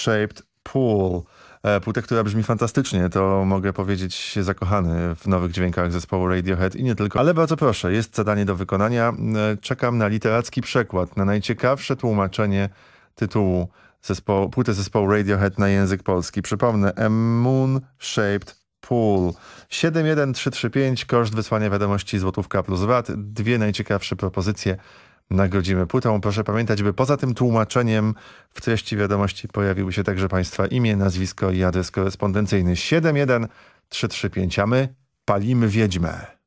Shaped Pool. E, płytę, która brzmi fantastycznie, to mogę powiedzieć zakochany w nowych dźwiękach zespołu Radiohead i nie tylko. Ale bardzo proszę, jest zadanie do wykonania. E, czekam na literacki przekład, na najciekawsze tłumaczenie tytułu zespołu, płyty zespołu Radiohead na język polski. Przypomnę, A Moon Shaped Pool. 71335, koszt wysłania wiadomości złotówka plus VAT. Dwie najciekawsze propozycje nagrodzimy płytą. Proszę pamiętać, by poza tym tłumaczeniem w treści wiadomości pojawiły się także Państwa imię, nazwisko i adres korespondencyjny 71335, a my palimy wiedźmę.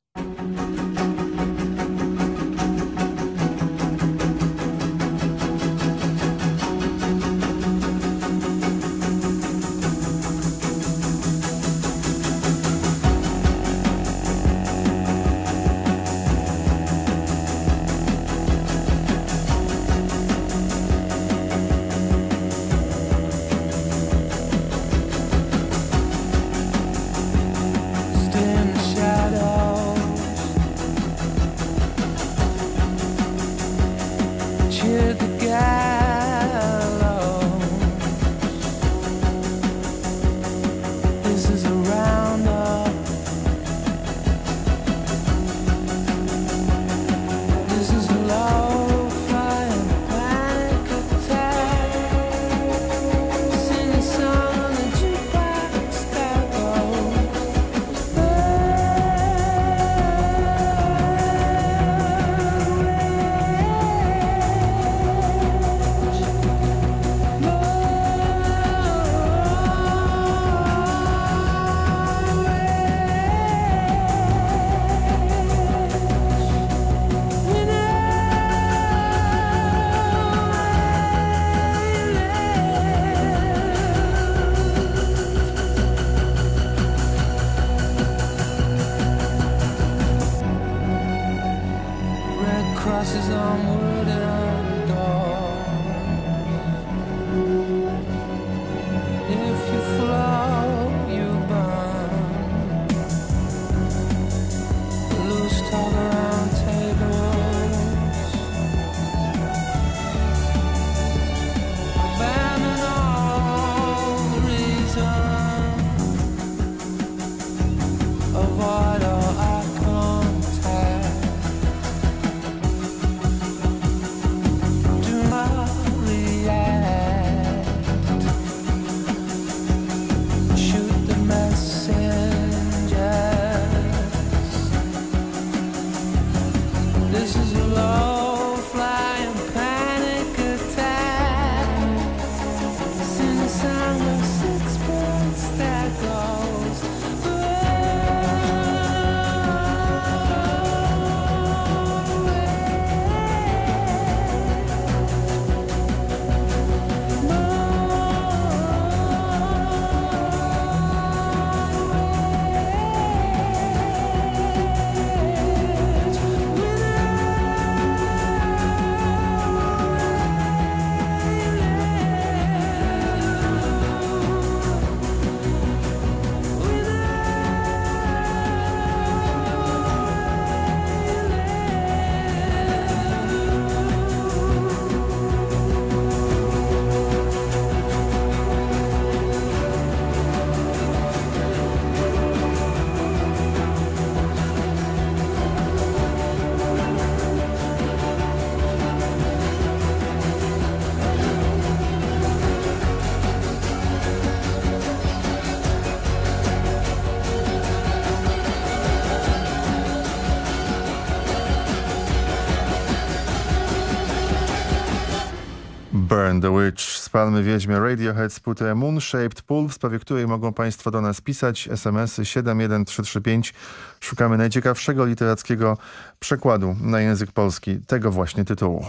Wiedźmie Radiohead z płyty Moonshaped Pool, w sprawie której mogą Państwo do nas pisać. SMS-y 71335. Szukamy najciekawszego literackiego przekładu na język polski tego właśnie tytułu.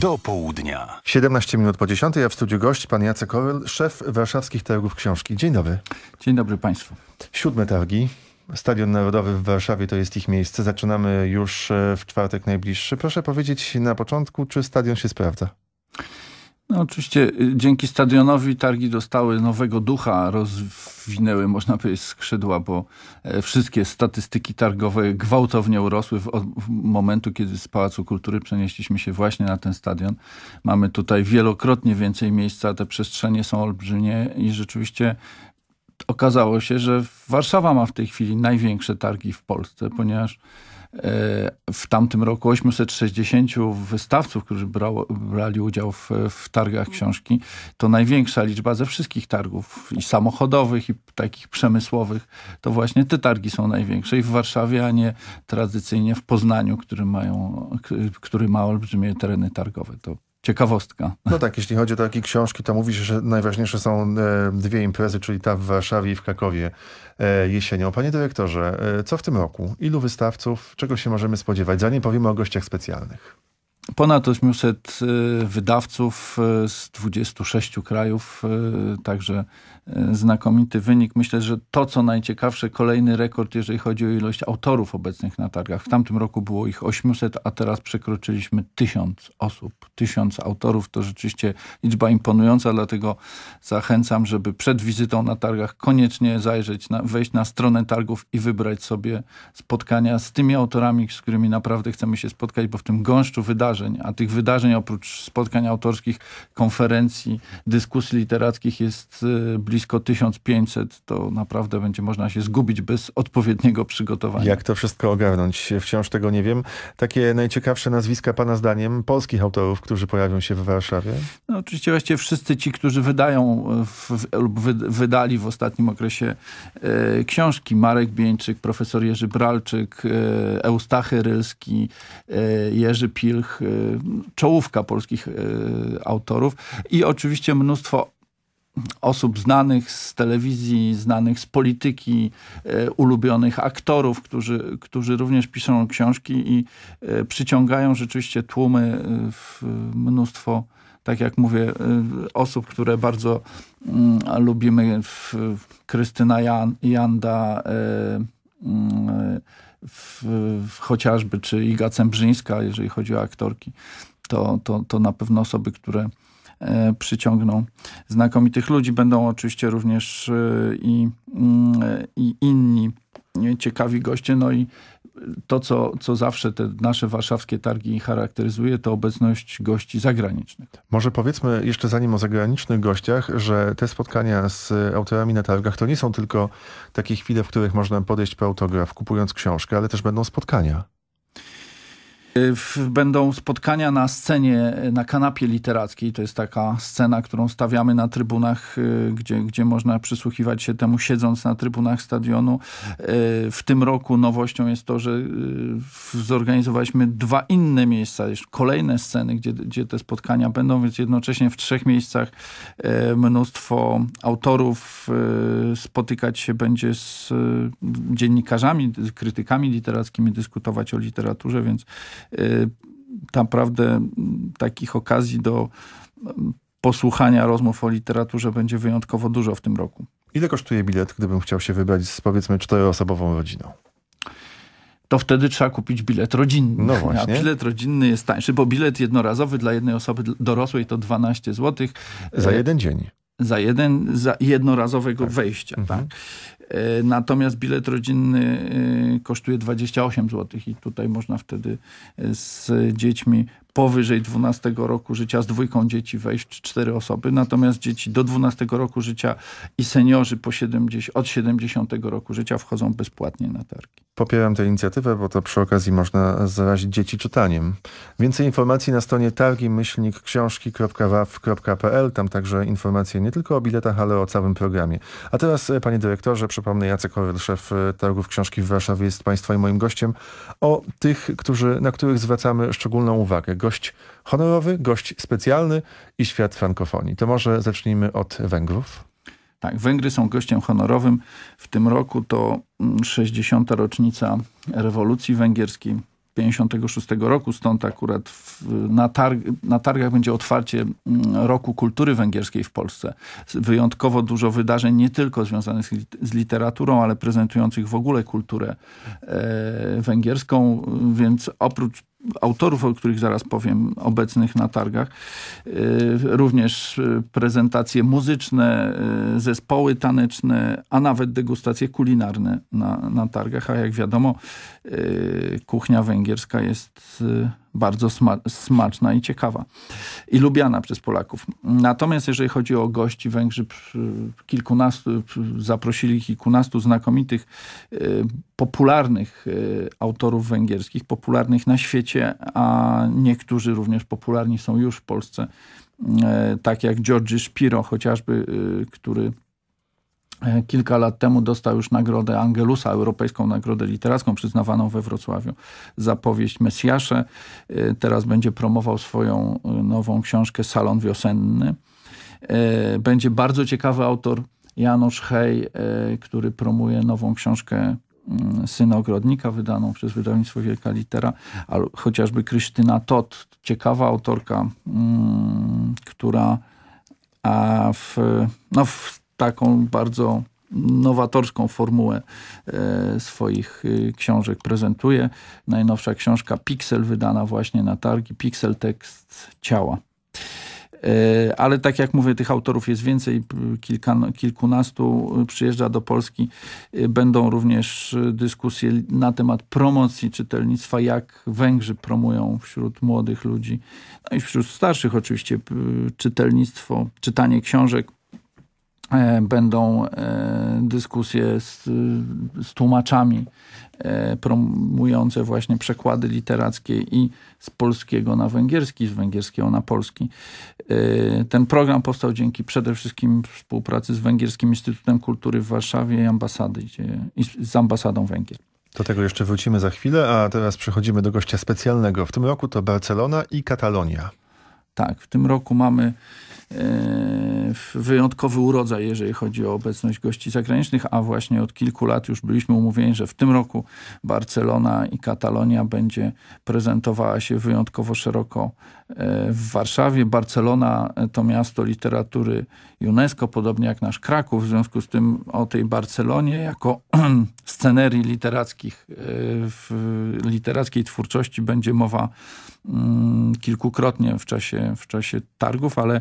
Do południa. 17 minut po 10, a w studiu gość pan Jacek Oryl, szef warszawskich targów książki. Dzień dobry. Dzień dobry Państwu. Siódme targi. Stadion Narodowy w Warszawie to jest ich miejsce. Zaczynamy już e, w czwartek najbliższy. Proszę powiedzieć na początku, czy stadion się sprawdza? No oczywiście y, dzięki stadionowi targi dostały nowego ducha, rozwinęły można powiedzieć skrzydła, bo e, wszystkie statystyki targowe gwałtownie urosły w, momentu, kiedy z Pałacu Kultury przenieśliśmy się właśnie na ten stadion. Mamy tutaj wielokrotnie więcej miejsca, te przestrzenie są olbrzymie i rzeczywiście okazało się, że Warszawa ma w tej chwili największe targi w Polsce, ponieważ w tamtym roku 860 wystawców, którzy brało, brali udział w, w, targach książki. To największa liczba ze wszystkich targów i samochodowych, i takich przemysłowych. To właśnie te targi są największe i w Warszawie, a nie tradycyjnie w Poznaniu, który, mają, który ma olbrzymie tereny targowe. To ciekawostka. No tak, jeśli chodzi o takie książki, to mówisz, że najważniejsze są e, dwie imprezy, czyli ta w Warszawie i w Krakowie e, jesienią. Panie dyrektorze, e, co w tym roku? Ilu wystawców? Czego się możemy spodziewać? Zanim powiemy o gościach specjalnych. Ponad 800 wydawców z 26 krajów, także znakomity wynik. Myślę, że to, co najciekawsze, kolejny rekord, jeżeli chodzi o ilość autorów obecnych na targach. W tamtym roku było ich 800, a teraz przekroczyliśmy 1000 osób. 1000 autorów to rzeczywiście liczba imponująca, dlatego zachęcam, żeby przed wizytą na targach koniecznie zajrzeć, na, wejść na stronę targów i wybrać sobie spotkania z tymi autorami, z którymi naprawdę chcemy się spotkać, bo w tym gąszczu wydarzeń, a tych wydarzeń oprócz spotkań autorskich, konferencji, dyskusji literackich jest blisko blisko 1500, to naprawdę będzie można się zgubić bez odpowiedniego przygotowania. Jak to wszystko ogarnąć? Wciąż tego nie wiem. Takie najciekawsze nazwiska Pana zdaniem polskich autorów, którzy pojawią się w Warszawie? No, oczywiście właściwie wszyscy ci, którzy wydają lub wy, wydali w ostatnim okresie e, książki. Marek Bieńczyk, profesor Jerzy Bralczyk, e, Eustachy Rylski, e, Jerzy Pilch, e, czołówka polskich e, autorów i oczywiście mnóstwo osób znanych z telewizji, znanych z polityki, e, ulubionych aktorów, którzy, którzy również piszą książki i e, przyciągają rzeczywiście tłumy, e, mnóstwo, tak jak mówię, osób, które bardzo mm, lubimy. Krystyna Jan, Janda, mm, w, w, chociażby, czy Iga Cembrzyńska, jeżeli chodzi o aktorki, to, to, to na pewno osoby, które przyciągną znakomitych ludzi. Będą oczywiście również e, i, mm, i inni ciekawi goście. No i to, co, co zawsze te nasze warszawskie targi charakteryzuje, to obecność gości zagranicznych. Może powiedzmy jeszcze zanim o zagranicznych gościach, że te spotkania z autorami na targach to nie są tylko takie chwile, w których można podejść po autograf, kupując książkę, ale też będą spotkania. Będą spotkania na scenie, na kanapie literackiej. To jest taka scena, którą stawiamy na trybunach, y, gdzie, gdzie można przysłuchiwać się temu siedząc na trybunach stadionu. Y, w tym roku nowością jest to, że y, zorganizowaliśmy dwa inne miejsca, kolejne sceny, gdzie, gdzie te spotkania będą, więc jednocześnie w trzech miejscach mnóstwo autorów spotykać się będzie z dziennikarzami, krytykami literackimi, dyskutować o literaturze, więc Y, naprawdę takich okazji do posłuchania rozmów o literaturze będzie wyjątkowo dużo w tym roku. Ile kosztuje bilet, gdybym chciał się wybrać z powiedzmy czteroosobową rodziną? to wtedy trzeba kupić bilet rodzinny. No właśnie. A bilet rodzinny jest tańszy, bo bilet jednorazowy dla jednej osoby dorosłej to 12 zł. Za jeden dzień. Za jeden, za jednorazowego tak. wejścia. Mhm. Tak? E, natomiast bilet rodzinny e, kosztuje 28 zł i tutaj można wtedy e, z dziećmi powyżej 12 roku życia z dwójką dzieci wejść cztery osoby, natomiast dzieci do 12 roku życia i seniorzy po 70, od 70 roku życia wchodzą bezpłatnie na targi. Popieram tę inicjatywę, bo to przy okazji można zarazić dzieci czytaniem. Więcej informacji na stronie targi-książki.waw.pl. Tam także informacje nie tylko o biletach, ale o całym programie. A teraz, panie dyrektorze, przypomnę, Jacek Horyl, szef Targów Książki w Warszawie jest państwa i moim gościem. O tych, którzy, na których zwracamy szczególną uwagę gość honorowy, gość specjalny i świat frankofonii. To może zacznijmy od Węgrów. Tak, Węgry są gościem honorowym. W tym roku to 60. Mm, rocznica rewolucji węgierskiej. 56 roku, stąd akurat w, na, targ, na targach będzie otwarcie mm, roku kultury węgierskiej w Polsce. Wyjątkowo dużo wydarzeń, nie tylko związanych z, literaturą, ale prezentujących w ogóle kulturę e, węgierską, więc oprócz autorów, o których zaraz powiem, obecnych na targach. Również prezentacje muzyczne, zespoły taneczne, a nawet degustacje kulinarne na, na targach. A jak wiadomo, kuchnia węgierska jest bardzo smaczna i ciekawa i lubiana przez Polaków. Natomiast jeżeli chodzi o gości, Węgrzy kilkunastu, zaprosili kilkunastu znakomitych, e, popularnych e, autorów węgierskich, popularnych na świecie, a niektórzy również popularni są już w Polsce, e, tak jak Georgi Szpiro chociażby, który kilka lat temu dostał już nagrodę Angelusa, europejską nagrodę literacką przyznawaną we Wrocławiu za powieść Mesjasze. E, teraz będzie promował swoją e, nową książkę Salon Wiosenny. Będzie bardzo ciekawy autor Janusz Hej, który promuje nową książkę mm, Syna Ogrodnika, wydaną przez wydawnictwo Wielka Litera, a chociażby Krystyna Tot, ciekawa autorka, mm, która w, no w taką bardzo nowatorską formułę e, swoich e, książek prezentuje. Najnowsza książka Pixel wydana właśnie na targi, Pixel tekst ciała. E, ale tak jak mówię, tych autorów jest więcej, kilka, kilkunastu przyjeżdża do Polski. Będą również dyskusje na temat promocji czytelnictwa, jak Węgrzy promują wśród młodych ludzi, no i wśród starszych oczywiście czytelnictwo, czytanie książek będą e, dyskusje z, z tłumaczami e, promujące właśnie przekłady literackie i z polskiego na węgierski, z węgierskiego na polski. Ten program powstał dzięki przede wszystkim współpracy z Węgierskim Instytutem Kultury w Warszawie i ambasady, z ambasadą Węgier. Do tego jeszcze wrócimy za chwilę, a teraz przechodzimy do gościa specjalnego. W tym roku to Barcelona i Katalonia. Tak, w tym roku mamy E, wyjątkowy urodzaj, jeżeli chodzi o obecność gości zagranicznych, a właśnie od kilku lat już byliśmy umówieni, że w tym roku Barcelona i Katalonia będzie prezentowała się wyjątkowo szeroko e, w Warszawie. Barcelona to miasto literatury UNESCO, podobnie jak nasz Kraków. W związku z tym o tej Barcelonie jako scenerii literackich, e, w literackiej twórczości będzie mowa mm, kilkukrotnie w czasie, w czasie targów, ale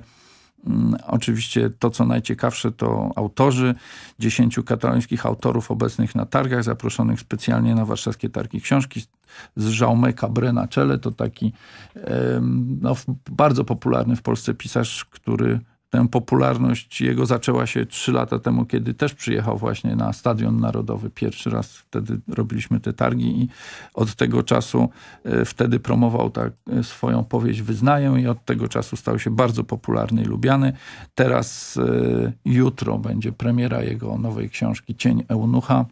oczywiście to, co najciekawsze, to autorzy, dziesięciu katalońskich autorów obecnych na targach, zaproszonych specjalnie na warszawskie targi książki z Jaume Cabré na czele. To taki no, bardzo popularny w Polsce pisarz, który tę popularność jego zaczęła się trzy lata temu, kiedy też przyjechał właśnie na Stadion Narodowy. Pierwszy raz wtedy robiliśmy te targi i od tego czasu e, wtedy promował tak e, swoją powieść Wyznaję i od tego czasu stał się bardzo popularny i lubiany. Teraz e, jutro będzie premiera jego nowej książki Cień Eunucha.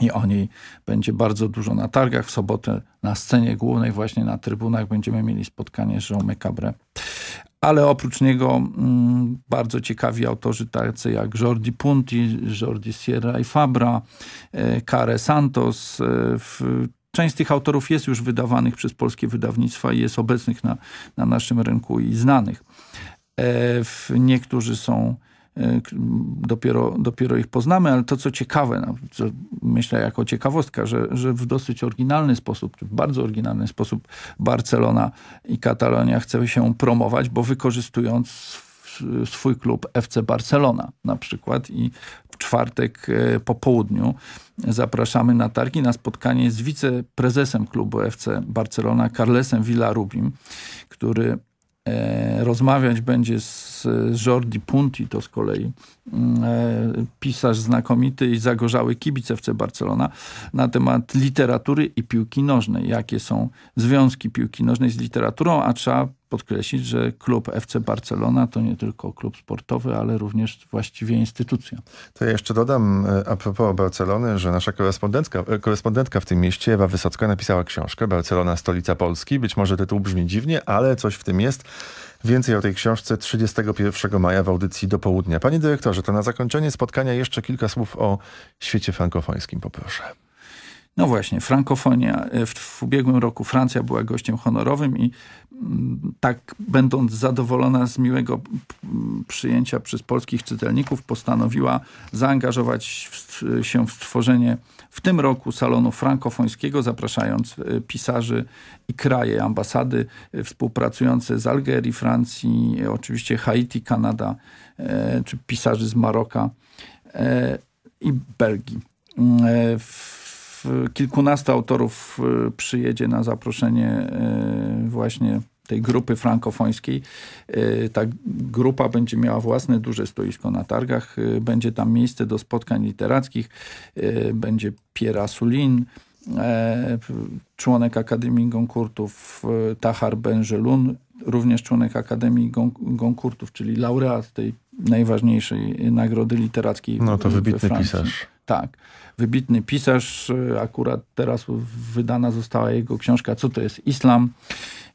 I o niej będzie bardzo dużo na targach. W sobotę na scenie głównej, właśnie na trybunach, będziemy mieli spotkanie z Jaume Cabré ale oprócz niego mm, bardzo ciekawi autorzy tacy jak Jordi Punti, Jordi Sierra i Fabra, e, Santos. E, w, część z tych autorów jest już wydawanych przez polskie wydawnictwa i jest obecnych na, na naszym rynku i znanych. E, niektórzy są dopiero, dopiero ich poznamy, ale to co ciekawe, no, co myślę jako ciekawostka, że, że w dosyć oryginalny sposób, czy w bardzo oryginalny sposób Barcelona i Katalonia chce się promować, bo wykorzystując swój klub FC Barcelona na przykład i w czwartek e, po południu zapraszamy na targi na spotkanie z wiceprezesem klubu FC Barcelona, Carlesem Villarubim, który E, rozmawiać będzie z Jordi Punti, to z kolei mm, e, pisarz znakomity i zagorzały kibic FC Barcelona na temat literatury i piłki nożnej. Jakie są związki piłki nożnej z literaturą, a trzeba podkreślić, że klub FC Barcelona to nie tylko klub sportowy, ale również właściwie instytucja. To ja jeszcze dodam e, a propos Barcelony, że nasza korespondentka, e, korespondentka w tym mieście, Ewa Wysocka, napisała książkę Barcelona, stolica Polski. Być może tytuł brzmi dziwnie, ale coś w tym jest. Więcej o tej książce 31 maja w audycji do południa. Panie dyrektorze, to na zakończenie spotkania jeszcze kilka słów o świecie frankofońskim, poproszę. No właśnie, frankofonia. W, w ubiegłym roku Francja była gościem honorowym i mm, tak będąc zadowolona z miłego przyjęcia przez polskich czytelników, postanowiła zaangażować w, się w stworzenie w tym roku salonu frankofońskiego, zapraszając e, pisarzy i kraje, ambasady e, współpracujące z Algierii, Francji, e, oczywiście Haiti, Kanada, e, czy pisarzy z Maroka e, i Belgii. Mm, e, w- Kilkunastu autorów e, przyjedzie na zaproszenie e, właśnie tej grupy frankofońskiej. E, Ta grupa będzie miała własne duże stoisko na targach. Będzie tam miejsce do spotkań literackich. Będzie Pierre Assoulin, e, członek Akademii Goncourtów Tahar Benjelun, również członek Akademii Gon- Goncourtów, czyli laureat tej najważniejszej nagrody literackiej No to wybitny Francji. pisarz. Tak. Wybitny pisarz. e, Akurat teraz wydana została jego książka Co to jest islam?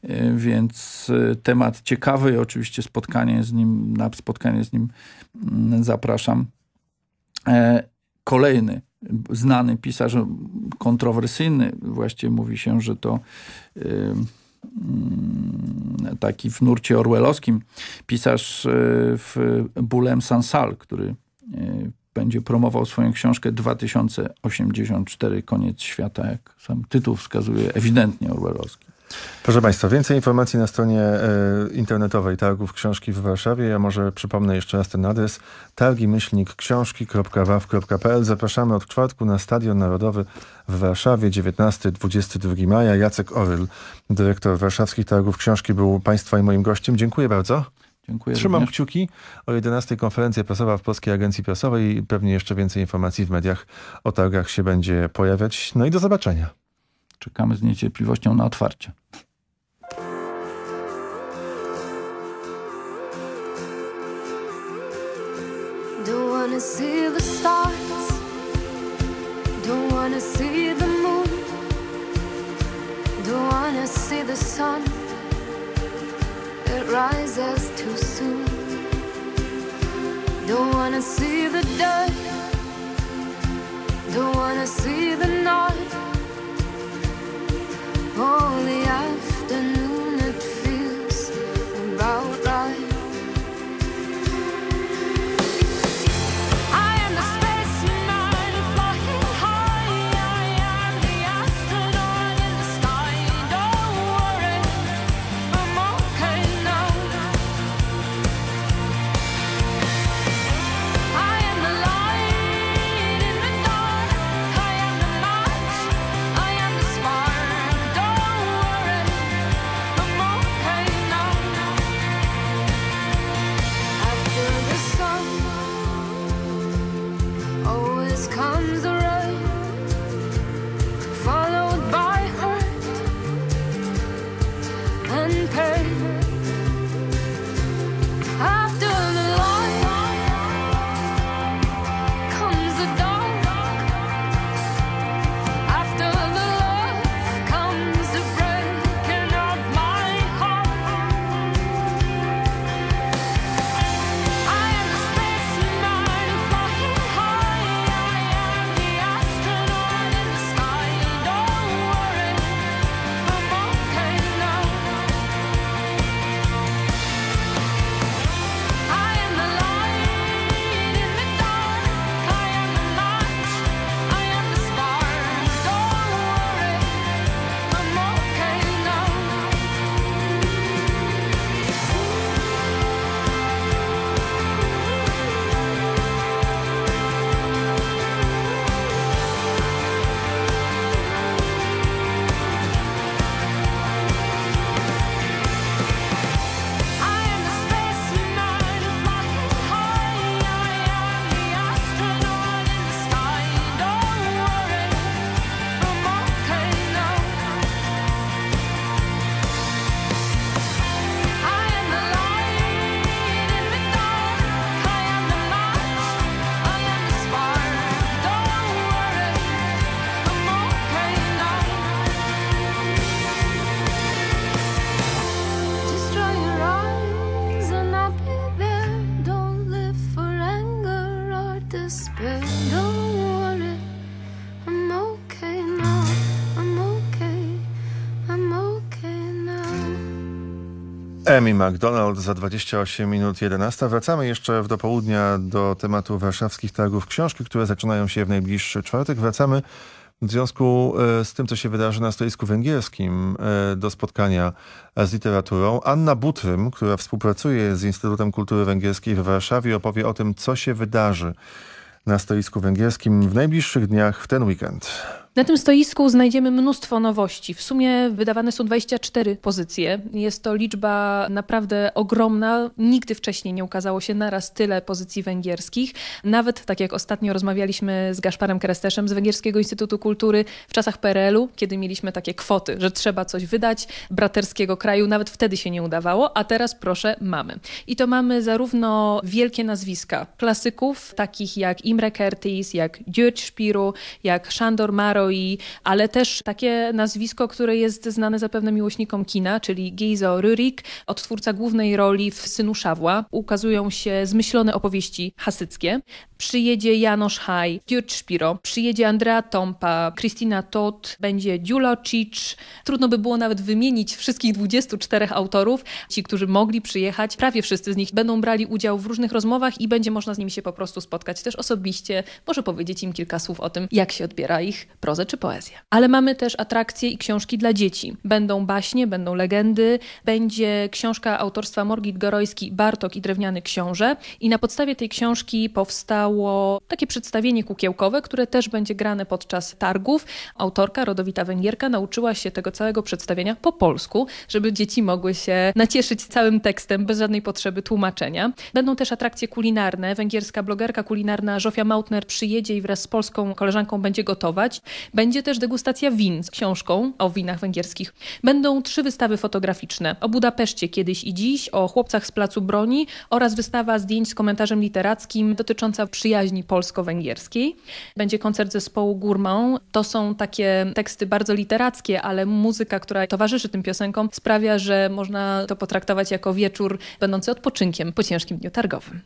E, Więc e, temat ciekawy. Oczywiście spotkanie z nim, na spotkanie z nim mm, zapraszam. Kolejny znany pisarz, kontrowersyjny. Właściwie mówi się, że to mm, taki w nurcie orwellowskim pisarz w Bulem Sansal, który będzie promował swoją książkę 2084 Koniec świata, jak sam tytuł wskazuje, ewidentnie orwellowski. Proszę Państwa, więcej informacji na stronie e, internetowej Targów Książki w Warszawie. Ja może przypomnę jeszcze raz ten adres targi-książki.waw.pl. Zapraszamy od czwartku na Stadion Narodowy w Warszawie 19-22 maja. Jacek Oryl, dyrektor warszawskich Targów Książki był Państwa i moim gościem. Dziękuję bardzo. Dziękuję Trzymam również. kciuki. O 11 konferencja prasowa w Polskiej Agencji Prasowej i pewnie jeszcze więcej informacji w mediach o targach się będzie pojawiać. No i do zobaczenia. Czekamy z niecierpliwością na otwarcie. Don't wanna see the stars. Don't wanna see the moon. Don't wanna see the sun. Rises too soon. Don't wanna see the dirt. Don't wanna see the night. Oh, the afternoon, Amy McDonald za 28 minut 11. Wracamy jeszcze do południa do tematu warszawskich targów książki, które zaczynają się w najbliższy czwartek. Wracamy w związku e, z tym, co się wydarzy na stoisku węgierskim e, do spotkania z literaturą. Anna Butrym, która współpracuje z Instytutem Kultury Węgierskiej w Warszawie, opowie o tym, co się wydarzy na stoisku węgierskim w najbliższych dniach w ten weekend. Na tym stoisku znajdziemy mnóstwo nowości. W sumie wydawane są 24 pozycje. Jest to liczba naprawdę ogromna. Nigdy wcześniej nie ukazało się naraz tyle pozycji węgierskich. Nawet tak jak ostatnio rozmawialiśmy z Gaszparem Keresteszem z Węgierskiego Instytutu Kultury w czasach PRL-u, kiedy mieliśmy takie kwoty, że trzeba coś wydać braterskiego kraju, nawet wtedy się nie udawało, a teraz proszę mamy. I to mamy zarówno wielkie nazwiska klasyków, takich jak Imre Kertész, jak György Spiro, jak Sándor Maro, Maroi, ale też takie nazwisko, które jest znane zapewne miłośnikom kina, czyli Geizo Rurik, odtwórca głównej roli w Synu Szawła. Ukazują się zmyślone opowieści hasyckie. Przyjedzie Janosz Haj, György Szpiro, przyjedzie Andrea Tompa, Kristina Tot, będzie Dziulocic. Trudno by było nawet wymienić wszystkich 24 autorów. Ci, którzy mogli przyjechać, prawie wszyscy z nich będą brali udział w różnych rozmowach i będzie można z nimi się po prostu spotkać też osobiście. Może powiedzieć im kilka słów o tym, jak się odbiera ich prozę czy poezję. Ale mamy też atrakcje i książki dla dzieci. Będą baśnie, będą legendy, będzie książka autorstwa Morgit Gorojski Bartok i Drewniany Książę i na podstawie tej książki powstało takie przedstawienie kukiełkowe, które też będzie grane podczas targów. Autorka, rodowita Węgierka, nauczyła się tego całego przedstawienia po polsku, żeby dzieci mogły się nacieszyć całym tekstem bez żadnej potrzeby tłumaczenia. Będą też atrakcje kulinarne. Węgierska blogerka kulinarna Zofia Mautner przyjedzie i wraz z polską koleżanką będzie gotować. Będzie też degustacja win z książką o winach węgierskich. Będą trzy wystawy fotograficzne o Budapeszcie kiedyś i dziś, o chłopcach z Placu Broni oraz wystawa zdjęć z komentarzem literackim dotycząca przyjaźni polsko-węgierskiej. Będzie koncert zespołu Gourmand. To są takie teksty bardzo literackie, ale muzyka, która towarzyszy tym piosenkom sprawia, że można to potraktować jako wieczór będący odpoczynkiem po ciężkim dniu targowym.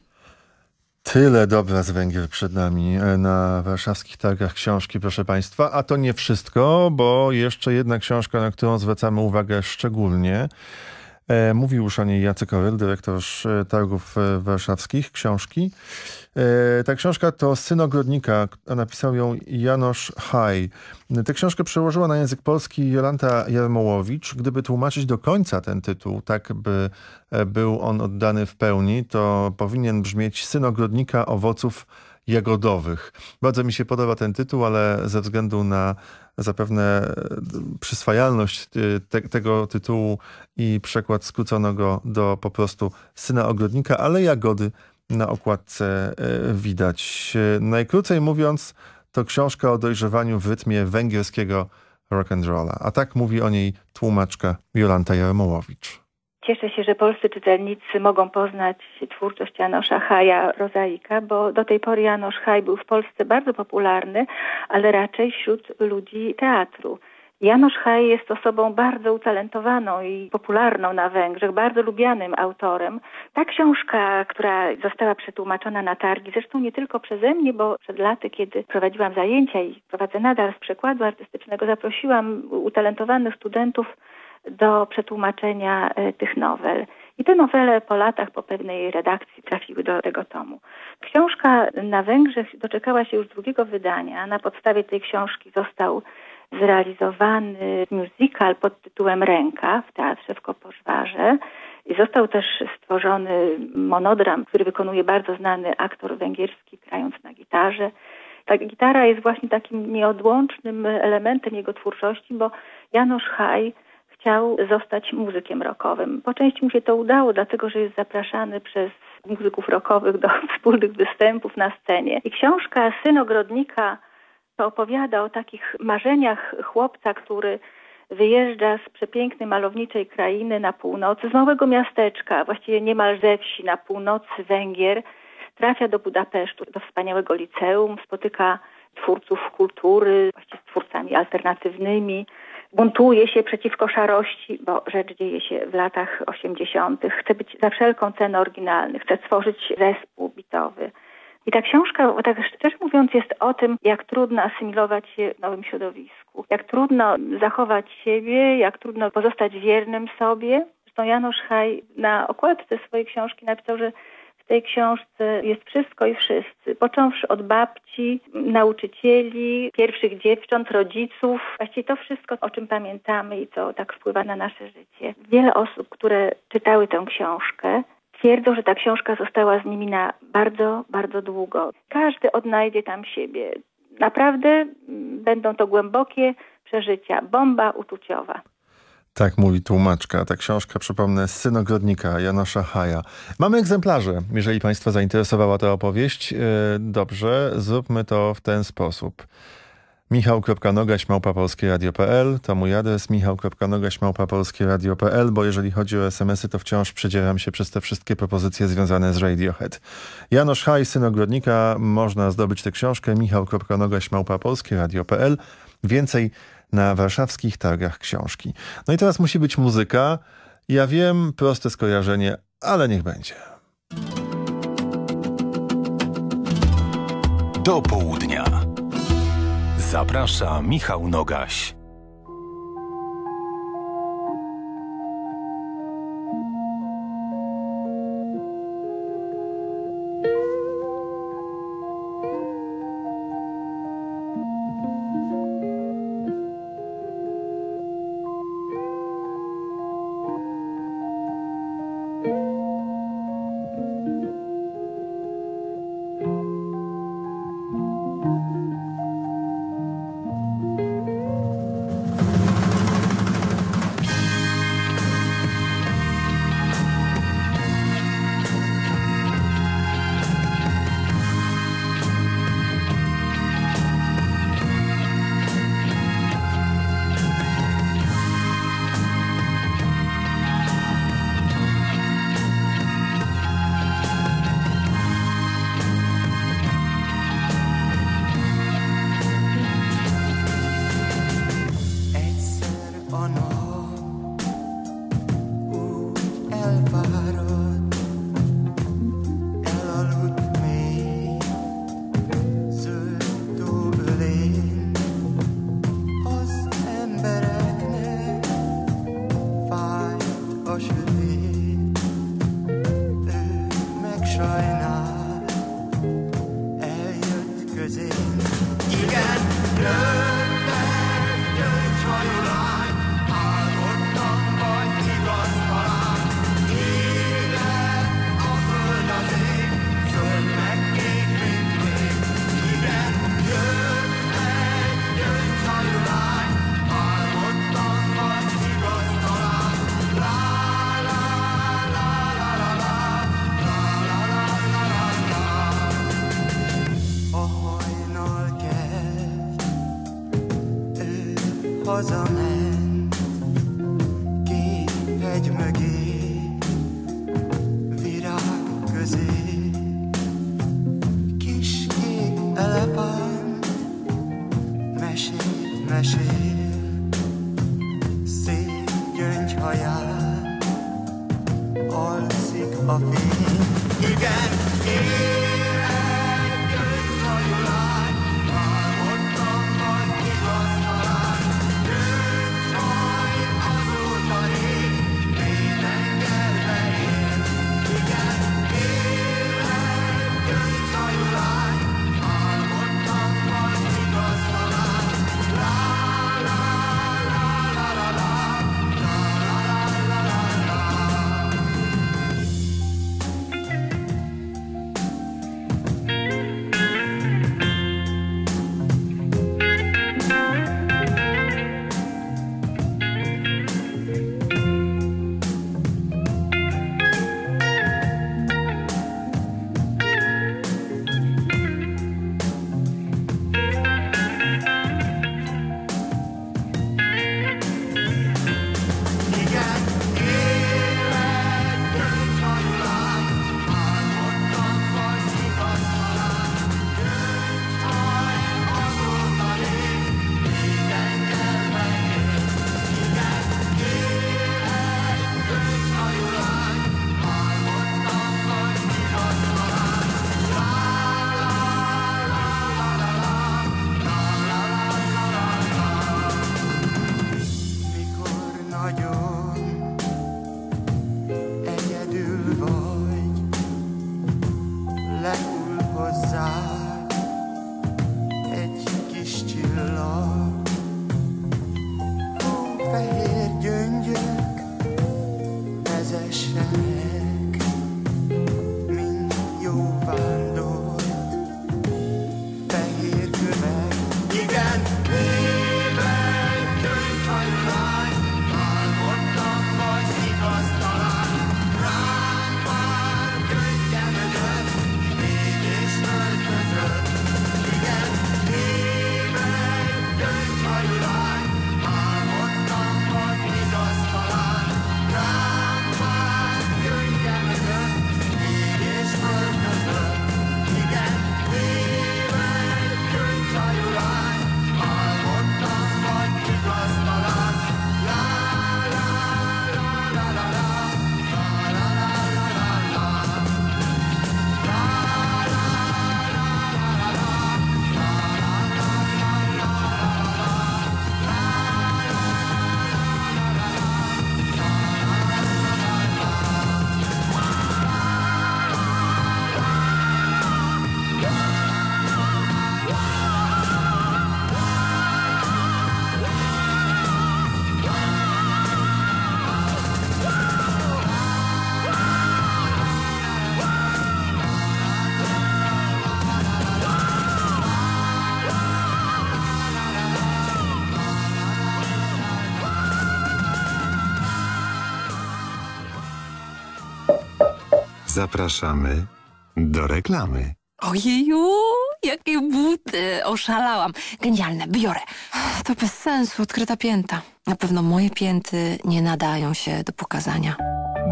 Tyle dobra z Węgier przed nami e, na warszawskich targach książki, proszę Państwa. A to nie wszystko, bo jeszcze jedna książka, na którą zwracamy uwagę szczególnie. E, mówił już o niej Jacek Oryl, dyrektor e, targów warszawskich książki. Ta książka to Syn ogrodnika, a napisał ją Janosz Haj. Tę książkę przełożyła na język polski Jolanta Jarmołowicz. Gdyby tłumaczyć do końca ten tytuł, tak by był on oddany w pełni, to powinien brzmieć Syn ogrodnika owoców jagodowych. Bardzo mi się podoba ten tytuł, ale ze względu na zapewne przyswajalność te, tego tytułu i przekład skrócono go do po prostu Syna ogrodnika, ale jagody na okładce widać. Najkrócej mówiąc, to książka o dojrzewaniu w rytmie węgierskiego rock'n'rolla. A tak mówi o niej tłumaczka Jolanta Jarmołowicz. Cieszę się, że polscy czytelnicy mogą poznać twórczość Janosza Haja, Rozaika, bo do tej pory Janosz Haj był w Polsce bardzo popularny, ale raczej wśród ludzi teatru. Janusz Haj jest osobą bardzo utalentowaną i popularną na Węgrzech, bardzo lubianym autorem. Ta książka, która została przetłumaczona na targi, zresztą nie tylko przeze mnie, bo przed laty, kiedy prowadziłam zajęcia i prowadzę nadal z przekładu artystycznego, zaprosiłam utalentowanych studentów do przetłumaczenia tych nowel. I te nowele po latach, po pewnej redakcji trafiły do tego tomu. Książka na Węgrzech doczekała się już drugiego wydania. Na podstawie tej książki został zrealizowany musical pod tytułem Ręka w teatrze w Koporzwarze. I został też stworzony monodram, który wykonuje bardzo znany aktor węgierski, grając na gitarze. Ta gitara jest właśnie takim nieodłącznym elementem jego twórczości, bo Janusz Haj chciał zostać muzykiem rockowym. Po części mu się to udało, dlatego że jest zapraszany przez muzyków rockowych do wspólnych występów na scenie. I książka Syn Ogrodnika opowiada o takich marzeniach chłopca, który wyjeżdża z przepięknej, malowniczej krainy na północy, z małego miasteczka, właściwie niemal ze wsi na północy Węgier, trafia do Budapesztu, do wspaniałego liceum, spotyka twórców kultury, właściwie z twórcami alternatywnymi, buntuje się przeciwko szarości, bo rzecz dzieje się w latach 80., chce być za wszelką cenę oryginalny, chce stworzyć zespół bitowy. I ta książka, tak szczerze mówiąc, jest o tym, jak trudno asymilować się w nowym środowisku, jak trudno zachować siebie, jak trudno pozostać wiernym sobie. Zresztą Janusz Haj na okładce swojej książki napisał, że tej książce jest wszystko i wszyscy. Począwszy od babci, nauczycieli, pierwszych dziewcząt, rodziców. Właściwie to wszystko, o czym pamiętamy i co tak wpływa na nasze życie. Wiele osób, które czytały tę książkę, twierdzą, że ta książka została z nimi na bardzo, bardzo długo. Każdy odnajdzie tam siebie. Naprawdę mm, będą to głębokie przeżycia. Bomba uczuciowa. Tak mówi tłumaczka. Ta książka, przypomnę, z synogrodnika Janosza Haja. Mamy egzemplarze, jeżeli Państwa zainteresowała ta opowieść. e, Dobrze, zróbmy to w ten sposób. michał.nogaś.małpapolskieradio.pl to mój adres michał.nogaś.małpapolskieradio.pl bo jeżeli chodzi o smsy, to wciąż przedzieram się przez te wszystkie propozycje związane z Radiohead. Janosz Haj, synogrodnika, można zdobyć tę książkę michał.nogaś.małpapolskieradio.pl Więcej na warszawskich targach książki. No i teraz musi być muzyka. Ja wiem, proste skojarzenie, ale niech będzie. Do południa. Zaprasza Michał Nogaś. Zapraszamy do reklamy. Ojeju, jakie buty! Oszalałam. Genialne, biorę. To bez sensu, odkryta pięta. Na pewno moje pięty nie nadają się do pokazania.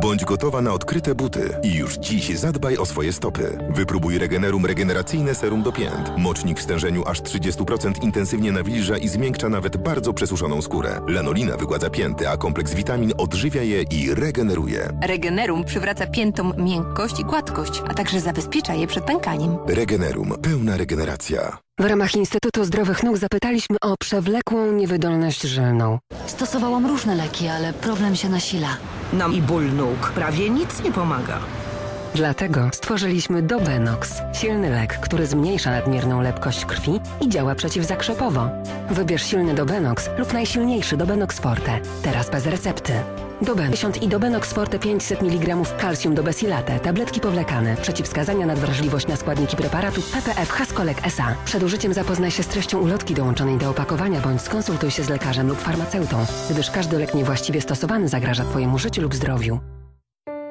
Bądź gotowa na odkryte buty i już dziś zadbaj o swoje stopy. Wypróbuj Regenerum regeneracyjne serum do pięt. Mocznik w stężeniu aż 30% intensywnie nawilża i zmiękcza nawet bardzo przesuszoną skórę. Lanolina wygładza pięty, a kompleks witamin odżywia je i regeneruje. Regenerum przywraca piętom miękkość i gładkość, a także zabezpiecza je przed pękaniem. Regenerum. Pełna regeneracja. W ramach Instytutu Zdrowych Nóg zapytaliśmy o przewlekłą niewydolność żylną. Stosowałam różne leki, ale problem się nasila. Nam i ból nóg prawie nic nie pomaga. Dlatego stworzyliśmy Dobenox, silny lek, który zmniejsza nadmierną lepkość krwi i działa przeciwzakrzepowo. Wybierz silny Dobenox lub najsilniejszy Dobenox Forte, teraz bez recepty. Doben 50 i Dobenox Forte 500 mg kalcium do besilate, tabletki powlekane, przeciwwskazania na wrażliwość na składniki preparatu PPF Haskolek SA. Przed użyciem zapoznaj się z treścią ulotki dołączonej do opakowania bądź skonsultuj się z lekarzem lub farmaceutą, gdyż każdy lek niewłaściwie stosowany zagraża Twojemu życiu lub zdrowiu.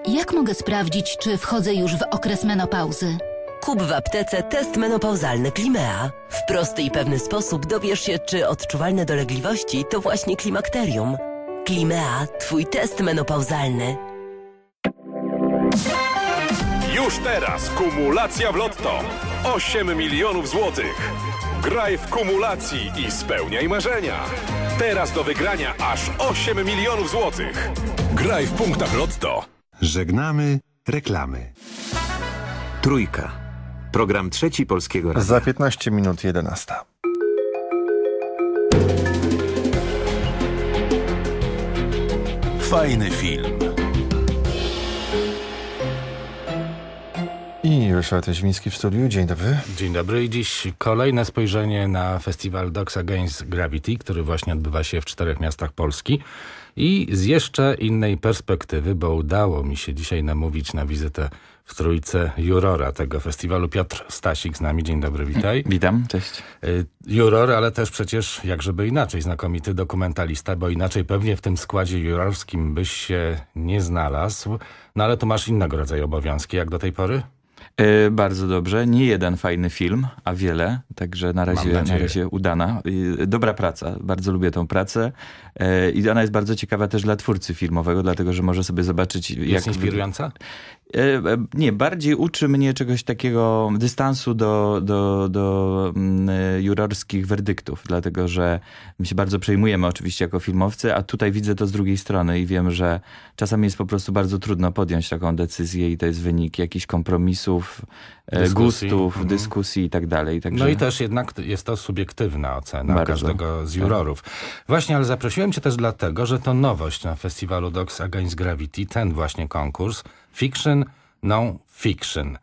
Jak mogę sprawdzić, czy wchodzę już w okres menopauzy? Kup w aptece test menopauzalny Klimea. W prosty i pewny sposób dowiesz się, czy odczuwalne dolegliwości to właśnie klimakterium. Klimea, twój test menopauzalny. Już teraz kumulacja w lotto. 8 milionów złotych. Graj w kumulacji i spełniaj marzenia. Teraz do wygrania aż 8 milionów złotych. Graj w punktach lotto. Żegnamy reklamy. Trójka. Program trzeci Polskiego Radia. Za 15 minut 11. Fajny film. I Ryszard Jaźwiński w studiu. Dzień dobry. Dzień dobry i dziś kolejne spojrzenie na festiwal Dogs Against Gravity, który właśnie odbywa się w czterech miastach Polski. I z jeszcze innej perspektywy, bo udało mi się dzisiaj namówić na wizytę w trójce jurora tego festiwalu. Piotr Stasik z nami. Dzień dobry, witaj. Witam, cześć. Y, Juror, ale też przecież, jak żeby inaczej, znakomity dokumentalista, bo inaczej pewnie w tym składzie jurorskim byś się nie znalazł. No ale tu masz innego rodzaju obowiązki, jak do tej pory? E, bardzo dobrze. Nie jeden fajny film, a wiele. Także na razie, na razie udana. Dobra praca. Bardzo lubię tą pracę. E, I ona jest bardzo ciekawa też dla twórcy filmowego, dlatego że może sobie zobaczyć... Jest inspirująca? E, e, Nie, bardziej uczy mnie czegoś takiego, dystansu do, do, do mm, e, jurorskich werdyktów, dlatego że my się bardzo przejmujemy oczywiście jako filmowcy, a tutaj widzę to z drugiej strony i wiem, że czasami jest po prostu bardzo trudno podjąć taką decyzję i to jest wynik jakichś kompromisów, Dyskusji. gustów, Mhm. dyskusji i tak dalej. Także... No i też jednak jest to subiektywna ocena Bardzo. każdego z Tak. jurorów. Właśnie, ale zaprosiłem cię też dlatego, że to nowość na festiwalu Dogs Against Gravity, ten właśnie konkurs Fiction, Non-Fiction.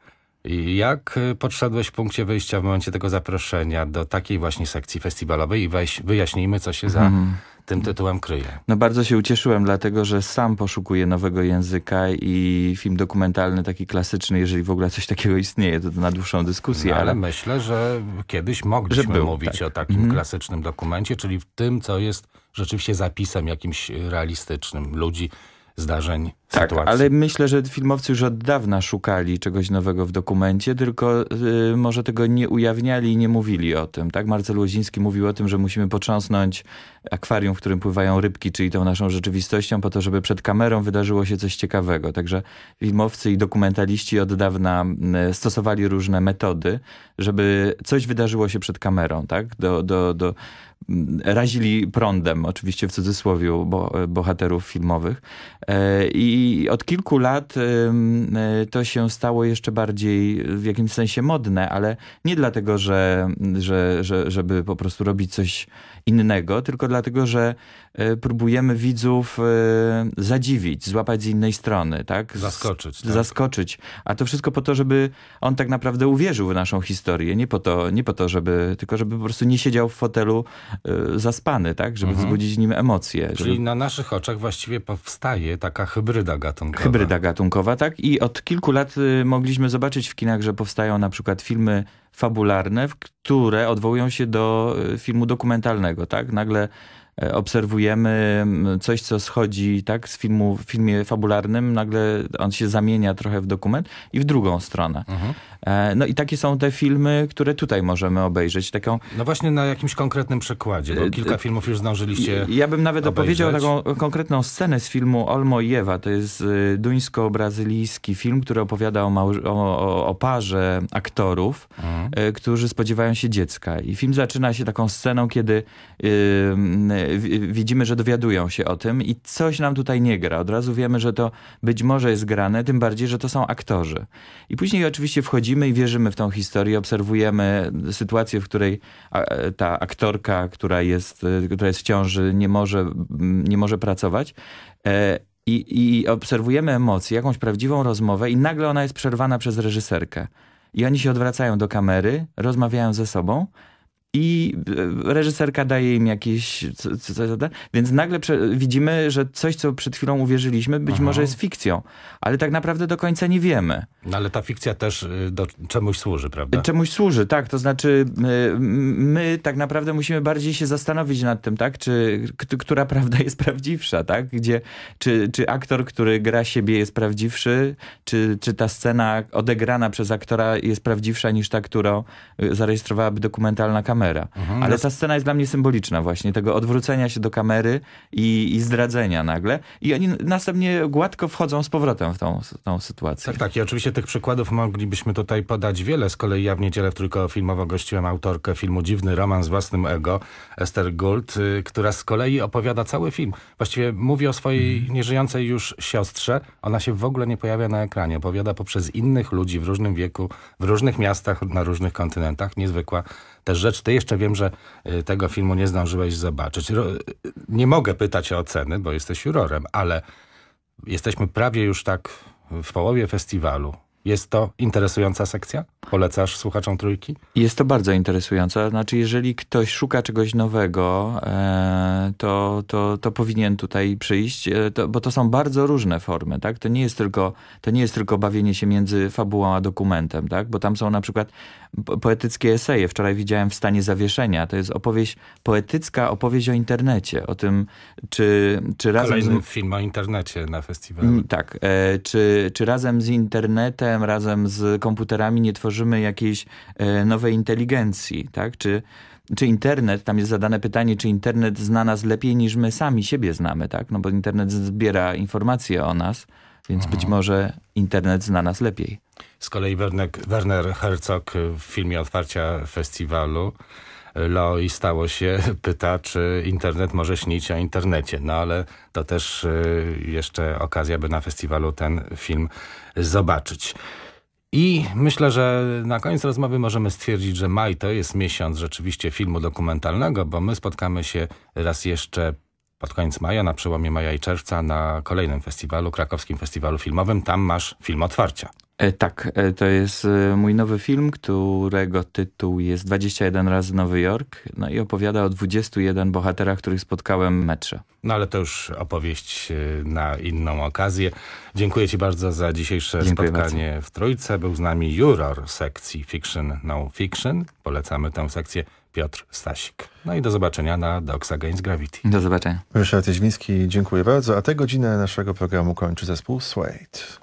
Jak y, podszedłeś w punkcie wyjścia w momencie tego zaproszenia do takiej właśnie sekcji festiwalowej i weź, wyjaśnijmy, co się za Mhm. tym tytułem kryje. No bardzo się ucieszyłem, dlatego że sam poszukuję nowego języka i film dokumentalny, taki klasyczny, jeżeli w ogóle coś takiego istnieje, to na dłuższą dyskusję, No, ale ale myślę, że kiedyś mogliśmy Że był, mówić tak. o takim Mhm. klasycznym dokumencie, czyli w tym, co jest rzeczywiście zapisem jakimś realistycznym ludzi, zdarzeń, Tak, sytuacji. ale myślę, że filmowcy już od dawna szukali czegoś nowego w dokumencie, tylko y, może tego nie ujawniali i nie mówili o tym. Tak? Marcel Łoziński mówił o tym, że musimy potrząsnąć akwarium, w którym pływają rybki, czyli tą naszą rzeczywistością, po to, żeby przed kamerą wydarzyło się coś ciekawego. Także filmowcy i dokumentaliści od dawna y, stosowali różne metody, żeby coś wydarzyło się przed kamerą. Tak? Do, do, do, razili prądem, oczywiście w cudzysłowie, bo, bohaterów filmowych. E, I od kilku lat e, to się stało jeszcze bardziej w jakimś sensie modne, ale nie dlatego, że, że, że, żeby po prostu robić coś innego, tylko dlatego, że e, próbujemy widzów e, zadziwić, złapać z innej strony, tak? Zaskoczyć, tak. Zaskoczyć. A to wszystko po to, żeby on tak naprawdę uwierzył w naszą historię. Nie po to, nie po to żeby, tylko żeby po prostu nie siedział w fotelu e, zaspany, tak? Żeby Mhm. wzbudzić w nim emocje. Czyli żeby... na naszych oczach właściwie powstaje taka hybryda gatunkowa. Hybryda gatunkowa, tak? I od kilku lat y, mogliśmy zobaczyć w kinach, że powstają na przykład filmy fabularne, które odwołują się do y, filmu dokumentalnego, tak? Nagle e, obserwujemy coś, co schodzi tak, z filmu w filmie fabularnym, nagle on się zamienia trochę w dokument i w drugą stronę. Mhm. E, No i takie są te filmy, które tutaj możemy obejrzeć. Taką No właśnie na jakimś konkretnym przykładzie, bo E, kilka e, filmów już zdążyliście ja bym nawet opowiedział obejrzeć. taką konkretną scenę z filmu Olmo i Ewa. To jest duńsko-brazylijski film, który opowiada o, małż- o, o, parze aktorów, Mhm. którzy spodziewają się dziecka. I film zaczyna się taką sceną, kiedy y, y, wi- widzimy, że dowiadują się o tym i coś nam tutaj nie gra. Od razu wiemy, że to być może jest grane, tym bardziej, że to są aktorzy. I później oczywiście wchodzimy i wierzymy w tą historię, obserwujemy sytuację, w której e, ta aktorka, która jest, e, która jest w ciąży, nie może, nie może pracować. E, I, I obserwujemy emocje, jakąś prawdziwą rozmowę i nagle ona jest przerwana przez reżyserkę. I oni się odwracają do kamery, rozmawiają ze sobą i e, reżyserka daje im jakieś... Co, co, co, więc nagle widzimy, że coś, co przed chwilą uwierzyliśmy, być Aha. może jest fikcją, ale tak naprawdę do końca nie wiemy. No ale ta fikcja też y, do czemuś służy, prawda? Czemuś służy, tak. To znaczy y, my tak naprawdę musimy bardziej się zastanowić nad tym, tak, czy która prawda jest prawdziwsza, tak? Gdzie, czy, czy aktor, który gra siebie jest prawdziwszy, czy, czy ta scena odegrana przez aktora jest prawdziwsza niż ta, którą y, zarejestrowałaby dokumentalna kamera. Mhm. Ale ta scena jest dla mnie symboliczna właśnie, tego odwrócenia się do kamery i, i zdradzenia nagle. I oni następnie gładko wchodzą z powrotem w tą, tą sytuację. Tak, tak. I oczywiście tych przykładów moglibyśmy tutaj podać wiele. Z kolei ja w niedzielę w Trójko filmowo gościłem autorkę filmu Dziwny Roman z własnym ego, Esther Gould, y, która z kolei opowiada cały film. Właściwie mówi o swojej Mhm. nieżyjącej już siostrze. Ona się w ogóle nie pojawia na ekranie. Opowiada poprzez innych ludzi w różnym wieku, w różnych miastach, na różnych kontynentach. Niezwykła też rzecz. Ty jeszcze wiem, że y, tego filmu nie zdążyłeś zobaczyć. Y, Nie mogę pytać o oceny, bo jesteś jurorem, ale jesteśmy prawie już tak w połowie festiwalu. Jest to interesująca sekcja? Polecasz słuchaczom trójki? Jest to bardzo interesujące. Znaczy, jeżeli ktoś szuka czegoś nowego, e, to, to, to powinien tutaj przyjść, e, to, bo to są bardzo różne formy, tak? To nie jest tylko, to nie jest tylko bawienie się między fabułą a dokumentem, tak? Bo tam są na przykład po- poetyckie eseje. Wczoraj widziałem w stanie zawieszenia. To jest opowieść, poetycka opowieść o internecie, o tym, czy, czy razem... z- Kolejny film o internecie na festiwalu. Mm, Tak. E, czy, czy razem z internetem, razem z komputerami nie tworzymy jakiejś e, nowej inteligencji, tak? Czy, czy internet, tam jest zadane pytanie, czy internet zna nas lepiej niż my sami siebie znamy, tak? No bo internet zbiera informacje o nas, więc być może internet zna nas lepiej. Z kolei Werner, Werner Herzog w filmie otwarcia festiwalu Lo i stało się pyta, czy internet może śnić o internecie. No ale to też y, jeszcze okazja, by na festiwalu ten film zobaczyć. I myślę, że na koniec rozmowy możemy stwierdzić, że maj to jest miesiąc rzeczywiście filmu dokumentalnego, bo my spotkamy się raz jeszcze pod koniec maja, na przełomie maja i czerwca na kolejnym festiwalu, krakowskim festiwalu filmowym. Tam masz film otwarcia. E, tak, e, to jest e, mój nowy film, którego tytuł jest 21 razy Nowy Jork. No i opowiada o 21 bohaterach, których spotkałem w metrze. No ale to już opowieść na inną okazję. Dziękuję Ci bardzo za dzisiejsze Dziękuję spotkanie w Trójce. Był z nami juror sekcji Fiction No Fiction. Polecamy tę sekcję Piotr Stasik. No i do zobaczenia na Docs Against Gravity. Do zobaczenia. Ryszard Jeźwiński, dziękuję bardzo. A tę godzinę naszego programu kończy zespół Suede.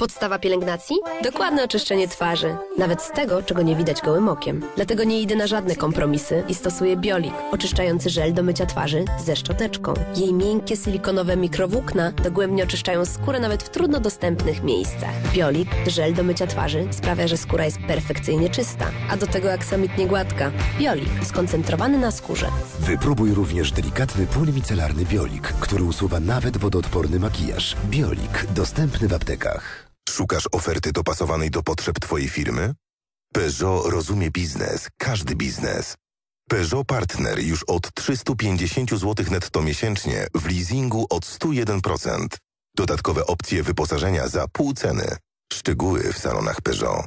Podstawa pielęgnacji? Dokładne oczyszczenie twarzy. Nawet z tego, czego nie widać gołym okiem. Dlatego nie idę na żadne kompromisy i stosuję Biolik, oczyszczający żel do mycia twarzy ze szczoteczką. Jej miękkie silikonowe mikrowłókna dogłębnie oczyszczają skórę nawet w trudno dostępnych miejscach. Biolik, żel do mycia twarzy, sprawia, że skóra jest perfekcyjnie czysta, a do tego aksamitnie gładka. Biolik, skoncentrowany na skórze. Wypróbuj również delikatny płyn micelarny Biolik, który usuwa nawet wodoodporny makijaż. Biolik, dostępny w aptekach. Szukasz oferty dopasowanej do potrzeb Twojej firmy? Peugeot rozumie biznes, każdy biznes. Peugeot Partner już od 350 zł netto miesięcznie w leasingu od 101%. Dodatkowe opcje wyposażenia za pół ceny. Szczegóły w salonach Peugeot.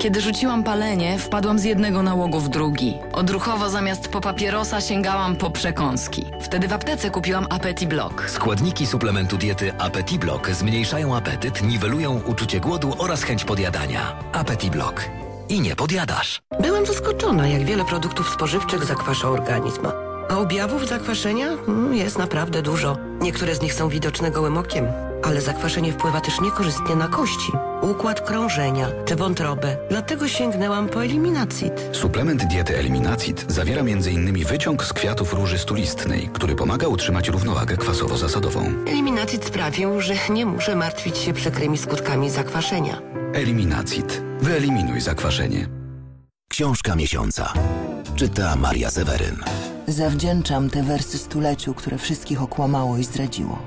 Kiedy rzuciłam palenie, wpadłam z jednego nałogu w drugi. Odruchowo zamiast po papierosa sięgałam po przekąski. Wtedy w aptece kupiłam Apeti Block. Składniki suplementu diety Apeti Block zmniejszają apetyt, niwelują uczucie głodu oraz chęć podjadania. Apeti Block. I nie podjadasz. Byłam zaskoczona, jak wiele produktów spożywczych zakwasza organizm. A objawów zakwaszenia Mm, jest naprawdę dużo. Niektóre z nich są widoczne gołym okiem, ale zakwaszenie wpływa też niekorzystnie na kości, układ krążenia czy wątrobę. Dlatego sięgnęłam po Eliminacid. Suplement diety Eliminacid zawiera m.in. wyciąg z kwiatów róży stulistnej, który pomaga utrzymać równowagę kwasowo-zasadową. Eliminacid sprawił, że nie muszę martwić się przykrymi skutkami zakwaszenia. Eliminacid. Wyeliminuj zakwaszenie. Książka miesiąca. Czyta Maria Seweryn. Zawdzięczam te wersy stuleciu, które wszystkich okłamało i zdradziło.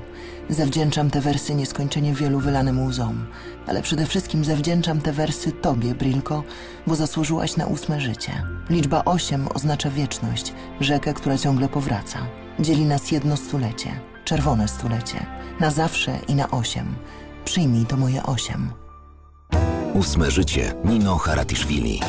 Zawdzięczam te wersy nieskończenie wielu wylanym łzom. Ale przede wszystkim zawdzięczam te wersy Tobie, Brilko, bo zasłużyłaś na ósme życie. Liczba osiem oznacza wieczność, rzekę, która ciągle powraca. Dzieli nas jedno stulecie, czerwone stulecie. Na zawsze i na osiem. Przyjmij to moje osiem. Ósme życie. Nino Haratiszvili.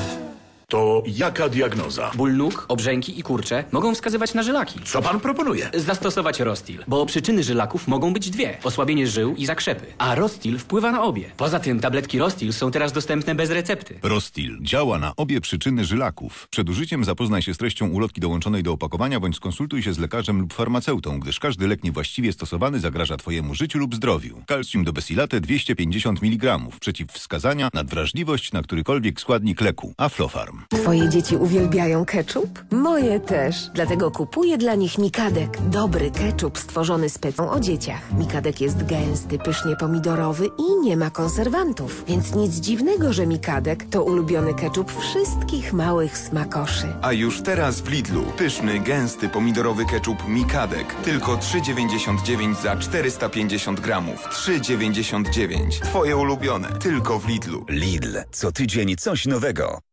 To jaka diagnoza? Ból nóg, obrzęki i kurcze mogą wskazywać na żylaki. Co pan proponuje? Zastosować Rostil, bo przyczyny żylaków mogą być dwie. Osłabienie żył i zakrzepy. A Rostil wpływa na obie. Poza tym tabletki Rostil są teraz dostępne bez recepty. Rostil działa na obie przyczyny żylaków. Przed użyciem zapoznaj się z treścią ulotki dołączonej do opakowania bądź skonsultuj się z lekarzem lub farmaceutą, gdyż każdy lek niewłaściwie stosowany zagraża Twojemu życiu lub zdrowiu. Kalcium do Besilate 250 mg. Przeciwwskazania, nadwrażliwość na którykolwiek składnik leku. Aflofarm. Twoje dzieci uwielbiają ketchup? Moje też. Dlatego kupuję dla nich Mikadek. Dobry ketchup stworzony specją o dzieciach. Mikadek jest gęsty, pysznie pomidorowy i nie ma konserwantów. Więc nic dziwnego, że Mikadek to ulubiony ketchup wszystkich małych smakoszy. A już teraz w Lidlu pyszny, gęsty, pomidorowy keczup Mikadek. Tylko 3,99 za 450 gramów. 3,99. Twoje ulubione. Tylko w Lidlu. Lidl. Co tydzień coś nowego.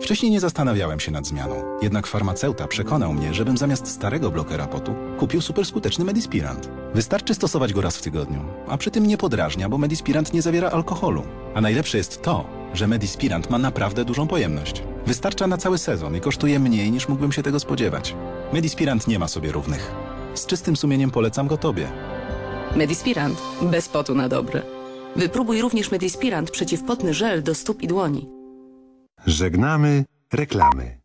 Wcześniej nie zastanawiałem się nad zmianą. Jednak farmaceuta przekonał mnie, żebym zamiast starego blokera potu kupił superskuteczny Medispirant. Wystarczy stosować go raz w tygodniu, a przy tym nie podrażnia, bo Medispirant nie zawiera alkoholu. A najlepsze jest to, że Medispirant ma naprawdę dużą pojemność. Wystarcza na cały sezon i kosztuje mniej niż mógłbym się tego spodziewać. Medispirant nie ma sobie równych. Z czystym sumieniem polecam go Tobie. Medispirant. Bez potu na dobre. Wypróbuj również Medispirant przeciwpotny żel do stóp i dłoni. Żegnamy reklamy.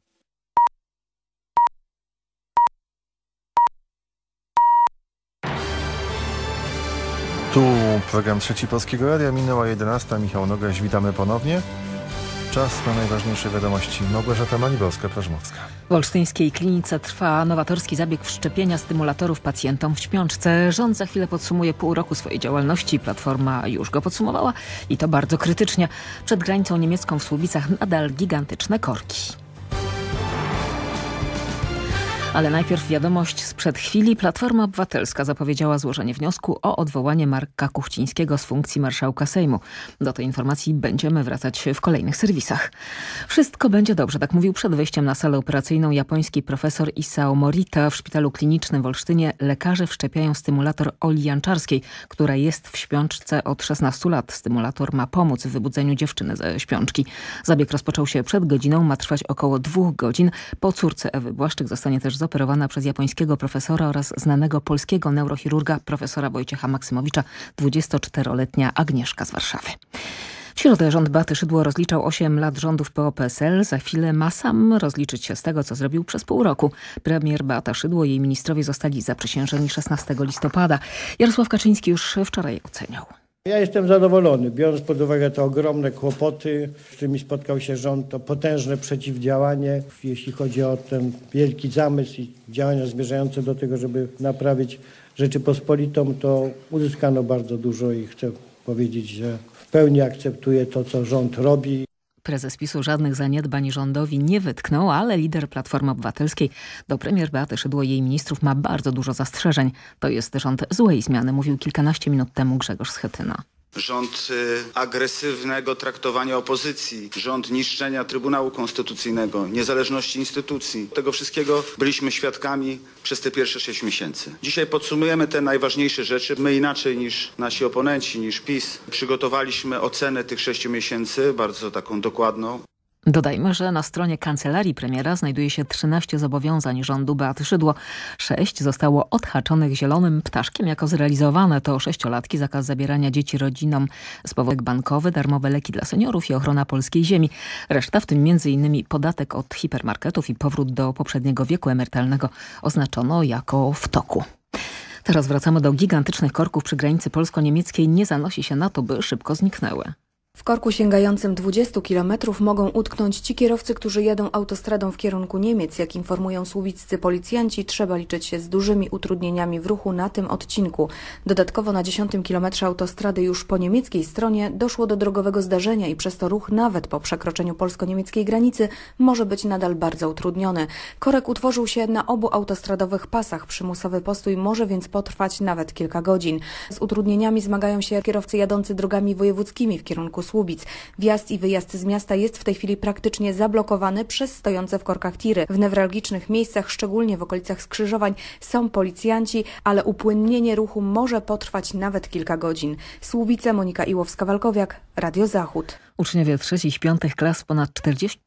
Tu program Trzeci Polskiego Radia, minęła 11. Michał Nogaś, witamy ponownie. Czas na najważniejsze wiadomości. Małgorzata Maniborska-Prażmowska. W Olsztyńskiej klinice trwa nowatorski zabieg wszczepienia stymulatorów pacjentom w śpiączce. Rząd za chwilę podsumuje pół roku swojej działalności. Platforma już go podsumowała i to bardzo krytycznie. Przed granicą niemiecką w Słubicach nadal gigantyczne korki. Ale najpierw wiadomość sprzed chwili. Platforma Obywatelska zapowiedziała złożenie wniosku o odwołanie Marka Kuchcińskiego z funkcji marszałka Sejmu. Do tej informacji będziemy wracać w kolejnych serwisach. Wszystko będzie dobrze, tak mówił przed wejściem na salę operacyjną japoński profesor Isao Morita. W szpitalu klinicznym w Olsztynie lekarze wszczepiają stymulator Oli Janczarskiej, która jest w śpiączce od 16 lat. Stymulator ma pomóc w wybudzeniu dziewczyny ze śpiączki. Zabieg rozpoczął się przed godziną, ma trwać około dwóch godzin. Po córce Ewy Błaszczyk zostanie też zoperowana przez japońskiego profesora oraz znanego polskiego neurochirurga profesora Wojciecha Maksymowicza, 24-letnia Agnieszka z Warszawy. W środę rząd Baty Szydło rozliczał 8 lat rządów PO-PSL. Za chwilę ma sam rozliczyć się z tego, co zrobił przez pół roku. Premier Beata Szydło i jej ministrowie zostali zaprzysiężeni 16 listopada. Jarosław Kaczyński już wczoraj oceniał. Ja jestem zadowolony, biorąc pod uwagę te ogromne kłopoty, z którymi spotkał się rząd, to potężne przeciwdziałanie, jeśli chodzi o ten wielki zamysł i działania zmierzające do tego, żeby naprawić Rzeczypospolitą, to uzyskano bardzo dużo i chcę powiedzieć, że w pełni akceptuję to, co rząd robi. Prezes PiSu żadnych zaniedbań rządowi nie wytknął, ale lider Platformy Obywatelskiej do premier Beaty Szydło i jej ministrów ma bardzo dużo zastrzeżeń. To jest rząd złej zmiany, mówił kilkanaście minut temu Grzegorz Schetyna. Rząd y, agresywnego traktowania opozycji, rząd niszczenia Trybunału Konstytucyjnego, niezależności instytucji. Tego wszystkiego byliśmy świadkami przez te pierwsze sześć miesięcy. Dzisiaj podsumujemy te najważniejsze rzeczy. My inaczej niż nasi oponenci, niż PiS, przygotowaliśmy ocenę tych sześciu miesięcy, bardzo taką dokładną. Dodajmy, że na stronie kancelarii premiera znajduje się 13 zobowiązań rządu Beaty Szydło. Sześć zostało odhaczonych zielonym ptaszkiem jako zrealizowane. To sześciolatki, zakaz zabierania dzieci rodzinom z bankowy, darmowe leki dla seniorów i ochrona polskiej ziemi. Reszta, w tym m.in. podatek od hipermarketów i powrót do poprzedniego wieku emerytalnego oznaczono jako w toku. Teraz wracamy do gigantycznych korków przy granicy polsko-niemieckiej. Nie zanosi się na to, by szybko zniknęły. W korku sięgającym 20 km mogą utknąć ci kierowcy, którzy jadą autostradą w kierunku Niemiec. Jak informują słubiccy policjanci, trzeba liczyć się z dużymi utrudnieniami w ruchu na tym odcinku. Dodatkowo na 10 kilometrze autostrady już po niemieckiej stronie doszło do drogowego zdarzenia i przez to ruch nawet po przekroczeniu polsko-niemieckiej granicy może być nadal bardzo utrudniony. Korek utworzył się na obu autostradowych pasach. Przymusowy postój może więc potrwać nawet kilka godzin. Z utrudnieniami zmagają się kierowcy jadący drogami wojewódzkimi w kierunku Słubic. Wjazd i wyjazd z miasta jest w tej chwili praktycznie zablokowany przez stojące w korkach tiry. W newralgicznych miejscach, szczególnie w okolicach skrzyżowań, są policjanci, ale upłynnienie ruchu może potrwać nawet kilka godzin. Słubice, Monika Iłowska-Walkowiak, Radio Zachód. Uczniowie trzecich piątych klas ponad 40%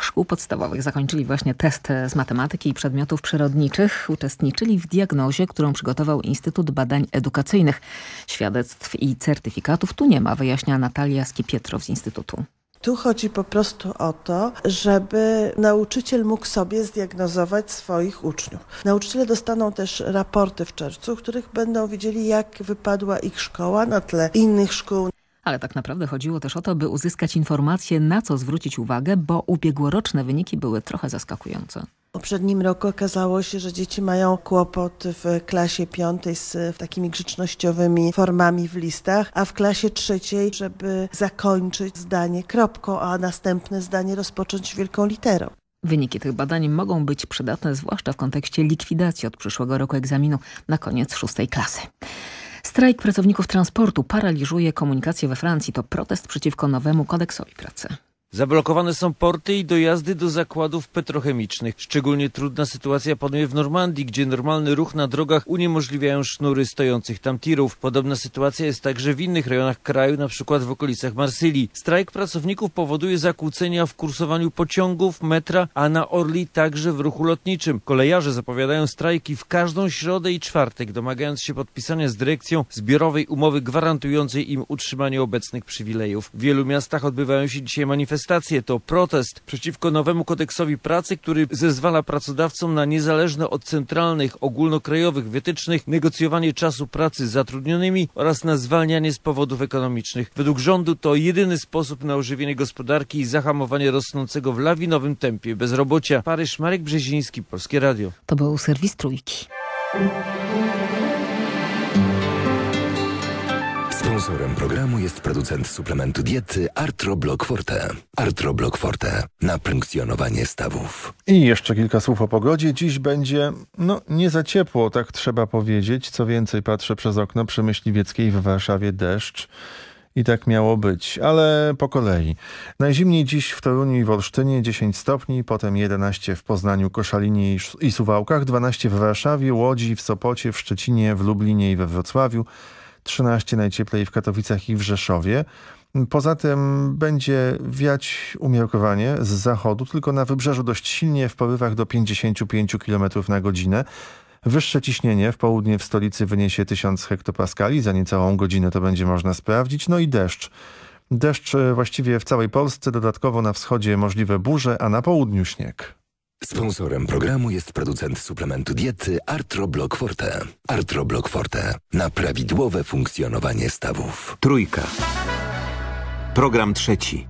szkół podstawowych zakończyli właśnie test z matematyki i przedmiotów przyrodniczych. Uczestniczyli w diagnozie, którą przygotował Instytut Badań Edukacyjnych. Świadectw i certyfikatów tu nie ma, wyjaśnia Natalia Skipietrow z Instytutu. Tu chodzi po prostu o to, żeby nauczyciel mógł sobie zdiagnozować swoich uczniów. Nauczyciele dostaną też raporty w czerwcu, w których będą widzieli, jak wypadła ich szkoła na tle innych szkół. Ale tak naprawdę chodziło też o to, by uzyskać informacje, na co zwrócić uwagę, bo ubiegłoroczne wyniki były trochę zaskakujące. W poprzednim roku okazało się, że dzieci mają kłopot w klasie piątej z takimi grzecznościowymi formami w listach, a w klasie trzeciej, żeby zakończyć zdanie kropką, a następne zdanie rozpocząć wielką literą. Wyniki tych badań mogą być przydatne zwłaszcza w kontekście likwidacji od przyszłego roku egzaminu na koniec szóstej klasy. Strajk pracowników transportu paraliżuje komunikację we Francji. To protest przeciwko nowemu kodeksowi pracy. Zablokowane są porty i dojazdy do zakładów petrochemicznych. Szczególnie trudna sytuacja panuje w Normandii, gdzie normalny ruch na drogach uniemożliwiają sznury stojących tam tirów. Podobna sytuacja jest także w innych rejonach kraju, na przykład w okolicach Marsylii. Strajk pracowników powoduje zakłócenia w kursowaniu pociągów, metra, a na Orli także w ruchu lotniczym. Kolejarze zapowiadają strajki w każdą środę i czwartek, domagając się podpisania z dyrekcją zbiorowej umowy gwarantującej im utrzymanie obecnych przywilejów. W wielu miastach odbywają się dzisiaj manifestacje manifestacje to protest przeciwko nowemu kodeksowi pracy, który zezwala pracodawcom na niezależne od centralnych, ogólnokrajowych wytycznych negocjowanie czasu pracy z zatrudnionymi oraz na zwalnianie z powodów ekonomicznych. Według rządu to jedyny sposób na ożywienie gospodarki i zahamowanie rosnącego w lawinowym tempie bezrobocia. Paryż, Marek Brzeziński, Polskie Radio. To był serwis Trójki. Programu jest producent suplementu diety Artroblock Forte. Artroblock Forte na prunkcjonowanie stawów. I jeszcze kilka słów o pogodzie. Dziś będzie, no nie za ciepło, tak trzeba powiedzieć. Co więcej, patrzę przez okno przy Myśliwieckiej w Warszawie deszcz. I tak miało być, ale po kolei. Najzimniej dziś w Toruniu i w Olsztynie 10 stopni, potem 11 w Poznaniu, Koszalinie i Suwałkach, 12 w Warszawie, Łodzi, w Sopocie, w Szczecinie, w Lublinie i we Wrocławiu, 13 najcieplej w Katowicach i w Rzeszowie. Poza tym będzie wiać umiarkowanie z zachodu, tylko na wybrzeżu dość silnie w porywach do 55 km na godzinę. Wyższe ciśnienie w południe w stolicy wyniesie 1000 hektopaskali, za niecałą godzinę to będzie można sprawdzić. No i deszcz. Deszcz właściwie w całej Polsce, dodatkowo na wschodzie możliwe burze, a na południu śnieg. Sponsorem programu jest producent suplementu diety Artroblock Forte. Artroblock Forte na prawidłowe funkcjonowanie stawów. Trójka. Program trzeci.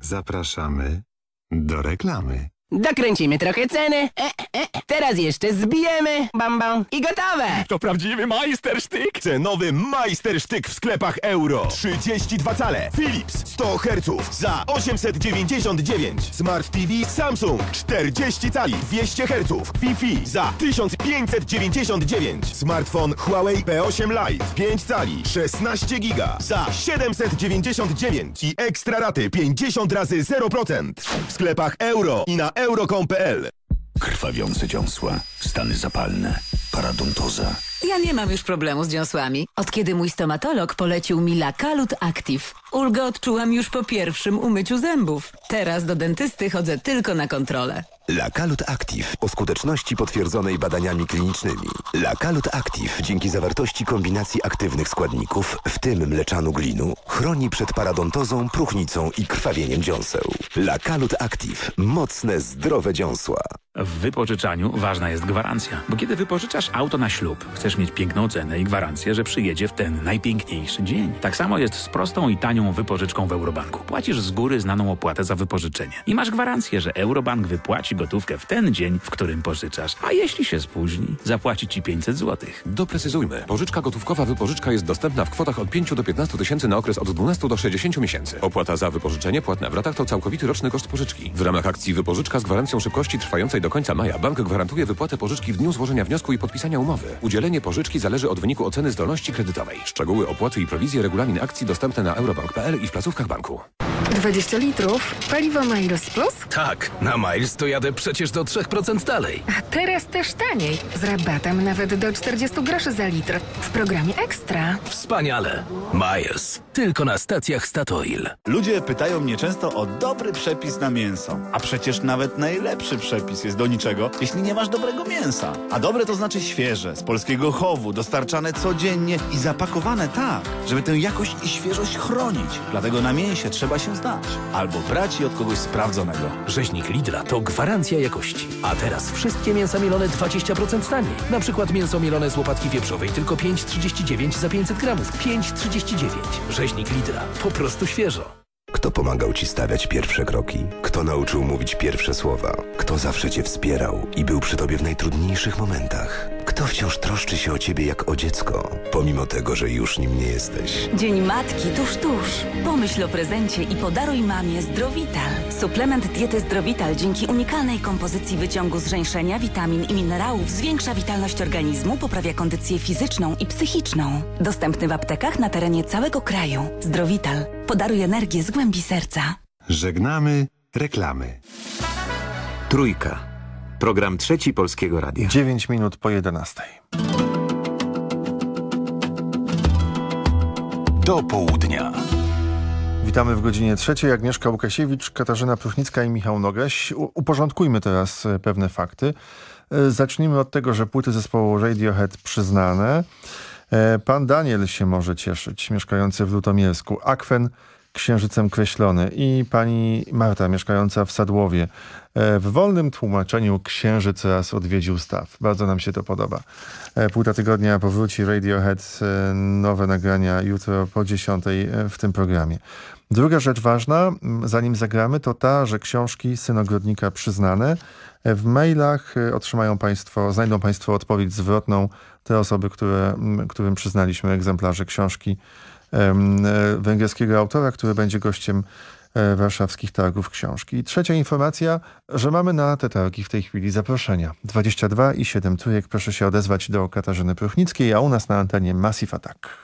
Zapraszamy do reklamy. Dokręcimy trochę ceny. E, e, teraz jeszcze zbijemy. Bam, bam. I gotowe. To prawdziwy majstersztyk. Cenowy majstersztyk w sklepach euro. 32 cale. Philips 100 Hz za 899. Smart TV Samsung 40 cali 200 Hz. Wi-Fi za 1599. Smartfon Huawei P8 Lite 5 cali 16 giga za 799 i ekstra raty 50 razy 0% w sklepach euro i na euro.com.pl. Krwawiące dziąsła, stany zapalne, paradontoza. Ja nie mam już problemu z dziąsłami. Od kiedy mój stomatolog polecił mi Lakalut Active. Ulgę odczułam już po pierwszym umyciu zębów. Teraz do dentysty chodzę tylko na kontrolę. Lakalut Active o skuteczności potwierdzonej badaniami klinicznymi. Lakalut Active dzięki zawartości kombinacji aktywnych składników, w tym mleczanu glinu, chroni przed paradontozą, próchnicą i krwawieniem dziąseł. Lakalut Active. Mocne, zdrowe dziąsła. W wypożyczaniu ważna jest gwarancja, bo kiedy wypożyczasz auto na ślub, chcesz mieć piękną cenę i gwarancję, że przyjedzie w ten najpiękniejszy dzień. Tak samo jest z prostą i tanią wypożyczką w Eurobanku. Płacisz z góry znaną opłatę za wypożyczenie i masz gwarancję, że Eurobank wypłaci gotówkę w ten dzień, w którym pożyczasz. A jeśli się spóźni, zapłaci ci 500 zł. Doprecyzujmy. Pożyczka gotówkowa wypożyczka jest dostępna w kwotach od 5 do 15 tysięcy na okres od 12 do 60 miesięcy. Opłata za wypożyczenie płatne w ratach to całkowity roczny koszt pożyczki. W ramach akcji wypożyczka z gwarancją szybkości trwającej do końca maja bank gwarantuje wypłatę pożyczki w dniu złożenia wniosku i podpisania umowy. Udzielenie pożyczki zależy od wyniku oceny zdolności kredytowej. Szczegóły opłaty i prowizje regulamin akcji dostępne na eurobank.pl i w placówkach banku. 20 litrów. Paliwo Miles Plus? Tak, na Miles to jadę przecież do 3% dalej. A teraz też taniej. Z rabatem nawet do 40 groszy za litr. W programie Ekstra. Wspaniale. Miles. Tylko na stacjach Statoil. Ludzie pytają mnie często o dobry przepis na mięso. A przecież nawet najlepszy przepis jest do niczego, jeśli nie masz dobrego mięsa. A dobre to znaczy świeże, z polskiego chowu, dostarczane codziennie i zapakowane tak, żeby tę jakość i świeżość chronić. Dlatego na mięsie trzeba się znać. Albo brać je od kogoś sprawdzonego. Rzeźnik Lidla to gwarancja jakości. A teraz wszystkie mięsa mielone 20% taniej. Na przykład mięso mielone z łopatki wieprzowej tylko 5,39 za 500 gramów. 5,39. Rzeźnik Lidla. Po prostu świeżo. Kto pomagał ci stawiać pierwsze kroki? Kto nauczył mówić pierwsze słowa? Kto zawsze cię wspierał i był przy tobie w najtrudniejszych momentach? Kto wciąż troszczy się o ciebie jak o dziecko, pomimo tego, że już nim nie jesteś? Dzień Matki tuż, tuż. Pomyśl o prezencie i podaruj mamie Zdrowital. Suplement diety Zdrowital dzięki unikalnej kompozycji wyciągu z żeńszenia, witamin i minerałów zwiększa witalność organizmu, poprawia kondycję fizyczną i psychiczną. Dostępny w aptekach na terenie całego kraju. Zdrowital. Podaruj energię z głębi serca. Żegnamy reklamy. Trójka. Program trzeci Polskiego Radia. 9 minut po 11. Do południa. Witamy w godzinie trzeciej. Agnieszka Łukasiewicz, Katarzyna Pruchnicka i Michał Nogaś. U uporządkujmy teraz e, pewne fakty. E, zacznijmy od tego, że płyty zespołu Radiohead przyznane. E, pan Daniel się może cieszyć, mieszkający w Lutomielsku. Akwen księżycem kreślony i pani Marta mieszkająca w Sadłowie. W wolnym tłumaczeniu księżyc raz odwiedził staw. Bardzo nam się to podoba. Półtora tygodnia powróci Radiohead, nowe nagrania jutro po 10 w tym programie. Druga rzecz ważna, zanim zagramy, to ta, że książki Synogrodnika przyznane w mailach otrzymają Państwo, znajdą Państwo odpowiedź zwrotną. Te osoby, które, którym przyznaliśmy egzemplarze książki węgierskiego autora, który będzie gościem warszawskich targów książki. I trzecia informacja, że mamy na te targi w tej chwili zaproszenia. 22 i 7 trójek. Proszę się odezwać do Katarzyny Pruchnickiej, a u nas na antenie Massive Attack.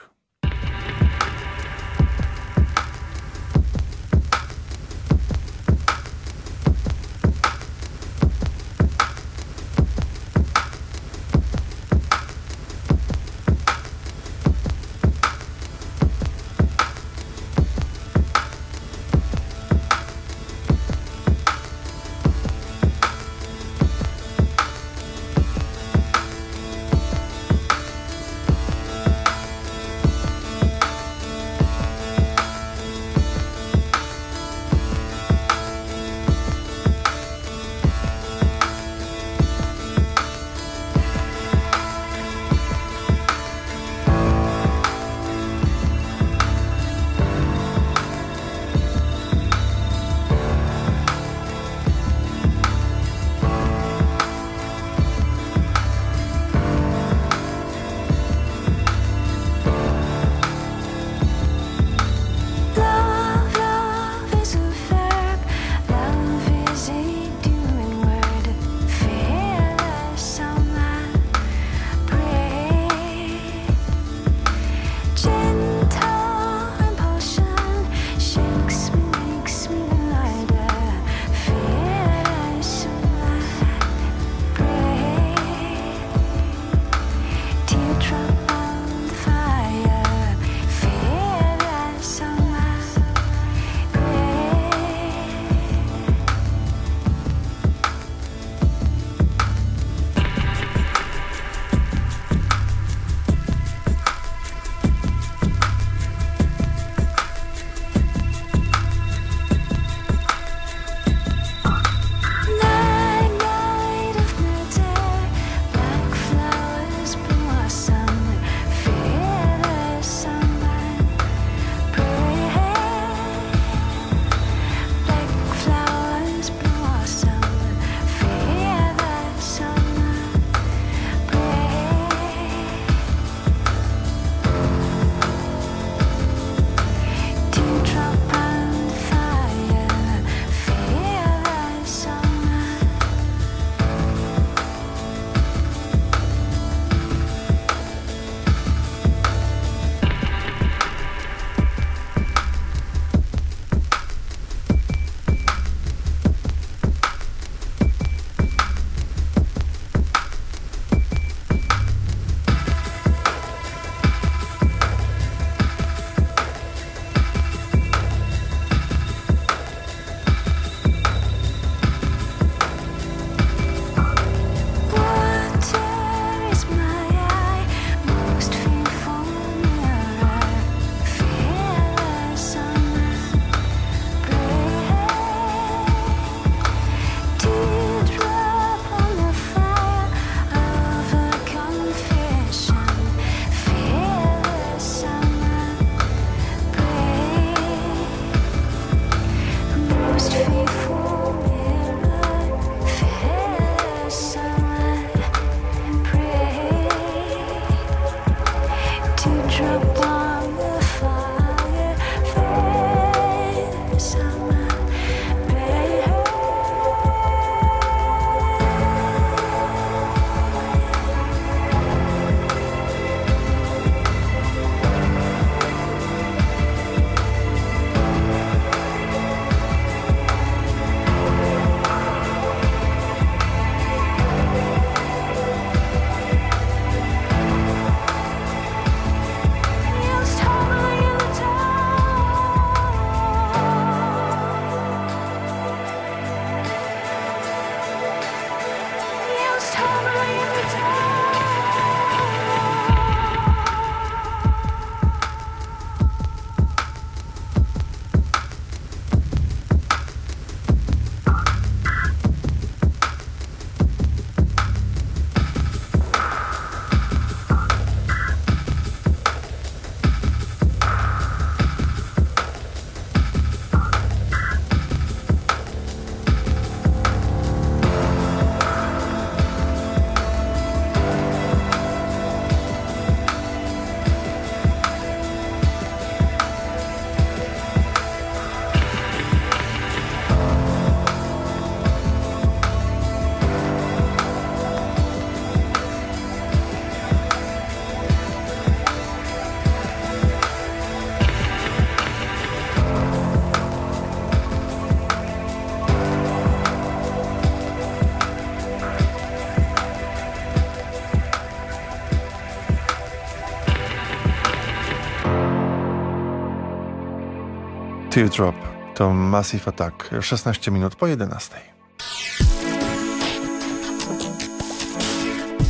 Teardrop to Massive Attack. 16 minut po 11.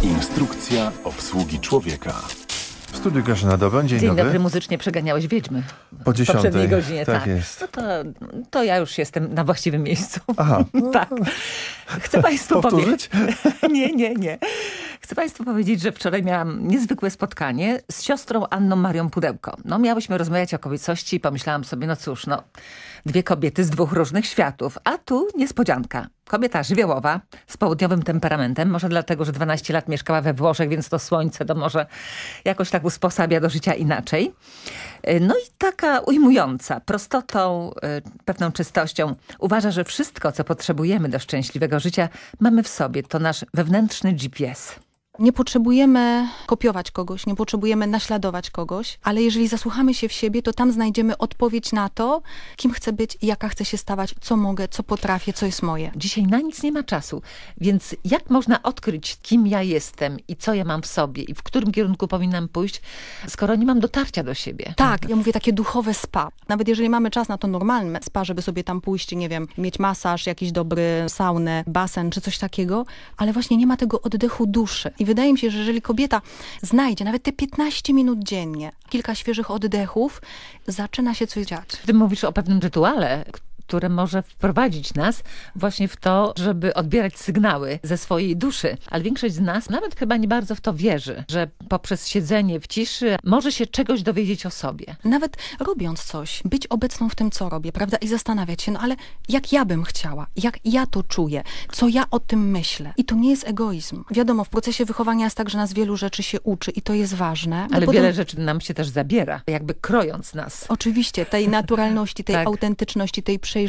Instrukcja obsługi człowieka. W studiu Grażyna Doboń, dzień, Dzień dobry. dobry, muzycznie przeganiałeś Wiedźmy. Po dziesiątej. poprzedniej godzinie, Tak tak. jest. No to, to ja już jestem na właściwym miejscu. Aha. tak. Chcę Państwu Powtórzyć? powiedzieć... nie, nie, nie. Państwu powiedzieć, że wczoraj miałam niezwykłe spotkanie z siostrą Anną Marią Pudełko. No, miałyśmy rozmawiać o kobiecości i pomyślałam sobie, no cóż, no, dwie kobiety z dwóch różnych światów. A tu niespodzianka. Kobieta żywiołowa, z południowym temperamentem, może dlatego, że 12 lat mieszkała we Włoszech, więc to słońce to może jakoś tak usposabia do życia inaczej. No i taka ujmująca, prostotą, y, pewną czystością. Uważa, że wszystko, co potrzebujemy do szczęśliwego życia, mamy w sobie. To nasz wewnętrzny GPS. Nie potrzebujemy kopiować kogoś, nie potrzebujemy naśladować kogoś, ale jeżeli zasłuchamy się w siebie, to tam znajdziemy odpowiedź na to, kim chcę być, jaka chcę się stawać, co mogę, co potrafię, co jest moje. Dzisiaj na nic nie ma czasu, więc jak można odkryć, kim ja jestem i co ja mam w sobie i w którym kierunku powinnam pójść, skoro nie mam dotarcia do siebie? Tak, ja mówię takie duchowe spa. Nawet jeżeli mamy czas na to normalne spa, żeby sobie tam pójść, nie wiem, mieć masaż, jakiś dobry saunę, basen czy coś takiego, ale właśnie nie ma tego oddechu duszy. I wydaje mi się, że jeżeli kobieta znajdzie nawet te 15 minut dziennie, kilka świeżych oddechów, zaczyna się coś dziać. Ty mówisz o pewnym rytuale, które może wprowadzić nas właśnie w to, żeby odbierać sygnały ze swojej duszy. Ale większość z nas nawet chyba nie bardzo w to wierzy, że poprzez siedzenie w ciszy może się czegoś dowiedzieć o sobie. Nawet robiąc coś, być obecną w tym, co robię, prawda? I zastanawiać się, no ale jak ja bym chciała, jak ja to czuję, co ja o tym myślę. I to nie jest egoizm. Wiadomo, w procesie wychowania jest tak, że nas wielu rzeczy się uczy i to jest ważne. Ale potem... wiele rzeczy nam się też zabiera, jakby krojąc nas. Oczywiście, tej naturalności, tej Tak. autentyczności, tej przejrzystości.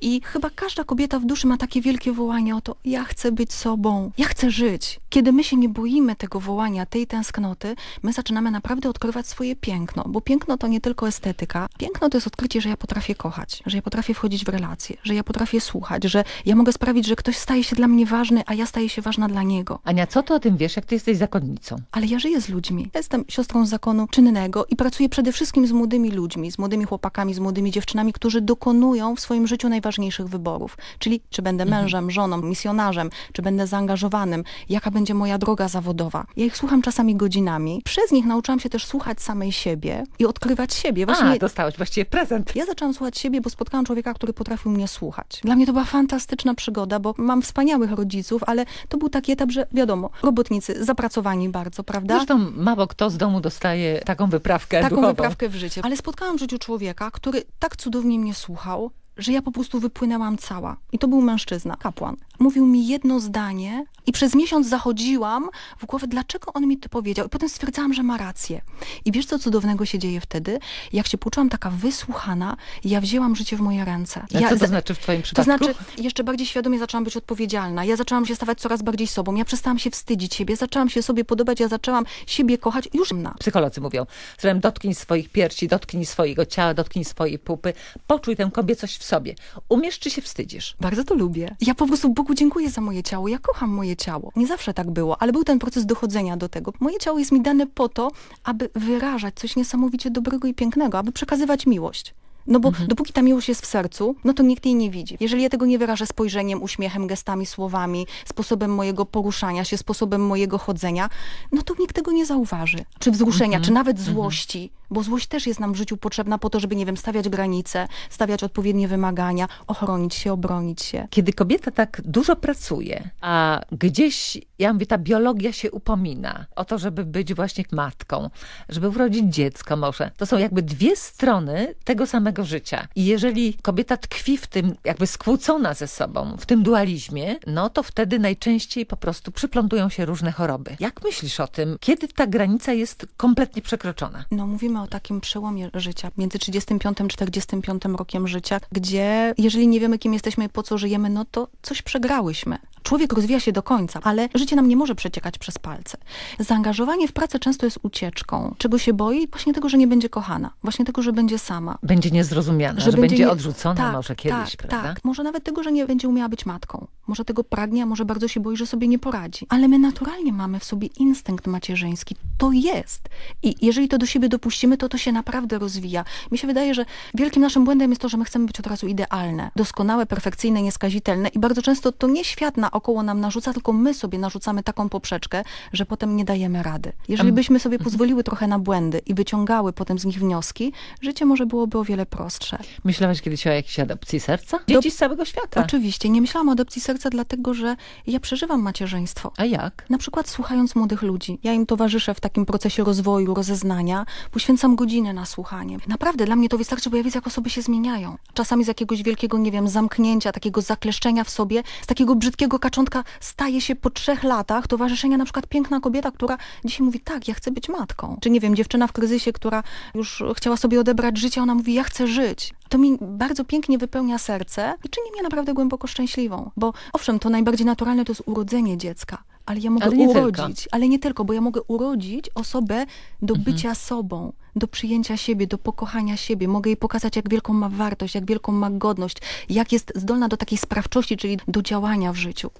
I chyba każda kobieta w duszy ma takie wielkie wołanie o to, ja chcę być sobą, ja chcę żyć. Kiedy my się nie boimy tego wołania, tej tęsknoty, my zaczynamy naprawdę odkrywać swoje piękno, bo piękno to nie tylko estetyka. Piękno to jest odkrycie, że ja potrafię kochać, że ja potrafię wchodzić w relacje, że ja potrafię słuchać, że ja mogę sprawić, że ktoś staje się dla mnie ważny, a ja staję się ważna dla niego. Ania, co ty o tym wiesz, jak ty jesteś zakonnicą? Ale ja żyję z ludźmi. Jestem siostrą zakonu czynnego i pracuję przede wszystkim z młodymi ludźmi, z młodymi chłopakami, z młodymi dziewczynami, którzy dokonują w swoim życiu najważniejszych wyborów. Czyli czy będę mężem, żoną, misjonarzem, czy będę zaangażowanym, jaka będzie moja droga zawodowa. Ja ich słucham czasami godzinami. Przez nich nauczyłam się też słuchać samej siebie i odkrywać siebie. Właśnie A, dostałeś właściwie prezent. ja zaczęłam słuchać siebie, bo spotkałam człowieka, który potrafił mnie słuchać. Dla mnie to była fantastyczna przygoda, bo mam wspaniałych rodziców, ale to był taki etap, że wiadomo, robotnicy, zapracowani bardzo, prawda? Zresztą mało kto z domu dostaje taką wyprawkę taką duchową. wyprawkę w życie. Ale spotkałam w życiu człowieka, który tak cudownie mnie słuchał, know-how że ja po prostu wypłynęłam cała. I to był mężczyzna, kapłan. Mówił mi jedno zdanie i przez miesiąc zachodziłam w głowę, dlaczego on mi to powiedział. I potem stwierdzałam, że ma rację. I wiesz, co cudownego się dzieje wtedy? Jak się poczułam taka wysłuchana, ja wzięłam życie w moje ręce. A ja co to znaczy w twoim To przypadku? znaczy, jeszcze bardziej świadomie zaczęłam być odpowiedzialna. Ja zaczęłam się stawać coraz bardziej sobą. Ja przestałam się wstydzić siebie, zaczęłam się sobie podobać, ja zaczęłam siebie kochać już na. Psycholodzy mówią, zatem dotknij swoich piersi, dotknij swojego ciała, dotknij swojej pupy, poczuj tę kobiecość w sobie. Umiesz czy się wstydzisz? Bardzo to lubię. Ja po prostu Bogu dziękuję za moje ciało. Ja kocham moje ciało. Nie zawsze tak było, ale był ten proces dochodzenia do tego. Moje ciało jest mi dane po to, aby wyrażać coś niesamowicie dobrego i pięknego, aby przekazywać miłość. No bo dopóki ta miłość jest w sercu, no to nikt jej nie widzi. Jeżeli ja tego nie wyrażę spojrzeniem, uśmiechem, gestami, słowami, sposobem mojego poruszania się, sposobem mojego chodzenia, no to nikt tego nie zauważy. Czy wzruszenia, Mhm. czy nawet złości, bo złość też jest nam w życiu potrzebna po to, żeby, nie wiem, stawiać granice, stawiać odpowiednie wymagania, ochronić się, obronić się. Kiedy kobieta tak dużo pracuje, a gdzieś, ja mówię, ta biologia się upomina o to, żeby być właśnie matką, żeby urodzić dziecko może, to są jakby dwie strony tego samego życia. I jeżeli kobieta tkwi w tym, jakby skłócona ze sobą, w tym dualizmie, no to wtedy najczęściej po prostu przyplątują się różne choroby. Jak myślisz o tym, kiedy ta granica jest kompletnie przekroczona? No mówimy o takim przełomie życia, między 35 45 rokiem życia, gdzie jeżeli nie wiemy, kim jesteśmy i po co żyjemy, no to coś przegrałyśmy. Człowiek rozwija się do końca, ale życie nam nie może przeciekać przez palce. Zaangażowanie w pracę często jest ucieczką. Czego się boi? Właśnie tego, że nie będzie kochana. Właśnie tego, że będzie sama. Będzie niezrozumiana, że, będzie, nie- odrzucona tak, może kiedyś, tak, prawda? Tak, może nawet tego, że nie będzie umiała być matką. Może tego pragnie, a może bardzo się boi, że sobie nie poradzi. Ale my naturalnie mamy w sobie instynkt macierzyński. To jest. I jeżeli to do siebie dopuścimy, to to się naprawdę rozwija. Mi się wydaje, że wielkim naszym błędem jest to, że my chcemy być od razu idealne, doskonałe, perfekcyjne, nieskazitelne i bardzo często to nie świat naokoło nam narzuca, tylko my sobie narzucamy taką poprzeczkę, że potem nie dajemy rady. Jeżeli byśmy sobie pozwoliły trochę na błędy i wyciągały potem z nich wnioski, życie może byłoby o wiele prostsze. Myślałaś kiedyś o jakiejś adopcji serca? Dzieci z całego świata. Oczywiście. Nie myślałam o adopcji serca, dlatego że ja przeżywam macierzyństwo. A jak? Na przykład słuchając młodych ludzi. Ja im towarzyszę w takim procesie rozwoju, rozeznania. Poświęcam godzinę na słuchanie. Naprawdę, dla mnie to wystarczy, bo ja widzę, jak osoby się zmieniają. Czasami z jakiegoś wielkiego, nie wiem, zamknięcia, takiego zakleszczenia w sobie, z takiego brzydkiego kaczątka staje się po trzech latach towarzyszenia na przykład piękna kobieta, która dzisiaj mówi, tak, ja chcę być matką. Czy nie wiem, dziewczyna w kryzysie, która już chciała sobie odebrać życie, ona mówi, ja chcę żyć. To mi bardzo pięknie wypełnia serce i czyni mnie naprawdę głęboko szczęśliwą. Bo owszem, to najbardziej naturalne to jest urodzenie dziecka, ale ja mogę Ale urodzić, tylko. ale nie tylko, bo ja mogę urodzić osobę do Mhm. bycia sobą, do przyjęcia siebie, do pokochania siebie. Mogę jej pokazać, jak wielką ma wartość, jak wielką ma godność, jak jest zdolna do takiej sprawczości, czyli do działania w życiu.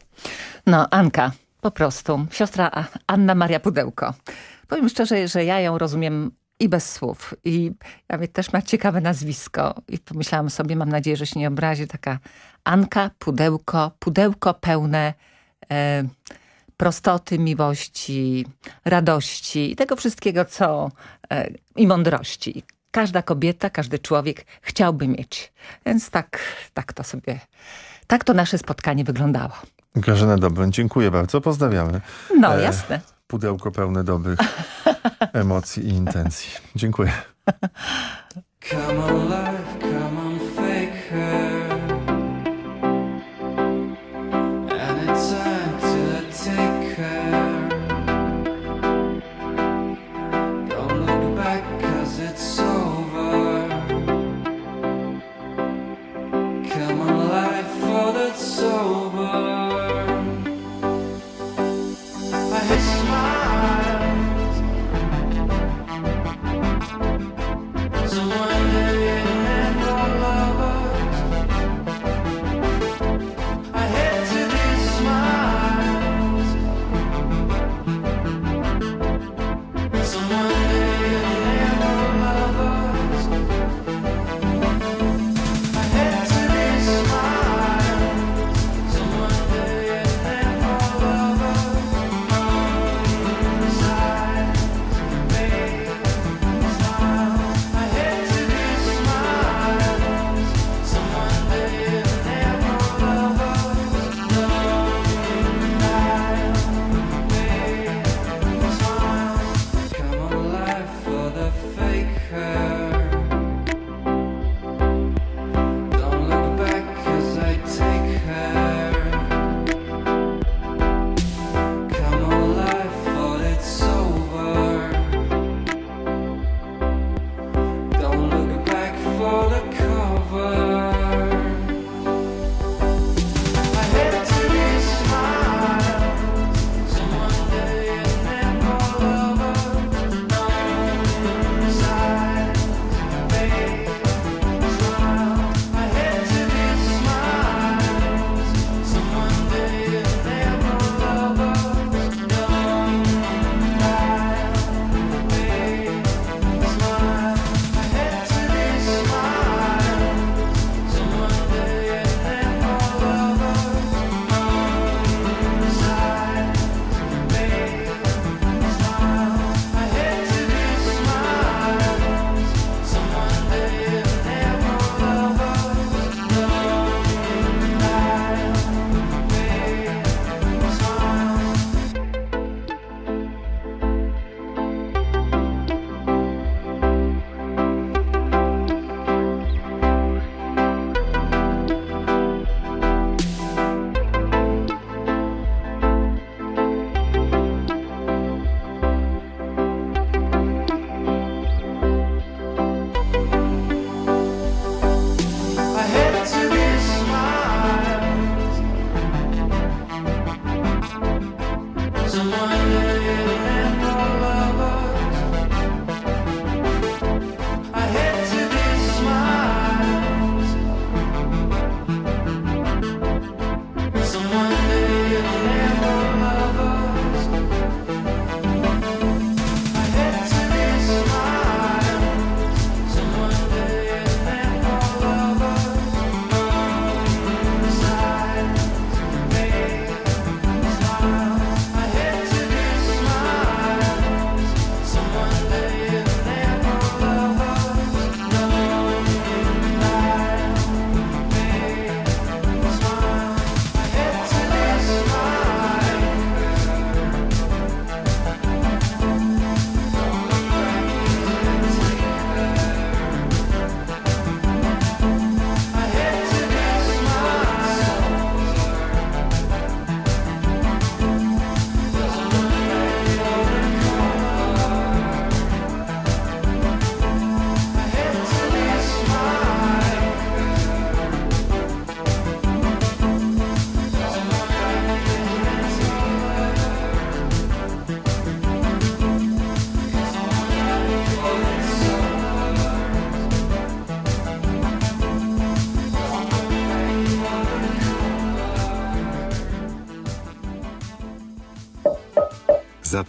No, Anka, po prostu. Siostra Anna Maria Pudełko. Powiem szczerze, że ja ją rozumiem i bez słów. I ja mnie też ma ciekawe nazwisko. I pomyślałam sobie, mam nadzieję, że się nie obrazi, taka Anka Pudełko, pudełko pełne e, prostoty, miłości, radości i tego wszystkiego, co e, i mądrości. Każda kobieta, każdy człowiek chciałby mieć. Więc tak, tak to sobie, tak to nasze spotkanie wyglądało. Grażyna Dobroń, dziękuję bardzo, pozdrawiamy. No, E, jasne. Pudełko pełne dobrych emocji i intencji. Dziękuję. Come come on, fake her.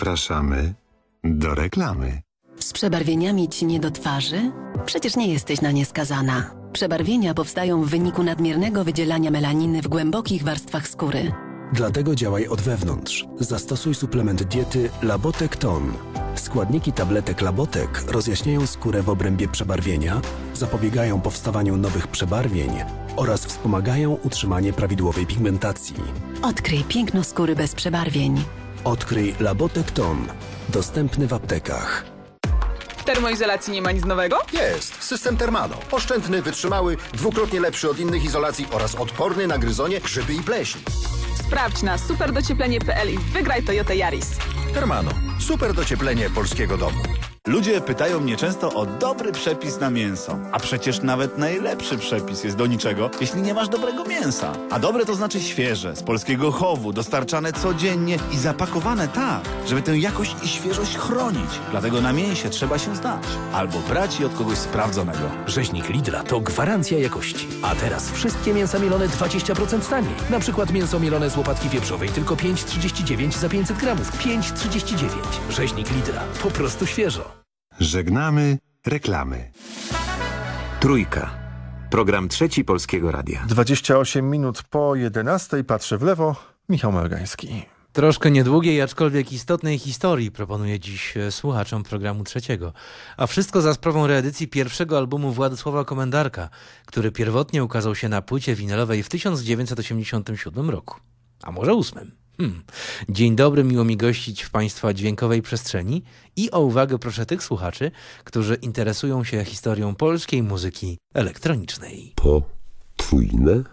Zapraszamy do reklamy. Z przebarwieniami ci nie do twarzy? Przecież nie jesteś na nie skazana. Przebarwienia powstają w wyniku nadmiernego wydzielania melaniny w głębokich warstwach skóry. Dlatego działaj od wewnątrz. Zastosuj suplement diety Labotek Ton. Składniki tabletek Labotek rozjaśniają skórę w obrębie przebarwienia, zapobiegają powstawaniu nowych przebarwień oraz wspomagają utrzymanie prawidłowej pigmentacji. Odkryj piękno skóry bez przebarwień. Odkryj Labotek Ton. Dostępny w aptekach. W termoizolacji nie ma nic nowego? Jest. System Termano. Oszczędny, wytrzymały, dwukrotnie lepszy od innych izolacji oraz odporny na gryzonie, grzyby i pleśń. Sprawdź na superdocieplenie.pl i wygraj Toyota Yaris. Termano. Super docieplenie polskiego domu. Ludzie pytają mnie często o dobry przepis na mięso. A przecież nawet najlepszy przepis jest do niczego, jeśli nie masz dobrego mięsa. A dobre to znaczy świeże, z polskiego chowu, dostarczane codziennie i zapakowane tak, żeby tę jakość i świeżość chronić. Dlatego na mięsie trzeba się znać. Albo brać je od kogoś sprawdzonego. Rzeźnik Lidla to gwarancja jakości. A teraz wszystkie mięsa mielone 20% taniej. Na przykład mięso mielone z łopatki wieprzowej tylko 5,39 za 500 gramów. 5,39. Rzeźnik Lidla. Po prostu świeżo. Żegnamy reklamy. Trójka. Program trzeci Polskiego Radia. 28 minut po 11 patrzę w lewo. Michał Margański. Troszkę niedługiej, aczkolwiek istotnej historii proponuję dziś e, słuchaczom programu trzeciego. A wszystko za sprawą reedycji pierwszego albumu Władysława Komendarka, który pierwotnie ukazał się na płycie winylowej w 1987 roku. A może ósmym. Hmm. Dzień dobry, miło mi gościć w Państwa dźwiękowej przestrzeni i o uwagę proszę tych słuchaczy, którzy interesują się historią polskiej muzyki elektronicznej. Potrójne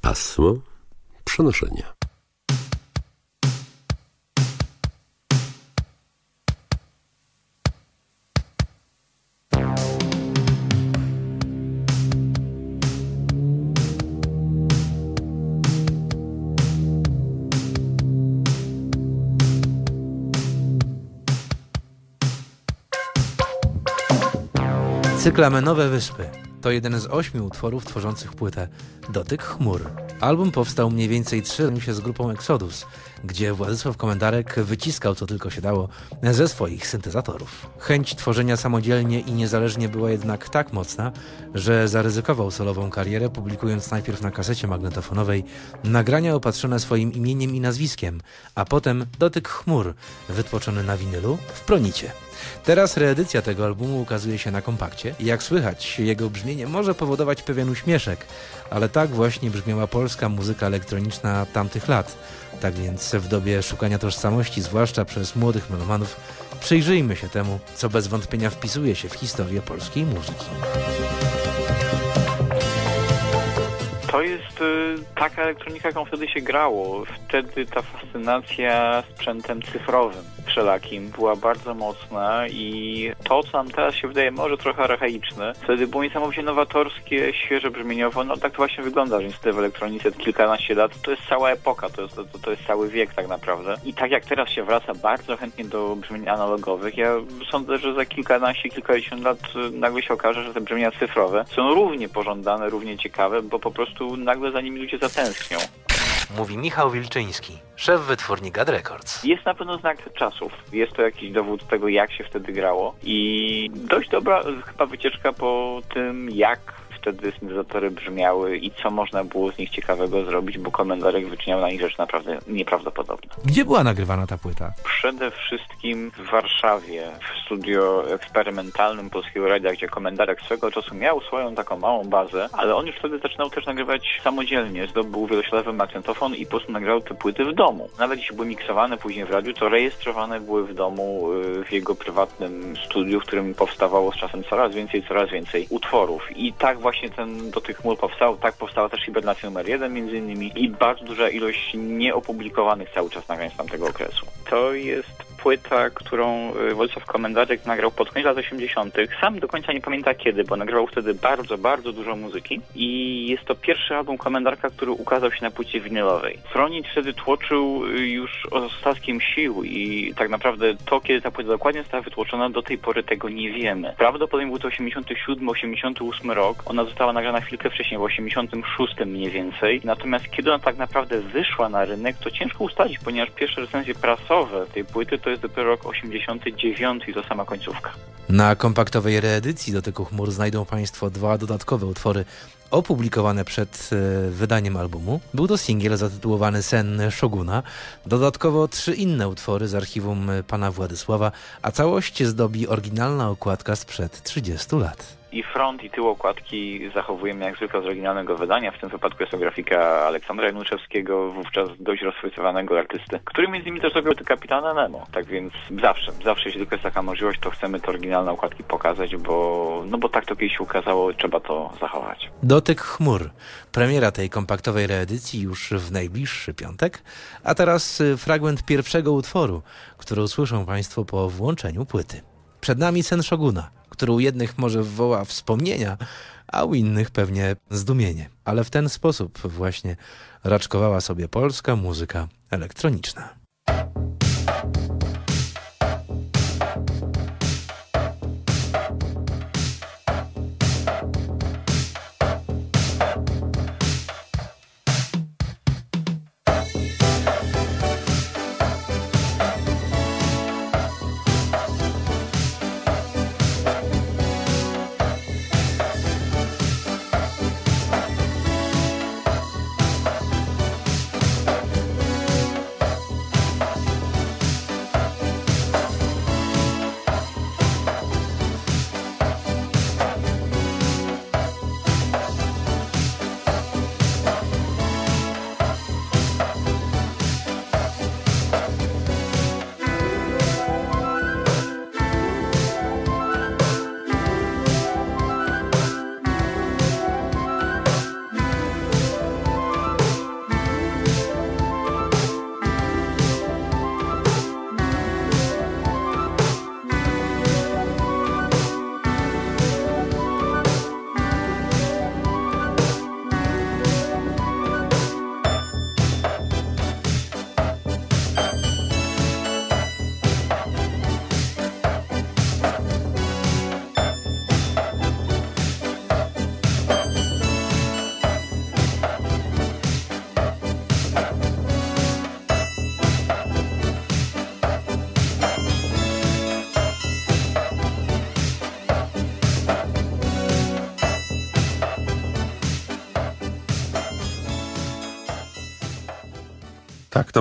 pasmo przenoszenia. Cykl Amenowe Wyspy to jeden z ośmiu utworów tworzących płytę Dotyk chmur. Album powstał mniej więcej trzy się z grupą Exodus, gdzie Władysław Komendarek wyciskał co tylko się dało ze swoich syntezatorów. Chęć tworzenia samodzielnie i niezależnie była jednak tak mocna, że zaryzykował solową karierę, publikując najpierw na kasecie magnetofonowej nagrania opatrzone swoim imieniem i nazwiskiem, a potem Dotyk chmur, wytłoczony na winylu w plonicie. Teraz reedycja tego albumu ukazuje się na kompakcie i jak słychać, jego brzmienie może powodować pewien uśmieszek, ale tak właśnie brzmiała polska muzyka elektroniczna tamtych lat. Tak więc w dobie szukania tożsamości, zwłaszcza przez młodych melomanów, przyjrzyjmy się temu, co bez wątpienia wpisuje się w historię polskiej muzyki. To jest y, taka elektronika, jaką wtedy się grało. Wtedy ta fascynacja sprzętem cyfrowym wszelakim była bardzo mocna i to, co nam teraz się wydaje może trochę archaiczne, wtedy było niesamowicie nowatorskie, świeże brzmieniowo. No tak to właśnie wygląda, że niestety w elektronice kilkanaście lat to jest cała epoka, to jest, to, to jest cały wiek tak naprawdę. I tak jak teraz się wraca bardzo chętnie do brzmień analogowych, ja sądzę, że za kilkanaście, kilkadziesiąt lat y, nagle się okaże, że te brzmienia cyfrowe są równie pożądane, równie ciekawe, bo po prostu nagle za nimi ludzie zatęsknią. Mówi Michał Wilczyński, szef wytwórni Gad Records. Jest na pewno znak czasów. Jest to jakiś dowód tego, jak się wtedy grało i dość dobra chyba wycieczka po tym, jak wtedy syntezatory brzmiały i co można było z nich ciekawego zrobić, bo komendarek wyczyniał na nich rzeczy naprawdę nieprawdopodobne. Gdzie była nagrywana ta płyta? Przede wszystkim w Warszawie, w studio eksperymentalnym Polskiego Radia, gdzie komendarek swego czasu miał swoją taką małą bazę, ale on już wtedy zaczynał też nagrywać samodzielnie. Zdobył wielośladowy magnetofon i po prostu nagrał te płyty w domu. Nawet jeśli były miksowane później w radiu, to rejestrowane były w domu y, w jego prywatnym studiu, w którym powstawało z czasem coraz więcej, coraz więcej utworów. I tak właśnie ten do tych chmur powstał. Tak powstała też hibernacja numer jeden między innymi i bardzo duża ilość nieopublikowanych cały czas nagrań z tamtego okresu. To jest płyta, którą y, Władysław Komendarek nagrał pod koniec lat 80. Sam do końca nie pamięta kiedy, bo nagrywał wtedy bardzo, bardzo dużo muzyki i jest to pierwszy album Komendarka, który ukazał się na płycie winylowej. Fronić wtedy tłoczył y, już ostatkiem sił i tak naprawdę to, kiedy ta płyta dokładnie została wytłoczona, do tej pory tego nie wiemy. Prawdopodobnie był to 87-88 rok. Ona została nagrana chwilkę wcześniej, w 86 mniej więcej. Natomiast kiedy ona tak naprawdę wyszła na rynek, to ciężko ustalić, ponieważ pierwsze recenzje prasowe tej płyty to jest dopiero rok 89 i to sama końcówka. Na kompaktowej reedycji Dotyku Chmur znajdą Państwo dwa dodatkowe utwory opublikowane przed e, wydaniem albumu. Był to singiel zatytułowany Sen Szoguna. Dodatkowo trzy inne utwory z archiwum e, pana Władysława, a całość zdobi oryginalna okładka sprzed 30 lat. I front, i tył okładki zachowujemy jak zwykle z oryginalnego wydania. W tym wypadku jest to grafika Aleksandra Januszewskiego, wówczas dość rozchwytywanego artysty, który między innymi też zrobił kapitana Nemo. Tak więc zawsze, zawsze jeśli tylko jest taka możliwość, to chcemy te oryginalne okładki pokazać, bo, no bo tak to kiedyś się ukazało, trzeba to zachować. Dotyk chmur. Premiera tej kompaktowej reedycji już w najbliższy piątek. A teraz y, fragment pierwszego utworu, który usłyszą Państwo po włączeniu płyty. Przed nami Sen Szoguna, który u jednych może wywoła wspomnienia, a u innych pewnie zdumienie. Ale w ten sposób właśnie raczkowała sobie polska muzyka elektroniczna.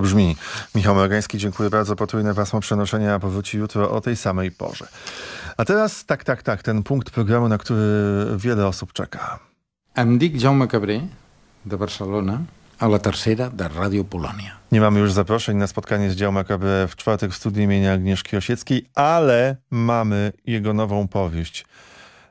To brzmi. Michał Morgański, dziękuję bardzo. Potrójne pasmo przenoszenia powróci jutro o tej samej porze. A teraz, tak, tak, tak, ten punkt programu, na który wiele osób czeka. Em dic Jaume Cabré, de Barcelona, a la tercera de Ràdio Polònia. Nie mamy już zaproszeń na spotkanie z dział Makabre w czwartek w studiu imienia Agnieszki Osieckiej, ale mamy jego nową powieść.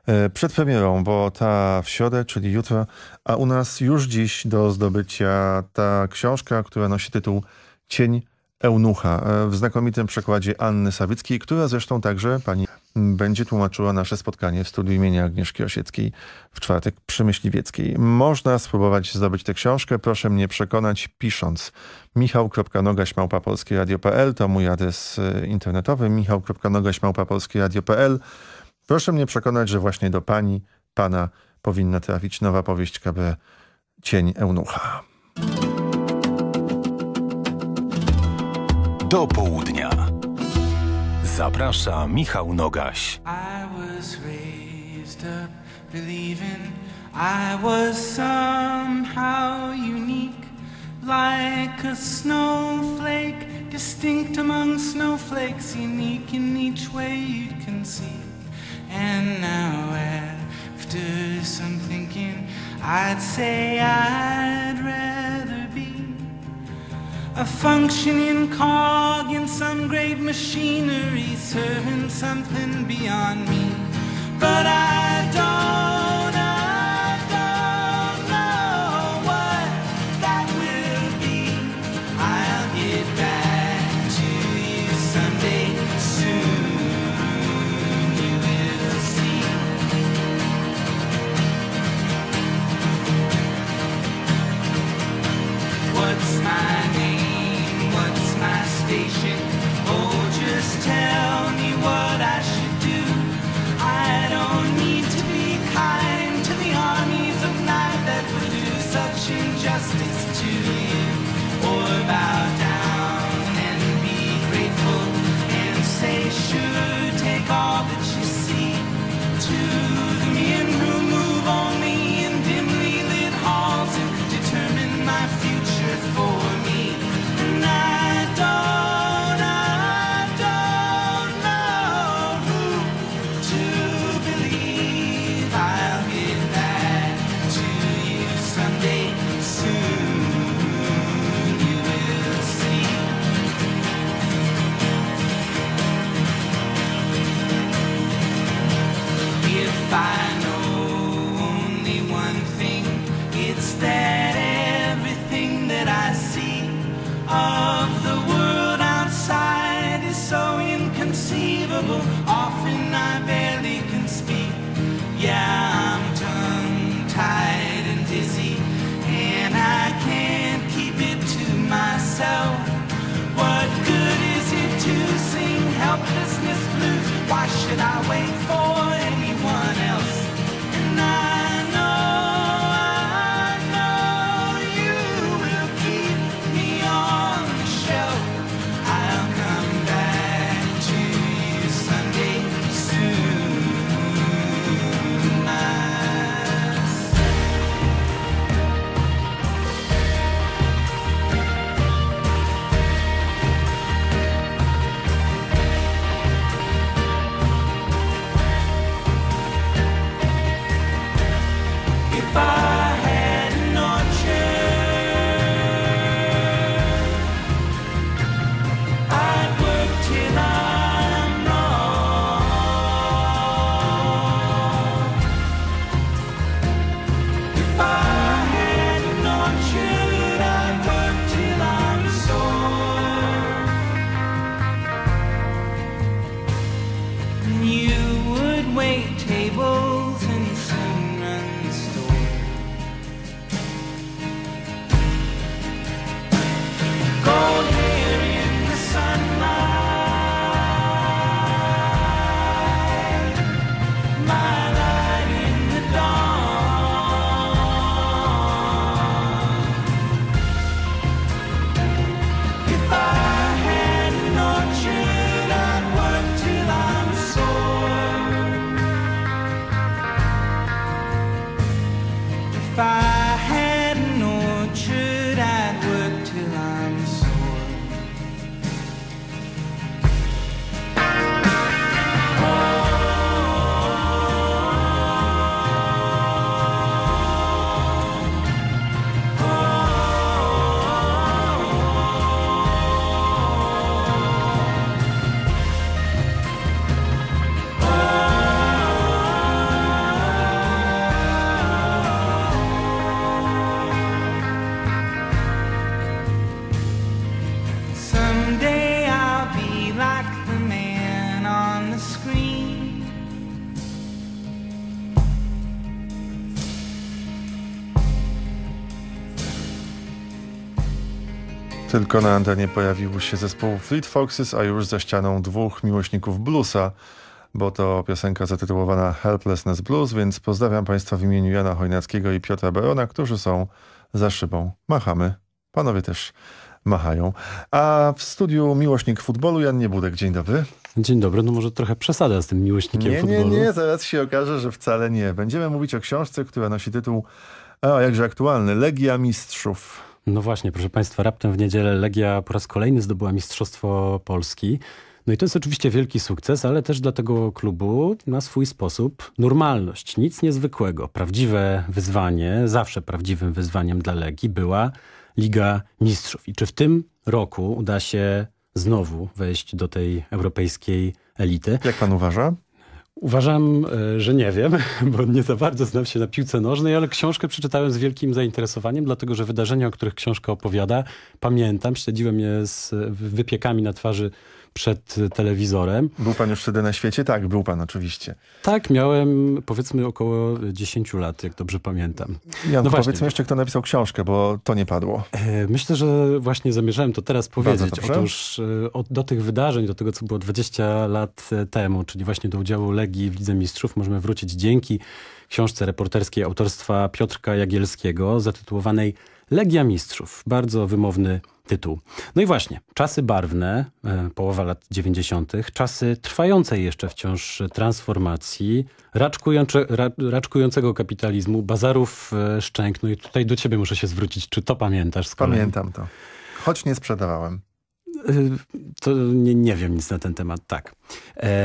E, Przed premierą, bo ta w środę, czyli jutro, a u nas już dziś do zdobycia ta książka, która nosi tytuł Cień Eunucha e, w znakomitym przekładzie Anny Sawickiej, która zresztą także pani będzie tłumaczyła nasze spotkanie w studiu imienia Agnieszki Osieckiej w czwartek przy Myśliwieckiej. Można spróbować zdobyć tę książkę. Proszę mnie przekonać pisząc michał.nogaśmałpapolskieradio.pl to mój adres e, internetowy michał.nogaśmałpapolskieradio.pl Proszę mnie przekonać, że właśnie do pani, pana powinna trafić nowa powieść KB Cień Eunucha. Do południa. Zaprasza Michał Nogaś. I was raised up believing I was somehow unique, like a snowflake, distinct among snowflakes, unique in each way you'd conceive. And now, after some thinking, I'd say I'd rather be a functioning cog in some great machinery serving something beyond me. But I don't, Tylko na antenie pojawił się zespół Fleet Foxes, a już za ścianą dwóch miłośników bluesa, bo to piosenka zatytułowana Helplessness Blues, więc pozdrawiam Państwa w imieniu Jana Chojnackiego i Piotra Barona, którzy są za szybą. Machamy. Panowie też machają. A w studiu miłośnik futbolu Jan Niebudek. Dzień dobry. Dzień dobry, no może trochę przesada z tym miłośnikiem Nie, nie, futbolu. nie, zaraz się okaże, że wcale nie. Będziemy mówić o książce, która nosi tytuł, a jakże aktualny, Legia Mistrzów. No właśnie, proszę Państwa, raptem w niedzielę Legia po raz kolejny zdobyła Mistrzostwo Polski. No i to jest oczywiście wielki sukces, ale też dla tego klubu na swój sposób normalność. Nic niezwykłego. Prawdziwe wyzwanie, zawsze prawdziwym wyzwaniem dla Legii była Liga Mistrzów. I czy w tym roku uda się znowu wejść do tej europejskiej elity? Jak pan uważa? Uważam, e, że nie wiem, bo nie za bardzo znam się na piłce nożnej, ale książkę przeczytałem z wielkim zainteresowaniem, dlatego że wydarzenia, o których książka opowiada, pamiętam, śledziłem je z wypiekami na twarzy przed telewizorem. Był pan już wtedy na świecie? Tak, był pan oczywiście. Tak, miałem powiedzmy około 10 lat, jak dobrze pamiętam. Jan, No powiedzmy jeszcze, kto napisał książkę, bo to nie padło. E, Myślę, że właśnie zamierzałem to teraz powiedzieć. Otóż e, od, do tych wydarzeń, do tego, co było 20 lat e, temu, czyli właśnie do udziału Legii w Lidze Mistrzów, możemy wrócić dzięki książce reporterskiej autorstwa Piotrka Jagielskiego, zatytułowanej Legia Mistrzów. Bardzo wymowny tytuł. No i właśnie, czasy barwne, e, połowa lat 90., czasy trwającej jeszcze wciąż transformacji, raczkujące, ra, raczkującego kapitalizmu, bazarów e, szczęk. No i tutaj do ciebie muszę się zwrócić. Czy to pamiętasz z kolei? Pamiętam to. Choć nie sprzedawałem. To nie, nie wiem nic na ten temat, tak.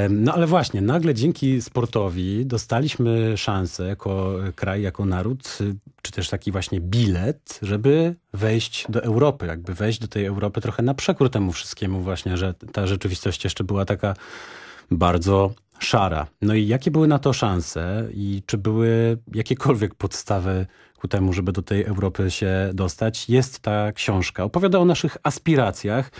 No ale właśnie, nagle dzięki sportowi dostaliśmy szansę jako kraj, jako naród, czy też taki właśnie bilet, żeby wejść do Europy, jakby wejść do tej Europy trochę na przekór temu wszystkiemu właśnie, że ta rzeczywistość jeszcze była taka bardzo szara. No i jakie były na to szanse i czy były jakiekolwiek podstawy ku temu, żeby do tej Europy się dostać? Jest ta książka. Opowiada o naszych aspiracjach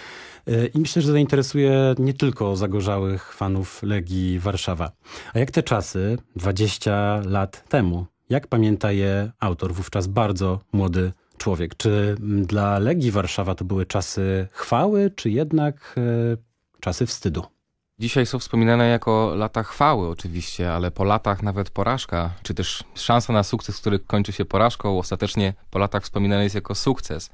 y, i myślę, że zainteresuje nie tylko zagorzałych fanów Legii Warszawa. A jak te czasy 20 lat temu? Jak pamięta je autor, wówczas bardzo młody człowiek? Czy mm, dla Legii Warszawa to były czasy chwały, czy jednak y, czasy wstydu? Dzisiaj są wspominane jako lata chwały oczywiście, ale po latach nawet porażka, czy też szansa na sukces, który kończy się porażką, ostatecznie po latach wspominany jest jako sukces.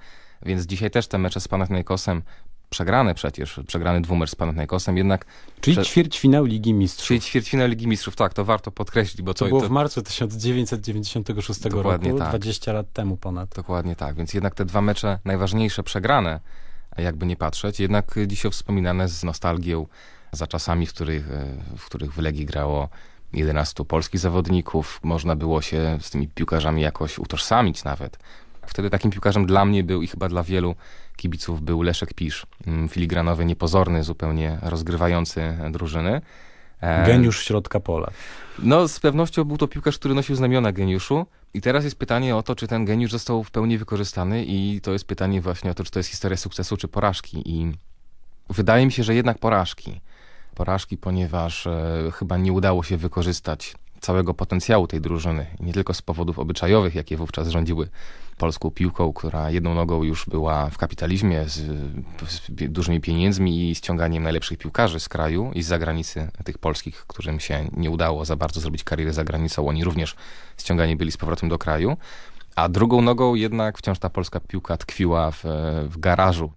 Więc dzisiaj też te mecze z Panathinaikosem, przegrane przecież, przegrany dwumer z Panathinaikosem, jednak... Czyli prze... ćwierćfinał Ligi Mistrzów. Czyli ćwierćfinał Ligi Mistrzów, tak, to warto podkreślić, bo to... To było w marcu 1996 Dokładnie roku, tak. 20 lat temu ponad. Dokładnie tak, więc jednak te dwa mecze najważniejsze przegrane, jakby nie patrzeć, jednak dzisiaj wspominane z nostalgią za czasami, w których, e, w których w Legii grało 11 polskich zawodników. Można było się z tymi piłkarzami jakoś utożsamić nawet. Wtedy takim piłkarzem dla mnie był i chyba dla wielu kibiców był Leszek Pisz. Mm, Filigranowy, niepozorny, zupełnie rozgrywający drużyny. E, Geniusz środka pola. No, z pewnością był to piłkarz, który nosił znamiona geniuszu. I teraz jest pytanie o to, czy ten geniusz został w pełni wykorzystany i to jest pytanie właśnie o to, czy to jest historia sukcesu, czy porażki. I wydaje mi się, że jednak porażki. Porażki, ponieważ e, chyba nie udało się wykorzystać całego potencjału tej drużyny. Nie tylko z powodów obyczajowych, jakie wówczas rządziły polską piłką, która jedną nogą już była w kapitalizmie, z, z dużymi pieniędzmi i ściąganiem najlepszych piłkarzy z kraju i z zagranicy, tych polskich, którym się nie udało za bardzo zrobić kariery za granicą. Oni również ściągani byli z powrotem do kraju. A drugą nogą jednak wciąż ta polska piłka tkwiła w, w garażu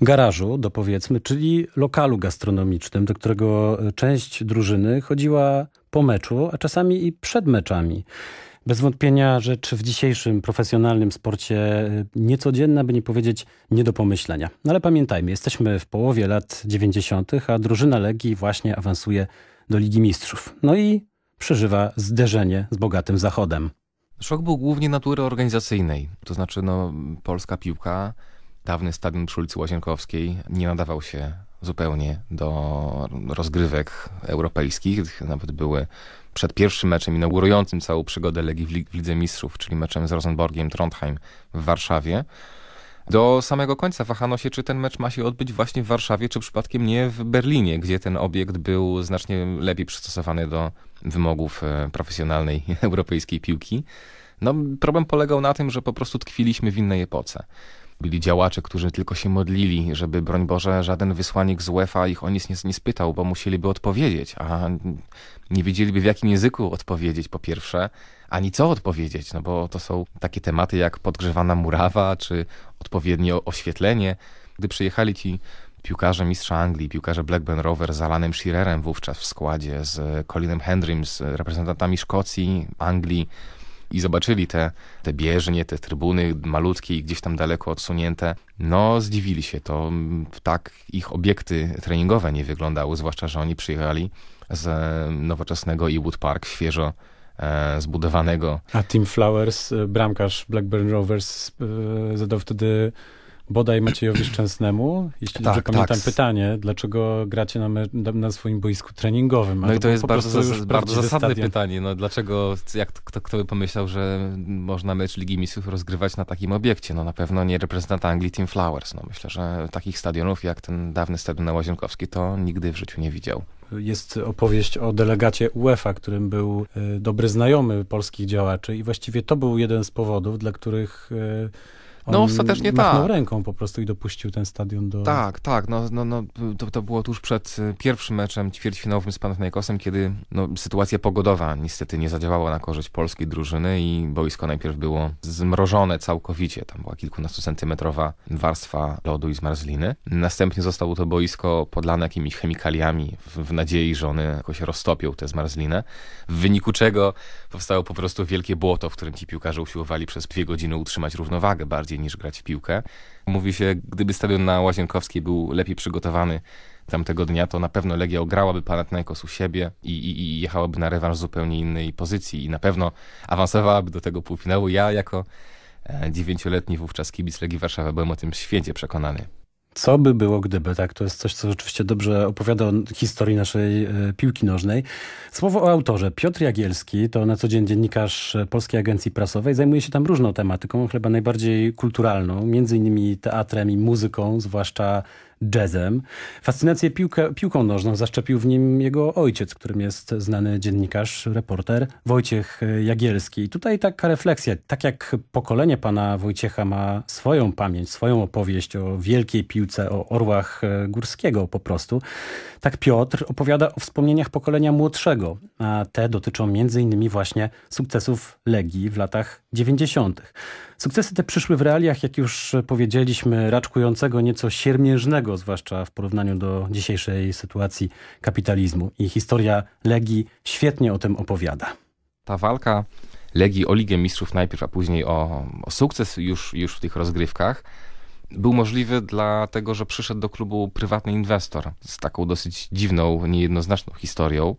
garażu, dopowiedzmy, czyli lokalu gastronomicznym, do którego część drużyny chodziła po meczu, a czasami i przed meczami. Bez wątpienia rzecz w dzisiejszym profesjonalnym sporcie niecodzienna, by nie powiedzieć nie do pomyślenia. No ale pamiętajmy, jesteśmy w połowie lat 90., a drużyna Legii właśnie awansuje do Ligi Mistrzów. No i przeżywa zderzenie z bogatym Zachodem. Szok był głównie natury organizacyjnej, to znaczy no, polska piłka dawny stadion przy ulicy Łazienkowskiej nie nadawał się zupełnie do rozgrywek europejskich. Nawet były przed pierwszym meczem inaugurującym całą przygodę Legii w Lidze Mistrzów, czyli meczem z Rosenborgiem Trondheim w Warszawie. Do samego końca wahano się, czy ten mecz ma się odbyć właśnie w Warszawie, czy przypadkiem nie w Berlinie, gdzie ten obiekt był znacznie lepiej przystosowany do wymogów profesjonalnej europejskiej piłki. No, problem polegał na tym, że po prostu tkwiliśmy w innej epoce byli działacze, którzy tylko się modlili, żeby, broń Boże, żaden wysłannik z UEFA ich o nic nie, nie spytał, bo musieliby odpowiedzieć, a nie wiedzieliby w jakim języku odpowiedzieć po pierwsze, ani co odpowiedzieć, no bo to są takie tematy jak podgrzewana murawa, czy odpowiednie oświetlenie. Gdy przyjechali ci piłkarze mistrza Anglii, piłkarze Blackburn Rovers z Alanem Shearerem wówczas w składzie, z Colinem Hendrym, z reprezentantami Szkocji, Anglii, i zobaczyli te, te bieżnie, te trybuny malutkie i gdzieś tam daleko odsunięte, no zdziwili się. To tak ich obiekty treningowe nie wyglądały, zwłaszcza, że oni przyjechali z nowoczesnego Ewood Park, świeżo e, zbudowanego. A Tim Flowers, e, bramkarz Blackburn Rovers, e, zadał wtedy bodaj Maciejowi Szczęsnemu, jeśli tak, dobrze pamiętam tak. pytanie, dlaczego gracie na, me, na swoim boisku treningowym? No i to, jest bardzo, zas bardzo zasadne stadion. pytanie. No dlaczego, jak kto, kto by pomyślał, że można mecz Ligi Mistrzów rozgrywać na takim obiekcie? No na pewno nie reprezentant Anglii Team Flowers. No myślę, że takich stadionów jak ten dawny stadion na Łazienkowskiej to nigdy w życiu nie widział. Jest opowieść o delegacie UEFA, którym był y, dobry znajomy polskich działaczy i właściwie to był jeden z powodów, dla których y, On No ostatecznie tak. ręką po prostu i dopuścił ten stadion do... Tak, tak. No, no, no, to, to było tuż przed y, pierwszym meczem ćwierćfinałowym z Panathinaikosem, kiedy no, sytuacja pogodowa niestety nie zadziałała na korzyść polskiej drużyny i boisko najpierw było zmrożone całkowicie. Tam była kilkunastocentymetrowa warstwa lodu i zmarzliny. Następnie zostało to boisko podlane jakimiś chemikaliami w, w nadziei, że one jakoś roztopią tę zmarzlinę. W wyniku czego powstało po prostu wielkie błoto, w którym ci piłkarze usiłowali przez dwie godziny utrzymać równowagę bardziej niż grać w piłkę. Mówi się, gdyby stadion na Łazienkowskiej był lepiej przygotowany tamtego dnia, to na pewno Legia ograłaby Panathinaikos u siebie i, i, i jechałaby na rewanż zupełnie innej pozycji i na pewno awansowałaby do tego półfinału. Ja jako e, dziewięcioletni wówczas kibic Legii Warszawa byłem o tym święcie przekonany. Co by było gdyby, tak? To jest coś, co rzeczywiście dobrze opowiada o historii naszej e, piłki nożnej. Słowo o autorze. Piotr Jagielski to na co dzień dziennikarz Polskiej Agencji Prasowej. Zajmuje się tam różną tematyką, chyba najbardziej kulturalną, między innymi teatrem i muzyką, zwłaszcza jazzem. Fascynację piłkę, piłką nożną zaszczepił w nim jego ojciec, którym jest znany dziennikarz, reporter Wojciech Jagielski. I tutaj taka refleksja, tak jak pokolenie pana Wojciecha ma swoją pamięć, swoją opowieść o wielkiej piłce, o orłach Górskiego po prostu, tak Piotr opowiada o wspomnieniach pokolenia młodszego, a te dotyczą między innymi właśnie sukcesów Legii w latach 90. Sukcesy te przyszły w realiach, jak już powiedzieliśmy, raczkującego nieco siermiężnego, zwłaszcza w porównaniu do dzisiejszej sytuacji kapitalizmu. I historia Legii świetnie o tym opowiada. Ta walka Legii o Ligę Mistrzów najpierw, a później o, o sukces już, już w tych rozgrywkach, był możliwy dlatego, że przyszedł do klubu prywatny inwestor z taką dosyć dziwną, niejednoznaczną historią.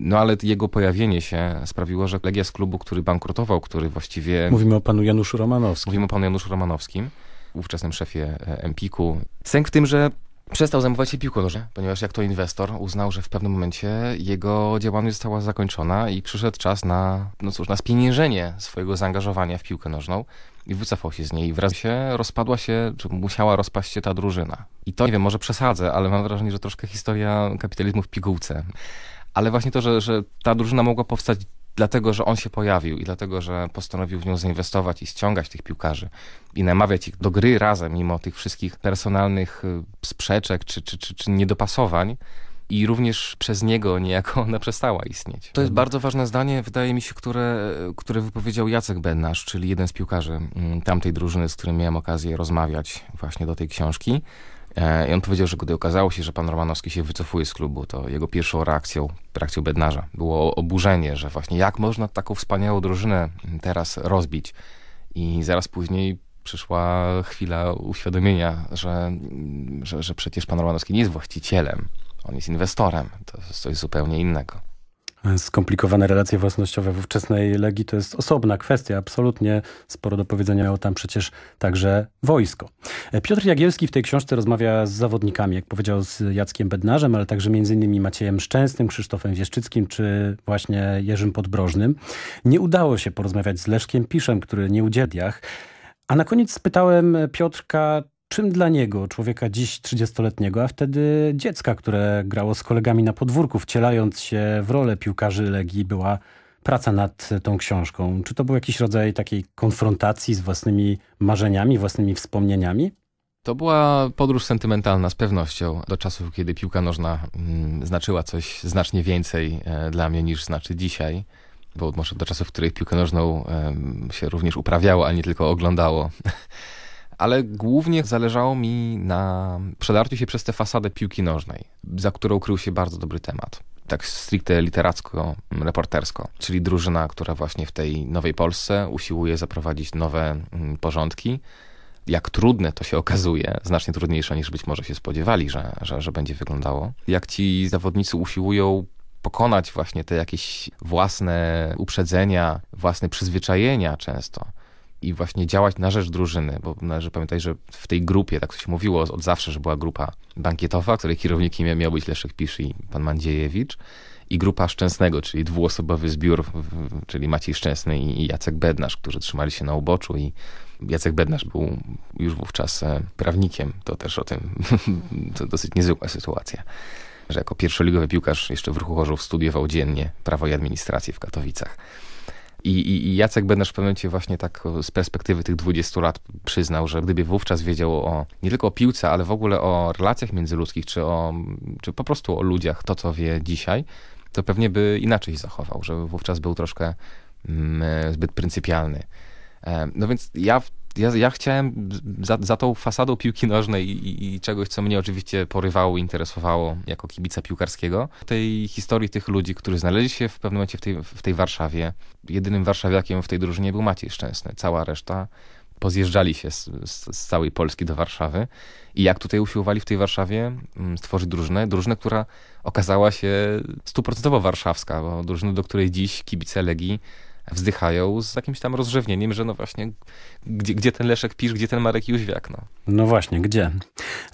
No ale jego pojawienie się sprawiło, że Legia z klubu, który bankrutował, który właściwie... Mówimy o panu Januszu Romanowskim. Mówimy o panu Januszu Romanowskim, ówczesnym szefie Empiku. Sęk w tym, że przestał zajmować się piłką nożną, ponieważ jak to inwestor uznał, że w pewnym momencie jego działalność została zakończona i przyszedł czas na, no cóż, na spieniężenie swojego zaangażowania w piłkę nożną i wycofał się z niej. Wraz się rozpadła się, czy musiała rozpaść się ta drużyna. I to, nie wiem, może przesadzę, ale mam wrażenie, że troszkę historia kapitalizmu w pigułce. Ale właśnie to, że, że ta drużyna mogła powstać dlatego, że on się pojawił i dlatego, że postanowił w nią zainwestować i ściągać tych piłkarzy i namawiać ich do gry razem, mimo tych wszystkich personalnych sprzeczek czy, czy, czy, czy niedopasowań. I również przez niego niejako ona przestała istnieć. To jest bardzo ważne zdanie, wydaje mi się, które, które wypowiedział Jacek Bednarz, czyli jeden z piłkarzy tamtej drużyny, z którym miałem okazję rozmawiać właśnie do tej książki. I on powiedział, że gdy okazało się, że pan Romanowski się wycofuje z klubu, to jego pierwszą reakcją, reakcją bednarza było oburzenie, że właśnie jak można taką wspaniałą drużynę teraz rozbić. I zaraz później przyszła chwila uświadomienia, że, że, że przecież pan Romanowski nie jest właścicielem, on jest inwestorem. To jest coś zupełnie innego. Skomplikowane relacje własnościowe w ówczesnej Legii to jest osobna kwestia. Absolutnie sporo do powiedzenia miało tam przecież także wojsko. Piotr Jagielski w tej książce rozmawia z zawodnikami, jak powiedział, z Jackiem Bednarzem, ale także innymi Maciejem Szczęsnym, Krzysztofem Wieszczyckim czy właśnie Jerzym Podbrożnym. Nie udało się porozmawiać z Leszkiem Piszem, który nie udzieliach. A na koniec spytałem Piotrka, czym dla niego, człowieka dziś 30-letniego, a wtedy dziecka, które grało z kolegami na podwórku, wcielając się w rolę piłkarzy Legii, była praca nad tą książką. Czy to był jakiś rodzaj takiej konfrontacji z własnymi marzeniami, własnymi wspomnieniami? To była podróż sentymentalna z pewnością do czasów, kiedy piłka nożna mm, znaczyła coś znacznie więcej e, dla mnie niż znaczy dzisiaj. Bo może do czasów, w których piłkę nożną się również uprawiało, a nie tylko oglądało. ale głównie zależało mi na przedarciu się przez tę fasadę piłki nożnej, za którą krył się bardzo dobry temat. Tak stricte literacko-reportersko, czyli drużyna, która właśnie w tej nowej Polsce usiłuje zaprowadzić nowe porządki. Jak trudne to się okazuje, znacznie trudniejsze niż być może się spodziewali, że, że, że będzie wyglądało. Jak ci zawodnicy usiłują pokonać właśnie te jakieś własne uprzedzenia, własne przyzwyczajenia często i właśnie działać na rzecz drużyny, bo należy pamiętać, że w tej grupie, tak się mówiło od zawsze, że była grupa bankietowa, której kierownikiem miał być Leszek Pisz i pan Mandziejewicz i grupa Szczęsnego, czyli dwuosobowy zbiór, czyli Maciej Szczęsny i Jacek Bednarz, którzy trzymali się na uboczu i Jacek Bednarz był już wówczas prawnikiem. To też o tym, to dosyć niezwykła sytuacja że jako pierwszoligowy piłkarz jeszcze w Ruchu Chorzów studiował dziennie prawo i administrację w Katowicach. I, i, I Jacek Benerz w pewnym momencie właśnie tak z perspektywy tych 20 lat przyznał, że gdyby wówczas wiedział o nie tylko o piłce, ale w ogóle o relacjach międzyludzkich, czy, o, czy po prostu o ludziach, to co wie dzisiaj, to pewnie by inaczej się zachował, że wówczas był troszkę mm, zbyt pryncypialny. E, No więc ja, ja, ja chciałem za, za tą fasadą piłki nożnej i, i czegoś, co mnie oczywiście porywało, interesowało jako kibica piłkarskiego, tej historii tych ludzi, którzy znaleźli się w pewnym momencie w tej, w tej Warszawie. Jedynym warszawiakiem w tej drużynie był Maciej Szczęsny. Cała reszta pozjeżdżali się z, z, z całej Polski do Warszawy. I jak tutaj usiłowali w tej Warszawie mm, stworzyć drużynę, drużynę, która okazała się stuprocentowo warszawska, bo drużynę, do której dziś kibice Legii wzdychają z jakimś tam rozrzewnieniem, że no właśnie, gdzie, gdzie ten Leszek Pisz, gdzie ten Marek Jóźwiak, no. No właśnie, gdzie?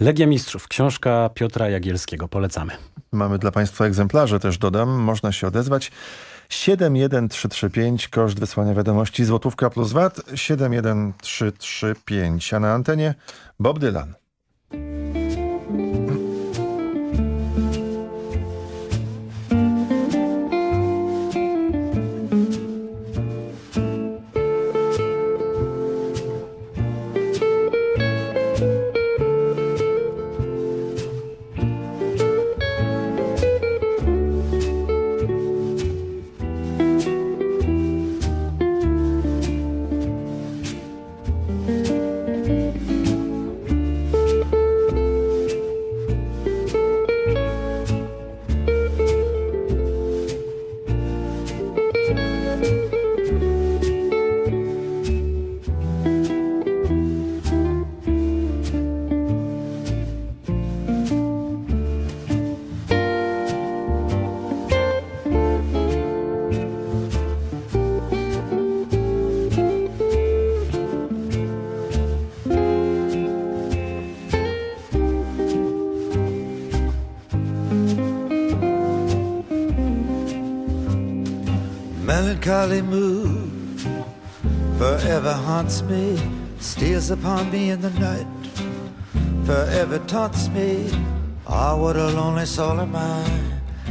Legia Mistrzów, książka Piotra Jagielskiego, polecamy. Mamy dla Państwa egzemplarze, też dodam, można się odezwać. 71335, koszt wysłania wiadomości, złotówka plus VAT, 71335, a na antenie Bob Dylan. Melancholy mood forever haunts me, steals upon me in the night, forever taunts me. Ah, what a lonely soul am I,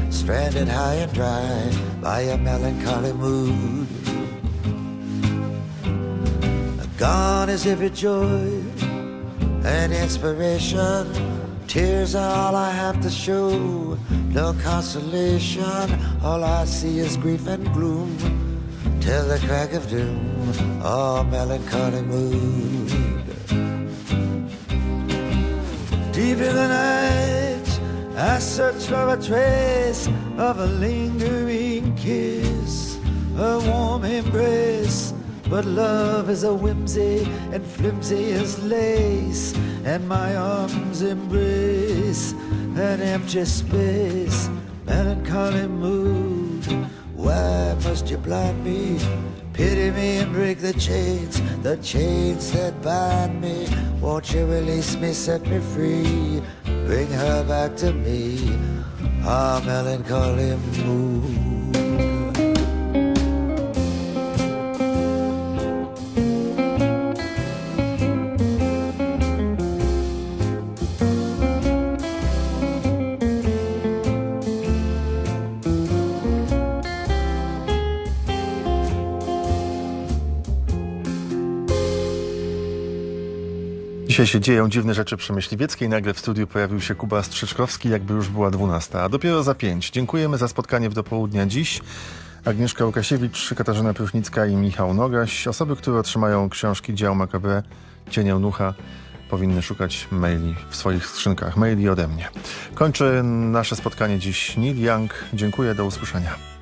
stranded high and dry by a melancholy mood. Gone is every joy and inspiration. Tears are all I have to show. No consolation, all I see is grief and gloom. Till the crack of doom, oh melancholy mood. Deep in the night, I search for a trace of a lingering kiss, a warm embrace. But love is a whimsy and flimsy as lace, and my arms embrace an empty space, melancholy mood. Must you blind me? Pity me and break the chains, the chains that bind me. Won't you release me, set me free, bring her back to me? Ah, melancholy mood. Dzisiaj się dzieją dziwne rzeczy przy Myśliwieckiej. Nagle w studiu pojawił się Kuba Strzyczkowski, jakby już była 12, a dopiero za 5. Dziękujemy za spotkanie w dopołudnia dziś. Agnieszka Łukasiewicz, Katarzyna Pruchnicka i Michał Nogaś. Osoby, które otrzymają książki dzieł Makabe, Cienie Nucha, powinny szukać maili w swoich skrzynkach. Maili ode mnie. Kończy nasze spotkanie dziś Neil Young. Dziękuję, do usłyszenia.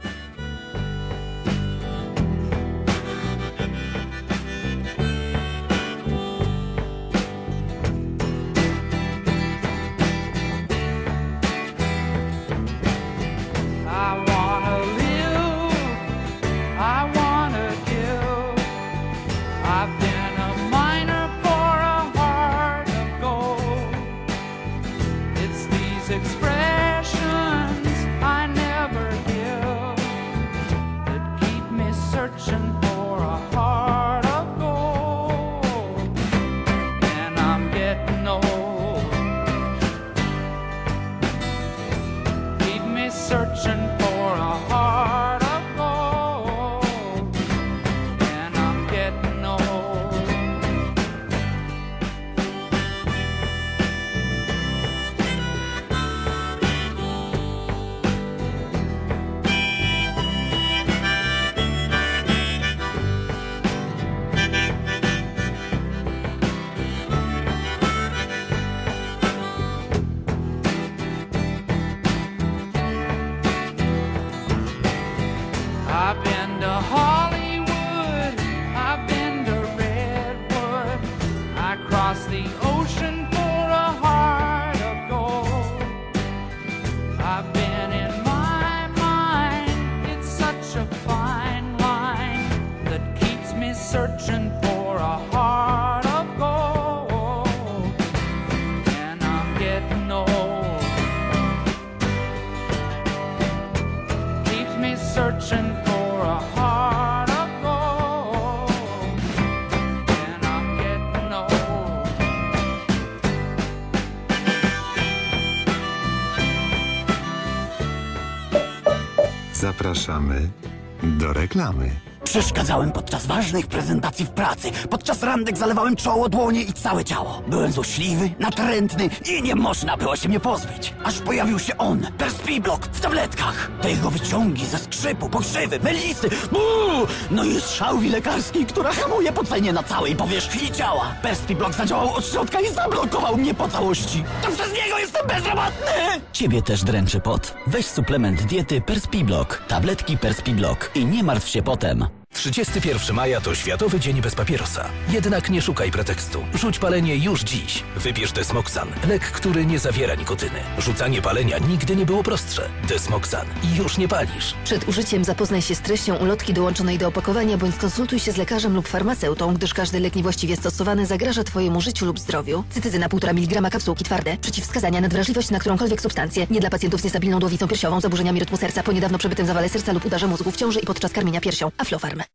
Podczas randek zalewałem czoło, dłonie i całe ciało. Byłem złośliwy, natrętny i nie można było się mnie pozbyć. Aż pojawił się on, Perspiblock w tabletkach. Te jego wyciągi ze skrzypu, pokrzywy, melisy, buu! No i strzałwi lekarskiej, która hamuje pocenie na całej powierzchni ciała. Perspiblock zadziałał od środka i zablokował mnie po całości. To przez niego jestem bezrobotny! Ciebie też dręczy pot. Weź suplement diety Perspiblock. Tabletki Perspiblock i nie martw się potem. 31 maja to Światowy Dzień Bez Papierosa. Jednak nie szukaj pretekstu. Rzuć palenie już dziś. Wybierz Desmoxan, lek, który nie zawiera nikotyny. Rzucanie palenia nigdy nie było prostsze. Desmoxan i już nie palisz. Przed użyciem zapoznaj się z treścią ulotki dołączonej do opakowania bądź skonsultuj się z lekarzem lub farmaceutą, gdyż każdy lek niewłaściwie stosowany zagraża Twojemu życiu lub zdrowiu. Cytyzyna 1,5 mg kapsułki twarde. Przeciwwskazania nadwrażliwość na którąkolwiek substancję. Nie dla pacjentów z niestabilną dłowicą piersiową, zaburzeniami rytmu serca, po niedawno przebytym zawale serca lub udarze mózgu w ciąży i podczas karmienia piersią. Aflofarm.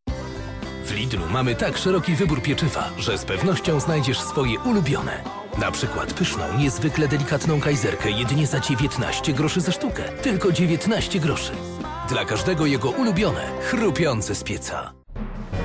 W Lidlu mamy tak szeroki wybór pieczywa, że z pewnością znajdziesz swoje ulubione. Na przykład pyszną, niezwykle delikatną kajzerkę jedynie za 19 groszy za sztukę. Tylko 19 groszy. Dla każdego jego ulubione, chrupiące z pieca.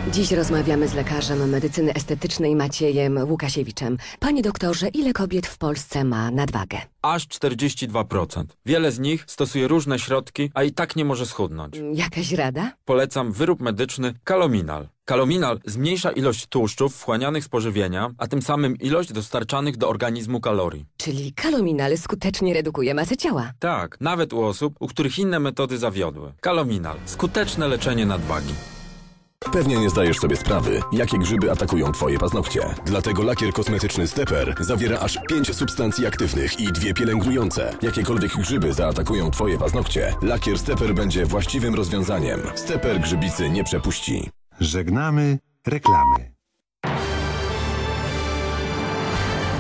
Dziś rozmawiamy z lekarzem medycyny estetycznej Maciejem Łukasiewiczem. Panie doktorze, ile kobiet w Polsce ma nadwagę? Aż 42%. Wiele z nich stosuje różne środki, a i tak nie może schudnąć. Jakaś rada? Polecam wyrób medyczny Kalominal. Kalominal zmniejsza ilość tłuszczów wchłanianych z pożywienia, a tym samym ilość dostarczanych do organizmu kalorii. Czyli kalominal skutecznie redukuje masę ciała. Tak, nawet u osób, u których inne metody zawiodły. Kalominal. Skuteczne leczenie nadwagi. Pewnie nie zdajesz sobie sprawy, jakie grzyby atakują Twoje paznokcie. Dlatego lakier kosmetyczny Stepper zawiera aż 5 substancji aktywnych i dwie pielęgnujące. Jakiekolwiek grzyby zaatakują Twoje paznokcie, lakier Stepper będzie właściwym rozwiązaniem. Stepper grzybicy nie przepuści. Żegnamy reklamy.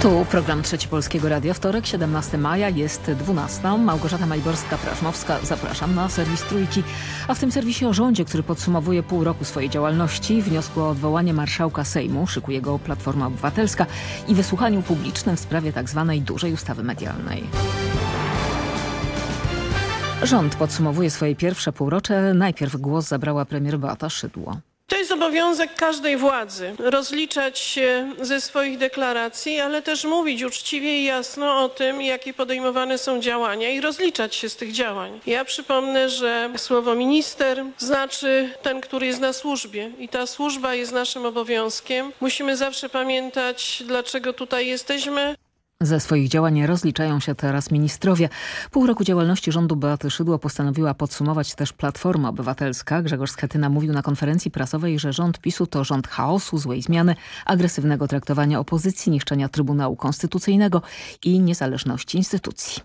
Tu program Trzeci Polskiego Radia. Wtorek, 17 maja, jest 12. Małgorzata Majborska-Prażmowska. Zapraszam na serwis Trójki. A w tym serwisie o rządzie, który podsumowuje pół roku swojej działalności, wniosku o odwołanie marszałka Sejmu, szykuje go Platforma Obywatelska i wysłuchaniu publicznym w sprawie tzw. Tak dużej ustawy medialnej. Rząd podsumowuje swoje pierwsze półrocze. Najpierw głos zabrała premier Beata Szydło. To jest obowiązek każdej władzy rozliczać się ze swoich deklaracji, ale też mówić uczciwie i jasno o tym, jakie podejmowane są działania i rozliczać się z tych działań. Ja przypomnę, że słowo minister znaczy ten, który jest na służbie i ta służba jest naszym obowiązkiem. Musimy zawsze pamiętać, dlaczego tutaj jesteśmy. Ze swoich działań rozliczają się teraz ministrowie. Pół roku działalności rządu Beaty Szydło postanowiła podsumować też Platforma Obywatelska. Grzegorz Schetyna mówił na konferencji prasowej, że rząd PiSu to rząd chaosu, złej zmiany, agresywnego traktowania opozycji, niszczenia Trybunału Konstytucyjnego i niezależności instytucji.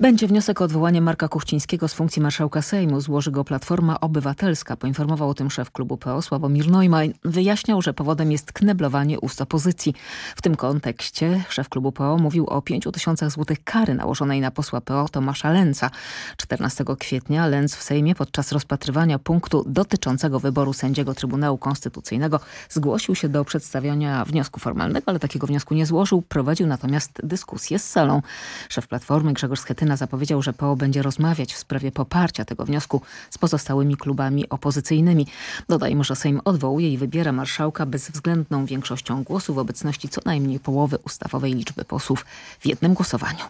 Będzie wniosek o odwołanie Marka Kuchcińskiego z funkcji marszałka Sejmu. Złoży go Platforma Obywatelska. Poinformował o tym szef klubu PO Sławomir Neumann. Wyjaśniał, że powodem jest kneblowanie ust opozycji. W tym kontekście szef klubu PO mówił o 5 tysiącach złotych kary nałożonej na posła PO Tomasza Lenca. 14 kwietnia Lenc w Sejmie podczas rozpatrywania punktu dotyczącego wyboru sędziego Trybunału Konstytucyjnego zgłosił się do przedstawiania wniosku formalnego, ale takiego wniosku nie złożył. Prowadził natomiast dyskusję z salą. Szef Platformy Grzegorz Schetyna zapowiedział, że PO będzie rozmawiać w sprawie poparcia tego wniosku z pozostałymi klubami opozycyjnymi. Dodajmy, że Sejm odwołuje i wybiera marszałka bezwzględną większością głosów w obecności co najmniej połowy ustawowej liczby posłów w jednym głosowaniu.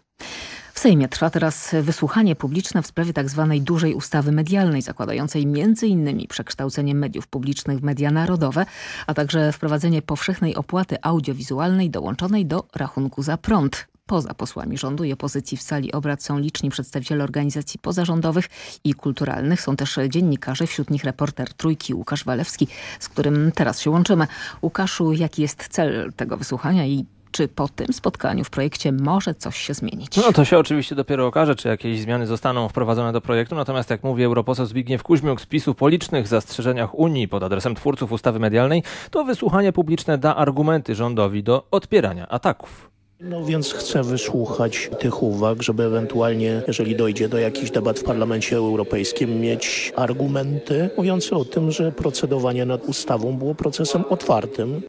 W Sejmie trwa teraz wysłuchanie publiczne w sprawie tzw. Tak dużej ustawy medialnej, zakładającej m.in. przekształcenie mediów publicznych w media narodowe, a także wprowadzenie powszechnej opłaty audiowizualnej dołączonej do rachunku za prąd. Poza posłami rządu i opozycji w sali obrad są liczni przedstawiciele organizacji pozarządowych i kulturalnych. Są też dziennikarze, wśród nich reporter Trójki Łukasz Walewski, z którym teraz się łączymy. Łukaszu, jaki jest cel tego wysłuchania i czy po tym spotkaniu w projekcie może coś się zmienić? No to się oczywiście dopiero okaże, czy jakieś zmiany zostaną wprowadzone do projektu. Natomiast jak mówi europoseł Zbigniew Kuźmiuk z PiSu po licznych zastrzeżeniach Unii pod adresem twórców ustawy medialnej, to wysłuchanie publiczne da argumenty rządowi do odpierania ataków. No więc chcę wysłuchać tych uwag, żeby ewentualnie, jeżeli dojdzie do jakichś debat w Parlamencie Europejskim, mieć argumenty mówiące o tym, że procedowanie nad ustawą było procesem otwartym.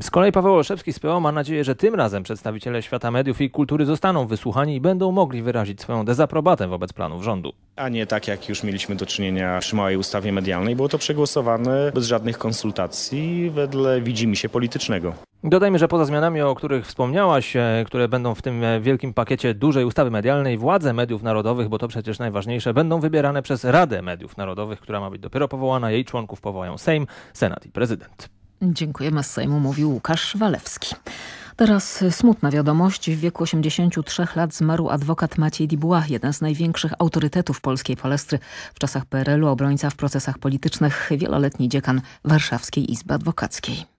Z kolei Paweł Olszewski z PO ma nadzieję, że tym razem przedstawiciele świata mediów i kultury zostaną wysłuchani i będą mogli wyrazić swoją dezaprobatę wobec planów rządu. A nie tak, jak już mieliśmy do czynienia przy małej ustawie medialnej. Było to przegłosowane bez żadnych konsultacji wedle widzimisię politycznego. Dodajmy, że poza zmianami, o których wspomniałaś, e, które będą w tym e, wielkim pakiecie dużej ustawy medialnej, władze mediów narodowych, bo to przecież najważniejsze, będą wybierane przez Radę Mediów Narodowych, która ma być dopiero powołana. Jej członków powołają Sejm, Senat i prezydent. Dziękujemy z Sejmu, mówił Łukasz Walewski. Teraz smutna wiadomość. W wieku 83 lat zmarł adwokat Maciej Dubois, jeden z największych autorytetów polskiej palestry. W czasach PRL-u obrońca w procesach politycznych, wieloletni dziekan Warszawskiej Izby Adwokackiej.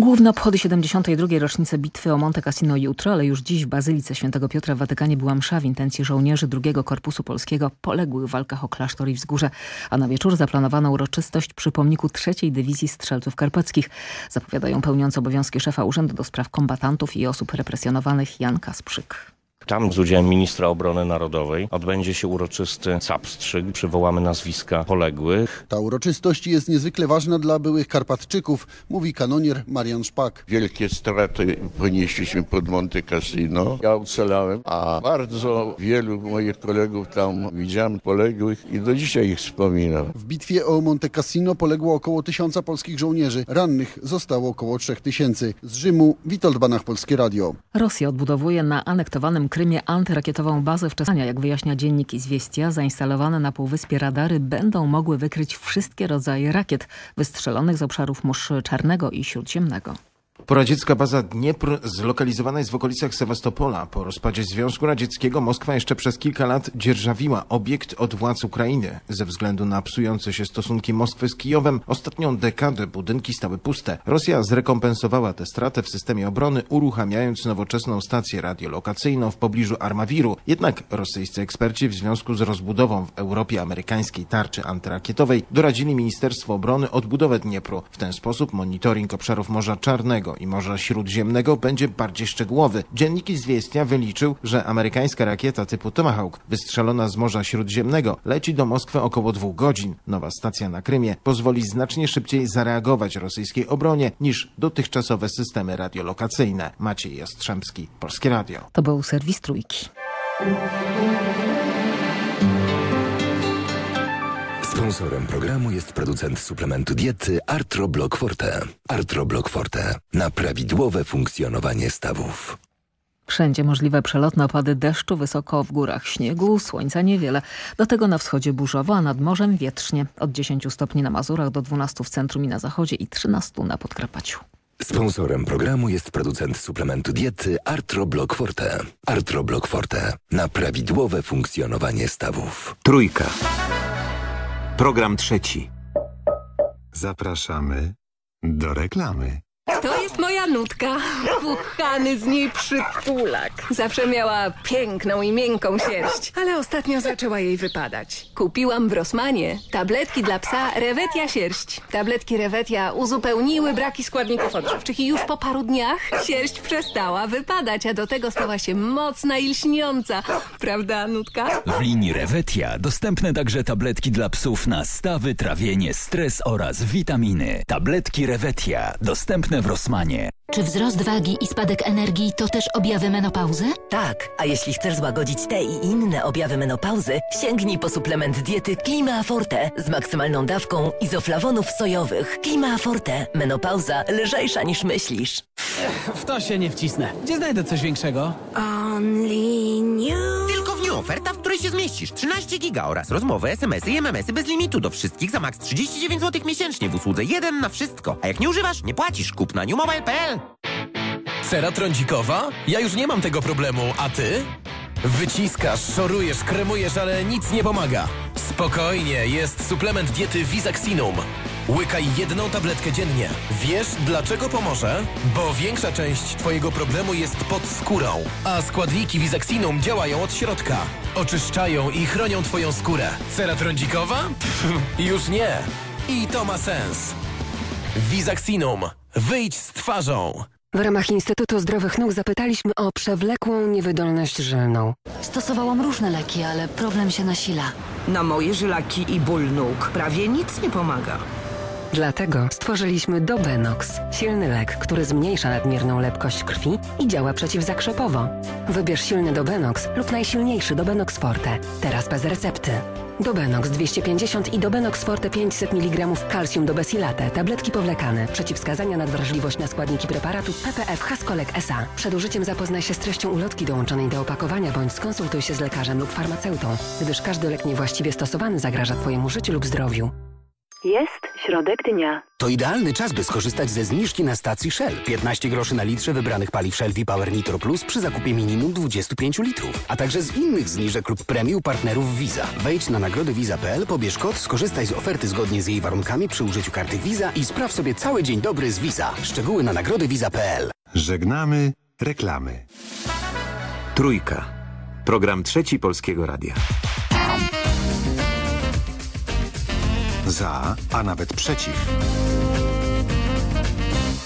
Główne obchody 72. rocznicy bitwy o Monte Cassino jutro, ale już dziś w Bazylice Świętego Piotra w Watykanie była msza w intencji żołnierzy II Korpusu Polskiego poległych w walkach o klasztor i wzgórze, a na wieczór zaplanowano uroczystość przy pomniku III Dywizji Strzelców Karpackich. Zapowiadają pełniący obowiązki szefa Urzędu do Spraw Kombatantów i Osób Represjonowanych Jan Kasprzyk. Tam z udziałem ministra obrony narodowej odbędzie się uroczysty zapstrzyk. Przywołamy nazwiska poległych. Ta uroczystość jest niezwykle ważna dla byłych Karpatczyków, mówi kanonier Marian Szpak. Wielkie straty ponieśliśmy pod Monte Cassino. Ja ocalałem, a bardzo wielu moich kolegów tam widziałem poległych i do dzisiaj ich wspominam. W bitwie o Monte Cassino poległo około tysiąca polskich żołnierzy. Rannych zostało około trzech tysięcy. Z Rzymu Witold Banach, Polskie Radio. Rosja odbudowuje na anektowanym Krymie antyrakietową bazę wczesania. Jak wyjaśnia dziennik Izwiestia, zainstalowane na półwyspie radary będą mogły wykryć wszystkie rodzaje rakiet wystrzelonych z obszarów Morza Czarnego i Śródziemnego. Poradziecka baza Dniepr zlokalizowana jest w okolicach Sewastopola. Po rozpadzie Związku Radzieckiego Moskwa jeszcze przez kilka lat dzierżawiła obiekt od władz Ukrainy. Ze względu na psujące się stosunki Moskwy z Kijowem ostatnią dekadę budynki stały puste. Rosja zrekompensowała tę stratę w systemie obrony, uruchamiając nowoczesną stację radiolokacyjną w pobliżu Armawiru. Jednak rosyjscy eksperci w związku z rozbudową w Europie amerykańskiej tarczy antyrakietowej doradzili Ministerstwo Obrony odbudowę Dniepru. W ten sposób monitoring obszarów Morza Czarnego i Morza Śródziemnego będzie bardziej szczegółowy. Dziennik Izwiestia wyliczył, że amerykańska rakieta typu Tomahawk wystrzelona z Morza Śródziemnego leci do Moskwy około dwóch godzin. Nowa stacja na Krymie pozwoli znacznie szybciej zareagować rosyjskiej obronie niż dotychczasowe systemy radiolokacyjne. Maciej Jastrzębski, Polskie Radio. To był serwis Trójki. Sponsorem programu jest producent suplementu diety Artroblock Forte. Artroblock Forte. Na prawidłowe funkcjonowanie stawów. Wszędzie możliwe przelotne opady deszczu, wysoko w górach śniegu, słońca niewiele. Do tego na wschodzie burzowo, a nad morzem wietrznie. Od 10 stopni na Mazurach do 12 w centrum i na zachodzie i 13 na Podkarpaciu. Sponsorem programu jest producent suplementu diety Artroblock Forte. Artroblock Forte. Na prawidłowe funkcjonowanie stawów. Trójka. Program trzeci. Zapraszamy do reklamy. To moja nutka. Puchany z niej przytulak. Zawsze miała piękną i miękką sierść, ale ostatnio zaczęła jej wypadać. Kupiłam w Rosmanie tabletki dla psa Rewetia Sierść. Tabletki Rewetia uzupełniły braki składników odżywczych i już po paru dniach sierść przestała wypadać, a do tego stała się mocna i lśniąca. Prawda, nutka? W linii Rewetia dostępne także tabletki dla psów na stawy, trawienie, stres oraz witaminy. Tabletki Rewetia dostępne w Rosmanie. Czy wzrost wagi i spadek energii to też objawy menopauzy? Tak, a jeśli chcesz złagodzić te i inne objawy menopauzy, sięgnij po suplement diety Klima Forte z maksymalną dawką izoflawonów sojowych. Klima Forte. Menopauza lżejsza niż myślisz. W to się nie wcisnę. Gdzie znajdę coś większego? Only new. Tylko oferta, w której się zmieścisz. 13 giga oraz rozmowy, smsy i mmsy bez limitu do wszystkich za maks 39 zł miesięcznie w usłudze 1 na wszystko. A jak nie używasz, nie płacisz. Kup na newmobile.pl Cera trądzikowa? Ja już nie mam tego problemu, a ty? Wyciskasz, szorujesz, kremujesz, ale nic nie pomaga. Spokojnie, jest suplement diety Visaxinum. Łykaj jedną tabletkę dziennie. Wiesz, dlaczego pomoże? Bo większa część twojego problemu jest pod skórą, a składniki Visaxinum działają od środka. Oczyszczają i chronią twoją skórę. Cera trądzikowa? Już nie. I to ma sens. Visaxinum. Wyjdź z twarzą. W ramach Instytutu Zdrowych Nóg zapytaliśmy o przewlekłą niewydolność żylną. Stosowałam różne leki, ale problem się nasila. Na moje żylaki i ból nóg prawie nic nie pomaga. Dlatego stworzyliśmy Dobenox, silny lek, który zmniejsza nadmierną lepkość krwi i działa przeciwzakrzepowo. Wybierz silny Dobenox lub najsilniejszy Dobenox Forte, teraz bez recepty. Dobenox 250 i Dobenox Forte 500 mg kalcium do besilate, tabletki powlekane, przeciwwskazania na wrażliwość na składniki preparatu PPF Haskolek SA. Przed użyciem zapoznaj się z treścią ulotki dołączonej do opakowania bądź skonsultuj się z lekarzem lub farmaceutą, gdyż każdy lek niewłaściwie stosowany zagraża Twojemu życiu lub zdrowiu. Jest środek dnia. To idealny czas, by skorzystać ze zniżki na stacji Shell. 15 groszy na litrze wybranych paliw Shell V-Power Nitro Plus przy zakupie minimum 25 litrów. A także z innych zniżek lub premii u partnerów Visa. Wejdź na nagrody Visa.pl, pobierz kod, skorzystaj z oferty zgodnie z jej warunkami przy użyciu karty Visa i spraw sobie cały dzień dobry z Visa. Szczegóły na nagrody Visa.pl. Żegnamy reklamy. Trójka. Program trzeci Polskiego Radia. Za, a nawet przeciw.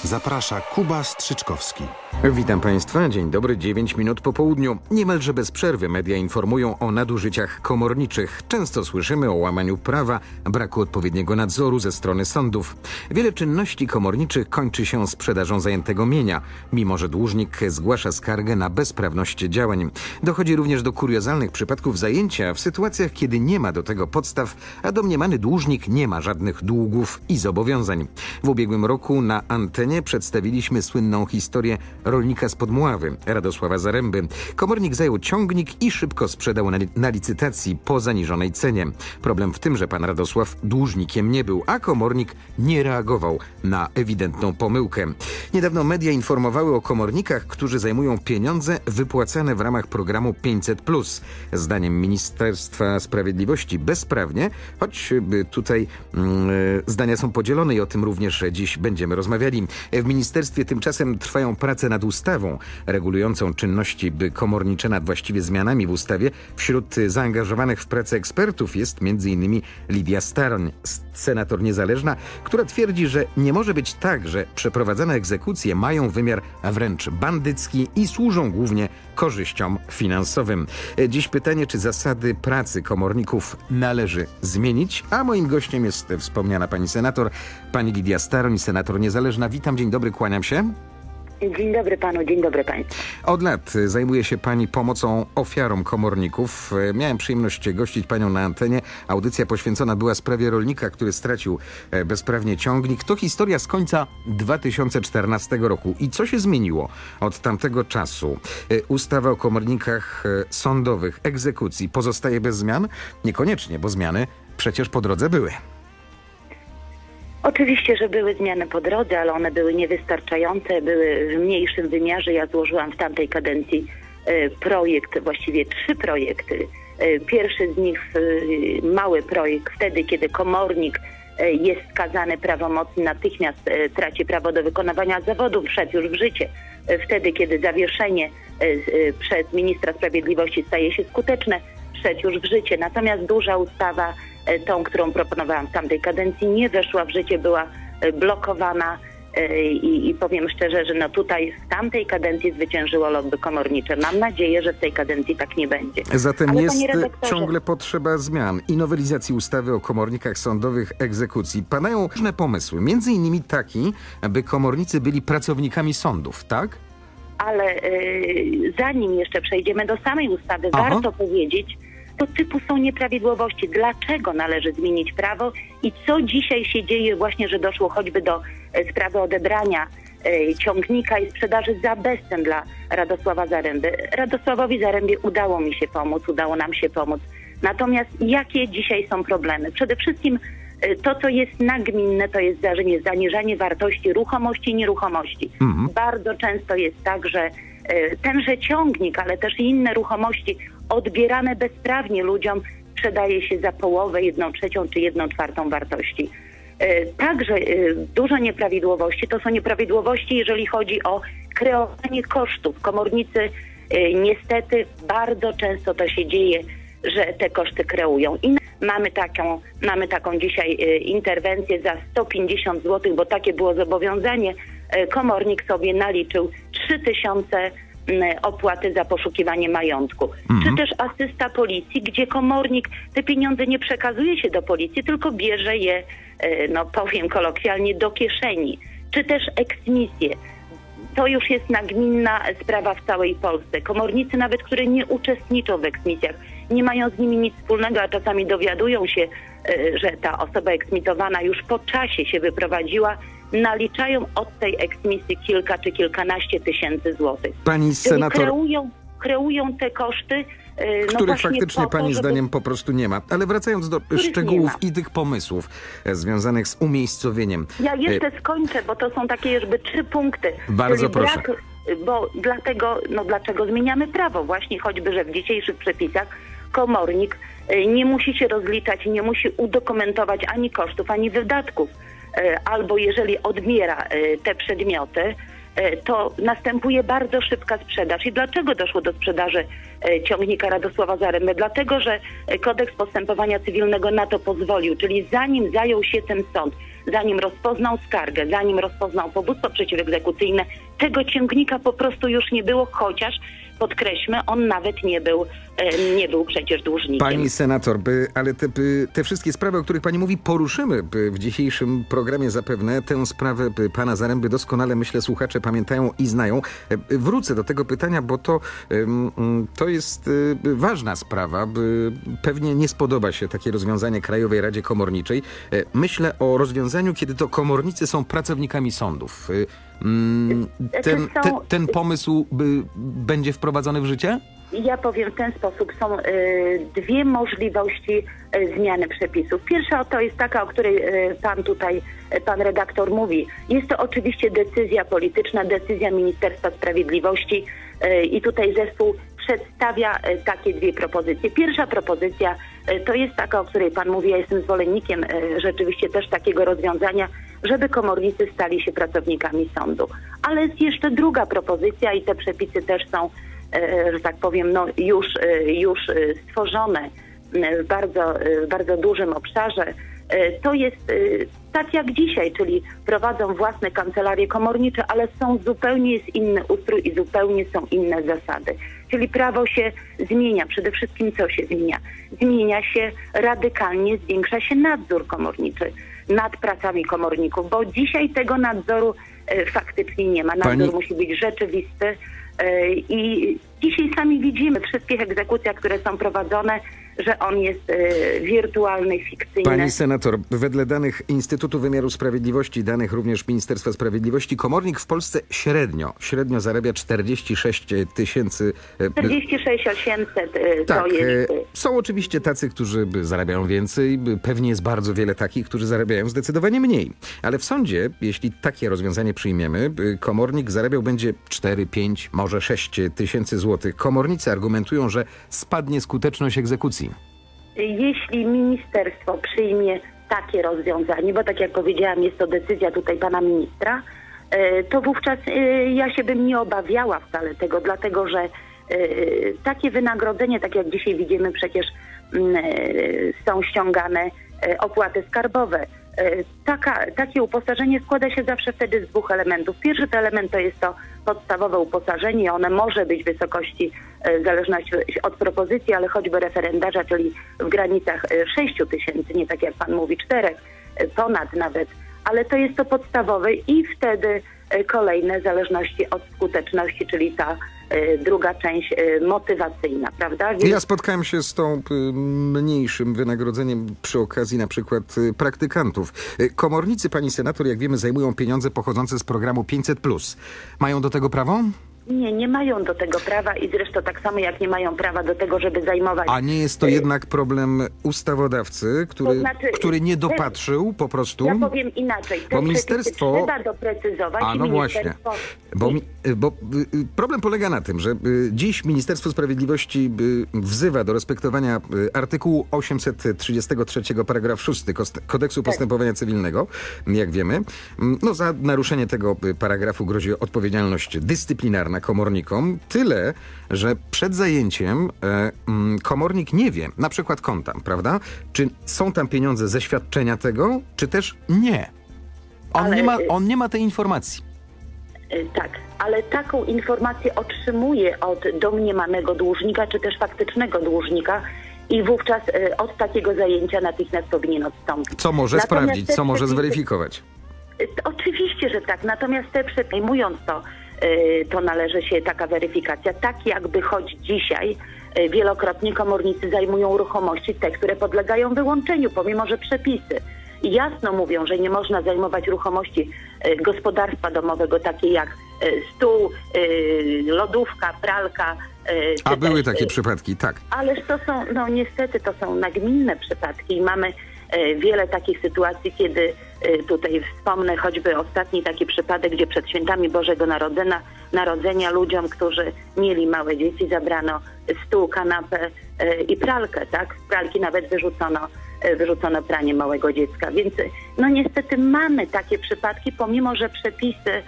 Zaprasza Kuba Strzyczkowski. Witam Państwa, dzień dobry, 9 minut po południu. Niemalże bez przerwy media informują o nadużyciach komorniczych. Często słyszymy o łamaniu prawa, braku odpowiedniego nadzoru ze strony sądów. Wiele czynności komorniczych kończy się sprzedażą zajętego mienia, mimo że dłużnik zgłasza skargę na bezprawność działań. Dochodzi również do kuriozalnych przypadków zajęcia w sytuacjach, kiedy nie ma do tego podstaw, a domniemany dłużnik nie ma żadnych długów i zobowiązań. W ubiegłym roku na antenie przedstawiliśmy słynną historię rolnika z Podmławy, Radosława Zaręby. Komornik zajął ciągnik i szybko sprzedał na, na, licytacji po zaniżonej cenie. Problem w tym, że pan Radosław dłużnikiem nie był, a komornik nie reagował na ewidentną pomyłkę. Niedawno media informowały o komornikach, którzy zajmują pieniądze wypłacane w ramach programu 500+. Zdaniem Ministerstwa Sprawiedliwości bezprawnie, choć tutaj mm, zdania są podzielone i o tym również dziś będziemy rozmawiali. W ministerstwie tymczasem trwają prace nad ustawą regulującą czynności komornicze nad właściwie zmianami w ustawie. Wśród zaangażowanych w pracę ekspertów jest m.in. Lidia Staroń, senator niezależna, która twierdzi, że nie może być tak, że przeprowadzane egzekucje mają wymiar wręcz bandycki i służą głównie korzyściom finansowym. Dziś pytanie, czy zasady pracy komorników należy zmienić, a moim gościem jest wspomniana pani senator, pani Lidia Staroń, senator niezależna. Witam, dzień dobry, kłaniam się. Dzień dobry panu, dzień dobry państwu. Od lat zajmuje się pani pomocą ofiarom komorników. Miałem przyjemność gościć panią na antenie. Audycja poświęcona była sprawie rolnika, który stracił bezprawnie ciągnik. To historia z końca 2014 roku. I co się zmieniło od tamtego czasu? Ustawa o komornikach sądowych, egzekucji pozostaje bez zmian? Niekoniecznie, bo zmiany przecież po drodze były. Oczywiście, że były zmiany po drodze, ale one były niewystarczające, były w mniejszym wymiarze. Ja złożyłam w tamtej kadencji projekt, właściwie trzy projekty. Pierwszy z nich mały projekt, wtedy kiedy komornik jest skazany prawomocnie, natychmiast traci prawo do wykonywania zawodu, wszedł już w życie. Wtedy, kiedy zawieszenie przez ministra sprawiedliwości staje się skuteczne, wszedł już w życie. Natomiast duża ustawa tą, którą proponowałam w tamtej kadencji, nie weszła w życie, była blokowana i, i, powiem szczerze, że no tutaj w tamtej kadencji zwyciężyło lobby komornicze. Mam nadzieję, że w tej kadencji tak nie będzie. Zatem Ale, jest ciągle potrzeba zmian i nowelizacji ustawy o komornikach sądowych egzekucji. Padają różne pomysły, między innymi taki, aby komornicy byli pracownikami sądów, tak? Ale yy, zanim jeszcze przejdziemy do samej ustawy, Aha. warto powiedzieć, to typu są nieprawidłowości. Dlaczego należy zmienić prawo i co dzisiaj się dzieje właśnie, że doszło choćby do e, sprawy odebrania e, ciągnika i sprzedaży za bezcen dla Radosława Zaręby. Radosławowi Zarębie udało mi się pomóc, udało nam się pomóc. Natomiast jakie dzisiaj są problemy? Przede wszystkim E, To, co jest nagminne, to jest zaniżanie wartości ruchomości i nieruchomości. Mhm. Bardzo często jest tak, że tenże ciągnik, ale też inne ruchomości odbierane bezprawnie ludziom sprzedaje się za połowę, jedną trzecią czy jedną czwartą wartości. E, Także e, dużo nieprawidłowości to są nieprawidłowości, jeżeli chodzi o kreowanie kosztów. Komornicy e, niestety bardzo często to się dzieje, że te koszty kreują. I mamy taką, mamy taką dzisiaj e, interwencję za 150 zł, bo takie było zobowiązanie. E, Komornik sobie naliczył 3000 m, opłaty za poszukiwanie majątku. Czy też asysta policji, gdzie komornik te pieniądze nie przekazuje się do policji, tylko bierze je, e, no powiem kolokwialnie, do kieszeni. Czy też eksmisje. To już jest nagminna sprawa w całej Polsce. Komornicy nawet, które nie uczestniczą w eksmisjach, nie mają z nimi nic wspólnego, a czasami dowiadują się, e, że ta osoba eksmitowana już po czasie się wyprowadziła, naliczają od tej eksmisji kilka czy kilkanaście tysięcy złotych. Pani Czyli senator, kreują, kreują te koszty, e, no których faktycznie to, pani żeby- zdaniem po prostu nie ma. Ale wracając do Których szczegółów i tych pomysłów e, związanych z umiejscowieniem. Ja jeszcze skończę, bo to są takie jakby trzy punkty. Bardzo Czyli proszę. Brak, bo dlatego, no dlaczego zmieniamy prawo? Właśnie choćby, że w dzisiejszych przepisach komornik e, nie musi się rozliczać, nie musi udokumentować ani kosztów, ani wydatków. E, Albo jeżeli odbiera e, te przedmioty, to następuje bardzo szybka sprzedaż. I dlaczego doszło do sprzedaży ciągnika Radosława Zaręby? Dlatego, że kodeks postępowania cywilnego na to pozwolił, czyli zanim zajął się tym sąd, zanim rozpoznał skargę, zanim rozpoznał powództwo przeciwegzekucyjne, tego ciągnika po prostu już nie było, chociaż podkreślmy, on nawet nie był, e, nie był przecież dłużnikiem. Pani senator, by, ale te, by, te wszystkie sprawy, o których pani mówi, poruszymy w dzisiejszym programie zapewne. Tę sprawę pana Zaręby doskonale, myślę, słuchacze pamiętają i znają. E, Wrócę do tego pytania, bo to, to jest y, ważna sprawa. Pewnie nie spodoba się takie rozwiązanie Krajowej Radzie Komorniczej. E, Myślę o rozwiązaniu, kiedy to komornicy są pracownikami sądów. Y, mm, Ten, są- ten, ten pomysł będzie wprowadzony w życie? Ja powiem w ten sposób. Są e, dwie możliwości e, zmiany przepisów. Pierwsza to jest taka, o której e, pan tutaj, pan redaktor mówi. Jest to oczywiście decyzja polityczna, decyzja Ministerstwa Sprawiedliwości i tutaj zespół przedstawia takie dwie propozycje. Pierwsza propozycja to jest taka, o której pan mówi. Ja jestem zwolennikiem e, rzeczywiście też takiego rozwiązania, żeby komornicy stali się pracownikami sądu. Ale jest jeszcze druga propozycja i te przepisy też są e, że tak powiem, no już, e, już e, stworzone e, w bardzo, e, w bardzo dużym obszarze. E, To jest e, tak jak dzisiaj, czyli prowadzą własne kancelarie komornicze, ale są zupełnie jest inny ustrój i zupełnie są inne zasady. Czyli prawo się zmienia. Przede wszystkim co się zmienia? Zmienia się radykalnie, zwiększa się nadzór komorniczy nad pracami komorników, bo dzisiaj tego nadzoru e, faktycznie nie ma. Nadzór Pani- musi być rzeczywisty e, i dzisiaj sami widzimy w wszystkich egzekucjach, które są prowadzone, że on jest e, wirtualny, fikcyjny. Pani senator, wedle danych Instytutu Wymiaru Sprawiedliwości, danych również Ministerstwa Sprawiedliwości, komornik w Polsce średnio, średnio zarabia 46 tysięcy. e, 46 800 e, Tak, to jest... e, są oczywiście tacy, którzy zarabiają więcej, pewnie jest bardzo wiele takich, którzy zarabiają zdecydowanie mniej. Ale w sądzie, jeśli takie rozwiązanie przyjmiemy, komornik zarabiał będzie 4, 5, może 6 tysięcy złotych. Komornicy argumentują, że spadnie skuteczność egzekucji. Jeśli ministerstwo przyjmie takie rozwiązanie, bo tak jak powiedziałam, jest to decyzja tutaj pana ministra, e, to wówczas e, ja się bym nie obawiała wcale tego, dlatego że e, takie wynagrodzenie, tak jak dzisiaj widzimy, przecież mm, są ściągane opłaty skarbowe. E, Taka, takie uposażenie składa się zawsze wtedy z dwóch elementów. Pierwszy to element to jest to podstawowe uposażenie. One może być w wysokości, e, w zależności od propozycji, ale choćby referendarza, czyli w granicach 6 tysięcy, nie tak jak pan mówi, 4, ponad nawet. Ale to jest to podstawowe i wtedy e, kolejne w zależności od skuteczności, czyli ta e, druga część e, motywacyjna, prawda? Więc- Ja spotkałem się z tą mniejszym wynagrodzeniem przy okazji na przykład y, praktykantów. Y, Komornicy, pani senator, jak wiemy, zajmują pieniądze pochodzące z programu 500. Mają do tego prawo? Nie, nie mają do tego prawa i zresztą tak samo jak nie mają prawa do tego, żeby zajmować... A nie jest to jednak problem ustawodawcy, który, To znaczy, który nie dopatrzył po prostu? Ja powiem inaczej. Bo ministerstwo- trzeba doprecyzować A no właśnie, bo, bo y, y, problem polega na tym, że y, dziś Ministerstwo Sprawiedliwości wzywa do respektowania artykułu 833 paragraf 6 kost- kodeksu Tak. postępowania cywilnego, jak wiemy. Mm, No za naruszenie tego paragrafu grozi odpowiedzialność dyscyplinarna komornikom. Tyle, że przed zajęciem e, mm, komornik nie wie, na przykład konta, prawda? Czy są tam pieniądze ze świadczenia tego, czy też nie. On, Ale- nie ma, on nie ma tej informacji. Y, Tak, ale taką informację otrzymuje od domniemanego dłużnika, czy też faktycznego dłużnika i wówczas y, od takiego zajęcia natychmiast powinien odstąpić. Co może Natomiast sprawdzić, co może zweryfikować? Y, Oczywiście, że tak. Natomiast te przejmując to, y, to należy się taka weryfikacja. Tak jakby choć dzisiaj y, wielokrotnie komornicy zajmują ruchomości te, które podlegają wyłączeniu, pomimo że przepisy jasno mówią, że nie można zajmować ruchomości y, gospodarstwa domowego, takie jak y, stół, y, lodówka, pralka. y, A były też, takie y, przypadki, tak. Ależ to są, no niestety to są nagminne przypadki i mamy wiele takich sytuacji, kiedy tutaj wspomnę choćby ostatni taki przypadek, gdzie przed świętami Bożego Narodzenia, Narodzenia ludziom, którzy mieli małe dzieci, zabrano stół, kanapę e, i pralkę, tak? Z pralki nawet wyrzucono, e, wyrzucono pranie małego dziecka, więc no niestety mamy takie przypadki, pomimo że przepisy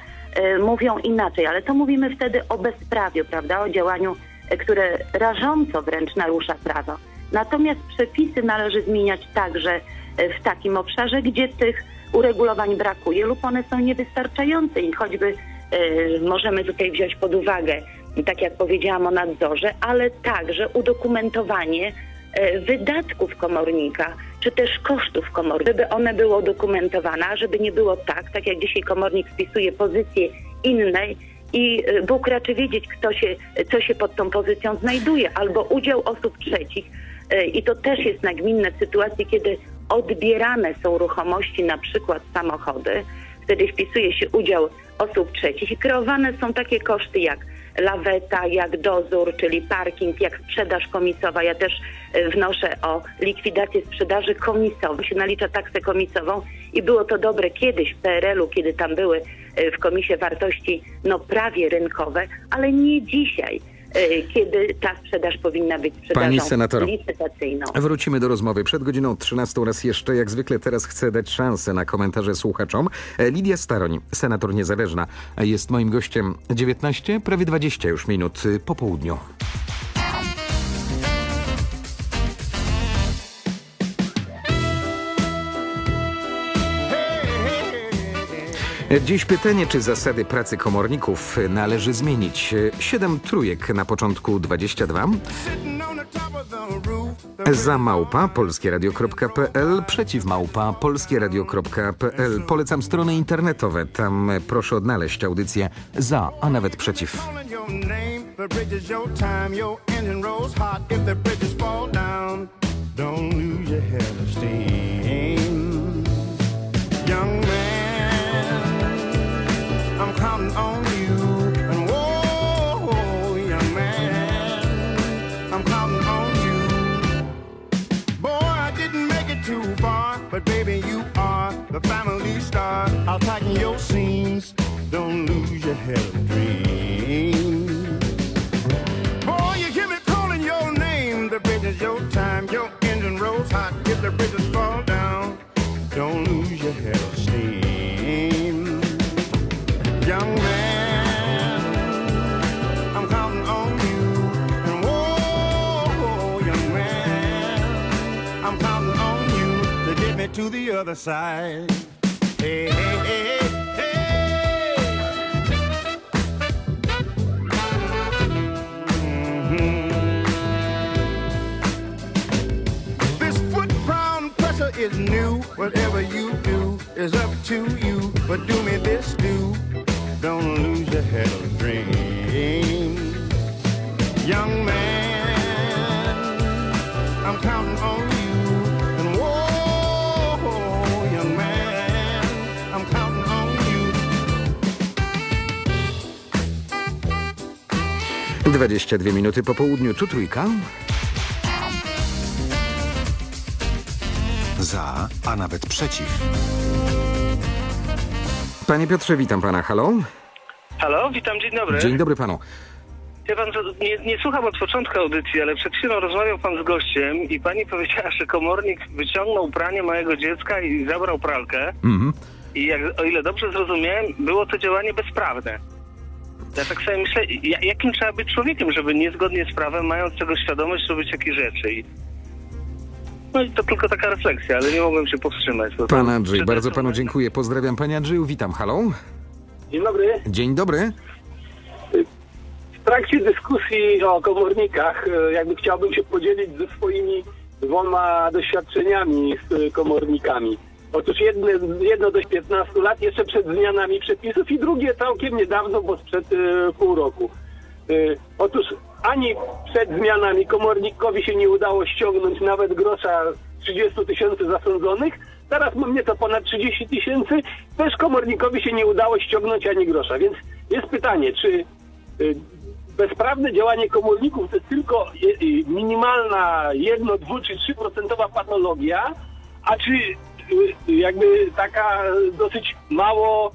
mówią inaczej, ale to mówimy wtedy o bezprawiu, prawda, o działaniu które rażąco wręcz narusza prawo. Natomiast przepisy należy zmieniać także w takim obszarze, gdzie tych uregulowań brakuje lub one są niewystarczające i choćby e, możemy tutaj wziąć pod uwagę, tak jak powiedziałam o nadzorze, ale także udokumentowanie e, wydatków komornika, czy też kosztów komornika, żeby one było udokumentowane, a żeby nie było tak, tak jak dzisiaj komornik wpisuje pozycję innej i e, Bóg raczy wiedzieć, kto się, co się pod tą pozycją znajduje, albo udział osób trzecich. I to też jest nagminne w sytuacji, kiedy odbierane są ruchomości, na przykład samochody, wtedy wpisuje się udział osób trzecich i kreowane są takie koszty jak laweta, jak dozór, czyli parking, jak sprzedaż komisowa. Ja też e, wnoszę o likwidację sprzedaży komisowej. Się nalicza taksę komisową i było to dobre kiedyś w PRL-u, kiedy tam były e, w komisie wartości no prawie rynkowe, ale nie dzisiaj, kiedy ta sprzedaż powinna być sprzedażą Pani senator. licytacyjną. Wrócimy do rozmowy. Przed godziną 13 raz jeszcze, jak zwykle teraz chcę dać szansę na komentarze słuchaczom. E, Lidia Staroń, senator niezależna, jest moim gościem 19, prawie 20 już minut y, po południu. Dziś pytanie, czy zasady pracy komorników należy zmienić. Siedem trójek na początku 22. Za małpa polskieradio.pl, przeciw małpa polskieradio.pl. Polecam strony internetowe. Tam proszę odnaleźć audycję za, a nawet przeciw. your name, the bridge your seams. Don't lose your head of dreams. Boy, you hear me calling your name. The bridge is your time. Your engine rolls hot. If the bridges fall down, don't lose your head of steam. Young man, I'm counting on you. And young man, I'm counting on you to get me to the other side. Whatever you do is up to you. But do me this do. Don't lose your head of dreams. Young man, I'm counting on you. And whoa, young man, I'm counting you. 22 minuty po południu, tu trójka. A nawet przeciw. Panie Piotrze, witam pana. Halo? Halo, witam, dzień dobry. Dzień dobry panu. Wie pan, nie, nie słucham od początku audycji, ale przed chwilą rozmawiał pan z gościem i pani powiedziała, że komornik wyciągnął pranie mojego dziecka i zabrał pralkę. Mhm. I jak, o ile dobrze zrozumiałem, było to działanie bezprawne. Ja tak sobie myślę, ja, jakim trzeba być człowiekiem, żeby niezgodnie z prawem, mając tego świadomość, robić takie rzeczy. I... No i to tylko taka refleksja, ale nie mogłem się powstrzymać. Pan Andrzej, bardzo panu dziękuję. Pozdrawiam panie Andrzeju, witam. Halo? Dzień dobry. Dzień dobry. W trakcie dyskusji o komornikach e, jakby chciałbym się podzielić ze swoimi dwoma doświadczeniami z komornikami. Otóż jedne, jedno do 15 lat jeszcze przed zmianami przepisów i drugie całkiem niedawno, bo sprzed e, pół roku. E, Otóż ani przed zmianami komornikowi się nie udało ściągnąć nawet grosza z 30 tysięcy zasądzonych. Teraz mam nieco ponad 30 tysięcy. Też komornikowi się nie udało ściągnąć ani grosza. Więc jest pytanie, czy y, bezprawne działanie komorników to jest tylko y, minimalna 1, 2 czy 3% patologia, a czy y, jakby taka dosyć mało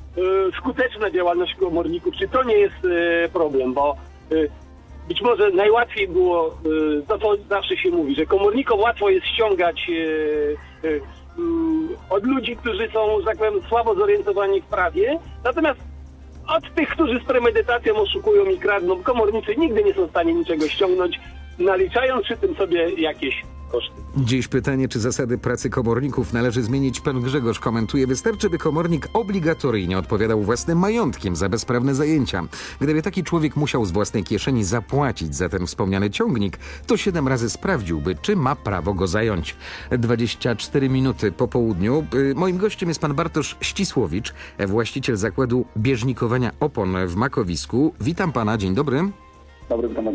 skuteczna działalność komorników, czy to nie jest problem, bo być może najłatwiej było y, to, co zawsze się mówi, że komornikom łatwo jest ściągać y, y, mm, od ludzi, którzy są, że tak powiem, słabo zorientowani w prawie, natomiast od tych, którzy z premedytacją oszukują i kradną, komornicy nigdy nie są w stanie niczego ściągnąć, naliczając przy tym sobie jakieś koszty. Dziś pytanie, czy zasady pracy komorników należy zmienić. Pan Grzegorz komentuje, wystarczy, by komornik obligatoryjnie odpowiadał własnym majątkiem za bezprawne zajęcia. Gdyby taki człowiek musiał z własnej kieszeni zapłacić za ten wspomniany ciągnik, to siedem razy sprawdziłby, czy ma prawo go zająć. 24 minuty po południu. Y, Moim gościem jest pan Bartosz Ścisłowicz, właściciel zakładu bieżnikowania opon w Makowisku. Witam pana, dzień dobry. Dobry, witam.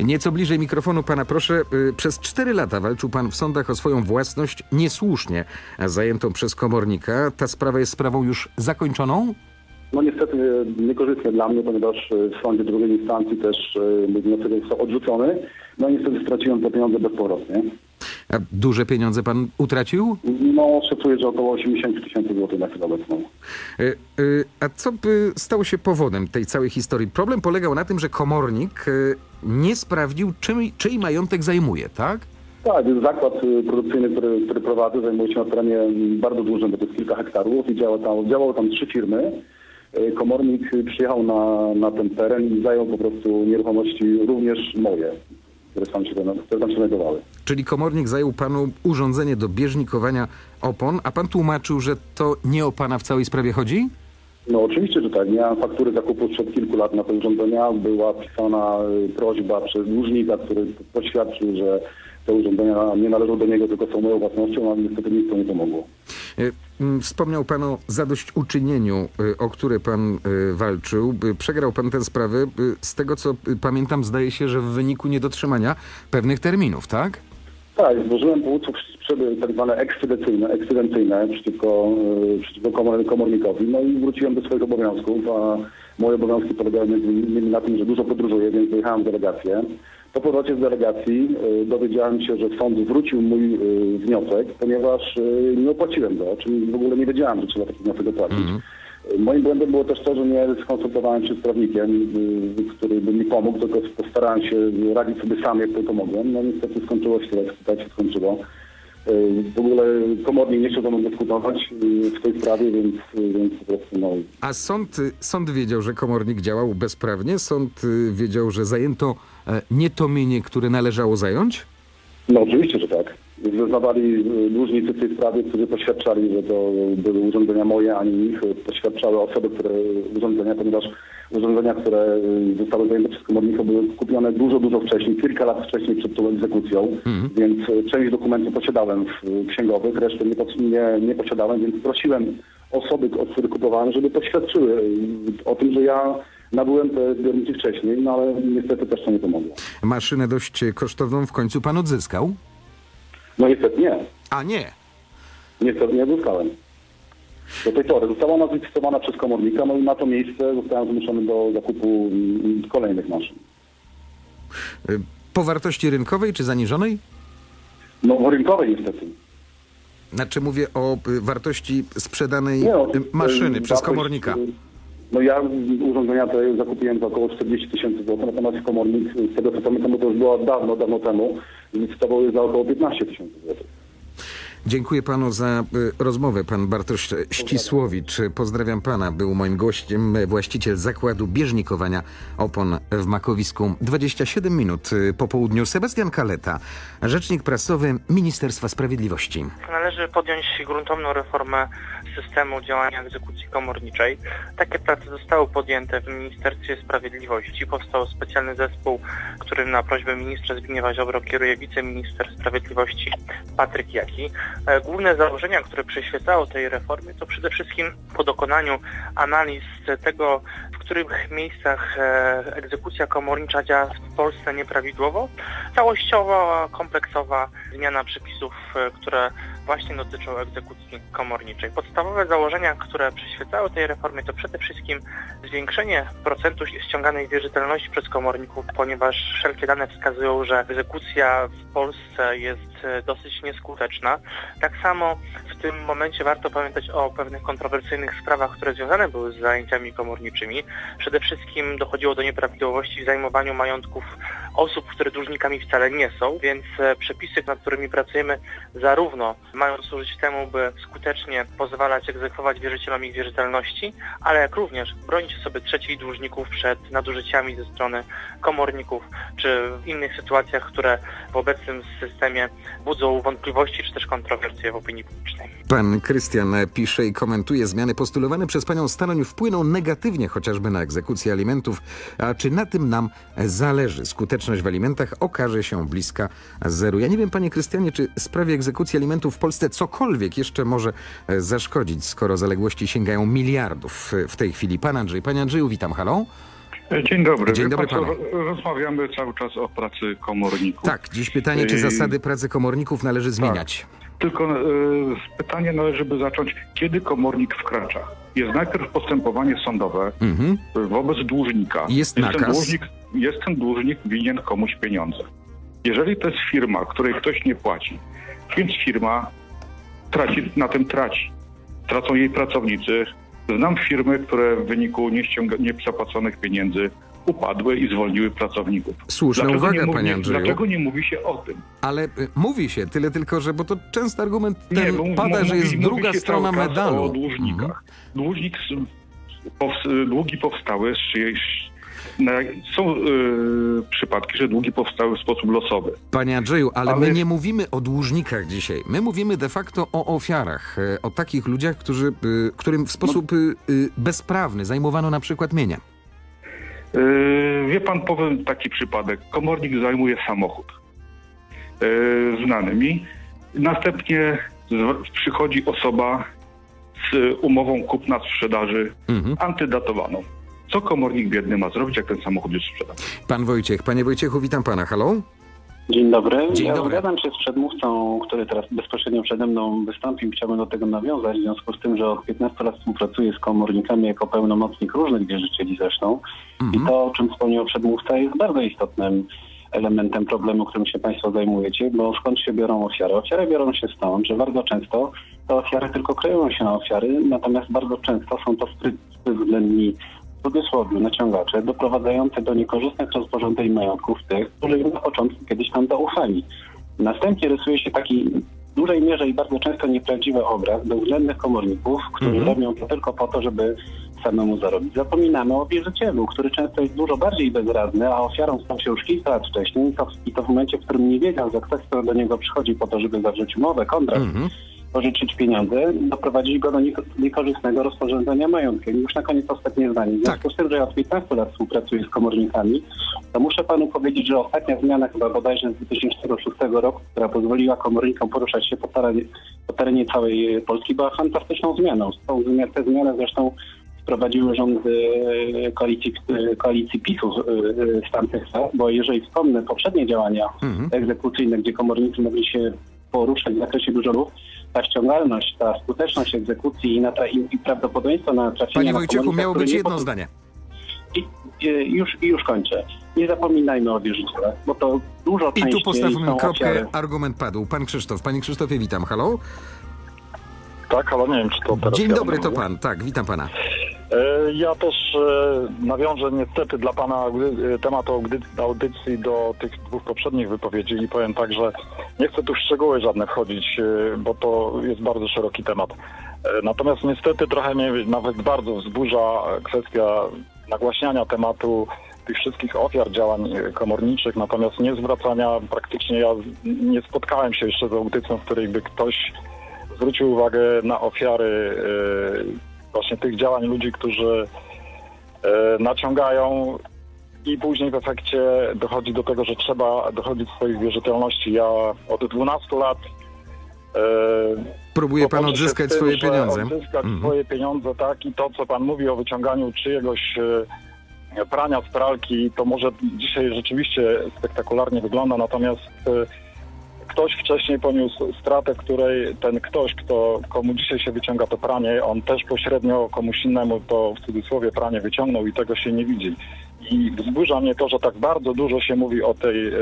Nieco bliżej mikrofonu pana proszę. Y, Przez cztery lata walczył pan w sądach o swoją własność niesłusznie zajętą przez komornika. Ta sprawa jest sprawą już zakończoną? No niestety e, niekorzystnie dla mnie, ponieważ e, w sądzie drugiej instancji też mój wniosek został odrzucony. No niestety straciłem te pieniądze bezpowrotnie. A duże pieniądze pan utracił? No szacuję, że około 80 tysięcy złotych na chwilę obecną. Y, y, A co by stało się powodem tej całej historii? Problem polegał na tym, że komornik y, nie sprawdził, czym, czyj majątek zajmuje, tak? Tak, zakład e, produkcyjny, który, który prowadzę, zajmuje się na terenie bardzo dużym, bo to jest kilka hektarów i działa tam, działało tam trzy firmy. E, Komornik przyjechał na, na ten teren i zajął po prostu nieruchomości również moje, które tam się, które tam się znajdowały. Czyli komornik zajął panu urządzenie do bieżnikowania opon, a pan tłumaczył, że to nie o pana w całej sprawie chodzi? No oczywiście, że tak. Miałem faktury zakupu sprzed kilku lat na te urządzenia. Była pisana y, prośba przez dłużnika, który poświadczył, że te urządzenia nie należą do niego, tylko są moją własnością, a niestety nic to nie pomogło. Mm, Wspomniał pan o zadośćuczynieniu, y, o które pan y, walczył. Przegrał pan tę sprawę. Z tego co pamiętam, zdaje się, że w wyniku niedotrzymania pewnych terminów, tak? Tak, złożyłem powództwo przed tak zwane ekscydencyjne, ekscydencyjne przeciwko, przeciwko komor- komornikowi, no i wróciłem do swoich obowiązków, a moje obowiązki polegają między innymi na tym, że dużo podróżuję, więc wyjechałem w delegację. Po powrocie z delegacji y, dowiedziałem się, że sąd zwrócił mój y, wniosek, ponieważ y, nie opłaciłem go, czyli w ogóle nie wiedziałem, że trzeba taki wniosek opłacić. Y, Moim błędem było też to, że nie skonsultowałem się z prawnikiem, który by mi pomógł, tylko postarałem się radzić sobie sam, jak tylko mogłem. No niestety skończyło się tak, tak się skończyło. W ogóle komornik nie mną dyskutować y, w tej sprawie, więc, więc po prostu no, A sąd, sąd wiedział, że komornik działał bezprawnie? Sąd y, wiedział, że zajęto e, nie to mienie, które należało zająć? No oczywiście, że tak. Zeznawali y, dłużnicy w tej sprawie, którzy poświadczali, że to były urządzenia moje, a nie ich. Poświadczały osoby, które urządzenia, ponieważ urządzenia, które y, zostały zajęte przez komornika były kupione dużo, dużo wcześniej, kilka lat wcześniej przed tą egzekucją, więc y, część dokumentów posiadałem w księgowych, resztę nie, nie, nie posiadałem, więc prosiłem osoby, od których kupowałem, żeby poświadczyły o tym, że ja nabyłem te zbiorniki wcześniej, no ale niestety też to nie pomogło. Maszynę dość kosztowną w końcu pan odzyskał? No niestety nie. A nie. Niestety nie uzyskałem. Do tej pory została ona zlikwidowana przez komornika, no i na to miejsce zostałem zmuszony do zakupu mm, kolejnych maszyn. Y, Po wartości rynkowej czy zaniżonej? No rynkowej niestety. Znaczy mówię o y, wartości sprzedanej Nie, y, maszyny przez komornika. No ja urządzenia te zakupiłem za około 40 tysięcy złotych, natomiast komornik, z tego co pamiętam, bo to już było dawno, dawno temu, licytował je za około 15 tysięcy złotych. Dziękuję panu za y, rozmowę. Pan Bartosz Ścisłowicz. Pozdrawiam pana. Był moim gościem y, właściciel zakładu bieżnikowania opon w Makowisku. 27 minut y, po południu. Sebastian Kaleta, rzecznik prasowy Ministerstwa Sprawiedliwości. Należy podjąć gruntowną reformę systemu działania egzekucji komorniczej. Takie prace zostały podjęte w Ministerstwie Sprawiedliwości. Powstał specjalny zespół, którym na prośbę ministra Zbigniewa Ziobro kieruje wiceminister sprawiedliwości Patryk Jaki. E, Główne założenia, które przyświecały tej reformie, to przede wszystkim po dokonaniu analiz tego, w których miejscach e, egzekucja komornicza działa w Polsce nieprawidłowo, całościowa, kompleksowa zmiana przepisów, e, które właśnie dotyczą egzekucji komorniczej. Podstawowe założenia, które przyświecały tej reformie, to przede wszystkim zwiększenie procentu ściąganej wierzytelności przez komorników, ponieważ wszelkie dane wskazują, że egzekucja w Polsce jest e, dosyć nieskuteczna. Tak samo w tym momencie warto pamiętać o pewnych kontrowersyjnych sprawach, które związane były z zajęciami komorniczymi. Przede wszystkim dochodziło do nieprawidłowości w zajmowaniu majątków osób, które dłużnikami wcale nie są, więc e, przepisy, nad którymi pracujemy, zarówno mają służyć temu, by skutecznie pozwalać egzekwować wierzycielom ich wierzytelności, ale jak również bronić sobie trzecich dłużników przed nadużyciami ze strony komorników, czy w innych sytuacjach, które w obecnym systemie budzą wątpliwości, czy też kontrowersje w opinii publicznej. Pan Krystian pisze i komentuje zmiany postulowane przez panią Staloń wpłyną negatywnie chociażby na egzekucję alimentów. A czy na tym nam zależy? Skuteczność w alimentach okaże się bliska zeru. Ja nie wiem, panie Krystianie, czy sprawie egzekucji alimentów w Polsce cokolwiek jeszcze może e, zaszkodzić, skoro zaległości sięgają miliardów w tej chwili. Pan Andrzej, panie Andrzeju, witam, halo. Dzień dobry. Dzień dobry panu. ro- Rozmawiamy cały czas o pracy komorników. Tak, dziś pytanie, czy zasady pracy komorników należy zmieniać? Tylko e, pytanie należy by zacząć, kiedy komornik wkracza? Jest najpierw postępowanie sądowe Mhm. wobec dłużnika. Jest ten nakaz. dłużnik, jest ten dłużnik winien komuś pieniądze. Jeżeli to jest firma, której ktoś nie płaci, więc firma traci, na tym traci. Tracą jej pracownicy. Znam firmy, które w wyniku nieściąga- niezapłaconych pieniędzy upadły i zwolniły pracowników. Słuszna Dlaczego uwaga, nie mówi, panie Andrzeju. Dlaczego nie mówi się o tym? Ale y, mówi się, tyle tylko, że, bo to często argument Nie, ten mów- pada, mówi- że jest mówi druga się strona medalu. o dłużnikach. Dłużnik, s- pows- długi powstały z czyjejś... Są y, przypadki, że długi powstały w sposób losowy. Panie Andrzeju, ale, Ale- my nie mówimy o dłużnikach dzisiaj. My mówimy de facto o ofiarach, e, o takich ludziach, którzy, y, którym w sposób y, y, bezprawny zajmowano na przykład mienia. Y, wie pan, powiem taki przypadek. Komornik zajmuje samochód y, znany mi. Następnie przychodzi osoba z umową kupna-sprzedaży Mhm. antydatowaną. Co komornik biedny ma zrobić, jak ten samochód już sprzedał? Pan Wojciech. Panie Wojciechu, witam pana. Halo? Dzień dobry. Dzień ja dobry. zgadzam się z przedmówcą, który teraz bezpośrednio przede mną wystąpił. Chciałbym do tego nawiązać, w związku z tym, że od 15 lat współpracuję z komornikami jako pełnomocnik różnych wierzycieli zresztą. I to, o czym wspomniał przedmówca, jest bardzo istotnym elementem problemu, którym się Państwo zajmujecie, bo skąd się biorą ofiary? Ofiary biorą się stąd, że bardzo często te ofiary tylko kreują się na ofiary, natomiast bardzo często są to sprytni, cudzysłowie naciągacze doprowadzające do niekorzystnych rozporządzeń majątków tych, którzy na początku kiedyś tam zaufali. Następnie rysuje się taki w dużej mierze i bardzo często nieprawdziwy obraz bezwzględnych komorników, którzy Mhm. robią to tylko po to, żeby samemu zarobić. Zapominamy o wierzycielu, który często jest dużo bardziej bezradny, a ofiarą stał się już kilka lat wcześniej i to, i to w momencie, w którym nie wiedział, że ktoś, kto do niego przychodzi po to, żeby zawrzeć umowę, kontrakt, pożyczyć pieniądze, doprowadzić go do nieko- niekorzystnego rozporządzenia majątkiem. Już na koniec ostatnie zdanie. W związku z tym, że ja od 15 lat współpracuję z komornikami, to muszę panu powiedzieć, że ostatnia zmiana chyba bodajże z 2006 roku, która pozwoliła komornikom poruszać się po terenie, po terenie całej Polski, była fantastyczną zmianą. Tą tę zmianę zresztą wprowadziły rządy e, koalicji, e, koalicji PiSu e, z tamtych lat, bo jeżeli wspomnę poprzednie działania egzekucyjne, gdzie komornicy mogli się poruszać w zakresie dużo ruch, ta ściągalność, ta skuteczność egzekucji i, natra- i, i prawdopodobieństwo na trafienie Panie na Wojciechu, miało być jedno zdanie. I, i, już, I już kończę. Nie zapominajmy o wierzycielach, bo to dużo I tu postawmy kropkę, ofiary. argument padł. Pan Krzysztof. Panie Krzysztofie, witam. Halo? Tak, ale nie wiem, czy to teraz Dzień ja dobry, to pan. Tak, witam pana. E, Ja też e, nawiążę niestety dla pana e, temat audy- audycji do tych dwóch poprzednich wypowiedzi i powiem tak, że nie chcę tu w szczegóły żadne wchodzić, bo to jest bardzo szeroki temat. Natomiast niestety trochę mnie nawet bardzo wzburza kwestia nagłaśniania tematu tych wszystkich ofiar działań komorniczych, natomiast nie zwracania praktycznie, ja nie spotkałem się jeszcze z audycją, w której by ktoś zwrócił uwagę na ofiary e, właśnie tych działań ludzi, którzy e, naciągają i później w efekcie dochodzi do tego, że trzeba dochodzić swoich wierzytelności. Ja od 12 lat e, Próbuje pan odzyskać tym, swoje pieniądze. Odzyskać Mhm. swoje pieniądze, tak, i to, co pan mówi o wyciąganiu czyjegoś prania z pralki, to może dzisiaj rzeczywiście spektakularnie wygląda, natomiast ktoś wcześniej poniósł stratę, której ten ktoś, kto, komu dzisiaj się wyciąga to pranie, on też pośrednio komuś innemu to w cudzysłowie pranie wyciągnął i tego się nie widzi. I wzburza mnie to, że tak bardzo dużo się mówi o tej e,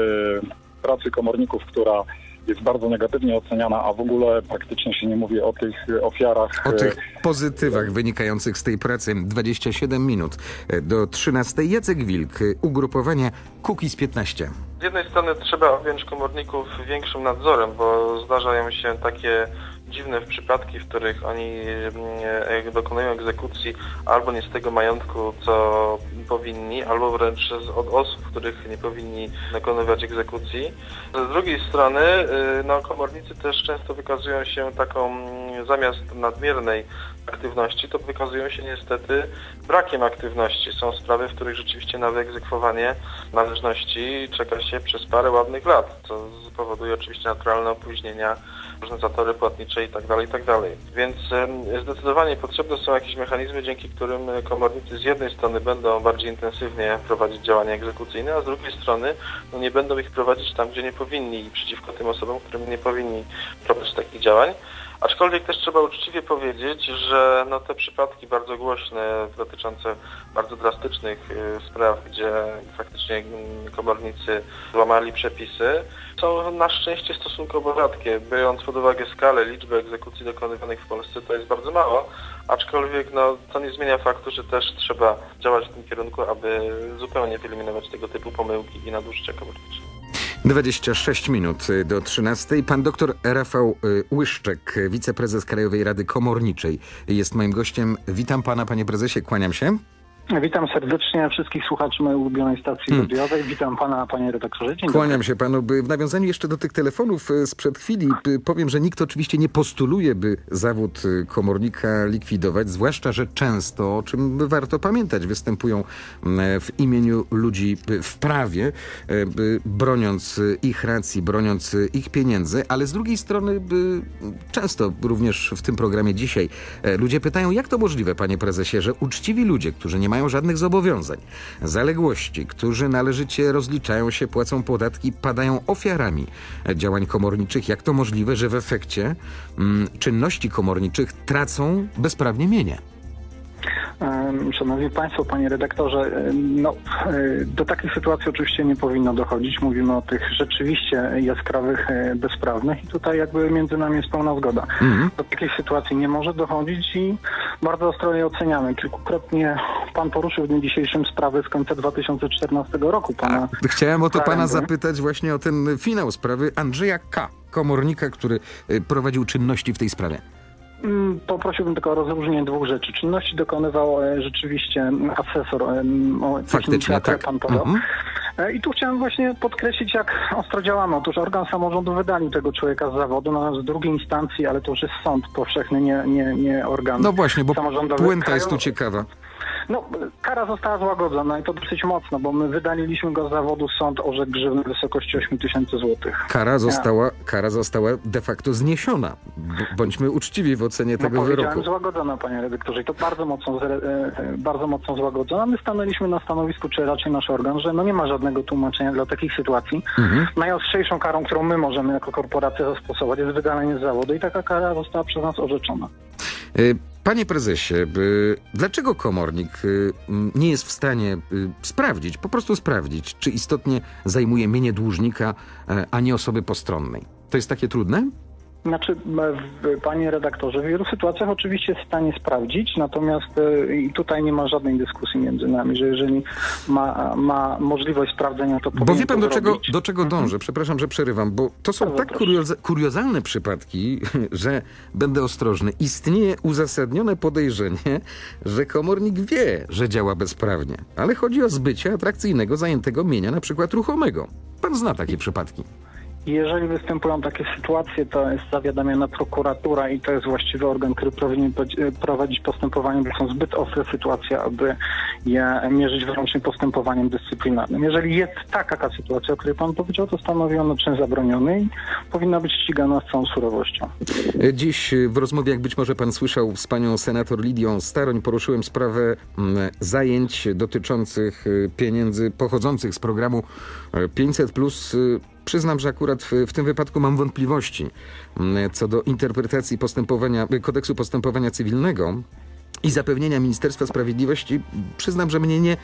pracy komorników, która jest bardzo negatywnie oceniana, a w ogóle praktycznie się nie mówi o tych e, ofiarach. O e, tych pozytywach wynikających z tej pracy. 27 minut do 13. Jacek Wilk, ugrupowanie Kukiz 15. Z jednej strony trzeba objąć komorników większym nadzorem, bo zdarzają się takie dziwne przypadki, w których oni dokonują egzekucji albo nie z tego majątku, co powinni, albo wręcz od osób, których nie powinni dokonywać egzekucji. Z drugiej strony y, no, komornicy też często wykazują się taką, mm, zamiast nadmiernej aktywności, to wykazują się niestety brakiem aktywności. Są sprawy, w których rzeczywiście na wyegzekwowanie należności czeka się przez parę ładnych lat, co spowoduje oczywiście naturalne opóźnienia, różne zatory płatnicze itd. itd. Więc em, zdecydowanie potrzebne są jakieś mechanizmy, dzięki którym e, komornicy z jednej strony będą bardziej intensywnie prowadzić działania egzekucyjne, a z drugiej strony no, nie będą ich prowadzić tam, gdzie nie powinni i przeciwko tym osobom, którym nie powinni prowadzić takich działań. Aczkolwiek też trzeba uczciwie powiedzieć, że no, te przypadki bardzo głośne, dotyczące bardzo drastycznych y, spraw, gdzie faktycznie komornicy złamali przepisy, są na szczęście stosunkowo rzadkie. Biorąc pod uwagę skalę, liczbę egzekucji dokonywanych w Polsce, to jest bardzo mało, aczkolwiek no, to nie zmienia faktu, że też trzeba działać w tym kierunku, aby zupełnie wyeliminować tego typu pomyłki i nadużycia komornicze. 26 minut do 13. Pan doktor Rafał y, Łyszczek, wiceprezes Krajowej Rady Komorniczej, jest moim gościem. Witam pana, panie prezesie, kłaniam się. Witam serdecznie wszystkich słuchaczy mojej ulubionej stacji Hmm. radiowej. Witam pana, panie redaktorze. Dzień Kłaniam dobry. się panu. By w nawiązaniu jeszcze do tych telefonów e, sprzed chwili powiem, że nikt oczywiście nie postuluje, by zawód e, komornika likwidować, zwłaszcza, że często, o czym warto pamiętać, występują w imieniu ludzi e, w prawie, e, broniąc ich racji, broniąc ich pieniędzy, ale z drugiej strony często, również w tym programie dzisiaj, ludzie pytają, jak to możliwe, panie prezesie, że uczciwi ludzie, którzy nie mają żadnych zobowiązań, zaległości, którzy należycie rozliczają się, płacą podatki, padają ofiarami działań komorniczych. Jak to możliwe, że w efekcie mm, czynności komorniczych tracą bezprawnie mienie? Szanowni Państwo, Panie Redaktorze, no, e, do takiej sytuacji oczywiście nie powinno dochodzić. Mówimy o tych rzeczywiście jaskrawych e, bezprawnych i tutaj jakby między nami jest pełna zgoda. Do takiej sytuacji nie może dochodzić i bardzo ostro je oceniamy. Kilkukrotnie Pan poruszył w dniu dzisiejszym sprawę z końca 2014 roku. Pana Chciałem o to pana Karendy. zapytać właśnie o ten finał sprawy Andrzeja K., komornika, który e, prowadził czynności w tej sprawie. Mm, Poprosiłbym tylko o rozróżnienie dwóch rzeczy. Czynności dokonywał e, rzeczywiście asesor em, o Faktycznie, tak. pan podał. Mhm. E, I tu chciałem właśnie podkreślić, jak ostro działamy. Otóż organ samorządu wydalił tego człowieka z zawodu, natomiast w drugiej instancji, ale to już jest sąd powszechny, nie, nie, nie organ No właśnie, bo puenta jest tu ciekawa. No, kara została złagodzona i to dosyć mocno, bo my wydaliliśmy go z zawodu, sąd orzekł grzywny w wysokości 8 tysięcy złotych. Kara została, kara została de facto zniesiona. Bądźmy uczciwi w ocenie No tego wyroku. złagodzona, panie redaktorze, i to bardzo mocno, e, e, bardzo mocno złagodzona. My stanęliśmy na stanowisku, czy raczej nasz organ, że no nie ma żadnego tłumaczenia dla takich sytuacji. Mhm. Najostrzejszą karą, którą my możemy jako korporacja zastosować jest wydalenie z zawodu i taka kara została przez nas orzeczona. Y, Panie prezesie, y, dlaczego komornik y, nie jest w stanie y, sprawdzić, po prostu sprawdzić, czy istotnie zajmuje mienie dłużnika, e, a nie osoby postronnej? To jest takie trudne? Znaczy, e, panie redaktorze, w wielu sytuacjach oczywiście jest w stanie sprawdzić, natomiast e, i tutaj nie ma żadnej dyskusji między nami, że jeżeli ma, ma możliwość sprawdzenia, to Bo wie pan, do czego, do czego dążę? Przepraszam, że przerywam, bo to są Bardzo tak kurioza- kuriozalne przypadki, że będę ostrożny. Istnieje uzasadnione podejrzenie, że komornik wie, że działa bezprawnie, ale chodzi o zbycie atrakcyjnego, zajętego mienia, na przykład ruchomego. Pan zna takie przypadki. Jeżeli występują takie sytuacje, to jest zawiadamiana prokuratura i to jest właściwy organ, który powinien e, prowadzić postępowanie, bo są zbyt ostre sytuacje, aby je mierzyć wyłącznie postępowaniem dyscyplinarnym. Jeżeli jest taka sytuacja, o której pan powiedział, to stanowi ono czyn zabroniony i powinna być ścigana z całą surowością. Dziś y, w rozmowie, jak być może pan słyszał z panią senator Lidią Staroń, poruszyłem sprawę mm, zajęć dotyczących y, pieniędzy pochodzących z programu y, 500. Przyznam, że akurat w, w tym wypadku mam wątpliwości mm, co do interpretacji postępowania, y, kodeksu postępowania cywilnego. I zapewnienia Ministerstwa Sprawiedliwości, przyznam, że mnie nie,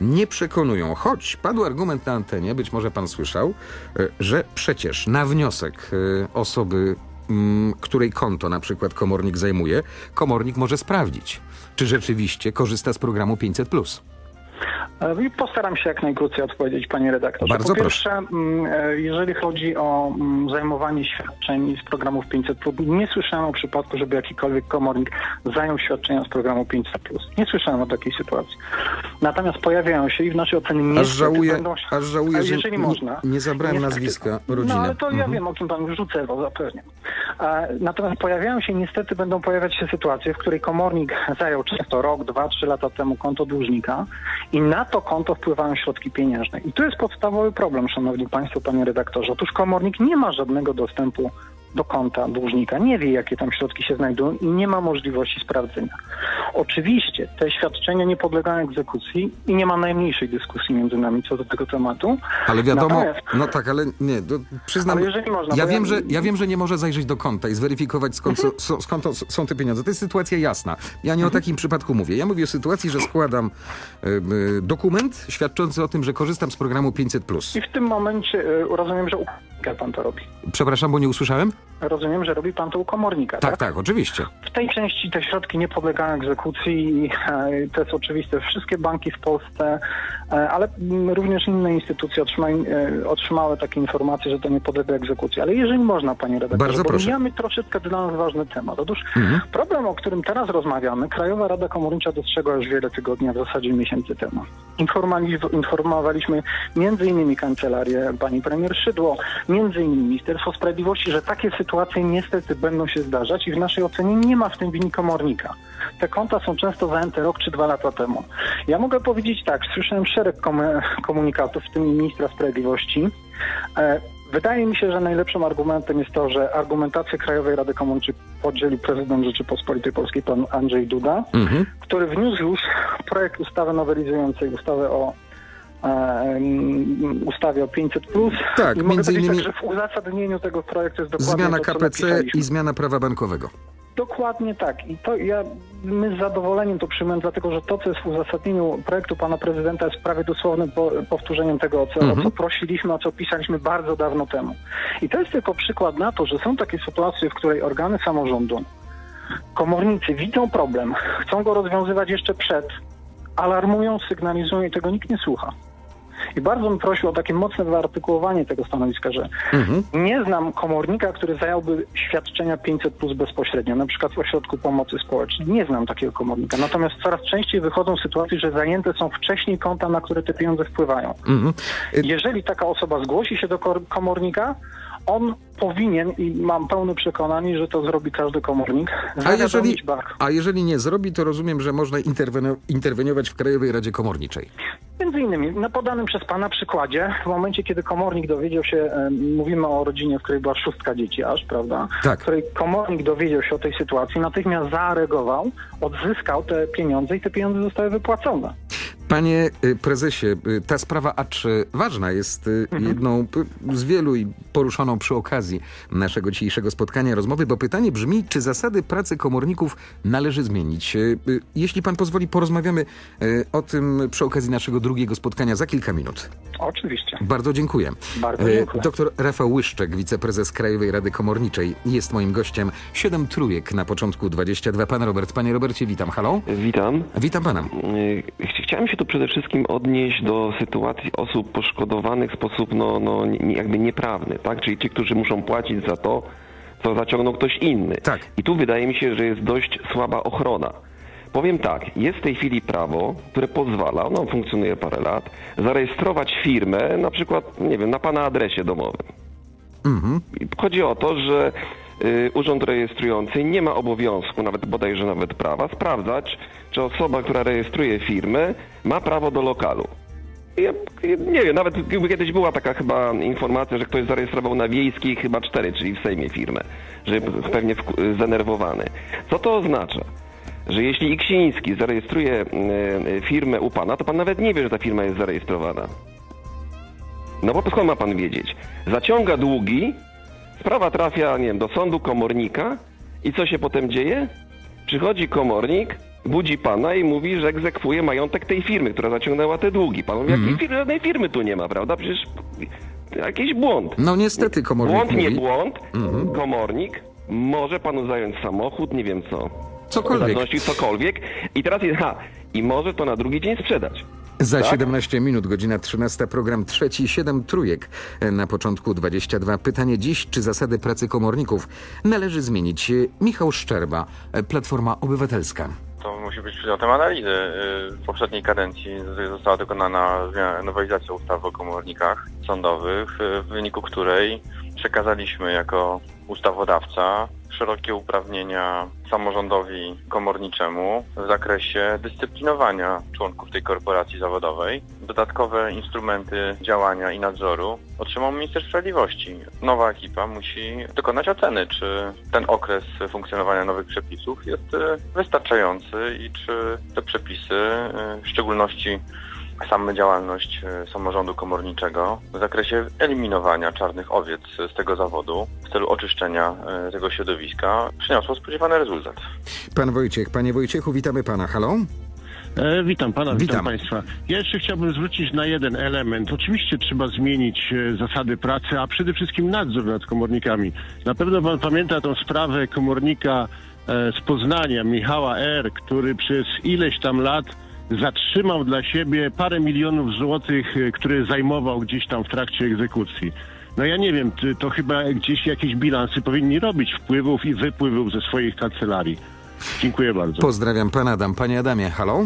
nie przekonują. Choć padł argument na antenie, być może pan słyszał, y, że przecież na wniosek y, osoby, mm, której konto na przykład komornik zajmuje, komornik może sprawdzić, czy rzeczywiście korzysta z programu 500. E, I postaram się jak najkrócej odpowiedzieć, panie redaktorze. Bardzo po pierwsze, mm, e, jeżeli chodzi o mm, zajmowanie świadczeń z programów 500, nie słyszałem o przypadku, żeby jakikolwiek komornik zajął świadczenia z programu 500. Nie słyszałem o takiej sytuacji. Natomiast pojawiają się i w naszej ocenie Aż niestety żałuję, będą... aż żałuję że nie, można. nie zabrałem Niestety. nazwiska rodziny. No ale to ja Mhm. wiem, o kim pan wrzucę, bo zapewniam. E, Natomiast pojawiają się, niestety będą pojawiać się sytuacje, w której komornik zajął często rok, dwa, trzy lata temu konto dłużnika i na to konto wpływają środki pieniężne. I tu jest podstawowy problem, szanowni państwo, panie redaktorze. Otóż komornik nie ma żadnego dostępu do konta dłużnika, nie wie, jakie tam środki się znajdują i nie ma możliwości sprawdzenia. Oczywiście te świadczenia nie podlegają egzekucji i nie ma najmniejszej dyskusji między nami co do tego tematu. Ale wiadomo, Natomiast- no tak, ale nie, przyznam, Ale można, ja wiem, ja- że, ja wiem, że nie może zajrzeć do konta i zweryfikować skąd, Mhm. są, skąd to, są te pieniądze. To jest sytuacja jasna. Ja nie o takim przypadku mówię. Ja mówię o sytuacji, że składam y, dokument świadczący o tym, że korzystam z programu 500+. I w tym momencie y, rozumiem, że komornika pan to robi. Przepraszam, bo nie usłyszałem? Rozumiem, że robi pan to u komornika, Tak, tak? tak, oczywiście. W tej części te środki nie podlegają egzekucji i e, to jest oczywiste. Wszystkie banki w Polsce, e, ale mm, również inne instytucje otrzymają, e, otrzymały takie informacje, że to nie podlega egzekucji. Ale jeżeli można, panie redaktorze, Bardzo bo proszę. mamy troszeczkę dla nas ważny temat. Otóż Mhm. problem, o którym teraz rozmawiamy, Krajowa Rada Komornicza dostrzegła już wiele tygodni, a w zasadzie miesięcy temu. Informowaliśmy między innymi kancelarię pani premier Szydło, między innymi Ministerstwo Sprawiedliwości, że takie sytuacje niestety będą się zdarzać i w naszej ocenie nie ma w tym wini komornika. Te konta są często zajęte rok czy dwa lata temu. Ja mogę powiedzieć tak, słyszałem szereg kom- komunikatów, w tym ministra sprawiedliwości. E, Wydaje mi się, że najlepszym argumentem jest to, że argumentację Krajowej Rady Komorniczej podzielił prezydent Rzeczypospolitej Polskiej pan Andrzej Duda, Mhm. który wniósł już projekt ustawy nowelizującej ustawę o ustawie o 500 plus. Tak, I między innymi- tak, że w uzasadnieniu tego projektu jest dokładnie Zmiana to, KPC i zmiana prawa bankowego. Dokładnie tak. I to ja my z zadowoleniem to przyjmujemy, dlatego że to, co jest w uzasadnieniu projektu pana prezydenta, jest prawie dosłownym po, powtórzeniem tego, o co, Mhm. o co prosiliśmy, o co pisaliśmy bardzo dawno temu. I to jest tylko przykład na to, że są takie sytuacje, w której organy samorządu, komornicy widzą problem, chcą go rozwiązywać jeszcze przed, alarmują, sygnalizują i tego nikt nie słucha. I bardzo bym prosił o takie mocne wyartykułowanie tego stanowiska, że Mhm. nie znam komornika, który zająłby świadczenia 500 plus bezpośrednio, na przykład w ośrodku pomocy społecznej. Nie znam takiego komornika. Natomiast coraz częściej wychodzą sytuacje, że zajęte są wcześniej konta, na które te pieniądze wpływają. Mhm. Jeżeli taka osoba zgłosi się do komornika, on powinien i mam pełne przekonanie, że to zrobi każdy komornik. A jeżeli, a jeżeli nie zrobi, to rozumiem, że można interwenio- interweniować w Krajowej Radzie Komorniczej. Między innymi na podanym przez pana przykładzie, w momencie kiedy komornik dowiedział się, e, mówimy o rodzinie, w której była szóstka dzieci aż, prawda? Tak. W której komornik dowiedział się o tej sytuacji, natychmiast zareagował, odzyskał te pieniądze i te pieniądze zostały wypłacone. Panie y, prezesie, y, ta sprawa acz y, ważna jest y, jedną z wielu i poruszoną przy okazji naszego dzisiejszego spotkania rozmowy, bo pytanie brzmi, czy zasady pracy komorników należy zmienić? Jeśli pan pozwoli, porozmawiamy o tym przy okazji naszego drugiego spotkania za kilka minut. Oczywiście. Bardzo dziękuję. Bardzo dziękuję. Doktor Rafał Łyszczek, wiceprezes Krajowej Rady Komorniczej, jest moim gościem. Siedem trójek na początku 22. Pan Robert. Panie Robercie, witam. Halo? Witam. Witam pana. Ch- Chciałem się tu przede wszystkim odnieść do sytuacji osób poszkodowanych w sposób no, no, jakby nieprawny, tak? Czyli ci, którzy muszą płacić za to, co zaciągnął ktoś inny. Tak. I tu wydaje mi się, że jest dość słaba ochrona. Powiem tak, jest w tej chwili prawo, które pozwala, ono funkcjonuje parę lat, zarejestrować firmę na przykład, nie wiem, na pana adresie domowym. Mhm. Chodzi o to, że y, urząd rejestrujący nie ma obowiązku, nawet bodajże nawet prawa, sprawdzać, czy osoba, która rejestruje firmę, ma prawo do lokalu. Ja, nie wiem, nawet kiedyś była taka chyba informacja, że ktoś zarejestrował na wiejskiej chyba cztery, czyli w Sejmie firmę, że pewnie zdenerwowany. Co to oznacza? Że jeśli Iksiński zarejestruje y, y, firmę u pana, to pan nawet nie wie, że ta firma jest zarejestrowana. No bo skąd ma pan wiedzieć? Zaciąga długi, sprawa trafia, nie wiem, do sądu komornika i co się potem dzieje? Przychodzi komornik, budzi pana i mówi, że egzekwuje majątek tej firmy, która zaciągnęła te długi. Pan mówi, jakiej firmy, żadnej firmy tu nie ma, prawda? Przecież jakiś błąd. No niestety komornik Błąd, nie mówi. błąd, Mhm. komornik może panu zająć samochód, nie wiem co. Cokolwiek. Cokolwiek. I teraz jest, ha, i może to na drugi dzień sprzedać. Za Tak? 17 minut, godzina 13, program trzeci, 7 trójek. Na początku 22. Pytanie dziś, czy zasady pracy komorników należy zmienić? Michał Szczerba, Platforma Obywatelska. To musi być przedmiotem analizy. Y, W poprzedniej kadencji została dokonana nowelizacja ustawy o komornikach sądowych, y, w wyniku której przekazaliśmy jako ustawodawca szerokie uprawnienia samorządowi komorniczemu w zakresie dyscyplinowania członków tej korporacji zawodowej. Dodatkowe instrumenty działania i nadzoru otrzymał minister sprawiedliwości. Nowa ekipa musi dokonać oceny, czy ten okres funkcjonowania nowych przepisów jest e, wystarczający i czy te przepisy, e, w szczególności samą działalność e, samorządu komorniczego w zakresie eliminowania czarnych owiec z tego zawodu w celu oczyszczenia e, tego środowiska przyniosło spodziewany rezultat. Pan Wojciech, panie Wojciechu, witamy pana. Halo? E, witam pana, witam. Witam. państwa. Ja jeszcze chciałbym zwrócić na jeden element. Oczywiście trzeba zmienić e, zasady pracy, a przede wszystkim nadzór nad komornikami. Na pewno pan pamięta tą sprawę komornika e, z Poznania, Michała R., który przez ileś tam lat zatrzymał dla siebie parę milionów złotych, e, które zajmował gdzieś tam w trakcie egzekucji. No ja nie wiem, to chyba gdzieś jakieś bilansy powinni robić wpływów i wypływów ze swoich kancelarii. Dziękuję bardzo. Pozdrawiam pan Adam. Panie Adamie, halo?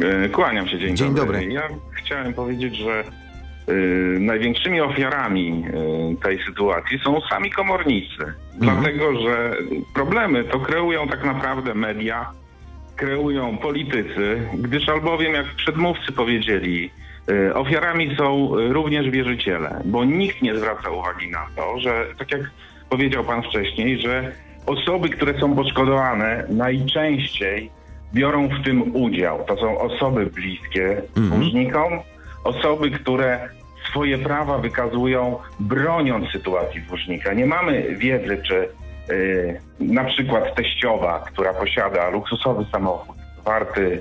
E, Kłaniam się, dzień, Dzień dobry. dobry. Ja chciałem powiedzieć, że e, największymi ofiarami tej sytuacji są sami komornicy. Dlatego, że problemy to kreują tak naprawdę media, kreują politycy, gdyż albowiem, jak przedmówcy powiedzieli, e, ofiarami są e, również wierzyciele, bo nikt nie zwraca uwagi na to, że tak jak powiedział pan wcześniej, że osoby, które są poszkodowane najczęściej biorą w tym udział. To są osoby bliskie dłużnikom, osoby, które swoje prawa wykazują broniąc sytuacji dłużnika. Nie mamy wiedzy, czy y, na przykład teściowa, która posiada luksusowy samochód warty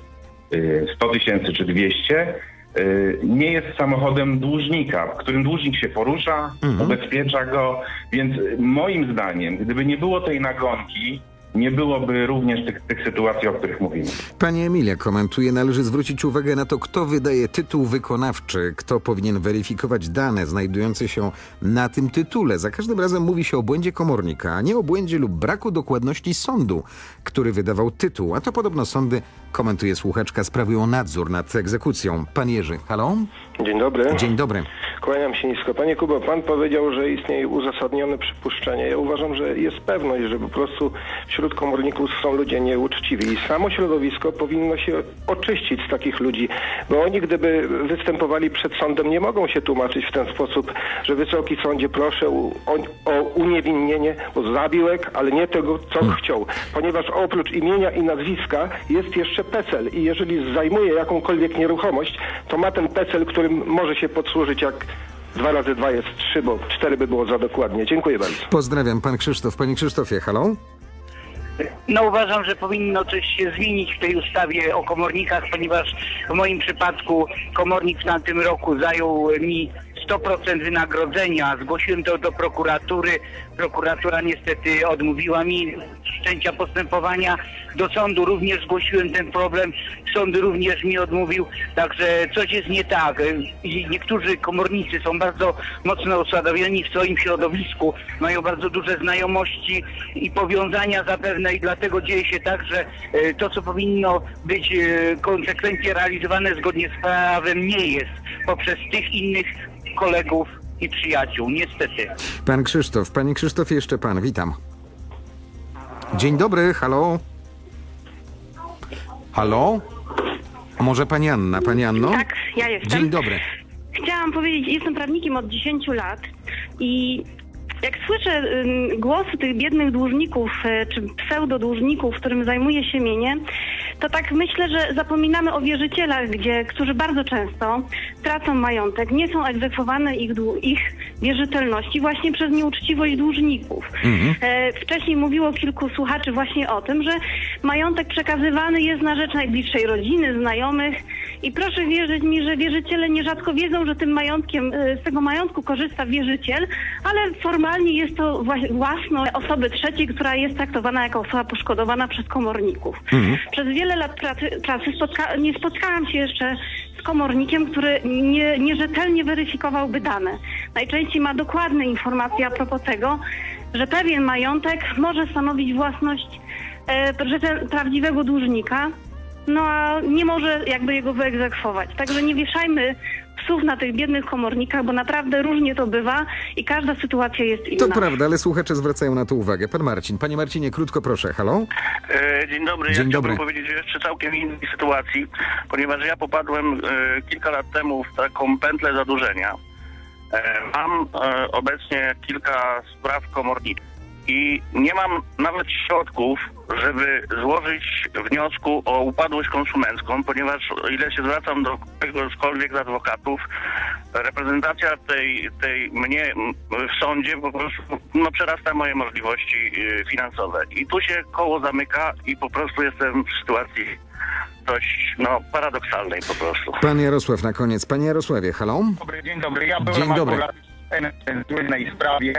y, 100 tysięcy czy 200, y, nie jest samochodem dłużnika, w którym dłużnik się porusza, ubezpiecza go, więc y, moim zdaniem, gdyby nie było tej nagonki, nie byłoby również tych, tych sytuacji, o których mówimy. Pani Emilia komentuje, należy zwrócić uwagę na to, kto wydaje tytuł wykonawczy, kto powinien weryfikować dane znajdujące się na tym tytule. Za każdym razem mówi się o błędzie komornika, a nie o błędzie lub braku dokładności sądu, który wydawał tytuł. A to podobno sądy, komentuje słuchaczka, sprawują nadzór nad egzekucją. Pan Jerzy, halo? Dzień dobry. Dzień dobry. Kłaniam się nisko. Panie Kubo, pan powiedział, że istnieje uzasadnione przypuszczenie. Ja uważam, że jest pewność, że po prostu wśród komorników są ludzie nieuczciwi i samo środowisko powinno się oczyścić z takich ludzi, bo oni gdyby występowali przed sądem nie mogą się tłumaczyć w ten sposób, że Wysoki Sądzie proszę o, o uniewinnienie, bo zabiłek, ale nie tego, co chciał. Ponieważ oprócz imienia i nazwiska jest jeszcze PESEL i jeżeli zajmuje jakąkolwiek nieruchomość, to ma ten PESEL, którym może się podsłużyć jak dwa razy dwa jest trzy, bo cztery by było za dokładnie. Dziękuję bardzo. Pozdrawiam, pan Krzysztof. Panie Krzysztofie, halo? No uważam, że powinno coś się zmienić w tej ustawie o komornikach, ponieważ w moim przypadku komornik w tamtym roku zajął mi 100% wynagrodzenia. Zgłosiłem to do prokuratury. Prokuratura niestety odmówiła mi wszczęcia postępowania. Do sądu również zgłosiłem ten problem. Sąd również mi odmówił. Także coś jest nie tak. Niektórzy komornicy są bardzo mocno usadowieni w swoim środowisku. Mają bardzo duże znajomości i powiązania zapewne i dlatego dzieje się tak, że e, to, co powinno być e, konsekwentnie realizowane zgodnie z prawem nie jest poprzez tych innych kolegów i przyjaciół. Niestety. Pan Krzysztof. Panie Krzysztofie, jeszcze pan. Witam. Dzień dobry, halo? Halo? A może pani Anna? Pani Anno? Tak, ja jestem. Dzień dobry. Chciałam powiedzieć, jestem prawnikiem od 10 lat i jak słyszę głosy tych biednych dłużników, e, czy pseudodłużników, którym zajmuje się mienie, to tak myślę, że zapominamy o wierzycielach, gdzie, którzy bardzo często tracą majątek, nie są egzekwowane ich, ich wierzytelności właśnie przez nieuczciwość dłużników. E, Wcześniej mówiło kilku słuchaczy właśnie o tym, że majątek przekazywany jest na rzecz najbliższej rodziny, znajomych i proszę wierzyć mi, że wierzyciele nierzadko wiedzą, że tym majątkiem, e, z tego majątku korzysta wierzyciel, ale formalnie jest to wła- własność osoby trzeciej, która jest traktowana jako osoba poszkodowana przez komorników. Przez wiele lat pracy, pracy spotka- nie spotkałam się jeszcze z komornikiem, który nie, nierzetelnie weryfikowałby dane. Najczęściej ma dokładne informacje a propos tego, że pewien majątek może stanowić własność e, prawdziwego dłużnika, no a nie może jakby jego wyegzekwować. Także nie wieszajmy psów na tych biednych komornikach, bo naprawdę różnie to bywa i każda sytuacja jest inna. To prawda, ale słuchacze zwracają na to uwagę. Pan Marcin. Panie Marcinie, krótko proszę, halo? E, Dzień dobry. Dzień ja dobry. chciałbym powiedzieć jeszcze całkiem innej sytuacji, ponieważ ja popadłem e, kilka lat temu w taką pętlę zadłużenia. E, Mam e, obecnie kilka spraw komorniczych i nie mam nawet środków, żeby złożyć wniosku o upadłość konsumencką, ponieważ o ile się zwracam do kogokolwiek z adwokatów, reprezentacja tej, tej mnie w sądzie po prostu no, przerasta moje możliwości y, finansowe. I tu się koło zamyka i po prostu jestem w sytuacji dość no, paradoksalnej po prostu. Pan Jarosław na koniec. Panie Jarosławie, halo? Dobry, dzień dobry. Ja byłem Dzień dobry. w tej sprawie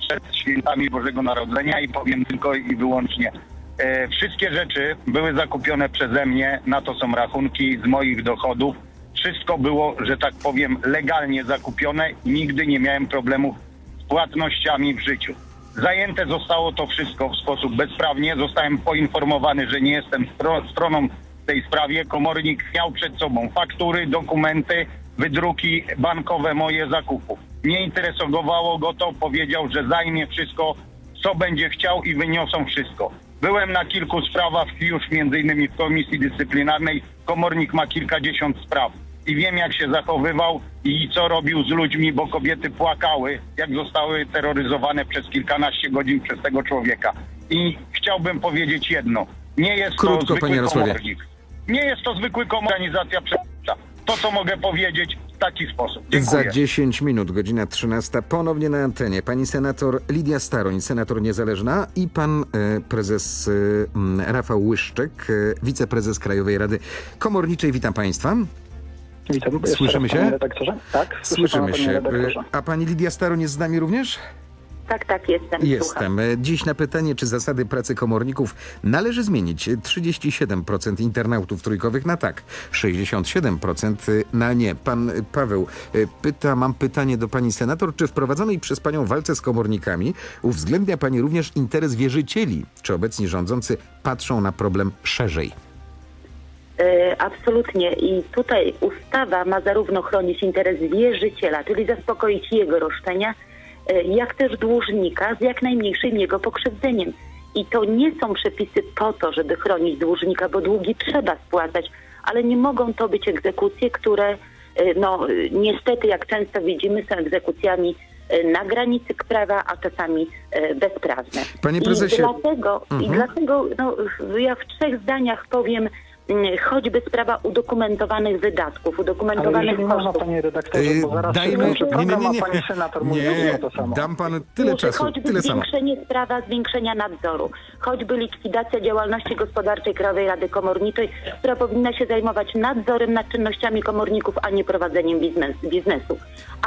przed świętami Bożego Narodzenia i powiem tylko i wyłącznie. E, wszystkie rzeczy były zakupione przeze mnie, na to są rachunki z moich dochodów. Wszystko było, że tak powiem, legalnie zakupione i nigdy nie miałem problemów z płatnościami w życiu. Zajęte zostało to wszystko w sposób bezprawnie. Zostałem poinformowany, że nie jestem stro- stroną w tej sprawie. Komornik miał przed sobą faktury, dokumenty, wydruki bankowe moje zakupów. Nie interesowało go to, powiedział, że zajmie wszystko, co będzie chciał i wyniosą wszystko. Byłem na kilku sprawach już między innymi w komisji dyscyplinarnej. Komornik ma kilkadziesiąt spraw i wiem jak się zachowywał i co robił z ludźmi, bo kobiety płakały, jak zostały terroryzowane przez kilkanaście godzin przez tego człowieka. I chciałbym powiedzieć jedno. Nie jest Krótko, to zwykły komornik. Nie jest to zwykły komornik, organizacja przestępcza. To, co mogę powiedzieć taki sposób. Za Dziękuję. 10 minut, godzina 13, ponownie na antenie. Pani senator Lidia Staroń, senator niezależna i pan e, prezes e, Rafał Łyszczyk, e, wiceprezes Krajowej Rady Komorniczej. Witam państwa. Witam. Słyszymy się? Tak, słyszę Słyszymy pana, się. E, A pani Lidia Staroń jest z nami również? Tak, tak, jestem. Jestem. E, Dziś na pytanie, czy zasady pracy komorników należy zmienić. 37% internautów trójkowych na tak, 67% na nie. Pan Paweł e, pyta, mam pytanie do pani senator, czy w prowadzonej przez panią walce z komornikami uwzględnia pani również interes wierzycieli? Czy obecni rządzący patrzą na problem szerzej? E, absolutnie. I tutaj ustawa ma zarówno chronić interes wierzyciela, czyli zaspokoić jego roszczenia, jak też dłużnika z jak najmniejszym jego pokrzywdzeniem. I to nie są przepisy po to, żeby chronić dłużnika, bo długi trzeba spłacać, ale nie mogą to być egzekucje, które e, no e, niestety, jak często widzimy, są egzekucjami e, na granicy prawa, a czasami e, bezprawne. Panie prezesie- I dlatego, i Mhm. dlatego no, ja w trzech zdaniach powiem choćby sprawa udokumentowanych wydatków, udokumentowanych można, kosztów. panie redaktorze, bo zaraz Dajmy... Nie, nie, nie, nie. pani senator mówi Nie, to samo. dam panu tyle Musi czasu, choćby tyle samo. zwiększenie sprawa zwiększenia nadzoru, choćby likwidacja działalności gospodarczej Krajowej Rady Komorniczej, która powinna się zajmować nadzorem nad czynnościami komorników, a nie prowadzeniem biznes, biznesu.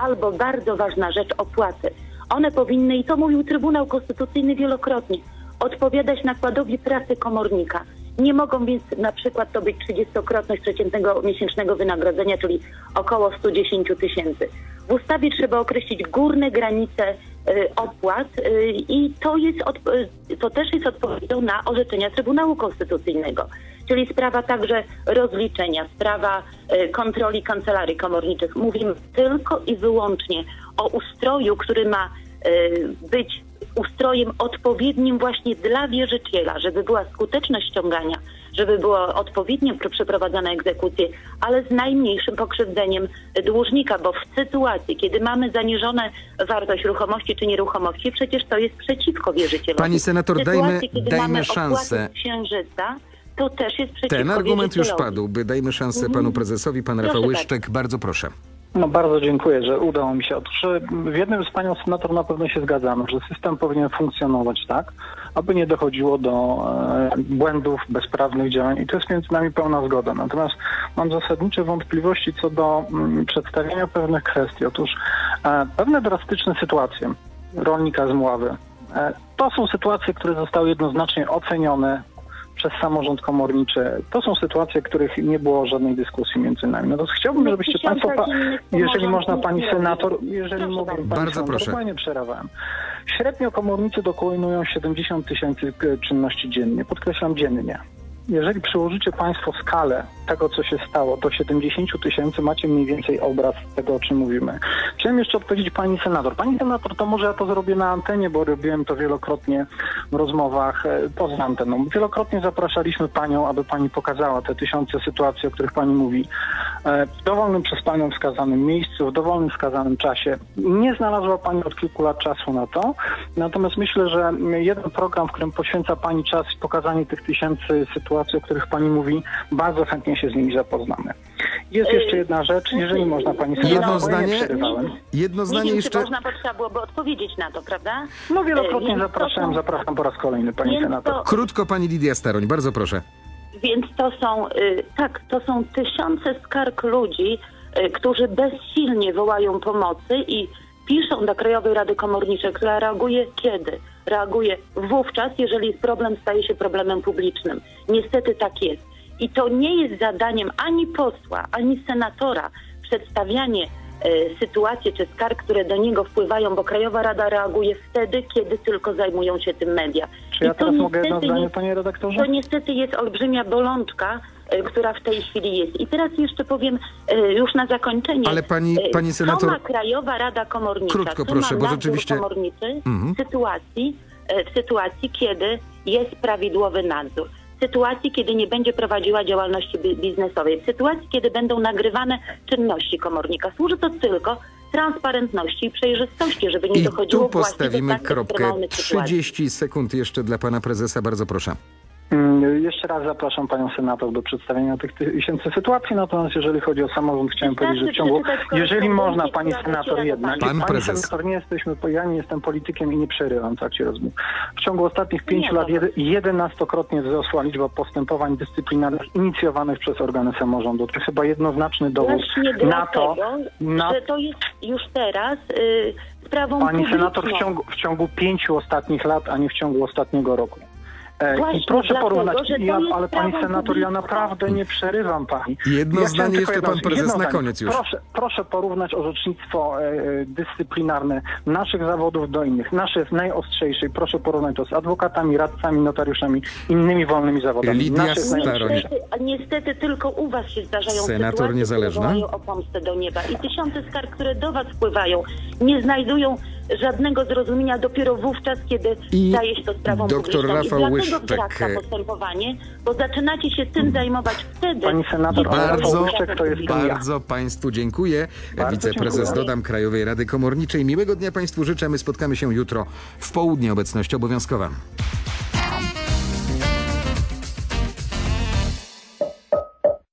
Albo bardzo ważna rzecz, opłaty. One powinny, i to mówił Trybunał Konstytucyjny wielokrotnie, odpowiadać nakładowi pracy komornika. Nie mogą więc na przykład to być 30-krotność przeciętnego miesięcznego wynagrodzenia, czyli około 110 tysięcy. W ustawie trzeba określić górne granice y, opłat y, i to, jest y, to też jest odpowiedzią na orzeczenia Trybunału Konstytucyjnego. Czyli sprawa także rozliczenia, sprawa kontroli kancelarii komorniczych. Mówimy tylko i wyłącznie o ustroju, który ma być ustrojem odpowiednim właśnie dla wierzyciela, żeby była skuteczność ściągania, żeby były odpowiednio pr- przeprowadzane egzekucje, ale z najmniejszym pokrzywdzeniem dłużnika, bo w sytuacji, kiedy mamy zaniżone wartość ruchomości czy nieruchomości, przecież to jest przeciwko wierzycielowi. Pani senator, sytuacji, dajmy- kiedy dajmy mamy szansę. księżyca, to też jest przeciwko Ten argument już padł. By dajmy szansę Mhm. panu prezesowi. Pan Proszę Rafał. Łyszczek, bardzo proszę. No bardzo dziękuję, że udało mi się. Otóż e, w jednym z panią senator na pewno się zgadzamy, że system powinien funkcjonować tak, aby nie dochodziło do e, błędów, bezprawnych działań i to jest między nami pełna zgoda. Natomiast mam zasadnicze wątpliwości co do mm, przedstawienia pewnych kwestii. Otóż e, pewne drastyczne sytuacje rolnika z Mławy, to są sytuacje, które zostały jednoznacznie ocenione przez samorząd komorniczy. To są sytuacje, których nie było żadnej dyskusji między nami. No to chciałbym, żebyście Państwo, pa, innych jeżeli można Pani Senator, jeżeli Proszę mogę bardzo. Pani Bardzo Senator, proszę. dokładnie przerwałem. Średnio komornicy dokonują 70 tysięcy k- czynności dziennie. Podkreślam dziennie. Jeżeli przyłożycie Państwo skalę tego, co się stało, do 70 tysięcy macie mniej więcej obraz tego, o czym mówimy. Chciałem jeszcze odpowiedzieć Pani Senator. Pani Senator, to może ja to zrobię na antenie, bo robiłem to wielokrotnie w rozmowach e, poza anteną. Wielokrotnie zapraszaliśmy Panią, aby Pani pokazała te tysiące sytuacji, o których Pani mówi, e, w dowolnym przez Panią wskazanym miejscu, w dowolnym wskazanym czasie. Nie znalazła Pani od kilku lat czasu na to, natomiast myślę, że jeden program, w którym poświęca Pani czas i pokazanie tych tysięcy sytuacji, o których Pani mówi, bardzo chętnie się z nimi zapoznamy. Jest Ej, jeszcze jedna rzecz, jeżeli można Pani Senator, Jedno zdanie? nie przerywałem. Jedno Nie zdanie wiem, jeszcze. czy można, bo trzeba byłoby odpowiedzieć na to, prawda? No wielokrotnie są- zapraszam po raz kolejny Pani Senator. to- Krótko pani Lidia Staroń, bardzo proszę. Więc to są, y, tak, to są tysiące skarg ludzi, y, którzy bezsilnie wołają pomocy i piszą do Krajowej Rady Komorniczej, która reaguje kiedy? Reaguje wówczas, jeżeli problem staje się problemem publicznym. Niestety tak jest. I to nie jest zadaniem ani posła, ani senatora przedstawianie y, sytuacji czy skarg, które do niego wpływają, bo Krajowa Rada reaguje wtedy, kiedy tylko zajmują się tym media. Czy ja I to teraz mogę jedno zdanie, jest- Panie redaktorze? to niestety jest olbrzymia bolączka, e, która w tej chwili jest. I teraz jeszcze powiem e, już na zakończenie. Ale pani- e, pani senator- Co ma Krajowa Rada Komornicza? Krótko, proszę, bo rzeczywiście- komorniczy Mhm. w sytuacji, e, w sytuacji, kiedy jest prawidłowy nadzór. W sytuacji, kiedy nie będzie prowadziła działalności bi- biznesowej, w sytuacji, kiedy będą nagrywane czynności komornika. Służy to tylko transparentności i przejrzystości, żeby nie I dochodziło tu postawimy do tak kropkę. ekstremalnych sytuacji. 30 sekund jeszcze dla pana prezesa, bardzo proszę. Mm, Jeszcze raz zapraszam panią senator do przedstawienia tych tysięcy sytuacji, natomiast jeżeli chodzi o samorząd, chciałem powiedzieć, że w ciągu, jeżeli można, pani senator jednak, Pan pani prezes. senator, nie jesteśmy, ja nie jestem politykiem i nie przerywam w trakcie rozmów. W ciągu ostatnich pięciu Nie, lat jedenastokrotnie wzrosła liczba postępowań dyscyplinarnych inicjowanych przez organy samorządu. To jest chyba jednoznaczny dowód Właśnie na to, na że to jest już teraz y, sprawą Pani publiczną. senator, w ciągu, w ciągu pięciu ostatnich lat, a nie w ciągu ostatniego roku. E, I Właśnie proszę dlatego, porównać, ja, ale pani senator, ja naprawdę nie przerywam pani. Jedno Ja zdanie jeszcze jedno- pan prezes jedno na zdanie. koniec już. Proszę, proszę porównać orzecznictwo e, dyscyplinarne naszych zawodów do innych. Nasze jest najostrzejsze i proszę porównać to z adwokatami, radcami, notariuszami, innymi wolnymi zawodami. Lidia Nasze Staroń. Niestety, tylko u was się zdarzają Senator sytuacje, niezależna? które o pomstę do nieba. I tysiące skarg, które do was wpływają, nie znajdują żadnego zrozumienia dopiero wówczas, kiedy I staje się to sprawą doktor publiczną. Rafał I dlatego Łyszczek. wzrasta postępowanie, bo zaczynacie się tym zajmować wtedy, Pani senator, Bardzo, Łyszczek to jestem ja. bardzo Państwu dziękuję. Bardzo Wiceprezes dziękuję. dodam Krajowej Rady Komorniczej. Miłego dnia Państwu życzę. My spotkamy się jutro w południe. Obecność obowiązkowa.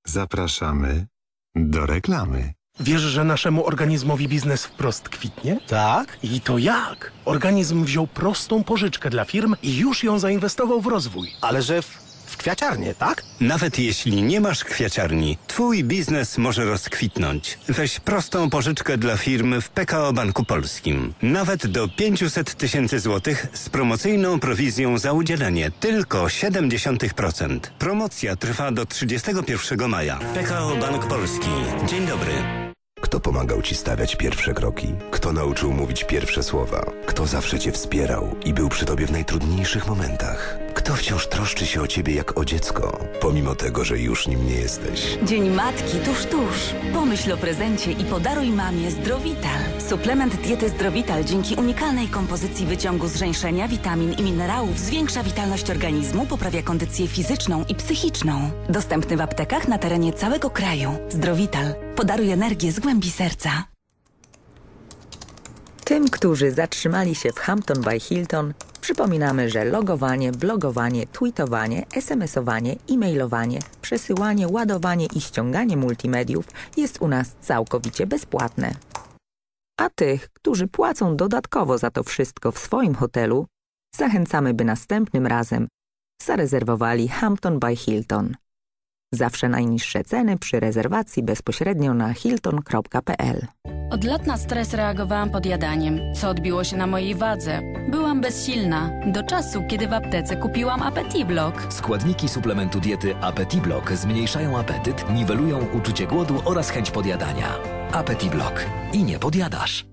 Zapraszamy do reklamy. Wiesz, że naszemu organizmowi biznes wprost kwitnie? Tak. I to jak? Organizm wziął prostą pożyczkę dla firm i już ją zainwestował w rozwój. Ale że w, w kwiaciarnię, tak? Nawet jeśli nie masz kwiaciarni, twój biznes może rozkwitnąć. Weź prostą pożyczkę dla firmy w PKO Banku Polskim. Nawet do 500 tysięcy złotych z promocyjną prowizją za udzielenie tylko 0,7%. Promocja trwa do 31 maja. PKO Bank Polski. Dzień dobry. Kto pomagał ci stawiać pierwsze kroki? Kto nauczył mówić pierwsze słowa? Kto zawsze cię wspierał i był przy tobie w najtrudniejszych momentach? Kto wciąż troszczy się o ciebie jak o dziecko, pomimo tego, że już nim nie jesteś? Dzień Matki tuż, tuż. Pomyśl o prezencie i podaruj mamie Zdrowital. Suplement diety Zdrowital dzięki unikalnej kompozycji wyciągu zrzęszenia, witamin i minerałów zwiększa witalność organizmu, poprawia kondycję fizyczną i psychiczną. Dostępny w aptekach na terenie całego kraju. Zdrowital. Podaruj energię z głębi serca. Tym, którzy zatrzymali się w Hampton by Hilton, przypominamy, że logowanie, blogowanie, tweetowanie, smsowanie, e-mailowanie, przesyłanie, ładowanie i ściąganie multimediów jest u nas całkowicie bezpłatne. A tych, którzy płacą dodatkowo za to wszystko w swoim hotelu, zachęcamy, by następnym razem zarezerwowali Hampton by Hilton. Zawsze najniższe ceny przy rezerwacji bezpośrednio na hilton.pl. Od lat na stres reagowałam podjadaniem, co odbiło się na mojej wadze. Byłam bezsilna, do czasu, kiedy w aptece kupiłam Appetit Block. Składniki suplementu diety Appetit Block zmniejszają apetyt, niwelują uczucie głodu oraz chęć podjadania. Appetit Block. I nie podjadasz.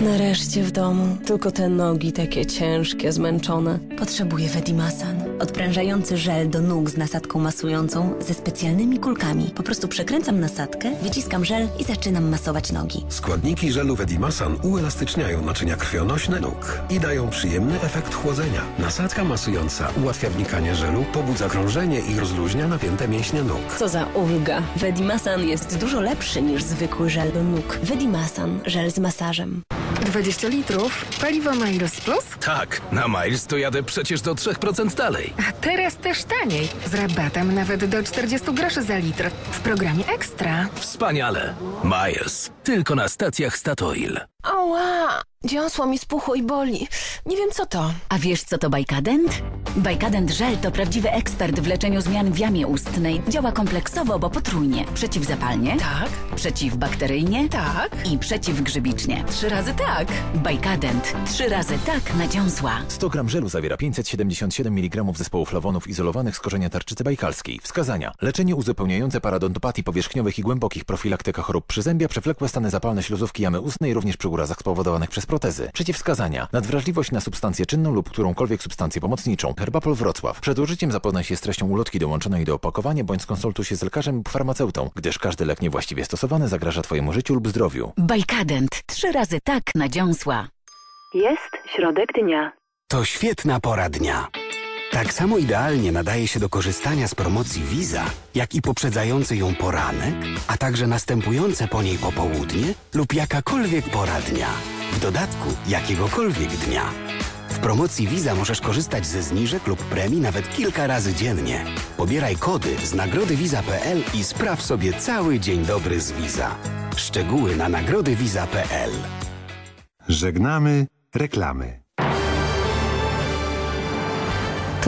Nareszcie w domu. Tylko te nogi takie ciężkie, zmęczone. Potrzebuję Vedimasan. Odprężający żel do nóg z nasadką masującą ze specjalnymi kulkami. Po prostu przekręcam nasadkę, wyciskam żel i zaczynam masować nogi. Składniki żelu Vedimasan uelastyczniają naczynia krwionośne nóg i dają przyjemny efekt chłodzenia. Nasadzka masująca ułatwia wnikanie żelu, pobudza krążenie i rozluźnia napięte mięśnie nóg. Co za ulga. Vedimasan jest dużo lepszy niż zwykły żel do nóg. Vedimasan, żel z masażem. 20 litrów? Paliwo Miles Plus? Tak, na Miles to jadę przecież do 3% dalej. A teraz też taniej. Z rabatem nawet do 40 groszy za litr. W programie Ekstra. Wspaniale. Miles. Tylko na stacjach Statoil. Oła! Dziąsło mi spuchło i boli. Nie wiem co to. A wiesz co to Bajkadent? Bajkadent żel to prawdziwy ekspert w leczeniu zmian w jamie ustnej. Działa kompleksowo, bo potrójnie. Przeciwzapalnie. Tak. Przeciwbakteryjnie. Tak. I przeciwgrzybicznie. Trzy razy tak. Bajkadent. Trzy razy tak na dziąsła. 100 gram żelu zawiera 577 mg zespołu flawonów izolowanych z korzenia tarczycy bajkalskiej. Wskazania. Leczenie uzupełniające parodontopatii powierzchniowych i głębokich, profilaktyka chorób przyzębia, przewlekłe stany zapalne śluzówki jamy ustnej, również przy urazach spowodowanych przez protezy. Przeciwwskazania. Nadwrażliwość na substancję czynną lub którąkolwiek substancję pomocniczą. Herbapol Wrocław. Przed użyciem zapoznaj się z treścią ulotki dołączonej do opakowania bądź skonsultuj się z lekarzem lub farmaceutą, gdyż każdy lek niewłaściwie stosowany zagraża Twojemu życiu lub zdrowiu. Bajkadent. Trzy razy tak na dziąsła. Jest środek dnia. To świetna pora dnia. Tak samo idealnie nadaje się do korzystania z promocji Visa, jak i poprzedzający ją poranek, a także następujące po niej popołudnie lub jakakolwiek pora dnia. W dodatku jakiegokolwiek dnia. W promocji Visa możesz korzystać ze zniżek lub premii nawet kilka razy dziennie. Pobieraj kody z nagrodywiza.pl i spraw sobie cały dzień dobry z Visa. Szczegóły na nagrodywiza.pl Żegnamy reklamy.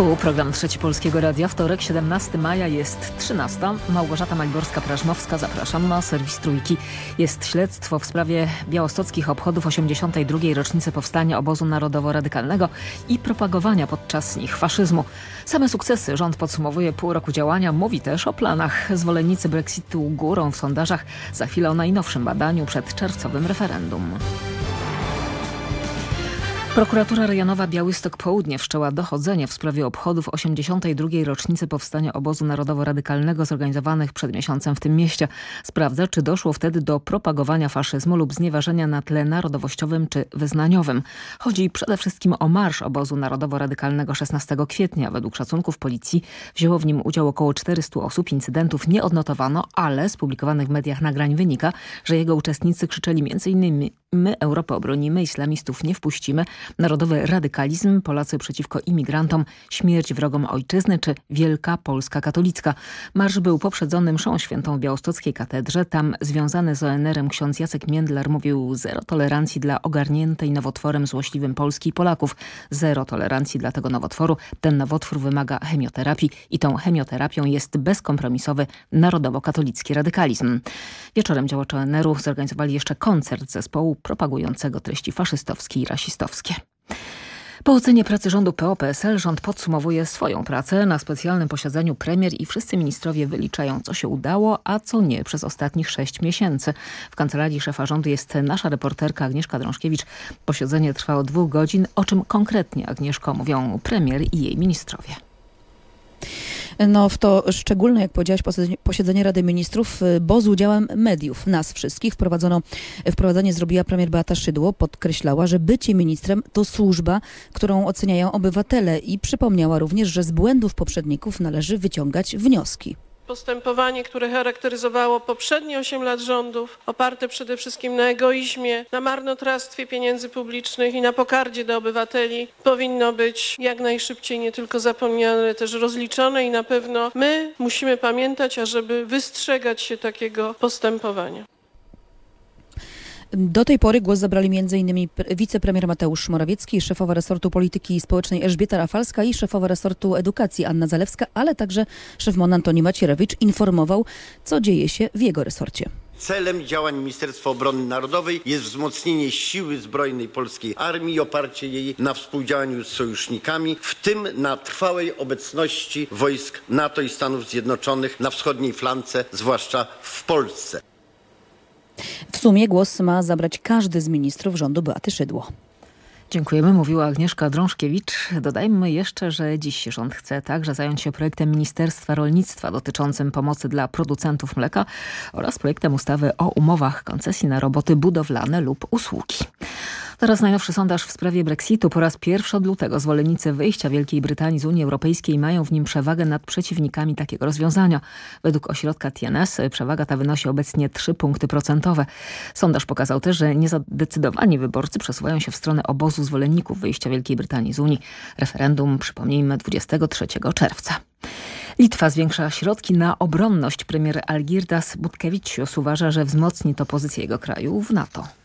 Tu program Trzeci Polskiego Radia. Wtorek, 17 maja jest 13. Małgorzata Maliborska-Prażmowska. Zapraszam na serwis Trójki. Jest śledztwo w sprawie białostockich obchodów 82. rocznicy powstania obozu narodowo-radykalnego i propagowania podczas nich faszyzmu. Same sukcesy rząd podsumowuje pół roku działania. Mówi też o planach. Zwolennicy Brexitu górą w sondażach. Za chwilę o najnowszym badaniu przed czerwcowym referendum. Prokuratura rejonowa Białystok Południe wszczęła dochodzenie w sprawie obchodów 82. rocznicy powstania obozu narodowo-radykalnego zorganizowanych przed miesiącem w tym mieście. Sprawdza, czy doszło wtedy do propagowania faszyzmu lub znieważenia na tle narodowościowym czy wyznaniowym. Chodzi przede wszystkim o marsz obozu narodowo-radykalnego 16 kwietnia. Według szacunków policji wzięło w nim udział około 400 osób. Incydentów nie odnotowano, ale z publikowanych w mediach nagrań wynika, że jego uczestnicy krzyczeli m.in. My Europę obronimy, islamistów nie wpuścimy, narodowy radykalizm, Polacy przeciwko imigrantom, śmierć wrogom ojczyzny czy Wielka Polska Katolicka. Marsz był poprzedzony mszą świętą w Białostockiej Katedrze. Tam związany z ONR-em ksiądz Jacek Międlar mówił zero tolerancji dla ogarniętej nowotworem złośliwym Polski i Polaków. Zero tolerancji dla tego nowotworu. Ten nowotwór wymaga chemioterapii i tą chemioterapią jest bezkompromisowy narodowo-katolicki radykalizm. Wieczorem działacze ONR-u zorganizowali jeszcze koncert zespołu propagującego treści faszystowskie i rasistowskie. Po ocenie pracy rządu PO-PSL rząd podsumowuje swoją pracę. Na specjalnym posiedzeniu premier i wszyscy ministrowie wyliczają, co się udało, a co nie przez ostatnich sześć miesięcy. W kancelarii szefa rządu jest nasza reporterka Agnieszka Drążkiewicz. Posiedzenie trwało dwóch godzin. O czym konkretnie, Agnieszko, mówią premier i jej ministrowie? No w to szczególne, jak powiedziałaś, posiedzenie Rady Ministrów, y, bo z udziałem mediów, nas wszystkich. Wprowadzono, wprowadzenie zrobiła premier Beata Szydło, podkreślała, że bycie ministrem to służba, którą oceniają obywatele i przypomniała również, że z błędów poprzedników należy wyciągać wnioski postępowanie, które charakteryzowało poprzednie 8 lat rządów, oparte przede wszystkim na egoizmie, na marnotrawstwie pieniędzy publicznych i na pokardzie do obywateli, powinno być jak najszybciej nie tylko zapomniane, ale też rozliczone i na pewno my musimy pamiętać, ażeby wystrzegać się takiego postępowania. Do tej pory głos zabrali m.in. wicepremier Mateusz Morawiecki, szefowa resortu polityki społecznej Elżbieta Rafalska i szefowa resortu edukacji Anna Zalewska, ale także szef MON Antoni Macierewicz informował, co dzieje się w jego resorcie. Celem działań Ministerstwa Obrony Narodowej jest wzmocnienie siły zbrojnej polskiej armii i oparcie jej na współdziałaniu z sojusznikami, w tym na trwałej obecności wojsk NATO i Stanów Zjednoczonych na wschodniej flance, zwłaszcza w Polsce. W sumie głos ma zabrać każdy z ministrów rządu Beaty Szydło. Dziękujemy, mówiła Agnieszka Drążkiewicz. Dodajmy jeszcze, że dziś rząd chce także zająć się projektem Ministerstwa Rolnictwa dotyczącym pomocy dla producentów mleka oraz projektem ustawy o umowach koncesji na roboty budowlane lub usługi. Teraz najnowszy sondaż w sprawie Brexitu. Po raz pierwszy od lutego zwolennicy wyjścia Wielkiej Brytanii z Unii Europejskiej mają w nim przewagę nad przeciwnikami takiego rozwiązania. Według ośrodka TNS przewaga ta wynosi obecnie 3 punkty procentowe. Sondaż pokazał też, że niezadecydowani wyborcy przesuwają się w stronę obozu zwolenników wyjścia Wielkiej Brytanii z Unii. Referendum, przypomnijmy, 23 czerwca. Litwa zwiększa środki na obronność. Premier Algirdas Butkevicius uważa, że wzmocni to pozycję jego kraju w NATO.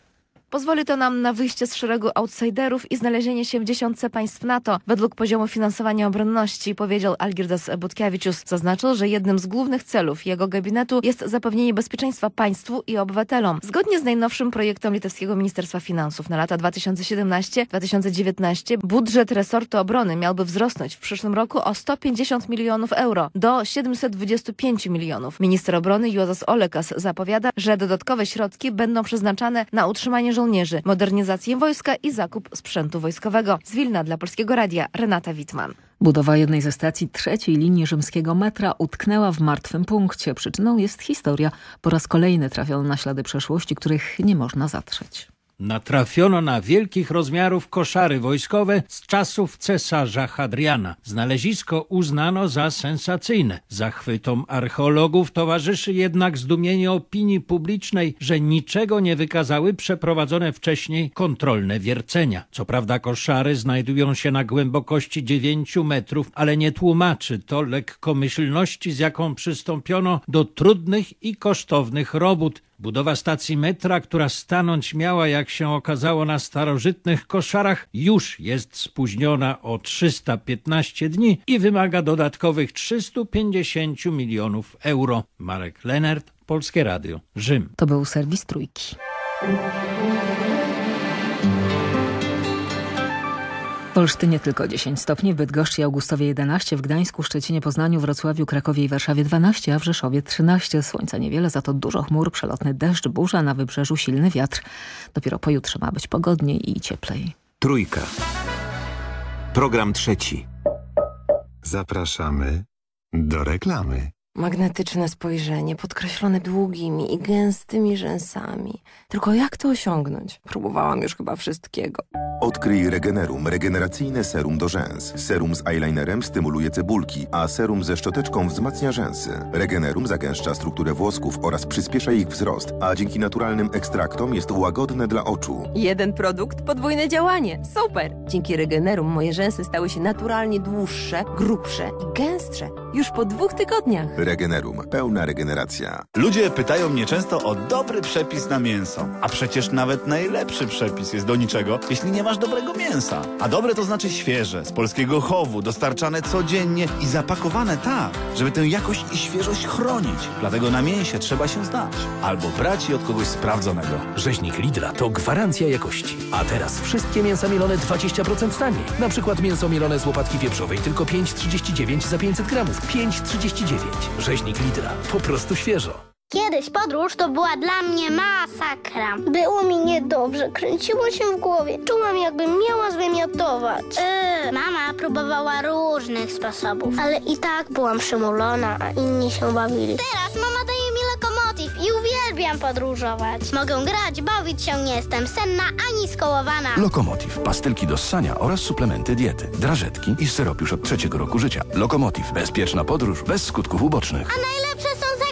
Pozwoli to nam na wyjście z szeregu outsiderów i znalezienie się w dziesiątce państw NATO według poziomu finansowania obronności, powiedział Algirdas Butkiewicz. Zaznaczył, że jednym z głównych celów jego gabinetu jest zapewnienie bezpieczeństwa państwu i obywatelom. Zgodnie z najnowszym projektem litewskiego Ministerstwa Finansów na lata 2017-2019 budżet resortu obrony miałby wzrosnąć w przyszłym roku o 150 milionów euro do 725 milionów. Minister obrony Juozas Olekas zapowiada, że dodatkowe środki będą przeznaczane na utrzymanie żołnierzy, modernizację wojska i zakup sprzętu wojskowego. Z Wilna dla Polskiego Radia Renata Witman. Budowa jednej ze stacji trzeciej linii rzymskiego metra utknęła w martwym punkcie. Przyczyną jest historia. Po raz kolejny trafiono na ślady przeszłości, których nie można zatrzeć. Natrafiono na wielkich rozmiarów koszary wojskowe z czasów cesarza Hadriana. Znalezisko uznano za sensacyjne. Zachwytom archeologów towarzyszy jednak zdumienie opinii publicznej, że niczego nie wykazały przeprowadzone wcześniej kontrolne wiercenia. Co prawda koszary znajdują się na głębokości 9 metrów, ale nie tłumaczy to lekkomyślności, z jaką przystąpiono do trudnych i kosztownych robót Budowa stacji metra, która stanąć miała, jak się okazało, na starożytnych koszarach, już jest spóźniona o 315 dni i wymaga dodatkowych 350 milionów euro. Marek Lenert, Polskie Radio, Rzym. To był serwis Trójki. W Olsztynie tylko 10 stopni, w Bydgoszczy i Augustowie 11, w Gdańsku, Szczecinie, Poznaniu, Wrocławiu, Krakowie i Warszawie 12, a w Rzeszowie 13. Słońca niewiele, za to dużo chmur, przelotny deszcz, burza, na wybrzeżu silny wiatr. Dopiero pojutrze ma być pogodniej i cieplej. Trójka. Program trzeci. Zapraszamy do reklamy. Magnetyczne spojrzenie, podkreślone długimi i gęstymi rzęsami. Tylko jak to osiągnąć? Próbowałam już chyba wszystkiego. Odkryj Regenerum, regeneracyjne serum do rzęs. Serum z eyelinerem stymuluje cebulki, a serum ze szczoteczką wzmacnia rzęsy. Regenerum zagęszcza strukturę włosków oraz przyspiesza ich wzrost, a dzięki naturalnym ekstraktom jest łagodne dla oczu. Jeden produkt, podwójne działanie. Super! Dzięki Regenerum moje rzęsy stały się naturalnie dłuższe, grubsze i gęstsze. Już po dwóch tygodniach. Regenerum. Pełna regeneracja. Ludzie pytają mnie często o dobry przepis na mięso. A przecież nawet najlepszy przepis jest do niczego, jeśli nie masz dobrego mięsa. A dobre to znaczy świeże, z polskiego chowu, dostarczane codziennie i zapakowane tak, żeby tę jakość i świeżość chronić. Dlatego na mięsie trzeba się znać. Albo brać je od kogoś sprawdzonego. Rzeźnik Lidla to gwarancja jakości. A teraz wszystkie mięsa mielone 20% taniej. Na przykład mięso mielone z łopatki wieprzowej tylko 5,39 za 500 gramów. 5,39. Rzeźnik Lidla. Po prostu świeżo. Kiedyś podróż to była dla mnie masakra. Było mi niedobrze, kręciło się w głowie. Czułam, jakbym miała zwymiotować. Yy, mama próbowała różnych sposobów, ale i tak byłam przymulona, a inni się bawili. Teraz mama daje uwielbiam podróżować. Mogę grać, bawić się, nie jestem senna ani skołowana. Lokomotiv, pastylki do ssania oraz suplementy diety, drażetki i syrop już od trzeciego roku życia. Lokomotiv, bezpieczna podróż bez skutków ubocznych. A najlepsze są zakręty!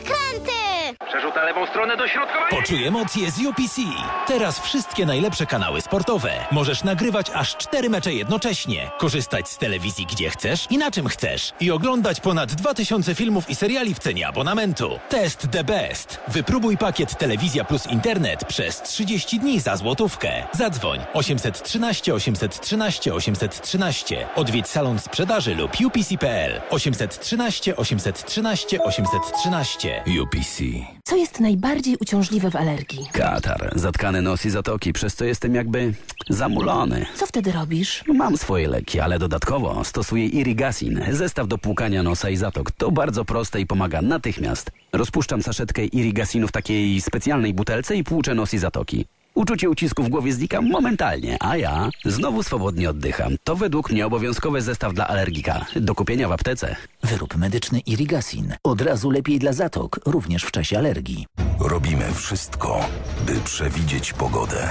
Przerzut na lewą stronę do środkowej. Poczuj emocje z UPC. Teraz wszystkie najlepsze kanały sportowe. Możesz nagrywać aż cztery mecze jednocześnie, korzystać z telewizji gdzie chcesz i na czym chcesz i oglądać ponad 2000 filmów i seriali w cenie abonamentu. Test the best. Wypróbuj pakiet Telewizja plus Internet przez 30 dni za złotówkę. Zadzwoń 813 813 813. Odwiedź salon sprzedaży lub upc.pl 813 813 813. UPC. Co jest najbardziej uciążliwe w alergii? Katar, zatkane nos i zatoki, przez co jestem jakby zamulony. Co wtedy robisz? Mam swoje leki, ale dodatkowo stosuję Irigasin, zestaw do płukania nosa i zatok. To bardzo proste i pomaga natychmiast. Rozpuszczam saszetkę Irigasinu w takiej specjalnej butelce i płuczę nos i zatoki. Uczucie ucisku w głowie znika momentalnie, a ja znowu swobodnie oddycham. To według mnie obowiązkowy zestaw dla alergika. Do kupienia w aptece. Wyrób medyczny Irigasin. Od razu lepiej dla zatok, również w czasie alergii. Robimy wszystko, by przewidzieć pogodę.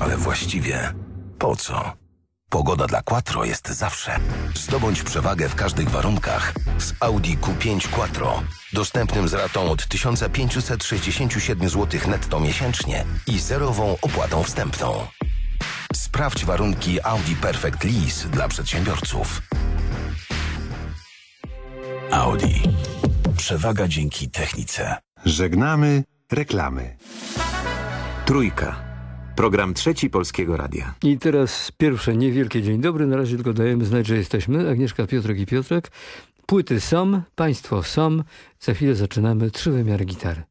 Ale właściwie po co? Pogoda dla Quattro jest zawsze. Zdobądź przewagę w każdych warunkach z Audi Q5 Quattro. Dostępnym z ratą od 1567 zł netto miesięcznie i zerową opłatą wstępną. Sprawdź warunki Audi Perfect Lease dla przedsiębiorców. Audi. Przewaga dzięki technice. Żegnamy reklamy. Trójka. Program trzeci Polskiego Radia. I teraz pierwsze niewielkie dzień dobry. Na razie tylko dajemy znać, że jesteśmy. Agnieszka, Piotrek i Piotrek. Płyty są, państwo są. Za chwilę zaczynamy trzy wymiary gitary.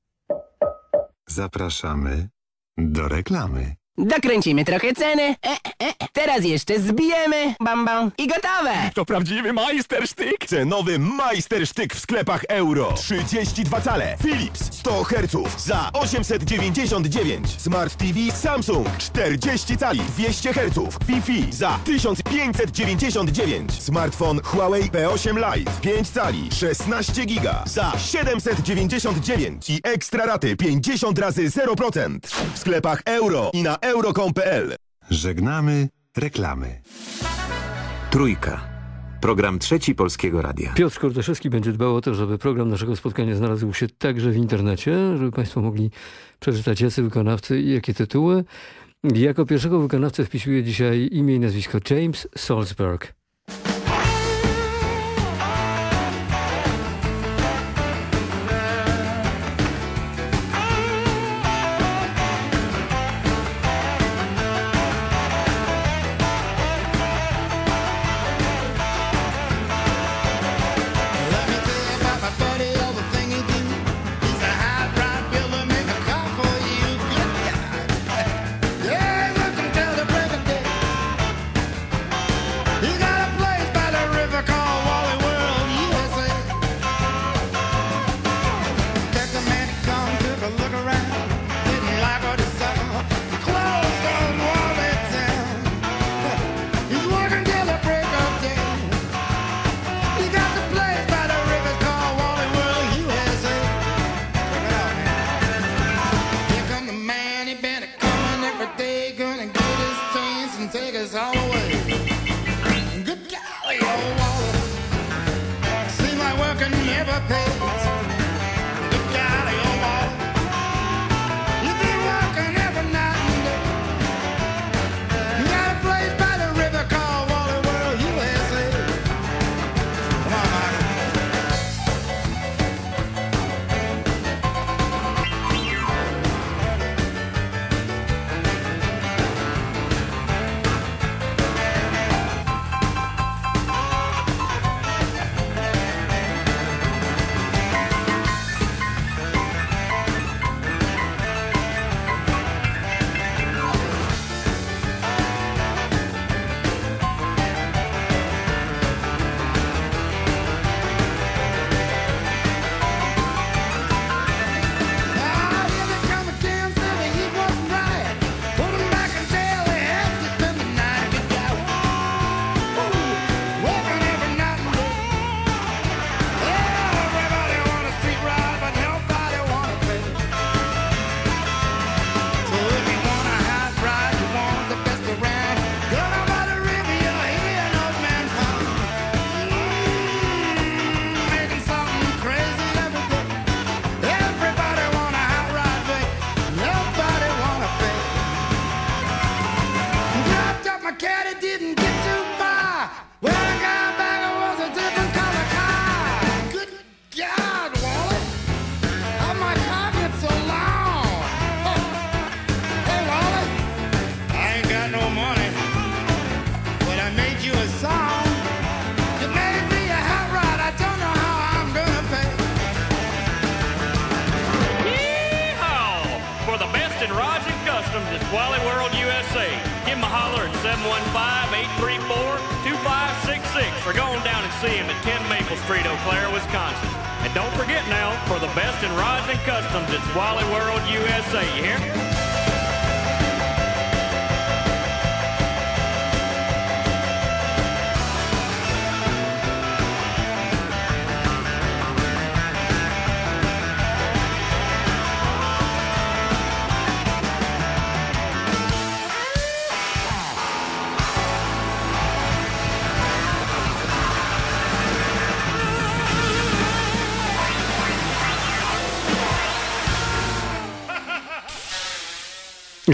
Zapraszamy do reklamy. Dokręcimy trochę ceny. E, e, teraz jeszcze zbijemy. Bam, bam. I gotowe. To prawdziwy majstersztyk. Cenowy majstersztyk w sklepach euro. 32 cale. Philips 100 Hz za 899. Smart TV Samsung 40 cali 200 Hz. Wi-Fi za 1599. Smartfon Huawei P8 Lite 5 cali 16 giga za 799 i ekstra raty 50 razy 0%. W sklepach euro i na euro.com.pl Żegnamy reklamy. Trójka. Program trzeci Polskiego Radia. Piotr Kortaszewski będzie dbał o to, żeby program naszego spotkania znalazł się także w internecie, żeby Państwo mogli przeczytać jacy wykonawcy i jakie tytuły. Jako pierwszego wykonawcę wpisuję dzisiaj imię i nazwisko James Salzberg.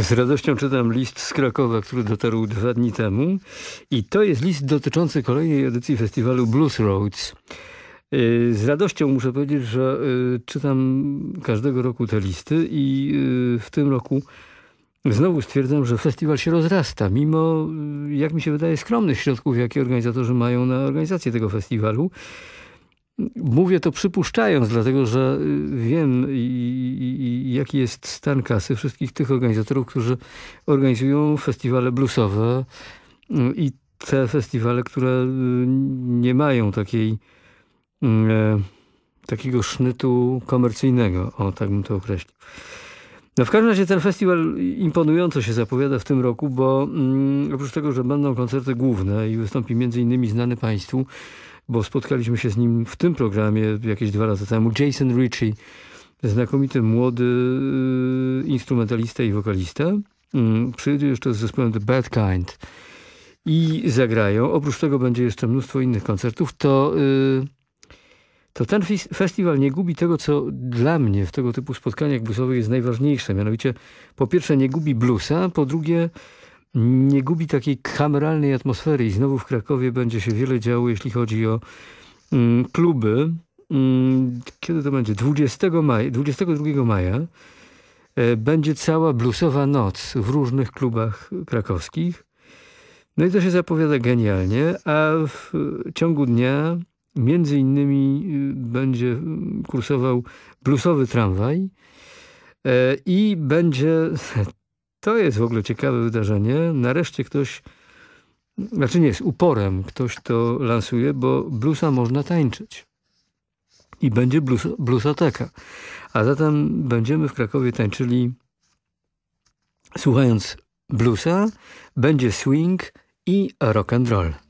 Z radością czytam list z Krakowa, który dotarł dwa dni temu i to jest list dotyczący kolejnej edycji festiwalu Blues Roads. Y, Z radością muszę powiedzieć, że y, czytam każdego roku te listy i y, w tym roku znowu stwierdzam, że festiwal się rozrasta, mimo, jak mi się wydaje, skromnych środków, jakie organizatorzy mają na organizację tego festiwalu. Mówię to przypuszczając, dlatego że y, wiem, jaki jest stan kasy wszystkich tych organizatorów, którzy organizują festiwale bluesowe y, i te festiwale, które y, nie mają takiej, y, takiego sznytu komercyjnego, o tak bym to określił. No w każdym razie ten festiwal imponująco się zapowiada w tym roku, bo mm, oprócz tego, że będą koncerty główne i wystąpi między innymi znany Państwu, bo spotkaliśmy się z nim w tym programie jakieś dwa lata temu, Jason Ritchie, znakomity młody y, instrumentalista i wokalista. Mm, Przyjedzie jeszcze z zespołem The Bad Kind i zagrają. Oprócz tego będzie jeszcze mnóstwo innych koncertów. To, y, to ten festiwal nie gubi tego, co dla mnie w tego typu spotkaniach bluesowych jest najważniejsze. Mianowicie po pierwsze nie gubi bluesa, po drugie nie gubi takiej kameralnej atmosfery i znowu w Krakowie będzie się wiele działo, jeśli chodzi o mm, kluby. Mm, kiedy to będzie? 20 maja, 22 maja e, będzie cała bluesowa noc w różnych klubach krakowskich. No i to się zapowiada genialnie, a w ciągu dnia między innymi y, będzie y, kursował bluesowy tramwaj e, i będzie to jest w ogóle ciekawe wydarzenie. Nareszcie ktoś, znaczy nie, z uporem ktoś to lansuje, bo bluesa można tańczyć. I będzie blues. A zatem będziemy w Krakowie tańczyli słuchając bluesa, będzie swing i rock and roll.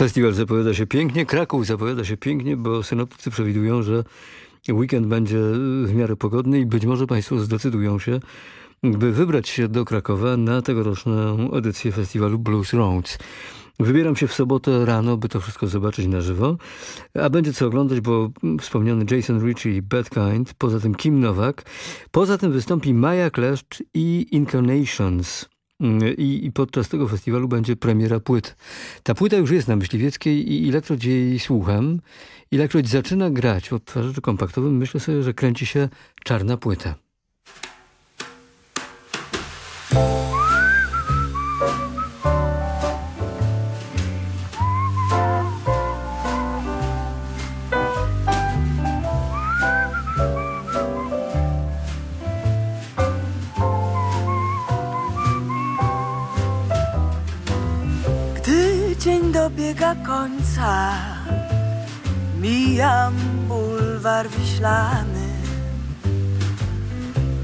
Festiwal zapowiada się pięknie, Kraków zapowiada się pięknie, bo synoptycy przewidują, że weekend będzie w miarę pogodny i być może Państwo zdecydują się, by wybrać się do Krakowa na tegoroczną edycję festiwalu Blues Roads. Wybieram się w sobotę rano, by to wszystko zobaczyć na żywo, a będzie co oglądać, bo wspomniany Jason Ritchie i Bad Kind, poza tym Kim Nowak, poza tym wystąpi Maja Kleszcz i Incarnations. I, I, podczas tego festiwalu będzie premiera płyt. Ta płyta już jest na Myśliwieckiej i ilekroć jej słucham, ilekroć zaczyna grać w odtwarzaczu kompaktowym, myślę sobie, że kręci się czarna płyta. Dobiega końca. Mijam bulwar wiślany.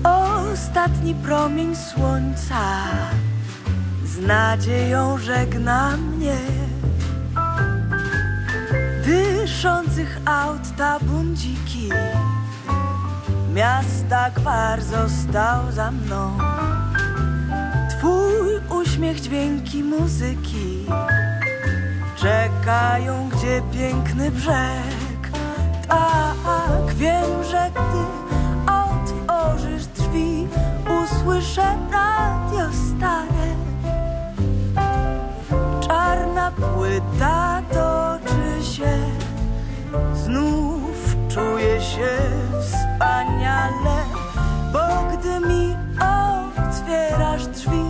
Ostatni promień słońca Z nadzieją żegna mnie. Dyszących aut tabundziki Miasta gwar został za mną. Twój uśmiech, dźwięki muzyki czekają, gdzie piękny brzeg. Tak, wiem, że gdy otworzysz drzwi, usłyszę radio stare. Czarna płyta toczy się, znów czuję się wspaniale, bo gdy mi otwierasz drzwi,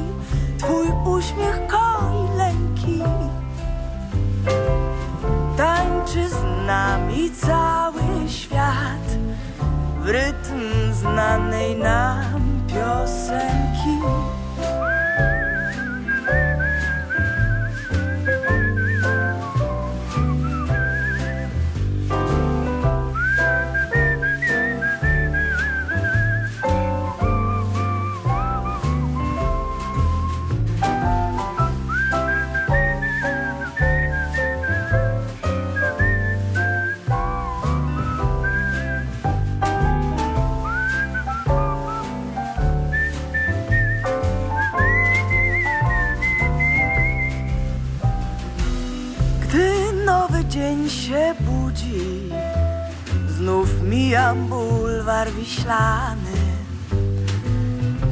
twój uśmiech lęki. Tańczy z nami cały świat w rytm znanej nam piosenki. Się budzi. Znów mijam bulwar wiślany.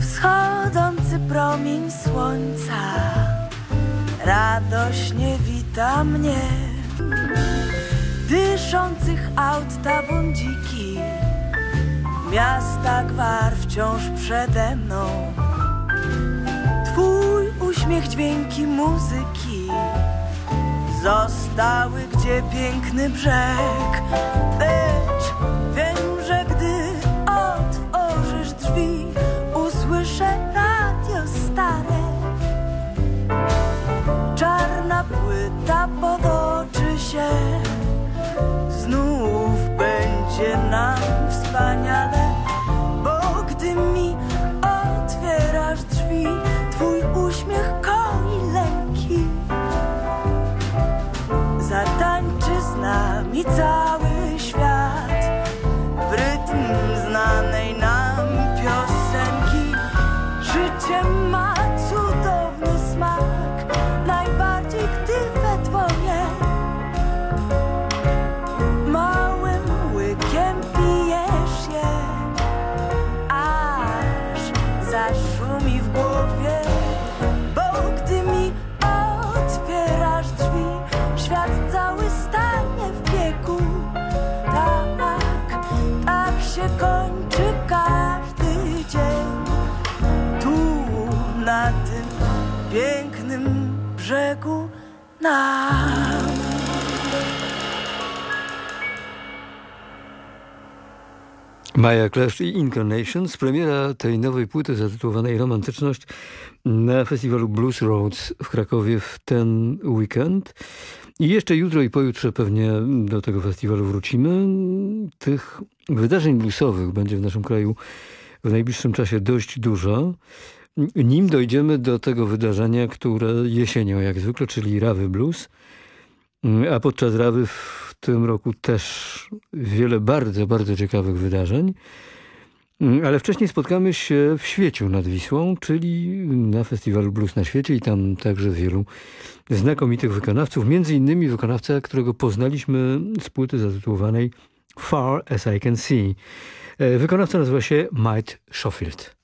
Wschodzący promień słońca. Radośnie wita mnie. Dyszących aut tabundziki Miasta gwar wciąż przede mną. Twój uśmiech, dźwięki muzyki zostały, gdzie piękny brzeg. Lecz wiem, że gdy otworzysz drzwi, usłyszę radio stare. Czarna płyta podoczy się, znów będzie nam nami pięknym brzegu nam Maja Kleszcz i Incarnations, premiera tej nowej płyty zatytułowanej Romantyczność na festiwalu Blues Roads w Krakowie w ten weekend. I jeszcze jutro i pojutrze pewnie do tego festiwalu wrócimy. Tych wydarzeń bluesowych będzie w naszym kraju w najbliższym czasie dość dużo. Nim dojdziemy do tego wydarzenia, które jesienią jak zwykle, czyli Rawy Blues, A podczas Rawy w tym roku też wiele bardzo, bardzo ciekawych wydarzeń. Ale wcześniej spotkamy się w Świeciu nad Wisłą, czyli na festiwalu Blues na świecie i tam także wielu znakomitych wykonawców, między innymi wykonawca, którego poznaliśmy z płyty zatytułowanej Far As I Can See. E, wykonawca nazywa się Mike Schofield.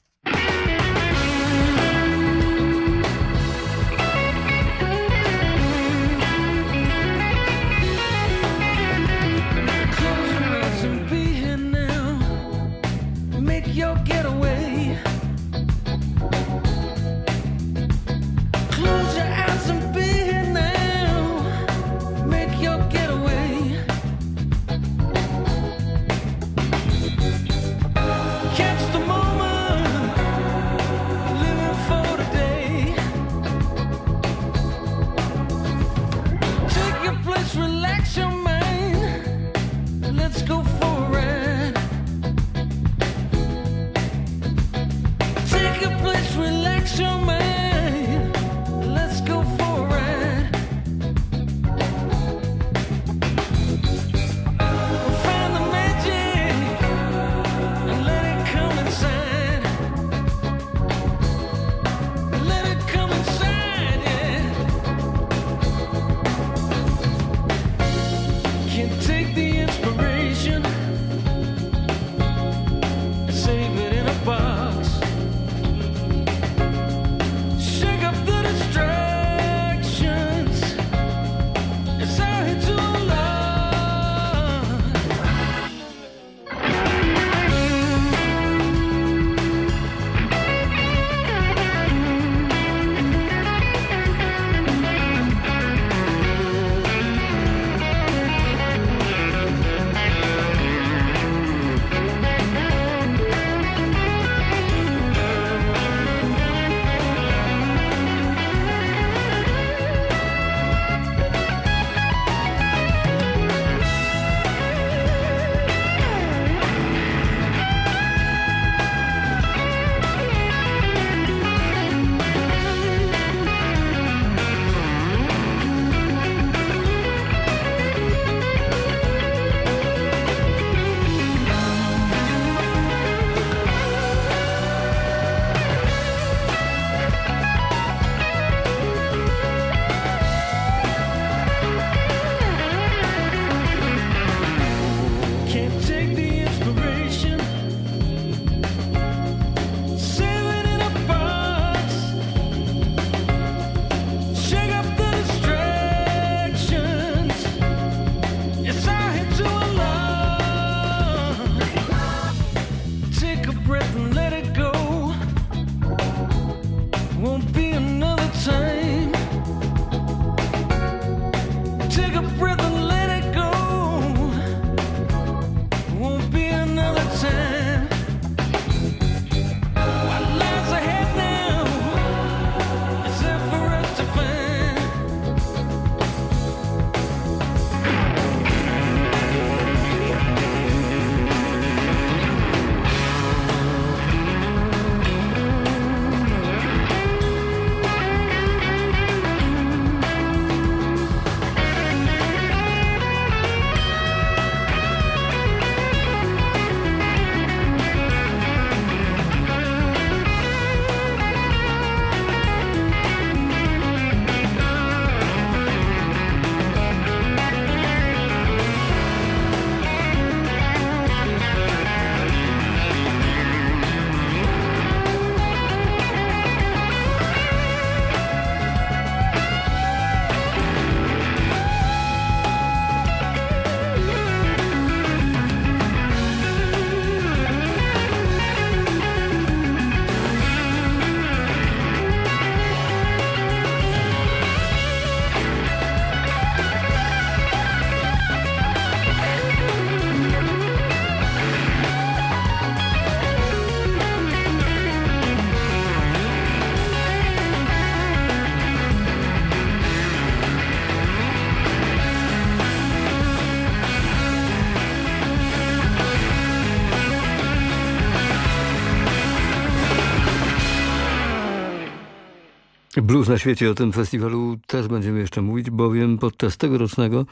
Blues na świecie, o tym festiwalu też będziemy jeszcze mówić, bowiem podczas tegorocznego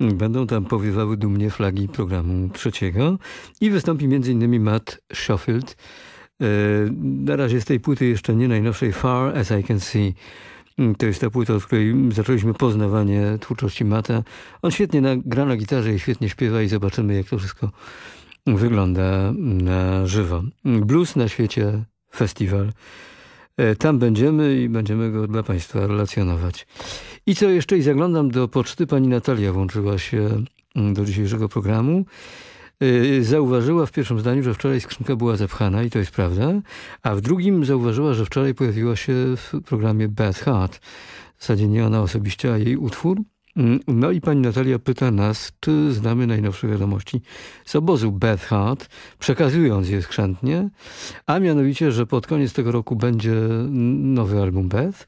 będą tam powiewały dumnie flagi programu trzeciego i wystąpi m.in. Matt Schofield. E, na razie z tej płyty jeszcze nie najnowszej Far As I Can See. To jest ta płyta, od której zaczęliśmy poznawanie twórczości Mata. On świetnie gra na gitarze i świetnie śpiewa i zobaczymy jak to wszystko wygląda na żywo. Blues na świecie festiwal. E, tam będziemy i będziemy go dla Państwa relacjonować. I co jeszcze? I zaglądam do poczty. Pani Natalia włączyła się mm, do dzisiejszego programu. E, zauważyła w pierwszym zdaniu, że wczoraj skrzynka była zepchana i to jest prawda, a w drugim zauważyła, że wczoraj pojawiła się w programie Bad Heart. W zasadzie nie ona osobiście, a jej utwór. Mm, no i pani Natalia pyta nas, czy znamy najnowsze wiadomości z obozu Beth Heart, przekazując je skrzętnie, a mianowicie, że pod koniec tego roku będzie nowy album Beth,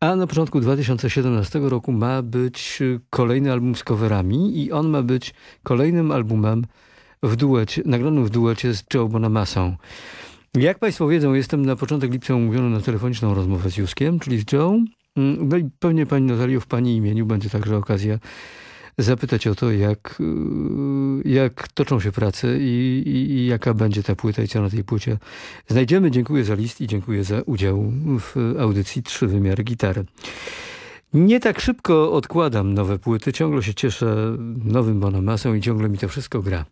a na początku 2017 roku ma być kolejny album z coverami i on ma być kolejnym albumem w duecie, nagranym w duecie z Joe Bonamassą. Jak Państwo wiedzą, jestem na początek lipca umówiony na telefoniczną rozmowę z Juskiem, czyli z Joe, no i pewnie Pani Natalio w Pani imieniu będzie także okazja zapytać o to, jak, y, jak toczą się prace i, i, i, jaka będzie ta płyta i co na tej płycie znajdziemy. Dziękuję za list i dziękuję za udział w audycji Trzy Wymiary Gitary. Nie tak szybko odkładam nowe płyty, ciągle się cieszę nowym Bonamasem i ciągle mi to wszystko gra.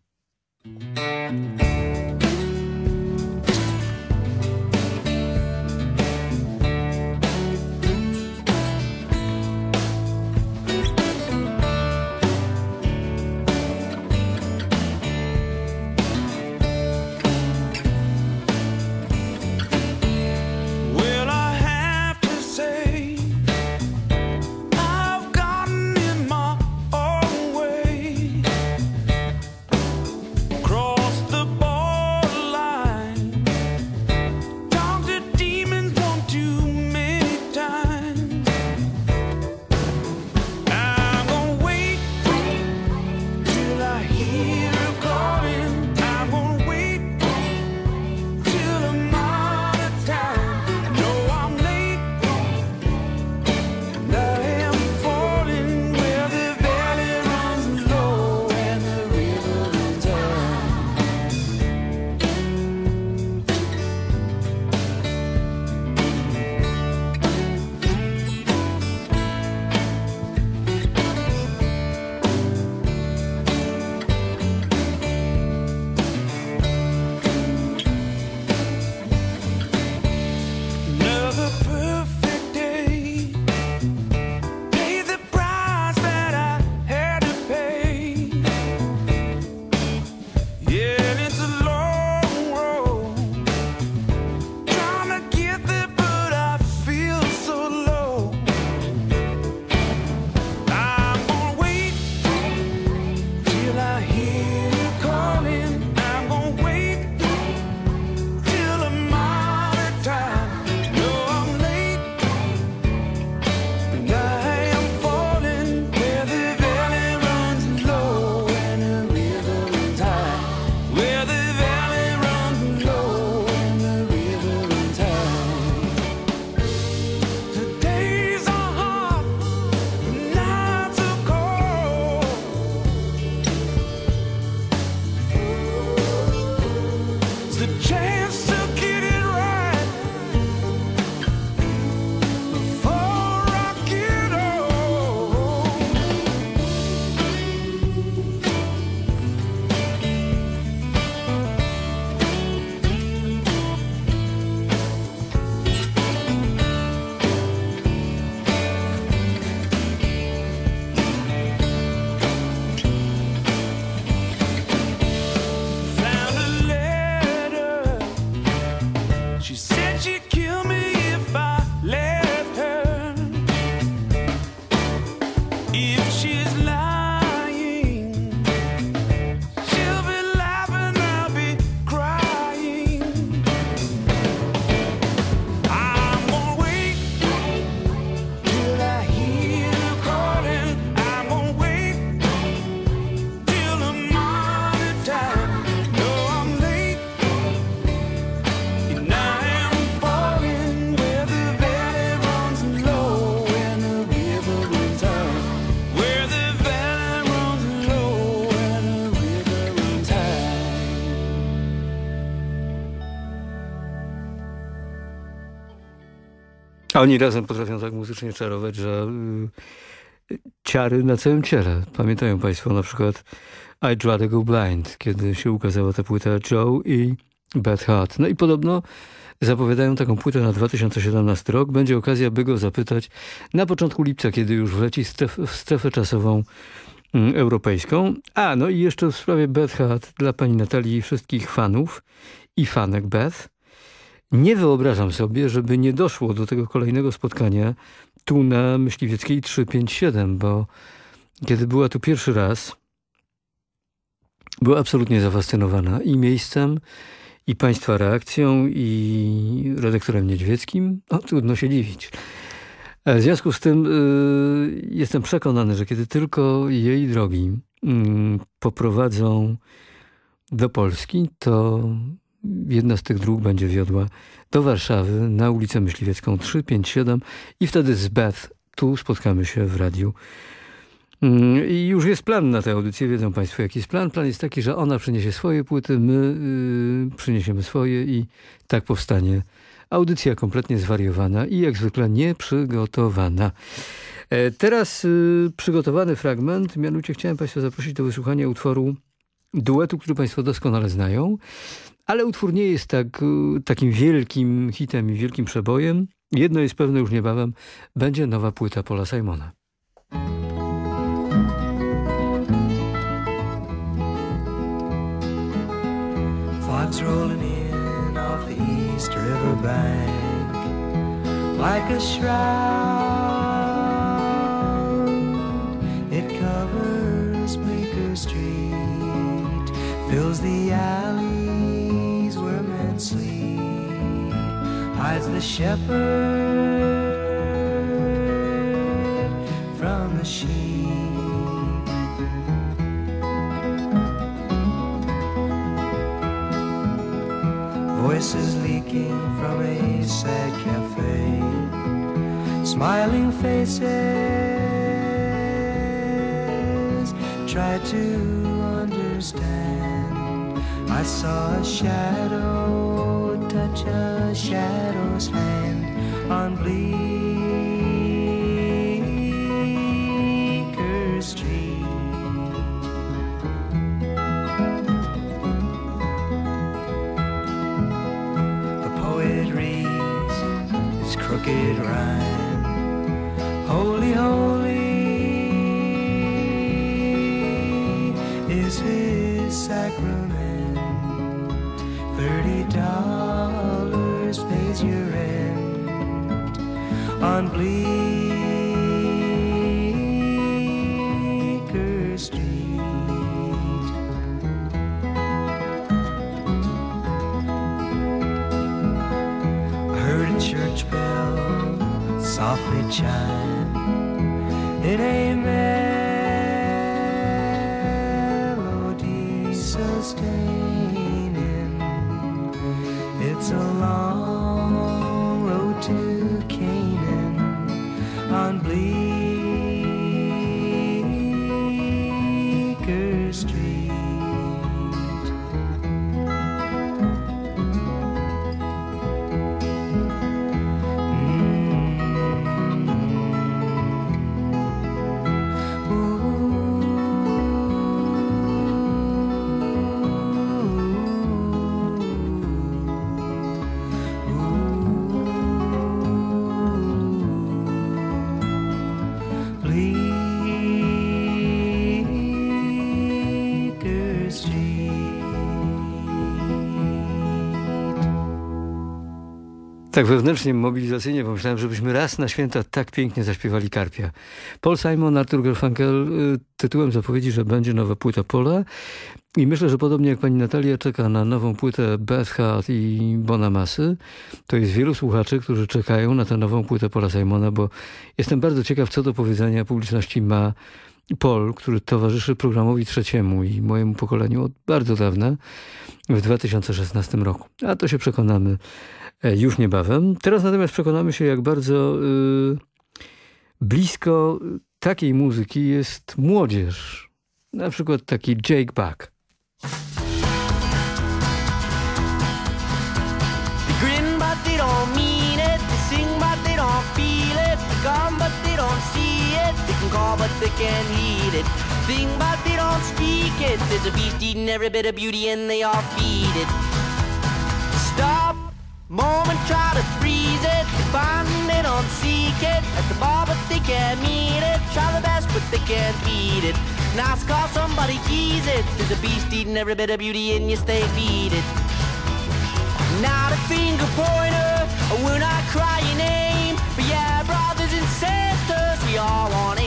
She said she killed. A oni razem potrafią tak muzycznie czarować, że y, ciary na całym ciele. Pamiętają państwo na przykład I'd Rather Go Blind, kiedy się ukazała ta płyta Joe i Bad Heart. No i podobno zapowiadają taką płytę na 2017 rok. Będzie okazja, by go zapytać na początku lipca, kiedy już wleci stref, w strefę czasową mm, europejską. A, no i jeszcze w sprawie Beth Heart dla pani Natalii i wszystkich fanów i fanek Beth. Nie wyobrażam sobie, żeby nie doszło do tego kolejnego spotkania tu na Myśliwieckiej 357, bo kiedy była tu pierwszy raz, była absolutnie zafascynowana i miejscem, i Państwa reakcją, i redaktorem Niedźwieckim. No, trudno się dziwić. W związku z tym y, jestem przekonany, że kiedy tylko jej drogi y, poprowadzą do Polski, to jedna z tych dróg będzie wiodła do Warszawy na ulicę Myśliwiecką 357 i wtedy z Beth tu spotkamy się w radiu. Mm, I już jest plan na tę audycję, wiedzą Państwo jaki jest plan. Plan jest taki, że ona przyniesie swoje płyty, my yy, przyniesiemy swoje i tak powstanie audycja kompletnie zwariowana i jak zwykle nieprzygotowana. E, teraz y, przygotowany fragment, mianowicie chciałem Państwa zaprosić do wysłuchania utworu duetu, który Państwo doskonale znają. Ale utwór nie jest tak, y, takim wielkim hitem i wielkim przebojem. Jedno jest pewne już niebawem, będzie nowa płyta Paula Simona. Fogs rolling in off the East River bank like a shroud. It covers Bleecker Street, fills the alley the shepherd from the sheep. Voices leaking from a sad cafe, smiling faces try to understand. I saw a shadow touch a shadow's hand on Bleecker Street. The poet reads his crooked rhyme. Holy, holy is his sacrament. Thirty dollars pays your rent on Bleecker Street. I heard a church bell softly chime in a melody sustaining. Tak wewnętrznie, mobilizacyjnie pomyślałem, żebyśmy raz na święta tak pięknie zaśpiewali Karpia. Paul Simon, Arthur Garfunkel y, tytułem zapowiedzi, że będzie nowa płyta Pola i myślę, że podobnie jak pani Natalia czeka na nową płytę Beth Hart i Bonamasy, to jest wielu słuchaczy, którzy czekają na tę nową płytę Paula Simona, bo jestem bardzo ciekaw, co do powiedzenia publiczności ma Paul, który towarzyszy programowi trzeciemu i mojemu pokoleniu od bardzo dawna, w 2016 roku. A to się przekonamy już niebawem. Teraz natomiast przekonamy się, jak bardzo y, blisko takiej muzyki jest młodzież. Na przykład taki Jake Buck. But they can't it. Think, they don't speak it. There's a beast eating every bit of beauty, and they all feed it. Stop, moment, try to freeze it. Find they don't seek it. At the bar, but they can't meet it. Try the best, but they can't beat it. Now call somebody keys it. There's a beast eating every bit of beauty, and you stay feed it. Not a finger pointer, we're not crying name. But yeah, brothers and sisters, we all want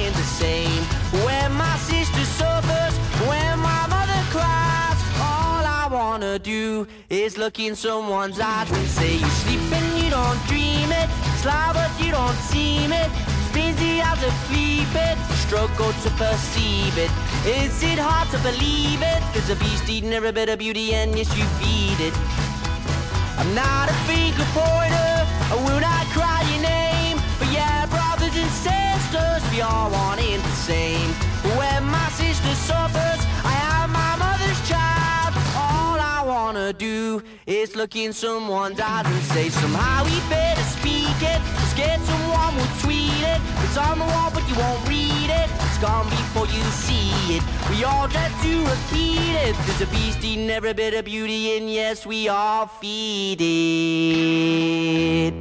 wanna do is look in someone's eyes and say, You sleep and you don't dream it, sly but you don't seem it. Busy as a bit, struggle to perceive it. Is it hard to believe it? There's a beast eating every bit of beauty, and yes, you feed it. I'm not a finger pointer, I will not cry your name. But yeah, brothers and sisters, we all want it the same. When my sister suffers, wanna do is look in someone's eyes and say, somehow we better speak it. Scared someone will tweet it. It's on the wall, but you won't read it. It's gone before you see it. We all try to repeat it. There's a beast every bit of beauty, and yes, we all feed it.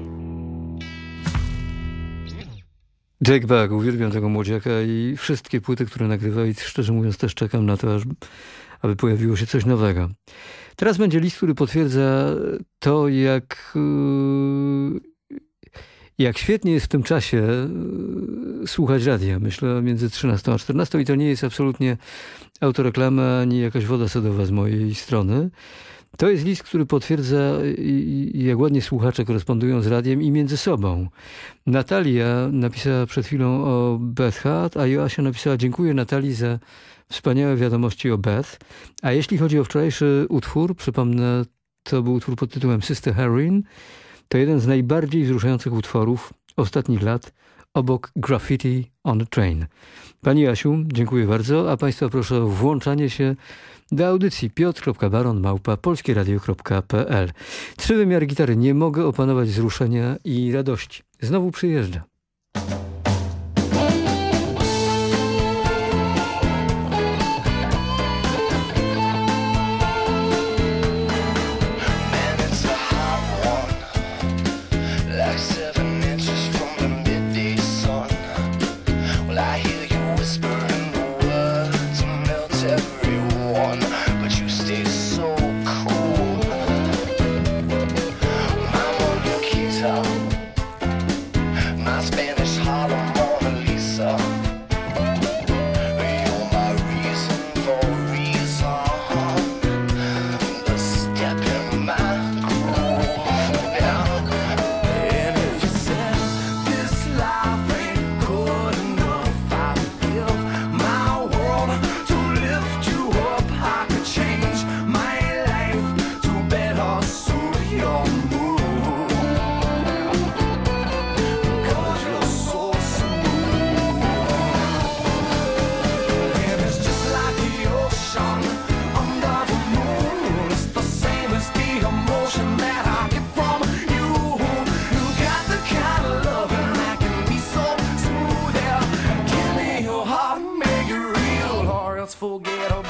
Jack Bug, uwielbiam tego młodziaka i wszystkie płyty, które nagrywa i szczerze mówiąc też czekam na to, aż, aby pojawiło się coś nowego. Teraz będzie list, który potwierdza to, jak, yy, jak świetnie jest w tym czasie yy, słuchać radia. Myślę między 13 a 14 i to nie jest absolutnie autoreklama ani jakaś woda sodowa z mojej strony. To jest list, który potwierdza, jak ładnie słuchacze korespondują z radiem i między sobą. Natalia napisała przed chwilą o Beth Hart, a Joasia napisała dziękuję Natalii za wspaniałe wiadomości o Beth. A jeśli chodzi o wczorajszy utwór, przypomnę, to był utwór pod tytułem Sister Heroin. To jeden z najbardziej wzruszających utworów ostatnich lat obok Graffiti on a Train. Pani Jasiu, dziękuję bardzo, a Państwa proszę o włączanie się do audycji piotr.baron małpa polskieradio.pl Trzy wymiary gitary. Nie mogę opanować wzruszenia i radości. Znowu przyjeżdża. fogueira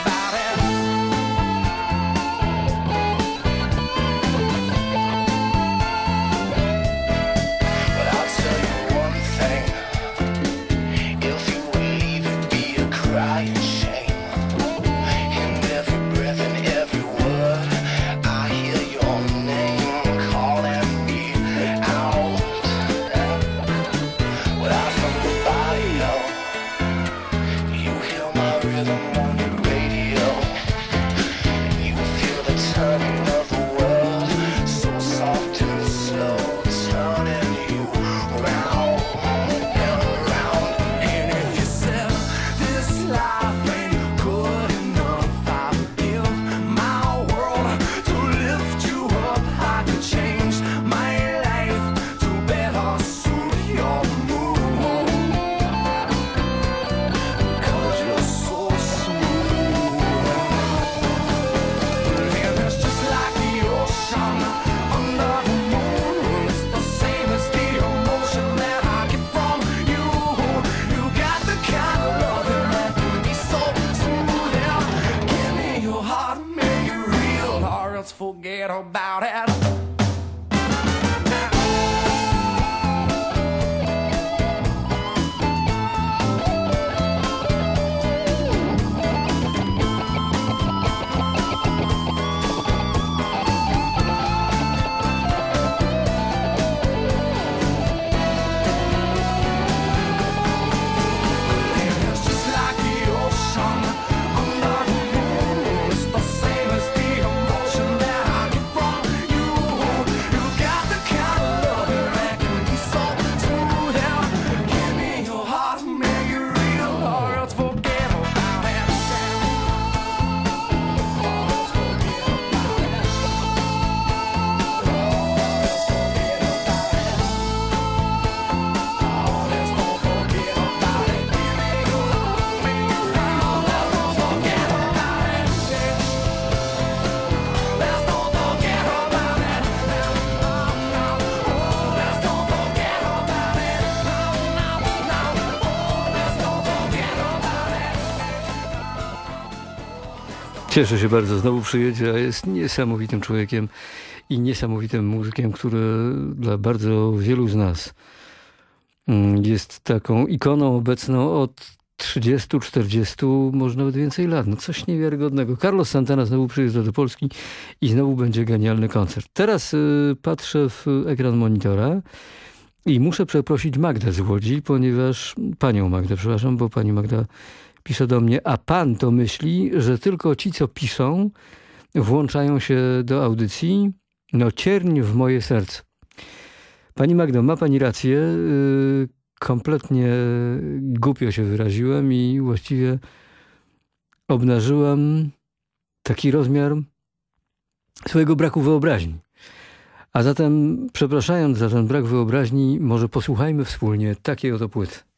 forget about Cieszę się bardzo, znowu przyjedzie, a jest niesamowitym człowiekiem i niesamowitym muzykiem, który dla bardzo wielu z nas mm, jest taką ikoną obecną od 30, 40, może nawet więcej lat. No coś niewiarygodnego. Carlos Santana znowu przyjeżdża do Polski i znowu będzie genialny koncert. Teraz y, patrzę w ekran monitora i muszę przeprosić Magdę z Łodzi, ponieważ panią Magdę, przepraszam, bo pani Magda pisze do mnie, a pan to myśli, że tylko ci, co piszą, włączają się do audycji? No cierń w moje serce. Pani Magdo, ma pani rację. Yy, kompletnie głupio się wyraziłem i właściwie obnażyłem taki rozmiar swojego braku wyobraźni. A zatem, przepraszając za ten brak wyobraźni, może posłuchajmy wspólnie takiej oto płyty.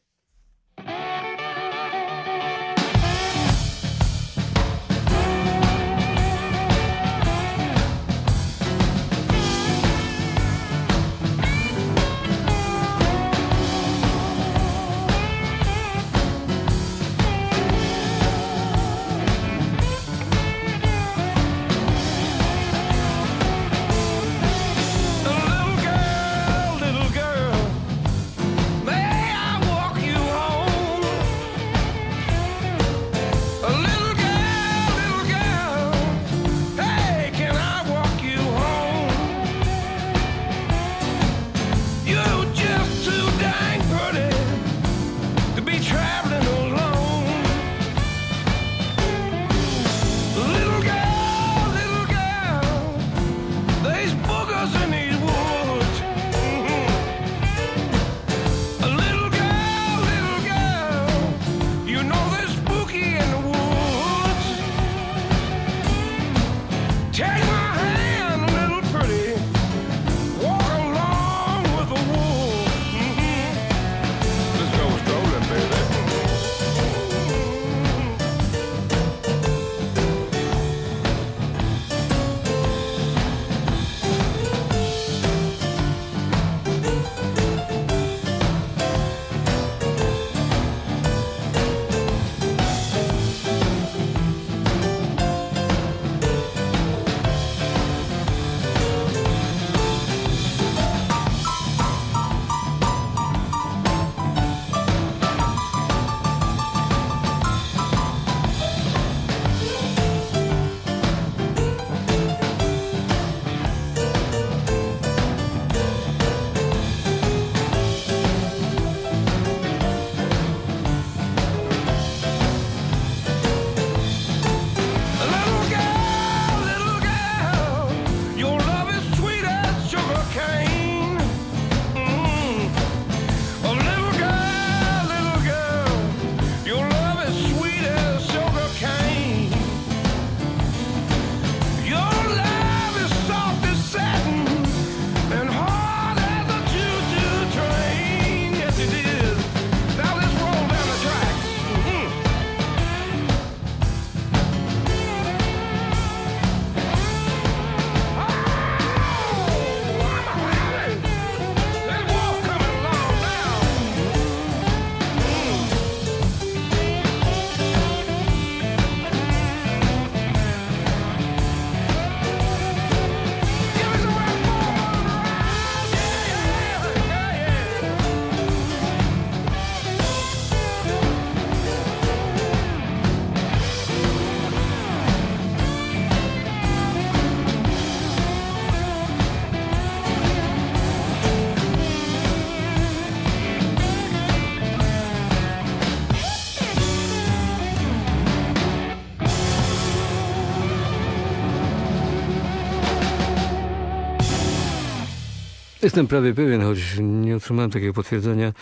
Jestem prawie pewien, choć nie otrzymałem takiego potwierdzenia,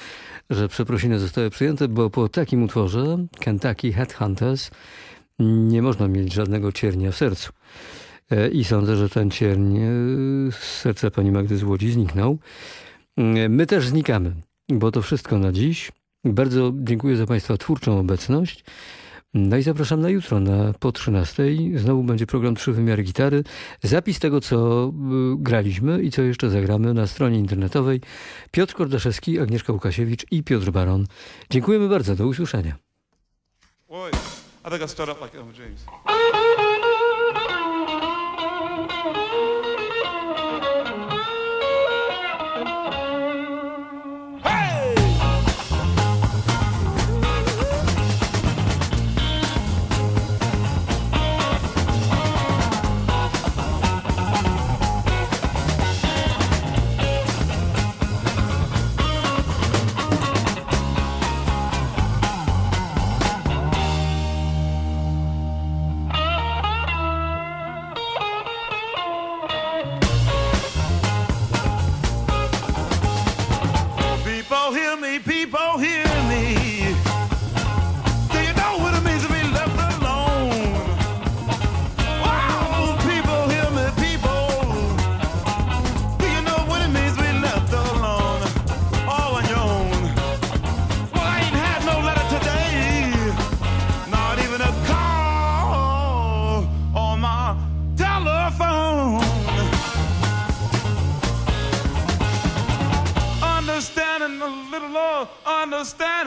że przeprosiny zostały przyjęte, bo po takim utworze Kentucky Headhunters nie można mieć żadnego ciernia w sercu. E, I sądzę, że ten cierń e, z serca pani Magdy z Łodzi zniknął. E, My też znikamy, bo to wszystko na dziś. Bardzo dziękuję za Państwa twórczą obecność. No i zapraszam na jutro, na po 13. Znowu będzie program Trzy Wymiary Gitary. Zapis tego, co y, graliśmy i co jeszcze zagramy na stronie internetowej. Piotr Kordaszewski, Agnieszka Łukasiewicz i Piotr Baron. Dziękujemy bardzo. Do usłyszenia. Boy, I think I start up like Elmer James.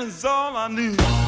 Understanding's all I need.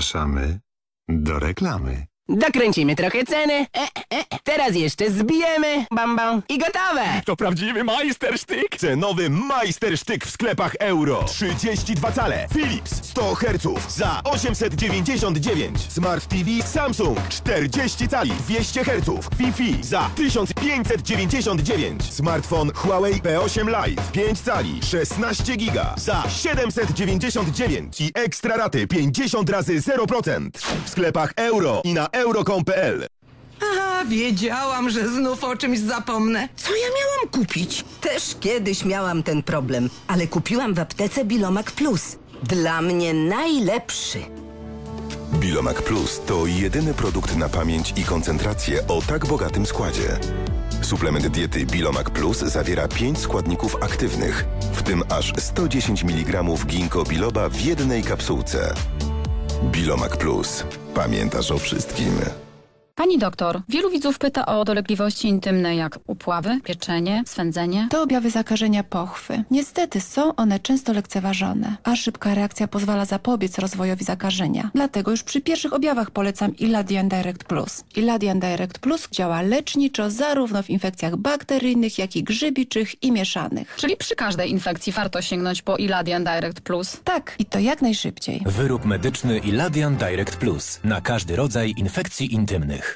Zapraszamy do reklamy. Dokręcimy trochę ceny. E, e, teraz jeszcze zbijemy. Bam, bam. I gotowe. To prawdziwy majstersztyk? Cenowy majstersztyk w sklepach euro. 32 cale. Philips 100 Hz za 899. Smart TV Samsung 40 cali 200 Hz. Wi-Fi za 1599. Smartfon Huawei P8 Lite 5 cali 16 giga za 799 i ekstra raty 50 razy 0%. W sklepach euro i na euro.com.pl. A, wiedziałam, że znów o czymś zapomnę. Co ja miałam kupić? Też kiedyś miałam ten problem, ale kupiłam w aptece Bilomac Plus. Dla mnie najlepszy. Bilomac Plus to jedyny produkt na pamięć i koncentrację o tak bogatym składzie. Suplement diety Bilomac Plus zawiera 5 składników aktywnych, w tym aż 110 mg ginkgo biloba w jednej kapsułce. Bilomac Plus. Pamiętasz o wszystkim. Pani doktor, wielu widzów pyta o dolegliwości intymne jak upławy, pieczenie, swędzenie. To objawy zakażenia pochwy. Niestety są one często lekceważone, a szybka reakcja pozwala zapobiec rozwojowi zakażenia. Dlatego już przy pierwszych objawach polecam Iladian Direct Plus. Iladian Direct Plus działa leczniczo zarówno w infekcjach bakteryjnych, jak i grzybiczych i mieszanych. Czyli przy każdej infekcji warto sięgnąć po Iladian Direct Plus. Tak, i to jak najszybciej. Wyrób medyczny Iladian Direct Plus na każdy rodzaj infekcji intymnych.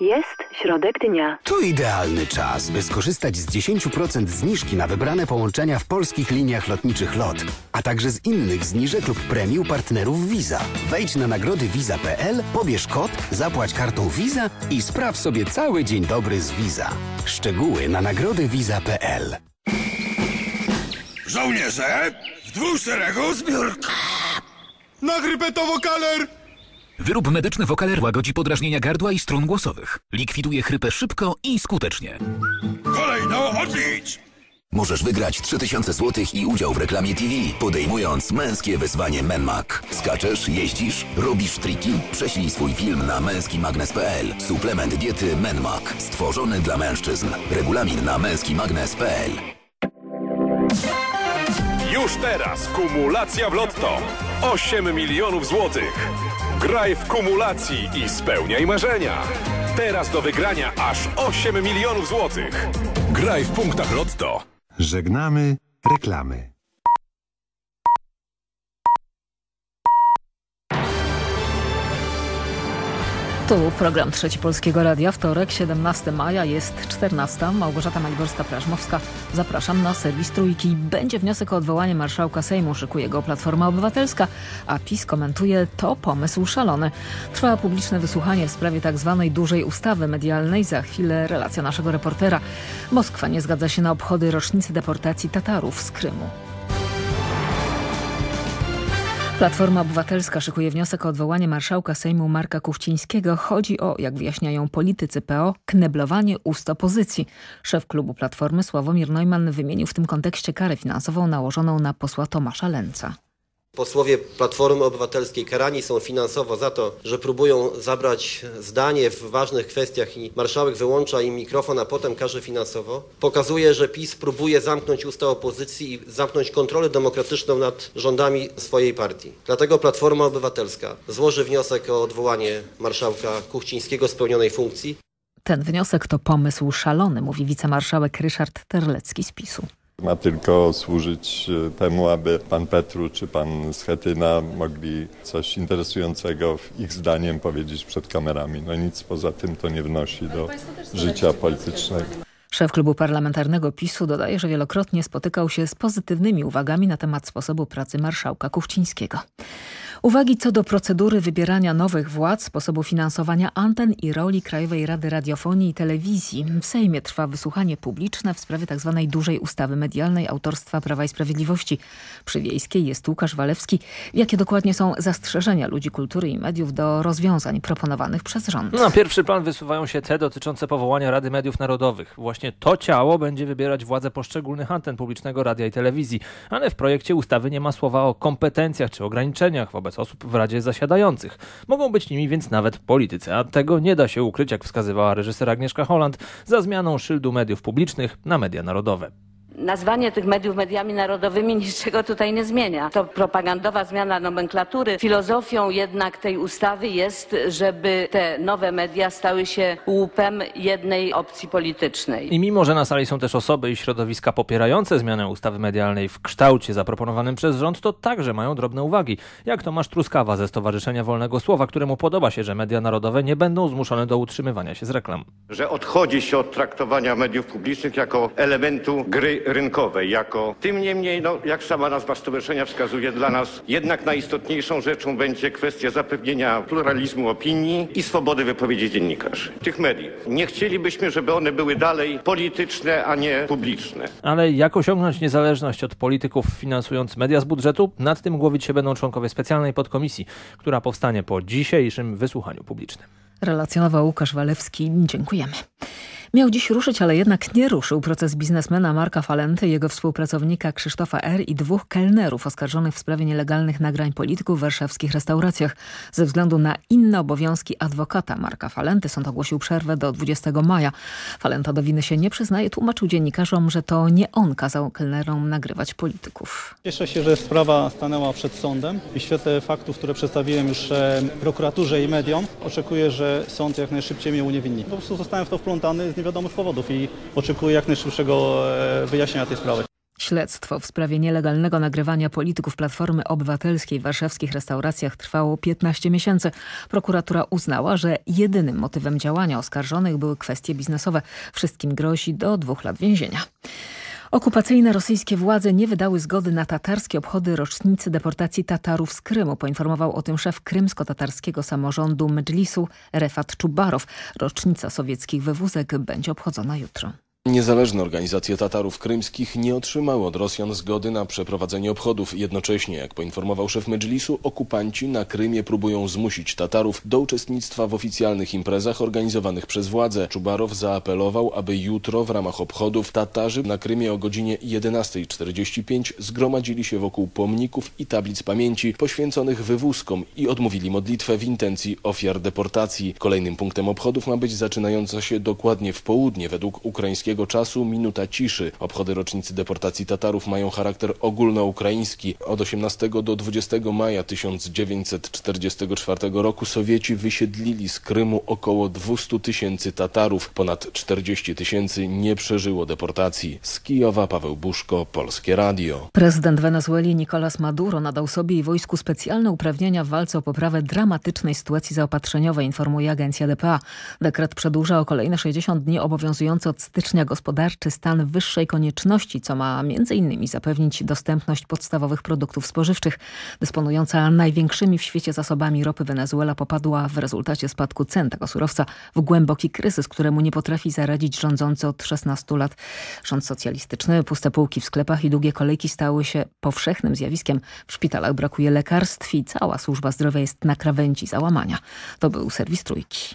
Jest środek dnia. To idealny czas, by skorzystać z 10% zniżki na wybrane połączenia w polskich liniach lotniczych LOT, a także z innych zniżek lub premii u partnerów Visa. Wejdź na nagrody Visa.pl, pobierz kod, zapłać kartą Visa i spraw sobie cały dzień dobry z Visa. Szczegóły na nagrody Visa.pl. Żołnierze, w dwóch szeregu zbiórka. Na grypę to wokaler! Wyrób medyczny Wokaler łagodzi podrażnienia gardła i strun głosowych. Likwiduje chrypę szybko i skutecznie. Kolejno odlicz! Możesz wygrać 3000 zł i udział w reklamie TV, podejmując męskie wyzwanie Menmak. Skaczesz, jeździsz, robisz triki? Prześlij swój film na męskimagnes.pl. Suplement diety Menmak. Stworzony dla mężczyzn. Regulamin na męskimagnes.pl. Już teraz kumulacja w lotto. 8 milionów złotych. Graj w kumulacji i spełniaj marzenia. Teraz do wygrania aż 8 milionów złotych. Graj w punktach lotto. Żegnamy reklamy. Tu program Trzeci Polskiego Radia, wtorek, 17 maja, jest 14. Małgorzata Maliborska-Prażmowska. Zapraszam na serwis Trójki. Będzie wniosek o odwołanie marszałka Sejmu, szykuje go Platforma Obywatelska, a PiS komentuje to pomysł szalony. Trwa publiczne wysłuchanie w sprawie tzw. Tak dużej ustawy medialnej. Za chwilę relacja naszego reportera. Moskwa nie zgadza się na obchody rocznicy deportacji Tatarów z Krymu. Platforma Obywatelska szykuje wniosek o odwołanie marszałka Sejmu Marka Kuchcińskiego. Chodzi o, jak wyjaśniają politycy PO, kneblowanie ust opozycji. Szef klubu Platformy Sławomir Neumann wymienił w tym kontekście karę finansową nałożoną na posła Tomasza Lęca. Posłowie Platformy Obywatelskiej karani są finansowo za to, że próbują zabrać zdanie w ważnych kwestiach i marszałek wyłącza im mikrofon, a potem karze finansowo. Pokazuje, że PiS próbuje zamknąć usta opozycji i zamknąć kontrolę demokratyczną nad rządami swojej partii. Dlatego Platforma Obywatelska złoży wniosek o odwołanie marszałka Kuchcińskiego z pełnionej funkcji. Ten wniosek to pomysł szalony, mówi wicemarszałek Ryszard Terlecki z PiSu. Ma tylko służyć e, temu, aby pan Petru czy pan Schetyna mogli coś interesującego ich zdaniem powiedzieć przed kamerami. No nic poza tym to nie wnosi do życia politycznego. Szef klubu parlamentarnego PiSu dodaje, że wielokrotnie spotykał się z pozytywnymi uwagami na temat sposobu pracy marszałka Kuchcińskiego. Uwagi co do procedury wybierania nowych władz, sposobu finansowania anten i roli Krajowej Rady Radiofonii i Telewizji. W Sejmie trwa wysłuchanie publiczne w sprawie tzw. Tak dużej ustawy medialnej autorstwa Prawa i Sprawiedliwości. Przy Wiejskiej jest Łukasz Walewski. Jakie dokładnie są zastrzeżenia ludzi kultury i mediów do rozwiązań proponowanych przez rząd? Na pierwszy plan wysuwają się te dotyczące powołania Rady Mediów Narodowych. Właśnie to ciało będzie wybierać władze poszczególnych anten publicznego radia i telewizji, ale w projekcie ustawy nie ma słowa o kompetencjach czy ograniczeniach wobec wobec osób w Radzie zasiadających. Mogą być nimi więc nawet politycy, a tego nie da się ukryć, jak wskazywała reżyser Agnieszka Holland, za zmianą szyldu mediów publicznych na media narodowe. Nazwanie tych mediów mediami narodowymi niczego tutaj nie zmienia. To propagandowa zmiana nomenklatury. Filozofią jednak tej ustawy jest, żeby te nowe media stały się łupem jednej opcji politycznej. I mimo, że na sali są też osoby i środowiska popierające zmianę ustawy medialnej w kształcie zaproponowanym przez rząd, to także mają drobne uwagi. Jak Tomasz Truskawa ze Stowarzyszenia Wolnego Słowa, któremu podoba się, że media narodowe nie będą zmuszone do utrzymywania się z reklam. że odchodzi się od traktowania mediów publicznych jako elementu gry rynkowej, jako tym niemniej, no, jak sama nazwa stowarzyszenia wskazuje, dla nas jednak najistotniejszą rzeczą będzie kwestia zapewnienia pluralizmu opinii i swobody wypowiedzi dziennikarzy, tych mediów. Nie chcielibyśmy, żeby one były dalej polityczne, a nie publiczne. Ale jak osiągnąć niezależność od polityków finansując media z budżetu? Nad tym głowić się będą członkowie specjalnej podkomisji, która powstanie po dzisiejszym wysłuchaniu publicznym. Relacjonował Łukasz Walewski. Dziękujemy. Miał dziś ruszyć, ale jednak nie ruszył proces biznesmena Marka Falenty, jego współpracownika Krzysztofa R. i dwóch kelnerów oskarżonych w sprawie nielegalnych nagrań polityków w warszawskich restauracjach. Ze względu na inne obowiązki adwokata Marka Falenty sąd ogłosił przerwę do 20 maja. Falenta do winy się nie przyznaje, tłumaczył dziennikarzom, że to nie on kazał kelnerom nagrywać polityków. Cieszę się, że sprawa stanęła przed sądem i w świetle faktów, które przedstawiłem już e, prokuraturze i mediom, oczekuję, że sąd jak najszybciej mnie uniewinni. Po prostu zostałem w to wplątany niewiadomych powodów i oczekuję jak najszybszego e, wyjaśnienia tej sprawy. Śledztwo w sprawie nielegalnego nagrywania polityków Platformy Obywatelskiej w warszawskich restauracjach trwało 15 miesięcy. Prokuratura uznała, że jedynym motywem działania oskarżonych były kwestie biznesowe. Wszystkim grozi do dwóch lat więzienia. Okupacyjne rosyjskie władze nie wydały zgody na tatarskie obchody rocznicy deportacji Tatarów z Krymu. Poinformował o tym szef krymsko-tatarskiego samorządu Medżlisu Refat Czubarow. Rocznica sowieckich wywózek będzie obchodzona jutro. Niezależne organizacje Tatarów krymskich nie otrzymały od Rosjan zgody na przeprowadzenie obchodów. Jednocześnie, jak poinformował szef Medżlisu, okupanci na Krymie próbują zmusić Tatarów do uczestnictwa w oficjalnych imprezach organizowanych przez władze. Czubarow zaapelował, aby jutro w ramach obchodów Tatarzy na Krymie o godzinie 11.45 zgromadzili się wokół pomników i tablic pamięci poświęconych wywózkom i odmówili modlitwę w intencji ofiar deportacji. Kolejnym punktem obchodów ma być zaczynająca się dokładnie w południe według ukraińskiego czasu minuta ciszy. Obchody rocznicy deportacji Tatarów mają charakter ogólnoukraiński. Od 18 do 20 maja 1944 roku Sowieci wysiedlili z Krymu około 200 tysięcy Tatarów. Ponad 40 tysięcy nie przeżyło deportacji. Z Kijowa Paweł Buszko, Polskie Radio. Prezydent Wenezueli Nicolas Maduro nadał sobie i wojsku specjalne uprawnienia w walce o poprawę dramatycznej sytuacji zaopatrzeniowej, informuje agencja DPA. Dekret przedłuża o kolejne 60 dni obowiązujący od stycznia gospodarczy stan wyższej konieczności, co ma m.in. zapewnić dostępność podstawowych produktów spożywczych. Dysponująca największymi w świecie zasobami ropy Wenezuela popadła w rezultacie spadku cen tego surowca w głęboki kryzys, któremu nie potrafi zaradzić rządzący od 16 lat. Rząd socjalistyczny, puste półki w sklepach i długie kolejki stały się powszechnym zjawiskiem. W szpitalach brakuje lekarstw i cała służba zdrowia jest na krawędzi załamania. To był serwis Trójki.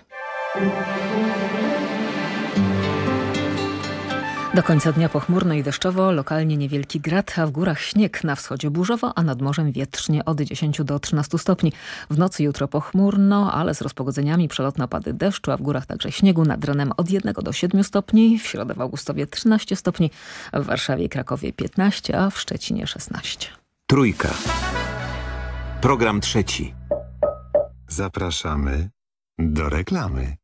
Do końca dnia pochmurno i deszczowo, lokalnie niewielki grad, a w górach śnieg, na wschodzie burzowo, a nad morzem wietrznie od 10 do 13 stopni. W nocy jutro pochmurno, ale z rozpogodzeniami przelotne opady deszczu, a w górach także śniegu nad ranem od 1 do 7 stopni, w środę w Augustowie 13 stopni, w Warszawie i Krakowie 15, a w Szczecinie 16. Trójka. Program trzeci. Zapraszamy do reklamy.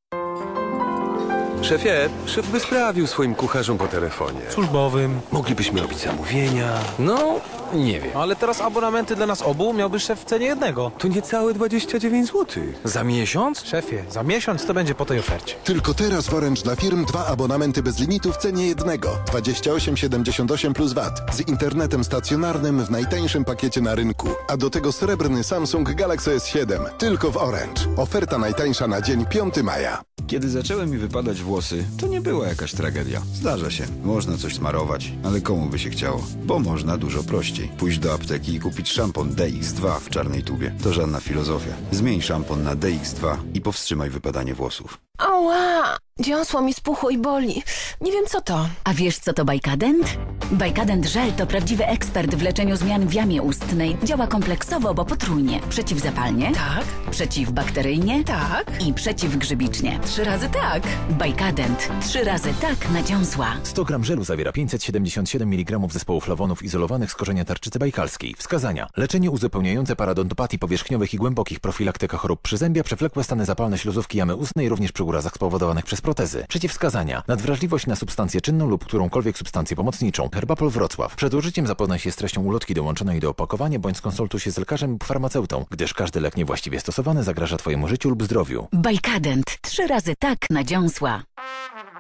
Szefie, szef by sprawił swoim kucharzom po telefonie. Służbowym. Moglibyśmy robić zamówienia. No, Nie wiem. ale teraz abonamenty dla nas obu miałby szef w cenie jednego. To niecałe 29 zł. Za miesiąc? Szefie, za miesiąc to będzie po tej ofercie. Tylko teraz w Orange dla firm dwa abonamenty bez limitu w cenie jednego. 28,78 plus VAT. Z internetem stacjonarnym w najtańszym pakiecie na rynku. A do tego srebrny Samsung Galaxy S7. Tylko w Orange. Oferta najtańsza na dzień 5 maja. Kiedy zaczęły mi wypadać włosy, to nie była jakaś tragedia. Zdarza się, można coś smarować, ale komu by się chciało? Bo można dużo prościej. Pójść do apteki i kupić szampon DX2 w czarnej tubie. To żadna filozofia. Zmień szampon na DX2 i powstrzymaj wypadanie włosów. Ała! Dziąsło mi spuchło i boli. Nie wiem co to. A wiesz co to Bajkadent? Bajkadent żel to prawdziwy ekspert w leczeniu zmian w jamie ustnej. Działa kompleksowo, bo potrójnie. Przeciwzapalnie. Tak. Przeciwbakteryjnie. Tak. I przeciwgrzybicznie. Trzy razy tak. Bajkadent. Trzy razy tak na dziąsła. 100 gram żelu zawiera 577 mg zespołu flawonów izolowanych z korzenia tarczycy bajkalskiej. Wskazania. Leczenie uzupełniające paradontopatii powierzchniowych i głębokich, profilaktyka chorób przyzębia, przewlekłe stany zapalne śluzówki jamy ustnej, również przy urazach spowodowanych przez protezy. Przeciwwskazania. Nadwrażliwość na substancję czynną lub którąkolwiek substancję pomocniczą. Herbapol Wrocław. Przed użyciem zapoznaj się z treścią ulotki dołączonej do opakowania bądź skonsultuj się z lekarzem lub farmaceutą, gdyż każdy lek niewłaściwie stosowany zagraża Twojemu życiu lub zdrowiu. Bajkadent. Trzy razy tak na dziąsła.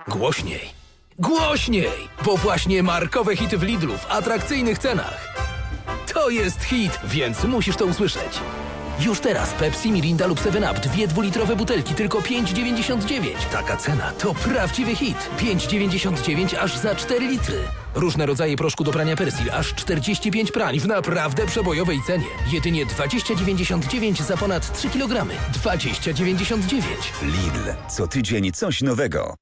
Głośniej. Głośniej! Bo właśnie markowe hity w Lidlu w atrakcyjnych cenach. To jest hit, więc musisz to usłyszeć. Już teraz Pepsi, Mirinda lub 7up, dwie dwulitrowe butelki, tylko 5,99. Taka cena to prawdziwy hit. 5,99 aż za 4 litry. Różne rodzaje proszku do prania Persil, aż 45 prań w naprawdę przebojowej cenie. Jedynie 20,99 za ponad 3 kg. 20,99. Lidl. Co tydzień coś nowego.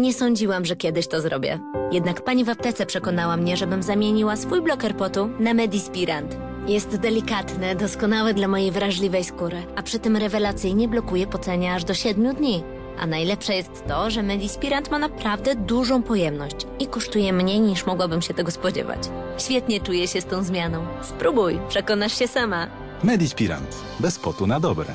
Nie sądziłam, że kiedyś to zrobię. Jednak pani w aptece przekonała mnie, żebym zamieniła swój bloker potu na Medispirant. Jest delikatny, doskonały dla mojej wrażliwej skóry, a przy tym rewelacyjnie blokuje pocenie aż do 7 dni. A najlepsze jest to, że Medispirant ma naprawdę dużą pojemność i kosztuje mniej niż mogłabym się tego spodziewać. Świetnie czuję się z tą zmianą. Spróbuj, przekonasz się sama. Medispirant. Bez potu na dobre.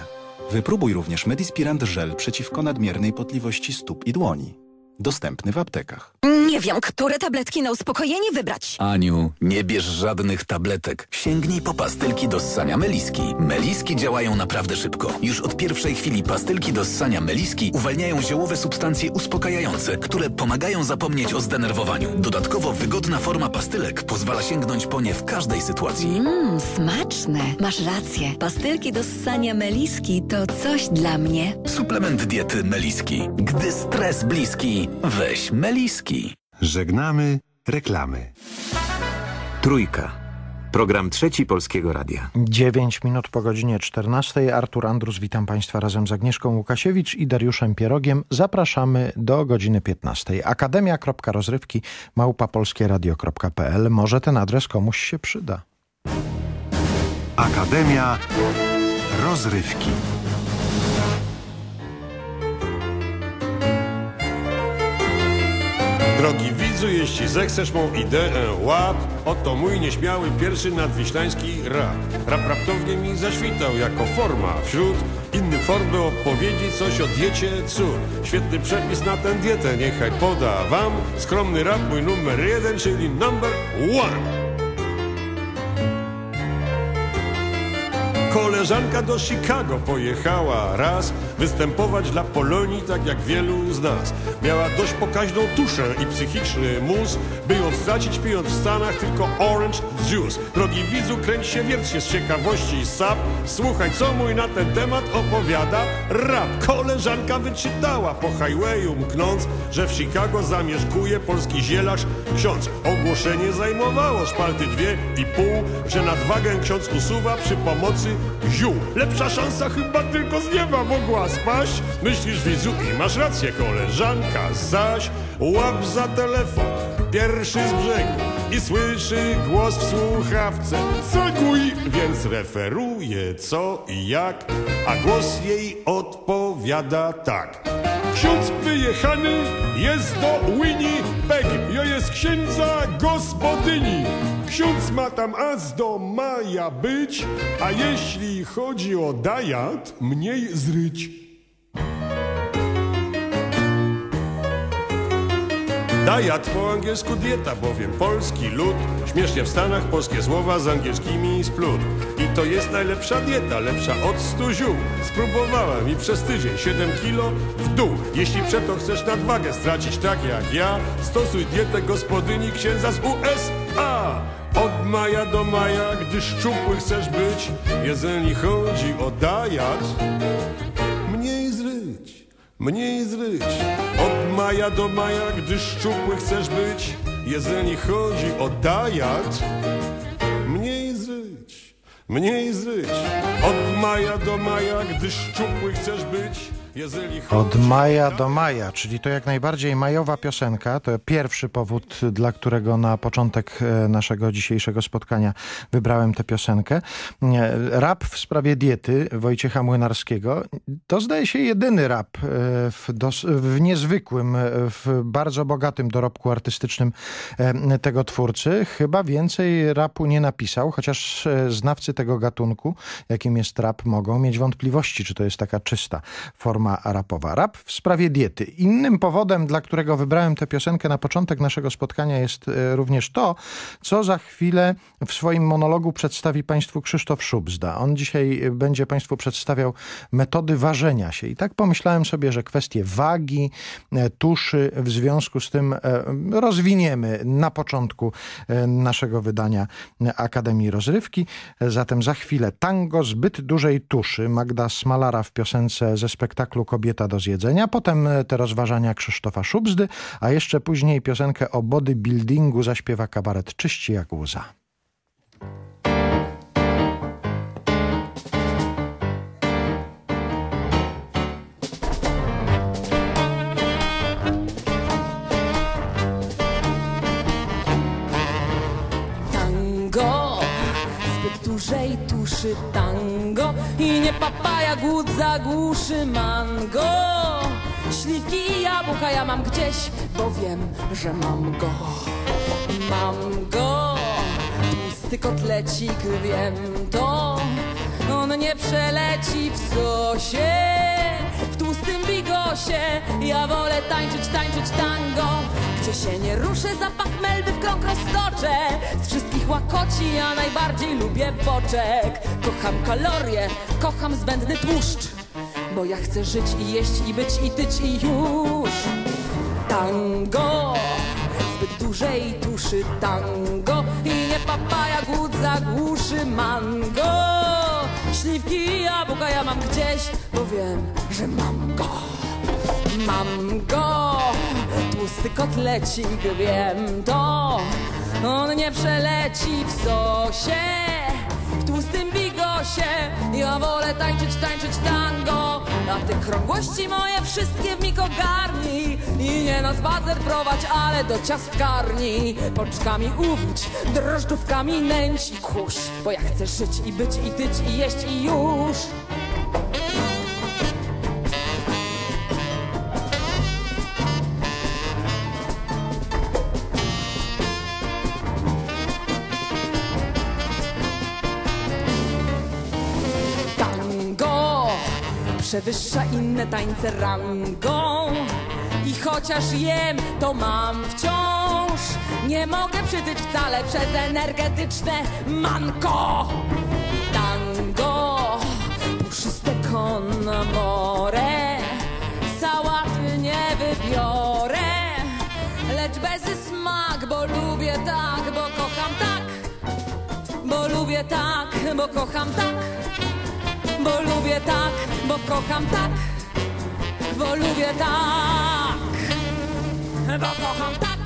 Wypróbuj również Medispirant żel przeciwko nadmiernej potliwości stóp i dłoni. Dostępny w aptekach. Nie wiem, które tabletki na uspokojenie wybrać. Aniu, nie bierz żadnych tabletek. Sięgnij po pastylki do ssania Meliski. Meliski działają naprawdę szybko. Już od pierwszej chwili pastylki do ssania Meliski uwalniają ziołowe substancje uspokajające, które pomagają zapomnieć o zdenerwowaniu. Dodatkowo wygodna forma pastylek pozwala sięgnąć po nie w każdej sytuacji. Mmm, smaczne. Masz rację. Pastylki do ssania meliski to coś dla mnie. Suplement diety Meliski. Gdy stres bliski, weź Meliski. Żegnamy reklamy. Trójka. Program trzeci Polskiego Radia. 9 minut po godzinie 14. Artur Andrus, witam Państwa razem z Agnieszką Łukasiewicz i Dariuszem Pierogiem. Zapraszamy do godziny 15. Akademia.rozrywki małpapolskieradio.pl. Może ten adres komuś się przyda. Akademia Rozrywki. Drogi widzu, jeśli zechcesz mą ideę łap, oto mój nieśmiały pierwszy nadwiślański rap. Rap raptownie mi zaświtał jako forma wśród innych form, by opowiedzieć coś o diecie cud. Świetny przepis na tę dietę, niechaj poda wam skromny rap mój numer jeden, czyli number one. Koleżanka do Chicago pojechała raz występować dla Polonii, tak jak wielu z nas. Miała dość pokaźną tuszę i psychiczny mus, by ją stracić pijąc w Stanach tylko orange juice. Drogi widzu, kręć się, wierć się z ciekawości i sap. Słuchaj, co mój na ten temat opowiada rap. Koleżanka wyczytała po highwayu mknąc, że w Chicago zamieszkuje polski zielarz ksiądz. Ogłoszenie zajmowało szpalty dwie i pół, że nadwagę ksiądz usuwa przy pomocy ziół. Lepsza szansa chyba tylko z nieba mogła spaść. Myślisz widzu i masz rację koleżanka zaś łap za telefon pierwszy z brzegu i słyszy głos w słuchawce. Ceguj, więc referuje co i jak, a głos jej odpowiada tak. Ksiądz wyjechany jest do Winnipeg, ja jest księdza gospodyni. Ksiądz ma tam az do maja być, a jeśli chodzi o dajat, mniej zryć. Dajat po angielsku dieta, bowiem polski lud śmiesznie w Stanach polskie słowa z angielskimi splód. I to jest najlepsza dieta, lepsza od stu ziół. Spróbowałem i przez tydzień 7 kilo w dół. Jeśli przeto chcesz nadwagę stracić tak jak ja, stosuj dietę gospodyni księdza z USA. Od maja do maja, gdy szczupły chcesz być, jeżeli chodzi o dajat, mniej zryć. Od maja do maja, gdy szczupły chcesz być, jeżeli chodzi o dajat, mniej zryć, mniej zryć. Od maja do maja, gdy szczupły chcesz być, Od maja do maja, czyli to jak najbardziej majowa piosenka. To pierwszy powód, dla którego na początek e, naszego dzisiejszego spotkania wybrałem tę piosenkę. E, Rap w sprawie diety Wojciecha Młynarskiego. To zdaje się jedyny rap e, w, dos- w niezwykłym, w bardzo bogatym dorobku artystycznym tego twórcy. Chyba więcej rapu nie napisał, chociaż znawcy tego gatunku, jakim jest rap, mogą mieć wątpliwości, czy to jest taka czysta forma rapowa. Rap w sprawie diety. Innym powodem, dla którego wybrałem tę piosenkę na początek naszego spotkania jest e, również to, co za chwilę w swoim monologu przedstawi Państwu Krzysztof Szubzda. On dzisiaj będzie Państwu przedstawiał metody ważenia się. I tak pomyślałem sobie, że kwestie wagi, e, tuszy w związku z tym e, rozwiniemy na początku e, naszego wydania Akademii Rozrywki. Zatem za chwilę tango zbyt dużej tuszy Magda Smalara w piosence ze spektaklu Kobieta do zjedzenia, potem e, te rozważania Krzysztofa Szubzdy, a jeszcze później piosenkę o bodybuildingu zaśpiewa kabaret Czyści jak łza. Tango I nie papaja, głód zagłuszy mango. Śliwki i jabłka ja mam gdzieś, bo wiem, że mam go. Mam go, tłusty kotlecik, wiem to On nie przeleci w sosie, w tłustym bigosie Ja wolę tańczyć, tańczyć tango Gdzie się nie ruszę, zapach melby w krąg roztoczę. Z wszystkich łakoci ja najbardziej lubię boczek. Kocham kalorie, kocham zbędny tłuszcz Bo ja chcę żyć i jeść i być i tyć i już. Tango Zbyt dużej tuszy tango. I nie papaja głód zagłuszy mango. Śliwki i jabłka ja mam gdzieś Bo wiem, że mam go Mam go. Tłusty kotlecik, wiem to. On nie przeleci w sosie. W tłustym bigosie. Ja wolę tańczyć, tańczyć tango. A ty krągłości moje wszystkie w mig ogarnij I nie na spacer prowadź, ale do ciastkarni. Pączkami uwódź, drożdżówkami nęć i kurz Bo ja chcę żyć i być i tyć i jeść i już przewyższa inne tańce rangą. I chociaż jem, to mam wciąż. Nie mogę przytyć wcale przez energetyczne manko. Tango, puszyste con amore Sałaty nie wybiorę. Lecz bez smak, bo lubię tak, bo kocham tak. Bo lubię tak, bo kocham tak bo lubię tak, bo kocham tak, bo lubię tak, bo kocham tak.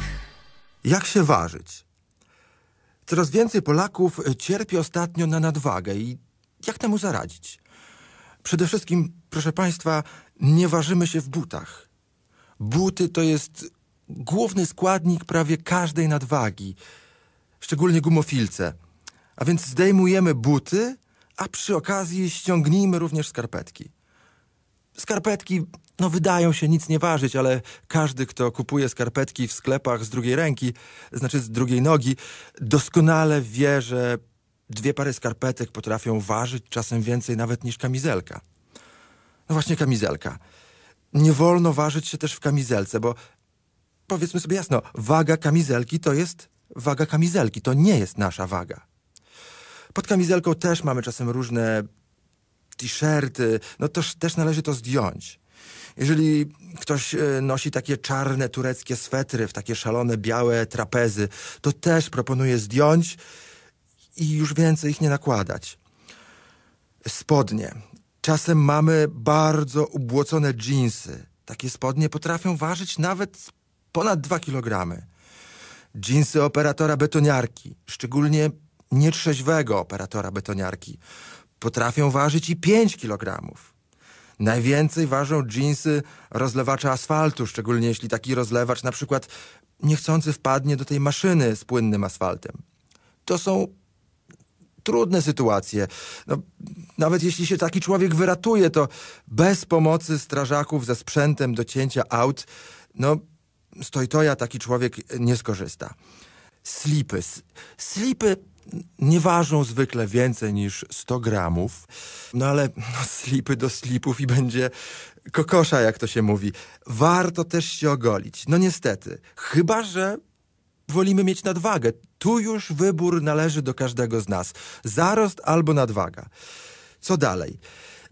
Jak się ważyć? Coraz więcej Polaków cierpi ostatnio na nadwagę i jak temu zaradzić? Przede wszystkim, proszę Państwa, nie ważymy się w butach. Buty to jest główny składnik prawie każdej nadwagi, szczególnie gumofilce. A więc zdejmujemy buty, a przy okazji ściągnijmy również skarpetki. Skarpetki, no wydają się nic nie ważyć, ale każdy, kto kupuje skarpetki w sklepach z drugiej ręki, znaczy z drugiej nogi, doskonale wie, że dwie pary skarpetek potrafią ważyć czasem więcej nawet niż kamizelka. No właśnie kamizelka. Nie wolno ważyć się też w kamizelce, bo powiedzmy sobie jasno, waga kamizelki to jest waga kamizelki, to nie jest nasza waga. Pod kamizelką też mamy czasem różne t-shirty, no to też należy to zdjąć. Jeżeli ktoś e, nosi takie czarne tureckie swetry w takie szalone białe trapezy, to też proponuję zdjąć i już więcej ich nie nakładać. Spodnie. Czasem mamy bardzo ubłocone dżinsy. Takie spodnie potrafią ważyć nawet ponad 2 kg. Dżinsy operatora betoniarki, szczególnie nietrzeźwego operatora betoniarki, potrafią ważyć i 5 kg. Najwięcej ważą dżinsy rozlewacza asfaltu, szczególnie jeśli taki rozlewacz na przykład niechcący wpadnie do tej maszyny z płynnym asfaltem. To są trudne sytuacje. No, nawet jeśli się taki człowiek wyratuje, to bez pomocy strażaków ze sprzętem do cięcia aut, no stoi to ja taki człowiek nie skorzysta. Slipy. Slipy nie ważą zwykle więcej niż 100 gramów, no ale no, slipy do slipów i będzie kokosza, jak to się mówi. Warto też się ogolić. No niestety. Chyba, że wolimy mieć nadwagę. Tu już wybór należy do każdego z nas. Zarost albo nadwaga. Co dalej?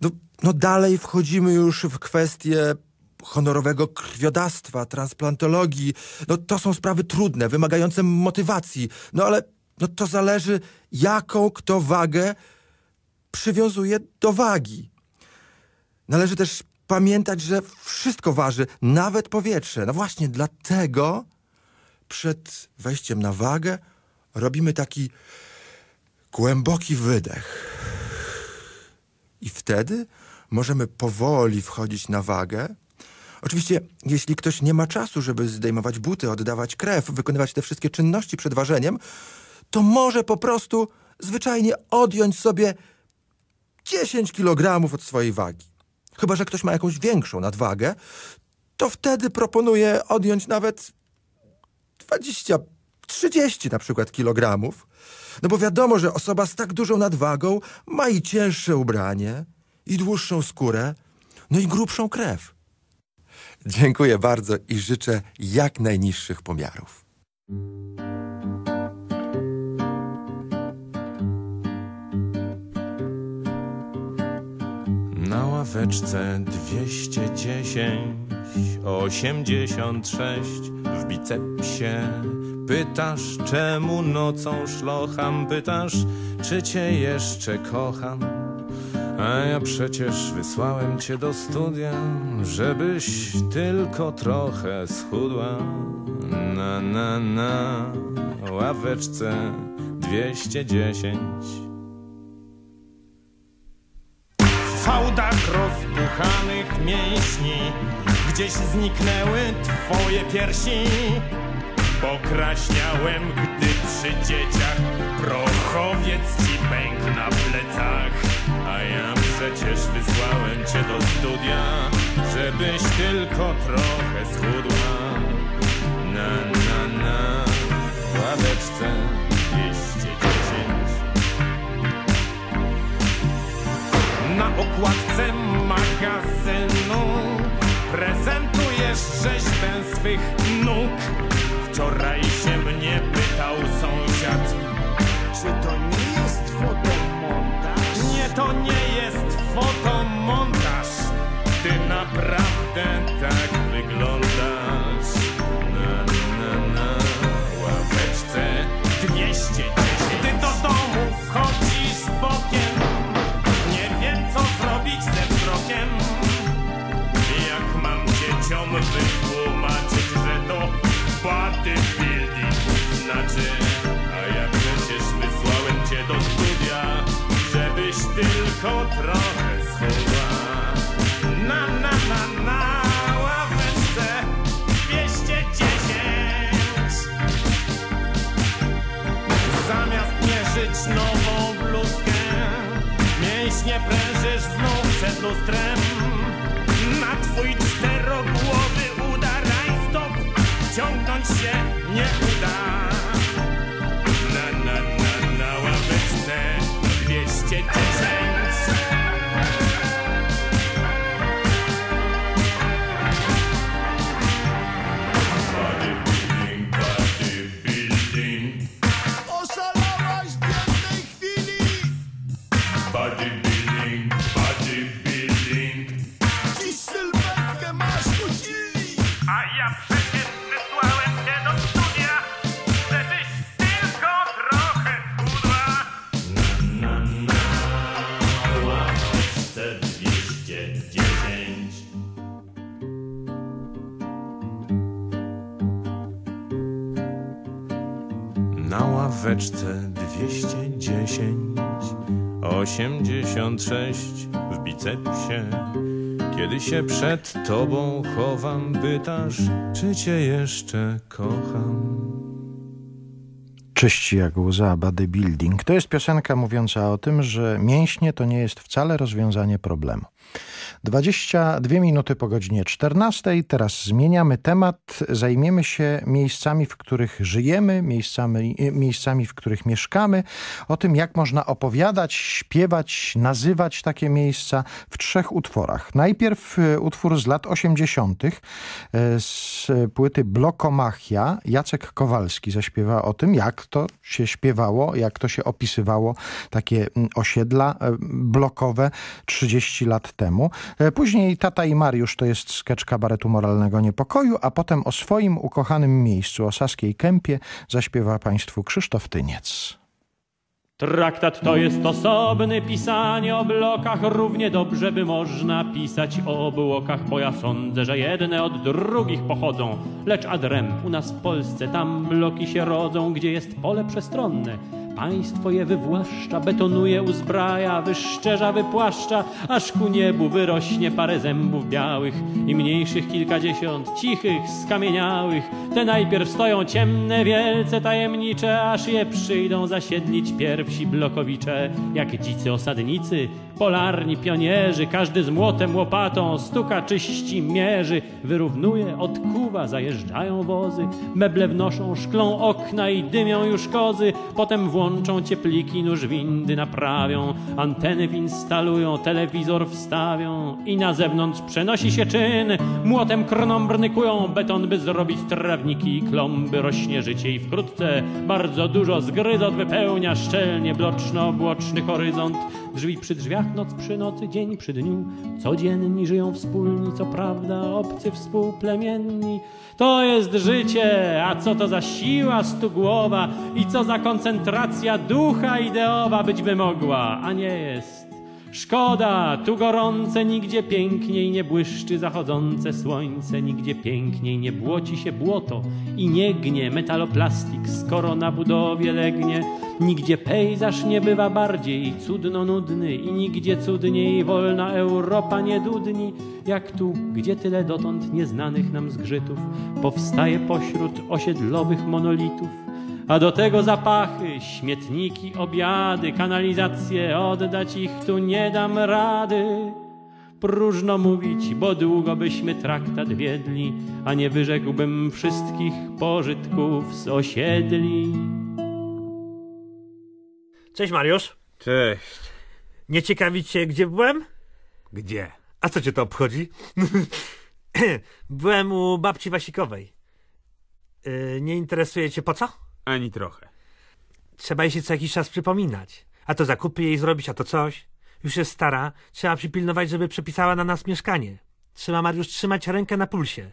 No, no dalej wchodzimy już w kwestie honorowego krwiodawstwa, transplantologii. No to są sprawy trudne, wymagające motywacji. No ale no, to zależy, jaką kto wagę przywiązuje do wagi. Należy też pamiętać, że wszystko waży, nawet powietrze. No właśnie, dlatego przed wejściem na wagę robimy taki głęboki wydech. I wtedy możemy powoli wchodzić na wagę. Oczywiście, jeśli ktoś nie ma czasu, żeby zdejmować buty, oddawać krew, wykonywać te wszystkie czynności przed ważeniem, to może po prostu zwyczajnie odjąć sobie 10 kg od swojej wagi. Chyba, że ktoś ma jakąś większą nadwagę, to wtedy proponuję odjąć nawet 20, 30 na przykład kilogramów. No bo wiadomo, że osoba z tak dużą nadwagą ma i cięższe ubranie, i dłuższą skórę, no i grubszą krew. Dziękuję bardzo i życzę jak najniższych pomiarów. Na ławeczce 210, 86 w bicepsie. Pytasz, czemu nocą szlocham? Pytasz, czy cię jeszcze kocham? A ja przecież wysłałem cię do studia, żebyś tylko trochę schudła. Na, na, na ławeczce 210. fałdach rozbuchanych mięśni. Gdzieś zniknęły twoje piersi. Pokraśniałem, gdy przy dzieciach Prochowiec ci pękł na plecach. A ja przecież wysłałem cię do studia Żebyś tylko trochę schudła. Na, na, na ławeczce 210 Na okładce magazynu prezentujesz rzeźbę swych nóg. Wczoraj się mnie pytał sąsiad, czy to nie jest fotomontaż? Nie, to nie jest fotomontaż. Ty naprawdę tylko trochę schudła Na, na, na, na ławeczce 210 Zamiast mierzyć nową bluzkę Mięśnie prężysz znów przed lustrem. Na twój czterogłowy udar rajstop Ciągnąć się nie uda ławeczce 210 86 w bicepsie Kiedy się przed tobą chowam, pytasz, czy cię jeszcze kocham. Czyści jak łza bodybuilding. To jest piosenka mówiąca o tym, że mięśnie to nie jest wcale rozwiązanie problemu. 22 minuty po godzinie 14. Teraz zmieniamy temat. Zajmiemy się miejscami, w których żyjemy, miejscami, miejscami, w których mieszkamy. O tym, jak można opowiadać, śpiewać, nazywać takie miejsca w trzech utworach. Najpierw e, utwór z lat 80. e, z płyty Blokomachia. Jacek Kowalski zaśpiewa o tym, jak to się śpiewało, jak to się opisywało, takie mm, osiedla e, blokowe 30 lat temu. E, Później Tata i Mariusz to jest sketch kabaretu moralnego niepokoju, a potem o swoim ukochanym miejscu, o Saskiej Kępie, zaśpiewa Państwu Krzysztof Tyniec. Traktat to jest osobny pisanie o blokach, równie dobrze by można pisać o obłokach, bo ja sądzę, że jedne od drugich pochodzą. Lecz adrem u nas w Polsce tam bloki się rodzą, gdzie jest pole przestronne. Państwo je wywłaszcza, betonuje, uzbraja, wyszczerza, wypłaszcza, aż ku niebu wyrośnie parę zębów białych i mniejszych kilkadziesiąt, cichych, skamieniałych. Te najpierw stoją ciemne, wielce tajemnicze, aż je przyjdą zasiedlić pierwsi blokowicze, jak dzicy osadnicy, polarni pionierzy, każdy z młotem, łopatą, stuka, czyści, mierzy, wyrównuje, odkuwa, zajeżdżają wozy, meble wnoszą, szklą okna i dymią już kozy, potem włączą ciepliki, nóż windy naprawią, anteny winstalują, telewizor wstawią i na zewnątrz przenosi się czyn, młotem krną brnykują beton, by zrobić trawniki i klomby, rośnie życie i wkrótce bardzo dużo zgryzot wypełnia szczelnie bloczno-obłoczny horyzont, drzwi przy drzwiach, noc przy nocy, dzień przy dniu, codzienni żyją wspólni, co prawda obcy współplemienni. To jest życie, a co to za siła stugłowa i co za koncentracja ducha ideowa być by mogła, a nie jest. Szkoda, tu gorące, nigdzie piękniej nie błyszczy zachodzące słońce, nigdzie piękniej nie błoci się błoto i nie gnie metaloplastik, skoro na budowie legnie. Nigdzie pejzaż nie bywa bardziej cudno nudny i nigdzie cudniej wolna Europa nie dudni, jak tu, gdzie tyle dotąd nieznanych nam zgrzytów powstaje pośród osiedlowych monolitów. A do tego zapachy, śmietniki, obiady, kanalizacje, oddać ich tu nie dam rady. Próżno mówić, bo długo byśmy traktat wiedli, a nie wyrzekłbym wszystkich pożytków z osiedli. Cześć Mariusz. Cześć. Nie ciekawi cię, gdzie byłem? Gdzie? A co cię to obchodzi? byłem u babci Wasikowej. Yy, nie interesuje cię po co? Ani trochę. Trzeba jej się co jakiś czas przypominać. A to zakupy jej zrobić, a to coś. Już jest stara, trzeba przypilnować, żeby przepisała na nas mieszkanie. Trzeba Mariusz trzymać rękę na pulsie,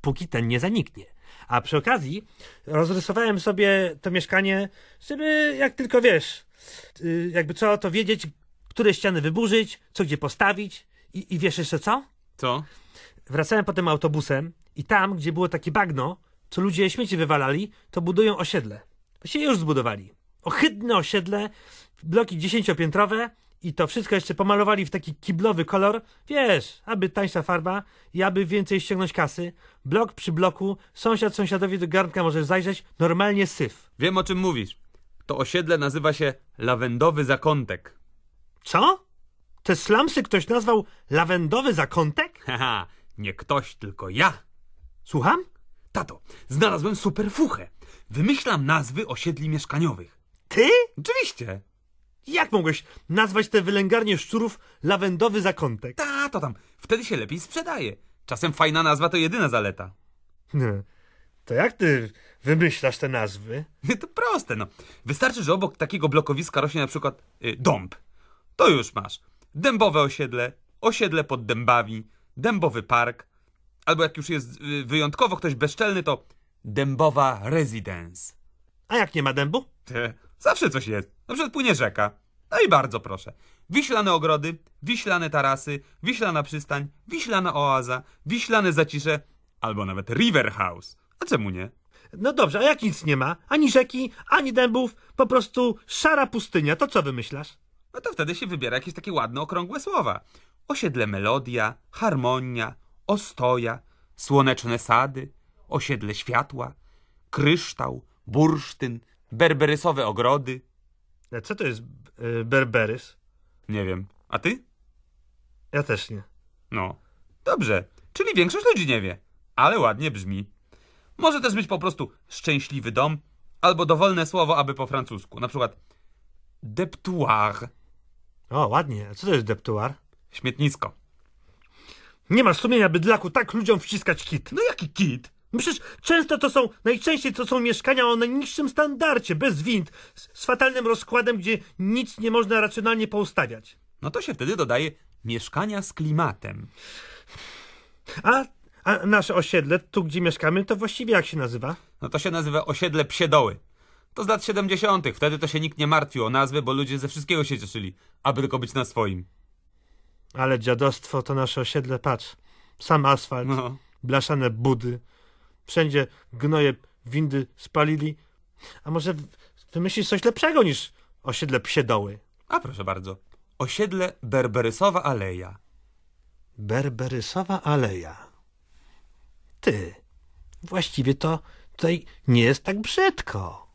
póki ten nie zaniknie. A przy okazji rozrysowałem sobie to mieszkanie, żeby jak tylko wiesz, yy, jakby co, to wiedzieć, które ściany wyburzyć, co gdzie postawić i, i wiesz jeszcze co? Co? Wracałem potem autobusem i tam, gdzie było takie bagno, co ludzie śmieci wywalali, to budują osiedle. Właściwie już zbudowali. Ohydne osiedle, bloki dziesięciopiętrowe i to wszystko jeszcze pomalowali w taki kiblowy kolor. Wiesz, aby tańsza farba i aby więcej ściągnąć kasy. Blok przy bloku, sąsiad sąsiadowi do garnka możesz zajrzeć, normalnie syf. Wiem o czym mówisz. To osiedle nazywa się Lawendowy Zakątek. Co? Te slamsy ktoś nazwał lawendowy zakątek? Haha, nie ktoś, tylko ja. Słucham? Tato, znalazłem super fuchę. Wymyślam nazwy osiedli mieszkaniowych. Ty? Oczywiście. Jak mogłeś nazwać te wylęgarnie szczurów lawendowy zakątek? Tato tam, wtedy się lepiej sprzedaje. Czasem fajna nazwa to jedyna zaleta. No, to jak ty wymyślasz te nazwy? To proste, no. Wystarczy, że obok takiego blokowiska rośnie na przykład y, dąb. To już masz. Dębowe osiedle, osiedle pod dębami, dębowy park. Albo jak już jest y, wyjątkowo ktoś bezczelny, to dębowa residence. A jak nie ma dębu? Te, zawsze coś jest. Na przykład płynie rzeka. No i bardzo proszę. Wiślane ogrody, wiślane tarasy, wiślana przystań, wiślana oaza, wiślane zacisze, albo nawet river house. A czemu nie? No dobrze, a jak nic nie ma? Ani rzeki, ani dębów, po prostu szara pustynia, to co wymyślasz? No to wtedy się wybiera jakieś takie ładne, okrągłe słowa. osiedle Melodia, Harmonia, Ostoja, Słoneczne Sady, osiedle Światła, Kryształ, Bursztyn, Berberysowe Ogrody. A co to jest y, berberys? Nie wiem. A ty? Ja też nie. No. Dobrze. Czyli większość ludzi nie wie. Ale ładnie brzmi. Może też być po prostu szczęśliwy dom, albo dowolne słowo, aby po francusku. Na przykład deptuar. O, ładnie. A co to jest deptuar? Śmietnisko. Nie masz sumienia, bydlaku, tak ludziom wciskać kit. No jaki kit? No przecież często to są, najczęściej to są mieszkania o najniższym standardzie, bez wind, z, z fatalnym rozkładem, gdzie nic nie można racjonalnie poustawiać. No to się wtedy dodaje mieszkania z klimatem. A, a nasze osiedle, tu gdzie mieszkamy, to właściwie jak się nazywa? No to się nazywa osiedle Psiedoły. To z lat 70. Wtedy to się nikt nie martwił o nazwę, bo ludzie ze wszystkiego się cieszyli, aby tylko być na swoim. Ale dziadostwo to nasze osiedle, patrz. Sam asfalt, No. blaszane budy, wszędzie gnoje windy spalili. A może wymyślisz coś lepszego niż osiedle Psiedoły? A proszę bardzo. Osiedle Berberysowa Aleja. Berberysowa Aleja. Ty, właściwie to tutaj nie jest tak brzydko.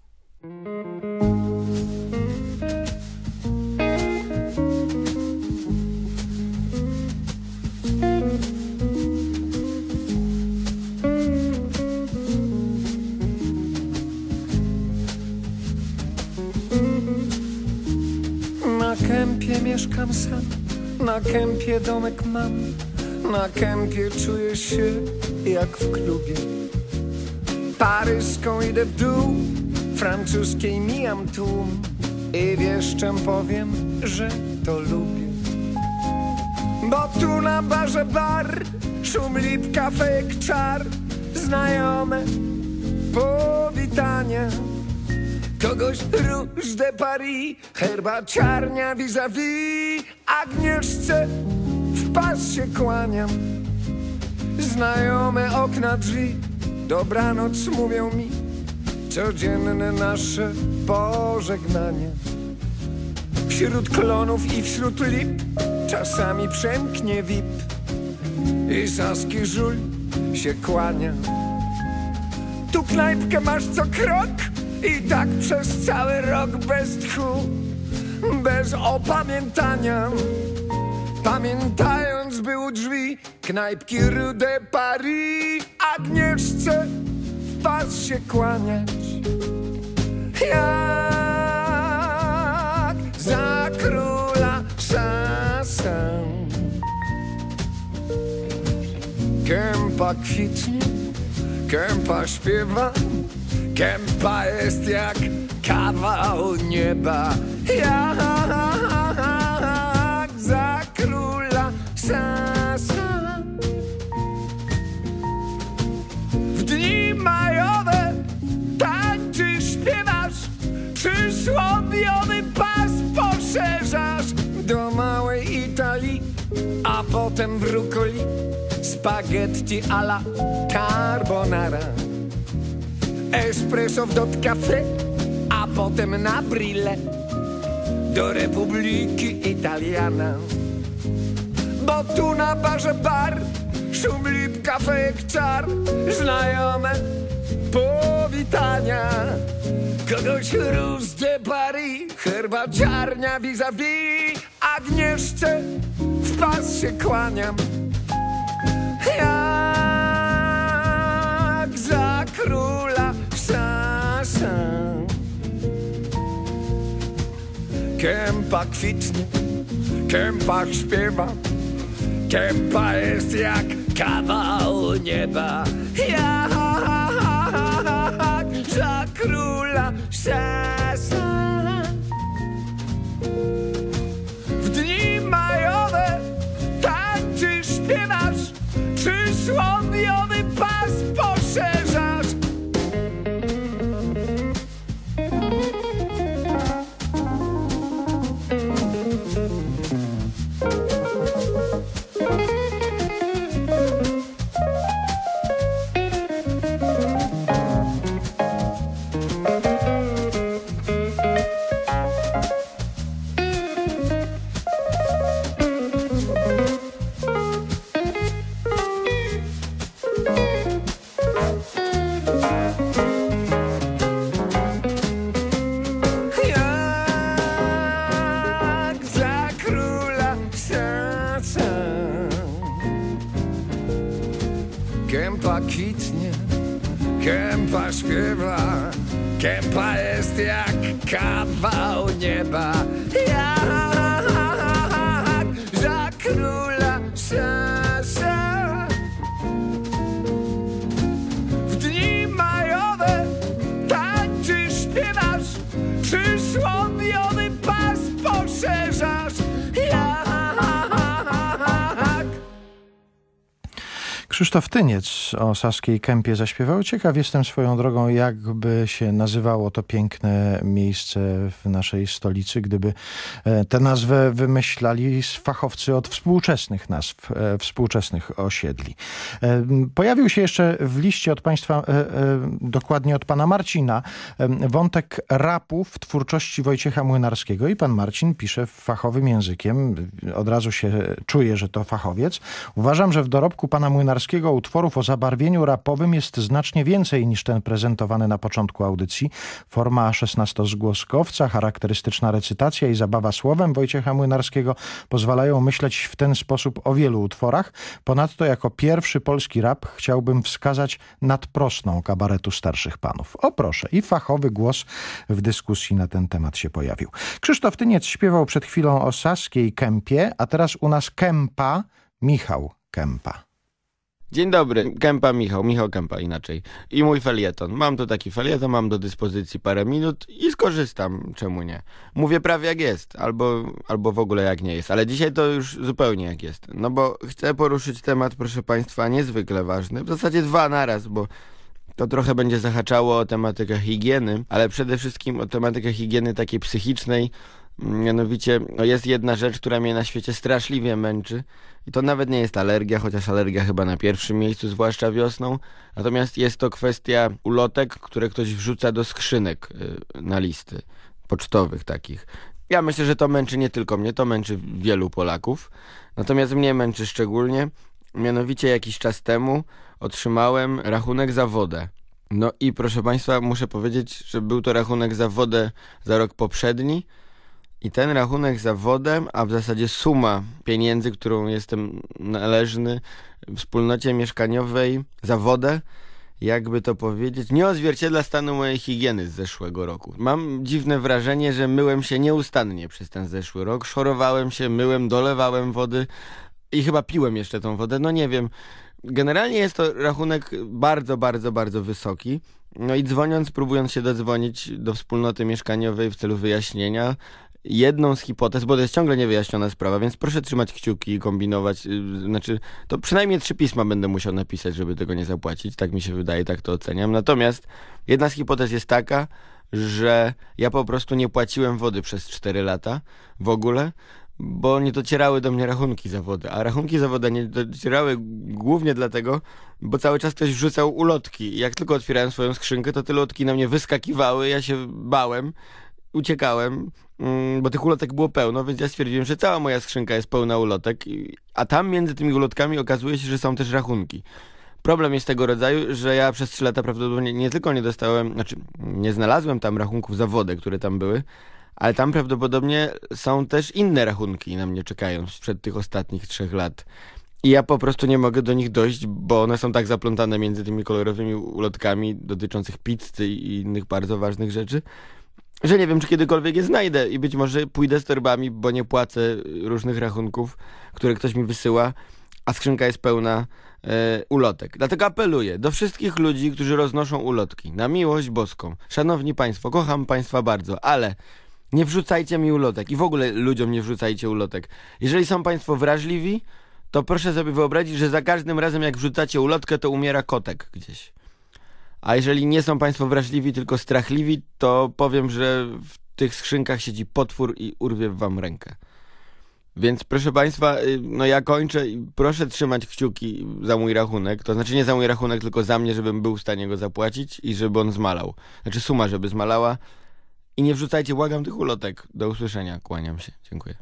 Kępie mieszkam sam, na kępie domek mam, na kępie czuję się jak w klubie. Paryską idę w dół, francuskiej mijam tłum i wieszczem powiem, że to lubię. Bo tu na barze bar, szum lip, kafejek, czar, znajome powitania. Kogoś Rouge de Paris, herbaciarnia vis-a-vis. Agnieszce w pas się kłaniam. Znajome okna drzwi, dobranoc mówią mi. Codzienne nasze pożegnanie. Wśród klonów i wśród lip Czasami przemknie wip I saski żul się kłania. Tu knajpkę masz co krok i tak przez cały rok bez tchu, bez opamiętania. Pamiętając by u drzwi knajpki Rue de Paris, Agnieszce w pas się kłaniać. Jak za króla szasę. Kępa kwitnie, kępa śpiewa, Kępa jest jak kawał nieba. Jak za króla Sasa. W dni majowe tańczysz, śpiewasz Przysłowiowy pas poszerzasz Do małej Italii, a potem brukoli Spaghetti alla carbonara Espresso w dot cafe, a potem na brille do Republiki Italiana. Bo tu na barze bar, szum lip, kafejek, czar, znajome powitania. Kogoś Rus de Paris, herbaciarnia vis-a-vis, Agnieszce w pas się kłaniam. Jak za króla Sasa. Kępa kwitnie, kępa śpiewa, kępa jest jak kawał nieba. Jak za króla Sasa. W dni majowe tańczysz, śpiewasz, przysłowiowy pas kawał Krzysztof Tyniec o Saskiej Kępie zaśpiewał. Ciekaw jestem swoją drogą, jakby się nazywało to piękne miejsce w naszej stolicy, gdyby e, tę nazwę wymyślali fachowcy od współczesnych nazw, e, współczesnych osiedli. E, Pojawił się jeszcze w liście od państwa, dokładnie od pana Marcina, wątek rapu w twórczości Wojciecha Młynarskiego i pan Marcin pisze fachowym językiem, od razu się czuje, że to fachowiec. Uważam, że w dorobku pana Młynarskiego utworów o zabarwieniu rapowym jest znacznie więcej niż ten prezentowany na początku audycji. Forma szesnastozgłoskowca, charakterystyczna recytacja i zabawa słowem Wojciecha Młynarskiego pozwalają myśleć w ten sposób o wielu utworach. Ponadto jako pierwszy polski rap chciałbym wskazać nadprosną kabaretu starszych panów. O proszę, i fachowy głos w dyskusji na ten temat się pojawił. Krzysztof Tyniec śpiewał przed chwilą o Saskiej Kępie, a teraz u nas Kępa, Michał Kępa. Dzień dobry, Kępa Michał, Michał Kępa inaczej. I mój felieton. Mam tu taki felieton, mam do dyspozycji parę minut i skorzystam, czemu nie. Mówię prawie jak jest, albo, albo w ogóle jak nie jest, ale dzisiaj to już zupełnie jak jest. No bo chcę poruszyć temat, proszę Państwa, niezwykle ważny. W zasadzie dwa naraz, bo to trochę będzie zahaczało o tematykę higieny, ale przede wszystkim o tematykę higieny takiej psychicznej. Mianowicie no jest jedna rzecz, która mnie na świecie straszliwie męczy i to nawet nie jest alergia, chociaż alergia chyba na pierwszym miejscu, zwłaszcza wiosną. Natomiast jest to kwestia ulotek, które ktoś wrzuca do skrzynek y, na listy pocztowych takich. Ja myślę, że to męczy nie tylko mnie, to męczy wielu Polaków. Natomiast mnie męczy szczególnie. Mianowicie jakiś czas temu otrzymałem rachunek za wodę. No i proszę Państwa, muszę powiedzieć, że był to rachunek za wodę za rok poprzedni. I ten rachunek za wodę, a w zasadzie suma pieniędzy, którą jestem należny wspólnocie mieszkaniowej za wodę, jakby to powiedzieć, nie odzwierciedla stanu mojej higieny z zeszłego roku. Mam dziwne wrażenie, że myłem się nieustannie przez ten zeszły rok. Szorowałem się, myłem, dolewałem wody i chyba piłem jeszcze tą wodę. No nie wiem. Generalnie jest to rachunek bardzo, bardzo, bardzo wysoki. No i dzwoniąc, próbując się dodzwonić do wspólnoty mieszkaniowej w celu wyjaśnienia, jedną z hipotez, bo to jest ciągle niewyjaśniona sprawa, więc proszę trzymać kciuki i kombinować. yy, Znaczy, to przynajmniej trzy pisma będę musiał napisać, żeby tego nie zapłacić. Tak mi się wydaje, tak to oceniam. Natomiast jedna z hipotez jest taka, że ja po prostu nie płaciłem wody przez 4 lata w ogóle, bo nie docierały do mnie rachunki za wodę. A rachunki za wodę nie docierały głównie dlatego, bo cały czas ktoś wrzucał ulotki. Jak tylko otwierałem swoją skrzynkę, to te ulotki na mnie wyskakiwały, ja się bałem, uciekałem, bo tych ulotek było pełno, więc ja stwierdziłem, że cała moja skrzynka jest pełna ulotek, a tam między tymi ulotkami okazuje się, że są też rachunki. Problem jest tego rodzaju, że ja przez 3 lata prawdopodobnie nie tylko nie dostałem, znaczy nie znalazłem tam rachunków za wodę, które tam były, ale tam prawdopodobnie są też inne rachunki na mnie czekają sprzed tych ostatnich trzech lat. I ja po prostu nie mogę do nich dojść, bo one są tak zaplątane między tymi kolorowymi ulotkami dotyczących pizzy i innych bardzo ważnych rzeczy, że nie wiem, czy kiedykolwiek je znajdę i być może pójdę z torbami, bo nie płacę różnych rachunków, które ktoś mi wysyła, a skrzynka jest pełna e, ulotek. Dlatego apeluję do wszystkich ludzi, którzy roznoszą ulotki, na miłość boską. Szanowni Państwo, kocham Państwa bardzo, ale nie wrzucajcie mi ulotek i w ogóle ludziom nie wrzucajcie ulotek. Jeżeli są Państwo wrażliwi, to proszę sobie wyobrazić, że za każdym razem jak wrzucacie ulotkę, to umiera kotek gdzieś. A jeżeli nie są Państwo wrażliwi, tylko strachliwi, to powiem, że w tych skrzynkach siedzi potwór i urwie wam rękę. Więc proszę Państwa, y, no ja kończę i proszę trzymać kciuki za mój rachunek. To znaczy nie za mój rachunek, tylko za mnie, żebym był w stanie go zapłacić i żeby on zmalał. Znaczy suma, żeby zmalała. I nie wrzucajcie, błagam, tych ulotek. Do usłyszenia. Kłaniam się. Dziękuję.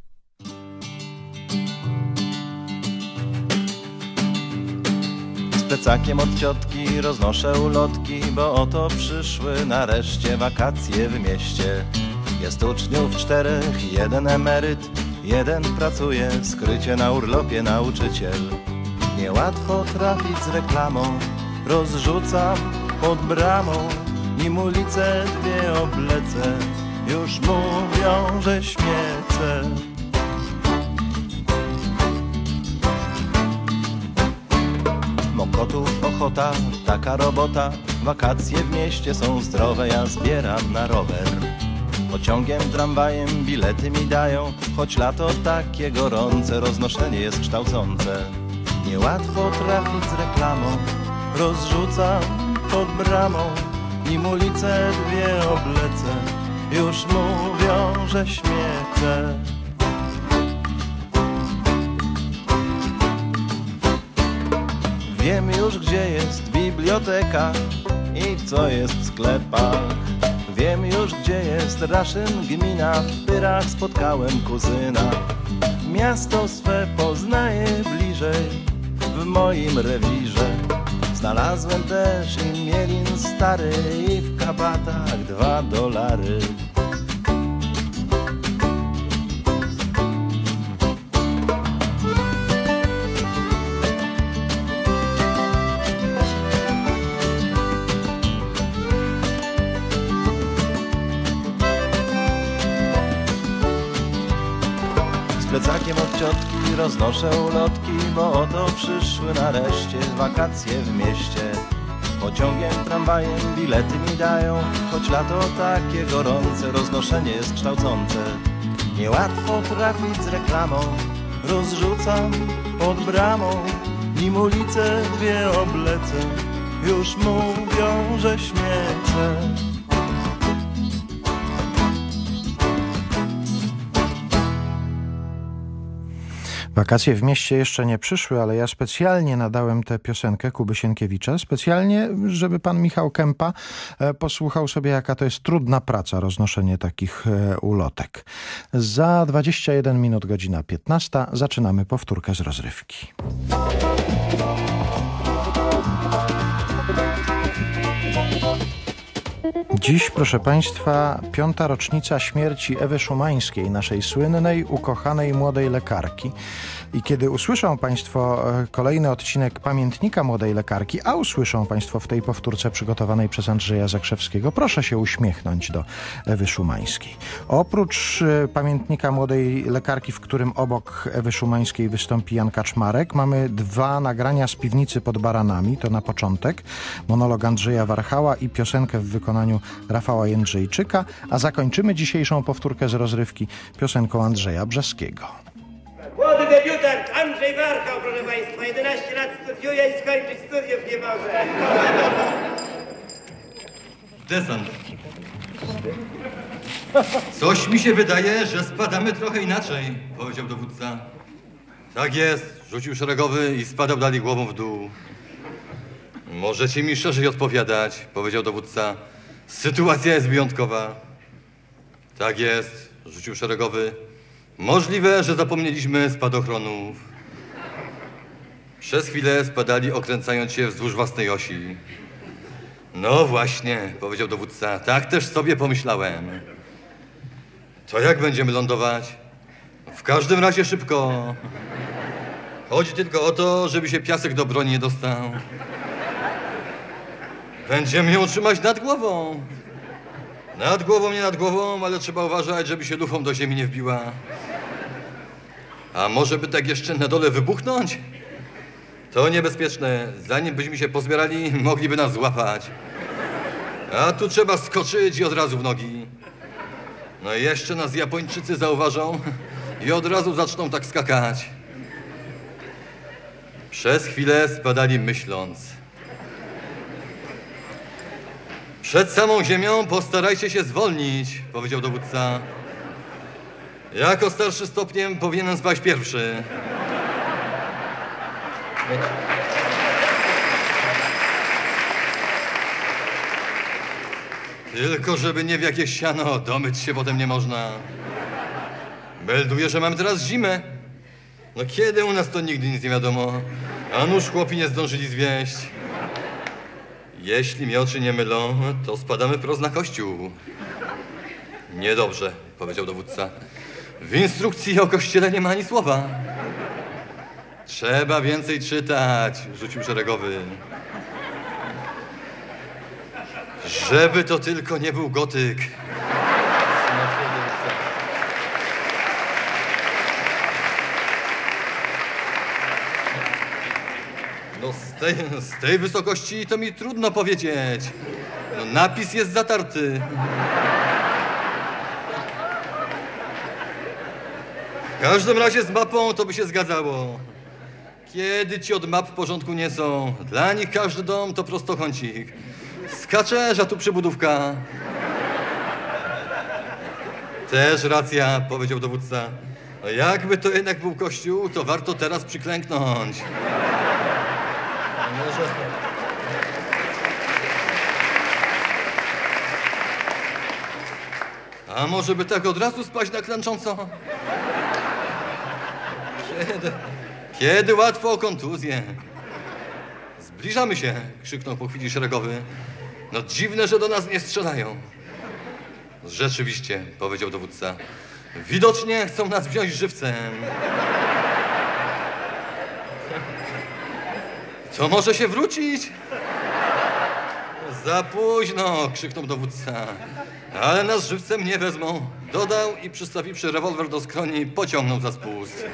Plecakiem od ciotki roznoszę ulotki, bo oto przyszły nareszcie wakacje w mieście. Jest uczniów czterech, jeden emeryt, jeden pracuje skrycie na urlopie nauczyciel. Niełatwo trafić z reklamą rozrzucam pod bramą, nim ulice dwie oblecę, już mówią, że śmiecę. Mokotów ochota, taka robota, wakacje w mieście są zdrowe, ja zbieram na rower. Pociągiem, tramwajem bilety mi dają, choć lato takie gorące, roznoszenie jest kształcące. Niełatwo trafić z reklamą, rozrzucam pod bramą, nim ulice dwie oblecę, już mówią, że śmiecę. Wiem już, gdzie jest biblioteka i co jest w sklepach. Wiem już, gdzie jest Raszyn, gmina, w Pyrach spotkałem kuzyna. Miasto swe poznaję bliżej, w moim rewirze. Znalazłem też i mielin stary i w kabatach dwa dolary. Od ciotki roznoszę ulotki, bo oto przyszły nareszcie wakacje w mieście. Pociągiem, tramwajem bilety mi dają, choć lato takie gorące, roznoszenie jest kształcące. Niełatwo trafić z reklamą, rozrzucam pod bramą, nim ulice dwie oblecę, już mówią, że śmiecę. Wakacje w mieście jeszcze nie przyszły, ale ja specjalnie nadałem tę piosenkę Kuby Sienkiewicza, specjalnie, żeby pan Michał Kępa e, posłuchał sobie, jaka to jest trudna praca, roznoszenie takich e, ulotek. Za 21 minut, godzina 15, zaczynamy powtórkę z rozrywki. Dziś, proszę Państwa, piąta rocznica śmierci Ewy Szumańskiej, naszej słynnej, ukochanej młodej lekarki. I kiedy usłyszą Państwo e, kolejny odcinek Pamiętnika Młodej Lekarki, a usłyszą Państwo w tej powtórce przygotowanej przez Andrzeja Zakrzewskiego, proszę się uśmiechnąć do Ewy Szumańskiej. Oprócz e, Pamiętnika Młodej Lekarki, w którym obok Ewy Szumańskiej wystąpi Jan Kaczmarek, mamy dwa nagrania z piwnicy pod baranami, to na początek, monolog Andrzeja Warchała i piosenkę w wykonaniu Rafała Jędrzejczyka, a zakończymy dzisiejszą powtórkę z rozrywki piosenką Andrzeja Brzeskiego. Młody debiutant Andrzej Warchał, proszę Państwa, 11 lat studiuje i skończyć studiów nie może. Desant. Coś mi się wydaje, że spadamy trochę inaczej, powiedział dowódca. Tak jest, rzucił szeregowy i spadał dalej głową w dół. Możecie mi szerzej odpowiadać, powiedział dowódca. Sytuacja jest wyjątkowa. Tak jest, rzucił szeregowy. Możliwe, że zapomnieliśmy spadochronów. Przez chwilę spadali, okręcając się wzdłuż własnej osi. No właśnie, powiedział dowódca. Tak też sobie pomyślałem. To jak będziemy lądować? W każdym razie szybko. Chodzi tylko o to, żeby się piasek do broni nie dostał. Będziemy ją trzymać nad głową. Nad głową, nie nad głową, ale trzeba uważać, żeby się lufą do ziemi nie wbiła. A może by tak jeszcze na dole wybuchnąć? To niebezpieczne. Zanim byśmy się pozbierali, mogliby nas złapać. A tu trzeba skoczyć i od razu w nogi. No i jeszcze nas Japończycy zauważą i od razu zaczną tak skakać. Przez chwilę spadali myśląc. Przed samą ziemią postarajcie się zwolnić, powiedział dowódca. Jako starszy stopniem powinienem spać pierwszy. Tylko żeby nie w jakieś siano, domyć się potem nie można. Melduję, że mamy teraz zimę. No kiedy u nas to nigdy nic nie wiadomo. A nuż chłopi nie zdążyli zwieść. Jeśli mnie oczy nie mylą, to spadamy wprost na kościół. Niedobrze, powiedział dowódca. W instrukcji o kościele nie ma ani słowa. Trzeba więcej czytać, rzucił szeregowy. Żeby to tylko nie był gotyk. No z tej, z tej wysokości to mi trudno powiedzieć. No, napis jest zatarty. W każdym razie z mapą to by się zgadzało. Kiedy ci od map w porządku nie są? Dla nich każdy dom to prostokącik. Skacze, że tu przybudówka. Też racja, powiedział dowódca. No jakby to jednak był kościół, to warto teraz przyklęknąć. A może by tak od razu spać na klęcząco? Kiedy, kiedy łatwo o kontuzję. Zbliżamy się, krzyknął po chwili szeregowy. No dziwne, że do nas nie strzelają. Rzeczywiście, powiedział dowódca. Widocznie chcą nas wziąć żywcem. To może się wrócić? Za późno, krzyknął dowódca. Ale nas żywcem nie wezmą. Dodał i przystawiwszy rewolwer do skroni, pociągnął za spust.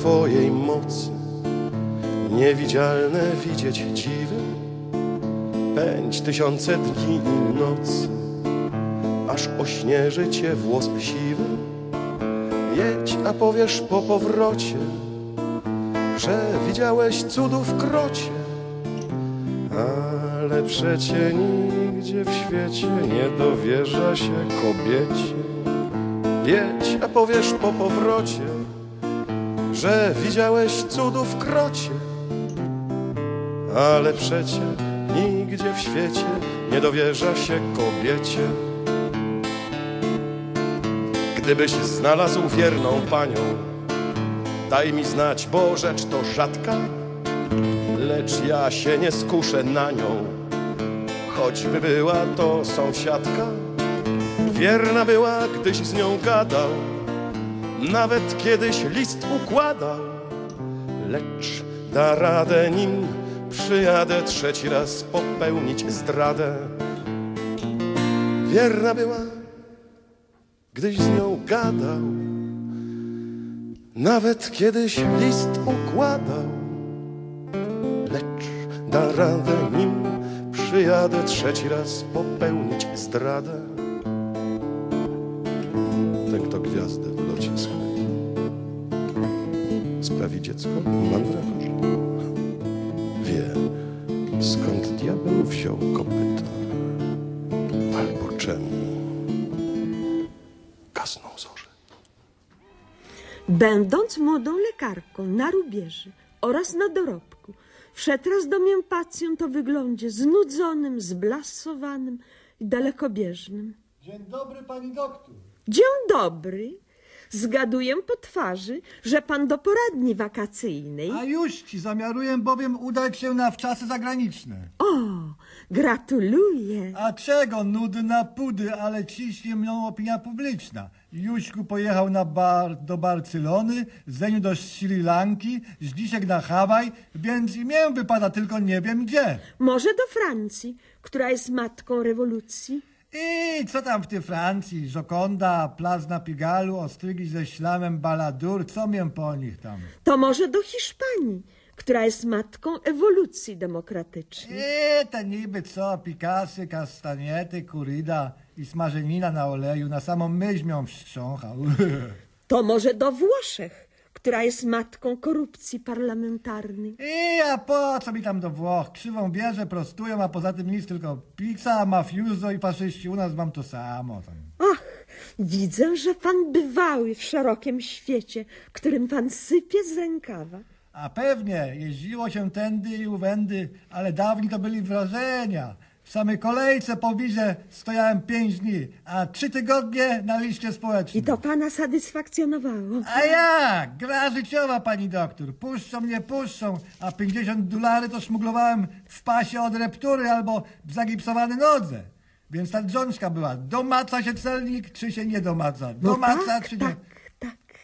Twojej mocy, niewidzialne widzieć dziwy, pędź tysiące dni i nocy, aż ośnieży Cię włos siwy. Jedź, a powiesz po powrocie, że widziałeś cudów w krocie. Ale przecie nigdzie w świecie nie dowierza się kobiecie. Jedź, a powiesz po powrocie, że widziałeś cudów krocie. Ale przecie nigdzie w świecie nie dowierza się kobiecie. Gdybyś znalazł wierną panią, daj mi znać, bo rzecz to rzadka, lecz ja się nie skuszę na nią, choćby była to sąsiadka. Wierna była, gdyś z nią gadał, nawet kiedyś list układał, lecz da radę nim przyjadę trzeci raz popełnić zdradę. Wierna była, gdyś z nią gadał, nawet kiedyś list układał, lecz da radę nim przyjadę trzeci raz popełnić zdradę. Sprawi dziecko mandragorze. Wie, skąd diabeł wziął kopyta, albo czemu gasną zorze. Będąc młodą lekarką na rubieży oraz na dorobku, wszedł raz do mnie pacjent o wyglądzie znudzonym, zblasowanym i dalekobieżnym. Dzień dobry, pani doktor. Dzień dobry. Zgaduję po twarzy, że pan do poradni wakacyjnej. A już ci zamiaruję bowiem udać się na wczasy zagraniczne. O, gratuluję. A czego nudna pudy, ale ciśnie mną opinia publiczna. Juśku pojechał na bar, do Barcelony, Zeniu do Sri Lanki, Zdzisiek na Hawaj, więc imię wypada tylko nie wiem gdzie. Może do Francji, która jest matką rewolucji. I co tam w tej Francji? Żokonda, Plac na Pigalu, ostrygi ze ślamem Baladur, co mię po nich tam? To może do Hiszpanii, która jest matką ewolucji demokratycznej. I te niby co, Picasy, kastaniety, kurida i smażenina na oleju, na samą myśl mią wstrząchał. To może do Włoszech, która jest matką korupcji parlamentarnej. I a po co mi tam do Włoch? Krzywą wieżę prostują, a poza tym nic tylko pizza, mafiuzo i faszyści. U nas mam to samo. Tam. Ach, Widzę, że pan bywały w szerokim świecie, którym pan sypie z rękawa. A pewnie, jeździło się tędy i uwędy, ale dawniej to byli wrażenia. W samej kolejce po wizie stojałem pięć dni, a trzy tygodnie na liście społecznym. I to pana satysfakcjonowało. A jak? Gra życiowa, pani doktor. Puszczą, nie puszczą, a 50 dolary to szmuglowałem w pasie od reptury albo w zagipsowanej nodze. Więc ta drzączka była, domaca się celnik, czy się nie domaca? No Domaca, tak, czy nie?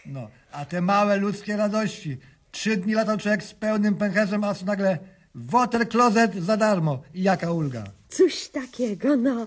No, a te małe ludzkie radości. Trzy dni latał człowiek z pełnym pęcherzem, a tu nagle water closet za darmo. I jaka ulga. Coś takiego, no.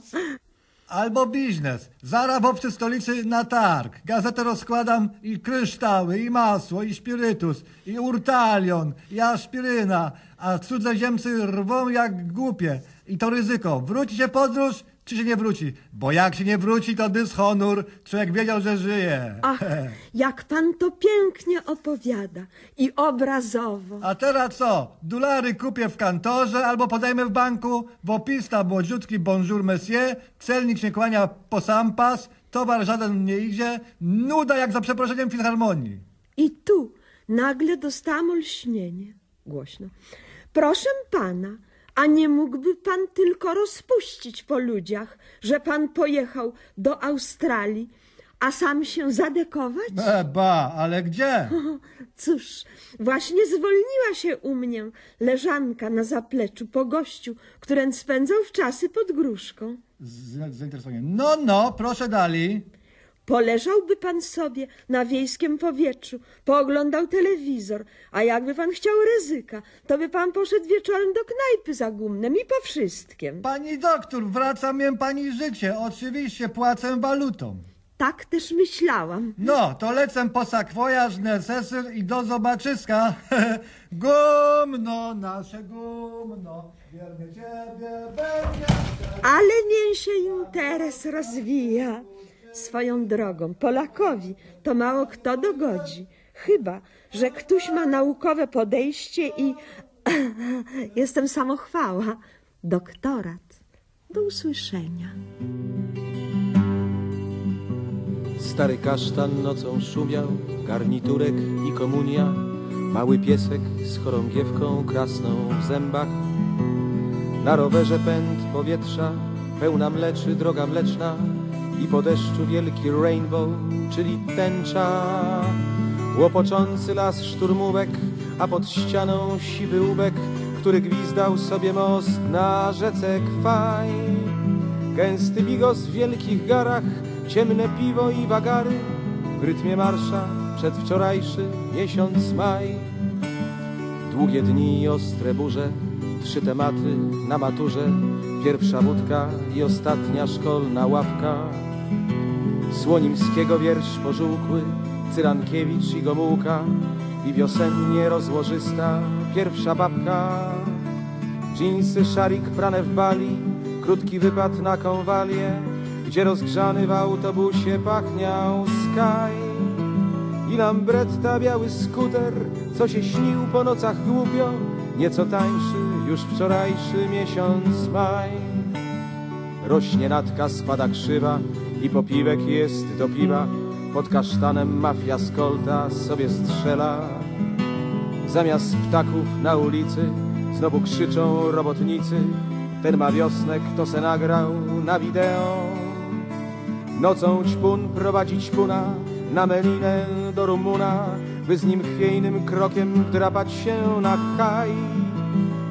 Albo biznes. Zara w obcy stolicy na targ. Gazetę rozkładam i kryształy, i masło, i spirytus, i urtalion, i aspiryna. A cudzoziemcy rwą jak głupie. I to ryzyko. Wróci się podróż, czy się nie wróci? Bo jak się nie wróci, to dyshonor. Człowiek wiedział, że żyje. Ach, jak pan to pięknie opowiada i obrazowo. A teraz co? Dolary kupię w kantorze albo podajmy w banku, w opista młodziutki bonjour monsieur, celnik się kłania po sam pas, towar żaden nie idzie, nuda jak za przeproszeniem filharmonii. I tu nagle dostałam olśnienie. Głośno. Proszę pana, a nie mógłby pan tylko rozpuścić po ludziach, że pan pojechał do Australii, a sam się zadekować? E, ba, ale gdzie? Cóż, właśnie zwolniła się u mnie leżanka na zapleczu po gościu, który spędzał w czasy pod gruszką. Z, zainteresowanie. No, no, proszę dalej. Poleżałby pan sobie na wiejskim powietrzu, pooglądał telewizor, a jakby pan chciał ryzyka, to by pan poszedł wieczorem do knajpy za gumnem i po wszystkim. Pani doktor, wraca mnie pani życie. Oczywiście płacę walutą. Tak też myślałam. No, to lecę po sakwojaż, nesesyr i do zobaczyska. gumno, nasze gumno, ciebie będzie. Ale mię się interes rozwija. Swoją drogą, Polakowi to mało kto dogodzi. Chyba, że ktoś ma naukowe podejście i jestem samochwała. Doktorat. Do usłyszenia. Stary kasztan nocą szumiał, garniturek i komunia, mały piesek z chorągiewką krasną w zębach. Na rowerze pęd powietrza, pełna mleczy droga mleczna i po deszczu wielki rainbow, czyli tęcza. Łopoczący las szturmówek, a pod ścianą siwy łubek, który gwizdał sobie most na rzece Kwaj. Gęsty bigos w wielkich garach, ciemne piwo i wagary, w rytmie marsza przedwczorajszy miesiąc maj. Długie dni i ostre burze, trzy tematy na maturze, pierwsza wódka i ostatnia szkolna ławka. Słonimskiego wiersz pożółkły, Cyrankiewicz i Gomułka i wiosennie rozłożysta pierwsza babka. Dżinsy, szarik, prane w bali, krótki wypad na konwalię, gdzie rozgrzany w autobusie pachniał sky. I Lambretta, biały skuter, co się śnił po nocach głupio, nieco tańszy, już wczorajszy miesiąc maj. Rośnie natka, spada krzywa i popiwek jest do piwa, pod kasztanem mafia z kolta sobie strzela. Zamiast ptaków na ulicy znowu krzyczą robotnicy, ten ma wiosnek, to se nagrał na wideo. Nocą ćpun prowadzi ćpuna na melinę do Rumuna, by z nim chwiejnym krokiem wdrapać się na haj.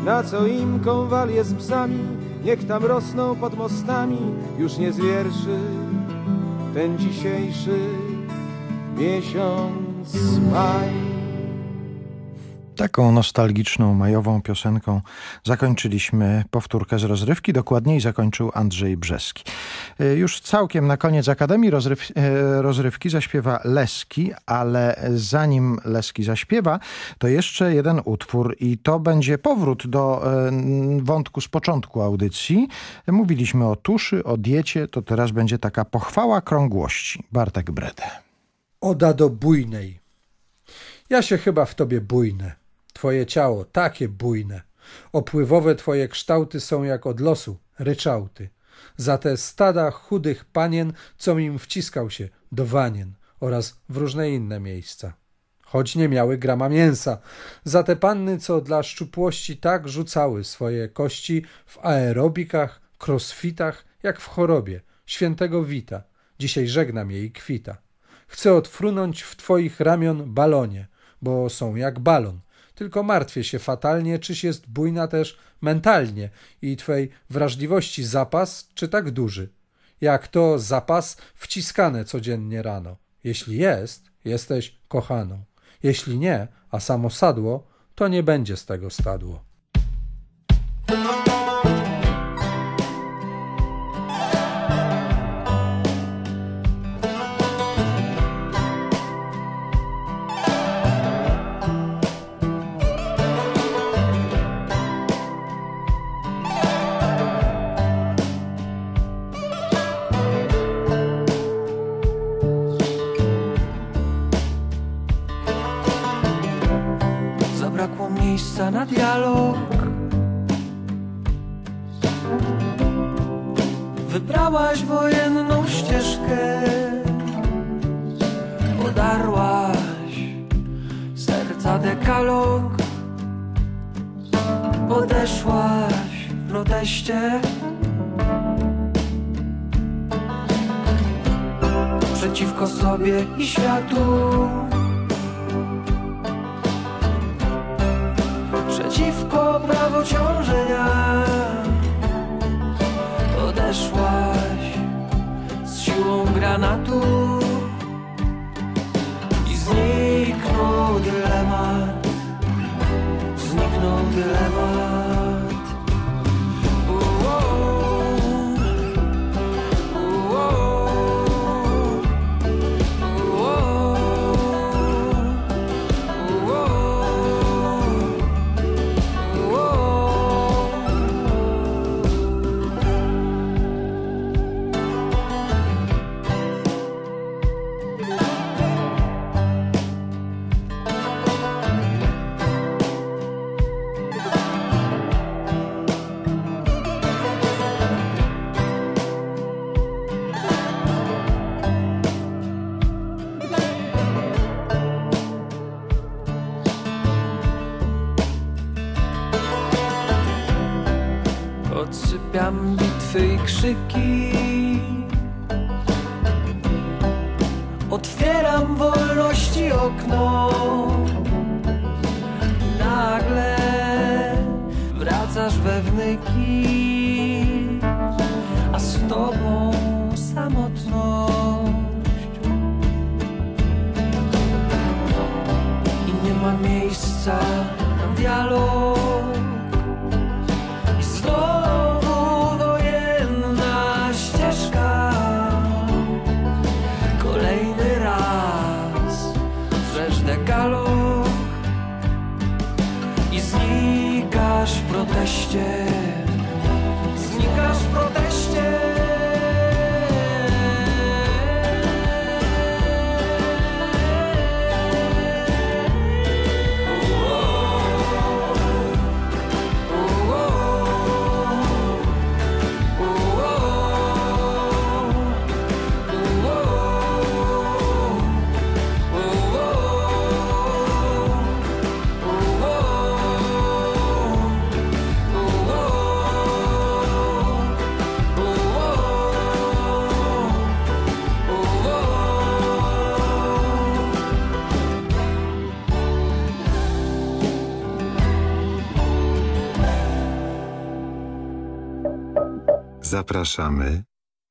Na co im konwalie z psami, niech tam rosną pod mostami, już nie zwierszy ten dzisiejszy miesiąc maj. Taką nostalgiczną majową piosenką zakończyliśmy powtórkę z rozrywki. Dokładniej zakończył Andrzej Brzeski. E, Już całkiem na koniec Akademii rozryw, e, Rozrywki zaśpiewa Leski, ale zanim Leski zaśpiewa, to jeszcze jeden utwór i to będzie powrót do e, wątku z początku audycji. Mówiliśmy o tuszy, o diecie, to teraz będzie taka pochwała krągłości. Bartek Brede. Oda do bujnej. Ja się chyba w tobie bujnę. Twoje ciało takie bujne. Opływowe twoje kształty są jak od losu ryczałty. za te stada chudych panien, co im wciskał się do wanien oraz w różne inne miejsca. Choć nie miały grama mięsa, za te panny, co dla szczupłości tak rzucały swoje kości w aerobikach, crossfitach, jak w chorobie, świętego Wita. Dzisiaj żegnam jej kwita. Chcę odfrunąć w twoich ramion balonie, bo są jak balon. Tylko martwię się fatalnie, czyś jest bujna też mentalnie i twej wrażliwości zapas, czy tak duży. Jak to zapas wciskane codziennie rano. Jeśli jest, jesteś kochaną. Jeśli nie, a samo sadło, to nie będzie z tego stadło. Zapraszamy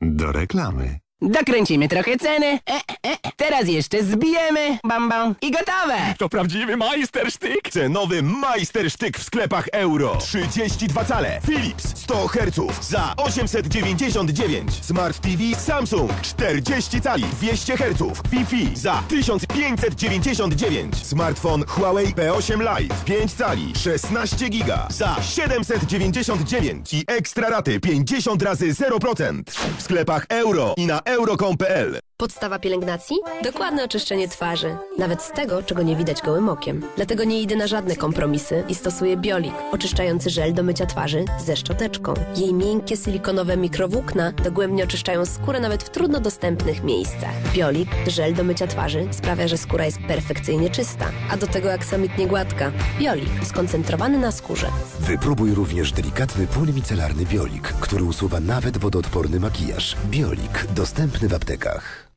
do reklamy. Dokręcimy trochę ceny. E, e, teraz jeszcze zbijemy. Bam, bam. I gotowe. To prawdziwy majstersztyk! Cenowy majstersztyk w sklepach euro. 32 cale. Philips 100 Hz za 899. Smart TV Samsung 40 cali 200 Hz. Wi-Fi za 1599. Smartfon Huawei P8 Lite 5 cali 16 giga za 799 i ekstra raty 50 razy 0% w sklepach euro i na euro.com.pl. Podstawa pielęgnacji? Dokładne oczyszczenie twarzy. Nawet z tego, czego nie widać gołym okiem. Dlatego nie idę na żadne kompromisy i stosuję Biolik, oczyszczający żel do mycia twarzy ze szczoteczką. Jej miękkie silikonowe mikrowłókna dogłębnie oczyszczają skórę nawet w trudno dostępnych miejscach. Biolik, żel do mycia twarzy, sprawia, że skóra jest perfekcyjnie czysta, a do tego aksamitnie gładka. Biolik, skoncentrowany na skórze. Wypróbuj również delikatny płyn micelarny Biolik, który usuwa nawet wodoodporny makijaż. Biolik, dostępny w aptekach.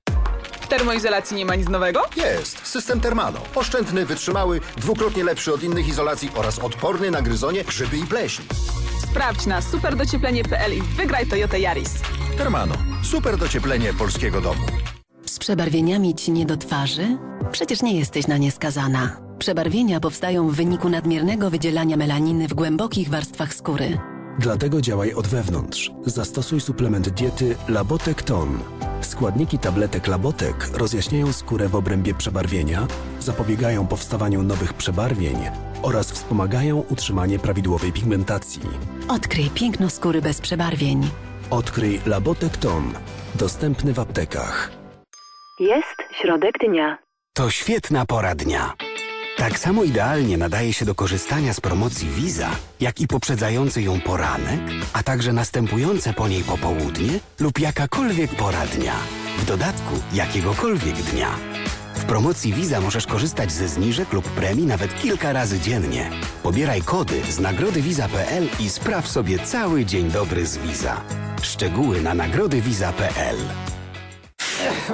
W termoizolacji nie ma nic nowego? Jest. System Termano. Oszczędny, wytrzymały, dwukrotnie lepszy od innych izolacji oraz odporny na gryzonie, grzyby i pleśń. Sprawdź na superdocieplenie.pl i wygraj Toyota Yaris. Termano. Super docieplenie polskiego domu. Z przebarwieniami ci nie do twarzy? Przecież nie jesteś na nie skazana. Przebarwienia powstają w wyniku nadmiernego wydzielania melaniny w głębokich warstwach skóry. Dlatego działaj od wewnątrz. Zastosuj suplement diety Labotek Ton. Składniki tabletek Labotek rozjaśniają skórę w obrębie przebarwienia, zapobiegają powstawaniu nowych przebarwień oraz wspomagają utrzymanie prawidłowej pigmentacji. Odkryj piękno skóry bez przebarwień. Odkryj Labotek Ton. Dostępny w aptekach. Jest środek dnia. To świetna pora dnia. Tak samo idealnie nadaje się do korzystania z promocji Visa, jak i poprzedzający ją poranek, a także następujące po niej popołudnie lub jakakolwiek pora dnia. W dodatku jakiegokolwiek dnia. W promocji Visa możesz korzystać ze zniżek lub premii nawet kilka razy dziennie. Pobieraj kody z nagrodywiza.pl i spraw sobie cały dzień dobry z Visa. Szczegóły na nagrodywiza.pl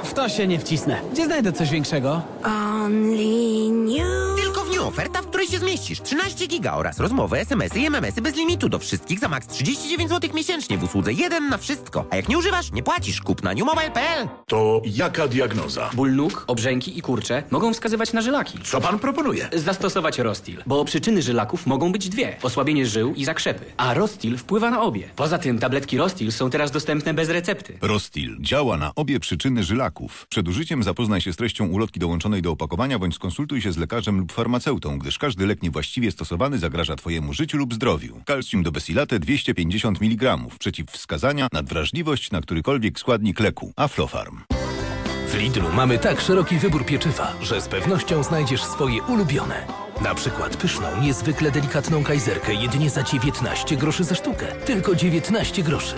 W to się nie wcisnę. Gdzie znajdę coś większego? Only new. Tylko w New oferta, w której się zmieścisz. 13 giga oraz rozmowy, smsy i MMSy bez limitu do wszystkich za maks 39 zł miesięcznie w usłudze 1 na wszystko. A jak nie używasz, nie płacisz. Kup na newmobile.pl. To jaka diagnoza? Ból nóg, obrzęki i kurcze mogą wskazywać na żylaki. Co pan proponuje? Zastosować Rostil, bo przyczyny żylaków mogą być dwie. Osłabienie żył i zakrzepy. A Rostil wpływa na obie. Poza tym tabletki Rostil są teraz dostępne bez recepty. Rostil działa na obie przyczyny żylaków. Przed użyciem zapoznaj się z treścią ulotki dołączonej do opakowania bądź skonsultuj się z lekarzem lub farmaceutą, gdyż każdy lek niewłaściwie stosowany zagraża Twojemu życiu lub zdrowiu. Calcium do Besilate 250 mg. Przeciwwskazania, nadwrażliwość na którykolwiek składnik leku. Aflofarm. W Lidlu mamy tak szeroki wybór pieczywa, że z pewnością znajdziesz swoje ulubione. Na przykład pyszną, niezwykle delikatną kajzerkę jedynie za 19 groszy za sztukę. Tylko 19 groszy.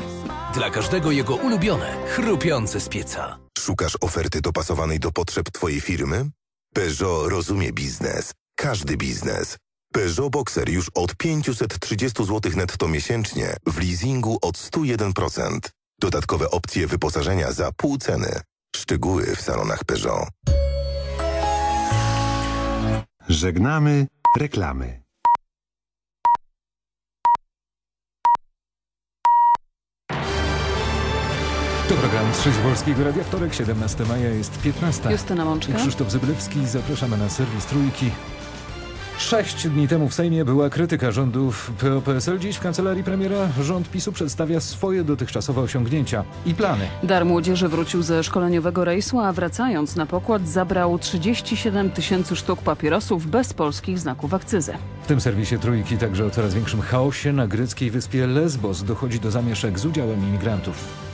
Dla każdego jego ulubione, chrupiące z pieca. Szukasz oferty dopasowanej do potrzeb Twojej firmy? Peugeot rozumie biznes. Każdy biznes. Peugeot Boxer już od 530 zł netto miesięcznie w leasingu od 101%. Dodatkowe opcje wyposażenia za pół ceny. Szczegóły w salonach Peugeot. Żegnamy reklamy. To program Trzeci Polskiego Radia. Wtorek, 17 maja, jest 15. Justyna Mączka. I Krzysztof Zyblewski. Zapraszamy na serwis Trójki. Sześć dni temu w Sejmie była krytyka rządów PO-PSL. Dziś w kancelarii premiera rząd PiSu przedstawia swoje dotychczasowe osiągnięcia i plany. Dar Młodzieży wrócił ze szkoleniowego rejsu, a wracając na pokład zabrał 37 tysięcy sztuk papierosów bez polskich znaków akcyzy. W tym serwisie Trójki także o coraz większym chaosie na greckiej wyspie Lesbos dochodzi do zamieszek z udziałem imigrantów.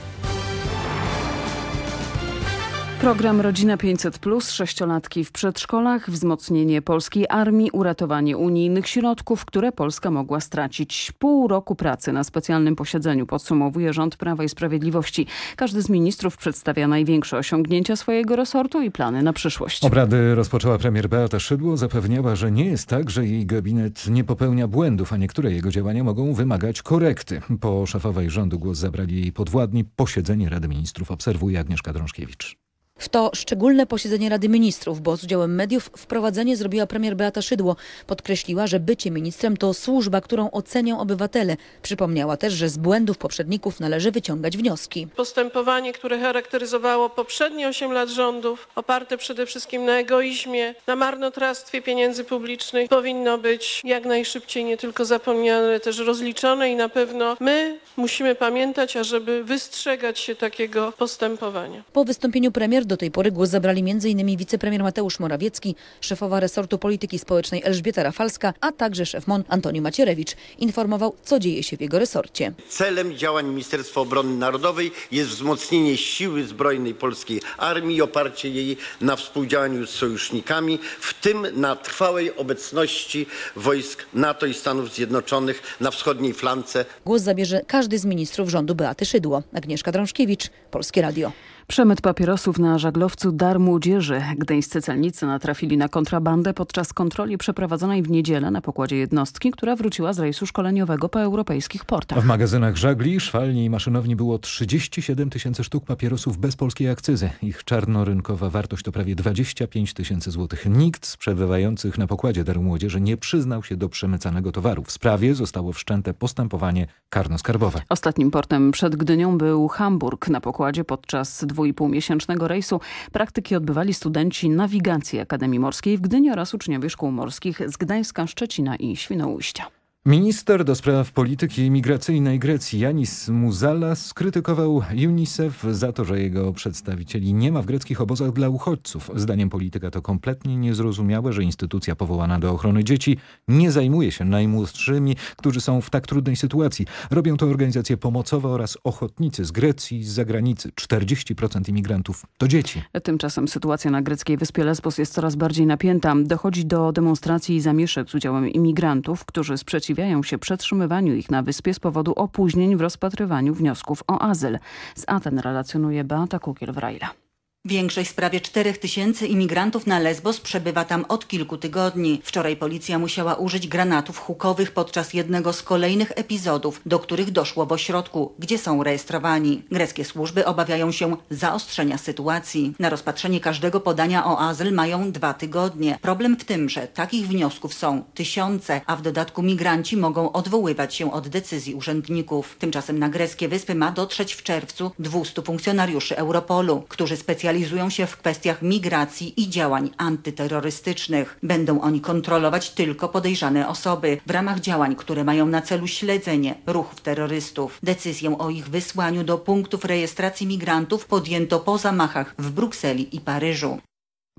Program Rodzina 500, sześciolatki w przedszkolach, wzmocnienie polskiej armii, uratowanie unijnych środków, które Polska mogła stracić. Pół roku pracy na specjalnym posiedzeniu podsumowuje rząd Prawa i Sprawiedliwości. Każdy z ministrów przedstawia największe osiągnięcia swojego resortu i plany na przyszłość. Obrady rozpoczęła premier Beata Szydło. Zapewniała, że nie jest tak, że jej gabinet nie popełnia błędów, a niektóre jego działania mogą wymagać korekty. Po szefowej rządu głos zabrali jej podwładni. Posiedzenie Rady Ministrów obserwuje Agnieszka Drążkiewicz. W to szczególne posiedzenie Rady Ministrów, bo z udziałem mediów wprowadzenie zrobiła premier Beata Szydło. Podkreśliła, że bycie ministrem to służba, którą ocenią obywatele. Przypomniała też, że z błędów poprzedników należy wyciągać wnioski. Postępowanie, które charakteryzowało poprzednie 8 lat rządów, oparte przede wszystkim na egoizmie, na marnotrawstwie pieniędzy publicznych, powinno być jak najszybciej nie tylko zapomniane, ale też rozliczone i na pewno my musimy pamiętać, ażeby wystrzegać się takiego postępowania. Po wystąpieniu premier Też do tej pory głos zabrali m.in. wicepremier Mateusz Morawiecki, szefowa resortu polityki społecznej Elżbieta Rafalska, a także szef MON Antoni Macierewicz. Informował, co dzieje się w jego resorcie. Celem działań Ministerstwa Obrony Narodowej jest wzmocnienie siły zbrojnej polskiej armii i oparcie jej na współdziałaniu z sojusznikami, w tym na trwałej obecności wojsk NATO i Stanów Zjednoczonych na wschodniej flance. Głos zabierze każdy z ministrów rządu Beaty Szydło. Agnieszka Drążkiewicz, Polskie Radio. Przemyt papierosów na żaglowcu Dar Młodzieży. Gdyńscy celnicy natrafili na kontrabandę podczas kontroli przeprowadzonej w niedzielę na pokładzie jednostki, która wróciła z rejsu szkoleniowego po europejskich portach. W magazynach żagli, szwalni i maszynowni było 37 tysięcy sztuk papierosów bez polskiej akcyzy. Ich czarnorynkowa wartość to prawie 25 tysięcy złotych. Nikt z przebywających na pokładzie Daru Młodzieży nie przyznał się do przemycanego towaru. W sprawie zostało wszczęte postępowanie karno-skarbowe. Ostatnim portem przed Gdynią był Hamburg. Na pokładzie podczas dwójpółmiesięcznego rejsu praktyki odbywali studenci nawigacji Akademii Morskiej w Gdyni oraz uczniowie szkół morskich z Gdańska, Szczecina i Świnoujścia. Minister do spraw polityki migracyjnej Grecji Janis Muzala skrytykował UNICEF za to, że jego przedstawicieli nie ma w greckich obozach dla uchodźców. Zdaniem polityka to kompletnie niezrozumiałe, że instytucja powołana do ochrony dzieci nie zajmuje się najmłodszymi, którzy są w tak trudnej sytuacji. Robią to organizacje pomocowe oraz ochotnicy z Grecji i z zagranicy. 40% imigrantów to dzieci. Tymczasem sytuacja na greckiej wyspie Lesbos jest coraz bardziej napięta. Dochodzi do demonstracji i zamieszek z udziałem imigrantów, którzy sprzeciwiają się przetrzymywaniu ich na wyspie z powodu opóźnień w rozpatrywaniu wniosków o azyl. Z Aten relacjonuje Beata Kukiel-Wrajla. Większość z prawie 4 tysięcy imigrantów na Lesbos przebywa tam od kilku tygodni. Wczoraj policja musiała użyć granatów hukowych podczas jednego z kolejnych epizodów, do których doszło w ośrodku, gdzie są rejestrowani. Greckie służby obawiają się zaostrzenia sytuacji. Na rozpatrzenie każdego podania o azyl mają dwa tygodnie. Problem w tym, że takich wniosków są tysiące, a w dodatku migranci mogą odwoływać się od decyzji urzędników. Tymczasem na greckie wyspy ma dotrzeć w czerwcu 200 funkcjonariuszy Europolu, którzy specjalizują specjalizują się w kwestiach migracji i działań antyterrorystycznych. Będą oni kontrolować tylko podejrzane osoby w ramach działań, które mają na celu śledzenie ruchów terrorystów. Decyzję o ich wysłaniu do punktów rejestracji migrantów podjęto po zamachach w Brukseli i Paryżu.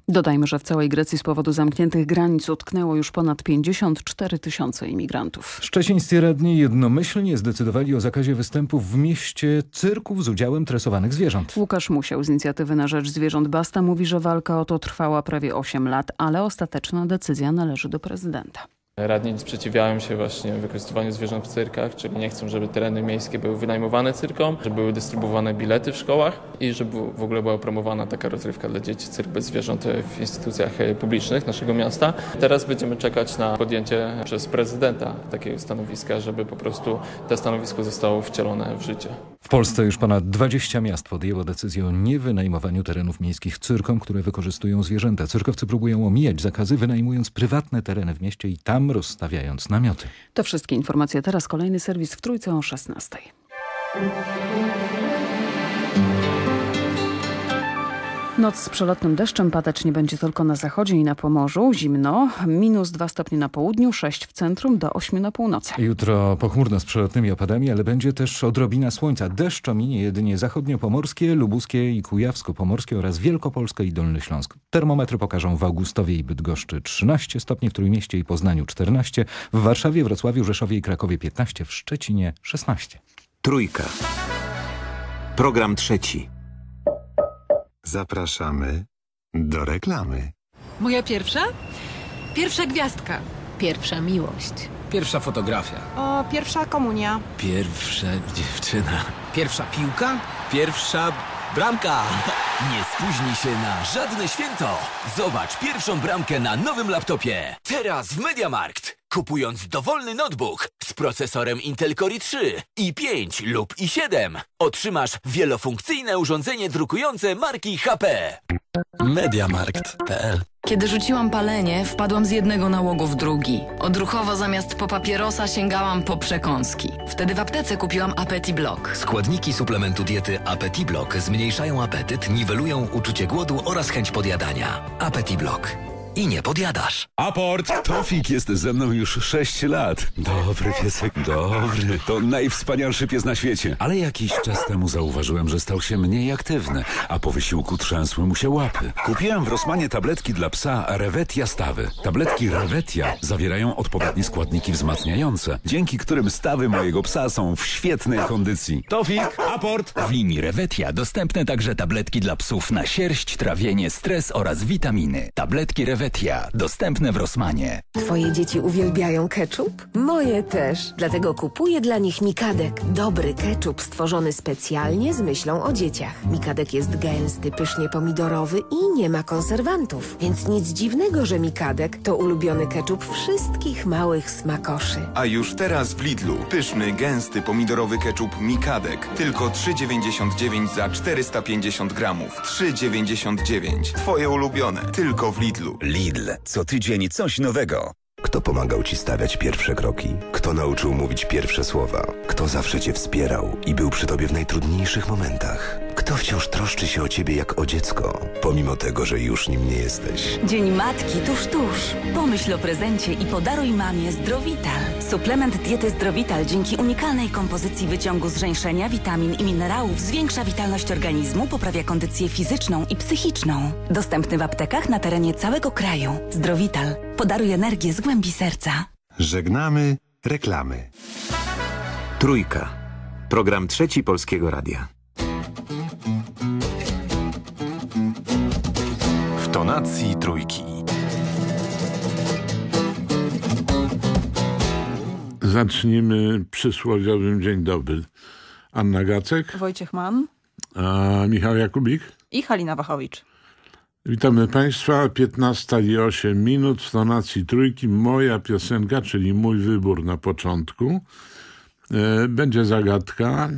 Dodajmy, że w całej Grecji z powodu zamkniętych granic utknęło już ponad 54 tysiące imigrantów. Szczecińscy radni jednomyślnie zdecydowali o zakazie występów w mieście cyrków z udziałem tresowanych zwierząt. Łukasz Musiał z inicjatywy na rzecz zwierząt Basta mówi, że walka o to trwała prawie 8 lat, ale ostateczna decyzja należy do prezydenta. Radni sprzeciwiają się właśnie wykorzystywaniu zwierząt w cyrkach, czyli nie chcą, żeby tereny miejskie były wynajmowane cyrkom, żeby były dystrybuowane bilety w szkołach i żeby w ogóle była promowana taka rozrywka dla dzieci, cyrk bez zwierząt w instytucjach publicznych naszego miasta. Teraz będziemy czekać na podjęcie przez prezydenta takiego stanowiska, żeby po prostu to stanowisko zostało wcielone w życie. W Polsce już ponad 20 miast podjęło decyzję o niewynajmowaniu terenów miejskich cyrkom, które wykorzystują zwierzęta. Cyrkowcy próbują omijać zakazy, wynajmując prywatne tereny w mieście i tam rozstawiając namioty. To wszystkie informacje. Teraz kolejny serwis w Trójce o 16. Noc z przelotnym deszczem padać nie będzie tylko na zachodzie i na Pomorzu. Zimno, minus 2 stopnie na południu, 6 w centrum, do 8 na północy. Jutro pochmurno z przelotnymi opadami, ale będzie też odrobina słońca. Deszcz ominie jedynie zachodnio-pomorskie, lubuskie i kujawsko-pomorskie oraz Wielkopolskę i Dolny Śląsk. Termometry pokażą w Augustowie i Bydgoszczy 13 stopni, w Trójmieście i Poznaniu 14, w Warszawie, Wrocławiu, Rzeszowie i Krakowie 15, w Szczecinie 16. Trójka. Program trzeci. Zapraszamy do reklamy. Moja pierwsza? Pierwsza gwiazdka. Pierwsza miłość. Pierwsza fotografia. O, pierwsza komunia. Pierwsza dziewczyna. Pierwsza piłka. Pierwsza bramka. Nie spóźnij się na żadne święto. Zobacz pierwszą bramkę na nowym laptopie. Teraz w Mediamarkt. Kupując dowolny notebook z procesorem Intel Core i3, i5 lub i7, otrzymasz wielofunkcyjne urządzenie drukujące marki HP. Mediamarkt.pl Kiedy rzuciłam palenie, wpadłam z jednego nałogu w drugi. Odruchowo zamiast po papierosa sięgałam po przekąski. Wtedy w aptece kupiłam Apeti Block. Składniki suplementu diety Apeti Block zmniejszają apetyt, niwelują uczucie głodu oraz chęć podjadania. Apeti Block. I nie podjadasz. Aport! Tofik jest ze mną już 6 lat. Dobry piesek, dobry. To najwspanialszy pies na świecie. Ale jakiś czas temu zauważyłem, że stał się mniej aktywny, a po wysiłku trzęsły mu się łapy. Kupiłem w Rosmanie tabletki dla psa Revetia Stawy. Tabletki Revetia zawierają odpowiednie składniki wzmacniające, dzięki którym stawy mojego psa są w świetnej kondycji. Tofik, aport! W linii Revetia dostępne także tabletki dla psów na sierść, trawienie, stres oraz witaminy. Tabletki Revetia dostępne w Rosmanie. Twoje dzieci uwielbiają ketchup? Moje też. Dlatego kupuję dla nich Mikadek. Dobry ketchup stworzony specjalnie z myślą o dzieciach. Mikadek jest gęsty, pysznie pomidorowy i nie ma konserwantów. Więc nic dziwnego, że Mikadek to ulubiony ketchup wszystkich małych smakoszy. A już teraz w Lidlu pyszny, gęsty, pomidorowy ketchup Mikadek. Tylko 3,99 za 450 gramów. 3,99. Twoje ulubione. Tylko w Lidlu. Lidl. Co tydzień coś nowego. Kto pomagał Ci stawiać pierwsze kroki? Kto nauczył mówić pierwsze słowa? Kto zawsze Cię wspierał i był przy Tobie w najtrudniejszych momentach? Kto wciąż troszczy się o Ciebie jak o dziecko, pomimo tego, że już nim nie jesteś? Dzień Matki tuż, tuż. Pomyśl o prezencie i podaruj mamie Zdrowital. Suplement diety Zdrowital dzięki unikalnej kompozycji wyciągu zrzęszenia, witamin i minerałów zwiększa witalność organizmu, poprawia kondycję fizyczną i psychiczną. Dostępny w aptekach na terenie całego kraju. Zdrowital. Podaruj energię z głębi serca. Żegnamy reklamy. Trójka. Program trzeci Polskiego Radia. W tonacji trójki. Zacznijmy przysłowiowym dzień dobry. Anna Gacek, Wojciech Mann a Michał Jakubik. i Halina Wachowicz. Witamy Państwa. 15 i 8 minut w tonacji trójki. Moja piosenka, czyli mój wybór na początku. E, Będzie zagadka,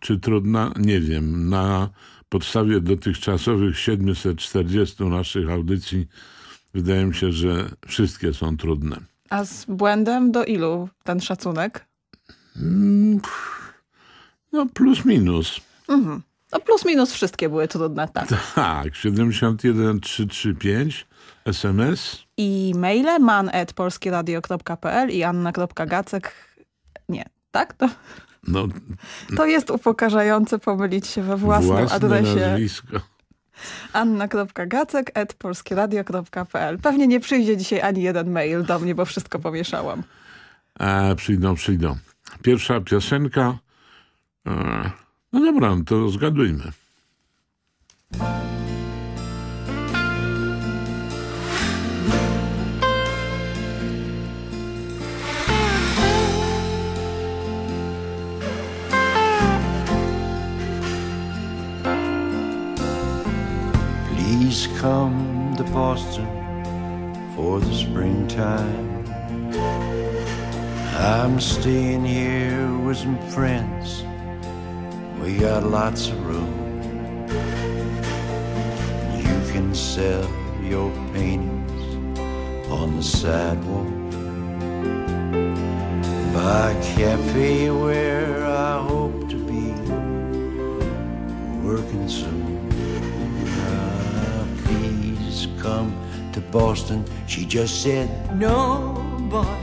czy trudna, nie wiem. Na podstawie dotychczasowych 740 naszych audycji wydaje mi się, że wszystkie są trudne. A z błędem do ilu ten szacunek? Mm, No plus minus. Mhm. No plus minus wszystkie były trudne, tak. Tak, 71335 SMS. I maile man.polskieradio.pl i anna.gacek. Nie, tak? To, No, to jest upokarzające pomylić się we własnym adresie. nazwisko. anna.gacek.polskieradio.pl Pewnie nie przyjdzie dzisiaj ani jeden mail do mnie, bo wszystko pomieszałam. A, przyjdą, przyjdą. Pierwsza piosenka. E, No dobra, no to zgadujmy. Please come to Boston for the springtime. I'm staying here with some friends. We got lots of room. You can sell your paintings on the sidewalk. By cafe where I hope to be working soon. Ah, come to Boston. She just said, No, boy,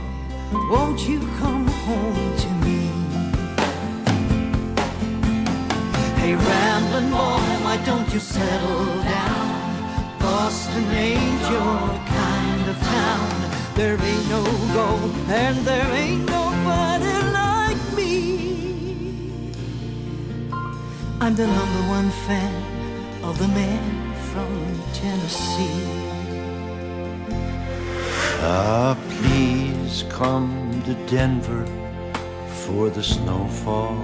won't you come home to me? Hey, rambling boy, why don't you settle down? Boston ain't your kind of town. There ain't no gold, and there ain't nobody like me. I'm the number one fan of the man from Tennessee. Ah, please come to Denver for the snowfall.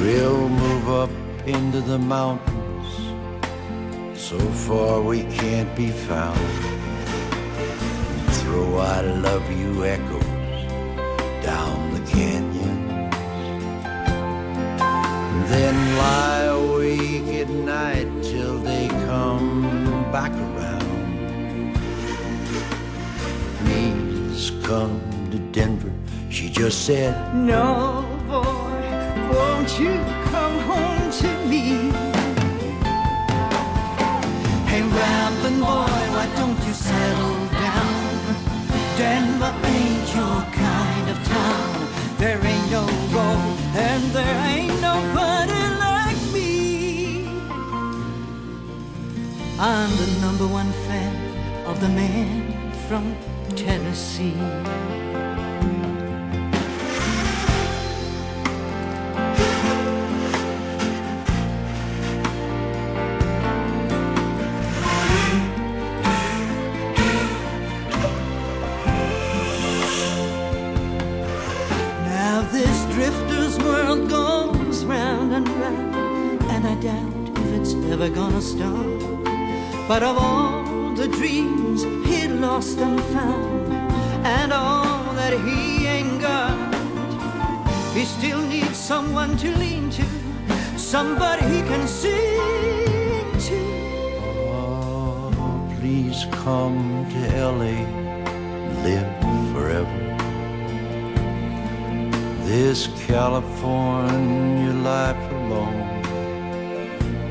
We'll move up into the mountains. So far we can't be found. Throw I love you echoes down the canyon. Then lie awake at night till they come back around. Please come to Denver. She just said, No, boy, won't you come home to me? Hey, Rambling boy, why don't you settle down? Denver ain't your kind of town. There ain't no road and there ain't no I'm the number one fan of the man from Tennessee. Now this drifter's world goes round and round, and I doubt if it's ever gonna stop. But of all the dreams he'd lost and found, and all that he ain't got, he still needs someone to lean to, somebody he can sing to. Oh, please come to LA, live forever. This California life alone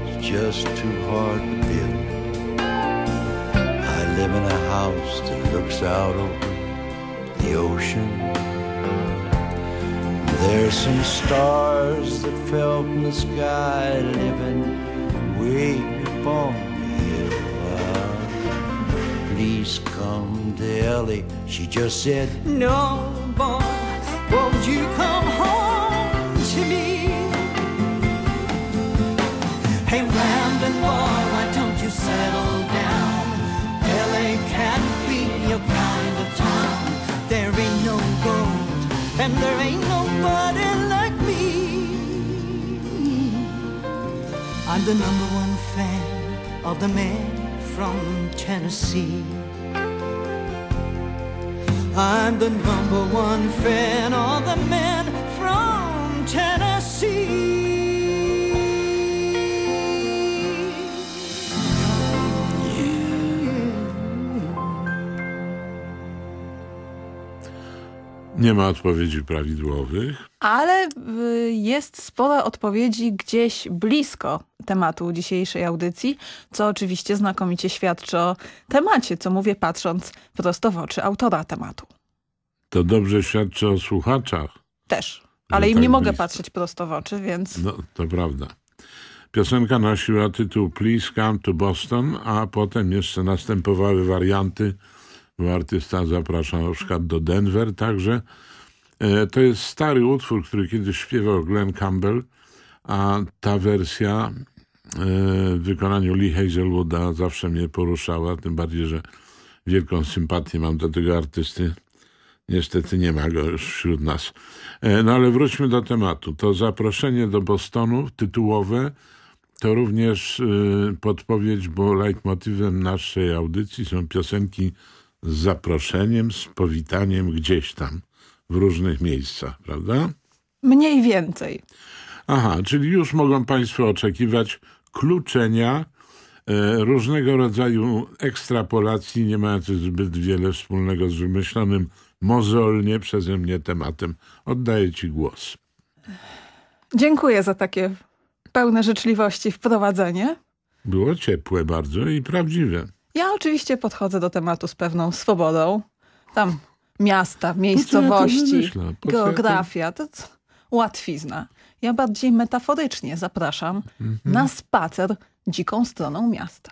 is just too hard live in a house that looks out over the ocean. There's some stars that fell from the sky living way up on the hill. Please come to Ellie. She just said, No, boy, won't you come home to me? Hey, Ramblin' boy, why don't you settle? LA can't be your kind of town. There ain't no gold, and there ain't nobody like me. I'm the number one fan of the man from Tennessee. I'm the number one fan of the man from Tennessee. Nie ma odpowiedzi prawidłowych. Ale y, jest sporo odpowiedzi gdzieś blisko tematu dzisiejszej audycji, co oczywiście znakomicie świadczy o temacie, co mówię patrząc prosto w oczy autora tematu. To dobrze świadczy o słuchaczach. Też. Ale im tak nie mogę blisko. patrzeć prosto w oczy, więc No, to prawda. Piosenka nosiła tytuł Please Come to Boston, a potem jeszcze następowały warianty, artysta zapraszał na przykład do Denver także. E, to jest stary utwór, który kiedyś śpiewał Glenn Campbell, a ta wersja e, w wykonaniu Lee Hazelwooda zawsze mnie poruszała, tym bardziej, że wielką sympatię mam do tego artysty. Niestety nie ma go już wśród nas. E, No ale wróćmy do tematu. To zaproszenie do Bostonu tytułowe to również podpowiedź, bo leitmotywem naszej audycji są piosenki z zaproszeniem, z powitaniem gdzieś tam, w różnych miejscach, prawda? mniej więcej. Aha, czyli już mogą Państwo oczekiwać kluczenia, e, różnego rodzaju ekstrapolacji, nie mających zbyt wiele wspólnego z wymyślonym mozolnie przeze mnie tematem. Oddaję Ci głos. Dziękuję za takie pełne życzliwości wprowadzenie. Było ciepłe bardzo i prawdziwe. Ja oczywiście podchodzę do tematu z pewną swobodą. Tam miasta, miejscowości, ja geografia, to łatwizna. Ja bardziej metaforycznie zapraszam Mhm. na spacer dziką stroną miasta.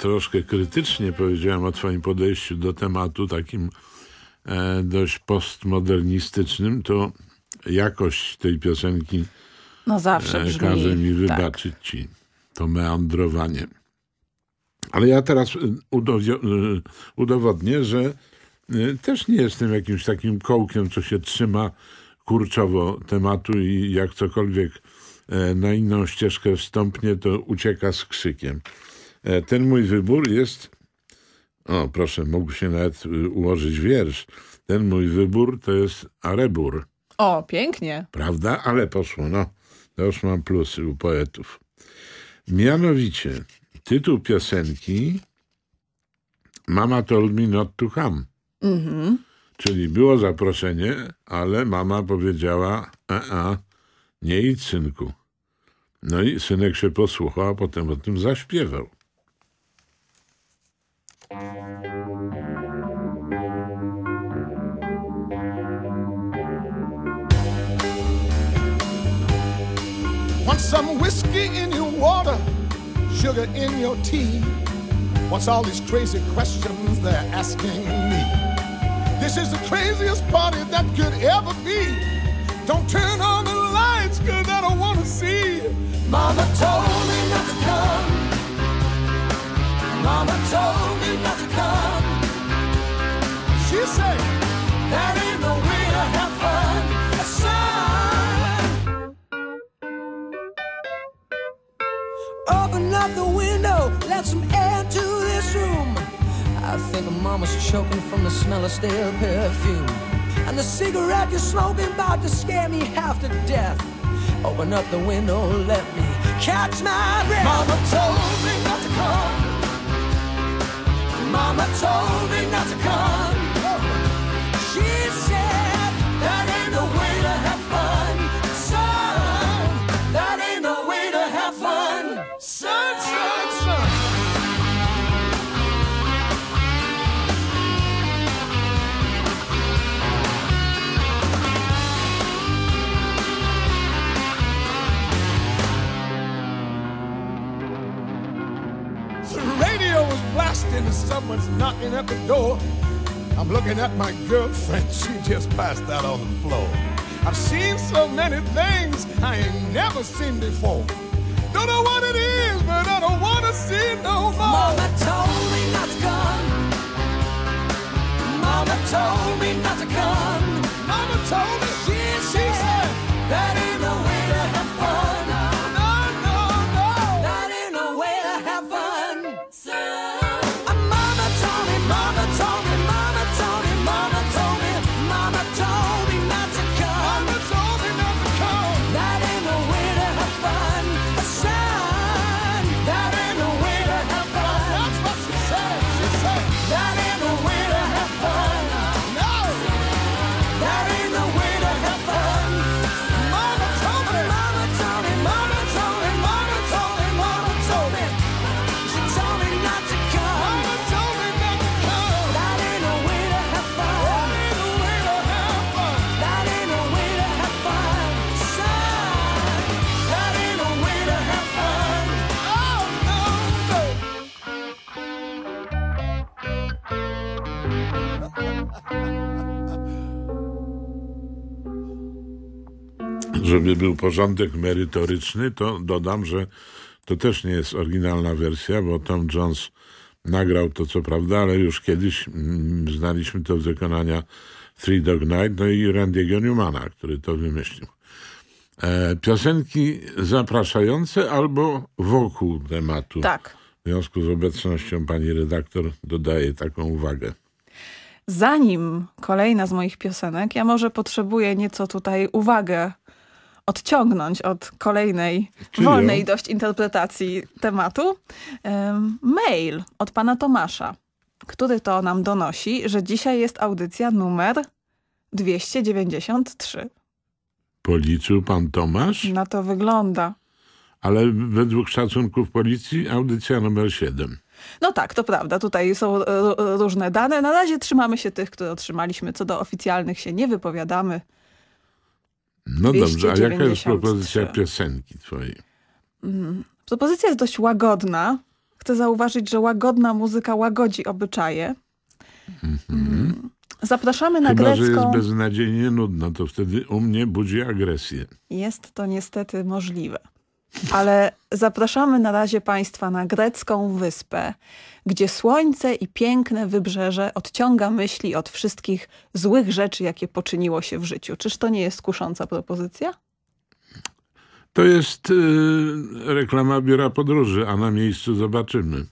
troszkę krytycznie powiedziałem o Twoim podejściu do tematu, takim e, dość postmodernistycznym, to jakość tej piosenki No zawsze e, brzmi. każe mi tak. wybaczyć Ci to meandrowanie. Ale ja teraz e, e, udowodnię, że e, też nie jestem jakimś takim kołkiem, co się trzyma kurczowo tematu i jak cokolwiek e, na inną ścieżkę wstąpnie, to ucieka z krzykiem. E, Ten mój wybór jest, o proszę, mógł się nawet y, ułożyć wiersz. Ten mój wybór to jest arebur, O, pięknie. prawda? Ale poszło, no. To już mam plusy u poetów. Mianowicie, tytuł piosenki Mama told me not to come. Mhm. Czyli było zaproszenie, ale mama powiedziała, a, a nie idź synku. No i synek się posłuchał, a potem o tym zaśpiewał. Want some whiskey in your water, sugar in your tea. What's all these crazy questions they're asking me? This is the craziest party that could ever be. Don't turn on the lights, cause I don't wanna see. Mama told me not to come. Mama told me not to come. She said, There ain't no way to have fun. Son. Open up the window, let some air to this room. I think mama's choking from the smell of stale perfume. And the cigarette you're smoking about to scare me half to death. Open up the window, let me catch my breath. Mama told me not to come. Mama told me not to come. Someone's knocking at the door. I'm looking at my girlfriend, she just passed out on the floor. I've seen so many things I ain't never seen before. Don't know what it is, but I don't want to see no more. Mama told me not to come. Mama told me not to come. Mama told me. She, she said that Żeby był porządek merytoryczny, to dodam, że to też nie jest oryginalna wersja, bo Tom Jones nagrał to co prawda, ale już kiedyś mm, znaliśmy to z wykonania Three Dog Night, no i Randy'ego Newmana, który to wymyślił. E, piosenki zapraszające albo wokół tematu. Tak. W związku z obecnością pani redaktor dodaje taką uwagę. Zanim kolejna z moich piosenek, ja może potrzebuję nieco tutaj uwagę odciągnąć od kolejnej Czyją? wolnej dość interpretacji tematu. Em, Mail od pana Tomasza, który to nam donosi, że dzisiaj jest audycja numer 293. Policzył pan Tomasz, Na to wygląda. ale według szacunków policji audycja numer 7. No tak, to prawda. Tutaj są różne dane. Na razie trzymamy się tych, które otrzymaliśmy. Co do oficjalnych się nie wypowiadamy. No dobrze, a jaka jest 293. propozycja piosenki twojej? Mm. Propozycja jest dość łagodna. Chcę zauważyć, że łagodna muzyka łagodzi obyczaje. Mm. Zapraszamy na Chyba, że jest grecką. beznadziejnie nudna, to wtedy u mnie budzi agresję. Jest to niestety możliwe. Ale zapraszamy na razie Państwa na grecką wyspę, gdzie słońce i piękne wybrzeże odciąga myśli od wszystkich złych rzeczy, jakie poczyniło się w życiu. Czyż to nie jest kusząca propozycja? To jest y, reklama biura podróży, a na miejscu zobaczymy.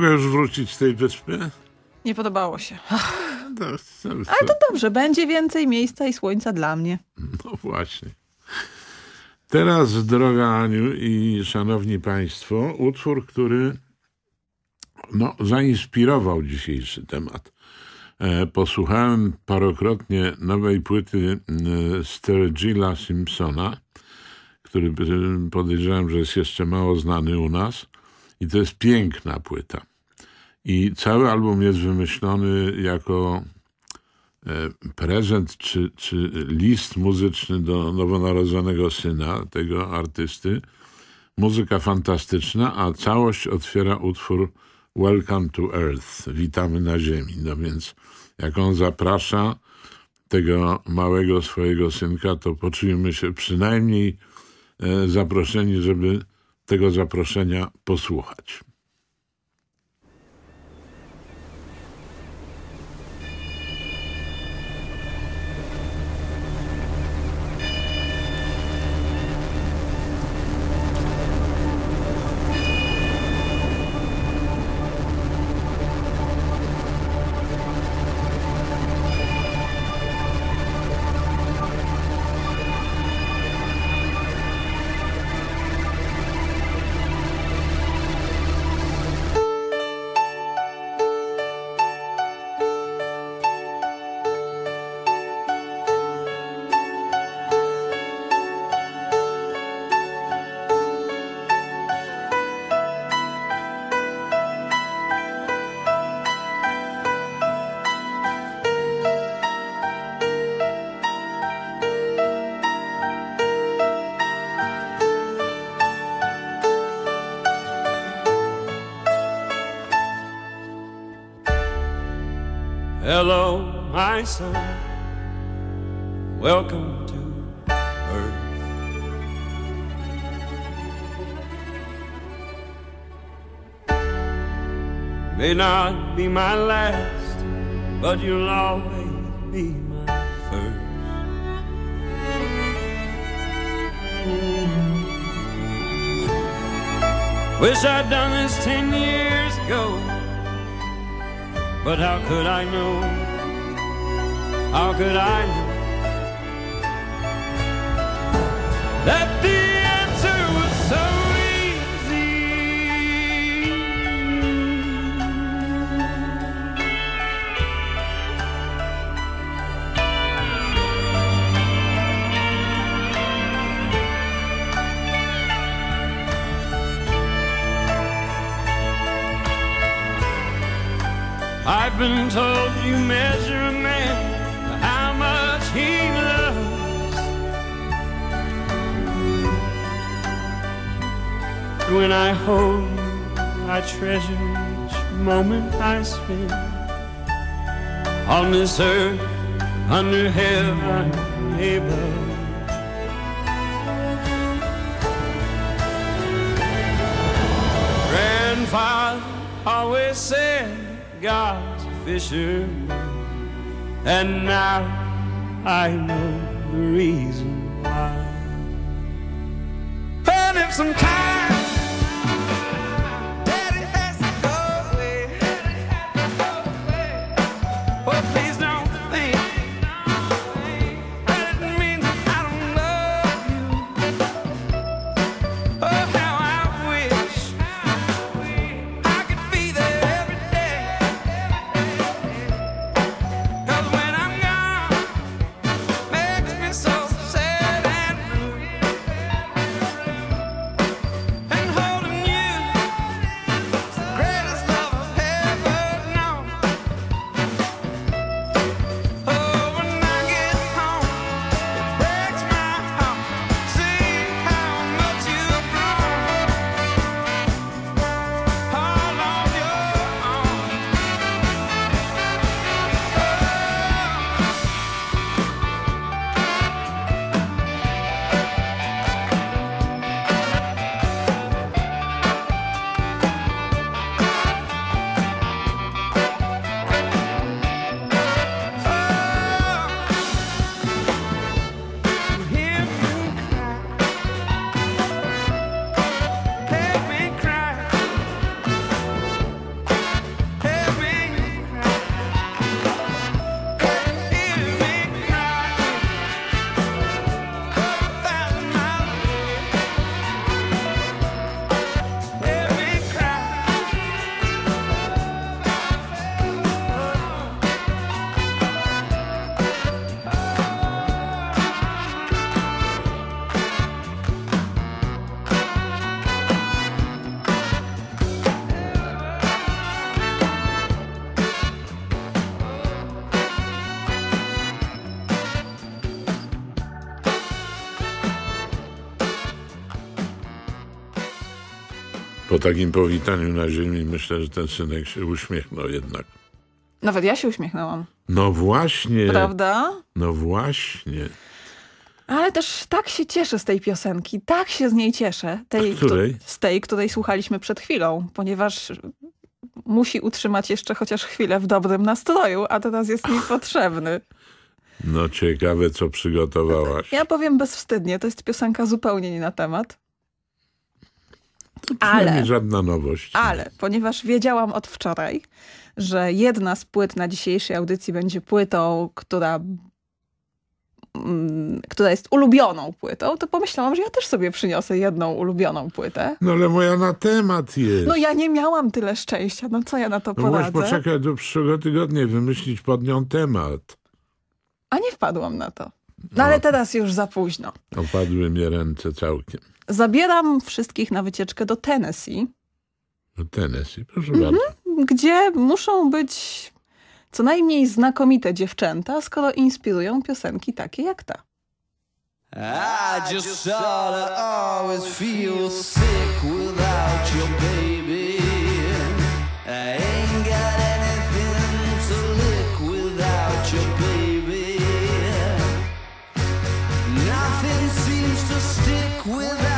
Mogę już wrócić z tej wyspy? Nie podobało się. No, Ale to dobrze, będzie więcej miejsca i słońca dla mnie. No właśnie. Teraz, droga Aniu i szanowni państwo, utwór, który no, zainspirował dzisiejszy temat. E, posłuchałem parokrotnie nowej płyty e, Sturgilla Simpsona, który e, podejrzewam, że jest jeszcze mało znany u nas. I to jest piękna płyta. I cały album jest wymyślony jako e, prezent czy, czy list muzyczny do nowonarodzonego syna tego artysty. Muzyka fantastyczna, a całość otwiera utwór Welcome to Earth. Witamy na Ziemi. No więc jak on zaprasza tego małego swojego synka, to poczujemy się przynajmniej e, zaproszeni, żeby tego zaproszenia posłuchać. My. Welcome to Earth. May not be my last, but you'll always be my first. Wish I'd done this ten years ago. But how could I know? How could I know that the answer was so easy? I've been told you measure When I hold you, I treasure each moment I spend on this earth, under heaven above. Grandfather always said God's a fisherman, and now I know the reason takim powitaniu na ziemi myślę, że ten synek się uśmiechnął jednak. Nawet ja się uśmiechnęłam. No właśnie. Prawda? No właśnie. Ale też tak się cieszę z tej piosenki, tak się z niej cieszę. Tej, której? Z tej, której słuchaliśmy przed chwilą, ponieważ musi utrzymać jeszcze chociaż chwilę w dobrym nastroju, a teraz jest mi potrzebny. No ciekawe, co przygotowałaś. Ja powiem bezwstydnie, to jest piosenka zupełnie nie na temat. Ale żadna nowość. Ale, ponieważ wiedziałam od wczoraj, że jedna z płyt na dzisiejszej audycji będzie płytą, która mm, która jest ulubioną płytą, to pomyślałam, że ja też sobie przyniosę jedną ulubioną płytę. No ale moja na temat jest. No ja nie miałam tyle szczęścia, no co ja na to no poradzę? Możesz poczekać do przyszłego tygodnia wymyślić pod nią temat. A nie wpadłam na to. No ale teraz już za późno. Opadły mnie ręce całkiem. Zabieram wszystkich na wycieczkę do Tennessee. Do Tennessee, proszę Mhm. bardzo. Gdzie muszą być co najmniej znakomite dziewczęta, skoro inspirują piosenki takie jak ta. I just sorta always feel sick without your baby. I ain't got anything to lick without your baby. Nothing seems to stick without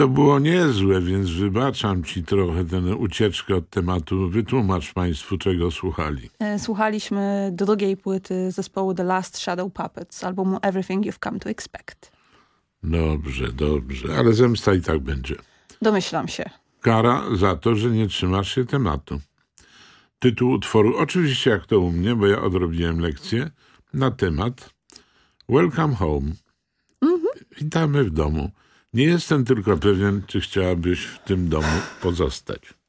to było niezłe, więc wybaczam ci trochę tę ucieczkę od tematu. Wytłumacz państwu, czego słuchali. E, Słuchaliśmy drugiej płyty zespołu The Last Shadow Puppets, albumu Everything You've Come to Expect. Dobrze, dobrze, ale zemsta i tak będzie. Domyślam się. Kara za to, że nie trzymasz się tematu. Tytuł utworu, oczywiście jak to u mnie, bo ja odrobiłem lekcję, na temat Welcome Home. Witamy w domu. Nie jestem tylko pewien, czy chciałabyś w tym domu pozostać.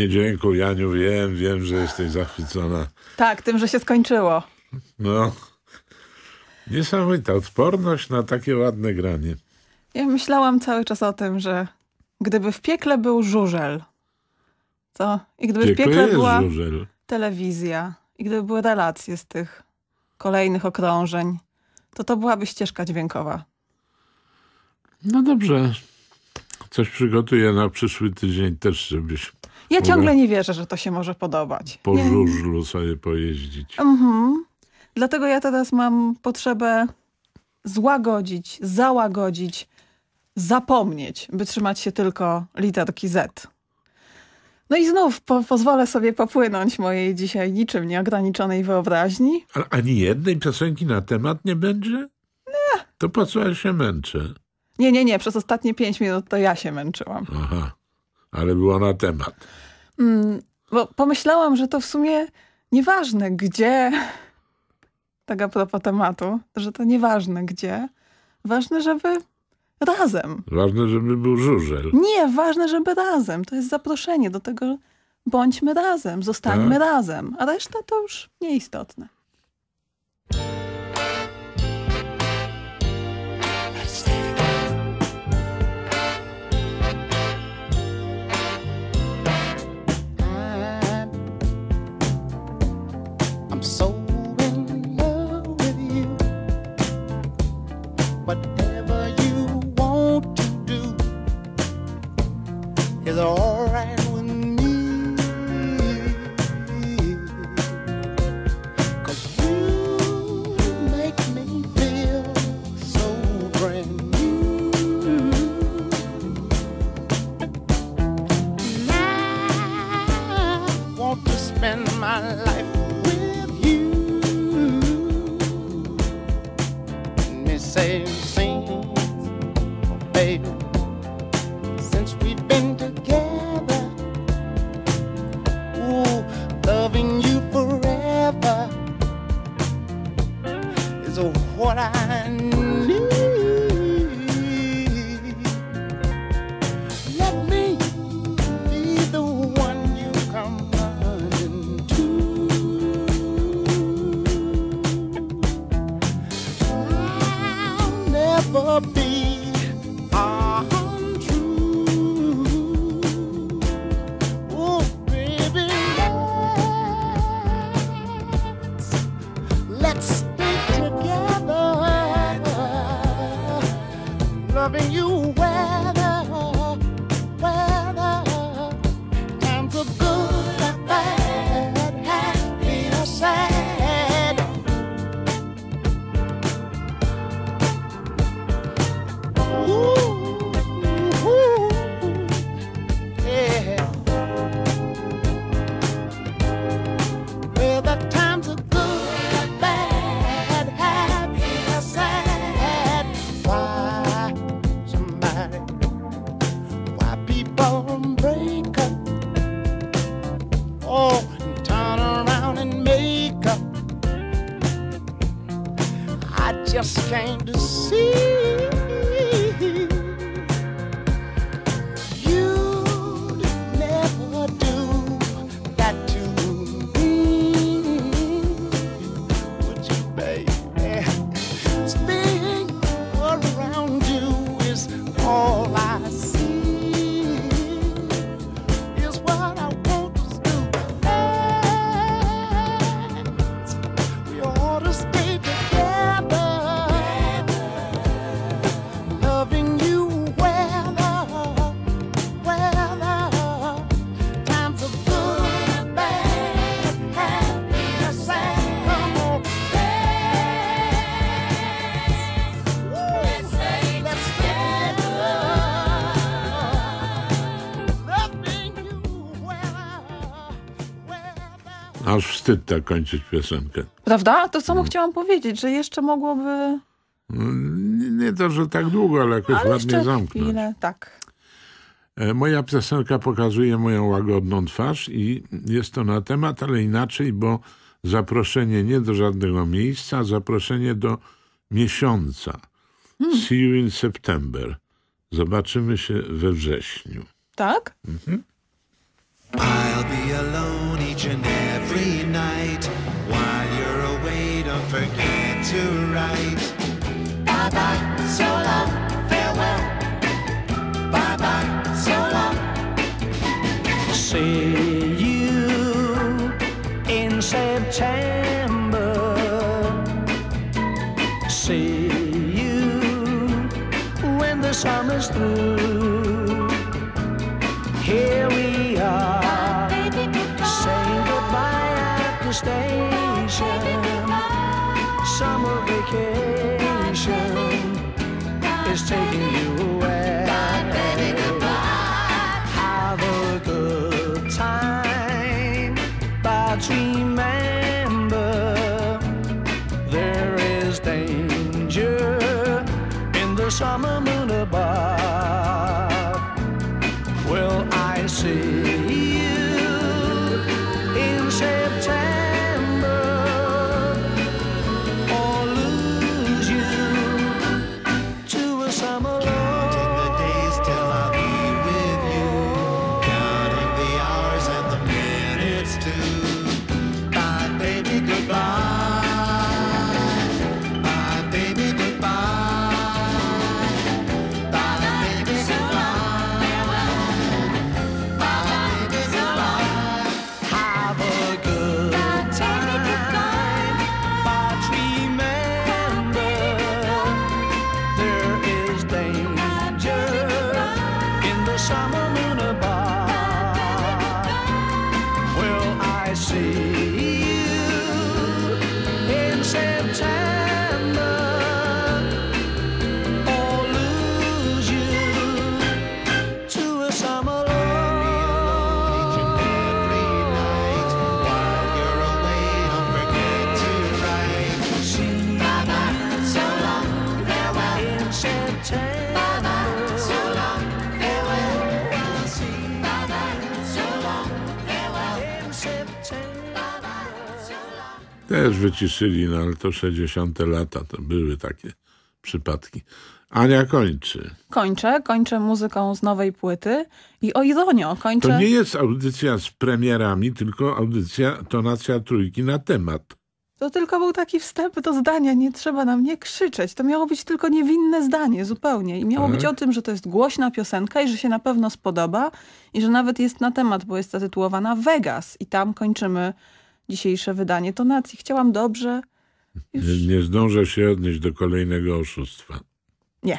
Nie dziękuję, Janiu, wiem, wiem, że jesteś zachwycona. Tak, tym, że się skończyło. No, niesamowita odporność na takie ładne granie. Ja myślałam cały czas o tym, że gdyby w piekle był żużel, to i gdyby Piekle w piekle była żużel. telewizja i gdyby były relacje z tych kolejnych okrążeń, to to byłaby ścieżka dźwiękowa. No dobrze. Coś przygotuję na przyszły tydzień też, żebyś Ja ciągle nie wierzę, że to się może podobać. po Nie- żużlu sobie pojeździć. Mhm. Dlatego ja teraz mam potrzebę złagodzić, załagodzić, zapomnieć, by trzymać się tylko literki Z. No i znów po, pozwolę sobie popłynąć mojej dzisiaj niczym nieograniczonej wyobraźni. A, ani jednej piosenki na temat nie będzie? Nie. To po co ja się męczę? Nie, nie, nie, przez ostatnie pięć minut to ja się męczyłam. Aha, ale było na temat. Mm, bo pomyślałam, że to w sumie nieważne gdzie, tak a propos tematu, że to nieważne gdzie, ważne, żeby razem. Ważne, żeby był żużel. Nie, ważne, żeby razem. To jest zaproszenie do tego, bądźmy razem, zostańmy Tak? razem, a reszta to już nieistotne. Is alright with me. Cause you make me feel so brand new. And I want to spend my life wstyd tak kończyć piosenkę. Prawda? To samo chciałam powiedzieć, że jeszcze mogłoby... Nie, nie to, że tak długo, ale jakoś Ale ładnie jeszcze zamknąć. chwilę, tak. E, Moja piosenka pokazuje moją łagodną twarz i jest to na temat, ale inaczej, bo zaproszenie nie do żadnego miejsca, a zaproszenie do miesiąca. See you in September. Zobaczymy się we wrześniu. Tak? Mhm. I'll be alone each and every night. While you're away, don't forget to write. Bye bye, so long, farewell. Bye bye, so long. See you in September. See you when the summer's through. Summer Też wyciszyli, no ale to 60 lata, to były takie przypadki. Ania kończy. Kończę, kończę muzyką z nowej płyty i o Izonio, kończę... To nie jest audycja z premierami, tylko audycja tonacja trójki na temat. To tylko był taki wstęp do zdania, nie trzeba na mnie krzyczeć. To miało być tylko niewinne zdanie, zupełnie. I miało Tak. być o tym, że to jest głośna piosenka i że się na pewno spodoba i że nawet jest na temat, bo jest zatytułowana Vegas i tam kończymy dzisiejsze wydanie tonacji. Chciałam dobrze. Nie, nie zdążę się odnieść do kolejnego oszustwa. Nie.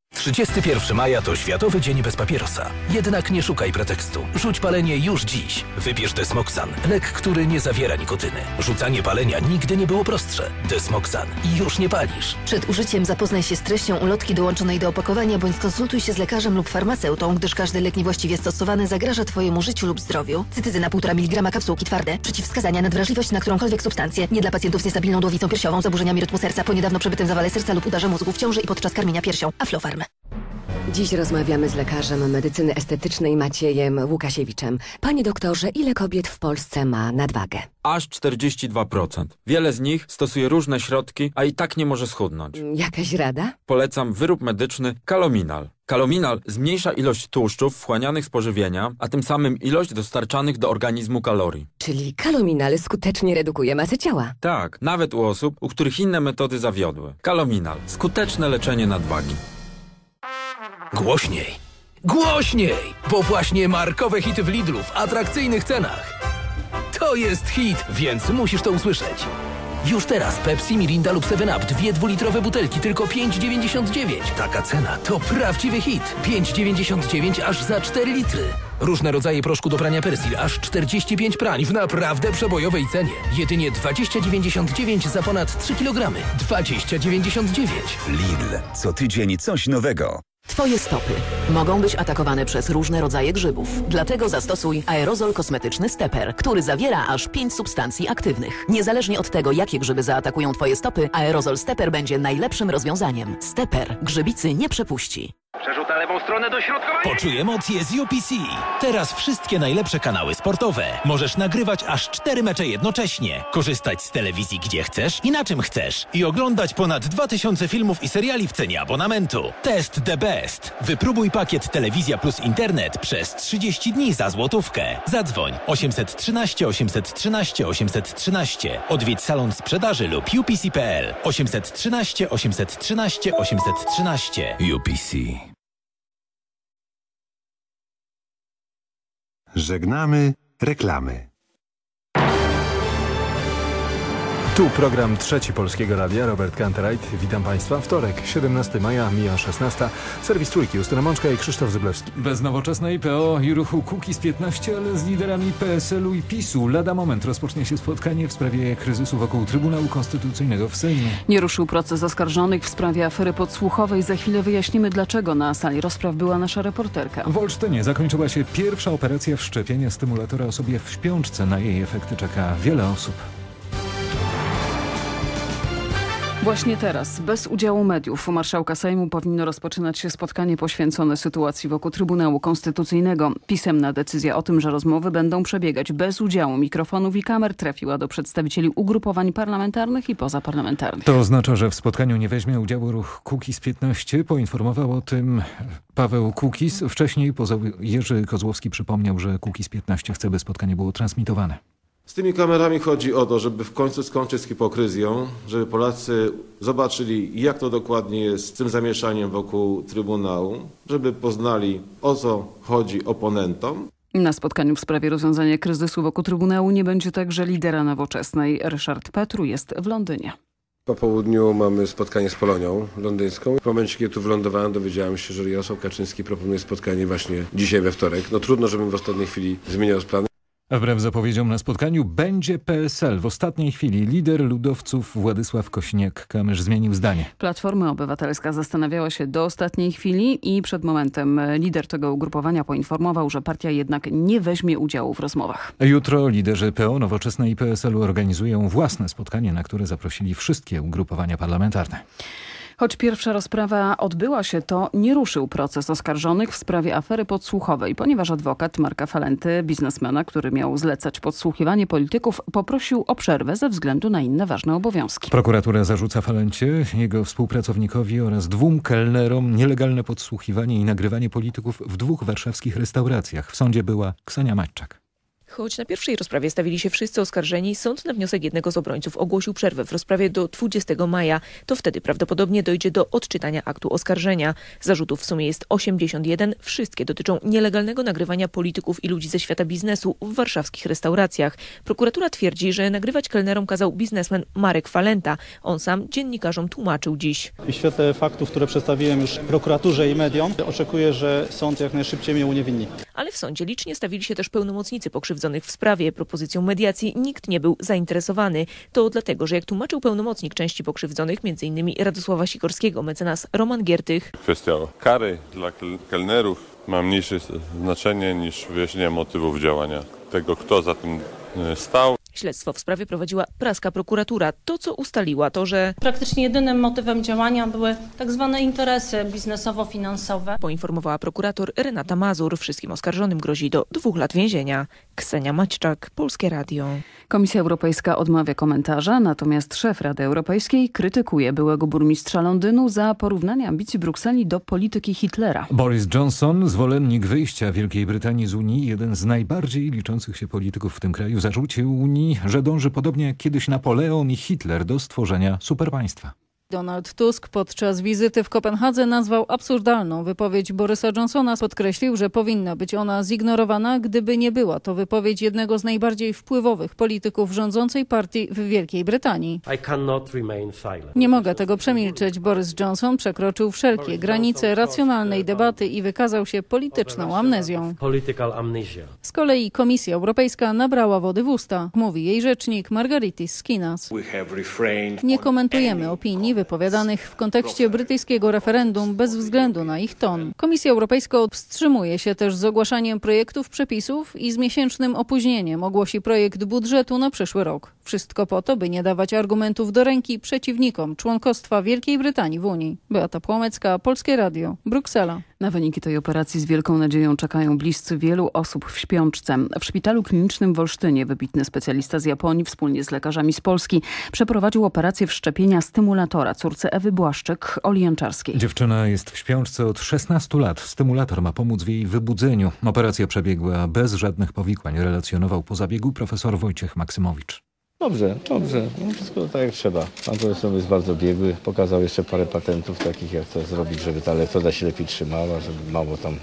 31 maja to Światowy Dzień Bez Papierosa. Jednak nie szukaj pretekstu. Rzuć palenie już dziś. Wybierz Desmoxan, lek, który nie zawiera nikotyny. Rzucanie palenia nigdy nie było prostsze. Desmoxan i już nie palisz. Przed użyciem zapoznaj się z treścią ulotki dołączonej do opakowania bądź skonsultuj się z lekarzem lub farmaceutą, gdyż każdy lek niewłaściwie stosowany zagraża Twojemu życiu lub zdrowiu. Cytyzyna 1,5 mg kapsułki twarde. Przeciwwskazania nadwrażliwość na którąkolwiek substancję. Nie dla pacjentów z niestabilną dłowicą piersiową, zaburzeniami rytmu serca, po niedawno przebytym zawale serca lub udarze mózgu w ciąży i podczas karmienia piersią. Aflofarm. Dziś rozmawiamy z lekarzem medycyny estetycznej Maciejem Łukasiewiczem. Panie doktorze, ile kobiet w Polsce ma nadwagę? Aż 42%. Wiele z nich stosuje różne środki, a i tak nie może schudnąć. Jakaś rada? Polecam wyrób medyczny Kalominal. Kalominal zmniejsza ilość tłuszczów wchłanianych z pożywienia, a tym samym ilość dostarczanych do organizmu kalorii. Czyli kalominal skutecznie redukuje masę ciała. Tak, nawet u osób, u których inne metody zawiodły. Kalominal. Skuteczne leczenie nadwagi. Głośniej. Głośniej! Bo właśnie markowe hity w Lidlu w atrakcyjnych cenach. To jest hit, więc musisz to usłyszeć. Już teraz Pepsi, Mirinda lub 7up, dwie dwulitrowe butelki, tylko 5,99. Taka cena to prawdziwy hit. 5,99 aż za 4 litry. Różne rodzaje proszku do prania Persil, aż 45 prań w naprawdę przebojowej cenie. Jedynie 20,99 za ponad 3 kg. 20,99. Lidl. Co tydzień coś nowego. Twoje stopy mogą być atakowane przez różne rodzaje grzybów. Dlatego zastosuj aerozol kosmetyczny Stepper, który zawiera aż 5 substancji aktywnych. Niezależnie od tego, jakie grzyby zaatakują Twoje stopy, aerozol Stepper będzie najlepszym rozwiązaniem. Stepper grzybicy nie przepuści. Przerzut na lewą stronę do środkowania. Poczuj emocje z UPC. Teraz wszystkie najlepsze kanały sportowe. Możesz nagrywać aż cztery mecze jednocześnie, korzystać z telewizji gdzie chcesz i na czym chcesz i oglądać ponad 2000 filmów i seriali w cenie abonamentu. Test the best. Wypróbuj pakiet Telewizja plus Internet przez 30 dni za złotówkę. Zadzwoń 813 813 813. Odwiedź salon sprzedaży lub upc.pl 813 813 813. UPC. Żegnamy reklamy. Tu program Trzeci Polskiego Radia, Robert Kanterajt. Witam Państwa. Wtorek, 17 maja, mija 16. Serwis Trójki, Justyna Mączka i Krzysztof Zyblewski. Bez nowoczesnej PO i ruchu Kukiz 15, ale z liderami PSL-u i PiSu. Lada moment rozpocznie się spotkanie w sprawie kryzysu wokół Trybunału Konstytucyjnego w Sejmie. Nie ruszył proces oskarżonych w sprawie afery podsłuchowej. Za chwilę wyjaśnimy, dlaczego na sali rozpraw była nasza reporterka. W Olsztynie zakończyła się pierwsza operacja wszczepienia stymulatora osobie w śpiączce. Na jej efekty czeka wiele osób. Właśnie teraz, bez udziału mediów, u marszałka Sejmu powinno rozpoczynać się spotkanie poświęcone sytuacji wokół Trybunału Konstytucyjnego. Pisemna decyzja o tym, że rozmowy będą przebiegać bez udziału mikrofonów i kamer trafiła do przedstawicieli ugrupowań parlamentarnych i pozaparlamentarnych. To oznacza, że w spotkaniu nie weźmie udziału ruch Kukiz 15. Poinformował o tym Paweł Kukiz. Wcześniej poseł Jerzy Kozłowski przypomniał, że Kukiz 15 chce, by spotkanie było transmitowane. Z tymi kamerami chodzi o to, żeby w końcu skończyć z hipokryzją, żeby Polacy zobaczyli, jak to dokładnie jest z tym zamieszaniem wokół Trybunału, żeby poznali, o co chodzi oponentom. Na spotkaniu w sprawie rozwiązania kryzysu wokół Trybunału nie będzie także lidera nowoczesnej. Ryszard Petru jest w Londynie. Po południu mamy spotkanie z Polonią londyńską. W momencie, kiedy tu wylądowałem, dowiedziałem się, że Jarosław Kaczyński proponuje spotkanie właśnie dzisiaj we wtorek. No trudno, żebym w ostatniej chwili zmieniał plany. Wbrew zapowiedziom na spotkaniu będzie PSL. W ostatniej chwili lider ludowców Władysław Kośniak-Kamysz zmienił zdanie. Platforma Obywatelska zastanawiała się do ostatniej chwili i przed momentem lider tego ugrupowania poinformował, że partia jednak nie weźmie udziału w rozmowach. Jutro liderzy PO, Nowoczesnej i PSL-u organizują własne spotkanie, na które zaprosili wszystkie ugrupowania parlamentarne. Choć pierwsza rozprawa odbyła się, to nie ruszył proces oskarżonych w sprawie afery podsłuchowej, ponieważ adwokat Marka Falenty, biznesmena, który miał zlecać podsłuchiwanie polityków, poprosił o przerwę ze względu na inne ważne obowiązki. Prokuratura zarzuca Falencie, jego współpracownikowi oraz dwóm kelnerom nielegalne podsłuchiwanie i nagrywanie polityków w dwóch warszawskich restauracjach. W sądzie była Ksenia Maćczak. Choć na pierwszej rozprawie stawili się wszyscy oskarżeni, sąd na wniosek jednego z obrońców ogłosił przerwę w rozprawie do 20 maja. To wtedy prawdopodobnie dojdzie do odczytania aktu oskarżenia. Zarzutów w sumie jest 81. Wszystkie dotyczą nielegalnego nagrywania polityków i ludzi ze świata biznesu w warszawskich restauracjach. Prokuratura twierdzi, że nagrywać kelnerom kazał biznesmen Marek Falenta. On sam dziennikarzom tłumaczył dziś. W świetle faktów, które przedstawiłem już prokuraturze i mediom, oczekuję, że sąd jak najszybciej mnie uniewinni. Ale w sądzie licznie stawili się też pełnomocnicy pokrzywdzonych w sprawie. Propozycją mediacji nikt nie był zainteresowany. To dlatego, że jak tłumaczył pełnomocnik części pokrzywdzonych, m.in. Radosława Sikorskiego, mecenas Roman Giertych, Kwestia kary dla kel- kelnerów ma mniejsze znaczenie niż wyjaśnienie motywów działania tego, kto za tym e, stał. Śledztwo w sprawie prowadziła praska prokuratura. To, co ustaliła, to, że Praktycznie jedynym motywem działania były tak zwane interesy biznesowo-finansowe. poinformowała prokurator Renata Mazur. Wszystkim oskarżonym grozi do dwóch lat więzienia. Ksenia Maćczak, Polskie Radio. Komisja Europejska odmawia komentarza, natomiast szef Rady Europejskiej krytykuje byłego burmistrza Londynu za porównanie ambicji Brukseli do polityki Hitlera. Boris Johnson, zwolennik wyjścia Wielkiej Brytanii z Unii, jeden z najbardziej liczących się polityków w tym kraju, zarzucił Unii, że dąży podobnie jak kiedyś Napoleon i Hitler do stworzenia superpaństwa. Donald Tusk podczas wizyty w Kopenhadze nazwał absurdalną wypowiedź Borysa Johnsona. Podkreślił, że powinna być ona zignorowana, gdyby nie była to wypowiedź jednego z najbardziej wpływowych polityków rządzącej partii w Wielkiej Brytanii. Nie mogę tego przemilczeć. Boris Johnson przekroczył wszelkie granice racjonalnej debaty i wykazał się polityczną amnezją. Z kolei Komisja Europejska nabrała wody w usta, mówi jej rzecznik Margaritis Skinas. Nie komentujemy opinii wypowiadanych w kontekście brytyjskiego referendum bez względu na ich ton. Komisja Europejska wstrzymuje się też z ogłaszaniem projektów przepisów i z miesięcznym opóźnieniem ogłosi projekt budżetu na przyszły rok. Wszystko po to, by nie dawać argumentów do ręki przeciwnikom członkostwa Wielkiej Brytanii w Unii. Beata Płomecka, Polskie Radio, Bruksela. Na wyniki tej operacji z wielką nadzieją czekają bliscy wielu osób w śpiączce. W szpitalu klinicznym w Olsztynie wybitny specjalista z Japonii wspólnie z lekarzami z Polski przeprowadził operację wszczepienia stymulatora córce Ewy Błaszczyk, Oli Janczarskiej. Dziewczyna jest w śpiączce od 16 lat. Stymulator ma pomóc w jej wybudzeniu. Operacja przebiegła bez żadnych powikłań, relacjonował po zabiegu profesor Wojciech Maksymowicz. Dobrze, dobrze. No wszystko tak jak trzeba. Pan profesor jest bardzo biegły. Pokazał jeszcze parę patentów takich, jak to zrobić, żeby ta elektroda się lepiej trzymała, żeby mało tam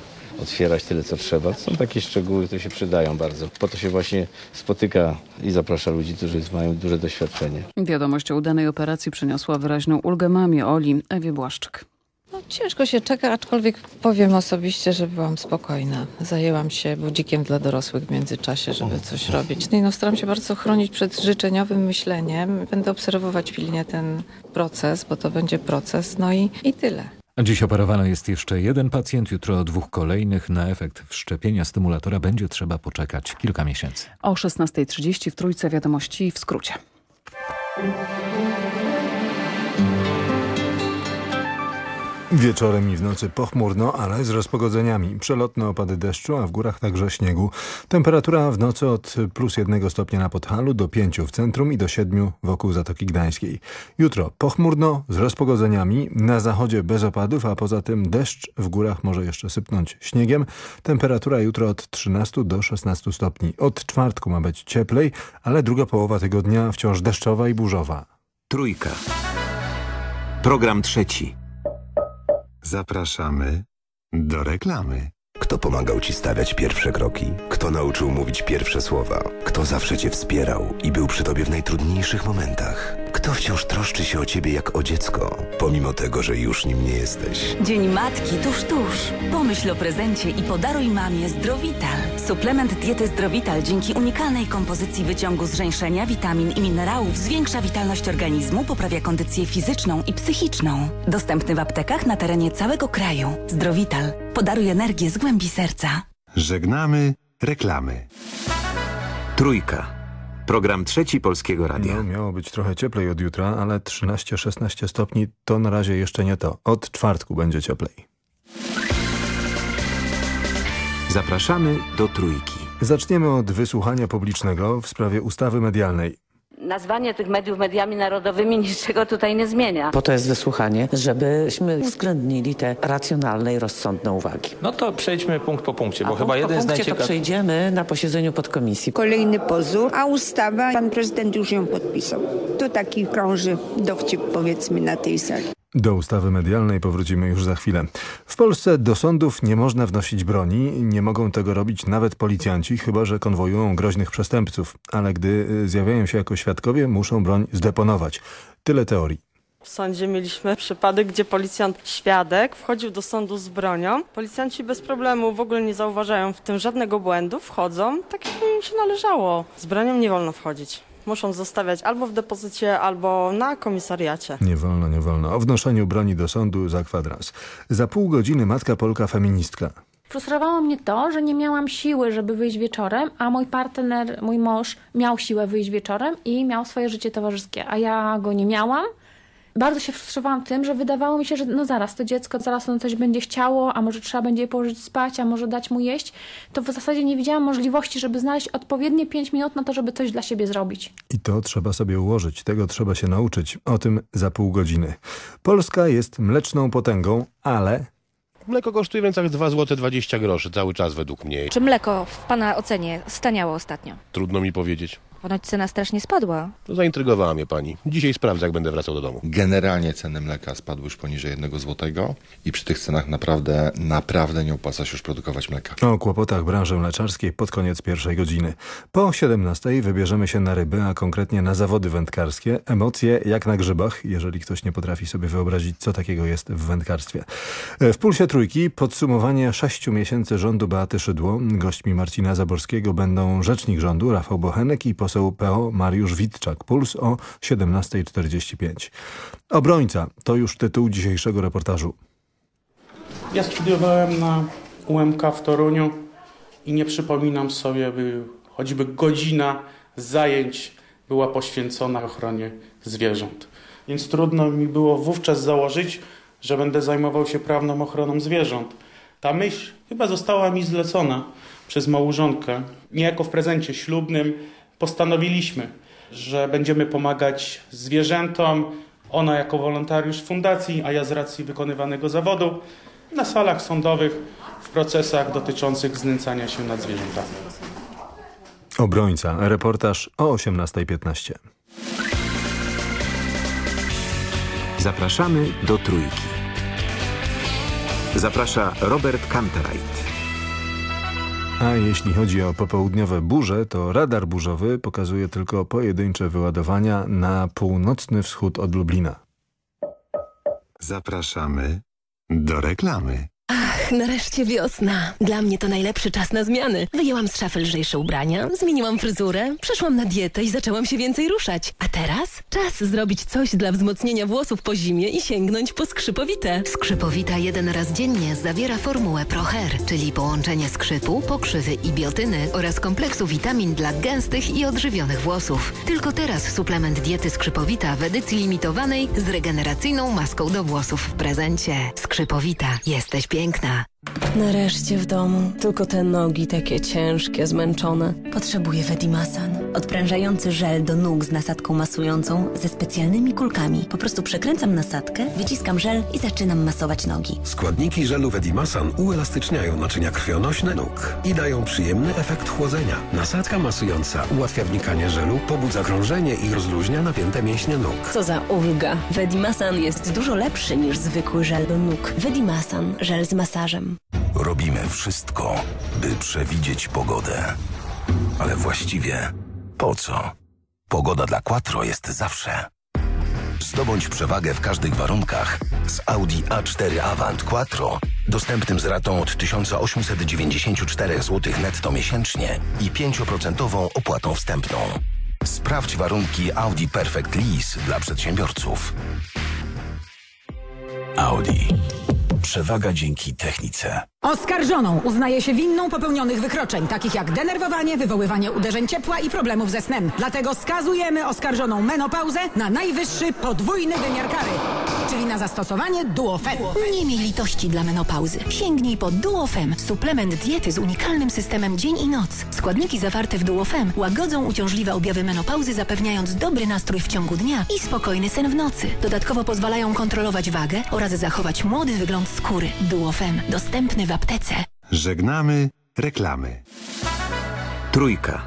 otwierać tyle, co trzeba. Są takie szczegóły, które się przydają bardzo. Po to się właśnie spotyka i zaprasza ludzi, którzy mają duże doświadczenie. Wiadomość o udanej operacji przyniosła wyraźną ulgę mamie Oli, Ewie Błaszczyk. No, ciężko się czeka, aczkolwiek powiem osobiście, że byłam spokojna. Zajęłam się budzikiem dla dorosłych w międzyczasie, żeby coś robić. No i no, staram się bardzo chronić przed życzeniowym myśleniem. Będę obserwować pilnie ten proces, bo to będzie proces. No i, i tyle. Dziś operowany jest jeszcze jeden pacjent, jutro dwóch kolejnych. Na efekt wszczepienia stymulatora będzie trzeba poczekać kilka miesięcy. O 16.30 w Trójce Wiadomości w skrócie. Wieczorem i w nocy pochmurno, ale z rozpogodzeniami. Przelotne opady deszczu, a w górach także śniegu. Temperatura w nocy od plus jednego stopnia na Podhalu do pięciu w centrum i do siedmiu wokół Zatoki Gdańskiej. Jutro pochmurno z rozpogodzeniami, na zachodzie bez opadów, a poza tym deszcz w górach może jeszcze sypnąć śniegiem. Temperatura jutro od 13 do 16 stopni. Od czwartku ma być cieplej, ale druga połowa tygodnia wciąż deszczowa i burzowa. Trójka. Program trzeci. Zapraszamy do reklamy. Kto pomagał Ci stawiać pierwsze kroki? Kto nauczył mówić pierwsze słowa? Kto zawsze Cię wspierał i był przy Tobie w najtrudniejszych momentach? Kto wciąż troszczy się o Ciebie jak o dziecko, pomimo tego, że już nim nie jesteś? Dzień Matki tuż, tuż. Pomyśl o prezencie i podaruj mamie Zdrowital. Suplement diety Zdrowital dzięki unikalnej kompozycji wyciągu z żeńszenia, witamin i minerałów zwiększa witalność organizmu, poprawia kondycję fizyczną i psychiczną. Dostępny w aptekach na terenie całego kraju. Zdrowital. Podaruj energię z głębi serca. Żegnamy reklamy. Trójka. Program trzeci Polskiego Radia. No, miało być trochę cieplej od jutra, ale 13-16 stopni to na razie jeszcze nie to. Od czwartku będzie cieplej. Zapraszamy do Trójki. Zaczniemy od wysłuchania publicznego w sprawie ustawy medialnej. Nazwanie tych mediów mediami narodowymi niczego tutaj nie zmienia. Po to jest wysłuchanie, żebyśmy uwzględnili te racjonalne i rozsądne uwagi. No to przejdźmy punkt po punkcie, bo A chyba punkt jeden po z to najciekawszych... przejdziemy na posiedzeniu podkomisji. Kolejny pozór, a ustawa, pan prezydent już ją podpisał. To taki krąży dowcip powiedzmy na tej sali. Do ustawy medialnej powrócimy już za chwilę. W Polsce do sądów nie można wnosić broni. Nie mogą tego robić nawet policjanci, chyba że konwojują groźnych przestępców. Ale gdy y, zjawiają się jako świadkowie, muszą broń zdeponować. Tyle teorii. W sądzie mieliśmy przypadek, gdzie policjant świadek wchodził do sądu z bronią. Policjanci bez problemu w ogóle nie zauważają w tym żadnego błędu, wchodzą tak jak im się należało. Z bronią nie wolno wchodzić. Muszą zostawiać albo w depozycie, albo na komisariacie. Nie wolno, nie wolno. O wnoszeniu broni do sądu za kwadrans. Za pół godziny matka Polka feministka. Frustrowało mnie to, że nie miałam siły, żeby wyjść wieczorem, a mój partner, mój mąż miał siłę wyjść wieczorem i miał swoje życie towarzyskie, a ja go nie miałam. Bardzo się frustrowałam tym, że wydawało mi się, że no zaraz, to dziecko zaraz ono coś będzie chciało, a może trzeba będzie je położyć spać, a może dać mu jeść. To w zasadzie nie widziałam możliwości, żeby znaleźć odpowiednie 5 minut na to, żeby coś dla siebie zrobić. I to trzeba sobie ułożyć, tego trzeba się nauczyć. O tym za pół godziny. Polska jest mleczną potęgą, ale Mleko kosztuje więc tak 2 zł 20 groszy cały czas według mnie. Czy mleko w Pana ocenie staniało ostatnio? Trudno mi powiedzieć. Ponoć cena strasznie spadła. To zaintrygowała mnie pani. Dzisiaj sprawdzę, jak będę wracał do domu. Generalnie ceny mleka spadły już poniżej 1 zł i przy tych cenach naprawdę, naprawdę nie opłaca się już produkować mleka. o kłopotach branży mleczarskiej pod koniec pierwszej godziny. Po 17 wybierzemy się na ryby, a konkretnie na zawody wędkarskie. Emocje jak na grzybach, jeżeli ktoś nie potrafi sobie wyobrazić, co takiego jest w wędkarstwie. E, W Pulsie Trójki podsumowanie sześciu miesięcy rządu Beaty Szydło. Gośćmi Marcina Zaborskiego będą rzecznik rządu Rafał Bochenek i poseł PO Mariusz Witczak. Puls o 17.45. Obrońca to już tytuł dzisiejszego reportażu. Ja studiowałem na UMK w Toruniu i nie przypominam sobie, by choćby godzina zajęć była poświęcona ochronie zwierząt. Więc trudno mi było wówczas założyć, że będę zajmował się prawną ochroną zwierząt. Ta myśl chyba została mi zlecona przez małżonkę. Niejako w prezencie ślubnym postanowiliśmy, że będziemy pomagać zwierzętom. Ona jako wolontariusz fundacji, a ja z racji wykonywanego zawodu na salach sądowych w procesach dotyczących znęcania się nad zwierzętami. Obrońca. Reportaż o 18.15. Zapraszamy do Trójki. Zaprasza Robert Kantereit. A jeśli chodzi o popołudniowe burze, to radar burzowy pokazuje tylko pojedyncze wyładowania na północny wschód od Lublina. Zapraszamy do reklamy. Ach, nareszcie wiosna. Dla mnie to najlepszy czas na zmiany. Wyjęłam z szafy lżejsze ubrania, zmieniłam fryzurę, przeszłam na dietę i zaczęłam się więcej ruszać. A teraz czas zrobić coś dla wzmocnienia włosów po zimie i sięgnąć po skrzypowite. Skrzypowita jeden raz dziennie zawiera formułę ProHair, czyli połączenie skrzypu, pokrzywy i biotyny oraz kompleksu witamin dla gęstych i odżywionych włosów. Tylko teraz suplement diety Skrzypowita w edycji limitowanej z regeneracyjną maską do włosów w prezencie. Skrzypowita. Jesteś piękna. 있다. Nareszcie w domu. Tylko te nogi takie ciężkie, zmęczone. Potrzebuję Vedimasan. Odprężający żel do nóg z nasadką masującą ze specjalnymi kulkami. Po prostu przekręcam nasadkę, wyciskam żel i zaczynam masować nogi. Składniki żelu Vedimasan uelastyczniają naczynia krwionośne nóg i dają przyjemny efekt chłodzenia. Nasadka masująca ułatwia wnikanie żelu, pobudza krążenie i rozluźnia napięte mięśnie nóg. Co za ulga. Vedimasan jest dużo lepszy niż zwykły żel do nóg. Vedimasan. Żel z masażem. Robimy wszystko, by przewidzieć pogodę. Ale właściwie po co? Pogoda dla Quattro jest zawsze. Zdobądź przewagę w każdych warunkach z Audi A4 Avant Quattro, dostępnym z ratą od 1894 zł netto miesięcznie i 5% opłatą wstępną. Sprawdź warunki Audi Perfect Lease dla przedsiębiorców. Audi. Przewaga dzięki technice. Oskarżoną uznaje się winną popełnionych wykroczeń, takich jak denerwowanie, wywoływanie uderzeń ciepła i problemów ze snem. Dlatego skazujemy oskarżoną menopauzę na najwyższy podwójny wymiar kary. czyli na zastosowanie Duofem. Nie miej litości dla menopauzy. Sięgnij po Duofem, suplement diety z unikalnym systemem dzień i noc. Składniki zawarte w Duofem łagodzą uciążliwe objawy menopauzy, zapewniając dobry nastrój w ciągu dnia i spokojny sen w nocy. Dodatkowo pozwalają kontrolować wagę oraz zachować młody wygląd skóry. Duofem, dostępny w aptece. Żegnamy reklamy. Trójka.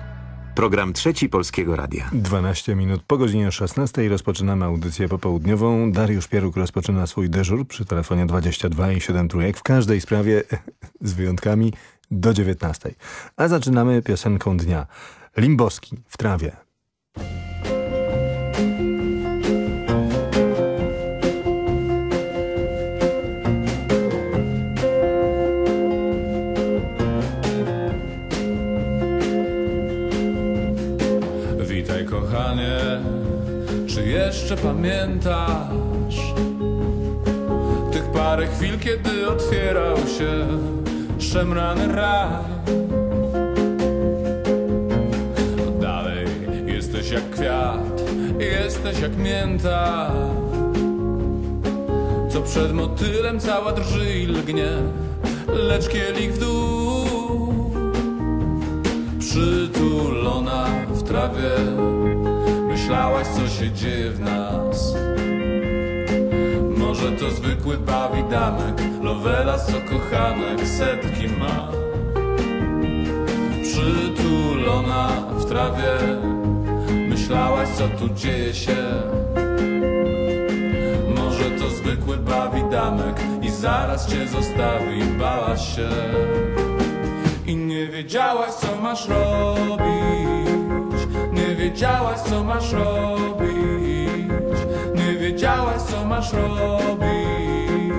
Program trzeci Polskiego Radia. 12 minut po godzinie 16 rozpoczynamy audycję popołudniową. Dariusz Pieruk rozpoczyna swój dyżur przy telefonie 22 i 7 trójek w każdej sprawie z wyjątkami do 19. A zaczynamy piosenką dnia. Limboski w trawie. Jeszcze pamiętasz? Tych parę chwil, kiedy otwierał się szemrany raj. Dalej jesteś jak kwiat, jesteś jak mięta. Co przed motylem cała drży i lgnie Lecz kielich w dół Przytulona w trawie Myślałaś co się dzieje w nas? Może to zwykły bawidamek Lovelas co kochanek setki ma. Przytulona w trawie Myślałaś co tu dzieje się? Może to zwykły bawidamek I zaraz cię zostawi Bałaś się. I nie wiedziałaś co masz robić Nie wiedziałaś co masz robić Nie wiedziałaś co masz robić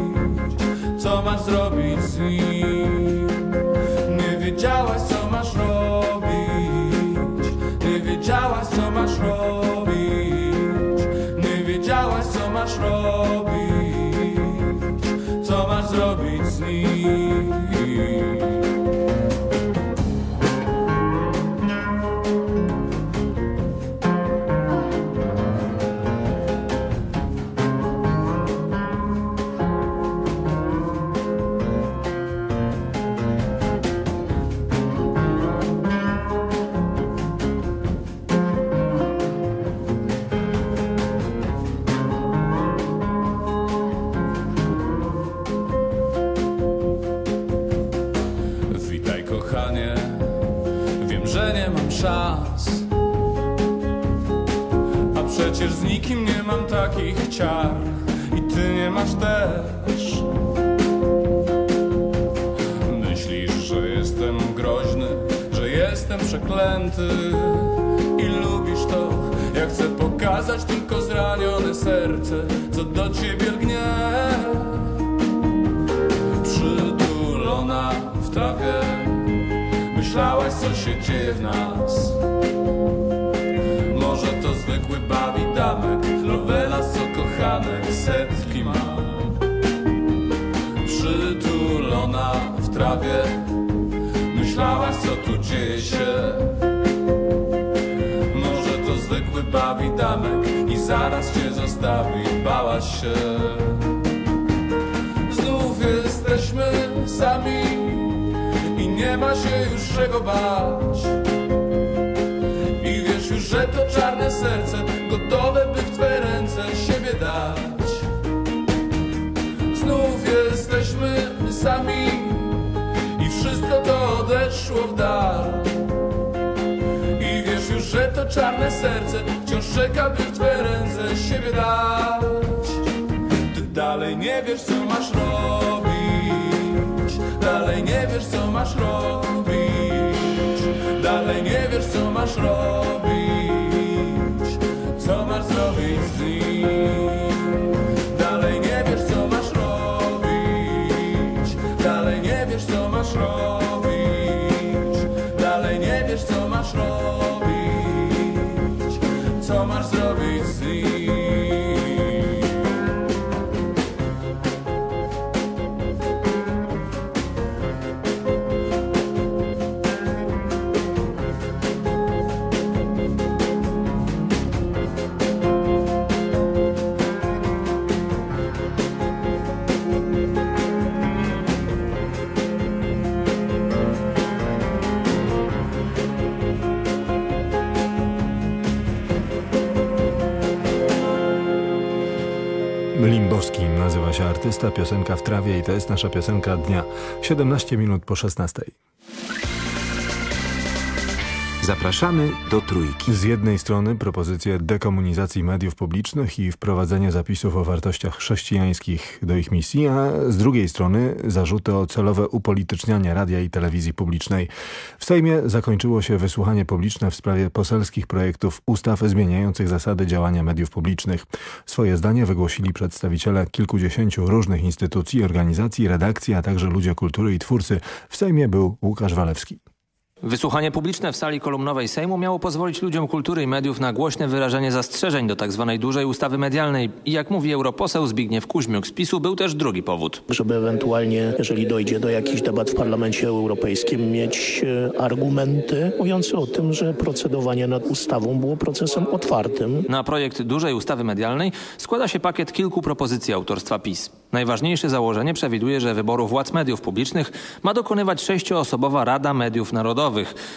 Co masz zrobić z nim? Nie wiedziałaś co masz robić Nie wiedziałaś co masz robić Nie wiedziałaś co masz robić Co masz zrobić z nim z nikim nie mam takich ciar I ty nie masz też. Myślisz, że jestem groźny, że jestem przeklęty I lubisz to, jak chcę pokazać tylko zranione serce Co do ciebie lgnie. Przytulona w trawie Myślałaś co się dzieje w nas. Może to zwykły bawidamek Lovelas co kochanek setki ma. Przytulona w trawie Myślałaś co tu dzieje się. Może to zwykły bawidamek I zaraz cię zostawi Bałaś się. Znów jesteśmy sami i nie ma się już czego bać. I wiesz już, że to czarne serce gotowe by w twe ręce siebie dać. Znów jesteśmy sami i wszystko to odeszło w dal. I wiesz już, że to czarne serce wciąż czeka by w twe ręce siebie dać. Ty dalej nie wiesz co masz robić Dalej nie wiesz co masz robić Dalej nie wiesz co masz robić Co masz artysta, piosenka w trawie i to jest nasza piosenka dnia. 17 minut po 16. Zapraszamy do Trójki. Z jednej strony propozycje dekomunizacji mediów publicznych i wprowadzenie zapisów o wartościach chrześcijańskich do ich misji, a z drugiej strony zarzuty o celowe upolitycznianie radia i telewizji publicznej. W Sejmie zakończyło się wysłuchanie publiczne w sprawie poselskich projektów ustaw zmieniających zasady działania mediów publicznych. Swoje zdanie wygłosili przedstawiciele kilkudziesięciu różnych instytucji, organizacji, redakcji, a także ludzie kultury i twórcy. W Sejmie był Łukasz Walewski. Wysłuchanie publiczne w sali kolumnowej Sejmu miało pozwolić ludziom kultury i mediów na głośne wyrażenie zastrzeżeń do tzw. Tak dużej ustawy medialnej. I jak mówi europoseł Zbigniew Kuźmiuk z PiSu, był też drugi powód. Żeby ewentualnie, jeżeli dojdzie do jakichś debat w Parlamencie Europejskim, mieć e, argumenty mówiące o tym, że procedowanie nad ustawą było procesem otwartym. Na projekt dużej ustawy medialnej składa się pakiet kilku propozycji autorstwa PiS. Najważniejsze założenie przewiduje, że wyboru władz mediów publicznych ma dokonywać sześcioosobowa Rada Mediów Narodowych,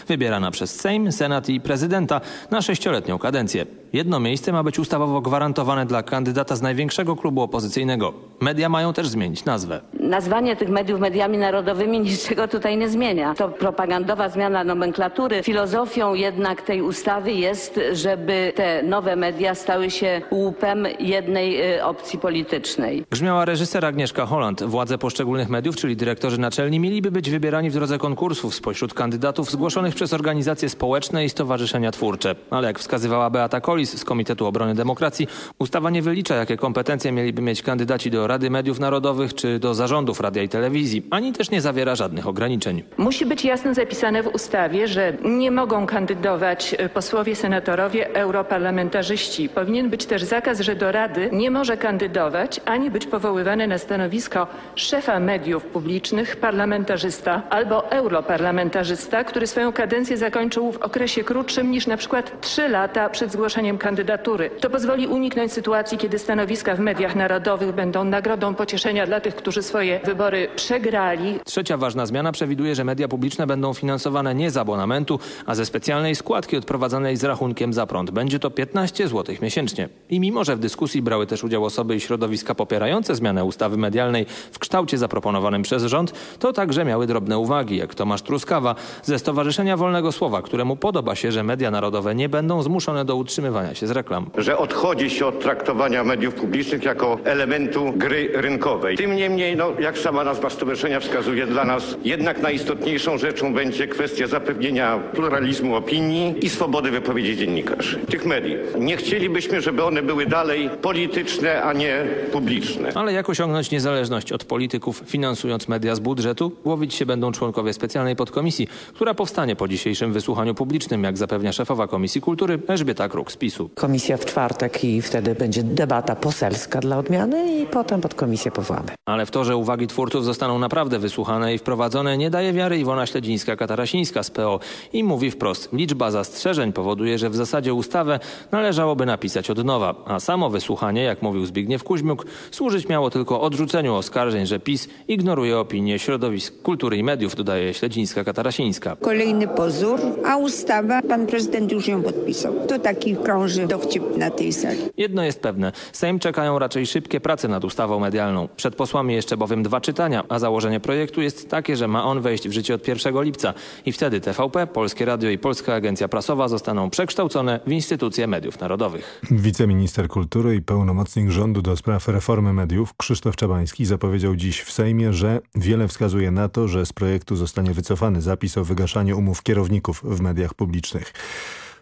wybierana przez Sejm, Senat i prezydenta na sześcioletnią kadencję. Jedno miejsce ma być ustawowo gwarantowane dla kandydata z największego klubu opozycyjnego. Media mają też zmienić nazwę. Nazwanie tych mediów mediami narodowymi niczego tutaj nie zmienia. To propagandowa zmiana nomenklatury. Filozofią jednak tej ustawy jest, żeby te nowe media stały się łupem jednej y, opcji politycznej. Grzmiała reżyser Agnieszka Holland. Władze poszczególnych mediów, czyli dyrektorzy naczelni, mieliby być wybierani w drodze konkursów spośród kandydatów zgłoszonych przez organizacje społeczne i stowarzyszenia twórcze. Ale jak wskazywała Beata Kolis z Komitetu Obrony Demokracji, ustawa nie wylicza, jakie kompetencje mieliby mieć kandydaci do Rady Mediów Narodowych czy do zarządów radia i telewizji, ani też nie zawiera żadnych ograniczeń. Musi być jasno zapisane w ustawie, że nie mogą kandydować posłowie, senatorowie, europarlamentarzyści. Powinien być też zakaz, że do Rady nie może kandydować ani być powoływany na stanowisko szefa mediów publicznych parlamentarzysta albo europarlamentarzysta, który swoją kadencję zakończył w okresie krótszym niż na przykład trzy lata przed zgłoszeniem kandydatury. To pozwoli uniknąć sytuacji, kiedy stanowiska w mediach narodowych będą nagrodą pocieszenia dla tych, którzy swoje wybory przegrali. Trzecia ważna zmiana przewiduje, że media publiczne będą finansowane nie z abonamentu, a ze specjalnej składki odprowadzanej z rachunkiem za prąd. Będzie to 15 zł miesięcznie. I mimo, że w dyskusji brały też udział osoby i środowiska popierające zmianę ustawy medialnej w kształcie zaproponowanym przez rząd, to także miały drobne uwagi, jak Tomasz Truskawa ze Stowarzyszenia Wolnego Słowa, któremu podoba się, że media narodowe nie będą zmuszone do utrzymywania się z reklam. Że odchodzi się od traktowania mediów publicznych jako elementu gry rynkowej. Tym niemniej, no, jak sama nazwa stowarzyszenia wskazuje, dla nas jednak najistotniejszą rzeczą będzie kwestia zapewnienia pluralizmu opinii i swobody wypowiedzi dziennikarzy, tych mediów. Nie chcielibyśmy, żeby one były dalej polityczne, a nie publiczne. Ale jak osiągnąć niezależność od polityków, finansując media z budżetu? Łowić się będą członkowie specjalnej podkomisji, która powstanie po dzisiejszym wysłuchaniu publicznym, jak zapewnia szefowa Komisji Kultury Elżbieta Kruk z PiSu. Komisja w czwartek i wtedy będzie debata poselska dla odmiany i potem pod komisję powołamy. Ale w to, że uwagi twórców zostaną naprawdę wysłuchane i wprowadzone, nie daje wiary Iwona Śledzińska-Katarasińska z PO i mówi wprost, liczba zastrzeżeń powoduje, że w zasadzie ustawę należałoby napisać od nowa, a samo wysłuchanie, jak mówił Zbigniew Kuźmiuk, służyć miało tylko odrzuceniu oskarżeń, że PiS ignoruje opinię środowisk kultury i mediów, dodaje Śledzińska-Katarasińska. Kolejny pozór, a ustawa, pan prezydent już ją podpisał. To taki krąży dowcip na tej sali. Jedno jest pewne, Sejm czekają raczej szybkie prace nad ustawą medialną. Przed posłami jeszcze bowiem dwa czytania, a założenie projektu jest takie, że ma on wejść w życie od 1 lipca i wtedy TVP, Polskie Radio i Polska Agencja Prasowa zostaną przekształcone w instytucje mediów narodowych. Wiceminister kultury i pełnomocnik rządu do spraw reformy mediów Krzysztof Czabański zapowiedział dziś w Sejmie, że wiele wskazuje na to, że z projektu zostanie wycofany zapis o zgaszanie umów kierowników w mediach publicznych.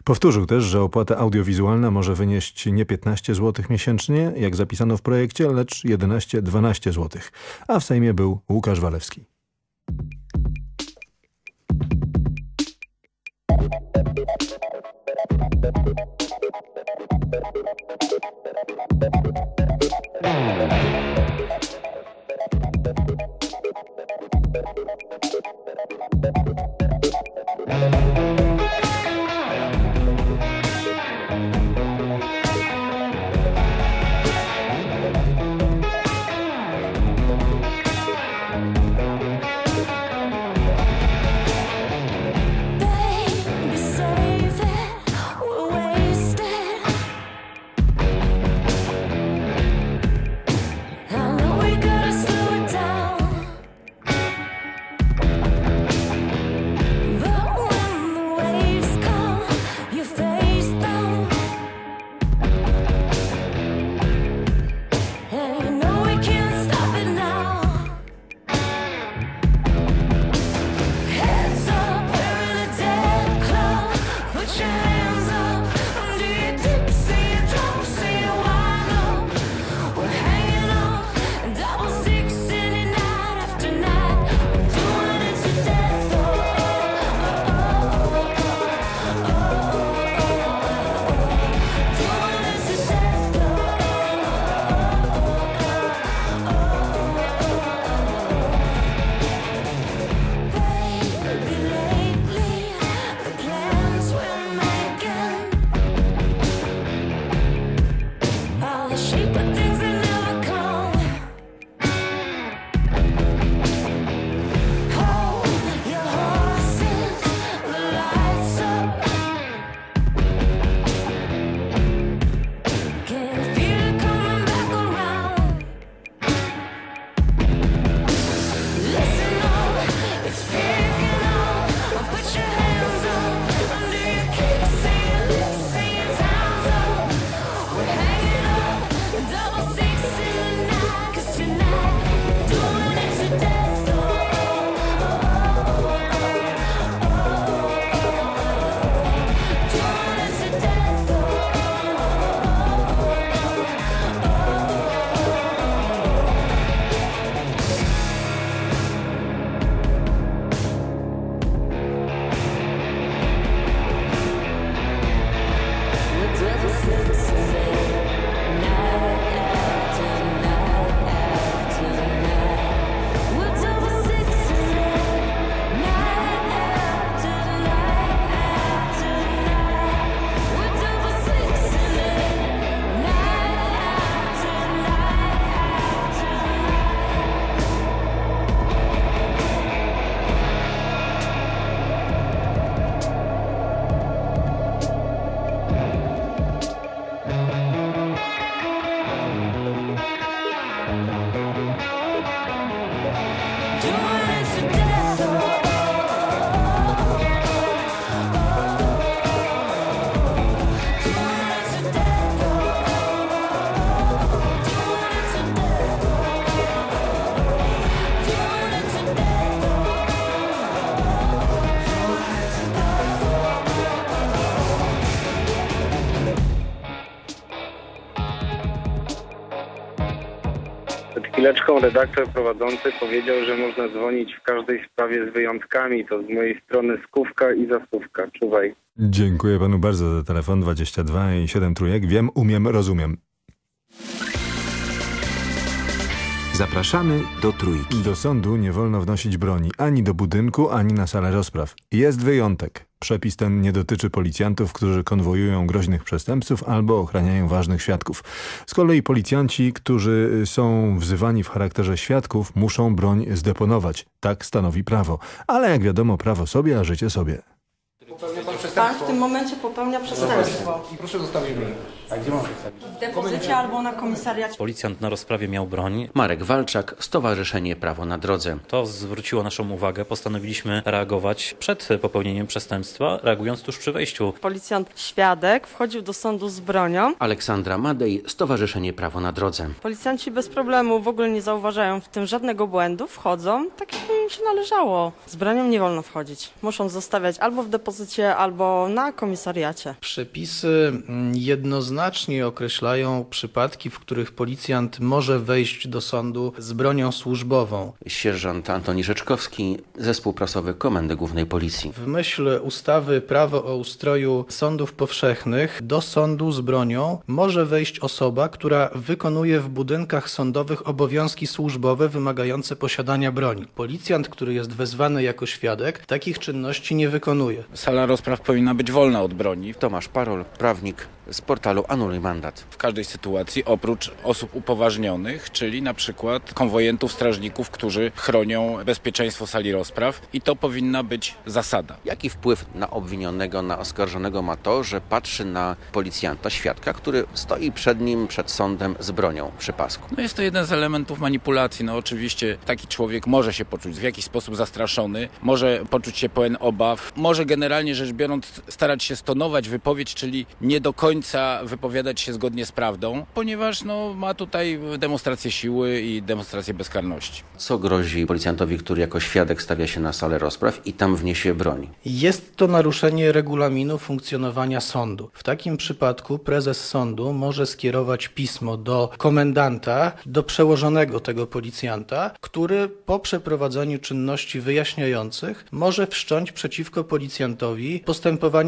Powtórzył też, że opłata audiowizualna może wynieść nie 15 zł miesięcznie, jak zapisano w projekcie, lecz 11-12 zł. A w Sejmie był Łukasz Walewski. Redaktor prowadzący powiedział, że można dzwonić w każdej sprawie z wyjątkami. To z mojej strony skówka i zasówka. Czuwaj. Dziękuję panu bardzo za telefon 22 i 7 trójek. Wiem, umiem, rozumiem. Zapraszamy do trójki. Do sądu nie wolno wnosić broni ani do budynku, ani na salę rozpraw. Jest wyjątek. Przepis ten nie dotyczy policjantów, którzy konwojują groźnych przestępców albo ochraniają ważnych świadków. Z kolei policjanci, którzy są wzywani w charakterze świadków, muszą broń zdeponować. Tak stanowi prawo. Ale jak wiadomo, prawo sobie, a życie sobie. Pan w tym momencie popełnia przestępstwo. I proszę zostawić broń. A gdzie mam? W depozycie albo na komisariacie. Policjant na rozprawie miał broń. Marek Walczak, Stowarzyszenie Prawo na Drodze. To zwróciło naszą uwagę. Postanowiliśmy reagować przed popełnieniem przestępstwa, reagując tuż przy wejściu. Policjant świadek wchodził do sądu z bronią. Aleksandra Madej, Stowarzyszenie Prawo na Drodze. Policjanci bez problemu w ogóle nie zauważają w tym żadnego błędu. Wchodzą tak, jakby im się należało. Z bronią nie wolno wchodzić. Muszą zostawiać albo w depozycie, albo na komisariacie. Przepisy mm, jednoznacznie określają przypadki, w których policjant może wejść do sądu z bronią służbową. Sierżant Antoni Rzeczkowski, Zespół Prasowy Komendy Głównej Policji. W myśl ustawy Prawo o ustroju sądów powszechnych do sądu z bronią może wejść osoba, która wykonuje w budynkach sądowych obowiązki służbowe wymagające posiadania broni. Policjant, który jest wezwany jako świadek, takich czynności nie wykonuje. Sala rozpraw powinna być wolna od broni. Tomasz Parol, prawnik z portalu Anuluj Mandat. W każdej sytuacji, oprócz osób upoważnionych, czyli na przykład konwojentów, strażników, którzy chronią bezpieczeństwo sali rozpraw i to powinna być zasada. Jaki wpływ na obwinionego, na oskarżonego ma to, że patrzy na policjanta, świadka, który stoi przed nim, przed sądem z bronią przy pasku? No jest to jeden z elementów manipulacji. No oczywiście taki człowiek może się poczuć w jakiś sposób zastraszony, może poczuć się pełen obaw, może generalnie rzecz biorąc starać się stonować wypowiedź, czyli nie do końca wypowiadać się zgodnie z prawdą, ponieważ no, ma tutaj demonstrację siły i demonstrację bezkarności. Co grozi policjantowi, który jako świadek stawia się na salę rozpraw i tam wniesie broń? Jest to naruszenie regulaminu funkcjonowania sądu. W takim przypadku prezes sądu może skierować pismo do komendanta, do przełożonego tego policjanta, który po przeprowadzeniu czynności wyjaśniających może wszcząć przeciwko policjantowi postępowanie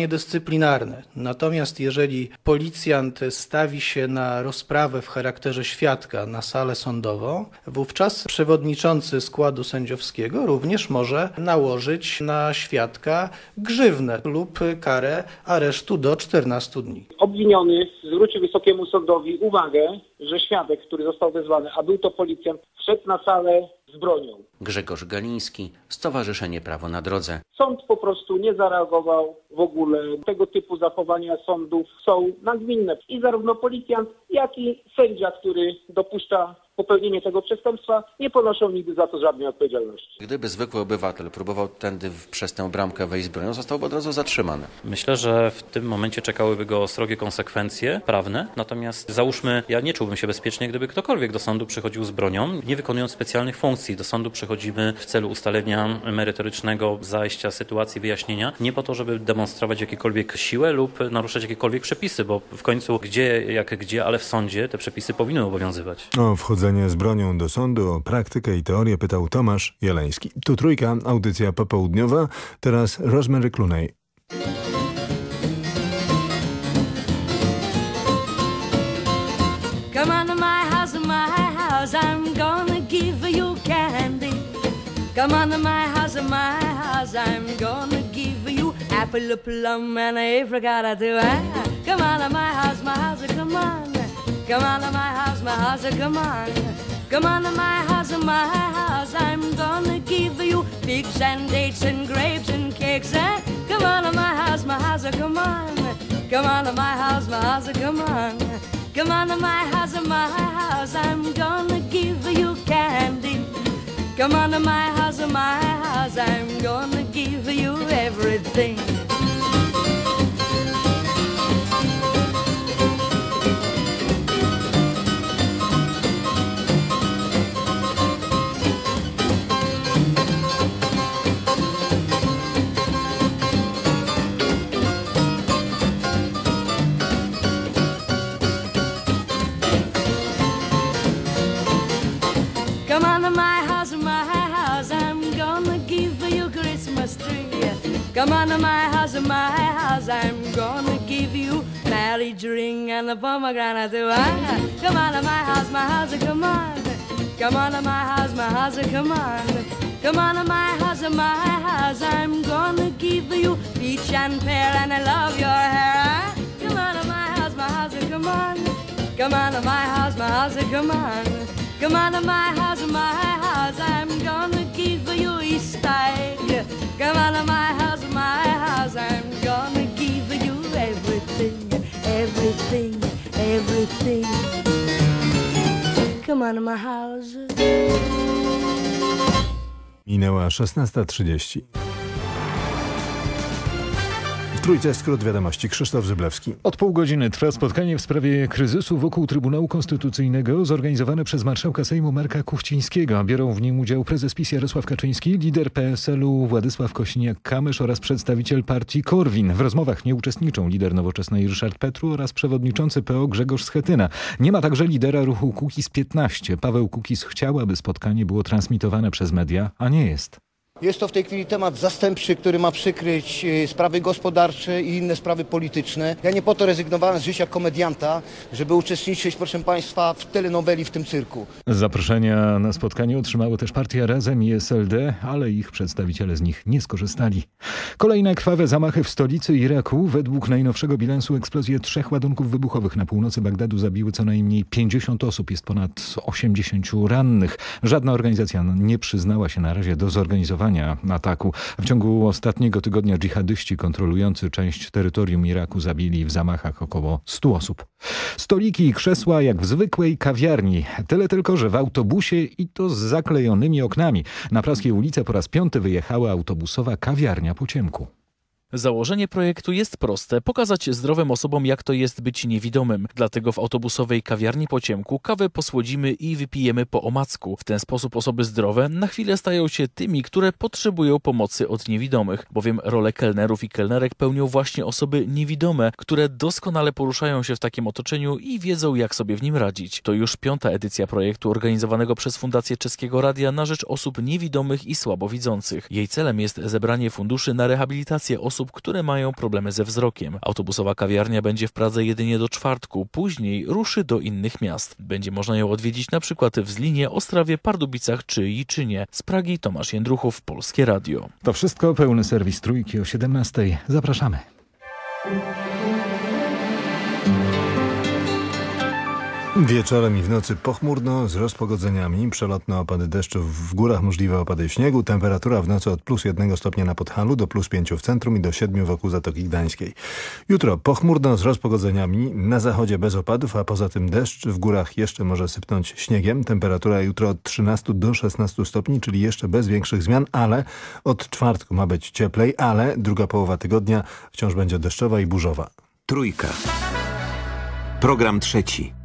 dyscyplinarne. Natomiast jeżeli policjant stawi się na rozprawę w charakterze świadka na salę sądową, wówczas przewodniczący składu sędziowskiego również może nałożyć na świadka grzywnę lub karę aresztu do 14 dni. Obwiniony zwrócił Wysokiemu Sądowi uwagę, że świadek, który został wezwany, a był to policjant, wszedł na salę z bronią. Grzegorz Galiński, Stowarzyszenie Prawo na Drodze. Sąd po prostu nie zareagował w ogóle. Tego typu zachowania sądów są nagminne. I zarówno policjant, jak i sędzia, który dopuszcza popełnienie tego przestępstwa, nie ponoszą nigdy za to żadnej odpowiedzialności. Gdyby zwykły obywatel próbował tędy przez tę bramkę wejść z bronią, zostałby od razu zatrzymany. Myślę, że w tym momencie czekałyby go srogie konsekwencje prawne. Natomiast załóżmy, ja nie czułbym się bezpiecznie, gdyby ktokolwiek do sądu przychodził z bronią, nie wykonując specjalnych funkcji. Do sądu przychodzimy w celu ustalenia merytorycznego zajścia sytuacji, wyjaśnienia, nie po to, żeby demonstrować jakiekolwiek siłę lub naruszać jakiekolwiek przepisy, bo w końcu gdzie, jak gdzie, ale w sądzie te przepisy powinny obowiązywać. O wchodzenie z bronią do sądu, o praktykę i teorię pytał Tomasz Jeleński. Tu trójka, audycja popołudniowa, teraz Rosemary Clooney. Come on to my house, my house, I'm gonna give you apple, a plum, and a apricot or two. Ah, Come on to my house, my house, come on. Come on to my house, my house, come on. Come on to my house, my house, I'm gonna give you figs and dates and grapes and cakes. Ah, Come on to my house, my house, come on. Come on to my house, my house, come on. Come on to my house, my house, I'm gonna give you candy. Come on to my house, to my house, I'm gonna give you everything. Come on to my house. Come on to my house, my house. I'm gonna give you marriage ring and a pomegranate too. Ah, Come on to my house, my house. Come on. Come on to my house, my house. Come on. Come on to my house, my house. I'm gonna give you peach and pear, and I love your hair. Ah, Come on to my house, my house. Come on. Come on to my house, my house. Come on. Come on to my house, my house. I'm gonna give you East egg. Come on to my house, my house. I'm gonna give you everything, everything, everything. Come on to my house. Minęła 16.30. Trójce skrót wiadomości. Krzysztof Zyblewski. Od pół godziny trwa spotkanie w sprawie kryzysu wokół Trybunału Konstytucyjnego zorganizowane przez marszałka Sejmu Marka Kuchcińskiego. Biorą w nim udział prezes PiS Jarosław Kaczyński, lider PSL-u Władysław Kośniak-Kamysz oraz przedstawiciel partii Korwin. W rozmowach nie uczestniczą lider Nowoczesnej Ryszard Petru oraz przewodniczący PO Grzegorz Schetyna. Nie ma także lidera ruchu Kukiz 15. Paweł Kukiz chciał, aby spotkanie było transmitowane przez media, a nie jest. Jest to w tej chwili temat zastępczy, który ma przykryć e, sprawy gospodarcze i inne sprawy polityczne. Ja nie po to rezygnowałem z życia komedianta, żeby uczestniczyć, proszę Państwa, w telenoweli w tym cyrku. Zaproszenia na spotkanie otrzymały też partia Razem i SLD, ale ich przedstawiciele z nich nie skorzystali. Kolejne krwawe zamachy w stolicy Iraku. Według najnowszego bilansu eksplozje trzech ładunków wybuchowych na północy Bagdadu zabiły co najmniej 50 osób. Jest ponad 80 rannych. Żadna organizacja nie przyznała się na razie do zorganizowania ataku. W ciągu ostatniego tygodnia dżihadyści kontrolujący część terytorium Iraku zabili w zamachach około 100 osób. Stoliki i krzesła jak w zwykłej kawiarni. Tyle tylko, że w autobusie i to z zaklejonymi oknami. Na Praskiej ulicy po raz piąty wyjechała autobusowa kawiarnia po ciemku. Założenie projektu jest proste: pokazać zdrowym osobom, jak to jest być niewidomym. Dlatego w autobusowej kawiarni po ciemku kawę posłodzimy i wypijemy po omacku. W ten sposób osoby zdrowe na chwilę stają się tymi, które potrzebują pomocy od niewidomych, bowiem rolę kelnerów i kelnerek pełnią właśnie osoby niewidome, które doskonale poruszają się w takim otoczeniu i wiedzą, jak sobie w nim radzić. To już piąta edycja projektu organizowanego przez Fundację Czeskiego Radia na rzecz osób niewidomych i słabowidzących. Jej celem jest zebranie funduszy na rehabilitację osób, które mają problemy ze wzrokiem. Autobusowa kawiarnia będzie w Pradze jedynie do czwartku, później ruszy do innych miast. Będzie można ją odwiedzić przykład w Zlinie, Ostrawie, Pardubicach czy Jiczynie. Z Pragi Tomasz Jędruchów, Polskie Radio. To wszystko, pełny serwis Trójki o 17. Zapraszamy. Wieczorem i w nocy pochmurno z rozpogodzeniami, przelotne opady deszczu, w górach możliwe opady śniegu, temperatura w nocy od plus jednego stopnia na Podhalu do plus pięciu w centrum i do siedmiu wokół Zatoki Gdańskiej. Jutro pochmurno z rozpogodzeniami, na zachodzie bez opadów, a poza tym deszcz, w górach jeszcze może sypnąć śniegiem. Temperatura jutro od 13 do 16 stopni, czyli jeszcze bez większych zmian, ale od czwartku ma być cieplej, ale druga połowa tygodnia wciąż będzie deszczowa i burzowa. Trójka. Program trzeci.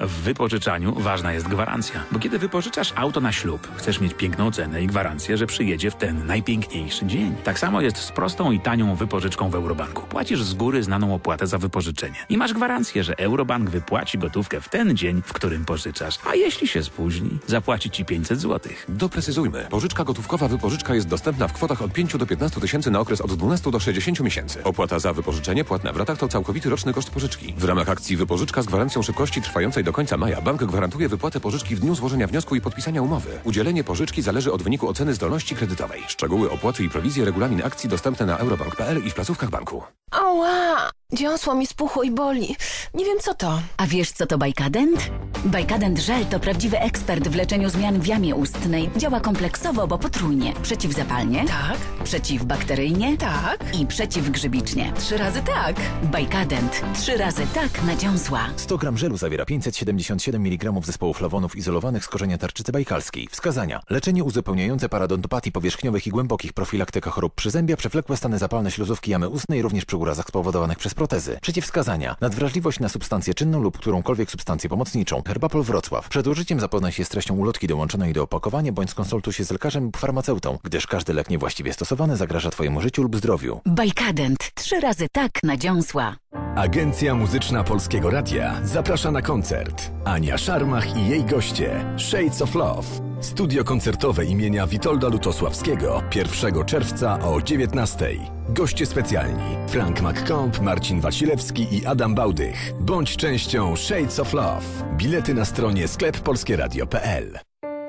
W wypożyczaniu ważna jest gwarancja, bo kiedy wypożyczasz auto na ślub, chcesz mieć piękną cenę i gwarancję, że przyjedzie w ten najpiękniejszy dzień. Tak samo jest z prostą i tanią wypożyczką w Eurobanku. Płacisz z góry znaną opłatę za wypożyczenie i masz gwarancję, że Eurobank wypłaci gotówkę w ten dzień, w którym pożyczasz. A jeśli się spóźni, zapłaci ci 500 zł. Doprecyzujmy. Pożyczka gotówkowa wypożyczka jest dostępna w kwotach od 5 do 15 tysięcy na okres od 12 do 60 miesięcy. Opłata za wypożyczenie płatna w ratach to całkowity roczny koszt pożyczki. W ramach akcji wypożyczka z gwarancją szybkości trwającej do końca maja bank gwarantuje wypłatę pożyczki w dniu złożenia wniosku i podpisania umowy. Udzielenie pożyczki zależy od wyniku oceny zdolności kredytowej. Szczegóły opłaty i prowizje regulamin akcji dostępne na eurobank.pl i w placówkach banku. Ała! Dziąsło mi spuchło i boli. Nie wiem co to. A wiesz co to Bajkadent? Bajkadent Żel to prawdziwy ekspert w leczeniu zmian w jamie ustnej. Działa kompleksowo, bo potrójnie. Przeciwzapalnie. Tak. Przeciwbakteryjnie. Tak. I przeciwgrzybicznie. Trzy razy tak. Bajkadent. Trzy razy tak na dziąsła. 100 gram żelu zawiera 577 mg zespołu flawonów izolowanych z korzenia tarczycy bajkalskiej. Wskazania. Leczenie uzupełniające parodontopatii powierzchniowych i głębokich, profilaktyka chorób przyzębia, przewlekłe stany zapalne śluzówki jamy ustnej, również przy urazach spowodowanych przez protezy. Przeciwwskazania. Nadwrażliwość na substancję czynną lub którąkolwiek substancję pomocniczą. Herbapol Wrocław. Przed użyciem zapoznaj się z treścią ulotki dołączonej do opakowania bądź skonsultuj się z lekarzem lub farmaceutą, gdyż każdy lek niewłaściwie stosowany zagraża Twojemu życiu lub zdrowiu. Bajkadent. Trzy razy tak na dziąsła. Agencja Muzyczna Polskiego Radia zaprasza na koncert. Ania Szarmach i jej goście Shades of Love. Studio koncertowe imienia Witolda Lutosławskiego 1 czerwca o 19. Goście specjalni Frank McComb, Marcin Wasilewski i Adam Bałdych. Bądź częścią Shades of Love. Bilety na stronie skleppolskieradio.pl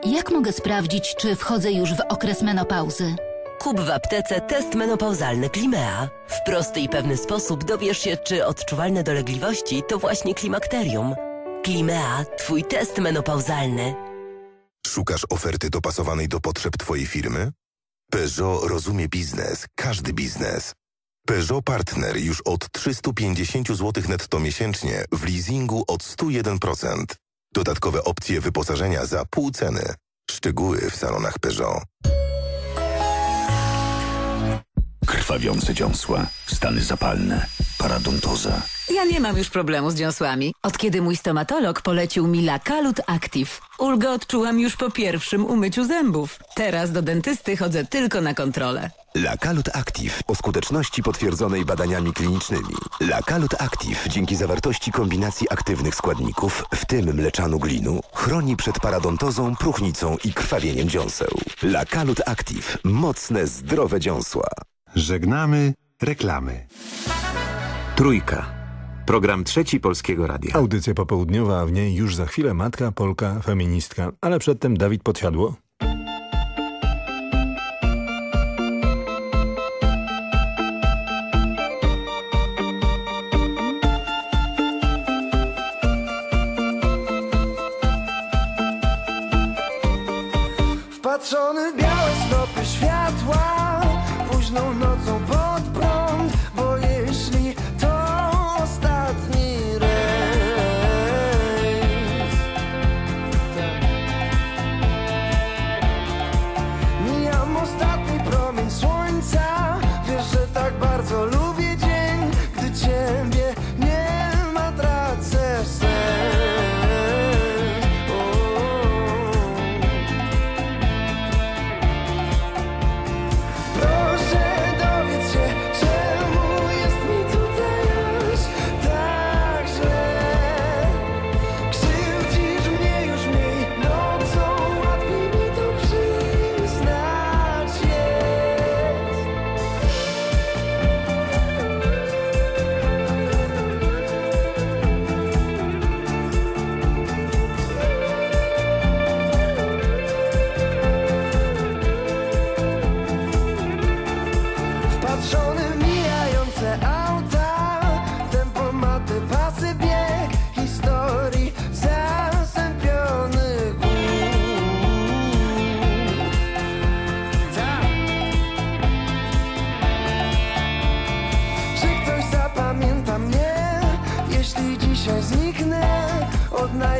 Jak mogę sprawdzić, czy wchodzę już w okres menopauzy? Kup w aptece test menopauzalny Klimea. W prosty i pewny sposób dowiesz się, czy odczuwalne dolegliwości to właśnie klimakterium. Klimea, twój test menopauzalny. Szukasz oferty dopasowanej do potrzeb Twojej firmy? Peugeot rozumie biznes, każdy biznes. Peugeot Partner już od 350 zł netto miesięcznie w leasingu od 101%. Dodatkowe opcje wyposażenia za pół ceny. Szczegóły w salonach Peugeot. Krwawiące dziąsła, stany zapalne, paradontoza. Ja nie mam już problemu z dziąsłami. Od kiedy mój stomatolog polecił mi Lakalut Active. Ulgę odczułam już po pierwszym umyciu zębów. Teraz do dentysty chodzę tylko na kontrolę. Lakalut Active o skuteczności potwierdzonej badaniami klinicznymi. Lakalut Active dzięki zawartości kombinacji aktywnych składników, w tym mleczanu glinu, chroni przed paradontozą, próchnicą i krwawieniem dziąseł. Lakalut Active. Mocne, zdrowe dziąsła. Żegnamy reklamy. Trójka. Program trzeci Polskiego Radia. Audycja popołudniowa, a w niej już za chwilę matka, Polka, feministka. Ale przedtem Dawid Podsiadło. Wpatrzony w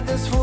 this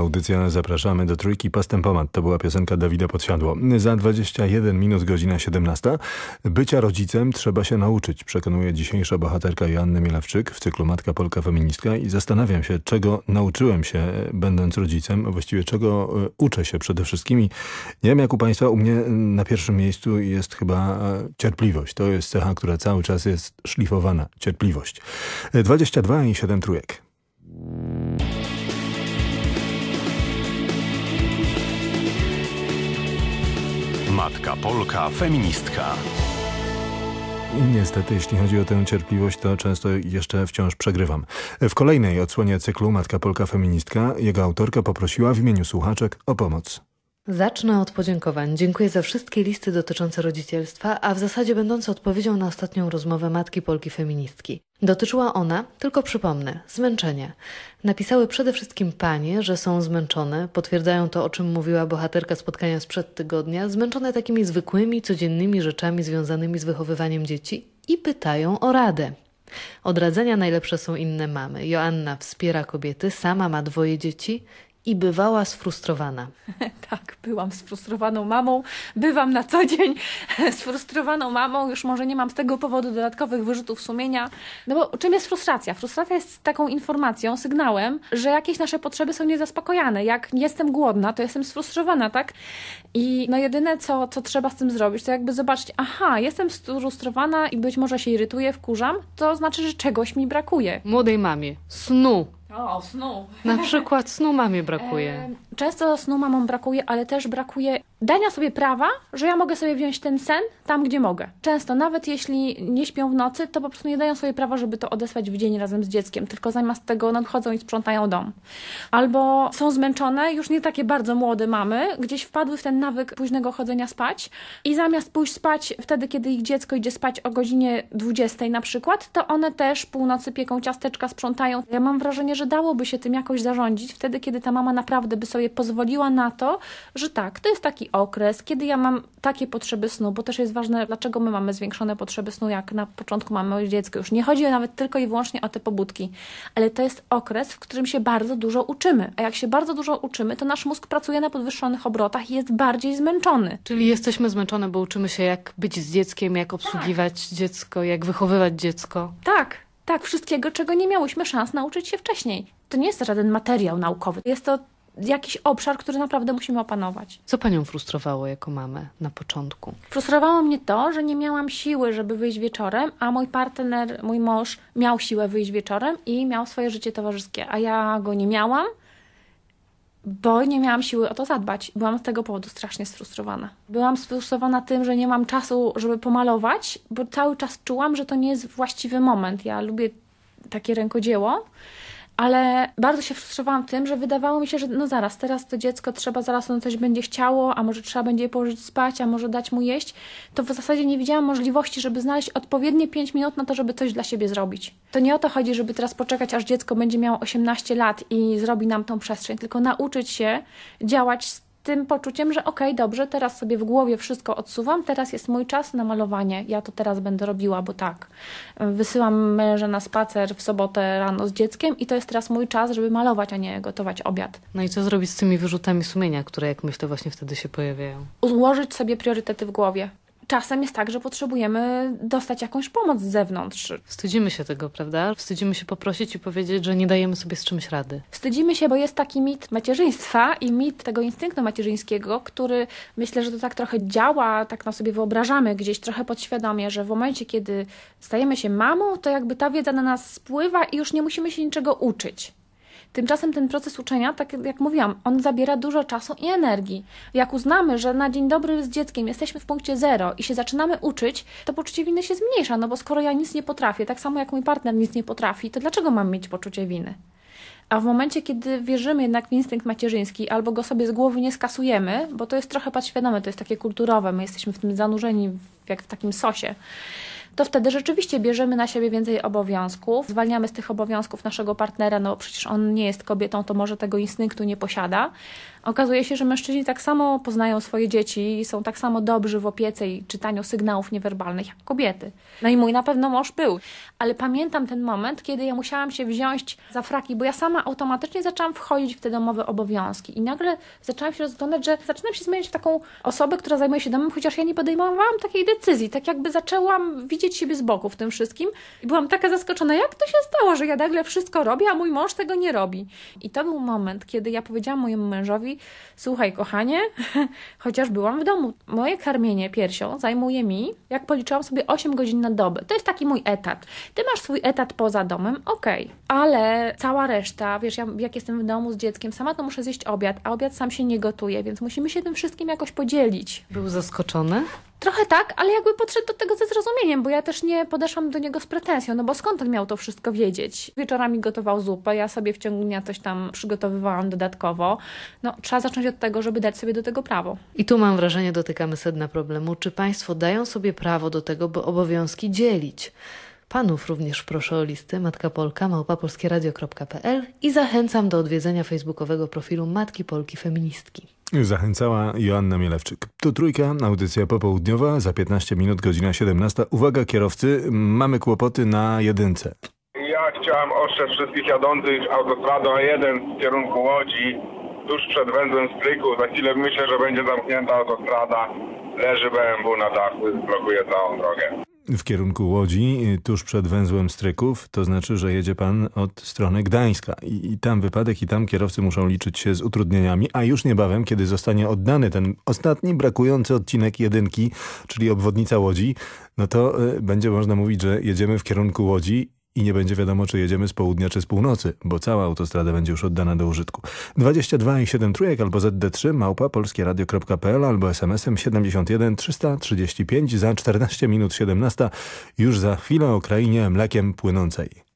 Audycja Zapraszamy do Trójki Pastempomat. To była piosenka Dawida Podsiadło. Za 21 minut godzina 17. Bycia rodzicem trzeba się nauczyć, przekonuje dzisiejsza bohaterka Joanny Mielewczyk w cyklu Matka Polka Feministka i zastanawiam się, czego nauczyłem się będąc rodzicem, a właściwie czego e, uczę się przede wszystkim. nie wiem jak u Państwa, u mnie na pierwszym miejscu jest chyba e, cierpliwość. To jest cecha, która cały czas jest szlifowana. Cierpliwość. 22 i 7 trójek. Matka Polka, feministka. Niestety, jeśli chodzi o tę cierpliwość, to często jeszcze wciąż przegrywam. W kolejnej odsłonie cyklu Matka Polka Feministka jego autorka poprosiła w imieniu słuchaczek o pomoc. Zacznę od podziękowań. Dziękuję za wszystkie listy dotyczące rodzicielstwa, a w zasadzie będące odpowiedzią na ostatnią rozmowę matki Polki feministki. Dotyczyła ona, tylko przypomnę, zmęczenia. Napisały przede wszystkim panie, że są zmęczone, potwierdzają to, o czym mówiła bohaterka spotkania sprzed tygodnia, zmęczone takimi zwykłymi, codziennymi rzeczami związanymi z wychowywaniem dzieci i pytają o radę. Od radzenia najlepsze są inne mamy. Joanna wspiera kobiety, sama ma dwoje dzieci i bywała sfrustrowana. tak, byłam sfrustrowaną mamą, bywam na co dzień sfrustrowaną mamą, już może nie mam z tego powodu dodatkowych wyrzutów sumienia. No bo czym jest frustracja? Frustracja jest taką informacją, sygnałem, że jakieś nasze potrzeby są niezaspokojane. Jak jestem głodna, to jestem sfrustrowana, tak? I no jedyne, co, co trzeba z tym zrobić, to jakby zobaczyć, aha, jestem sfrustrowana i być może się irytuję, wkurzam, to znaczy, że czegoś mi brakuje. Młodej mamie, snu o, snu. Na przykład snu mamie brakuje. Często snu mamom brakuje, ale też brakuje dania sobie prawa, że ja mogę sobie wziąć ten sen tam, gdzie mogę. Często, nawet jeśli nie śpią w nocy, to po prostu nie dają sobie prawa, żeby to odesłać w dzień razem z dzieckiem, tylko zamiast tego nadchodzą i sprzątają dom. Albo są zmęczone, już nie takie bardzo młode mamy, gdzieś wpadły w ten nawyk późnego chodzenia spać i zamiast pójść spać wtedy, kiedy ich dziecko idzie spać o godzinie 20 na przykład, to one też północy pieką ciasteczka, sprzątają. Ja mam wrażenie, że dałoby się tym jakoś zarządzić wtedy, kiedy ta mama naprawdę by sobie pozwoliła na to, że tak, to jest taki okres, kiedy ja mam takie potrzeby snu, bo też jest ważne, dlaczego my mamy zwiększone potrzeby snu, jak na początku mamy dziecko. Już nie chodzi nawet tylko i wyłącznie o te pobudki, ale to jest okres, w którym się bardzo dużo uczymy. A jak się bardzo dużo uczymy, to nasz mózg pracuje na podwyższonych obrotach i jest bardziej zmęczony. Czyli jesteśmy zmęczone, bo uczymy się, jak być z dzieckiem, jak obsługiwać tak. dziecko, jak wychowywać dziecko. Tak, tak, wszystkiego, czego nie miałyśmy szans nauczyć się wcześniej. To nie jest żaden materiał naukowy. Jest to jakiś obszar, który naprawdę musimy opanować. Co panią frustrowało jako mamę na początku? Frustrowało mnie to, że nie miałam siły, żeby wyjść wieczorem, a mój partner, mój mąż miał siłę wyjść wieczorem i miał swoje życie towarzyskie, a ja go nie miałam, bo nie miałam siły o to zadbać. Byłam z tego powodu strasznie sfrustrowana. Byłam sfrustrowana tym, że nie mam czasu, żeby pomalować, bo cały czas czułam, że to nie jest właściwy moment. Ja lubię takie rękodzieło ale bardzo się frustrowałam tym, że wydawało mi się, że no zaraz, teraz to dziecko trzeba, zaraz ono coś będzie chciało, a może trzeba będzie je położyć spać, a może dać mu jeść, to w zasadzie nie widziałam możliwości, żeby znaleźć odpowiednie 5 minut na to, żeby coś dla siebie zrobić. To nie o to chodzi, żeby teraz poczekać, aż dziecko będzie miało 18 lat i zrobi nam tą przestrzeń, tylko nauczyć się działać z tym poczuciem, że okej, okay, dobrze, teraz sobie w głowie wszystko odsuwam, teraz jest mój czas na malowanie, ja to teraz będę robiła, bo tak. Wysyłam męża na spacer w sobotę rano z dzieckiem i to jest teraz mój czas, żeby malować, a nie gotować obiad. No i co zrobić z tymi wyrzutami sumienia, które jak myślę właśnie wtedy się pojawiają? Ułożyć sobie priorytety w głowie czasem jest tak, że potrzebujemy dostać jakąś pomoc z zewnątrz. Wstydzimy się tego, prawda? Wstydzimy się poprosić i powiedzieć, że nie dajemy sobie z czymś rady. Wstydzimy się, bo jest taki mit macierzyństwa i mit tego instynktu macierzyńskiego, który myślę, że to tak trochę działa, tak na sobie wyobrażamy gdzieś trochę podświadomie, że w momencie, kiedy stajemy się mamą, to jakby ta wiedza na nas spływa i już nie musimy się niczego uczyć. Tymczasem ten proces uczenia, tak jak mówiłam, on zabiera dużo czasu i energii. Jak uznamy, że na dzień dobry z dzieckiem jesteśmy w punkcie zero i się zaczynamy uczyć, to poczucie winy się zmniejsza, no bo skoro ja nic nie potrafię, tak samo jak mój partner nic nie potrafi, to dlaczego mam mieć poczucie winy? A w momencie, kiedy wierzymy jednak w instynkt macierzyński, albo go sobie z głowy nie skasujemy, bo to jest trochę podświadome, to jest takie kulturowe, my jesteśmy w tym zanurzeni jak w takim sosie, to wtedy rzeczywiście bierzemy na siebie więcej obowiązków, zwalniamy z tych obowiązków naszego partnera, no przecież on nie jest kobietą, to może tego instynktu nie posiada. Okazuje się, że mężczyźni tak samo poznają swoje dzieci i są tak samo dobrzy w opiece i czytaniu sygnałów niewerbalnych jak kobiety. No i mój na pewno mąż był. Ale pamiętam ten moment, kiedy ja musiałam się wziąć za fraki, bo ja sama automatycznie zaczęłam wchodzić w te domowe obowiązki i nagle zaczęłam się rozglądać, że zaczynam się zmieniać w taką osobę, która zajmuje się domem, chociaż ja nie podejmowałam takiej decyzji. Tak jakby zaczęłam widzieć siebie z boku w tym wszystkim i byłam taka zaskoczona, jak to się stało, że ja nagle wszystko robię, a mój mąż tego nie robi. I to był moment, kiedy ja powiedziałam mojemu mężowi, słuchaj kochanie, chociaż byłam w domu, moje karmienie piersią zajmuje mi, jak policzyłam sobie 8 godzin na dobę. To jest taki mój etat. Ty masz swój etat poza domem, okej, okay. ale cała reszta, wiesz, ja, jak jestem w domu z dzieckiem, sama to muszę zjeść obiad, a obiad sam się nie gotuje, więc musimy się tym wszystkim jakoś podzielić. Był zaskoczony? Trochę tak, ale jakby podszedł do tego ze zrozumieniem, bo ja też nie podeszłam do niego z pretensją, no bo skąd on miał to wszystko wiedzieć? Wieczorami gotował zupę, ja sobie w ciągu dnia coś tam przygotowywałam dodatkowo. No, trzeba zacząć od tego, żeby dać sobie do tego prawo. I tu mam wrażenie, dotykamy sedna problemu. Czy państwo dają sobie prawo do tego, by obowiązki dzielić? Panów również proszę o listy Matka Polka, małpapolskieradio.pl i zachęcam do odwiedzenia facebookowego profilu Matki Polki Feministki. Zachęcała Joanna Mielewczyk. Tu trójka, audycja popołudniowa, za 15 minut, godzina 17. Uwaga kierowcy, mamy kłopoty na jedynce. Ja chciałem ostrzec wszystkich jadących autostradą A1 w kierunku Łodzi, tuż przed węzłem Stryku. Za chwilę myślę, że będzie zamknięta autostrada. Leży BMW na dachu, blokuje całą drogę w kierunku Łodzi, tuż przed węzłem Stryków, to znaczy, że jedzie pan od strony Gdańska. I, i, tam wypadek i tam kierowcy muszą liczyć się z utrudnieniami, a już niebawem, kiedy zostanie oddany ten ostatni brakujący odcinek jedynki, czyli obwodnica Łodzi, no to y, będzie można mówić, że jedziemy w kierunku Łodzi i nie będzie wiadomo, czy jedziemy z południa, czy z północy, bo cała autostrada będzie już oddana do użytku. 22 i 7 trójek albo ZD3 małpa polskieradio.pl albo smsem 71 335 za 14 minut 17 już za chwilę o krainie mlekiem płynącej.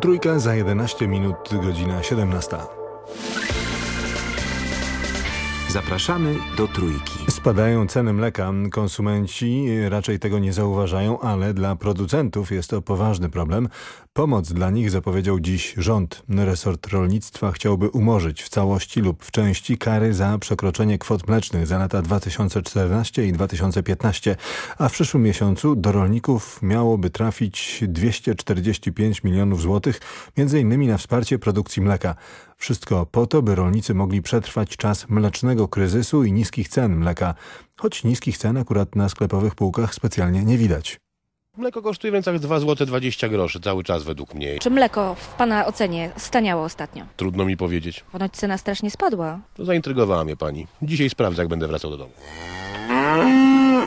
Trójka za 11 minut, godzina 17. Zapraszamy do Trójki. Spadają ceny mleka. Konsumenci raczej tego nie zauważają, ale dla producentów jest to poważny problem. Pomoc dla nich zapowiedział dziś rząd. Resort rolnictwa chciałby umorzyć w całości lub w części kary za przekroczenie kwot mlecznych za lata 2014 i 2015, a w przyszłym miesiącu do rolników miałoby trafić 245 milionów złotych, innymi na wsparcie produkcji mleka. Wszystko po to, by rolnicy mogli przetrwać czas mlecznego kryzysu i niskich cen mleka, choć niskich cen akurat na sklepowych półkach specjalnie nie widać. Mleko kosztuje w granicach 2 zł 20 groszy cały czas według mnie. Czy mleko w Pana ocenie staniało ostatnio? Trudno mi powiedzieć. Ponoć cena strasznie spadła. To zaintrygowała mnie pani. Dzisiaj sprawdzę, jak będę wracał do domu.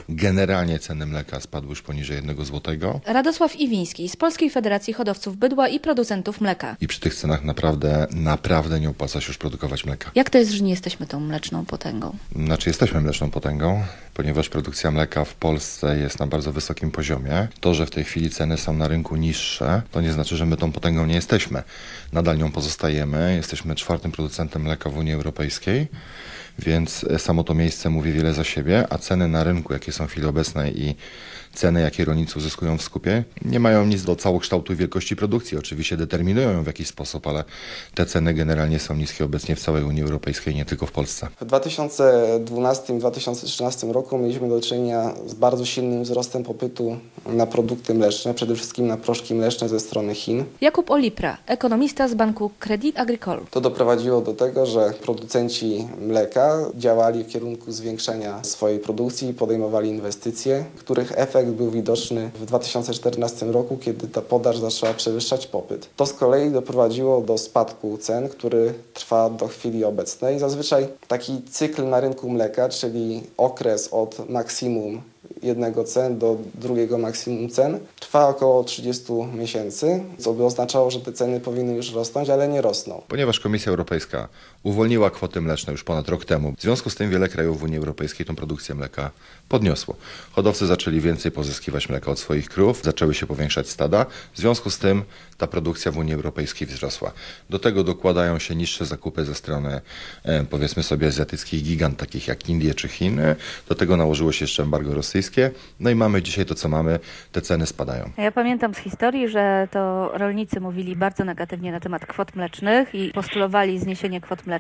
Generalnie ceny mleka spadły już poniżej 1 złotego Radosław Iwiński z Polskiej Federacji Hodowców Bydła i Producentów Mleka. i przy tych cenach naprawdę, naprawdę nie opłaca się już produkować mleka. Jak to jest, że nie jesteśmy tą mleczną potęgą? Znaczy jesteśmy mleczną potęgą, ponieważ produkcja mleka w Polsce jest na bardzo wysokim poziomie. To, że w tej chwili ceny są na rynku niższe, to nie znaczy, że my tą potęgą nie jesteśmy. Nadal nią pozostajemy. Jesteśmy czwartym producentem mleka w Unii Europejskiej. Więc e, samo to miejsce mówi wiele za siebie, a ceny na rynku, jakie są w chwili obecnej i ceny, jakie rolnicy uzyskują w skupie, nie mają nic do całokształtu i wielkości produkcji. Oczywiście determinują ją w jakiś sposób, ale te ceny generalnie są niskie obecnie w całej Unii Europejskiej, nie tylko w Polsce. W 2012-2013 roku mieliśmy do czynienia z bardzo silnym wzrostem popytu na produkty mleczne, przede wszystkim na proszki mleczne ze strony Chin. Jakub Olipra, ekonomista z banku Credit Agricole. To doprowadziło do tego, że producenci mleka działali w kierunku zwiększenia swojej produkcji i podejmowali inwestycje, których efekt był widoczny w 2014 roku, kiedy ta podaż zaczęła przewyższać popyt. To z kolei doprowadziło do spadku cen, który trwa do chwili obecnej. Zazwyczaj taki cykl na rynku mleka, czyli okres od maksimum jednego cen do drugiego maksimum cen trwa około 30 miesięcy, co by oznaczało, że te ceny powinny już rosnąć, ale nie rosną. Ponieważ Komisja Europejska uwolniła kwoty mleczne już ponad rok temu, w związku z tym wiele krajów w Unii Europejskiej tą produkcję mleka podniosło. Hodowcy zaczęli więcej pozyskiwać mleka od swoich krów, zaczęły się powiększać stada, w związku z tym ta produkcja w Unii Europejskiej wzrosła. Do tego dokładają się niższe zakupy ze strony e, powiedzmy sobie azjatyckich gigant, takich jak Indie czy Chiny. Do tego nałożyło się jeszcze embargo rosyjskie. No i mamy dzisiaj to, co mamy, te ceny spadają. Ja pamiętam z historii, że to rolnicy mówili bardzo negatywnie na temat kwot mlecznych i postulowali zniesienie kwot mlecznych,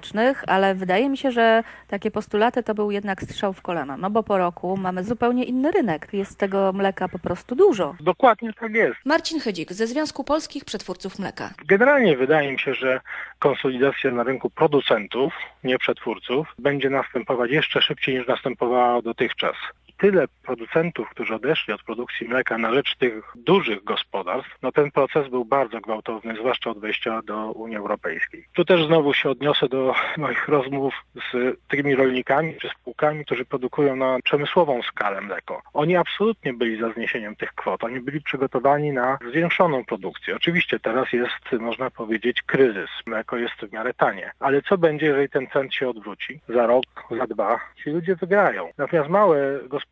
ale wydaje mi się, że takie postulaty to był jednak strzał w kolano, no bo po roku mamy zupełnie inny rynek. Jest tego mleka po prostu dużo. Dokładnie tak jest. Marcin Chydzik ze Związku Polskich Przetwórców Mleka. Generalnie wydaje mi się, że konsolidacja na rynku producentów, nie przetwórców, będzie następować jeszcze szybciej niż następowała dotychczas. Tyle producentów, którzy odeszli od produkcji mleka na rzecz tych dużych gospodarstw, no ten proces był bardzo gwałtowny, zwłaszcza od wejścia do Unii Europejskiej. Tu też znowu się odniosę do moich rozmów z tymi rolnikami czy spółkami, którzy produkują na przemysłową skalę mleko. Oni absolutnie byli za zniesieniem tych kwot. Oni byli przygotowani na zwiększoną produkcję. Oczywiście teraz jest, można powiedzieć, kryzys. Mleko jest w miarę tanie. Ale co będzie, jeżeli ten trend się odwróci? Za rok, za dwa ci ludzie wygrają. Natomiast małe gospodarstwa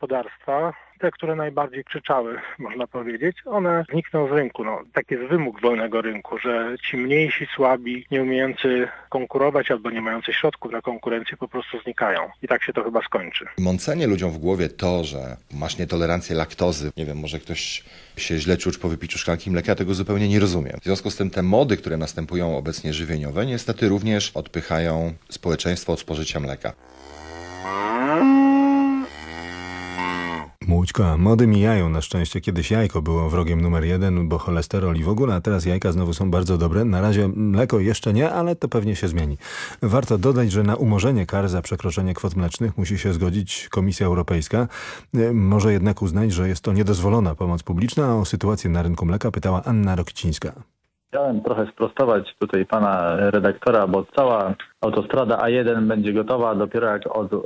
te, które najbardziej krzyczały, można powiedzieć, one znikną z rynku. No, tak jest wymóg wolnego rynku, że ci mniejsi, słabi, nie umiejący konkurować albo nie mający środków na konkurencję po prostu znikają. I tak się to chyba skończy. Mącenie ludziom w głowie to, że masz nietolerancję laktozy, nie wiem, może ktoś się źle czuć po wypiciu szklanki mleka, tego zupełnie nie rozumiem. W związku z tym te mody, które następują obecnie żywieniowe, niestety również odpychają społeczeństwo od spożycia mleka. Mućko, mody mijają na szczęście. Kiedyś jajko było wrogiem numer jeden, bo cholesterol i w ogóle, a teraz jajka znowu są bardzo dobre. Na razie mleko jeszcze nie, ale to pewnie się zmieni. Warto dodać, że na umorzenie kar za przekroczenie kwot mlecznych musi się zgodzić Komisja Europejska. E, Może jednak uznać, że jest to niedozwolona pomoc publiczna, a o sytuację na rynku mleka pytała Anna Rokcińska. Chciałem trochę sprostować tutaj pana redaktora, bo cała autostrada A1 będzie gotowa dopiero jak, od, y,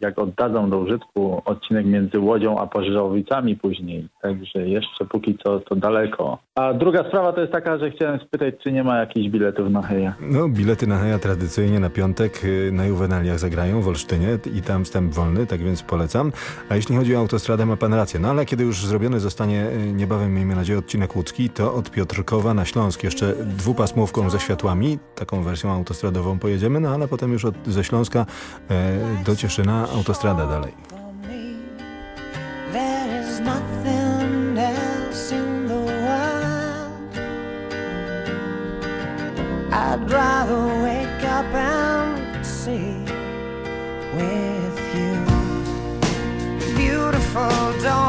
jak oddadzą do użytku odcinek między Łodzią a Pożyczowicami później. Także jeszcze póki co to daleko. A druga sprawa to jest taka, że chciałem spytać, czy nie ma jakichś biletów na Heja. No, bilety na Heja tradycyjnie na piątek y, na Juwenaliach zagrają w Olsztynie i tam wstęp wolny, tak więc polecam. A jeśli chodzi o autostradę, ma pan rację. No ale kiedy już zrobiony zostanie y, niebawem, miejmy nadzieję, odcinek łódzki, to od Piotrkowa na Śląsk jeszcze dwupasmówką ze światłami, taką wersją autostradową pojedziemy, no ale potem już od, ze Śląska e, do Cieszyna autostrada dalej. I'd rather wake up and see with you. Beautiful dawn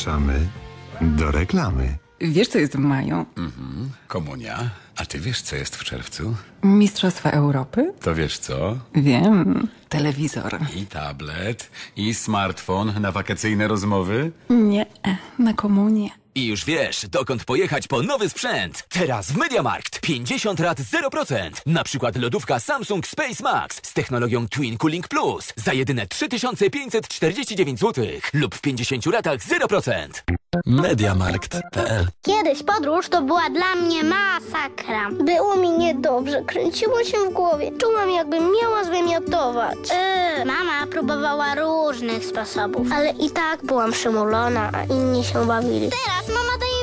Zapraszamy do reklamy. Wiesz, co jest w maju? Mhm. Komunia. A ty wiesz, co jest w czerwcu? Mistrzostwa Europy? To wiesz co? Wiem. Telewizor. I tablet, i smartfon na wakacyjne rozmowy. Nie, na komunię. I już wiesz, dokąd pojechać po nowy sprzęt. Teraz w Mediamarkt 50 rat 0%. Na przykład lodówka Samsung Space Max z technologią Twin Cooling Plus za jedyne 3549 zł lub w 50 ratach 0%. Mediamarkt.pl Kiedyś podróż to była dla mnie masakra. Było mi niedobrze, kręciło się w głowie. Czułam, jakbym miała zwymiotować. Yy, mama próbowała różnych sposobów, ale i tak byłam przymulona, a inni się bawili. Teraz mama daje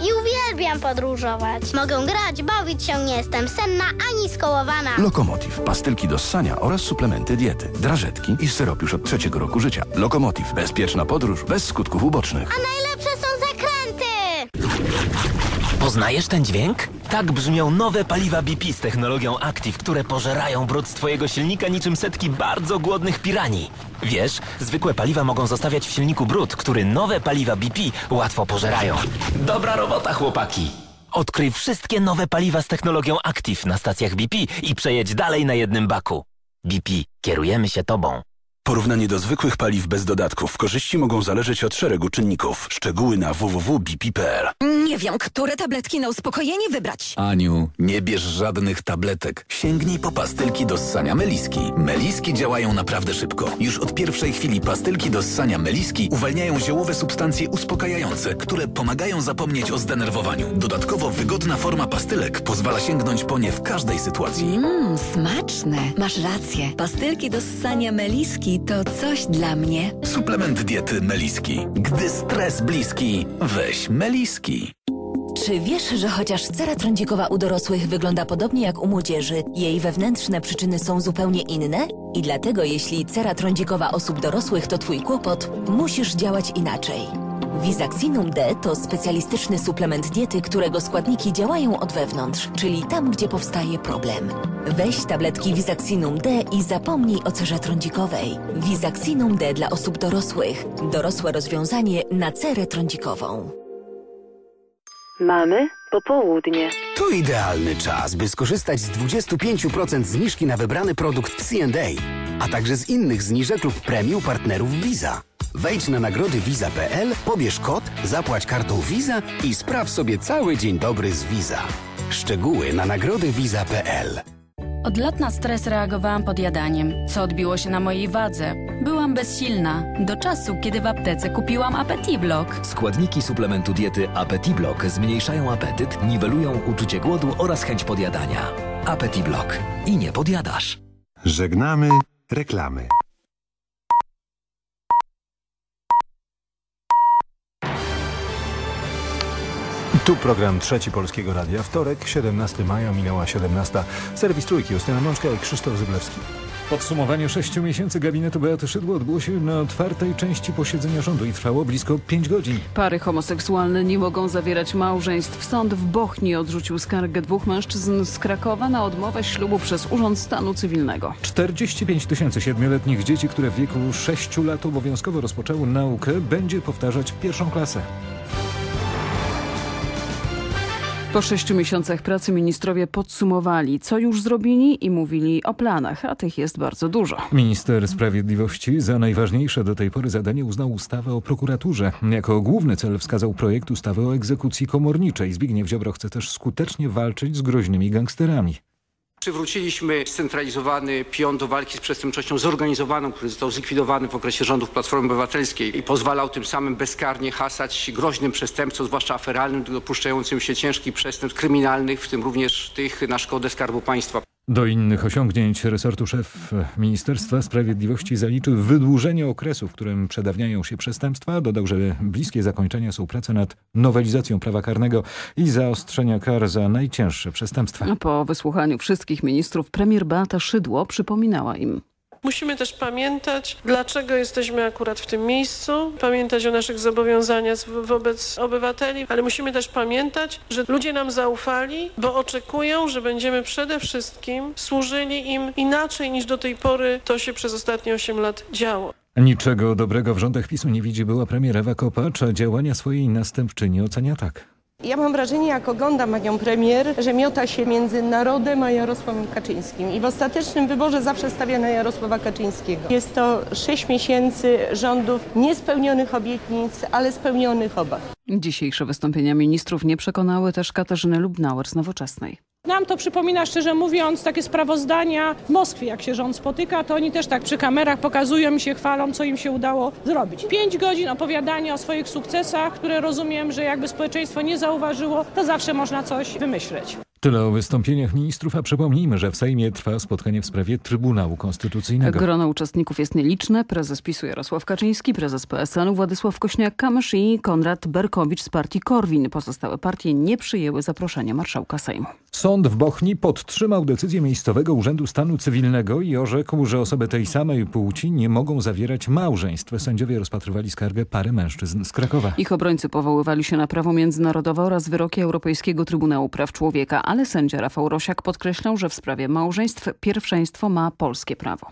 i uwielbiam podróżować. Mogę grać, bawić się, nie jestem senna ani skołowana. Lokomotiv, pastylki do ssania oraz suplementy diety, drażetki i syrop już od trzeciego roku życia. Lokomotiv, bezpieczna podróż bez skutków ubocznych. A najlepsze są zakręty! Poznajesz ten dźwięk? Tak brzmią nowe paliwa BP z technologią Active, które pożerają brud z twojego silnika niczym setki bardzo głodnych piranii. Wiesz, zwykłe paliwa mogą zostawiać w silniku brud, który nowe paliwa BP łatwo pożerają. Dobra robota, chłopaki! Odkryj wszystkie nowe paliwa z technologią Active na stacjach BP i przejedź dalej na jednym baku. BP, kierujemy się tobą. Porównanie do zwykłych paliw bez dodatków. Korzyści mogą zależeć od szeregu czynników. Szczegóły na www.bp.pl Nie wiem, które tabletki na uspokojenie wybrać. Aniu, nie bierz żadnych tabletek. Sięgnij po pastylki do ssania Meliski. Meliski działają naprawdę szybko. Już od pierwszej chwili pastylki do ssania Meliski uwalniają ziołowe substancje uspokajające, które pomagają zapomnieć o zdenerwowaniu. Dodatkowo wygodna forma pastylek pozwala sięgnąć po nie w każdej sytuacji. Mmm, smaczne. Masz rację. Pastylki do ssania meliski Meliski to coś dla mnie. Suplement diety Meliski. Gdy stres bliski, weź Meliski. Czy wiesz, że chociaż cera trądzikowa u dorosłych wygląda podobnie jak u młodzieży, jej wewnętrzne przyczyny są zupełnie inne? I dlatego jeśli cera trądzikowa osób dorosłych to twój kłopot, musisz działać inaczej. Visaxinum D to specjalistyczny suplement diety, którego składniki działają od wewnątrz, czyli tam, gdzie powstaje problem. Weź tabletki Visaxinum D i zapomnij o cerze trądzikowej. Visaxinum D dla osób dorosłych. Dorosłe rozwiązanie na cerę trądzikową. Mamy popołudnie. To idealny czas, by skorzystać z 25% zniżki na wybrany produkt w C&A, a także z innych zniżek lub premii partnerów Visa. Wejdź na nagrody Visa.pl, pobierz kod, zapłać kartą Visa i spraw sobie cały dzień dobry z Visa. Szczegóły na nagrody Visa.pl. Od lat na stres reagowałam podjadaniem, co odbiło się na mojej wadze. Byłam bezsilna, do czasu, kiedy w aptece kupiłam Appetiblock. Składniki suplementu diety Appetiblock zmniejszają apetyt, niwelują uczucie głodu oraz chęć podjadania. Appetiblock. I nie podjadasz. Żegnamy reklamy. Tu program Trzeci Polskiego Radia. Wtorek, 17 maja, minęła 17. Serwis Trójki, Justyna Mączka i Krzysztof Zyblewski. Podsumowanie sześciu miesięcy gabinetu Beaty Szydło odbyło się na otwartej części posiedzenia rządu i trwało blisko 5 godzin. Pary homoseksualne nie mogą zawierać małżeństw. Sąd w Bochni odrzucił skargę dwóch mężczyzn z Krakowa na odmowę ślubu przez Urząd Stanu Cywilnego. 45 tysięcy siedmioletnich dzieci, które w wieku 6 lat obowiązkowo rozpoczęły naukę, będzie powtarzać pierwszą klasę. Po sześciu miesiącach pracy ministrowie podsumowali, co już zrobili i mówili o planach, a tych jest bardzo dużo. Minister Sprawiedliwości za najważniejsze do tej pory zadanie uznał ustawę o prokuraturze. Jako główny cel wskazał projekt ustawy o egzekucji komorniczej. Zbigniew Ziobro chce też skutecznie walczyć z groźnymi gangsterami. Przywróciliśmy scentralizowany pion do walki z przestępczością zorganizowaną, który został zlikwidowany w okresie rządów Platformy Obywatelskiej i pozwalał tym samym bezkarnie hasać groźnym przestępcom, zwłaszcza aferalnym, dopuszczającym się ciężkich przestępstw kryminalnych, w tym również tych na szkodę Skarbu Państwa. Do innych osiągnięć resortu szef Ministerstwa Sprawiedliwości zaliczył wydłużenie okresu, w którym przedawniają się przestępstwa. Dodał, że bliskie zakończenia są prace nad nowelizacją prawa karnego i zaostrzenia kar za najcięższe przestępstwa. Po wysłuchaniu wszystkich ministrów premier Beata Szydło przypominała im. Musimy też pamiętać, dlaczego jesteśmy akurat w tym miejscu, pamiętać o naszych zobowiązaniach wobec obywateli, ale musimy też pamiętać, że ludzie nam zaufali, bo oczekują, że będziemy przede wszystkim służyli im inaczej niż do tej pory to się przez ostatnie 8 lat działo. Niczego dobrego w rządach PiSu nie widzi była premier Ewa Kopacz, a działania swojej następczyni ocenia tak. Ja mam wrażenie, jak oglądam panią premier, że miota się między narodem a Jarosławem Kaczyńskim i w ostatecznym wyborze zawsze stawia na Jarosława Kaczyńskiego. Jest to sześć miesięcy rządów niespełnionych obietnic, ale spełnionych obaw. Dzisiejsze wystąpienia ministrów nie przekonały też Katarzyny Lubnauer z Nowoczesnej. Nam to przypomina, szczerze mówiąc, takie sprawozdania w Moskwie, jak się rząd spotyka, to oni też tak przy kamerach pokazują i się chwalą, co im się udało zrobić. Pięć godzin opowiadania o swoich sukcesach, które rozumiem, że jakby społeczeństwo nie zauważyło, to zawsze można coś wymyśleć. Tyle o wystąpieniach ministrów, a przypomnijmy, że w Sejmie trwa spotkanie w sprawie Trybunału Konstytucyjnego. Grono uczestników jest nieliczne. Prezes PiSu Jarosław Kaczyński, prezes PSL-u Władysław Kośniak-Kamysz i Konrad Berkowicz z partii Korwin. Pozostałe partie nie przyjęły zaproszenia marszałka Sejmu. Sąd w Bochni podtrzymał decyzję Miejscowego Urzędu Stanu Cywilnego i orzekł, że osoby tej samej płci nie mogą zawierać małżeństw. Sędziowie rozpatrywali skargę pary mężczyzn z Krakowa. Ich obrońcy powoływali się na prawo międzynarodowe oraz wyroki Europejskiego Trybunału Praw Człowieka ale sędzia Rafał Rosiak podkreślał, że w sprawie małżeństw pierwszeństwo ma polskie prawo.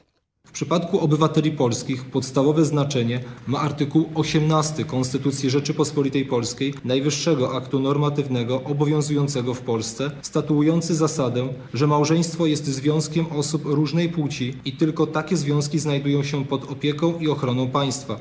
W przypadku obywateli polskich podstawowe znaczenie ma artykuł 18 Konstytucji Rzeczypospolitej Polskiej, najwyższego aktu normatywnego obowiązującego w Polsce, statuujący zasadę, że małżeństwo jest związkiem osób różnej płci i tylko takie związki znajdują się pod opieką i ochroną państwa.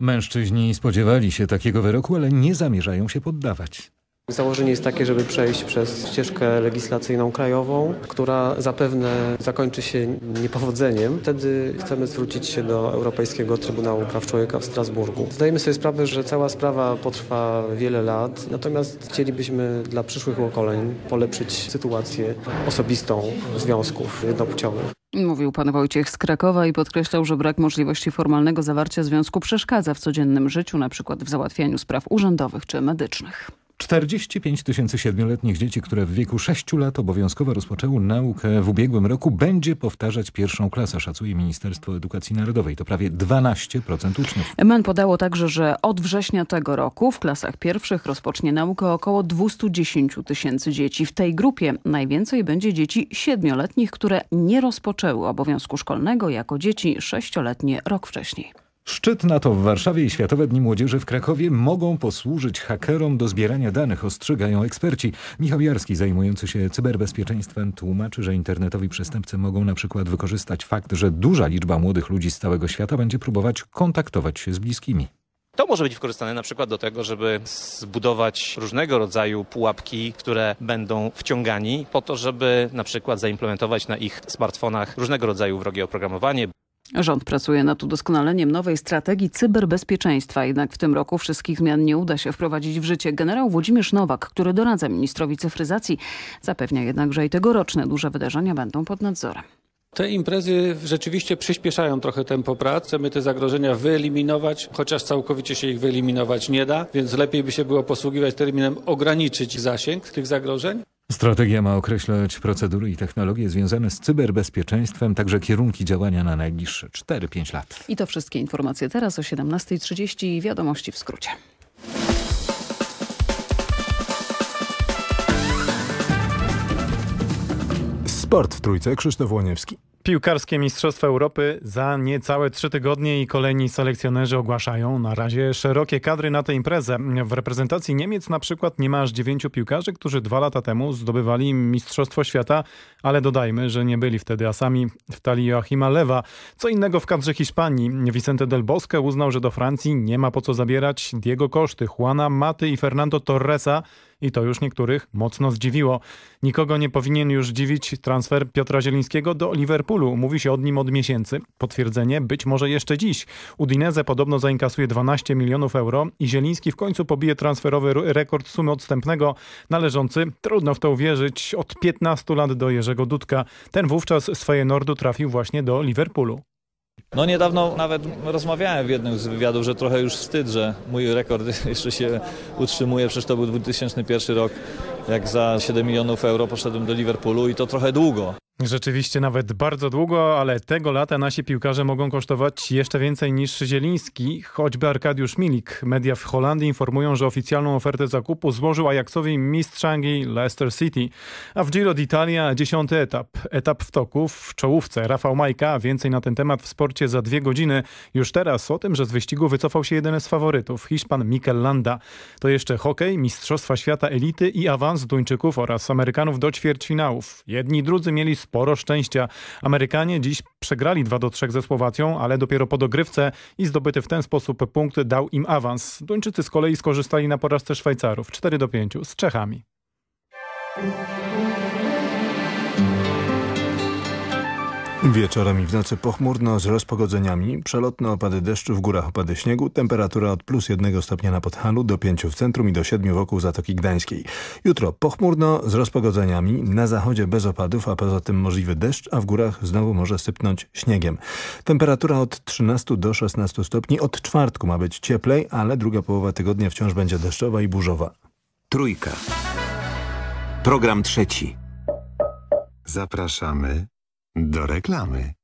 Mężczyźni spodziewali się takiego wyroku, ale nie zamierzają się poddawać. Założenie jest takie, żeby przejść przez ścieżkę legislacyjną krajową, która zapewne zakończy się niepowodzeniem. Wtedy chcemy zwrócić się do Europejskiego Trybunału Praw Człowieka w Strasburgu. Zdajemy sobie sprawę, że cała sprawa potrwa wiele lat, natomiast chcielibyśmy dla przyszłych pokoleń polepszyć sytuację osobistą związków jednopłciowych. Mówił pan Wojciech z Krakowa i podkreślał, że brak możliwości formalnego zawarcia związku przeszkadza w codziennym życiu, na przykład w załatwianiu spraw urzędowych czy medycznych. 45 tysięcy siedmioletnich dzieci, które w wieku 6 lat obowiązkowo rozpoczęły naukę w ubiegłym roku, będzie powtarzać pierwszą klasę, szacuje Ministerstwo Edukacji Narodowej. To prawie 12% uczniów. MEN podało także, że od września tego roku w klasach pierwszych rozpocznie naukę około 210 tysięcy dzieci. W tej grupie najwięcej będzie dzieci siedmioletnich, które nie rozpoczęły obowiązku szkolnego jako dzieci sześcioletnie rok wcześniej. Szczyt NATO w Warszawie i Światowe Dni Młodzieży w Krakowie mogą posłużyć hakerom do zbierania danych, ostrzegają eksperci. Michał Jarski, zajmujący się cyberbezpieczeństwem, tłumaczy, że internetowi przestępcy mogą na przykład wykorzystać fakt, że duża liczba młodych ludzi z całego świata będzie próbować kontaktować się z bliskimi. To może być wykorzystane na przykład do tego, żeby zbudować różnego rodzaju pułapki, które będą wciągani po to, żeby na przykład zaimplementować na ich smartfonach różnego rodzaju wrogie oprogramowanie. Rząd pracuje nad udoskonaleniem nowej strategii cyberbezpieczeństwa, jednak w tym roku wszystkich zmian nie uda się wprowadzić w życie. Generał Włodzimierz Nowak, który doradza ministrowi cyfryzacji, zapewnia jednak, że i tegoroczne duże wydarzenia będą pod nadzorem. Te imprezy rzeczywiście przyspieszają trochę tempo prac. Chcemy te zagrożenia wyeliminować, chociaż całkowicie się ich wyeliminować nie da, więc lepiej by się było posługiwać terminem ograniczyć zasięg tych zagrożeń. Strategia ma określać procedury i technologie związane z cyberbezpieczeństwem, także kierunki działania na najbliższe 4-5 lat. I to wszystkie informacje teraz o 17.30 i wiadomości w skrócie. Sport w trójce, Krzysztof Łoniewski. Piłkarskie Mistrzostwa Europy za niecałe trzy tygodnie i kolejni selekcjonerzy ogłaszają na razie szerokie kadry na tę imprezę. W reprezentacji Niemiec na przykład nie ma aż dziewięciu piłkarzy, którzy dwa lata temu zdobywali Mistrzostwo Świata, ale dodajmy, że nie byli wtedy asami w talii Joachima Lewa. Co innego w kadrze Hiszpanii. Vicente del Bosque uznał, że do Francji nie ma po co zabierać Diego Koszty, Juana Maty i Fernando Torresa, i to już niektórych mocno zdziwiło. Nikogo nie powinien już dziwić transfer Piotra Zielińskiego do Liverpoolu. Mówi się od nim od miesięcy. Potwierdzenie być może jeszcze dziś. Udinese podobno zainkasuje 12 milionów euro i Zieliński w końcu pobije transferowy rekord sumy odstępnego należący, trudno w to uwierzyć, od 15 lat do Jerzego Dudka. Ten wówczas swoje Nordu trafił właśnie do Liverpoolu. No niedawno nawet rozmawiałem w jednym z wywiadów, że trochę już wstyd, że mój rekord jeszcze się utrzymuje. Przecież to był 2001 rok, jak za 7 milionów euro poszedłem do Liverpoolu i to trochę długo. Rzeczywiście nawet bardzo długo, ale tego lata nasi piłkarze mogą kosztować jeszcze więcej niż Zieliński, choćby Arkadiusz Milik. Media w Holandii informują, że oficjalną ofertę zakupu złożył Ajaxowi mistrz Anglii Leicester City. A w Giro d'Italia dziesiąty etap. Etap w toku w czołówce. Rafał Majka, więcej na ten temat w sporcie za dwie godziny. Już teraz o tym, że z wyścigu wycofał się jeden z faworytów, Hiszpan Mikel Landa. To jeszcze hokej, Mistrzostwa Świata Elity i awans Duńczyków oraz Amerykanów do ćwierćfinałów. Jedni drudzy mieli sporo szczęścia. Amerykanie dziś przegrali 2 do 3 ze Słowacją, ale dopiero po dogrywce i zdobyty w ten sposób punkt dał im awans. Duńczycy z kolei skorzystali na porażce Szwajcarów 4 do 5 z Czechami. Wieczorem i w nocy pochmurno z rozpogodzeniami, przelotne opady deszczu, w górach opady śniegu, temperatura od plus jednego stopnia na Podhalu do 5 w centrum i do 7 wokół Zatoki Gdańskiej. Jutro pochmurno z rozpogodzeniami, na zachodzie bez opadów, a poza tym możliwy deszcz, a w górach znowu może sypnąć śniegiem. Temperatura od 13 do 16 stopni, od czwartku ma być cieplej, ale druga połowa tygodnia wciąż będzie deszczowa i burzowa. Trójka. Program trzeci. Zapraszamy do reklamy.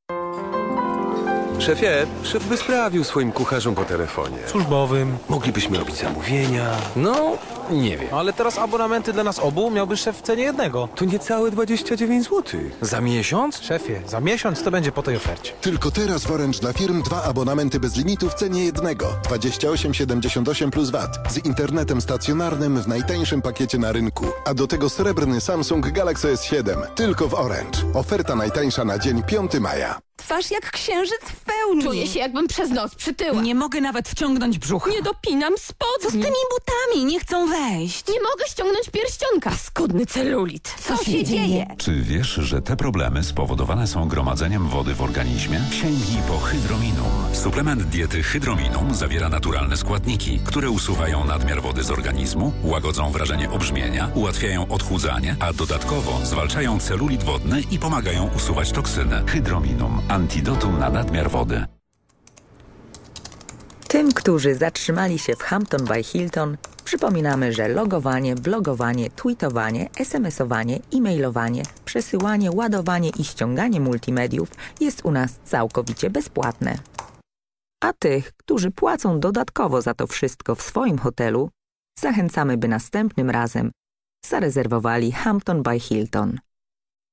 Szefie, szef by sprawił swoim kucharzom po telefonie. Służbowym. Moglibyśmy robić zamówienia. No, nie wiem. Ale teraz abonamenty dla nas obu miałby szef w cenie jednego. To niecałe 29 zł. Za miesiąc? Szefie, za miesiąc to będzie po tej ofercie. Tylko teraz w Orange dla firm dwa abonamenty bez limitu w cenie jednego. 28,78 plus VAT. Z internetem stacjonarnym w najtańszym pakiecie na rynku. A do tego srebrny Samsung Galaxy S7. Tylko w Orange. Oferta najtańsza na dzień 5 maja. Twarz jak księżyc w pełni. Czuję się jakbym przez noc przytyła. Nie mogę nawet wciągnąć brzucha. Nie dopinam spodni. Co z tymi butami? Nie chcą wejść. Nie mogę ściągnąć pierścionka. Skudny celulit. Co, Co się dzieje? dzieje? Czy wiesz, że te problemy spowodowane są gromadzeniem wody w organizmie? Sięgnij po Hydrominum. Suplement diety Hydrominum zawiera naturalne składniki, które usuwają nadmiar wody z organizmu, łagodzą wrażenie obrzmienia, ułatwiają odchudzanie, a dodatkowo zwalczają celulit wodny i pomagają usuwać toksyny. Hydrominum. Antidotum na nadmiar wody. Tym, którzy zatrzymali się w Hampton by Hilton, przypominamy, że logowanie, blogowanie, tweetowanie, smsowanie, e-mailowanie, przesyłanie, ładowanie i ściąganie multimediów jest u nas całkowicie bezpłatne. A tych, którzy płacą dodatkowo za to wszystko w swoim hotelu, zachęcamy, by następnym razem zarezerwowali Hampton by Hilton.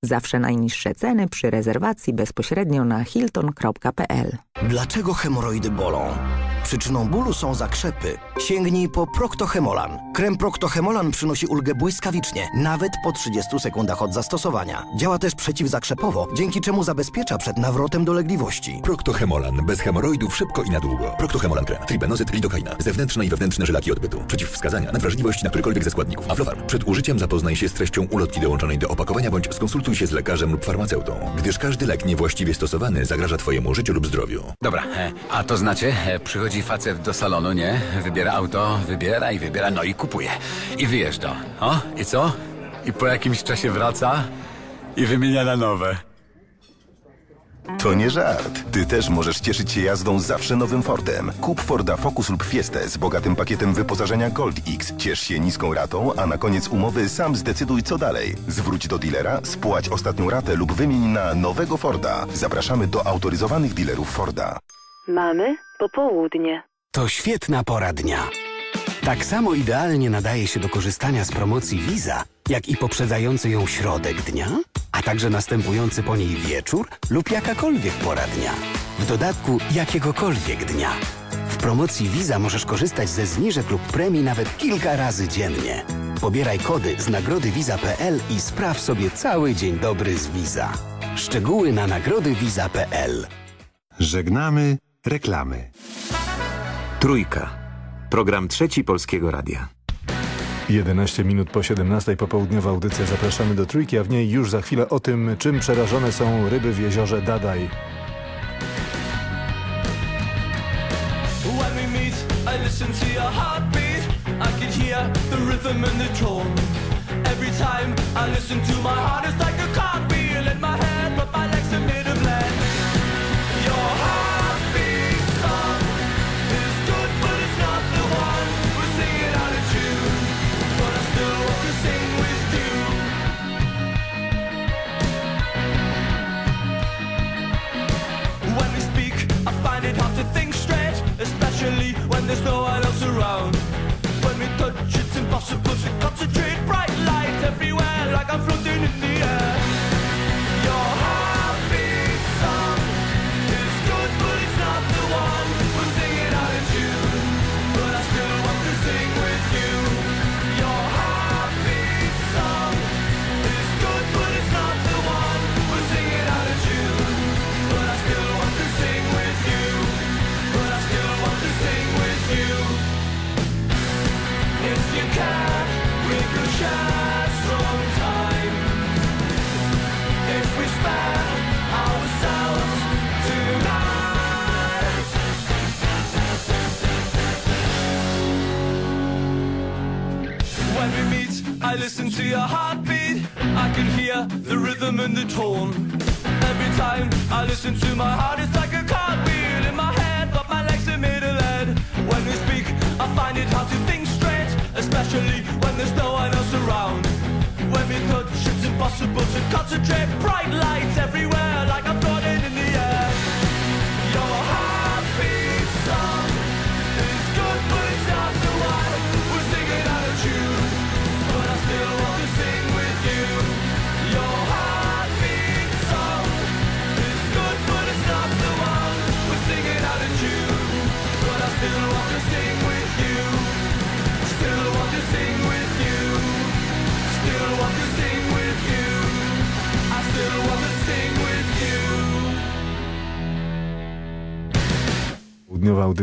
Zawsze najniższe ceny przy rezerwacji bezpośrednio na hilton.pl. Dlaczego hemoroidy bolą? Przyczyną bólu są zakrzepy. Sięgnij po Proctohemolan. Krem Proctohemolan przynosi ulgę błyskawicznie, nawet po 30 sekundach od zastosowania. Działa też przeciwzakrzepowo, dzięki czemu zabezpiecza przed nawrotem dolegliwości. Proctohemolan. Bez hemoroidów szybko i na długo. Proctohemolan krem. Tribenozyt, lidokaina. Zewnętrzne i wewnętrzne żylaki odbytu. Przeciwwskazania na wrażliwość na którykolwiek ze składników. Aflofarm. Przed użyciem zapoznaj się z treścią ulotki dołączonej do opakowania bądź skonsultuj się z lekarzem lub farmaceutą, gdyż każdy lek niewłaściwie stosowany zagraża Twojemu życiu lub zdrowiu. Dobra, e, a to znacie, e, przychodzi facet do salonu, nie? Wybiera auto, wybiera i wybiera, no i kupuje. I wyjeżdża. O, i co? I po jakimś czasie wraca i wymienia na nowe. To nie żart. Ty też możesz cieszyć się jazdą zawsze nowym Fordem. Kup Forda Focus lub Fiestę z bogatym pakietem wyposażenia Gold X. Ciesz się niską ratą, a na koniec umowy sam zdecyduj co dalej. Zwróć do dealera, spłać ostatnią ratę lub wymień na nowego Forda. Zapraszamy do autoryzowanych dealerów Forda. Mamy popołudnie. To świetna pora dnia. Tak samo idealnie nadaje się do korzystania z promocji Visa, jak i poprzedzający ją środek dnia, a także następujący po niej wieczór lub jakakolwiek pora dnia. W dodatku jakiegokolwiek dnia. W promocji Visa możesz korzystać ze zniżek lub premii nawet kilka razy dziennie. Pobieraj kody z nagrody Visa.pl i spraw sobie cały dzień dobry z Visa. Szczegóły na nagrodyvisa.pl Żegnamy reklamy. Trójka. Program trzeci Polskiego Radia. 11 minut po 17 popołudniowa audycja. Zapraszamy do trójki, a w niej już za chwilę o tym, czym przerażone są ryby w jeziorze Dadaj. When we meet, I listen to your heartbeat. I can hear the rhythm and the tone. Every time I listen to my heart, it's like a cartwheel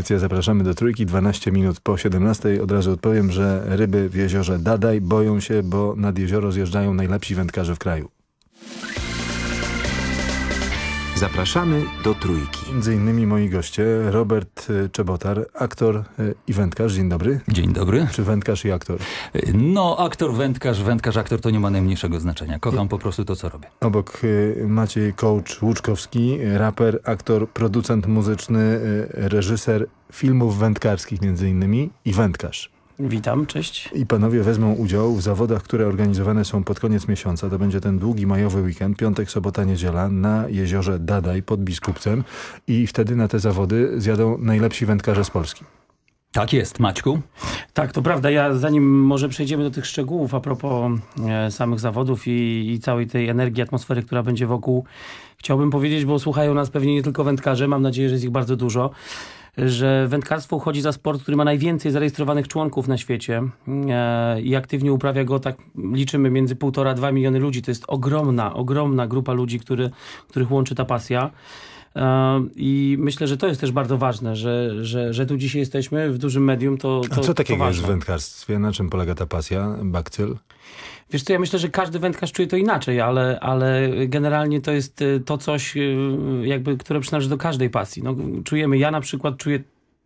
audycja. Zapraszamy do trójki. 12 minut po 17. Od razu odpowiem, że ryby w jeziorze Dadaj boją się, bo nad jezioro zjeżdżają najlepsi wędkarze w kraju. Zapraszamy do Trójki. Między innymi moi goście Robert y, Czebotar, aktor y, i wędkarz. Dzień dobry. Dzień dobry. Czy wędkarz i aktor? No, aktor, wędkarz, wędkarz, aktor to nie ma najmniejszego znaczenia. Kocham po prostu to, co robię. Obok y, Maciej Coach Łuczkowski, raper, aktor, producent muzyczny, y, reżyser filmów wędkarskich między innymi i wędkarz. Witam, cześć. I panowie wezmą udział w zawodach, które organizowane są pod koniec miesiąca. To będzie ten długi majowy weekend, piątek, sobota, niedziela na jeziorze Dadaj pod Biskupcem i wtedy na te zawody zjadą najlepsi wędkarze z Polski. Tak jest, Maćku. Tak, to prawda. Ja zanim może przejdziemy do tych szczegółów a propos e, samych zawodów i, i całej tej energii, atmosfery, która będzie wokół, chciałbym powiedzieć, bo słuchają nas pewnie nie tylko wędkarze, mam nadzieję, że jest ich bardzo dużo, że wędkarstwo uchodzi za sport, który ma najwięcej zarejestrowanych członków na świecie e, i aktywnie uprawia go, tak liczymy, między półtora, dwa miliony ludzi. To jest ogromna, ogromna grupa ludzi, który, których łączy ta pasja. E, I myślę, że to jest też bardzo ważne, że, że, że tu dzisiaj jesteśmy w dużym medium. To, to A co takiego to jest w wędkarstwie? Na czym polega ta pasja? Bakcyl? Wiesz co, ja myślę, że każdy wędkarz czuje to inaczej, ale, ale generalnie to jest y, to coś, y, jakby, które przynależy do każdej pasji. No, czujemy, ja na przykład czuję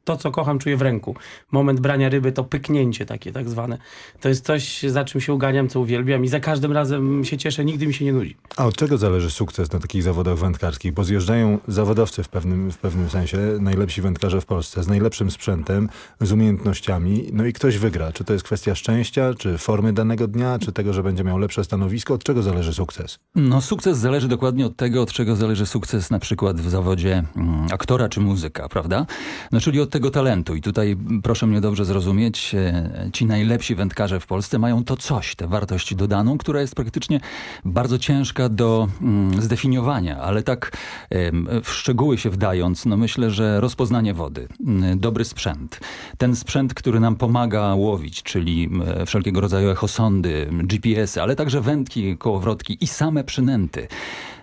to, co kocham, czuję w ręku. Moment brania ryby to pyknięcie takie tak zwane. To jest coś, za czym się uganiam, co uwielbiam i za każdym razem się cieszę, nigdy mi się nie nudzi. A od czego zależy sukces na takich zawodach wędkarskich? Bo zjeżdżają zawodowcy w pewnym, w pewnym sensie, najlepsi wędkarze w Polsce, z najlepszym sprzętem, z umiejętnościami, no i ktoś wygra. Czy to jest kwestia szczęścia, czy formy danego dnia, czy tego, że będzie miał lepsze stanowisko? Od czego zależy sukces? No, sukces zależy dokładnie od tego, od czego zależy sukces na przykład w zawodzie mm, aktora czy muzyka, prawda? No, czyli od tego talentu. I tutaj proszę mnie dobrze zrozumieć, e, ci najlepsi wędkarze w Polsce mają to coś, tę wartość dodaną, która jest praktycznie bardzo ciężka do mm, zdefiniowania, ale tak w szczegóły się wdając, no myślę, że rozpoznanie wody, mm, dobry sprzęt, ten sprzęt, który nam pomaga łowić, czyli wszelkiego rodzaju echosondy, GPS-y, ale także wędki, kołowrotki i same przynęty.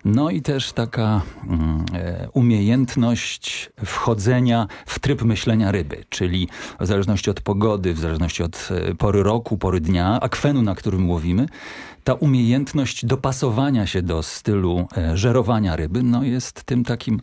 No i też taka mm, e, umiejętność wchodzenia w tryb myślenia ryby, czyli w zależności od pogody, w zależności od e, pory roku, pory dnia, akwenu, na którym łowimy, ta umiejętność dopasowania się do stylu e, żerowania ryby, no jest tym takim...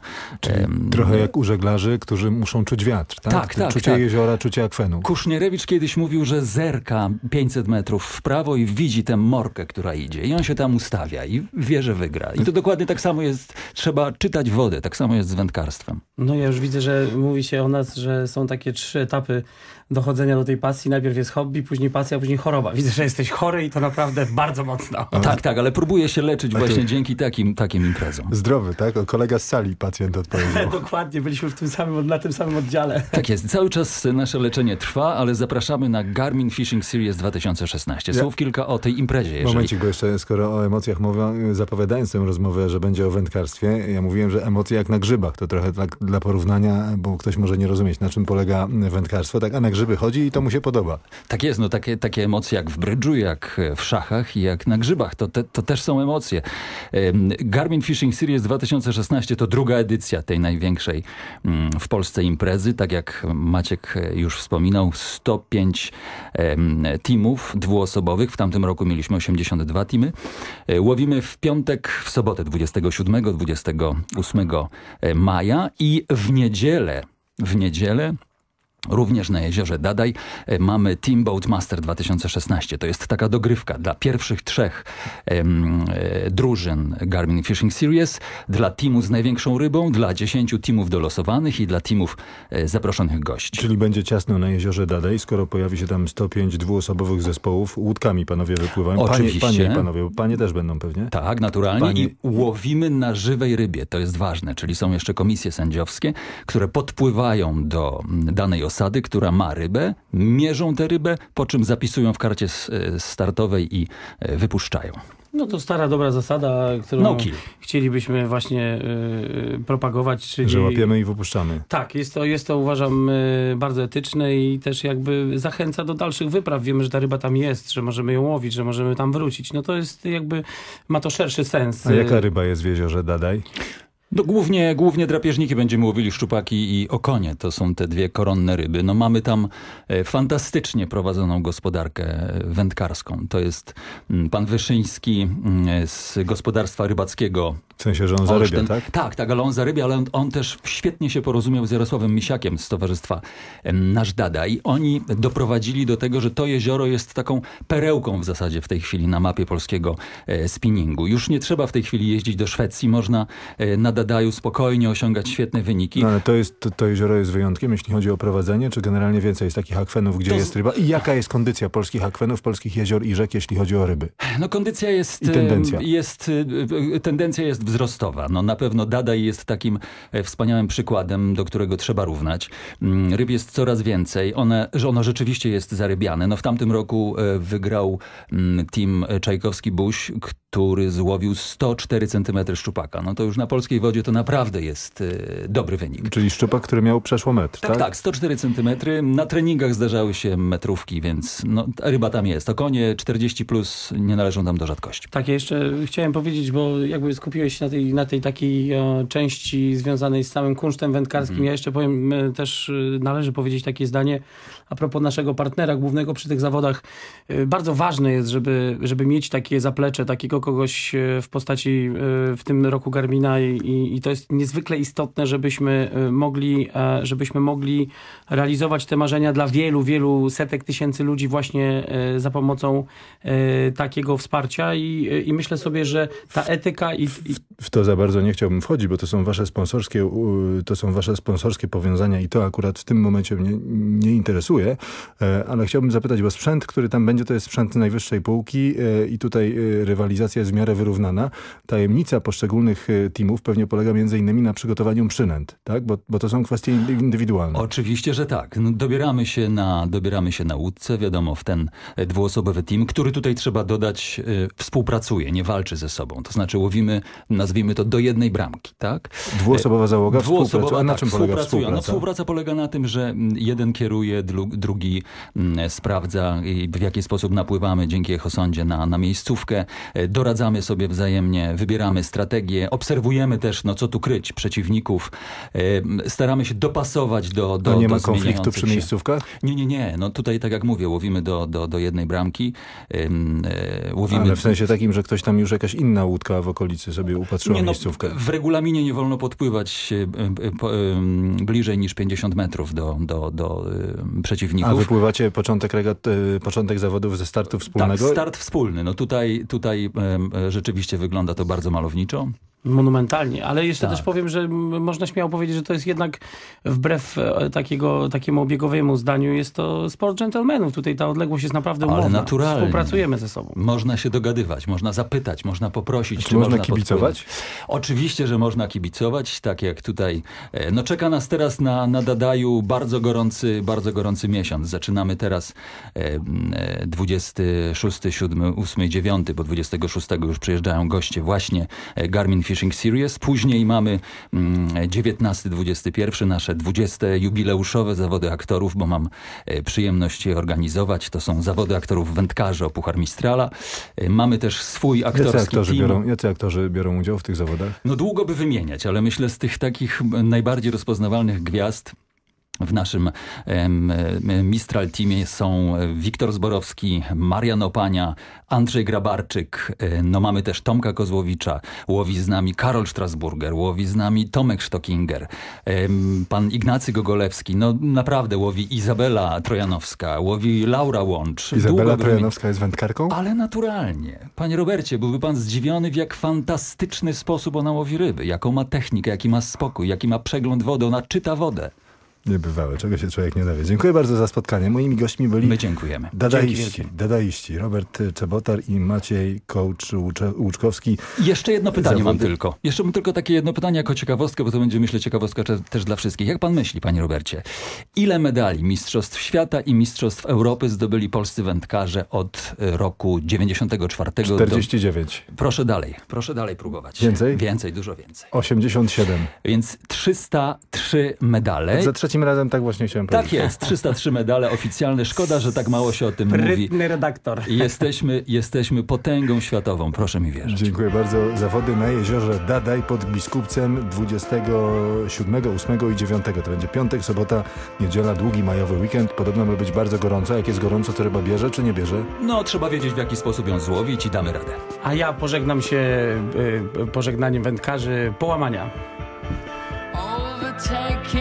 em, Trochę jak u żeglarzy, którzy muszą czuć wiatr, tak? Tak, tak, Czucie tak. jeziora, czucie akwenu. Kusznierewicz kiedyś mówił, że zerka 500 metrów w prawo i widzi tę morkę, która idzie. I on się tam ustawia i wie, że wygra. I to dokładnie tak samo jest, trzeba czytać wodę, tak samo jest z wędkarstwem. No ja już widzę, że mówi się o nas, że są takie trzy etapy dochodzenia do tej pasji. Najpierw jest hobby, później pasja, a później choroba. Widzę, że jesteś chory i to naprawdę bardzo mocno. Tak, tak, ale próbuję się leczyć właśnie dzięki takim, takim imprezom. Zdrowy, tak? O, kolega z sali pacjent odpowiedział. Dokładnie, byliśmy w tym samym, na tym samym oddziale. Tak jest. Cały czas nasze leczenie trwa, ale zapraszamy na Garmin Fishing Series 2016. Słów kilka o tej imprezie. Jeżeli... Momencik, bo jeszcze skoro o emocjach mowa, zapowiadając tę rozmowę, że będzie o wędkarstwie, ja mówiłem, że emocje jak na grzybach. To trochę tak dla porównania, bo ktoś może nie rozumieć, na czym polega wędkarstwo. Tak, a na grzyby chodzi i to mu się podoba. Tak jest, no takie, takie emocje jak w brydżu, jak w szachach i jak na grzybach, to, te, to też są emocje. Em, Garmin Fishing Series 2016 to druga edycja tej największej mm, w Polsce imprezy. Tak jak Maciek już wspominał, 105 em, teamów dwuosobowych. W tamtym roku mieliśmy 82 teamy. E, Łowimy w piątek, w sobotę 27, 28 maja i w niedzielę, w niedzielę Również na jeziorze Dadaj e, mamy Teamboat Master 2016. To jest taka dogrywka dla pierwszych trzech em, e, drużyn Garmin Fishing Series, dla teamu z największą rybą, dla dziesięciu teamów dolosowanych i dla teamów e, zaproszonych gości. Czyli będzie ciasno na jeziorze Dadej, skoro pojawi się tam 105 dwuosobowych zespołów. Łódkami panowie wypływają. Oczywiście. Panie, panie i panowie, panie też będą pewnie. Tak, naturalnie. Panie- I łowimy na żywej rybie. To jest ważne. Czyli są jeszcze komisje sędziowskie, które podpływają do mm, danej osady, która ma rybę, mierzą tę rybę, po czym zapisują w karcie e, startowej i e, wypuszczają. No to stara, dobra zasada, którą No chcielibyśmy właśnie y, propagować, czyli... Że łapiemy i wypuszczamy. Tak, jest to, jest to uważam y, bardzo etyczne i też jakby zachęca do dalszych wypraw. Wiemy, że ta ryba tam jest, że możemy ją łowić, że możemy tam wrócić. No to jest jakby, ma to szerszy sens. A jaka ryba jest w jeziorze Dadaj? No głównie, głównie drapieżniki będziemy łowili, szczupaki i okonie. To są te dwie koronne ryby. No mamy tam e, fantastycznie prowadzoną gospodarkę e, wędkarską. To jest mm, pan Wyszyński mm, z gospodarstwa rybackiego W sensie, że on zarybia, Olsztyn. tak? Tak, tak, ale on zarybia, ale on, on też świetnie się porozumiał z Jarosławem Misiakiem z Towarzystwa Nasz Dada i oni doprowadzili do tego, że to jezioro jest taką perełką w zasadzie w tej chwili na mapie polskiego e, spinningu. Już nie trzeba w tej chwili jeździć do Szwecji, można e, na Dadaju spokojnie osiągać świetne wyniki. No ale to, jest, to, to jezioro jest wyjątkiem, jeśli chodzi o prowadzenie, czy generalnie więcej jest takich akwenów, gdzie To jest ryba? I jaka jest kondycja polskich akwenów, polskich jezior i rzek, jeśli chodzi o ryby? No kondycja jest, I tendencja. jest e, e, tendencja jest wzrostowa. No na pewno Dadaj jest takim e, wspaniałym przykładem, do którego trzeba równać. Mm, Ryb jest coraz więcej. One, że ono rzeczywiście jest zarybiane. No w tamtym roku e, wygrał mm, team Czajkowski-Buś, który złowił 104 cm szczupaka. No to już na polskiej wodzie to naprawdę jest e, dobry wynik. Czyli szczupak, który miał przeszło metr, Tak, tak? tak, 104 cm. Na treningach zdarzały się metrówki, więc no, ryba tam jest. Okonie 40 plus nie należą tam do rzadkości. Tak, ja jeszcze chciałem powiedzieć, bo jakby skupiłeś na tej, na tej takiej e, części związanej z samym kunsztem wędkarskim. Mhm. Ja jeszcze powiem, e, też e, należy powiedzieć takie zdanie a propos naszego partnera głównego przy tych zawodach. E, bardzo ważne jest, żeby, żeby mieć takie zaplecze, takiego kogoś e, w postaci e, w tym roku Garmina i, i, to jest niezwykle istotne, żebyśmy mogli, e, żebyśmy mogli realizować te marzenia dla wielu, wielu setek tysięcy ludzi właśnie e, za pomocą e, takiego wsparcia i, i myślę sobie, że ta etyka i, i W to za bardzo nie chciałbym wchodzić, bo to są wasze sponsorskie, to są wasze sponsorskie powiązania i to akurat w tym momencie mnie nie interesuje, e, ale chciałbym zapytać, bo sprzęt, który tam będzie, to jest sprzęt najwyższej półki e, i tutaj e, rywalizacja jest w miarę wyrównana. Tajemnica poszczególnych e, teamów pewnie polega między innymi na przygotowaniu przynęt, tak? Bo, bo to są kwestie indywidualne. Oczywiście, że tak. No, dobieramy, się na, dobieramy się na łódce, wiadomo, w ten dwuosobowy team, który tutaj trzeba dodać, współpracuje, nie walczy ze sobą. To znaczy łowimy, nazwijmy to, do jednej bramki, tak? Dwuosobowa załoga Dwuosobowa, współpracuje. A na tak, czym polega. No, współpraca? współpraca polega na tym, że mm, jeden kieruje, dru- drugi mm, sprawdza i w jaki sposób napływamy dzięki echosondzie na, na miejscówkę. E, Doradzamy sobie wzajemnie, wybieramy strategię, obserwujemy też, no co tu kryć, przeciwników. E, Staramy się dopasować do, do A nie do ma konfliktu przy się- miejscówkach? Nie, nie, nie. No tutaj, tak jak mówię, łowimy do, do, do jednej bramki. E, łowimy... Ale w sensie takim, że ktoś tam już jakaś inna łódka w okolicy sobie upatrzyła Nie, no, miejscówkę. w regulaminie nie wolno podpływać bliżej niż 50 metrów do, do, do e, przeciwników. A wypływacie początek, regat, y, początek zawodów ze startu wspólnego? Tak, start wspólny. No tutaj, tutaj rzeczywiście wygląda to bardzo malowniczo. Monumentalnie, ale jeszcze Tak. też powiem, że można śmiało powiedzieć, że to jest jednak wbrew e, takiego, takiemu obiegowemu zdaniu, jest to sport dżentelmenów. Tutaj ta odległość jest naprawdę Ale umowna. naturalnie. Współpracujemy ze sobą. Można się dogadywać, można zapytać, można poprosić. Czy można podpłynąć. kibicować? Oczywiście, że można kibicować, tak jak tutaj. e, No czeka nas teraz na, na Dadaju bardzo gorący, bardzo gorący miesiąc. Zaczynamy teraz e, m, e, 26, 7, 8, 9, bo 26 już przyjeżdżają goście właśnie e, Garmin Fishing Series. Później mamy mm, 19, 21, nasze 20 jubileuszowe zawody aktorów, bo mam e, przyjemność je organizować. To są zawody aktorów wędkarzy o Puchar Mistrala. E, Mamy też swój Jacy aktorski aktorzy, team. biorą, jacy aktorzy biorą udział w tych zawodach? No długo by wymieniać, ale myślę z tych takich najbardziej rozpoznawalnych gwiazd w naszym Mistral teamie są Wiktor Zborowski, Marian Opania, Andrzej Grabarczyk, no mamy też Tomka Kozłowicza, łowi z nami Karol Strasburger, łowi z nami Tomek Sztokinger, pan Ignacy Gogolewski, no naprawdę łowi Izabela Trojanowska, łowi Laura Łącz. Izabela. Trojanowska jest wędkarką? Ale naturalnie. Panie Robercie, byłby pan zdziwiony, w jak fantastyczny sposób ona łowi ryby. Jaką ma technikę, jaki ma spokój, jaki ma przegląd wody. Ona czyta wodę. Niebywałe, czego się człowiek nie dowie. Dziękuję bardzo za spotkanie. Moimi gośćmi byli My dziękujemy. dadaiści, dadaiści Robert Czebotar i Maciej Kołcz Łuczkowski. Jeszcze jedno pytanie mam Zawody. tylko. Jeszcze mam tylko takie jedno pytanie jako ciekawostkę, bo to będzie myślę ciekawostka też dla wszystkich. Jak pan myśli, panie Robercie, ile medali Mistrzostw Świata i Mistrzostw Europy zdobyli polscy wędkarze od e, roku 94 do... 49. Proszę dalej, proszę dalej próbować. Więcej? Więcej, dużo więcej. 87. Więc 303 medale. Za trzecim razem tak właśnie chciałem Tak powiedzieć. jest, 303 medale oficjalne. Szkoda, że tak mało się o tym mówi. Sprytny redaktor. Jesteśmy, jesteśmy potęgą światową, proszę mi wierzyć. Dziękuję bardzo. Zawody na jeziorze Dadaj pod Biskupcem 27, 8 i 9. To będzie piątek, sobota, niedziela, długi majowy weekend. Podobno ma być bardzo gorąco. Jak jest gorąco, to ryba bierze czy nie bierze? No, trzeba wiedzieć w jaki sposób ją złowić i damy radę. A ja pożegnam się y, pożegnaniem wędkarzy połamania. Overtaking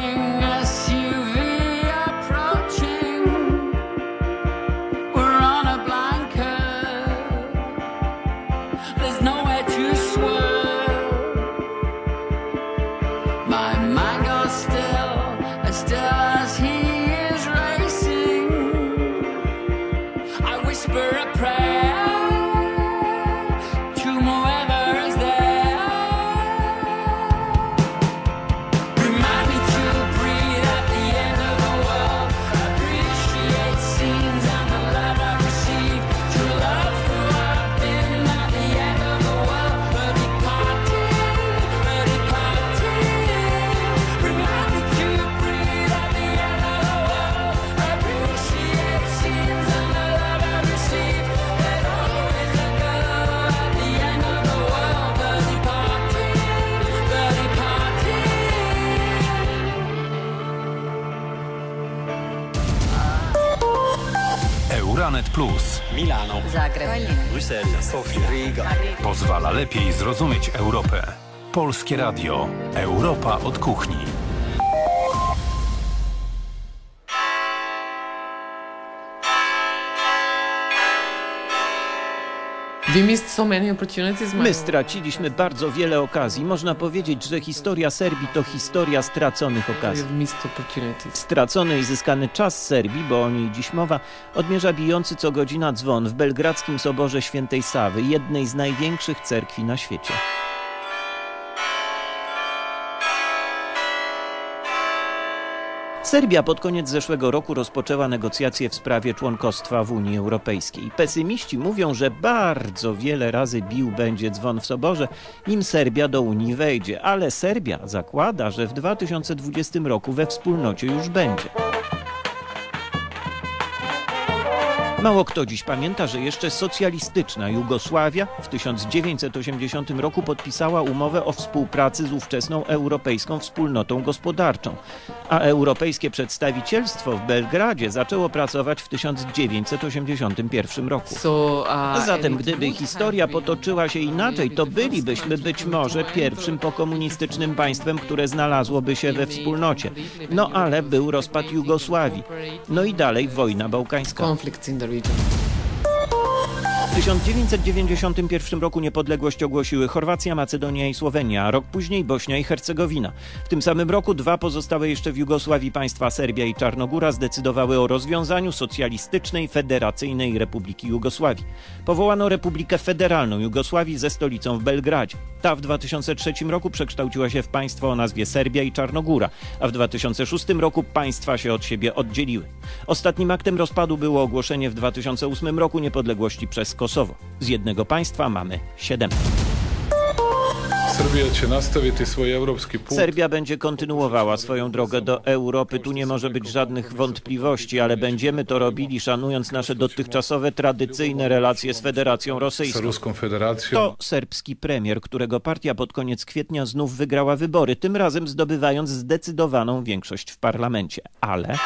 Milano. Zagreb. Bruxelles. Sofia. Riga. Pozwala lepiej zrozumieć Europę. Polskie Radio. Europa od kuchni. My straciliśmy bardzo wiele okazji. Można powiedzieć, że historia Serbii to historia straconych okazji. Stracony i zyskany czas Serbii, bo o niej dziś mowa, odmierza bijący co godzina dzwon w belgradzkim soborze świętej Sawy, jednej z największych cerkwi na świecie. Serbia pod koniec zeszłego roku rozpoczęła negocjacje w sprawie członkostwa w Unii Europejskiej. Pesymiści mówią, że bardzo wiele razy bił będzie dzwon w soborze, nim Serbia do Unii wejdzie, ale Serbia zakłada, że w 2020 roku we wspólnocie już będzie. Mało kto dziś pamięta, że jeszcze socjalistyczna Jugosławia w 1980 roku podpisała umowę o współpracy z ówczesną Europejską Wspólnotą Gospodarczą, a europejskie przedstawicielstwo w Belgradzie zaczęło pracować w 1981 roku. Zatem gdyby historia potoczyła się inaczej, to bylibyśmy być może pierwszym pokomunistycznym państwem, które znalazłoby się we wspólnocie. No ale był rozpad Jugosławii. No i dalej wojna bałkańska. До видения. W 1991 roku niepodległość ogłosiły Chorwacja, Macedonia i Słowenia, a rok później Bośnia i Hercegowina. W tym samym roku dwa pozostałe jeszcze w Jugosławii państwa Serbia i Czarnogóra zdecydowały o rozwiązaniu socjalistycznej, federacyjnej Republiki Jugosławii. Powołano Republikę Federalną Jugosławii ze stolicą w Belgradzie. Ta w 2003 roku przekształciła się w państwo o nazwie Serbia i Czarnogóra, a w 2006 roku państwa się od siebie oddzieliły. Ostatnim aktem rozpadu było ogłoszenie w 2008 roku niepodległości przez Kosowo. Z jednego państwa mamy siedem. Serbia będzie kontynuowała swoją drogę do Europy. Tu nie może być żadnych wątpliwości, ale będziemy to robili szanując nasze dotychczasowe tradycyjne relacje z Federacją Rosyjską. To serbski premier, którego partia pod koniec kwietnia znów wygrała wybory, tym razem zdobywając zdecydowaną większość w parlamencie. Ale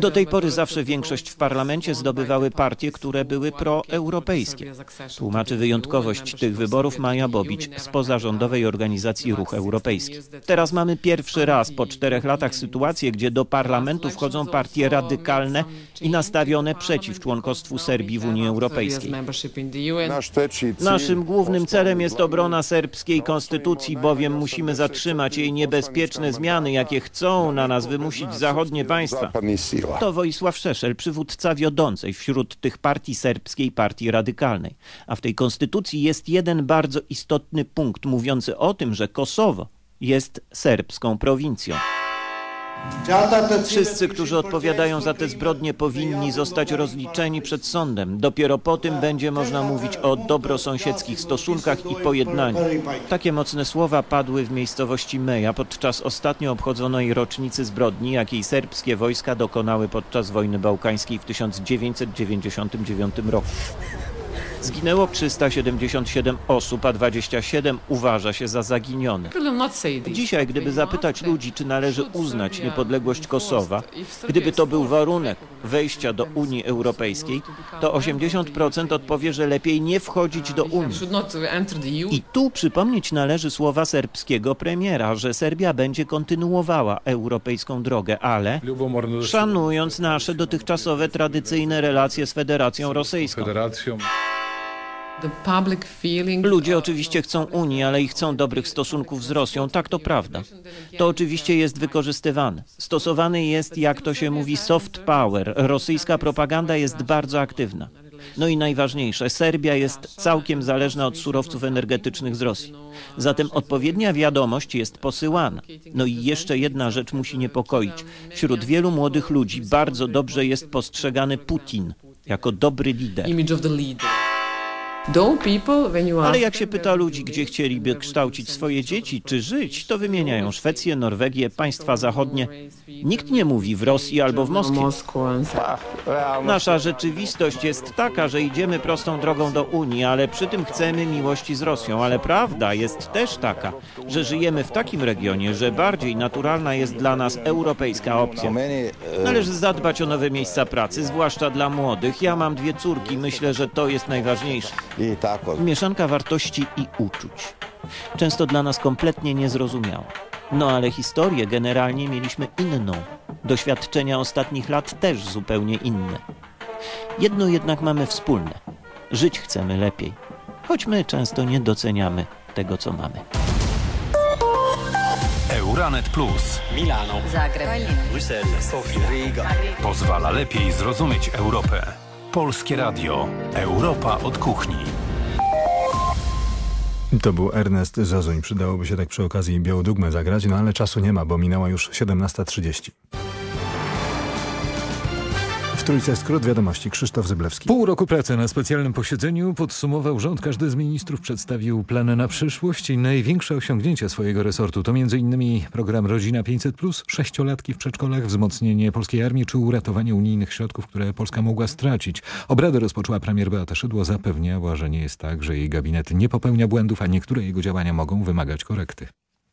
do tej pory zawsze większość w parlamencie zdobywały partie, które były proeuropejskie. Tłumaczy wyjątkowość tych wyborów Maja Bobić z pozarządowej organizacji Ruch Europejski. Teraz mamy pierwszy raz po czterech latach sytuację, gdzie do parlamentu wchodzą partie radykalne i nastawione przeciw członkostwu Serbii w Unii Europejskiej. Naszym głównym celem jest obrona serbskiej konstytucji, bowiem musimy zatrzymać jej niebezpieczne zmiany, jakie chcą na nas wymusić zachodnie państwa. To Wojsław Szeszel, przywódca wiodącej wśród tych partii serbskiej partii radykalnej. A w tej konstytucji jest jeden bardzo istotny punkt mówiący o tym, że Kosowo jest serbską prowincją. Wszyscy, którzy odpowiadają za te zbrodnie, powinni zostać rozliczeni przed sądem. Dopiero po tym będzie można mówić o dobrosąsiedzkich stosunkach i pojednaniu. Takie mocne słowa padły w miejscowości Meja podczas ostatnio obchodzonej rocznicy zbrodni, jakiej serbskie wojska dokonały podczas wojny bałkańskiej w 1999 roku. Zginęło 377 osób, a 27 uważa się za zaginione. Dzisiaj, gdyby zapytać ludzi, czy należy uznać niepodległość Kosowa, gdyby to był warunek wejścia do Unii Europejskiej, to 80% odpowie, że lepiej nie wchodzić do Unii. I tu przypomnieć należy słowa serbskiego premiera, że Serbia będzie kontynuowała europejską drogę, ale szanując nasze dotychczasowe tradycyjne relacje z Federacją Rosyjską. Ludzie oczywiście chcą Unii, ale i chcą dobrych stosunków z Rosją, tak to prawda. To oczywiście jest wykorzystywane. Stosowany jest, jak to się mówi, soft power. Rosyjska propaganda jest bardzo aktywna. No i najważniejsze, Serbia jest całkiem zależna od surowców energetycznych z Rosji. Zatem odpowiednia wiadomość jest posyłana. No i jeszcze jedna rzecz musi niepokoić. Wśród wielu młodych ludzi bardzo dobrze jest postrzegany Putin jako dobry lider. Ale jak się pyta ludzi, gdzie chcieliby kształcić swoje dzieci czy żyć, to wymieniają Szwecję, Norwegię, państwa zachodnie. Nikt nie mówi w Rosji albo w Moskwie. Nasza rzeczywistość jest taka, że idziemy prostą drogą do Unii, ale przy tym chcemy miłości z Rosją. Ale prawda jest też taka, że żyjemy w takim regionie, że bardziej naturalna jest dla nas europejska opcja. Należy zadbać o nowe miejsca pracy, zwłaszcza dla młodych. Ja mam dwie córki, myślę, że to jest najważniejsze. Mieszanka wartości i uczuć. Często dla nas kompletnie niezrozumiała. No ale historię generalnie mieliśmy inną. Doświadczenia ostatnich lat też zupełnie inne. Jedno jednak mamy wspólne. Żyć chcemy lepiej. Choć my często nie doceniamy tego, co mamy. Euranet Plus. Milano. Zagreb. Bruxelles. Sofia. Riga. Pozwala lepiej zrozumieć Europę. Polskie Radio. Europa od kuchni. To był Ernest Zozuń. Przydałoby się tak przy okazji Białodugmę zagrać, no ale czasu nie ma, bo minęła już 17.30. W Trójce Skrót Wiadomości Krzysztof Zyblewski. Pół roku pracy na specjalnym posiedzeniu podsumował rząd. Każdy z ministrów przedstawił plany na przyszłość i największe osiągnięcia swojego resortu. To m.in. program Rodzina 500+, sześciolatki w przedszkolach, wzmocnienie polskiej armii czy uratowanie unijnych środków, które Polska mogła stracić. Obrady rozpoczęła premier Beata Szydło. Zapewniała, że nie jest tak, że jej gabinet nie popełnia błędów, a niektóre jego działania mogą wymagać korekty.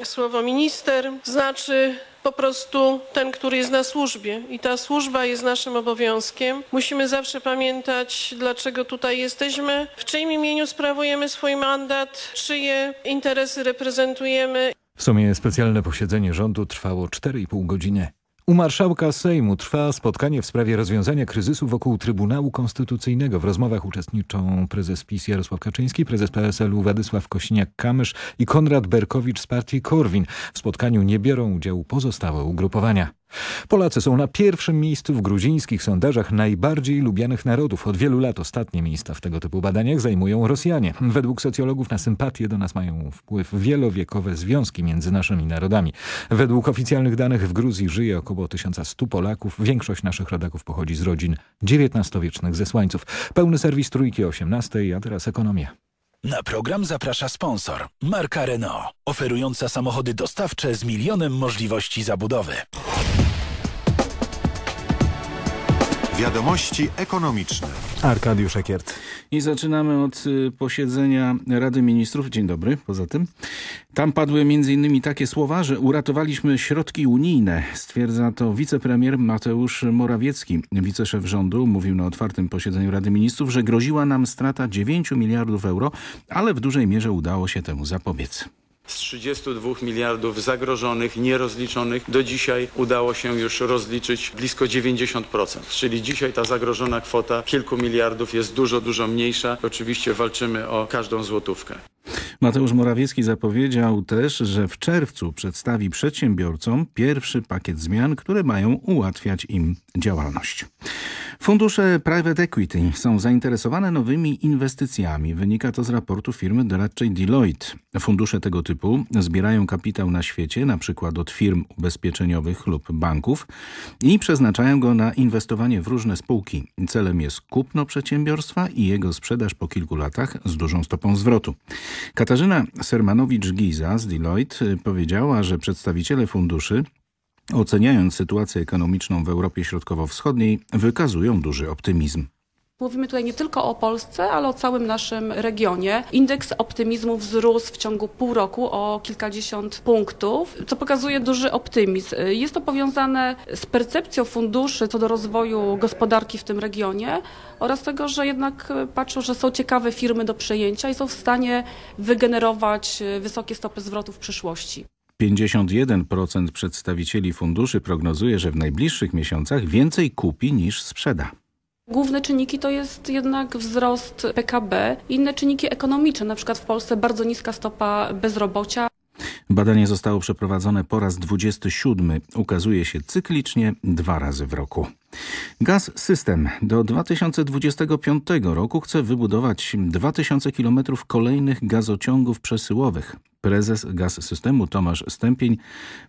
Słowo minister znaczy po prostu ten, który jest na służbie i ta służba jest naszym obowiązkiem. Musimy zawsze pamiętać, dlaczego tutaj jesteśmy, w czyim imieniu sprawujemy swój mandat, czyje interesy reprezentujemy. W sumie specjalne posiedzenie rządu trwało 4,5 godziny. U marszałka Sejmu trwa spotkanie w sprawie rozwiązania kryzysu wokół Trybunału Konstytucyjnego. W rozmowach uczestniczą prezes PiS Jarosław Kaczyński, prezes PSL-u Władysław Kosiniak-Kamysz i Konrad Berkowicz z partii Korwin. W spotkaniu nie biorą udziału pozostałe ugrupowania. Polacy są na pierwszym miejscu w gruzińskich sondażach najbardziej lubianych narodów. Od wielu lat ostatnie miejsca w tego typu badaniach zajmują Rosjanie. Według socjologów na sympatię do nas mają wpływ wielowiekowe związki między naszymi narodami. Według oficjalnych danych w Gruzji żyje około 1100 Polaków. Większość naszych rodaków pochodzi z rodzin XIX-wiecznych zesłańców. Pełny serwis Trójki 18, a teraz ekonomia. Na program zaprasza sponsor, marka Renault, oferująca samochody dostawcze z milionem możliwości zabudowy. Wiadomości ekonomiczne. Arkadiusz Ekiert. I zaczynamy od y, posiedzenia Rady Ministrów. Dzień dobry, poza tym. Tam padły m.in. takie słowa, że uratowaliśmy środki unijne. Stwierdza to wicepremier Mateusz Morawiecki. Wiceszef rządu mówił na otwartym posiedzeniu Rady Ministrów, że groziła nam strata 9 miliardów euro, ale w dużej mierze udało się temu zapobiec. Z 32 miliardów zagrożonych, nierozliczonych, do dzisiaj udało się już rozliczyć blisko 90%. Czyli dzisiaj ta zagrożona kwota kilku miliardów jest dużo, dużo mniejsza. Oczywiście walczymy o każdą złotówkę. Mateusz Morawiecki zapowiedział też, że w czerwcu przedstawi przedsiębiorcom pierwszy pakiet zmian, które mają ułatwiać im działalność. Fundusze private equity są zainteresowane nowymi inwestycjami. Wynika to z raportu firmy doradczej Deloitte. Fundusze tego typu zbierają kapitał na świecie, na przykład od firm ubezpieczeniowych lub banków i przeznaczają go na inwestowanie w różne spółki. Celem jest kupno przedsiębiorstwa i jego sprzedaż po kilku latach z dużą stopą zwrotu. Katarzyna Sermanowicz-Giza z Deloitte powiedziała, że przedstawiciele funduszy oceniając sytuację ekonomiczną w Europie Środkowo-Wschodniej, wykazują duży optymizm. Mówimy tutaj nie tylko o Polsce, ale o całym naszym regionie. Indeks optymizmu wzrósł w ciągu pół roku o kilkadziesiąt punktów, co pokazuje duży optymizm. Jest to powiązane z percepcją funduszy co do rozwoju gospodarki w tym regionie oraz tego, że jednak patrzą, że są ciekawe firmy do przejęcia i są w stanie wygenerować wysokie stopy zwrotu w przyszłości. 51% przedstawicieli funduszy prognozuje, że w najbliższych miesiącach więcej kupi niż sprzeda. Główne czynniki to jest jednak wzrost PKB, inne czynniki ekonomiczne, na przykład w Polsce bardzo niska stopa bezrobocia. Badanie zostało przeprowadzone po raz 27. Ukazuje się cyklicznie dwa razy w roku. Gaz System do 2025 roku chce wybudować 2000 km kolejnych gazociągów przesyłowych. Prezes Gaz Systemu Tomasz Stępień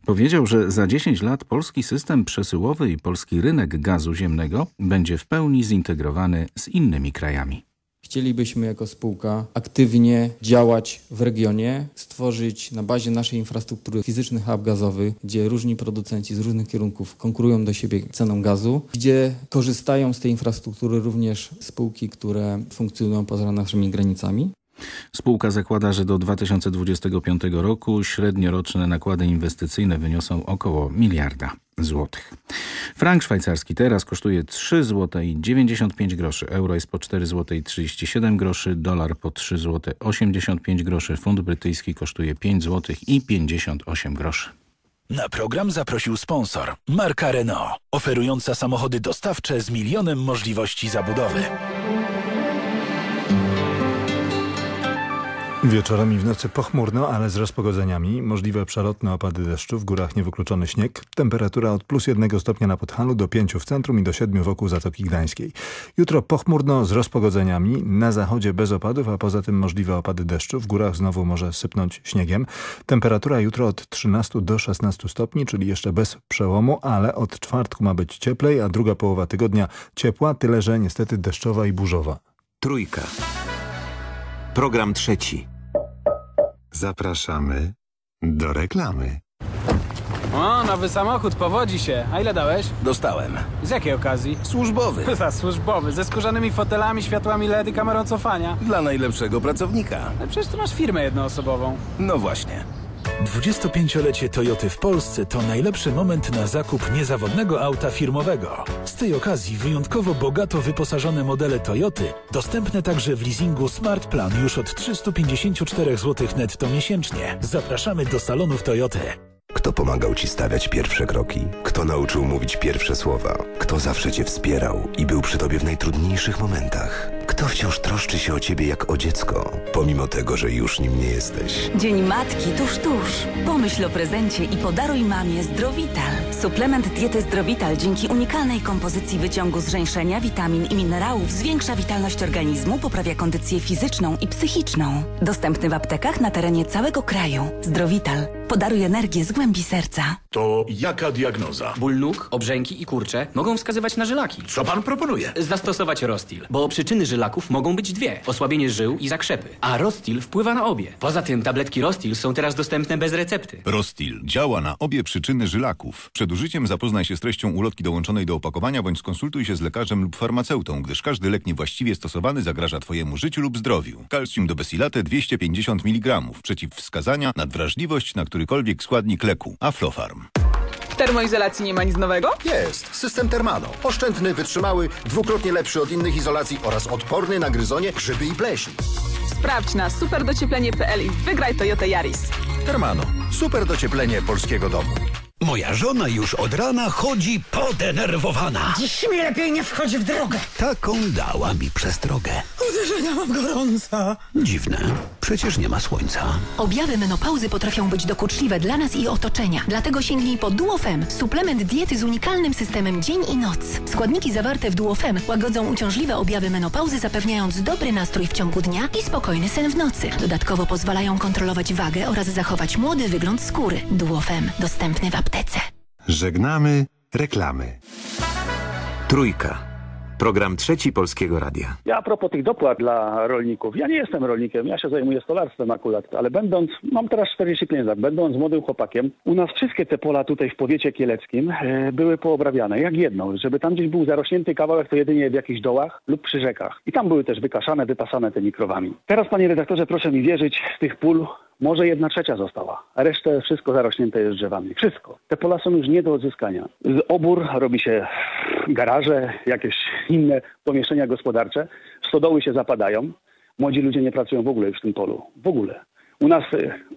powiedział, że za 10 lat polski system przesyłowy i polski rynek gazu ziemnego będzie w pełni zintegrowany z innymi krajami. Chcielibyśmy jako spółka aktywnie działać w regionie, stworzyć na bazie naszej infrastruktury fizyczny hub gazowy, gdzie różni producenci z różnych kierunków konkurują do siebie ceną gazu, gdzie korzystają z tej infrastruktury również spółki, które funkcjonują poza naszymi granicami. Spółka zakłada, że do 2025 roku średnioroczne nakłady inwestycyjne wyniosą około miliarda złotych. Frank szwajcarski teraz kosztuje 3 zł i 95 groszy, euro jest po 4 zł i 37 groszy, dolar po 3 zł 85 groszy, funt brytyjski kosztuje 5 zł i 58 groszy. Na program zaprosił sponsor marka Renault, oferująca samochody dostawcze z milionem możliwości zabudowy. Wieczorami w nocy pochmurno, ale z rozpogodzeniami. Możliwe przelotne opady deszczu, w górach niewykluczony śnieg. Temperatura od plus jednego stopnia na Podhalu do pięciu w centrum i do siedmiu wokół Zatoki Gdańskiej. Jutro pochmurno z rozpogodzeniami. Na zachodzie bez opadów, a poza tym możliwe opady deszczu. W górach znowu może sypnąć śniegiem. Temperatura jutro od 13 do 16 stopni, czyli jeszcze bez przełomu, ale od czwartku ma być cieplej, a druga połowa tygodnia ciepła, tyle że niestety deszczowa i burzowa. Trójka. Program trzeci. Zapraszamy do reklamy. O, nowy samochód, powodzi się. A ile dałeś? Dostałem. Z jakiej okazji? Służbowy. Za służbowy, ze skórzanymi fotelami, światłami LED i kamerą cofania. Dla najlepszego pracownika. Ale przecież ty masz firmę jednoosobową. No właśnie. 25-lecie Toyoty w Polsce to najlepszy moment na zakup niezawodnego auta firmowego. Z tej okazji wyjątkowo bogato wyposażone modele Toyoty, dostępne także w leasingu Smart Plan już od 354 zł netto miesięcznie. Zapraszamy do salonów Toyoty. Kto pomagał Ci stawiać pierwsze kroki? Kto nauczył mówić pierwsze słowa? Kto zawsze Cię wspierał i był przy Tobie w najtrudniejszych momentach? Kto wciąż troszczy się o Ciebie jak o dziecko, pomimo tego, że już nim nie jesteś? Dzień Matki tuż, tuż. Pomyśl o prezencie i podaruj mamie Zdrowital. Suplement diety Zdrowital dzięki unikalnej kompozycji wyciągu zrzęszenia, witamin i minerałów zwiększa witalność organizmu, poprawia kondycję fizyczną i psychiczną. Dostępny w aptekach na terenie całego kraju. Zdrowital. Podaruj energię z głębi serca. To jaka diagnoza? Ból nóg, obrzęki i kurcze mogą wskazywać na żylaki. Co pan proponuje? Zastosować Rostil, bo przyczyny żylaków mogą być dwie. Osłabienie żył i zakrzepy. A Rostil wpływa na obie. Poza tym tabletki Rostil są teraz dostępne bez recepty. Rostil działa na obie przyczyny żylaków. Przed użyciem zapoznaj się z treścią ulotki dołączonej do opakowania bądź skonsultuj się z lekarzem lub farmaceutą, gdyż każdy lek niewłaściwie stosowany zagraża Twojemu życiu lub zdrowiu. Kalcium do Besilate 250 mg. Przeciwwskazania, nadwrażliwość na którykolwiek składnik leku. Aflofarm. Termoizolacji nie ma nic nowego? Jest. System Termano. Oszczędny, wytrzymały, dwukrotnie lepszy od innych izolacji oraz odporny na gryzonie, grzyby i pleśń. Sprawdź na superdocieplenie.pl i wygraj Toyota Yaris. Termano. Super docieplenie polskiego domu. Moja żona już od rana chodzi podenerwowana. Dziś mi lepiej nie wchodzi w drogę. Taką dała mi przestrogę. Uderzenia mam gorąca. Dziwne. Przecież nie ma słońca. Objawy menopauzy potrafią być dokuczliwe dla nas i otoczenia. Dlatego sięgnij po Duofem, suplement diety z unikalnym systemem dzień i noc. Składniki zawarte w Duofem łagodzą uciążliwe objawy menopauzy, zapewniając dobry nastrój w ciągu dnia i spokojny sen w nocy. Dodatkowo pozwalają kontrolować wagę oraz zachować młody wygląd skóry. Duofem, dostępny w aptece. Żegnamy reklamy. Trójka. Program trzeci Polskiego Radia. Ja a propos tych dopłat dla rolników, ja nie jestem rolnikiem, ja się zajmuję stolarstwem akurat, ale będąc, mam teraz 45 lat, będąc młodym chłopakiem, u nas wszystkie te pola tutaj w powiecie kieleckim e, były poobrabiane, jak jedno, żeby tam gdzieś był zarośnięty kawałek, to jedynie w jakichś dołach lub przy rzekach. I tam były też wykaszane, wypasane tymi krowami. Teraz, panie redaktorze, proszę mi wierzyć, z tych pól może jedna trzecia została, a resztę wszystko zarośnięte jest drzewami. Wszystko. Te pola są już nie do odzyskania. Z obór robi się garaże, jakieś inne pomieszczenia gospodarcze. Stodoły się zapadają. Młodzi ludzie nie pracują w ogóle już w tym polu. W ogóle. U nas,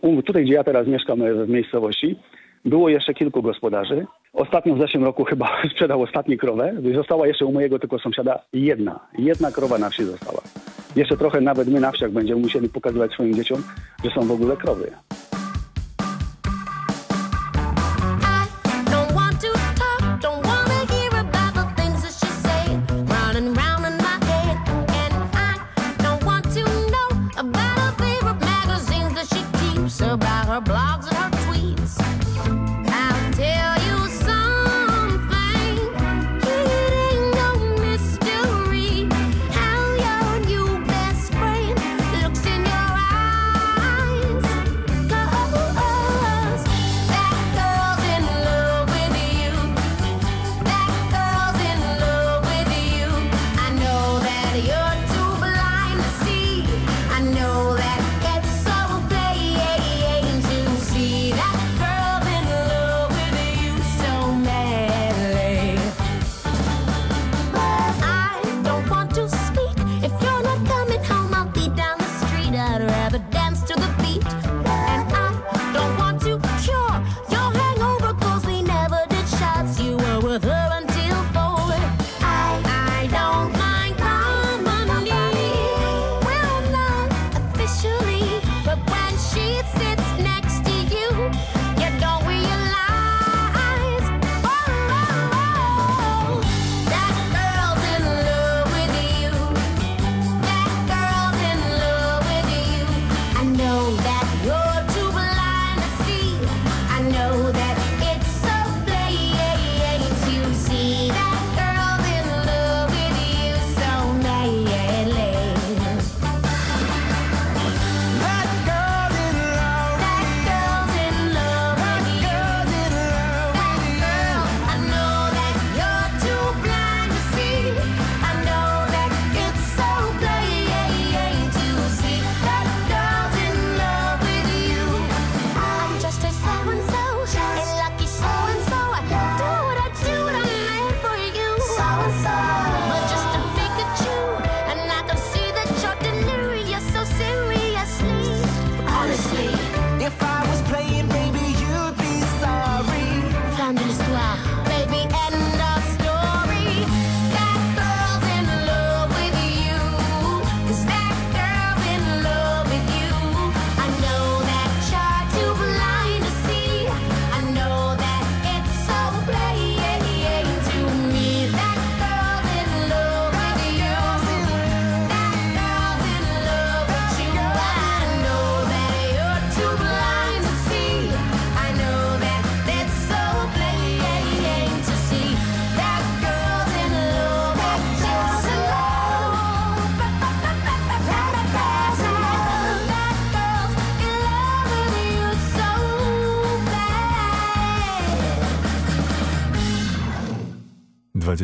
u- tutaj gdzie ja teraz mieszkam e, w miejscowości, było jeszcze kilku gospodarzy. Ostatnio w zeszłym roku chyba sprzedał ostatni krowę. Została jeszcze u mojego tylko sąsiada jedna. Jedna krowa na wsi została. Jeszcze trochę nawet my na wsiach będziemy musieli pokazywać swoim dzieciom, że są w ogóle krowy.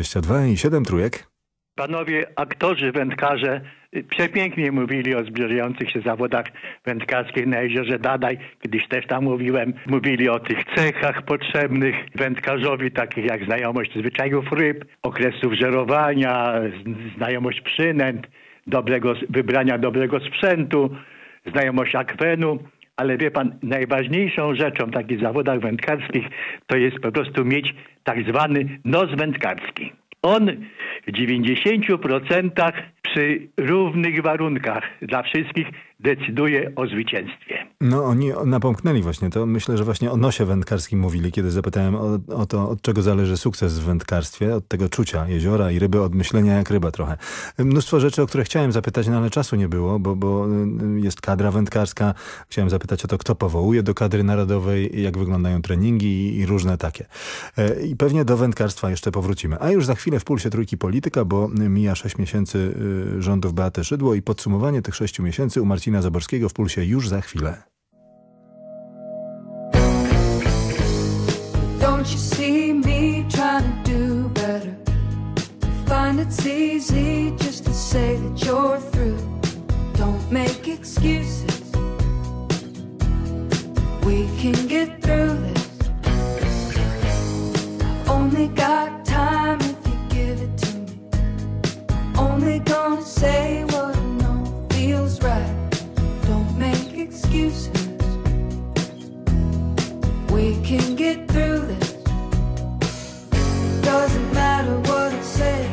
22 i 7 trójek. Panowie aktorzy wędkarze y, przepięknie mówili o zbliżających się zawodach wędkarskich na jeziorze Dadaj. Kiedyś też tam mówiłem. Mówili o tych cechach potrzebnych wędkarzowi, takich jak znajomość zwyczajów ryb, okresów żerowania, znajomość przynęt, dobrego, wybrania dobrego sprzętu, znajomość akwenu. Ale wie pan, najważniejszą rzeczą w takich zawodach wędkarskich to jest po prostu mieć tak zwany nos wędkarski. On w 90% przy równych warunkach dla wszystkich decyduje o zwycięstwie. No oni napomknęli właśnie to. Myślę, że właśnie o nosie wędkarskim mówili, kiedy zapytałem o, o to, od czego zależy sukces w wędkarstwie, od tego czucia jeziora i ryby, od myślenia jak ryba trochę. Mnóstwo rzeczy, o które chciałem zapytać, no ale czasu nie było, bo, bo y, jest kadra wędkarska. Chciałem zapytać o to, kto powołuje do kadry narodowej, jak wyglądają treningi i, i różne takie. E, I pewnie do wędkarstwa jeszcze powrócimy. A już za chwilę w Pulsie Trójki Polityka, bo mija sześć miesięcy y, rządów Beaty Szydło i podsumowanie tych sześciu miesięcy u Zaborskiego w Pulsie już za chwilę. Don't you see me trying to do better? Find it's easy just to say that you're through. Don't make excuses. We can get through this. Only got time if you give it to me. Only gonna say excuses. We can get through this. Doesn't matter what I say,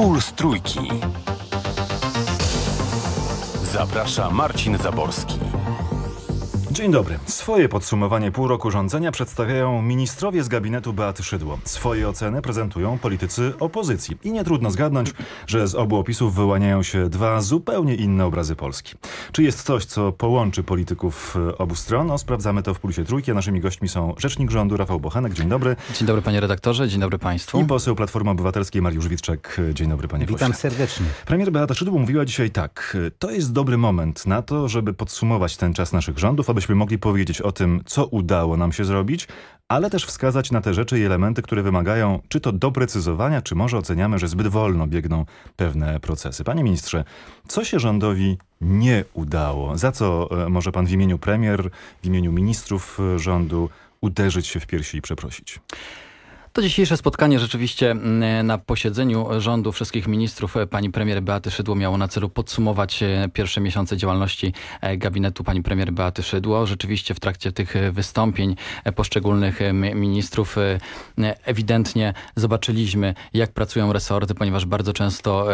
Puls Trójki. Zaprasza Marcin Zaborski. Dzień dobry. Swoje podsumowanie pół roku rządzenia przedstawiają ministrowie z gabinetu Beaty Szydło. Swoje oceny prezentują politycy opozycji. I nie trudno zgadnąć, że z obu opisów wyłaniają się dwa zupełnie inne obrazy Polski. Czy jest coś, co połączy polityków e, obu stron? No, sprawdzamy to w Pulsie Trójki. Naszymi gośćmi są rzecznik rządu Rafał Bochenek. Dzień dobry. Dzień dobry panie redaktorze, dzień dobry państwu. I poseł Platformy Obywatelskiej Mariusz Witczek. Dzień dobry panie Witam pośle. serdecznie. Premier Beata Szydło mówiła dzisiaj tak. To jest dobry moment na to, żeby podsumować ten czas naszych rządów, abyśmy mogli powiedzieć o tym, co udało nam się zrobić, ale też wskazać na te rzeczy i elementy, które wymagają czy to doprecyzowania, czy może oceniamy, że zbyt wolno biegną pewne procesy. Panie ministrze, co się rządowi nie udało? Za co e, może pan w imieniu premier, w imieniu ministrów e, rządu uderzyć się w piersi i przeprosić? To dzisiejsze spotkanie rzeczywiście mm, na posiedzeniu rządu wszystkich ministrów e, pani premier Beaty Szydło miało na celu podsumować e, pierwsze miesiące działalności e, gabinetu pani premier Beaty Szydło. Rzeczywiście w trakcie tych wystąpień poszczególnych ministrów ewidentnie zobaczyliśmy jak pracują resorty, ponieważ bardzo często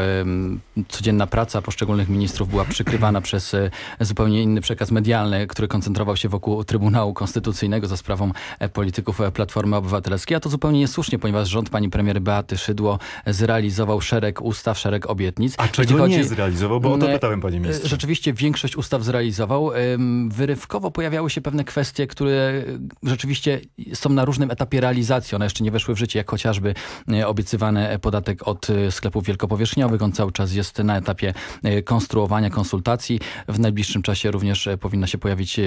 codzienna praca poszczególnych ministrów była przykrywana przez zupełnie inny przekaz medialny, który koncentrował się wokół Trybunału Konstytucyjnego za sprawą polityków Platformy Obywatelskiej, a to zupełnie niesłusznie, ponieważ rząd pani premier Beaty Szydło zrealizował szereg ustaw, szereg obietnic. A czego Jeśli chodzi- nie zrealizował? Bo o to Mm, pytałem, panie ministrze. Rzeczywiście większość ustaw zrealizował. Wyrywkowo pojawiały się pewne kwestie, które rzeczywiście są na różnym etapie realizacji. One jeszcze nie weszły w życie, jak chociażby y, obiecywany podatek od y, sklepów wielkopowierzchniowych. On cały czas jest na etapie y, konstruowania, konsultacji. W najbliższym czasie również powinna się pojawić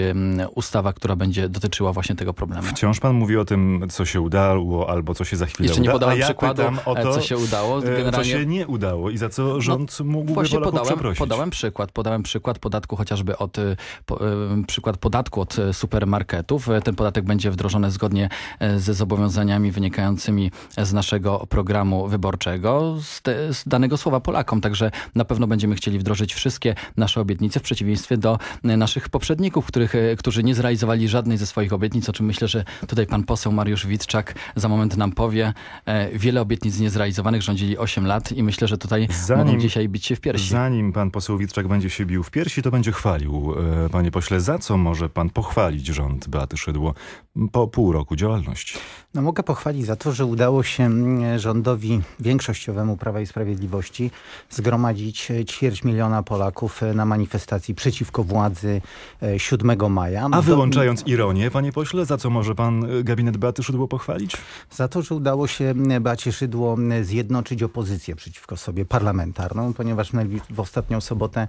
ustawa, która będzie dotyczyła właśnie tego problemu. Wciąż pan mówi o tym, co się udało albo albo co się za chwilę Jeszcze nie uda, podałem a ja przykładu, e, to, co się udało. e, co Generalnie- się nie udało i za co rząd mógłby Właśnie Polaków podałem, przeprosić. podałem przykład. Podałem przykład podatku chociażby od, po, y, przykład podatku od supermarketów. Ten podatek będzie wdrożony zgodnie ze zobowiązaniami wynikającymi z naszego programu wyborczego, z, te, z danego słowa Polakom. Także na pewno będziemy chcieli wdrożyć wszystkie nasze obietnice w przeciwieństwie do naszych poprzedników, których, którzy nie zrealizowali żadnej ze swoich obietnic, o czym myślę, że tutaj pan poseł Mariusz Witczak za moment nam powie. E, Wiele obietnic niezrealizowanych, rządzili 8 lat i myślę, że tutaj mogą dzisiaj bić się w piersi. Zanim pan poseł Witczak będzie się bił w piersi, to będzie chwalił. E, Panie pośle, za co może pan pochwalić rząd Beaty Szydło po pół roku działalności? No mogę pochwalić za to, że udało się mm, rządowi większościowemu Prawa i Sprawiedliwości zgromadzić e, ćwierć miliona Polaków e, na manifestacji przeciwko władzy e, 7 maja. A wyłączając ironię, panie pośle, za co może pan e, gabinet Beaty Szydło pochwalić? Za to, że udało się Beacie Szydło zjednoczyć opozycję przeciwko sobie parlamentarną, ponieważ w ostatnią sobotę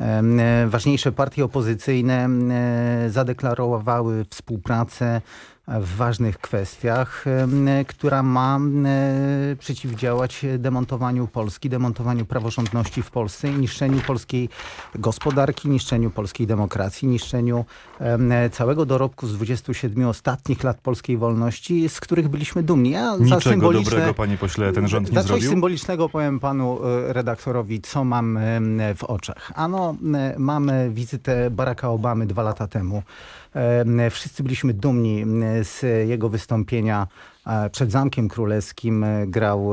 e, ważniejsze partie opozycyjne e, zadeklarowały współpracę w ważnych kwestiach, która ma przeciwdziałać demontowaniu Polski, demontowaniu praworządności w Polsce i niszczeniu polskiej gospodarki, niszczeniu polskiej demokracji, niszczeniu całego dorobku z 27 ostatnich lat polskiej wolności, z których byliśmy dumni. Ja za Niczego symboliczne, dobrego, panie pośle, ten rząd nie za coś zrobił? symbolicznego powiem panu e, redaktorowi, co mam w oczach. Ano, mamy wizytę Baracka Obamy dwa lata temu. Wszyscy byliśmy dumni z jego wystąpienia przed Zamkiem Królewskim. Grał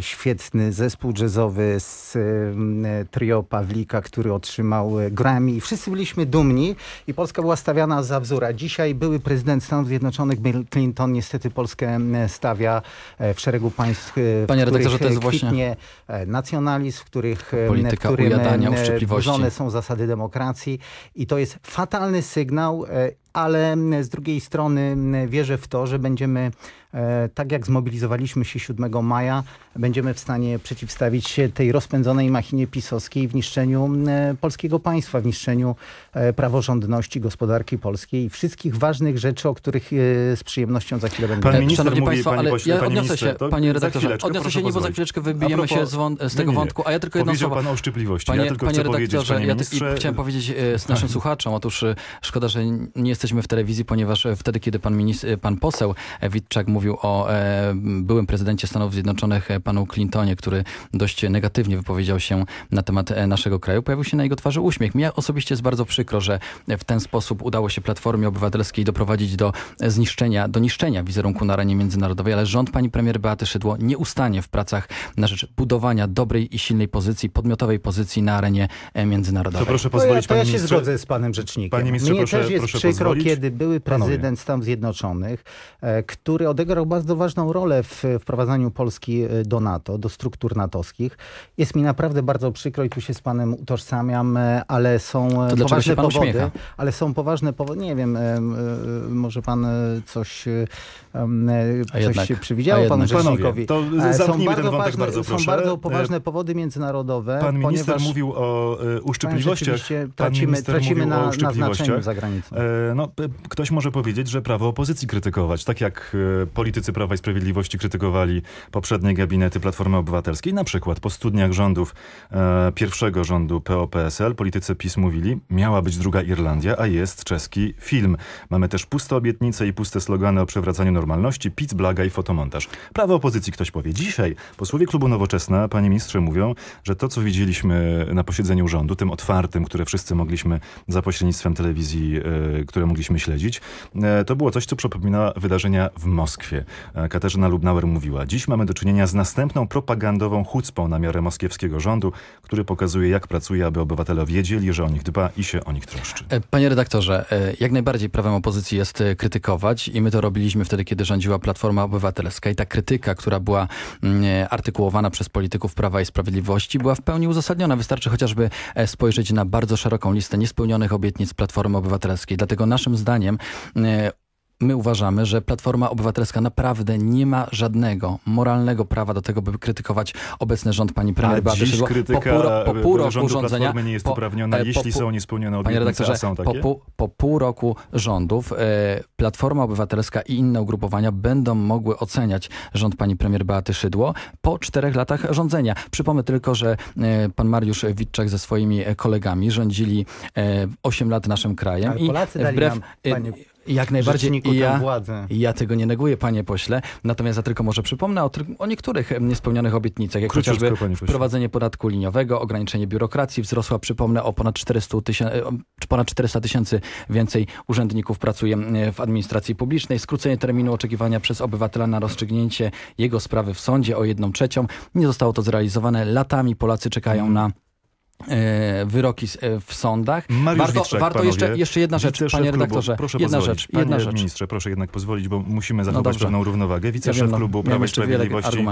świetny zespół jazzowy z em, trio Pawlika, który otrzymał e, Grammy. I wszyscy byliśmy dumni i Polska była stawiana za wzór. A dzisiaj były prezydent Stanów Zjednoczonych Bill Clinton niestety Polskę stawia e, w szeregu państw, e, w Panie redaktorze, to jest e, właśnie- e, nacjonalizm, w których Polityka w którym ujadania, uszczypliwości. są zasady demokracji i to jest fatalny sygnał, e, ale z drugiej strony wierzę w to, że będziemy, e, tak jak zmobilizowaliśmy się 7 maja, będziemy w stanie przeciwstawić się tej rozpędzonej machinie pisowskiej w niszczeniu m, polskiego państwa, w niszczeniu e, praworządności, gospodarki polskiej i wszystkich ważnych rzeczy, o których e, z przyjemnością za chwilę będę Pan minister Szanowni mówi, Państwo, ale pośle, ja odniosę ministrze, się, panie redaktorze, odniosę się, nie, bo za chwileczkę wybijemy propos- się z, wą- z tego nie, nie. wątku, a ja tylko jedno Powiedział słowo. pan o uszczypliwości. Panie, ja tylko panie chcę powiedzieć, redaktorze, panie ministrze... chciałem powiedzieć e, z naszym słuchaczom, otóż e, szkoda, że nie jesteśmy w telewizji, ponieważ e, wtedy, kiedy pan, minis- e, pan poseł e, Witczak mówił o e, byłym prezydencie Stanów Zjednoczonych, e, panu Clintonie, który dość negatywnie wypowiedział się na temat e, naszego kraju, pojawił się na jego twarzy uśmiech. Mnie osobiście jest bardzo przykro, że w ten sposób udało się Platformie Obywatelskiej doprowadzić do zniszczenia, do niszczenia wizerunku na arenie międzynarodowej, ale rząd pani premier Beaty Szydło nie ustanie w pracach na rzecz budowania dobrej i silnej pozycji, podmiotowej pozycji na arenie międzynarodowej. To proszę ja, pozwolić, to ja panie się ministrze. zgodzę z panem rzecznikiem. Panie ministrze, Mnie proszę- też jest proszę przykro, pozwolić. kiedy były prezydent Stanów Zjednoczonych, e, który odegrał bardzo ważną rolę w wprowadzaniu Polski e, do NATO, do struktur natowskich. Jest mi naprawdę bardzo przykro i tu się z panem utożsamiam, e, ale są e, To poważne powody. uśmiecha? Ale są poważne powody. Nie wiem, może pan coś, coś jednak- się przywidziało panu Panowie, rzecznikowi. to E, zamknijmy ten wątek ważne, bardzo Są bardzo E, poważne powody międzynarodowe, Pan minister mówił o e, uszczypliwościach. tracimy- minister tracimy mówił na- o na uszczypliwościach. znaczeniu za granicą. E, no, ktoś może powiedzieć, że prawo opozycji krytykować, tak jak e, politycy Prawa i Sprawiedliwości krytykowali poprzednie gabinety Platformy Obywatelskiej. Na przykład po studniach rządów e, pierwszego rządu PO-PSL politycy PiS mówili, miała być druga Irlandia, a jest czeski film. Mamy też puste obietnice i puste slogany o przywracaniu normalności, pic, blaga i fotomontaż. Prawo opozycji ktoś powie. Dzisiaj posłowie klubu Nowoczesna, panie ministrze, mówią, że to, co widzieliśmy na posiedzeniu rządu, tym otwartym, które wszyscy mogliśmy za pośrednictwem telewizji, e, które mogliśmy śledzić, e, to było coś, co przypomina wydarzenia w Moskwie. E, Katarzyna Lubnauer mówiła, dziś mamy do czynienia z następną propagandową chucpą na miarę moskiewskiego rządu, który pokazuje, jak pracuje, aby obywatele wiedzieli, że o nich dba i się o nich troszczy. Panie redaktorze, jak najbardziej prawem opozycji jest krytykować i my to robiliśmy wtedy, kiedy rządziła Platforma Obywatelska i ta krytyka, która była mm, artykułowana przez polityków Prawa i Sprawiedliwości była w pełni uzasadniona. Wystarczy chociażby e, spojrzeć na bardzo szeroką listę niespełnionych obietnic Platformy Obywatelskiej. Dlatego naszym zdaniem e, My uważamy, że Platforma Obywatelska naprawdę nie ma żadnego moralnego prawa do tego, by krytykować obecny rząd pani premier Beaty dziś Szydło. krytyka po pół, po pół roku rządu rządzenia... Platformy nie jest po- uprawniona, e, jeśli pół- są niespełnione Panie obietnice, a są po, takie? pół, po pół roku rządów e, Platforma Obywatelska i inne ugrupowania będą mogły oceniać rząd pani premier Beaty Szydło po czterech latach rządzenia. Przypomnę tylko, że e, pan Mariusz Witczak ze swoimi kolegami rządzili e, 8 lat naszym krajem Ale i Polacy dali wbrew... nam, e, panie jak najbardziej i ja, ja tego nie neguję, panie pośle. Natomiast ja tylko może przypomnę o, o niektórych niespełnionych obietnicach, jak Króciutko, chociażby wprowadzenie podatku liniowego, ograniczenie biurokracji, wzrosła, przypomnę, o ponad 400 tysięcy, ponad 400 tysięcy więcej urzędników pracuje w administracji publicznej, skrócenie terminu oczekiwania przez obywatela na rozstrzygnięcie jego sprawy w sądzie o jedną trzecią. Nie zostało to zrealizowane. Latami Polacy czekają Mm. na e, wyroki s- e, w sądach. Mariusz warto warto panowie, jeszcze, jeszcze jedna rzecz, panie redaktorze. Proszę jedna pozwolić. rzecz, Panie jedna rzecz. ministrze, proszę jednak pozwolić, bo musimy zachować dobrze. pewną równowagę. Wiceszef Ja no, klubu Prawa i Sprawiedliwości.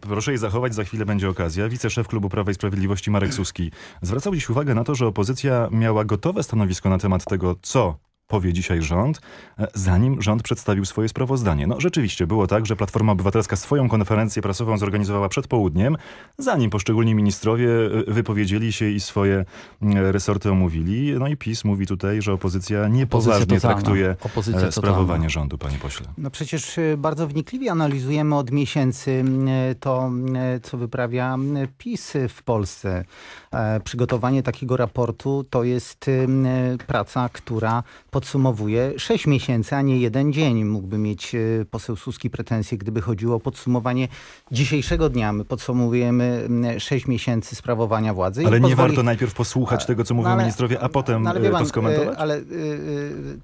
Proszę jej zachować, za chwilę będzie okazja. Wiceszef klubu Prawa i Sprawiedliwości Marek Suski zwracał dziś uwagę na to, że opozycja miała gotowe stanowisko na temat tego, co powie dzisiaj rząd, e, zanim rząd przedstawił swoje sprawozdanie. No rzeczywiście było tak, że Platforma Obywatelska swoją konferencję prasową zorganizowała przed południem, zanim poszczególni ministrowie e, wypowiedzieli się i swoje resorty omówili. No i PiS mówi tutaj, że opozycja niepoważnie traktuje Opozycja e, sprawowanie totalna. rządu, panie pośle. No przecież bardzo wnikliwie analizujemy od miesięcy to, co wyprawia PiS w Polsce. E, Przygotowanie takiego raportu to jest y, y, praca, która podsumowuje 6 miesięcy, a nie jeden dzień. Mógłby mieć y, poseł Suski pretensje, gdyby chodziło o podsumowanie dzisiejszego dnia. My podsumowujemy 6 miesięcy sprawowania władzy. Ale nie pozwoli- warto najpierw posłuchać tego, co mówią no ale- ministrowie, a potem no ale e, pan, to skomentować? e, Ale e, e,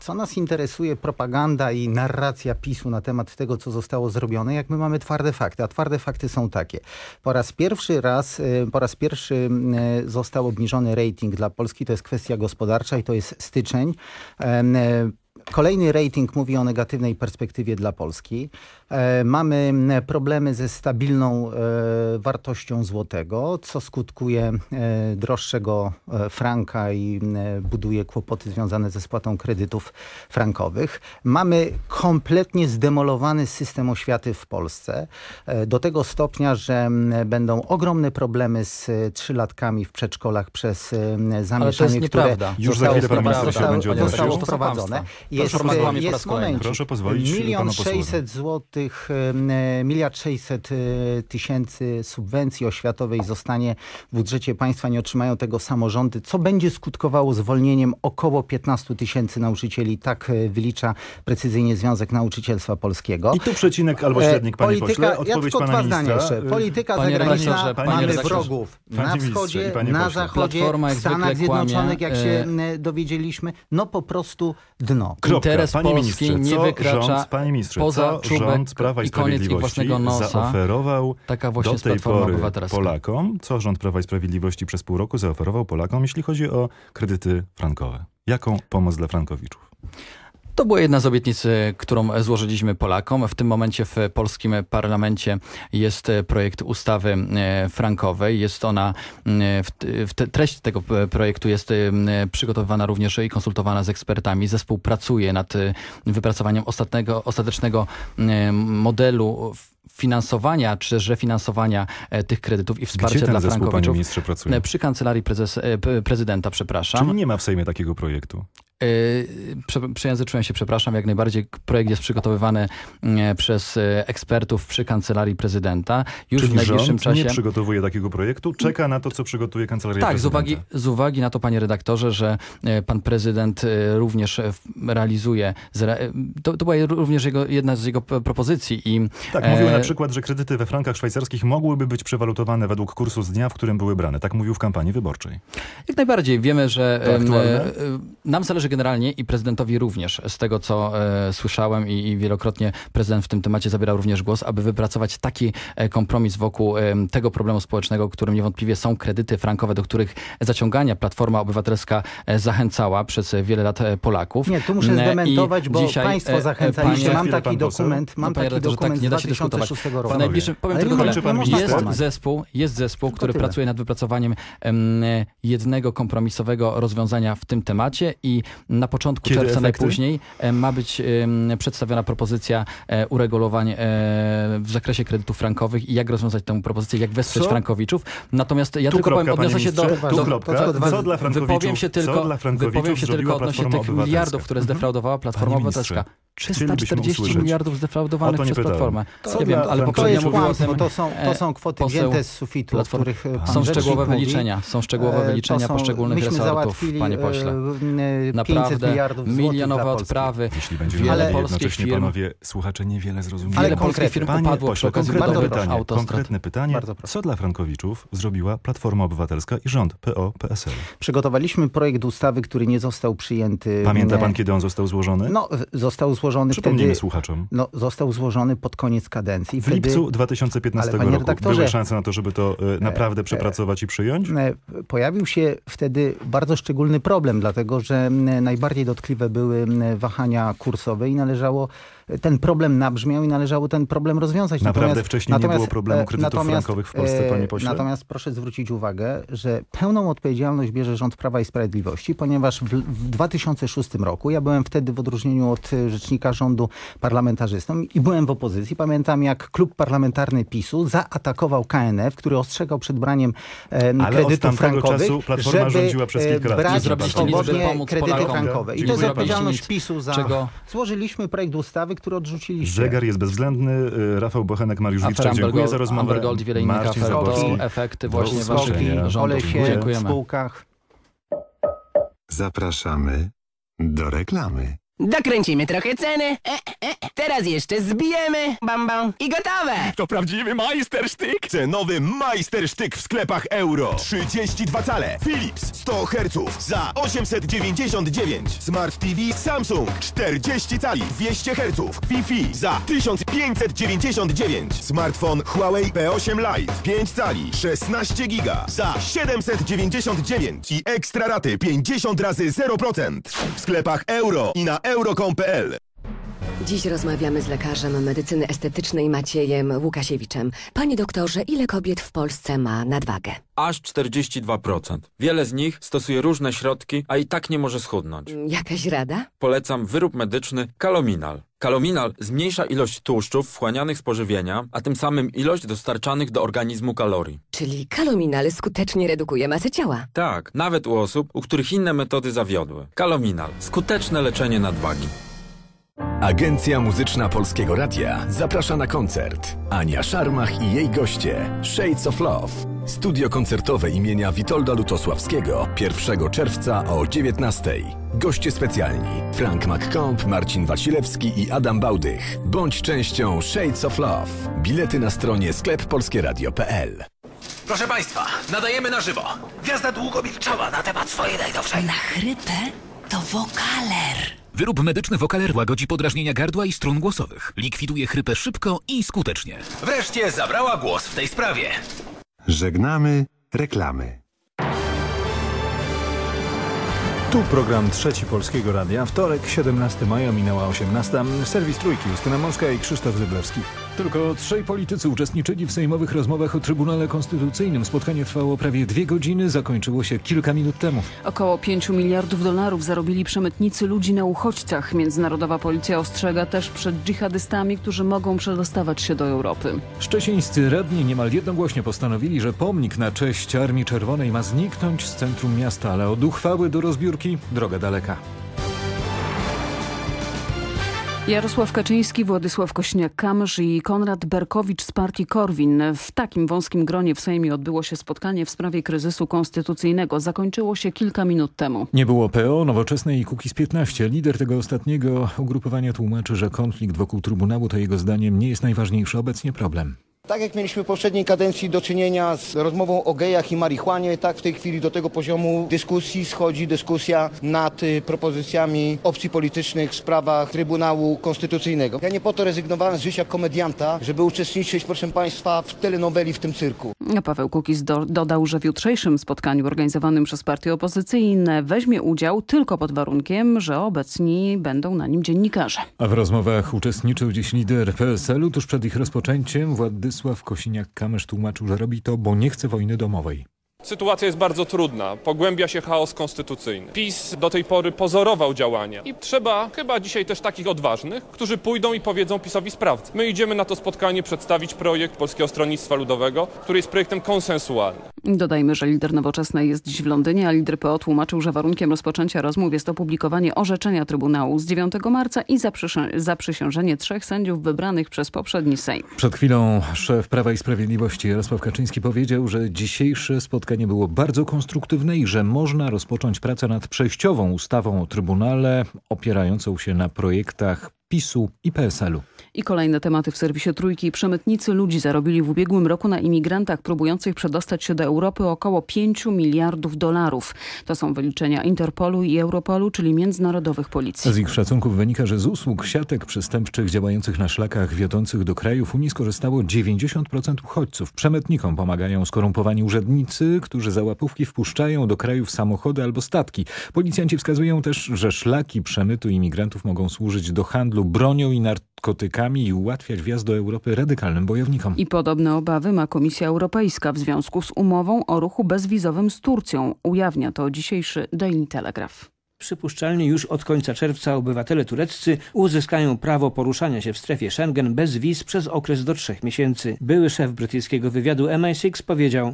co nas interesuje propaganda i narracja PiSu na temat tego, co zostało zrobione, jak my mamy twarde fakty. A twarde fakty są takie. Po raz pierwszy raz, e, po raz pierwszy e, został obniżony rating dla Polski. To jest kwestia gospodarcza i to jest styczeń. E, Kolejny rating mówi o negatywnej perspektywie dla Polski. E, mamy m, problemy ze stabilną e, wartością złotego, co skutkuje e, droższego e, franka i buduje kłopoty związane ze spłatą kredytów frankowych. Mamy kompletnie zdemolowany system oświaty w Polsce e, do tego stopnia, że będą ogromne problemy z e, trzylatkami w przedszkolach przez e, zamieszanie, jest które. Już za zostało, chwilę pan minister się zostało, będzie odnosił. zostało. Jest, jest kolejny. momencik. Proszę pozwolić Milion. 600 złotych, e, miliard 600 e, tysięcy subwencji oświatowej zostanie w budżecie państwa, nie otrzymają tego samorządy, co będzie skutkowało zwolnieniem około 15 tysięcy nauczycieli, tak e, wylicza precyzyjnie Związek Nauczycielstwa Polskiego. I tu przecinek albo średnik, panie polityka, pośle. ja Odpowiedź tylko pana dwa ministra. zdania jeszcze. Y, Polityka Panie zagraniczna, panie mamy wrogów na wschodzie, na zachodzie, w Stanach Zjednoczonych, jak się e, dowiedzieliśmy, no po prostu dno. Kropka. Interes Panie Polski ministrze, nie wykracza rząd, panie ministrze, poza czubek rząd Prawa i i Sprawiedliwości nosa. zaoferował Taka właśnie do tej pory. Polakom? Co rząd Prawa i Sprawiedliwości przez pół roku zaoferował Polakom, jeśli chodzi o kredyty frankowe? Jaką pomoc dla frankowiczów? To była jedna z obietnic, e, którą złożyliśmy Polakom. W tym momencie w polskim parlamencie jest e, projekt ustawy e, frankowej. Jest ona, treść tego projektu jest przygotowywana również i konsultowana z ekspertami. Zespół pracuje nad wypracowaniem ostatniego, ostatecznego modelu finansowania czy też refinansowania e, tych kredytów i wsparcia Gdzie ten dla zespół, panie frankowiczów. ministrze, pracuje? E, Przy kancelarii prezes, e, prezydenta, przepraszam. Czyli nie ma w Sejmie takiego projektu. Prze- Przejęzyczyłem się, przepraszam, jak najbardziej projekt jest przygotowywany przez ekspertów przy kancelarii prezydenta. Już Czyli w najbliższym rząd czasie. nie przygotowuje takiego projektu, czeka na to, co przygotuje kancelaria Tak, z prezydenta. uwagi, z uwagi na to, panie redaktorze, że pan prezydent również realizuje, to, to była również jego, jedna z jego propozycji. I, Tak, mówił e, na przykład, że kredyty we frankach szwajcarskich mogłyby być przewalutowane według kursu z dnia, w którym były brane. Tak mówił w kampanii wyborczej. Jak najbardziej. Wiemy, że e, e, nam zależy generalnie i prezydentowi również, z tego co e, słyszałem i, i wielokrotnie prezydent w tym temacie zabierał również głos, aby wypracować taki kompromis wokół tego problemu społecznego, którym niewątpliwie są kredyty frankowe, do których zaciągania Platforma Obywatelska zachęcała przez wiele lat Polaków. Nie, tu muszę i zdementować, bo dzisiaj, państwo zachęcaliście. panie- Mam taki dokument, mam No, taki redaktorze, dokument tak, nie da się z dyskutować składować. 2006 roku. W najbliższym, powiem Ale tylko można jest skłamać. zespół, jest zespół, który tyle. pracuje nad wypracowaniem em, jednego kompromisowego rozwiązania w tym temacie i na początku Kiedy czerwca efekty? najpóźniej ma być przedstawiona propozycja e, uregulowań e, w zakresie kredytów frankowych i jak rozwiązać tę propozycję, jak wesprzeć Co? frankowiczów. Natomiast ja Tu tylko powiem, kropka, panie odniosę się do... tu do kropka. Co dla Frankowiczów- wypowiem się co tylko, dla Frankowiczów wypowiem się tylko odnośnie tych miliardów, które zdefraudowała Platforma Obywatelska. chcielibyśmy 340 usłyszeć. miliardów zdefraudowanych przez. Platformę. Co wiem, ale poprzednio mówił o kłamstwo, tym to są- to są e, kwoty poseł wzięte z sufitu, o których, pan Są szczegółowe mówi. wyliczenia, są szczegółowe E, wyliczenia są- poszczególnych resortów, załatwili, panie pośle. e, e, 500 Naprawdę milionowe odprawy, wiele ale polskich jednocześnie firm, panowie słuchacze niewiele zrozumieli. wiele polskich firm Panie upadło przy pośle, okazji budowy pytanie, autostrad. konkretne pytanie. Co dla Frankowiczów zrobiła Platforma Obywatelska i rząd PO-PSL? Przygotowaliśmy projekt ustawy, który nie został przyjęty. Pamięta pan, kiedy on został złożony? No, został złożony Przypomnijmy wtedy... słuchaczom. No, został złożony pod koniec kadencji. W Wtedy- lipcu 2015 Ale, roku redaktorze, były szanse na to, żeby to e, naprawdę przepracować i przyjąć? E, Pojawił się wtedy bardzo szczególny problem, dlatego że najbardziej dotkliwe były wahania kursowe i należało ten problem nabrzmiał i należało ten problem rozwiązać. Naprawdę wcześniej nie było problemu e, kredytów natomiast, frankowych w Polsce, e, panie pośle? Natomiast proszę zwrócić uwagę, że pełną odpowiedzialność bierze rząd Prawa i Sprawiedliwości, ponieważ w, w 2006 roku, ja byłem wtedy w odróżnieniu od e, rzecznika rządu parlamentarzystą i byłem w opozycji. Pamiętam jak klub parlamentarny PiSu zaatakował KNF, który ostrzegał przed braniem e, Ale od kredytów frankowych, czasu Platforma żeby rządziła przez kilka lat. Nie brać swobodnie pomóc kredyty Polakom. frankowe. I to jest odpowiedzialność PiSu za... czego- Złożyliśmy projekt ustawy, który odrzuciliście. Zegar jest bezwzględny. e, Rafał Bochenek, Mariusz Afera Wilczak, dziękuję Amber za Gold- rozmowę. Amber Gold i wiele innych Marcin afer to efekty właśnie waszych rządów. Olesie w Dziękujemy. spółkach. Zapraszamy do reklamy. Dokręcimy trochę ceny. E, e, teraz jeszcze zbijemy. Bam, bam. I gotowe. To prawdziwy majstersztyk! Cenowy majstersztyk w sklepach euro. 32 cale. Philips 100 Hz za 899. Smart TV Samsung 40 cali 200 Hz. Wi-Fi za 1599. Smartfon Huawei P8 Lite 5 cali 16 giga za 799 i ekstra raty 50 razy 0% w sklepach euro i na euro.com.pl. Dziś rozmawiamy z lekarzem medycyny estetycznej Maciejem Łukasiewiczem. Panie doktorze, ile kobiet w Polsce ma nadwagę? Aż 42%. Wiele z nich stosuje różne środki, a i tak nie może schudnąć. Jakaś rada? Polecam wyrób medyczny Kalominal. Kalominal zmniejsza ilość tłuszczów wchłanianych z pożywienia, a tym samym ilość dostarczanych do organizmu kalorii. Czyli kalominal skutecznie redukuje masę ciała. Tak, nawet u osób, u których inne metody zawiodły. Kalominal. Skuteczne leczenie nadwagi. Agencja Muzyczna Polskiego Radia zaprasza na koncert. Ania Szarmach i jej goście Shades of Love. Studio koncertowe imienia Witolda Lutosławskiego 1 czerwca o 19. Goście specjalni Frank McComb, Marcin Wasilewski i Adam Bałdych. Bądź częścią Shades of Love. Bilety na stronie skleppolskieradio.pl Proszę Państwa, nadajemy na żywo. Gwiazda długo milczała na temat swojej najnowszej. Na chrypę to wokaler. Wyrób medyczny Wokaler łagodzi podrażnienia gardła i strun głosowych. Likwiduje chrypę szybko i skutecznie. Wreszcie zabrała głos w tej sprawie. Żegnamy reklamy. Tu program Trzeci Polskiego Radia. Wtorek, 17 maja, minęła 18. Serwis Trójki, Justyna Morska i Krzysztof Zyblewski. Tylko trzej politycy uczestniczyli w sejmowych rozmowach o Trybunale Konstytucyjnym. Spotkanie trwało prawie dwie godziny, zakończyło się kilka minut temu. Około 5 miliardów dolarów zarobili przemytnicy ludzi na uchodźcach. Międzynarodowa policja ostrzega też przed dżihadystami, którzy mogą przedostawać się do Europy. Szczecińscy radni niemal jednogłośnie postanowili, że pomnik na cześć Armii Czerwonej ma zniknąć z centrum miasta, ale od uchwały do rozbiórki droga daleka. Jarosław Kaczyński, Władysław Kośniak-Kamysz i Konrad Berkowicz z partii Korwin. W takim wąskim gronie w Sejmie odbyło się spotkanie w sprawie kryzysu konstytucyjnego. Zakończyło się kilka minut temu. Nie było PO, Nowoczesnej i Kukiz 15. Lider tego ostatniego ugrupowania tłumaczy, że konflikt wokół Trybunału to jego zdaniem nie jest najważniejszy obecnie problem. Tak jak mieliśmy w poprzedniej kadencji do czynienia z rozmową o gejach i marihuanie, tak w tej chwili do tego poziomu dyskusji schodzi dyskusja nad y, propozycjami opcji politycznych w sprawach Trybunału Konstytucyjnego. Ja nie po to rezygnowałem z życia komedianta, żeby uczestniczyć, proszę Państwa, w telenoweli w tym cyrku. Paweł Kukiz do, dodał, że w jutrzejszym spotkaniu organizowanym przez partie opozycyjne weźmie udział tylko pod warunkiem, że obecni będą na nim dziennikarze. A w rozmowach uczestniczył dziś lider PSL-u. Tuż przed ich rozpoczęciem Władysław Kosiniak-Kamysz tłumaczył, że robi to, bo nie chce wojny domowej. Sytuacja jest bardzo trudna, pogłębia się chaos konstytucyjny. PiS do tej pory pozorował działania i trzeba chyba dzisiaj też takich odważnych, którzy pójdą i powiedzą PiSowi sprawdzę. My idziemy na to spotkanie przedstawić projekt Polskiego Stronnictwa Ludowego, który jest projektem konsensualnym. Dodajmy, że lider Nowoczesnej jest dziś w Londynie, a lider PO tłumaczył, że warunkiem rozpoczęcia rozmów jest opublikowanie orzeczenia Trybunału z 9 marca i zaprzysię- zaprzysiężenie trzech sędziów wybranych przez poprzedni Sejm. Przed chwilą szef Prawa i Sprawiedliwości Jarosław Kaczyński powiedział, że dzisiejsze spotkanie było bardzo konstruktywne i że można rozpocząć pracę nad przejściową ustawą o Trybunale opierającą się na projektach PiSu i PSL-u. I kolejne tematy w serwisie Trójki. Przemytnicy ludzi zarobili w ubiegłym roku na imigrantach próbujących przedostać się do Europy około 5 miliardów dolarów. To są wyliczenia Interpolu i Europolu, czyli międzynarodowych policji. Z ich szacunków wynika, że z usług siatek przestępczych działających na szlakach wiodących do krajów Unii skorzystało 90% uchodźców. Przemytnikom pomagają skorumpowani urzędnicy, którzy za łapówki wpuszczają do krajów samochody albo statki. Policjanci wskazują też, że szlaki przemytu imigrantów mogą służyć do handlu bronią i narkotykami i ułatwiać wjazd do Europy radykalnym bojownikom. I podobne obawy ma Komisja Europejska w związku z umową o ruchu bezwizowym z Turcją. Ujawnia to dzisiejszy Daily Telegraph. Przypuszczalnie już od końca czerwca obywatele tureccy uzyskają prawo poruszania się w strefie Schengen bez wiz przez okres do trzech miesięcy. Były szef brytyjskiego wywiadu MI6 powiedział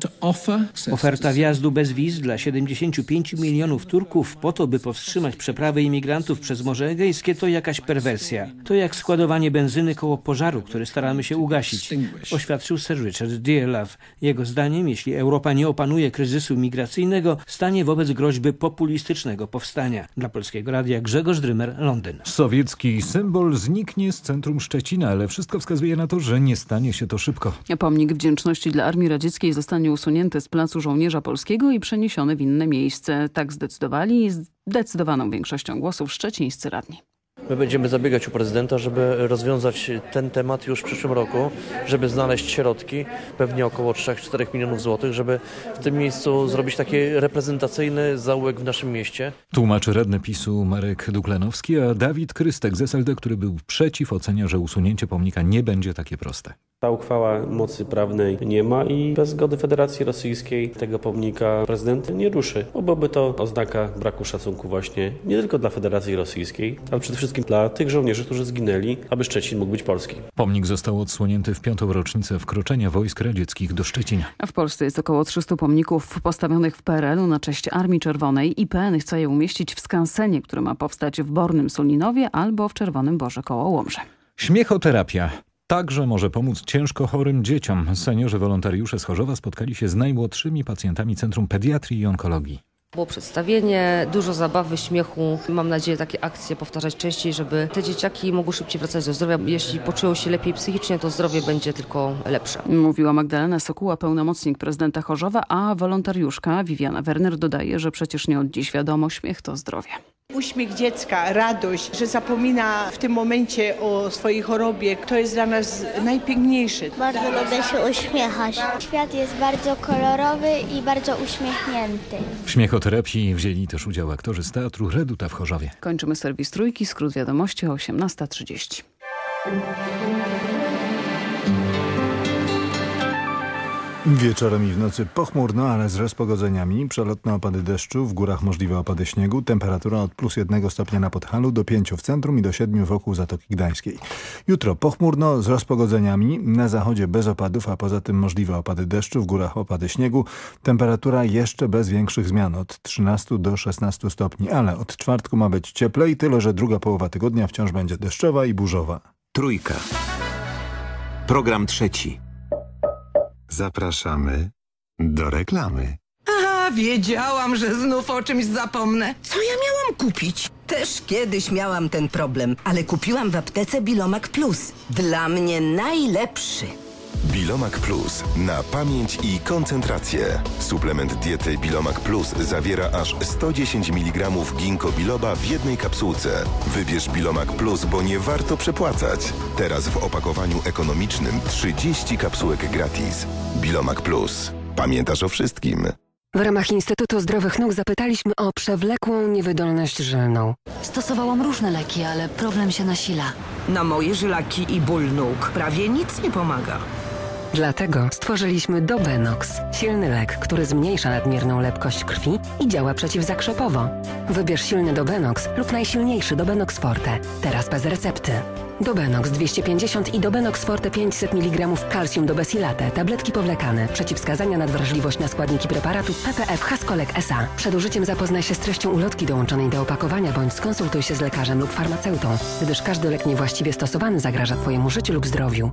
Oferta wjazdu bez wiz dla 75 milionów Turków po to, by powstrzymać przeprawę imigrantów przez Morze Egejskie to jakaś perwersja. To jak składowanie benzyny koło pożaru, który staramy się ugasić, oświadczył Sir Richard Dearlove. Jego zdaniem, jeśli Europa nie opanuje kryzysu migracyjnego, stanie wobec groźby populistycznego powstania. Dla Polskiego Radia Grzegorz Drymer, Londyn. Sowiecki symbol zniknie z centrum Szczecina, ale wszystko wskazuje na to, że nie stanie się to szybko. Pomnik wdzięczności dla Armii Radzieckiej zostanie usunięty z Placu Żołnierza Polskiego i przeniesiony w inne miejsce. Tak zdecydowali zdecydowaną większością głosów szczecińscy radni. My będziemy zabiegać u prezydenta, żeby rozwiązać ten temat już w przyszłym roku, żeby znaleźć środki, pewnie około 3-4 milionów złotych, żeby w tym miejscu zrobić taki reprezentacyjny zaułek w naszym mieście. Tłumaczy radny PiSu Marek Duklanowski, a Dawid Krystek z SLD, który był przeciw, ocenia, że usunięcie pomnika nie będzie takie proste. Ta uchwała mocy prawnej nie ma i bez zgody Federacji Rosyjskiej tego pomnika prezydent nie ruszy. Bo byłoby to oznaka braku szacunku właśnie nie tylko dla Federacji Rosyjskiej, ale przede wszystkim dla tych żołnierzy, którzy zginęli, aby Szczecin mógł być polski. Pomnik został odsłonięty w piątą rocznicę wkroczenia wojsk radzieckich do Szczecina. W Polsce jest około 300 pomników postawionych w PRL-u na cześć Armii Czerwonej. IPN chce je umieścić w skansenie, który ma powstać w Bornym Sulinowie albo w Czerwonym Borze koło Łomży. Śmiechoterapia. Także może pomóc ciężko chorym dzieciom. Seniorzy wolontariusze z Chorzowa spotkali się z najmłodszymi pacjentami Centrum Pediatrii i Onkologii. Było przedstawienie, dużo zabawy, śmiechu. Mam nadzieję takie akcje powtarzać częściej, żeby te dzieciaki mogły szybciej wracać do zdrowia. Jeśli poczują się lepiej psychicznie, to zdrowie będzie tylko lepsze. Mówiła Magdalena Sokuła, pełnomocnik prezydenta Chorzowa, a wolontariuszka Viviana Werner dodaje, że przecież nie od dziś wiadomo, śmiech to zdrowie. Uśmiech dziecka, radość, że zapomina w tym momencie o swojej chorobie, to jest dla nas najpiękniejsze. Bardzo lubię się uśmiechać. Świat jest bardzo kolorowy i bardzo uśmiechnięty. W śmiechoterapii wzięli też udział aktorzy z Teatru Reduta w Chorzowie. Kończymy serwis Trójki, skrót wiadomości o 18.30. Wieczorem i w nocy pochmurno, ale z rozpogodzeniami. Przelotne opady deszczu, w górach możliwe opady śniegu. Temperatura od plus jednego stopnia na Podhalu do 5 w centrum i do 7 wokół Zatoki Gdańskiej. Jutro pochmurno z rozpogodzeniami. Na zachodzie bez opadów, a poza tym możliwe opady deszczu, w górach opady śniegu. Temperatura jeszcze bez większych zmian od 13 do 16 stopni, ale od czwartku ma być cieplej, tyle że druga połowa tygodnia wciąż będzie deszczowa i burzowa. Trójka. Program trzeci. Zapraszamy do reklamy. A, wiedziałam, że znów o czymś zapomnę. Co ja miałam kupić? Też kiedyś miałam ten problem, ale kupiłam w aptece Bilomak Plus. Dla mnie najlepszy. Bilomak Plus na pamięć i koncentrację. Suplement diety Bilomak Plus zawiera aż 110 mg ginkgo biloba w jednej kapsułce. Wybierz Bilomak Plus, bo nie warto przepłacać. Teraz w opakowaniu ekonomicznym 30 kapsułek gratis. Bilomak Plus. Pamiętasz o wszystkim. W ramach Instytutu Zdrowych Nóg zapytaliśmy o przewlekłą niewydolność żylną. Stosowałam różne leki, ale problem się nasila. Na moje żylaki i ból nóg prawie nic nie pomaga. Dlatego stworzyliśmy Dobenox, silny lek, który zmniejsza nadmierną lepkość krwi i działa przeciwzakrzepowo. Wybierz silny Dobenox lub najsilniejszy Dobenox Forte, teraz bez recepty. Dobenox 250 i Dobenox Forte 500 mg kalcium do besilate, tabletki powlekane, przeciwwskazania na wrażliwość na składniki preparatu PPF Haskolek SA. Przed użyciem zapoznaj się z treścią ulotki dołączonej do opakowania bądź skonsultuj się z lekarzem lub farmaceutą, gdyż każdy lek niewłaściwie stosowany zagraża Twojemu życiu lub zdrowiu.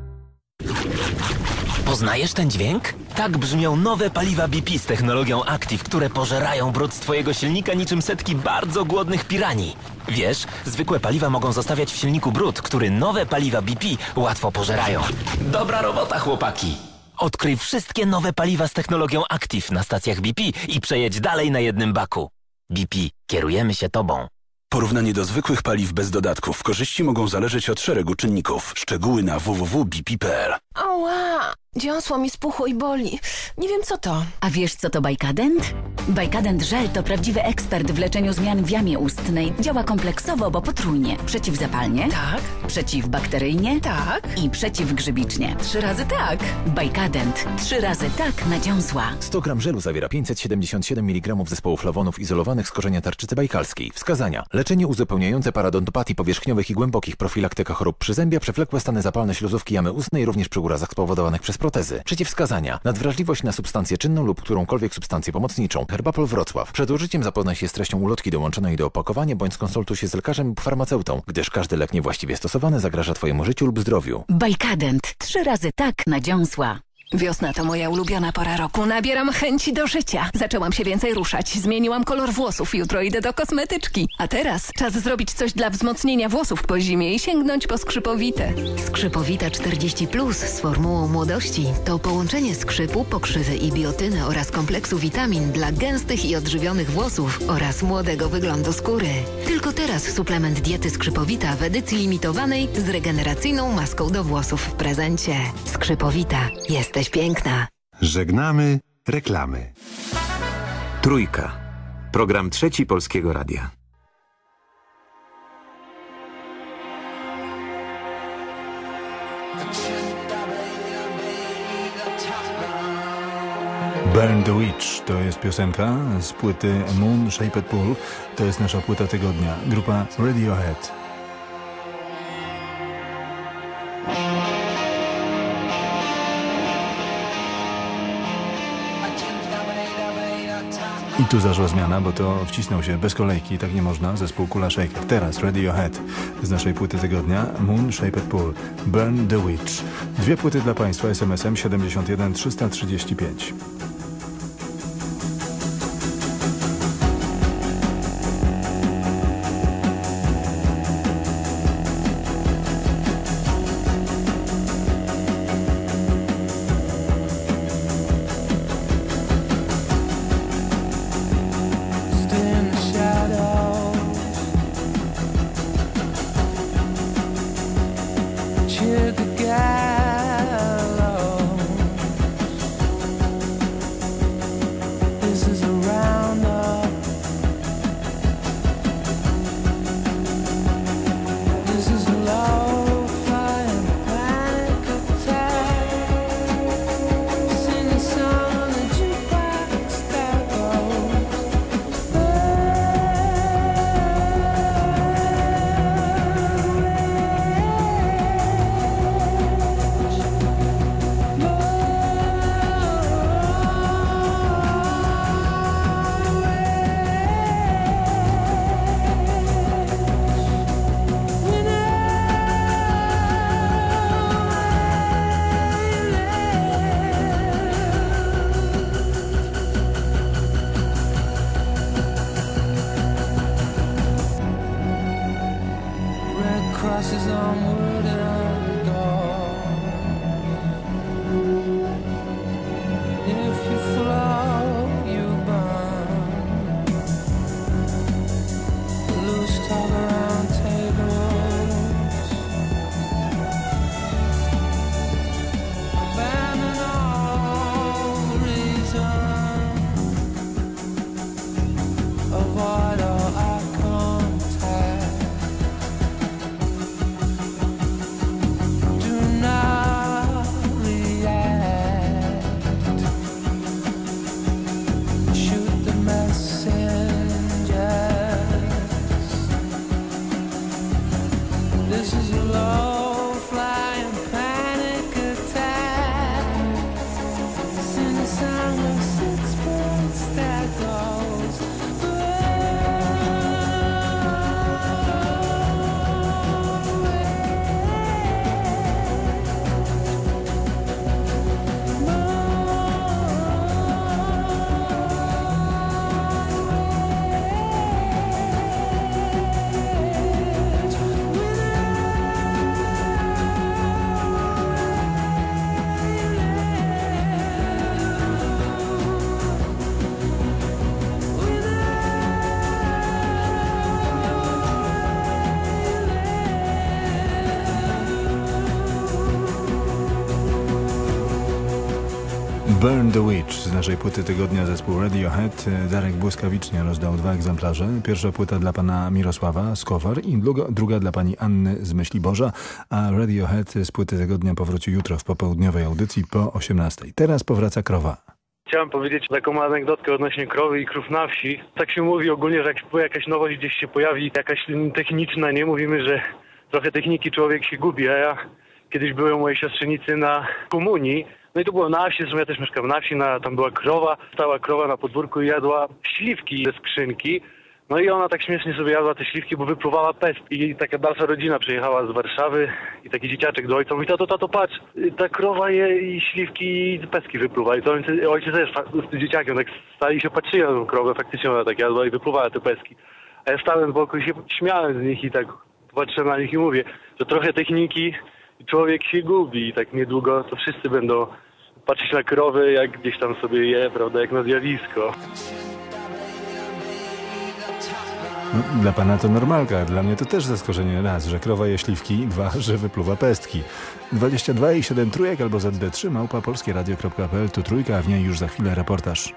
Poznajesz ten dźwięk? Tak brzmią nowe paliwa BP z technologią Active, które pożerają brud z twojego silnika niczym setki bardzo głodnych piranii. Wiesz, zwykłe paliwa mogą zostawiać w silniku brud, który nowe paliwa BP łatwo pożerają. Dobra robota, chłopaki! Odkryj wszystkie nowe paliwa z technologią Active na stacjach BP i przejedź dalej na jednym baku. BP, kierujemy się tobą. Porównanie do zwykłych paliw bez dodatków. Korzyści mogą zależeć od szeregu czynników. Szczegóły na www.bp.pl Ała! Dziąsło mi spuchło i boli. Nie wiem co to. A wiesz co to Bajkadent? Bajkadent żel to prawdziwy ekspert w leczeniu zmian w jamie ustnej. Działa kompleksowo, bo potrójnie. Przeciwzapalnie. Tak. Przeciwbakteryjnie. Tak. I przeciwgrzybicznie. Trzy razy tak. Bajkadent. Trzy razy tak na dziąsła. 100 gram żelu zawiera 577 mg zespołu flawonów izolowanych z korzenia tarczycy bajkalskiej. Wskazania. Leczenie uzupełniające paradontopatii powierzchniowych i głębokich, profilaktyka chorób przyzębia, przewlekłe stany zapalne śluzówki jamy ustnej, również przy urazach spowodowanych przez protezy. Przeciwwskazania. Nadwrażliwość na substancję czynną lub którąkolwiek substancję pomocniczą. Herbapol Wrocław. Przed użyciem zapoznaj się z treścią ulotki dołączonej do opakowania bądź skonsultuj się z lekarzem lub farmaceutą, gdyż każdy lek niewłaściwie stosowany zagraża Twojemu życiu lub zdrowiu. Bajkadent. Trzy razy tak na dziąsła. Wiosna to moja ulubiona pora roku. Nabieram chęci do życia. Zaczęłam się więcej ruszać. Zmieniłam kolor włosów. Jutro idę do kosmetyczki. A teraz czas zrobić coś dla wzmocnienia włosów po zimie i sięgnąć po skrzypowite. Skrzypowita 40 Plus z formułą młodości to połączenie skrzypu, pokrzywy i biotyny oraz kompleksu witamin dla gęstych i odżywionych włosów oraz młodego wyglądu skóry. Tylko teraz suplement diety skrzypowita w edycji limitowanej z regeneracyjną maską do włosów w prezencie. Skrzypowita. Jesteś piękna. Żegnamy reklamy. Trójka. Program trzeci Polskiego Radia. Burn the Witch to jest piosenka z płyty Moon Shaped Pool. To jest nasza płyta tygodnia. Grupa Radiohead. I tu zaszła zmiana, bo to wcisnął się bez kolejki, tak nie można, zespół Kula Shaker. Teraz Radiohead z naszej płyty tygodnia Moon Shaped Pool, Burn the Witch. Dwie płyty dla Państwa SMS-em 71 335. Naszej płyty tygodnia zespół Radiohead. Darek błyskawicznie rozdał dwa egzemplarze. Pierwsza płyta dla pana Mirosława Skowar i druga, druga dla pani Anny z Myśli Boża, a Radiohead z płyty tygodnia powróci jutro w popołudniowej audycji po 18. Teraz powraca krowa. Chciałem powiedzieć taką anegdotkę odnośnie krowy i krów na wsi. Tak się mówi ogólnie, że jak jakaś nowość gdzieś się pojawi, jakaś techniczna, nie mówimy, że trochę techniki człowiek się gubi, a ja kiedyś byłem mojej siostrzenicy na komunii, no i to było na wsi, zresztą ja też mieszkam na wsi, na, tam była krowa, stała krowa na podwórku i jadła śliwki ze skrzynki. No i ona tak śmiesznie sobie jadła te śliwki, bo wypluwała pest. I taka dalsza rodzina przyjechała z Warszawy i taki dzieciaczek do ojca mówi, tato, tato, patrz, ta krowa je i śliwki i pestki wypluwa. I to ojciec też z dzieciakiem tak stali się patrzyli na tą krowę, faktycznie ona tak jadła i wypluwała te pestki. A ja stałem z boku i się śmiałem z nich i tak patrzę na nich i mówię, że trochę techniki i człowiek się gubi i tak niedługo to wszyscy będą patrzeć na krowy, jak gdzieś tam sobie je, prawda, jak na zjawisko. No, dla pana to normalka, dla mnie to też zaskoczenie raz, że krowa je śliwki, dwa, że wypluwa pestki. 22 i 7 trójek albo ZD3 małpa polskieradio.pl to trójka, a w niej już za chwilę reportaż.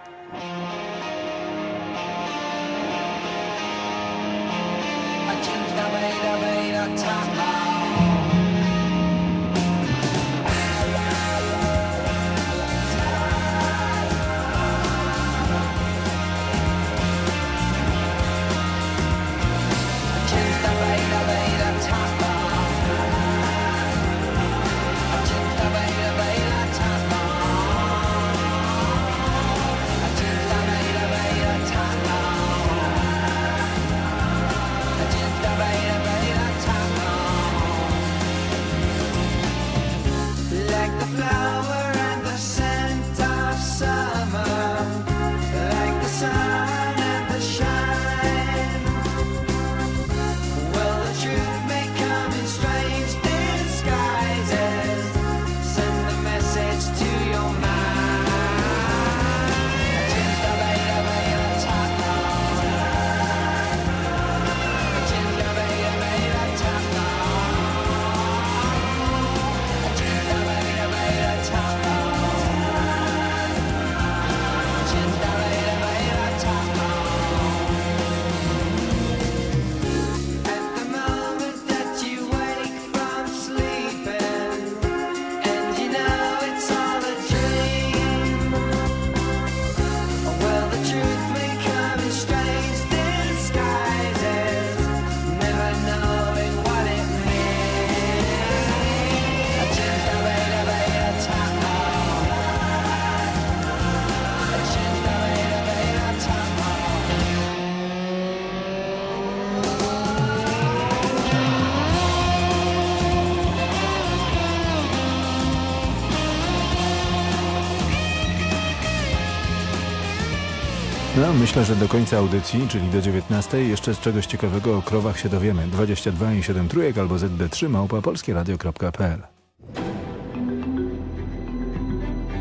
Myślę, że do końca audycji, czyli do 19, jeszcze z czegoś ciekawego o krowach się dowiemy. 22 i 7 trójek albo ZD3 małpa polskieradio.pl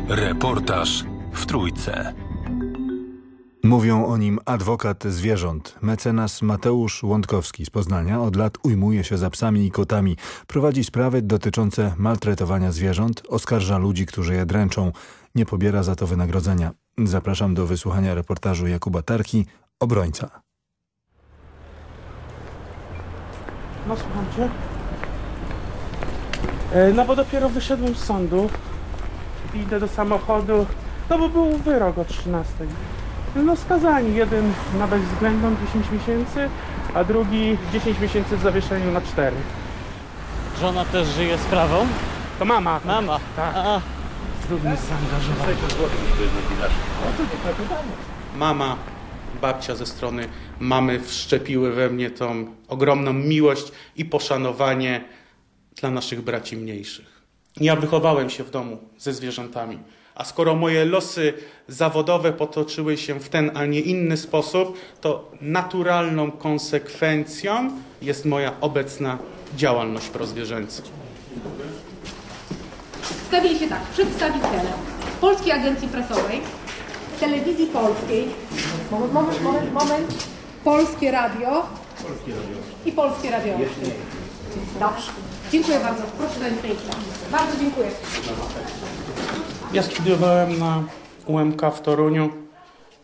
Reportaż w Trójce. Mówią o nim adwokat zwierząt. Mecenas Mateusz Łądkowski z Poznania od lat ujmuje się za psami i kotami. Prowadzi sprawy dotyczące maltretowania zwierząt, oskarża ludzi, którzy je dręczą. Nie pobiera za to wynagrodzenia. Zapraszam do wysłuchania reportażu Jakuba Tarki, Obrońca. No słucham cię. E, no bo dopiero wyszedłem z sądu. Idę do samochodu. No bo był wyrok o 13. No skazani. Jeden na bezwzględną 10 miesięcy, a drugi 10 miesięcy w zawieszeniu na 4. Żona też żyje sprawą? To mama. Mama. Tak. A, Również zaangażowany. Mama, babcia ze strony mamy wszczepiły we mnie tą ogromną miłość i poszanowanie dla naszych braci mniejszych. Ja wychowałem się w domu ze zwierzętami. A skoro moje losy zawodowe potoczyły się w ten, a nie inny sposób, to naturalną konsekwencją jest moja obecna działalność prozwierzęca. Stawili się tak, przedstawiciele Polskiej Agencji Prasowej, Telewizji Polskiej, moment, moment, moment, moment, Polskie Radio i Polskie Radio. Dobrze. Dziękuję bardzo. Proszę zająć miejsce. Bardzo dziękuję. Ja studiowałem na UMK w Toruniu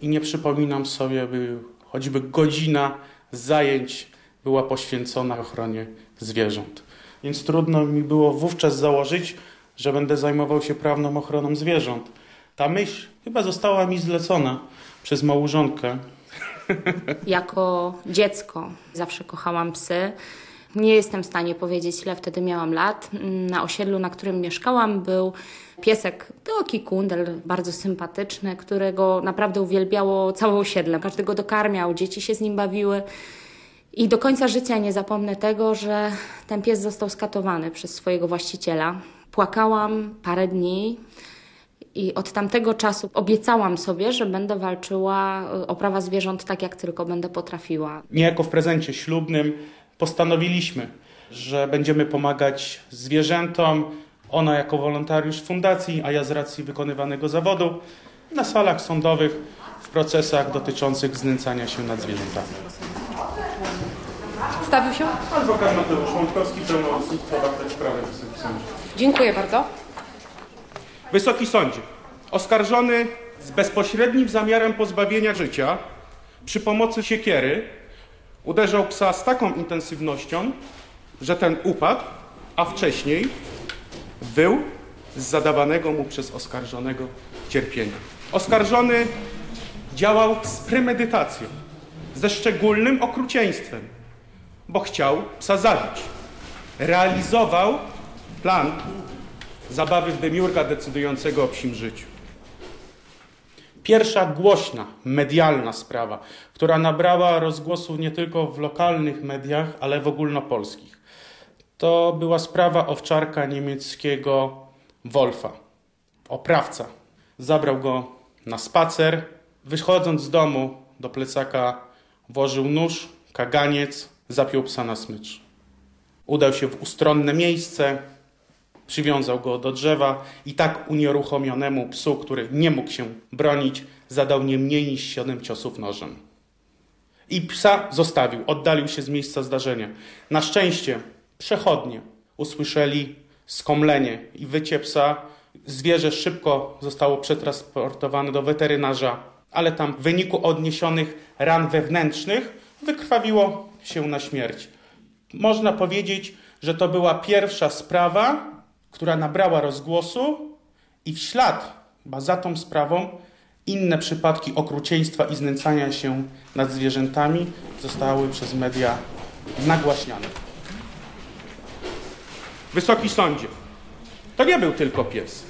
i nie przypominam sobie, by choćby godzina zajęć była poświęcona ochronie zwierząt. Więc trudno mi było wówczas założyć, że będę zajmował się prawną ochroną zwierząt. Ta myśl chyba została mi zlecona przez małżonkę. Jako dziecko zawsze kochałam psy. Nie jestem w stanie powiedzieć, ile wtedy miałam lat. Na osiedlu, na którym mieszkałam, był piesek, taki kundel, bardzo sympatyczny, którego naprawdę uwielbiało całe osiedle. Każdy go dokarmiał, dzieci się z nim bawiły. I do końca życia nie zapomnę tego, że ten pies został skatowany przez swojego właściciela. Płakałam parę dni i od tamtego czasu obiecałam sobie, że będę walczyła o prawa zwierząt tak, jak tylko będę potrafiła. Niejako w prezencie ślubnym postanowiliśmy, że będziemy pomagać zwierzętom. Ona jako wolontariusz fundacji, a ja z racji wykonywanego zawodu na salach sądowych w procesach dotyczących znęcania się nad zwierzętami. Stawił się? Adwokat Mateusz Łączkowski, pełnomocnik sprawa tej sprawy Wysoki Sądzie. Dziękuję bardzo. Wysoki Sądzie, oskarżony z bezpośrednim zamiarem pozbawienia życia przy pomocy siekiery uderzał psa z taką intensywnością, że ten upadł, a wcześniej wył z zadawanego mu przez oskarżonego cierpienia. Oskarżony działał z premedytacją, ze szczególnym okrucieństwem, bo chciał psa zabić. Realizował plan zabawy w demiurga decydującego o psim życiu. Pierwsza głośna, medialna sprawa, która nabrała rozgłosu nie tylko w lokalnych mediach, ale w ogólnopolskich. To była sprawa owczarka niemieckiego Wolfa. Oprawca zabrał go na spacer. Wychodząc z domu do plecaka włożył nóż, kaganiec, zapiął psa na smycz. Udał się w ustronne miejsce, Przywiązał go do drzewa i tak unieruchomionemu psu, który nie mógł się bronić, zadał nie mniej niż siedem ciosów nożem. I psa zostawił, oddalił się z miejsca zdarzenia. Na szczęście przechodnie usłyszeli skomlenie i wycie psa. Zwierzę szybko zostało przetransportowane do weterynarza, ale tam w wyniku odniesionych ran wewnętrznych wykrwawiło się na śmierć. Można powiedzieć, że to była pierwsza sprawa, która nabrała rozgłosu i w ślad za tą sprawą inne przypadki okrucieństwa i znęcania się nad zwierzętami zostały przez media nagłaśniane. Wysoki sądzie, to nie był tylko pies.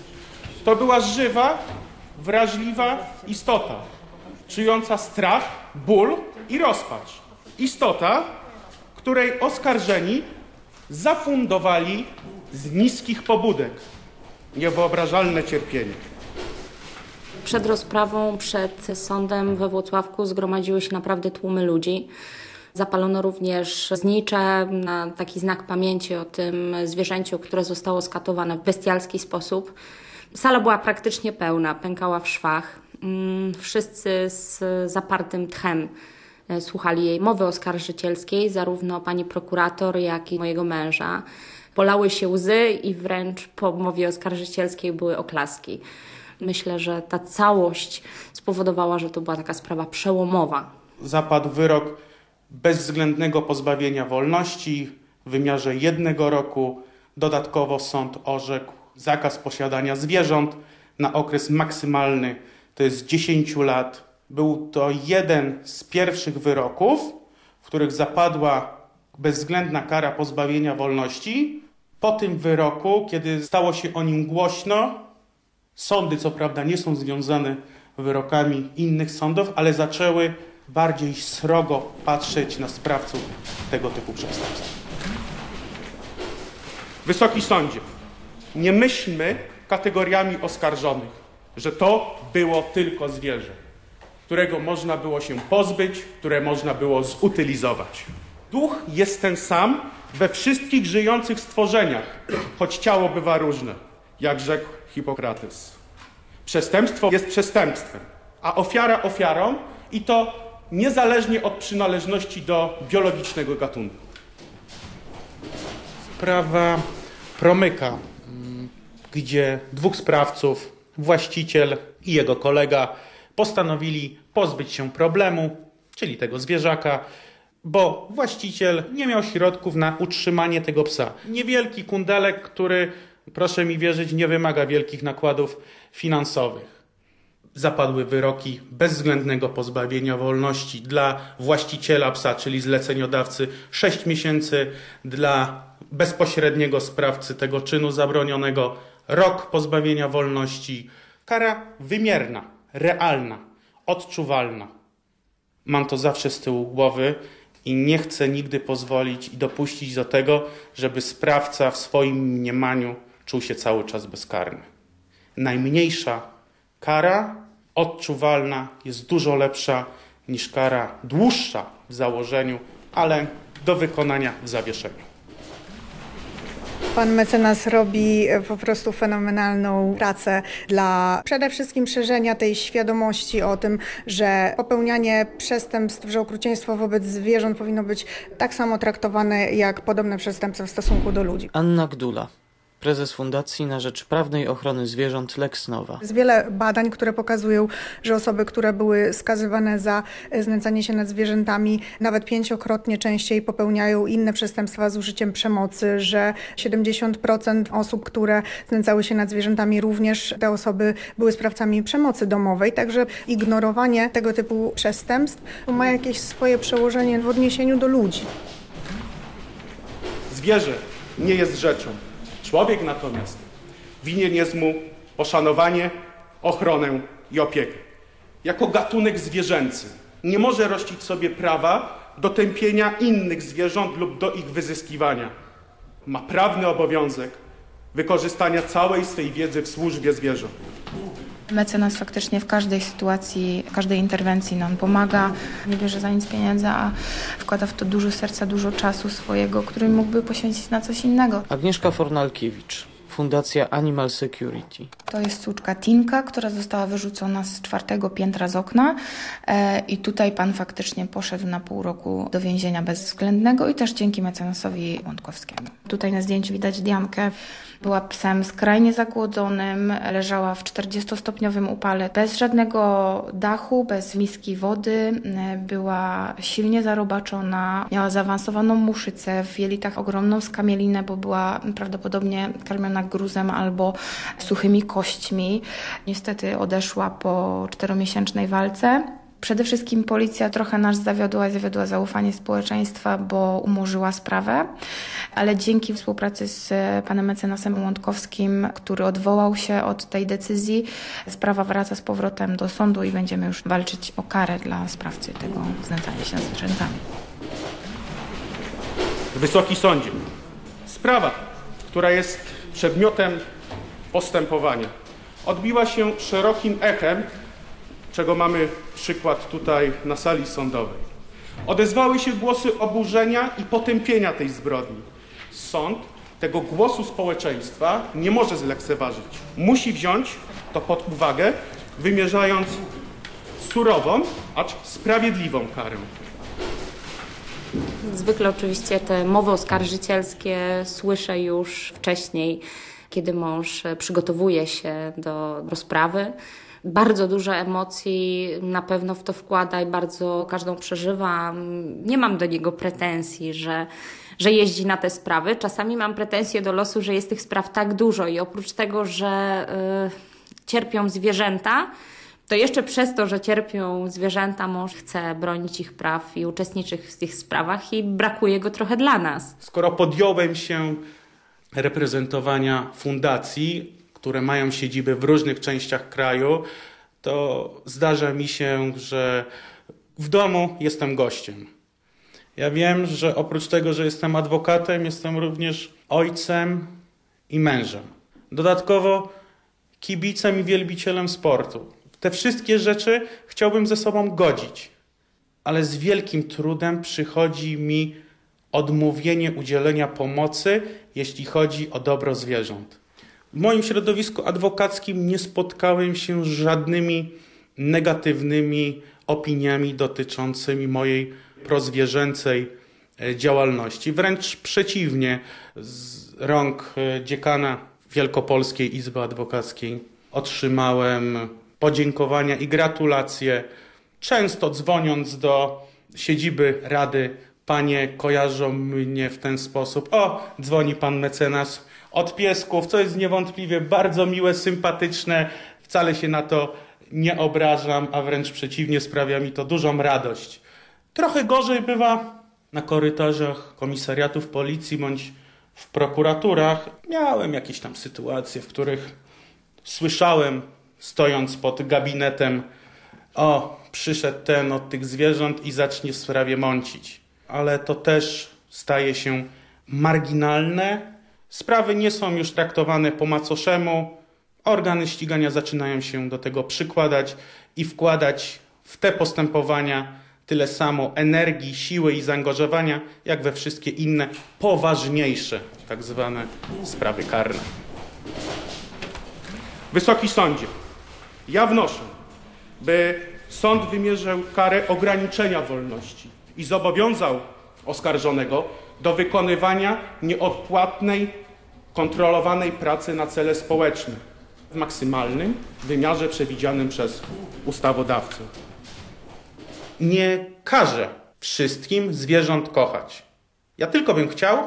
To była żywa, wrażliwa istota, czująca strach, ból i rozpacz. Istota, której oskarżeni zafundowali z niskich pobudek niewyobrażalne cierpienie. Przed rozprawą, przed sądem we Włocławku zgromadziły się naprawdę tłumy ludzi. Zapalono również znicze na taki znak pamięci o tym zwierzęciu, które zostało skatowane w bestialski sposób. Sala była praktycznie pełna, pękała w szwach. Mm, wszyscy z zapartym tchem e, słuchali jej mowy oskarżycielskiej, zarówno pani prokurator, jak i mojego męża polały się łzy i wręcz po mowie oskarżycielskiej były oklaski. Myślę, że ta całość spowodowała, że to była taka sprawa przełomowa. Zapadł wyrok bezwzględnego pozbawienia wolności w wymiarze jednego roku. Dodatkowo sąd orzekł zakaz posiadania zwierząt na okres maksymalny, to jest 10 lat. Był to jeden z pierwszych wyroków, w których zapadła bezwzględna kara pozbawienia wolności, po tym wyroku, kiedy stało się o nim głośno, sądy co prawda nie są związane wyrokami innych sądów, ale zaczęły bardziej srogo patrzeć na sprawców tego typu przestępstw. Wysoki sądzie, nie myślmy kategoriami oskarżonych, że to było tylko zwierzę, którego można było się pozbyć, które można było zutylizować. Duch jest ten sam we wszystkich żyjących stworzeniach, choć ciało bywa różne, jak rzekł Hipokrates. Przestępstwo jest przestępstwem, a ofiara ofiarą i to niezależnie od przynależności do biologicznego gatunku. Sprawa Promyka, mm, gdzie dwóch sprawców właściciel i jego kolega postanowili pozbyć się problemu, czyli tego zwierzaka, bo właściciel nie miał środków na utrzymanie tego psa. Niewielki kundelek, który, proszę mi wierzyć, nie wymaga wielkich nakładów finansowych. Zapadły wyroki bezwzględnego pozbawienia wolności dla właściciela psa, czyli zleceniodawcy, 6 miesięcy dla bezpośredniego sprawcy tego czynu zabronionego, rok pozbawienia wolności. Kara wymierna, realna, odczuwalna. Mam to zawsze z tyłu głowy i nie chcę nigdy pozwolić i dopuścić do tego, żeby sprawca w swoim mniemaniu czuł się cały czas bezkarny. Najmniejsza kara odczuwalna jest dużo lepsza niż kara dłuższa w założeniu, ale do wykonania w zawieszeniu. Pan mecenas robi e, po prostu fenomenalną pracę dla przede wszystkim szerzenia tej świadomości o tym, że popełnianie przestępstw, że okrucieństwo wobec zwierząt powinno być tak samo traktowane jak podobne przestępstwa w stosunku do ludzi. Anna Gdula prezes Fundacji na Rzecz Prawnej Ochrony Zwierząt Lex Nowa. Jest wiele badań, które pokazują, że osoby, które były skazywane za znęcanie się nad zwierzętami, nawet pięciokrotnie częściej popełniają inne przestępstwa z użyciem przemocy, że 70% osób, które znęcały się nad zwierzętami, również te osoby były sprawcami przemocy domowej. Także ignorowanie tego typu przestępstw ma jakieś swoje przełożenie w odniesieniu do ludzi. Zwierzę nie jest rzeczą. Człowiek natomiast winien jest mu poszanowanie, ochronę i opiekę. Jako gatunek zwierzęcy nie może rościć sobie prawa do tępienia innych zwierząt lub do ich wyzyskiwania. Ma prawny obowiązek wykorzystania całej swej wiedzy w służbie zwierząt. Mecenas faktycznie w każdej sytuacji, w każdej interwencji nam pomaga, nie bierze za nic pieniędzy, a wkłada w to dużo serca, dużo czasu swojego, który mógłby poświęcić na coś innego. Agnieszka Fornalkiewicz. Fundacja Animal Security. To jest suczka Tinka, która została wyrzucona z czwartego piętra z okna e, i tutaj pan faktycznie poszedł na pół roku do więzienia bezwzględnego i też dzięki mecenasowi Łądkowskiemu. Tutaj na zdjęciu widać Diankę. Była psem skrajnie zagłodzonym, leżała w 40-stopniowym upale, bez żadnego dachu, bez miski wody, była silnie zarobaczona, miała zaawansowaną muszycę, w jelitach ogromną skamielinę, bo była prawdopodobnie karmiona gruzem albo suchymi kośćmi. Niestety odeszła po czteromiesięcznej walce. Przede wszystkim policja trochę nas zawiodła, zawiodła zaufanie społeczeństwa, bo umorzyła sprawę, ale dzięki współpracy z panem mecenasem Łądkowskim, który odwołał się od tej decyzji, sprawa wraca z powrotem do sądu i będziemy już walczyć o karę dla sprawcy tego znęcania się zwierzętami. Wysoki Sądzie, sprawa, która jest przedmiotem postępowania, odbiła się szerokim echem czego mamy przykład tutaj na sali sądowej. Odezwały się głosy oburzenia i potępienia tej zbrodni. Sąd tego głosu społeczeństwa nie może zlekceważyć. Musi wziąć to pod uwagę, wymierzając surową, acz sprawiedliwą karę. Zwykle oczywiście te mowy oskarżycielskie słyszę już wcześniej, kiedy mąż przygotowuje się do rozprawy bardzo dużo emocji na pewno w to wkłada i bardzo każdą przeżywa. Nie mam do niego pretensji, że, że jeździ na te sprawy. Czasami mam pretensje do losu, że jest tych spraw tak dużo i oprócz tego, że y, cierpią zwierzęta, to jeszcze przez to, że cierpią zwierzęta, mąż chce bronić ich praw i uczestniczyć w tych sprawach i brakuje go trochę dla nas. Skoro podjąłem się reprezentowania fundacji, które mają siedziby w różnych częściach kraju, to zdarza mi się, że w domu jestem gościem. Ja wiem, że oprócz tego, że jestem adwokatem, jestem również ojcem i mężem. Dodatkowo kibicem i wielbicielem sportu. Te wszystkie rzeczy chciałbym ze sobą godzić, ale z wielkim trudem przychodzi mi odmówienie udzielenia pomocy, jeśli chodzi o dobro zwierząt. W moim środowisku adwokackim nie spotkałem się z żadnymi negatywnymi opiniami dotyczącymi mojej prozwierzęcej e, działalności. Wręcz przeciwnie, z rąk e, dziekana Wielkopolskiej Izby Adwokackiej otrzymałem podziękowania i gratulacje. Często dzwoniąc do siedziby Rady, panie kojarzą mnie w ten sposób. O, dzwoni pan mecenas od piesków, co jest niewątpliwie bardzo miłe, sympatyczne. Wcale się na to nie obrażam, a wręcz przeciwnie, sprawia mi to dużą radość. Trochę gorzej bywa na korytarzach komisariatów policji bądź w prokuraturach. Miałem jakieś tam sytuacje, w których słyszałem, stojąc pod gabinetem, o, przyszedł ten od tych zwierząt i zacznie w sprawie mącić. Ale to też staje się marginalne. Sprawy nie są już traktowane po macoszemu. Organy ścigania zaczynają się do tego przykładać i wkładać w te postępowania tyle samo energii, siły i zaangażowania, jak we wszystkie inne poważniejsze, tak zwane sprawy karne. Wysoki sądzie, ja wnoszę, by sąd wymierzył karę ograniczenia wolności i zobowiązał oskarżonego do wykonywania nieodpłatnej, kontrolowanej pracy na cele społeczne w maksymalnym wymiarze przewidzianym przez ustawodawcę. Nie każę wszystkim zwierząt kochać. Ja tylko bym chciał,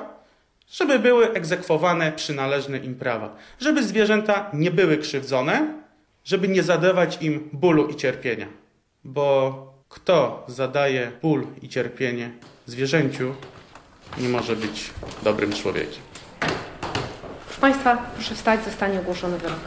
żeby były egzekwowane przynależne im prawa, żeby zwierzęta nie były krzywdzone, żeby nie zadawać im bólu i cierpienia. Bo kto zadaje ból i cierpienie zwierzęciu, nie może być dobrym człowiekiem. Proszę Państwa, proszę wstać, zostanie ogłoszony wyrok.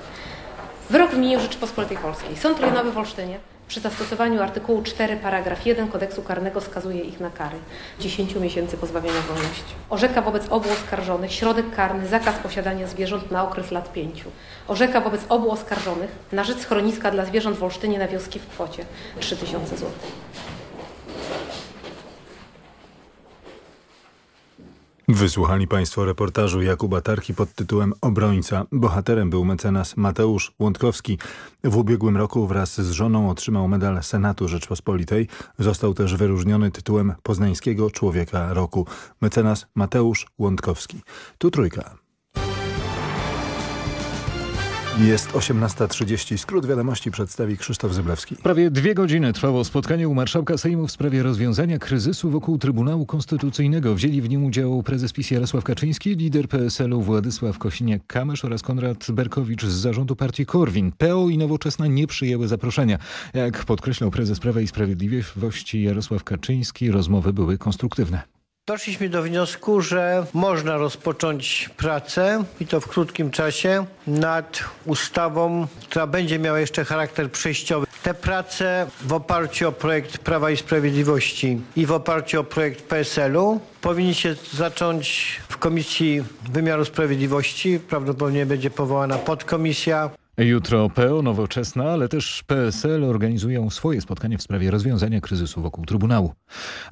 Wyrok w imieniu Rzeczypospolitej Polskiej. Sąd Rejonowy w Olsztynie przy zastosowaniu artykułu 4 paragraf 1 kodeksu karnego skazuje ich na kary 10 miesięcy pozbawienia wolności. Orzeka wobec obu oskarżonych środek karny zakaz posiadania zwierząt na okres lat 5. Orzeka wobec obu oskarżonych na rzecz schroniska dla zwierząt w Olsztynie na wioski w kwocie 3000 zł. Wysłuchali Państwo reportażu Jakuba Tarki pod tytułem Obrońca. Bohaterem był mecenas Mateusz Łądkowski. W ubiegłym roku wraz z żoną otrzymał medal Senatu Rzeczpospolitej. Został też wyróżniony tytułem Poznańskiego Człowieka Roku. Mecenas Mateusz Łądkowski. Tu trójka. Jest 18.30. Skrót wiadomości przedstawi Krzysztof Zyblewski. Prawie dwie godziny trwało spotkanie u marszałka Sejmu w sprawie rozwiązania kryzysu wokół Trybunału Konstytucyjnego. Wzięli w nim udział prezes PiS Jarosław Kaczyński, lider PSL-u Władysław Kosiniak-Kamysz oraz Konrad Berkowicz z zarządu partii Korwin. PO i Nowoczesna nie przyjęły zaproszenia. Jak podkreślał prezes Prawa i Sprawiedliwości Jarosław Kaczyński, rozmowy były konstruktywne. Doszliśmy do wniosku, że można rozpocząć pracę i to w krótkim czasie nad ustawą, która będzie miała jeszcze charakter przejściowy. Te prace w oparciu o projekt Prawa i Sprawiedliwości i w oparciu o projekt PSL-u powinni się zacząć w Komisji Wymiaru Sprawiedliwości. Prawdopodobnie będzie powołana podkomisja. Jutro PO, Nowoczesna, ale też PSL organizują swoje spotkanie w sprawie rozwiązania kryzysu wokół Trybunału.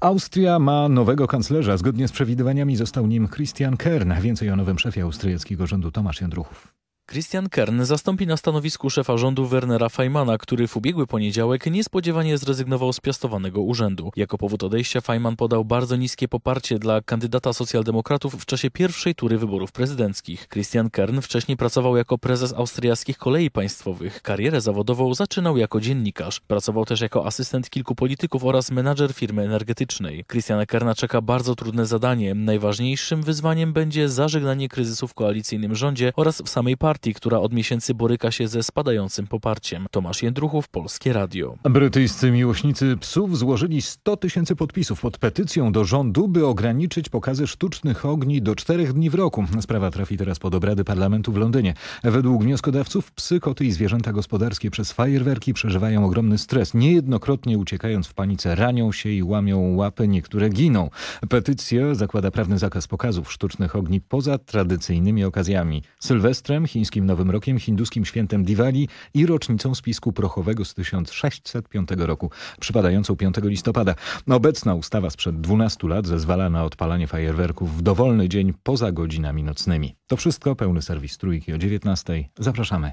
Austria ma nowego kanclerza. Zgodnie z przewidywaniami został nim Christian Kern. Więcej o nowym szefie austriackiego rządu Tomasz Jędruchów. Christian Kern zastąpi na stanowisku szefa rządu Wernera Feynmana, który w ubiegły poniedziałek niespodziewanie zrezygnował z piastowanego urzędu. Jako powód odejścia Feynman podał bardzo niskie poparcie dla kandydata socjaldemokratów w czasie pierwszej tury wyborów prezydenckich. Christian Kern wcześniej pracował jako prezes austriackich kolei państwowych. Karierę zawodową zaczynał jako dziennikarz. Pracował też jako asystent kilku polityków oraz menadżer firmy energetycznej. Christiana Kerna czeka bardzo trudne zadanie. Najważniejszym wyzwaniem będzie zażegnanie kryzysu w koalicyjnym rządzie oraz w samej partii partii, która od miesięcy boryka się ze spadającym poparciem. Tomasz Jędruchów, Polskie Radio. Brytyjscy miłośnicy psów złożyli 100 tysięcy podpisów pod petycją do rządu, by ograniczyć pokazy sztucznych ogni do czterech dni w roku. Sprawa trafi teraz pod obrady parlamentu w Londynie. Według wnioskodawców psy, koty i zwierzęta gospodarskie przez fajerwerki przeżywają ogromny stres. Niejednokrotnie uciekając w panice ranią się i łamią łapy, niektóre giną. Petycja zakłada prawny zakaz pokazów sztucznych ogni poza tradycyjnymi okazjami. Sylwestrem, chińskim chińskim Nowym Rokiem, hinduskim świętem Diwali i rocznicą spisku prochowego z 1605 roku, przypadającą 5 listopada. Obecna ustawa sprzed 12 lat zezwala na odpalanie fajerwerków w dowolny dzień poza godzinami nocnymi. To wszystko, pełny serwis Trójki o 19. Zapraszamy.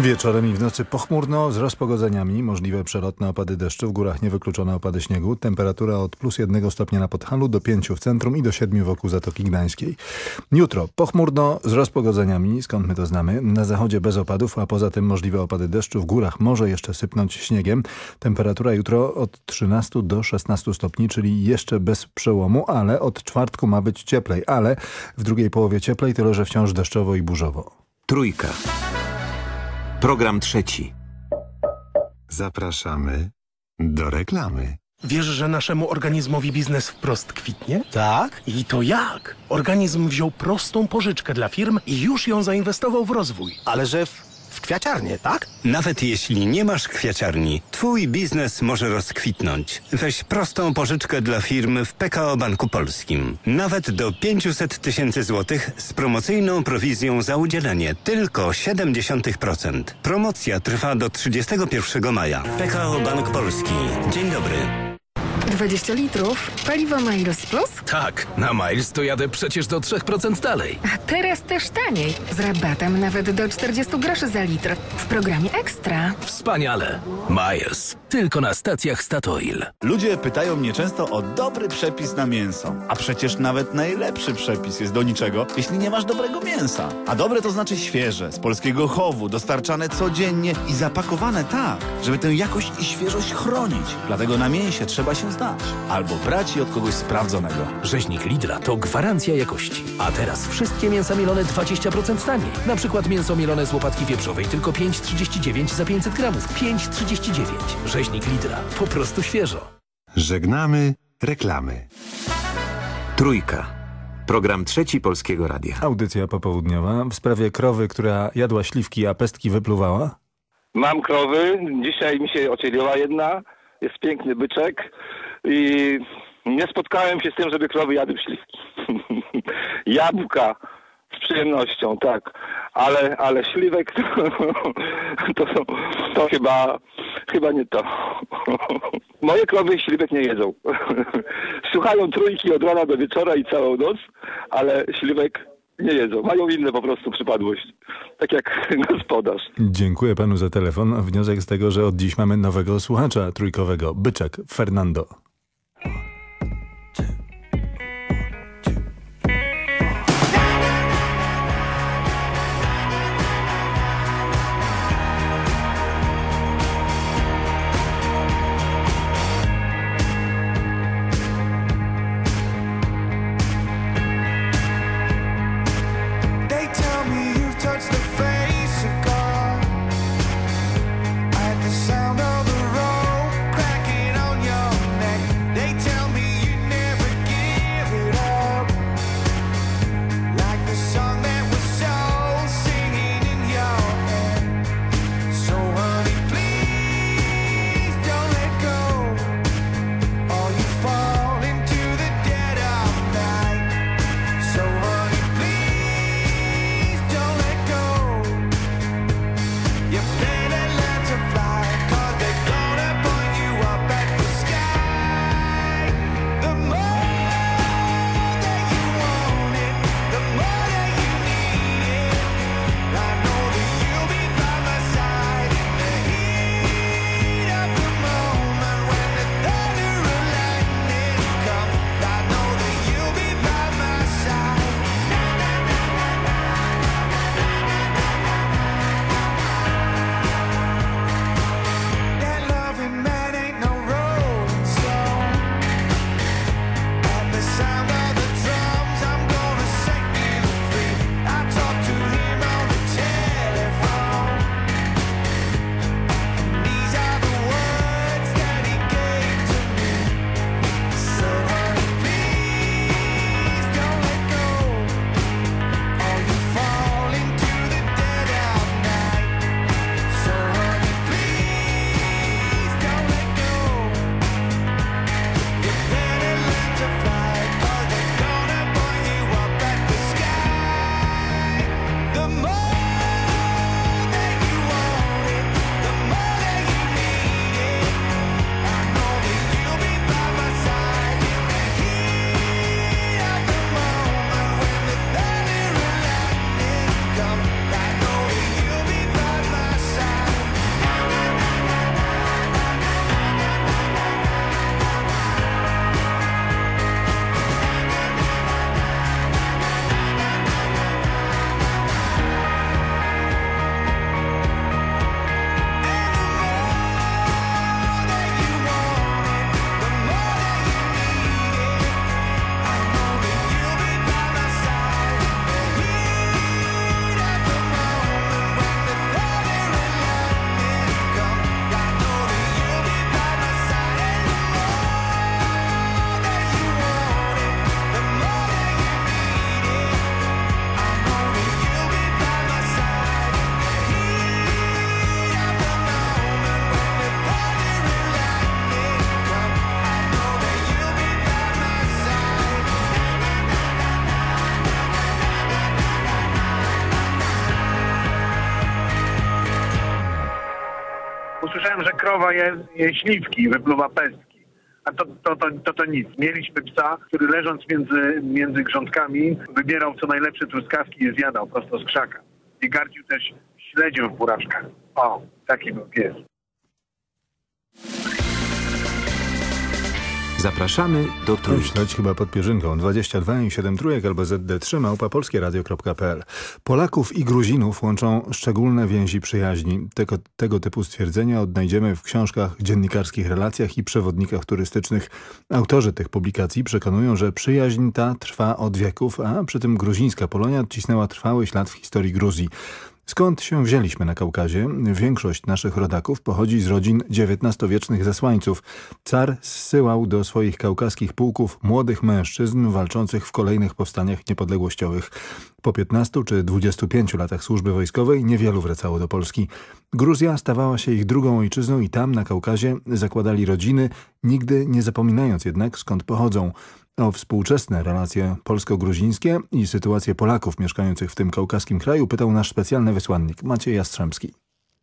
Wieczorem i w nocy pochmurno z rozpogodzeniami, możliwe przelotne opady deszczu, w górach niewykluczone opady śniegu, temperatura od plus jednego stopnia na Podhalu do 5 w centrum i do 7 wokół Zatoki Gdańskiej. Jutro pochmurno z rozpogodzeniami, skąd my to znamy, na zachodzie bez opadów, a poza tym możliwe opady deszczu, w górach może jeszcze sypnąć śniegiem. Temperatura jutro od 13 do 16 stopni, czyli jeszcze bez przełomu, ale od czwartku ma być cieplej, ale w drugiej połowie cieplej, tyle że wciąż deszczowo i burzowo. Trójka. Program trzeci. Zapraszamy do reklamy. Wiesz, że naszemu organizmowi biznes wprost kwitnie? Tak. I to jak? Organizm wziął prostą pożyczkę dla firm i już ją zainwestował w rozwój. Ale że w, w kwiaciarnię, tak? Nawet jeśli nie masz kwiaciarni, twój biznes może rozkwitnąć. Weź prostą pożyczkę dla firm w PKO Banku Polskim. Nawet do 500 tysięcy złotych z promocyjną prowizją za udzielenie tylko 0,7%. Promocja trwa do 31 maja. PKO Bank Polski. Dzień dobry. 20 litrów. Paliwo Miles Plus? Tak, na Miles to jadę przecież do 3% dalej. A teraz też taniej. Z rabatem nawet do 40 groszy za litr. W programie Ekstra. Wspaniale. Miles. Tylko na stacjach Statoil. Ludzie pytają mnie często o dobry przepis na mięso. A przecież nawet najlepszy przepis jest do niczego, jeśli nie masz dobrego mięsa. A dobre to znaczy świeże, z polskiego chowu, dostarczane codziennie i zapakowane tak, żeby tę jakość i świeżość chronić. Dlatego na mięsie trzeba się znać. Albo brać je od kogoś sprawdzonego. Rzeźnik Lidla to gwarancja jakości. A teraz wszystkie mięsa mielone 20% taniej. Na przykład mięso mielone z łopatki wieprzowej tylko 5,39 za 500 gramów. 5,39. Rzeźnik Lidla. Po prostu świeżo. Żegnamy reklamy. Trójka. Program trzeci Polskiego Radia. Audycja popołudniowa w sprawie krowy, która jadła śliwki, a pestki wypluwała. Mam krowy, dzisiaj mi się ocieliła jedna, jest piękny byczek i nie spotkałem się z tym, żeby krowy jadły śliwki. Jabłka z przyjemnością, tak, ale, ale śliwek to, to, są- to chyba, chyba nie to. Moje krowy śliwek nie jedzą. Słuchają trójki od rana do wieczora i całą noc, ale śliwek nie jedzą. Mają inne po prostu przypadłość. Tak jak gospodarz. Dziękuję panu za telefon. Wniosek z tego, że od dziś mamy nowego słuchacza trójkowego. Byczek Fernando. Śliwki, wypluwa pestki. A to, to, to, to, to nic. Mieliśmy psa, który leżąc między, między grządkami wybierał co najlepsze truskawki i zjadał prosto z krzaka. I gardził też śledziem w buraczkach. O, taki był pies. Zapraszamy do Trójki. Śledź chyba pod pierzynką 22 i 7 trójek albo ZD3 małpa polskieradio.pl. Polaków i Gruzinów łączą szczególne więzi przyjaźni. Tego, tego typu stwierdzenia odnajdziemy w książkach, dziennikarskich relacjach i przewodnikach turystycznych. Autorzy tych publikacji przekonują, że przyjaźń ta trwa od wieków, a przy tym gruzińska Polonia odcisnęła trwały ślad w historii Gruzji. Skąd się wzięliśmy na Kaukazie? Większość naszych rodaków pochodzi z rodzin XIX-wiecznych zesłańców. Car zsyłał do swoich kaukaskich pułków młodych mężczyzn walczących w kolejnych powstaniach niepodległościowych. Po 15 czy 25 latach służby wojskowej niewielu wracało do Polski. Gruzja stawała się ich drugą ojczyzną i tam na Kaukazie zakładali rodziny, nigdy nie zapominając jednak skąd pochodzą. O współczesne relacje polsko-gruzińskie i sytuację Polaków mieszkających w tym kaukaskim kraju pytał nasz specjalny wysłannik Maciej Jastrzębski.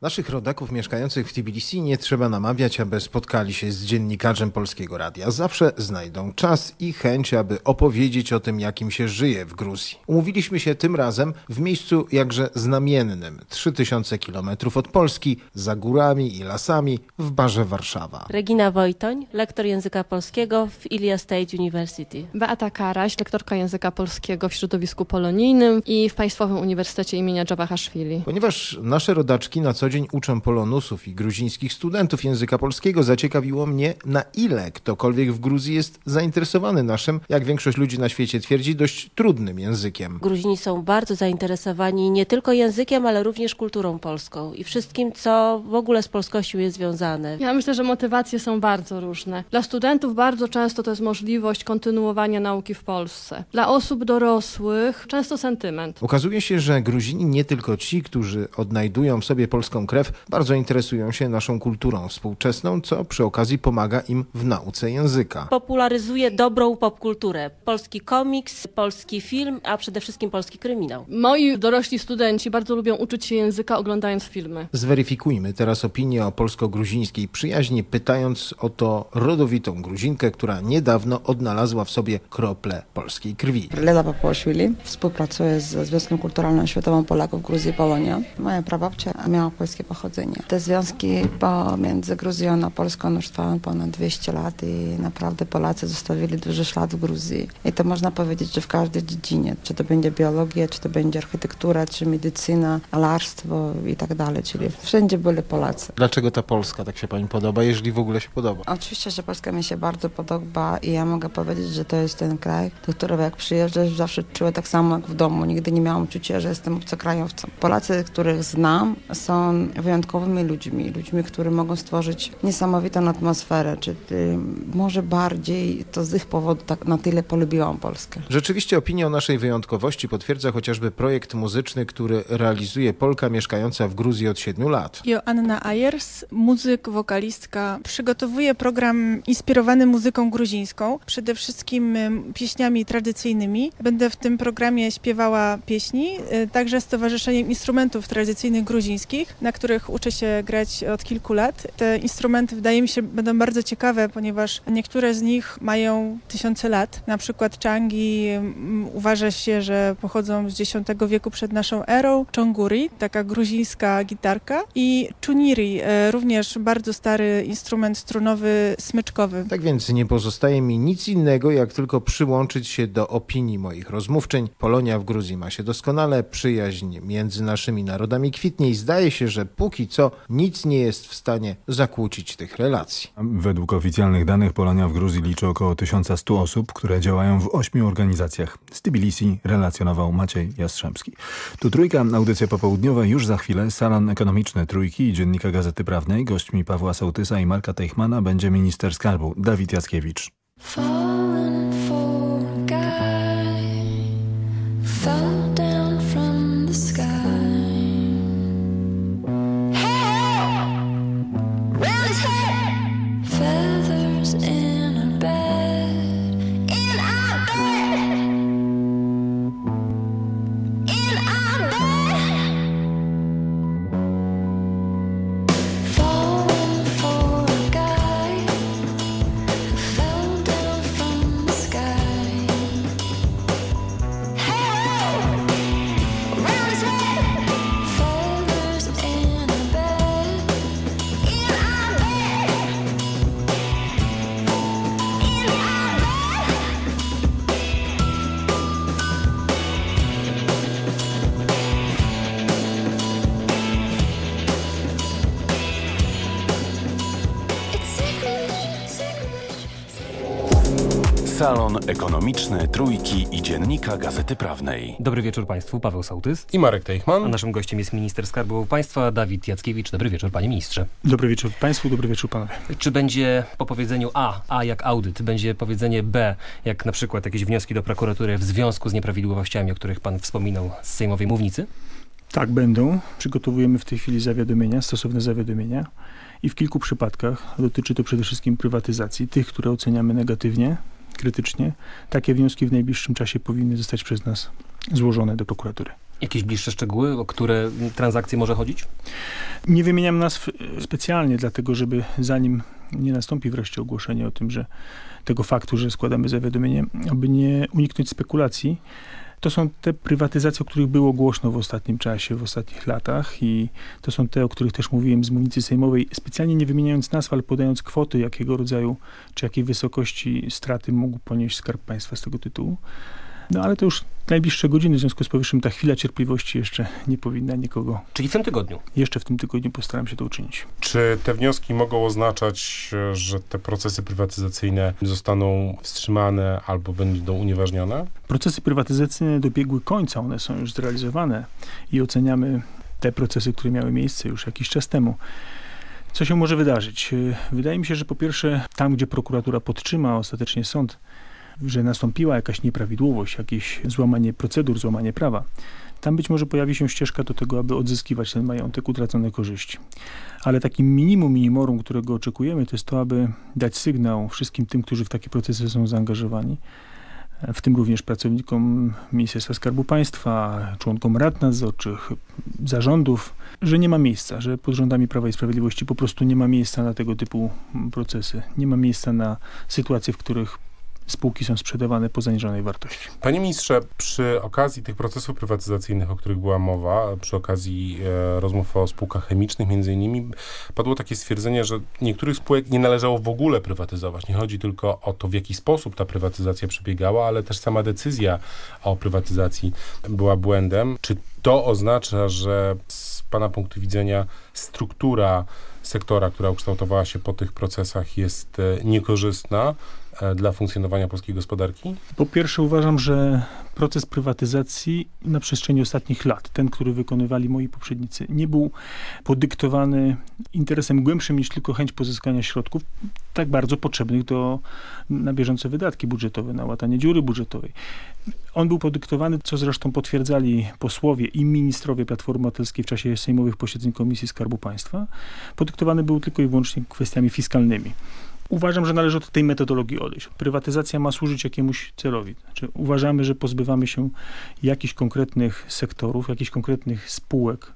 Naszych rodaków mieszkających w Tbilisi nie trzeba namawiać, aby spotkali się z dziennikarzem Polskiego Radia. Zawsze znajdą czas i chęć, aby opowiedzieć o tym, jakim się żyje w Gruzji. Umówiliśmy się tym razem w miejscu jakże znamiennym, 3000 kilometrów od Polski, za górami i lasami, w barze Warszawa. Regina Wojtoń, lektor języka polskiego w Ilia State University. Beata Karaś, lektorka języka polskiego w środowisku polonijnym i w Państwowym Uniwersytecie imienia Dżawahaszwili. Ponieważ nasze rodaczki na co dzień uczą polonusów i gruzińskich studentów języka polskiego, zaciekawiło mnie, na ile ktokolwiek w Gruzji jest zainteresowany naszym, jak większość ludzi na świecie twierdzi, dość trudnym językiem. Gruzini są bardzo zainteresowani nie tylko językiem, ale również kulturą polską i wszystkim, co w ogóle z polskością jest związane. Ja myślę, że motywacje są bardzo różne. Dla studentów bardzo często to jest możliwość kontynuowania nauki w Polsce. Dla osób dorosłych często sentyment. Okazuje się, że Gruzini nie tylko ci, którzy odnajdują w sobie polską krew, bardzo interesują się naszą kulturą współczesną, co przy okazji pomaga im w nauce języka. Popularyzuje dobrą popkulturę. Polski komiks, polski film, a przede wszystkim polski kryminał. Moi dorośli studenci bardzo lubią uczyć się języka oglądając filmy. Zweryfikujmy teraz opinię o polsko-gruzińskiej przyjaźni, pytając o to rodowitą Gruzinkę, która niedawno odnalazła w sobie krople polskiej krwi. Leda Popołaszwili, współpracuję ze Związkiem Kulturalnym Światowym Polaków Gruzji i Polonia. Moja prababcia miała polskie pochodzenie. Te związki pomiędzy Gruzją a Polską już trwają ponad 200 lat i naprawdę Polacy zostawili duży ślad w Gruzji. I to można powiedzieć, że w każdej dziedzinie, czy to będzie biologia, czy to będzie architektura, czy medycyna, malarstwo i tak dalej, czyli wszędzie byli Polacy. Dlaczego ta Polska tak się Pani podoba, jeżeli w ogóle się podoba? Oczywiście, że Polska mi się bardzo podoba i ja mogę powiedzieć, że to jest ten kraj, do którego jak przyjeżdżasz, zawsze czuję tak samo jak w domu. Nigdy nie miałam uczucia, że jestem obcokrajowcą. Polacy, których znam, są wyjątkowymi ludźmi, ludźmi, którzy mogą stworzyć niesamowitą atmosferę, czy y, może bardziej to z ich powodu tak na tyle polubiłam Polskę. Rzeczywiście opinię o naszej wyjątkowości potwierdza chociażby projekt muzyczny, który realizuje Polka mieszkająca w Gruzji od 7 lat. Joanna Ayers, muzyk, wokalistka, przygotowuje program inspirowany muzyką gruzińską, przede wszystkim pieśniami tradycyjnymi. Będę w tym programie śpiewała pieśni, y, także z Towarzyszeniem Instrumentów Tradycyjnych Gruzińskich, na których uczę się grać od kilku lat. Te instrumenty wydaje mi się będą bardzo ciekawe, ponieważ niektóre z nich mają tysiące lat. Na przykład czangi mm, uważa się, że pochodzą z X wieku przed naszą erą. Czonguri, taka gruzińska gitarka i chuniri, e, również bardzo stary instrument strunowy smyczkowy. Tak więc nie pozostaje mi nic innego, jak tylko przyłączyć się do opinii moich rozmówczeń. Polonia w Gruzji ma się doskonale, przyjaźń między naszymi narodami kwitnie i zdaje się, że póki co nic nie jest w stanie zakłócić tych relacji. Według oficjalnych danych Polonia w Gruzji liczy około 1100 osób, które działają w ośmiu organizacjach. Z Tbilisi relacjonował Maciej Jastrzębski. Tu trójka, audycja popołudniowa już za chwilę. Salon ekonomiczny Trójki i Dziennika Gazety Prawnej. Gośćmi Pawła Sołtysa i Marka Teichmana będzie minister skarbu Dawid Jackiewicz. Fallen for Ekonomiczny Trójki i Dziennika Gazety Prawnej. Dobry wieczór Państwu, Paweł Sołtys. I Marek Teichman. A naszym gościem jest minister skarbu państwa Dawid Jackiewicz. Dobry wieczór panie ministrze. Dobry wieczór Państwu, dobry wieczór Panowie. Czy będzie po powiedzeniu A, A jak audyt, będzie powiedzenie B, jak na przykład jakieś wnioski do prokuratury w związku z nieprawidłowościami, o których Pan wspominał z sejmowej mównicy? Tak, będą. Przygotowujemy w tej chwili zawiadomienia, stosowne zawiadomienia i w kilku przypadkach dotyczy to przede wszystkim prywatyzacji, tych, które oceniamy negatywnie, krytycznie. Takie wnioski w najbliższym czasie powinny zostać przez nas złożone do prokuratury. Jakieś bliższe szczegóły, o które transakcje może chodzić? Nie wymieniam nazw e, specjalnie, dlatego żeby zanim nie nastąpi wreszcie ogłoszenie o tym, że tego faktu, że składamy zawiadomienie, aby nie uniknąć spekulacji, to są te prywatyzacje, o których było głośno w ostatnim czasie, w ostatnich latach i to są te, o których też mówiłem z mównicy sejmowej, specjalnie nie wymieniając nazw, ale podając kwoty, jakiego rodzaju, czy jakiej wysokości straty mógł ponieść Skarb Państwa z tego tytułu. No ale to już najbliższe godziny, w związku z powyższym ta chwila cierpliwości jeszcze nie powinna nikogo... Czyli w tym tygodniu? Jeszcze w tym tygodniu postaram się to uczynić. Czy te wnioski mogą oznaczać, że te procesy prywatyzacyjne zostaną wstrzymane albo będą unieważnione? Procesy prywatyzacyjne dobiegły końca, one są już zrealizowane i oceniamy te procesy, które miały miejsce już jakiś czas temu. Co się może wydarzyć? Wydaje mi się, że po pierwsze, tam gdzie prokuratura podtrzyma, ostatecznie sąd, że nastąpiła jakaś nieprawidłowość, jakieś złamanie procedur, złamanie prawa, tam być może pojawi się ścieżka do tego, aby odzyskiwać ten majątek, utracone korzyści. Ale takim minimum minimorum, którego oczekujemy, to jest to, aby dać sygnał wszystkim tym, którzy w takie procesy są zaangażowani, w tym również pracownikom Ministerstwa Skarbu Państwa, członkom rad nadzorczych, zarządów, że nie ma miejsca, że pod rządami Prawa i Sprawiedliwości po prostu nie ma miejsca na tego typu procesy. Nie ma miejsca na sytuacje, w których spółki są sprzedawane po zaniżonej wartości. Panie ministrze, przy okazji tych procesów prywatyzacyjnych, o których była mowa, przy okazji e, rozmów o spółkach chemicznych między innymi, padło takie stwierdzenie, że niektórych spółek nie należało w ogóle prywatyzować. Nie chodzi tylko o to, w jaki sposób ta prywatyzacja przebiegała, ale też sama decyzja o prywatyzacji była błędem. Czy to oznacza, że z pana punktu widzenia struktura sektora, która ukształtowała się po tych procesach jest e, niekorzystna e, dla funkcjonowania polskiej gospodarki? Po pierwsze uważam, że proces prywatyzacji na przestrzeni ostatnich lat, ten, który wykonywali moi poprzednicy, nie był podyktowany interesem głębszym niż tylko chęć pozyskania środków, tak bardzo potrzebnych do, na bieżące wydatki budżetowe, na łatanie dziury budżetowej. On był podyktowany, co zresztą potwierdzali posłowie i ministrowie Platformy Obywatelskiej w czasie sejmowych posiedzeń Komisji Skarbu Państwa. Podyktowany był tylko i wyłącznie kwestiami fiskalnymi. Uważam, że należy od tej metodologii odejść. Prywatyzacja ma służyć jakiemuś celowi. Znaczy, uważamy, że pozbywamy się jakichś konkretnych sektorów, jakichś konkretnych spółek,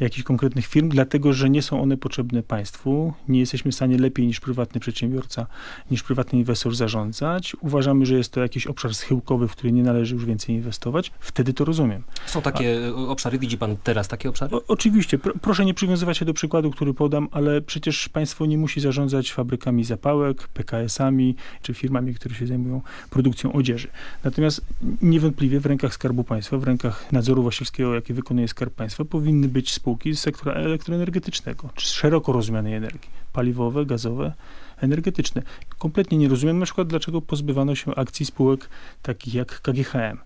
jakichś konkretnych firm, dlatego że nie są one potrzebne państwu. Nie jesteśmy w stanie lepiej niż prywatny przedsiębiorca, niż prywatny inwestor zarządzać. Uważamy, że jest to jakiś obszar schyłkowy, w który nie należy już więcej inwestować. Wtedy to rozumiem. Są takie A, obszary, widzi pan teraz takie obszary? O, oczywiście. Pro, proszę nie przywiązywać się do przykładu, który podam, ale przecież państwo nie musi zarządzać fabrykami zapałek, PKS-ami czy firmami, które się zajmują produkcją odzieży. Natomiast niewątpliwie w rękach Skarbu Państwa, w rękach nadzoru właścicielskiego, jaki wykonuje Skarb Państwa, powinny być spółki z sektora elektroenergetycznego, czy szeroko rozumianej energii, paliwowe, gazowe, energetyczne. Kompletnie nie rozumiem na przykład, dlaczego pozbywano się akcji spółek takich jak KGHM.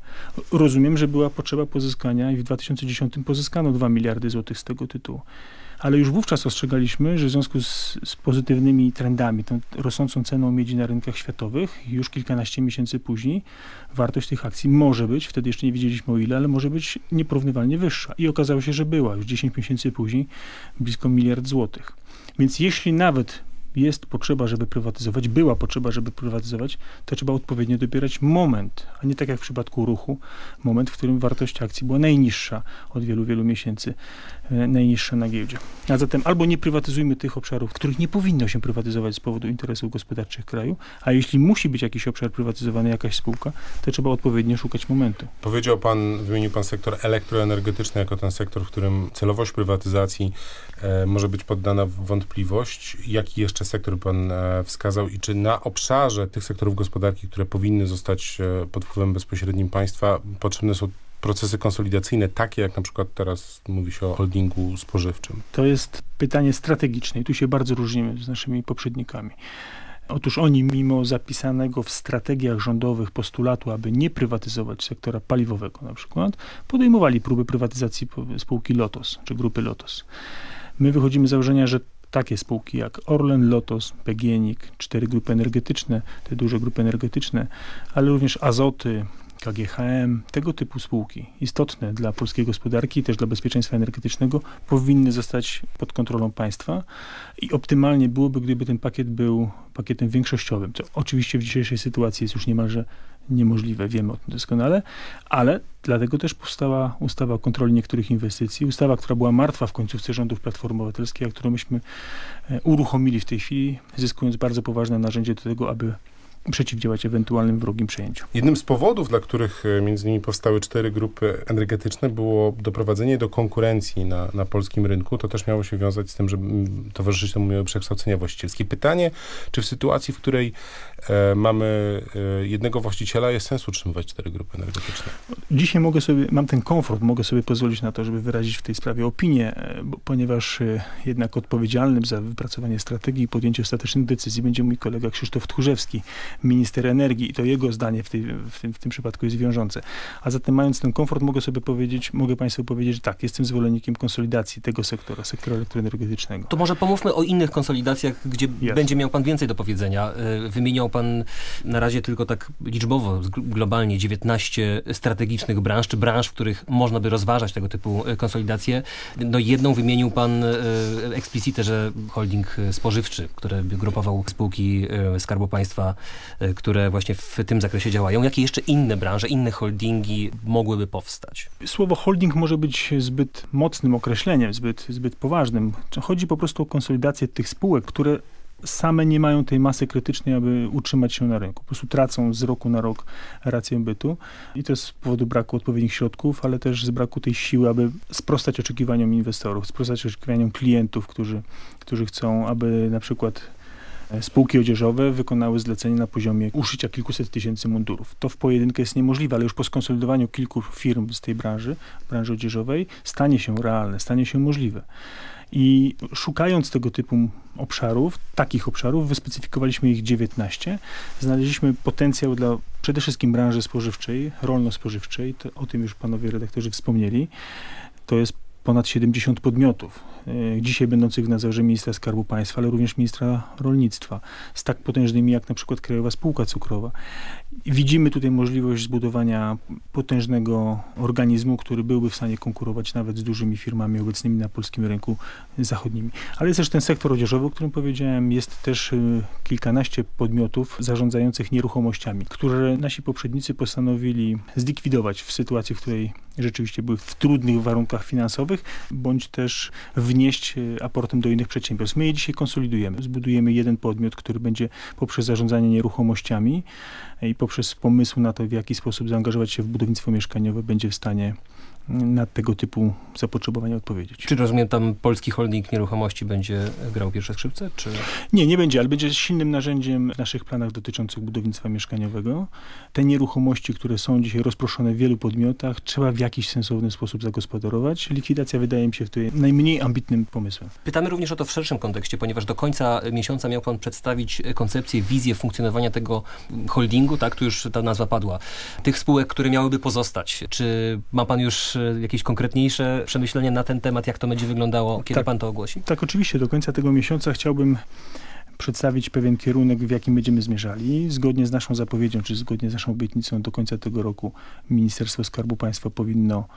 Rozumiem, że była potrzeba pozyskania i w 2010 pozyskano 2 miliardy złotych z tego tytułu. Ale już wówczas ostrzegaliśmy, że w związku z, z pozytywnymi trendami, tą rosnącą ceną miedzi na rynkach światowych, już kilkanaście miesięcy później wartość tych akcji może być, wtedy jeszcze nie wiedzieliśmy o ile, ale może być nieporównywalnie wyższa. I okazało się, że była już 10 miesięcy później blisko miliard złotych. Więc jeśli nawet jest potrzeba, żeby prywatyzować, była potrzeba, żeby prywatyzować, to trzeba odpowiednio dobierać moment, a nie tak jak w przypadku ruchu, moment, w którym wartość akcji była najniższa od wielu, wielu miesięcy, najniższa na giełdzie. A zatem albo nie prywatyzujmy tych obszarów, których nie powinno się prywatyzować z powodu interesów gospodarczych kraju, a jeśli musi być jakiś obszar prywatyzowany, jakaś spółka, to trzeba odpowiednio szukać momentu. Powiedział pan, wymienił pan sektor elektroenergetyczny jako ten sektor, w którym celowość prywatyzacji e, może być poddana wątpliwość. Jaki jeszcze sektor pan e, wskazał i czy na obszarze tych sektorów gospodarki, które powinny zostać e, pod wpływem bezpośrednim państwa, potrzebne są procesy konsolidacyjne, takie jak na przykład teraz mówi się o holdingu spożywczym? To jest pytanie strategiczne i tu się bardzo różnimy z naszymi poprzednikami. Otóż oni, mimo zapisanego w strategiach rządowych postulatu, aby nie prywatyzować sektora paliwowego na przykład, podejmowali próby prywatyzacji spółki Lotos czy grupy Lotos. My wychodzimy z założenia, że takie spółki jak Orlen, Lotos, PGNiG, cztery grupy energetyczne, te duże grupy energetyczne, ale również Azoty, KGHM, tego typu spółki istotne dla polskiej gospodarki też dla bezpieczeństwa energetycznego powinny zostać pod kontrolą państwa i optymalnie byłoby, gdyby ten pakiet był pakietem większościowym, co oczywiście w dzisiejszej sytuacji jest już niemalże niemożliwe, wiemy o tym doskonale, ale dlatego też powstała ustawa o kontroli niektórych inwestycji, ustawa, która była martwa w końcówce rządów Platformy Obywatelskiej, a którą myśmy e, uruchomili w tej chwili, zyskując bardzo poważne narzędzie do tego, aby przeciwdziałać ewentualnym wrogim przejęciom. Jednym z powodów, dla których e, między innymi powstały cztery grupy energetyczne, było doprowadzenie do konkurencji na, na polskim rynku. To też miało się wiązać z tym, że mm, towarzyszyć temu miały przekształcenia właścicielskie. Pytanie, czy w sytuacji, w której mamy e, jednego właściciela, jest sens utrzymywać cztery grupy energetyczne? Dzisiaj mogę sobie, mam ten komfort, mogę sobie pozwolić na to, żeby wyrazić w tej sprawie opinię, e, bo, ponieważ e, jednak odpowiedzialnym za wypracowanie strategii i podjęcie ostatecznych decyzji będzie mój kolega Krzysztof Tchórzewski, minister energii i to jego zdanie w, tej, w, tym, w tym przypadku jest wiążące. A zatem mając ten komfort mogę sobie powiedzieć, mogę Państwu powiedzieć, że tak, jestem zwolennikiem konsolidacji tego sektora, sektora elektroenergetycznego. To może pomówmy o innych konsolidacjach, gdzie będzie miał pan więcej do powiedzenia. Y, Wymieniał pan na razie tylko tak liczbowo, gl- globalnie 19 strategicznych branż, czy branż, w których można by rozważać tego typu y, konsolidacje. No jedną wymienił pan y, eksplicite, że holding y, spożywczy, który grupował spółki Skarbu Państwa, które właśnie w tym zakresie działają. Jakie jeszcze inne branże, inne holdingi mogłyby powstać? Słowo holding może być zbyt mocnym określeniem, zbyt, zbyt poważnym. Chodzi po prostu o konsolidację tych spółek, które same nie mają tej masy krytycznej, aby utrzymać się na rynku. Po prostu tracą z roku na rok rację bytu i to jest z powodu braku odpowiednich środków, ale też z braku tej siły, aby sprostać oczekiwaniom inwestorów, sprostać oczekiwaniom klientów, którzy, którzy chcą, aby na przykład e, spółki odzieżowe wykonały zlecenie na poziomie uszycia kilkuset tysięcy mundurów. To w pojedynkę jest niemożliwe, ale już po skonsolidowaniu kilku firm z tej branży, branży odzieżowej, stanie się realne, stanie się możliwe. I szukając tego typu obszarów, takich obszarów, wyspecyfikowaliśmy ich 19. Znaleźliśmy potencjał dla przede wszystkim branży spożywczej, rolno-spożywczej, to, o tym już panowie redaktorzy wspomnieli. To jest ponad 70 podmiotów, dzisiaj będących w nadzorze ministra Skarbu Państwa, ale również ministra rolnictwa, z tak potężnymi jak na przykład Krajowa Spółka Cukrowa. Widzimy tutaj możliwość zbudowania potężnego organizmu, który byłby w stanie konkurować nawet z dużymi firmami obecnymi na polskim rynku zachodnimi. Ale jest też ten sektor odzieżowy, o którym powiedziałem, jest też y, kilkanaście podmiotów zarządzających nieruchomościami, które nasi poprzednicy postanowili zlikwidować w sytuacji, w której rzeczywiście były w trudnych warunkach finansowych, bądź też wnieść y, aportem do innych przedsiębiorstw. My je dzisiaj konsolidujemy. Zbudujemy jeden podmiot, który będzie poprzez zarządzanie nieruchomościami i poprzez pomysł na to, w jaki sposób zaangażować się w budownictwo mieszkaniowe, będzie w stanie na tego typu zapotrzebowania odpowiedzieć. Czy rozumiem, tam polski holding nieruchomości będzie grał pierwsze skrzypce? Czy... Nie, nie będzie, ale będzie silnym narzędziem w naszych planach dotyczących budownictwa mieszkaniowego. Te nieruchomości, które są dzisiaj rozproszone w wielu podmiotach, trzeba w jakiś sensowny sposób zagospodarować. Likwidacja wydaje mi się tutaj najmniej ambitnym pomysłem. Pytamy również o to w szerszym kontekście, ponieważ do końca miesiąca miał pan przedstawić koncepcję, wizję funkcjonowania tego holdingu, tak, tu już ta nazwa padła, tych spółek, które miałyby pozostać. Czy ma pan już e, jakieś konkretniejsze przemyślenia na ten temat, jak to będzie wyglądało, kiedy Tak. pan to ogłosi? Tak, oczywiście. Do końca tego miesiąca chciałbym przedstawić pewien kierunek, w jakim będziemy zmierzali. Zgodnie z naszą zapowiedzią, czy zgodnie z naszą obietnicą do końca tego roku Ministerstwo Skarbu Państwa powinno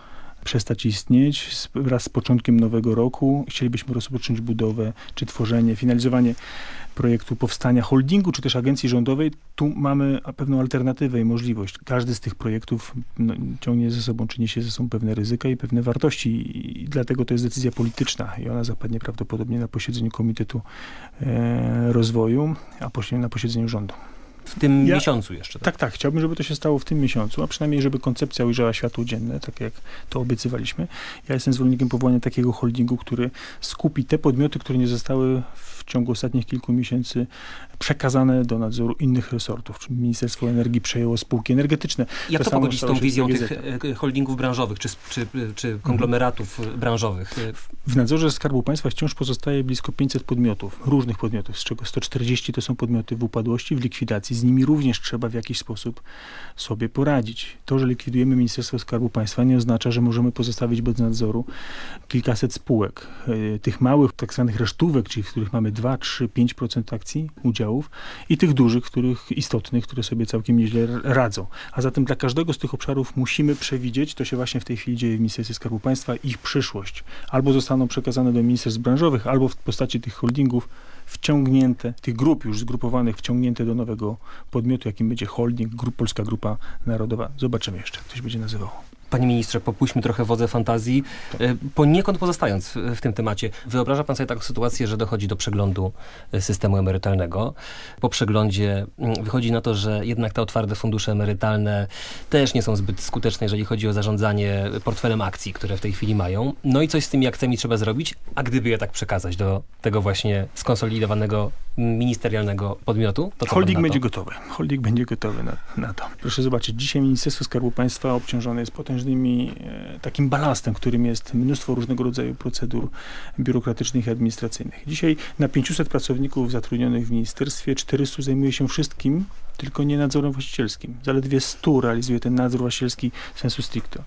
przestać istnieć. Wraz z początkiem nowego roku chcielibyśmy rozpocząć budowę, czy tworzenie, finalizowanie projektu powstania holdingu, czy też agencji rządowej. Tu mamy pewną alternatywę i możliwość. Każdy z tych projektów no, ciągnie ze sobą, czy niesie ze sobą pewne ryzyka i pewne wartości i dlatego to jest decyzja polityczna i ona zapadnie prawdopodobnie na posiedzeniu Komitetu e, Rozwoju, a później na posiedzeniu rządu. w tym Ja- miesiącu jeszcze. Tak, tak. Chciałbym, żeby to się stało w tym miesiącu, a przynajmniej, żeby koncepcja ujrzała światło dzienne, tak jak to obiecywaliśmy. Ja jestem zwolennikiem powołania takiego holdingu, który skupi te podmioty, które nie zostały w ciągu ostatnich kilku miesięcy przekazane do nadzoru innych resortów. Czyli Ministerstwo Energii przejęło spółki energetyczne. Jak to samo pogodzić z tą wizją tych e, holdingów branżowych, czy, czy, czy konglomeratów e, branżowych? W nadzorze Skarbu Państwa wciąż pozostaje blisko 500 podmiotów, różnych podmiotów, z czego 140 to są podmioty w upadłości, w likwidacji. Z nimi również trzeba w jakiś sposób sobie poradzić. To, że likwidujemy Ministerstwo Skarbu Państwa nie oznacza, że możemy pozostawić bez nadzoru kilkaset spółek. E, Tych małych, tak zwanych resztówek, czyli w których mamy 2, 3, 5% akcji, udziałów i tych dużych, których istotnych, które sobie całkiem nieźle radzą. A zatem dla każdego z tych obszarów musimy przewidzieć, to się właśnie w tej chwili dzieje w Ministerstwie Skarbu Państwa, ich przyszłość. Albo zostaną przekazane do ministerstw branżowych, albo w postaci tych holdingów wciągnięte, tych grup już zgrupowanych, wciągnięte do nowego podmiotu, jakim będzie holding, grup, Polska Grupa Narodowa. Zobaczymy jeszcze, jak to się będzie nazywało. Panie ministrze, popuśćmy trochę wodze fantazji, e, poniekąd pozostając w, tym temacie. Wyobraża pan sobie taką sytuację, że dochodzi do przeglądu e, systemu emerytalnego. Po przeglądzie mm, wychodzi na to, że jednak te otwarte fundusze emerytalne też nie są zbyt skuteczne, jeżeli chodzi o zarządzanie portfelem akcji, które w tej chwili mają. No i coś z tymi akcjami trzeba zrobić, a gdyby je tak przekazać do tego właśnie skonsolidowanego ministerialnego podmiotu, to co Holding będzie gotowy. Holding będzie gotowy na, na to. Proszę zobaczyć, dzisiaj Ministerstwo Skarbu Państwa obciążone jest potężnymi e, takim balastem, którym jest mnóstwo różnego rodzaju procedur biurokratycznych i administracyjnych. Dzisiaj na 500 pracowników zatrudnionych w ministerstwie 400 zajmuje się wszystkim, tylko nie nadzorem właścicielskim. Zaledwie 100 realizuje ten nadzór właścicielski sensu stricto.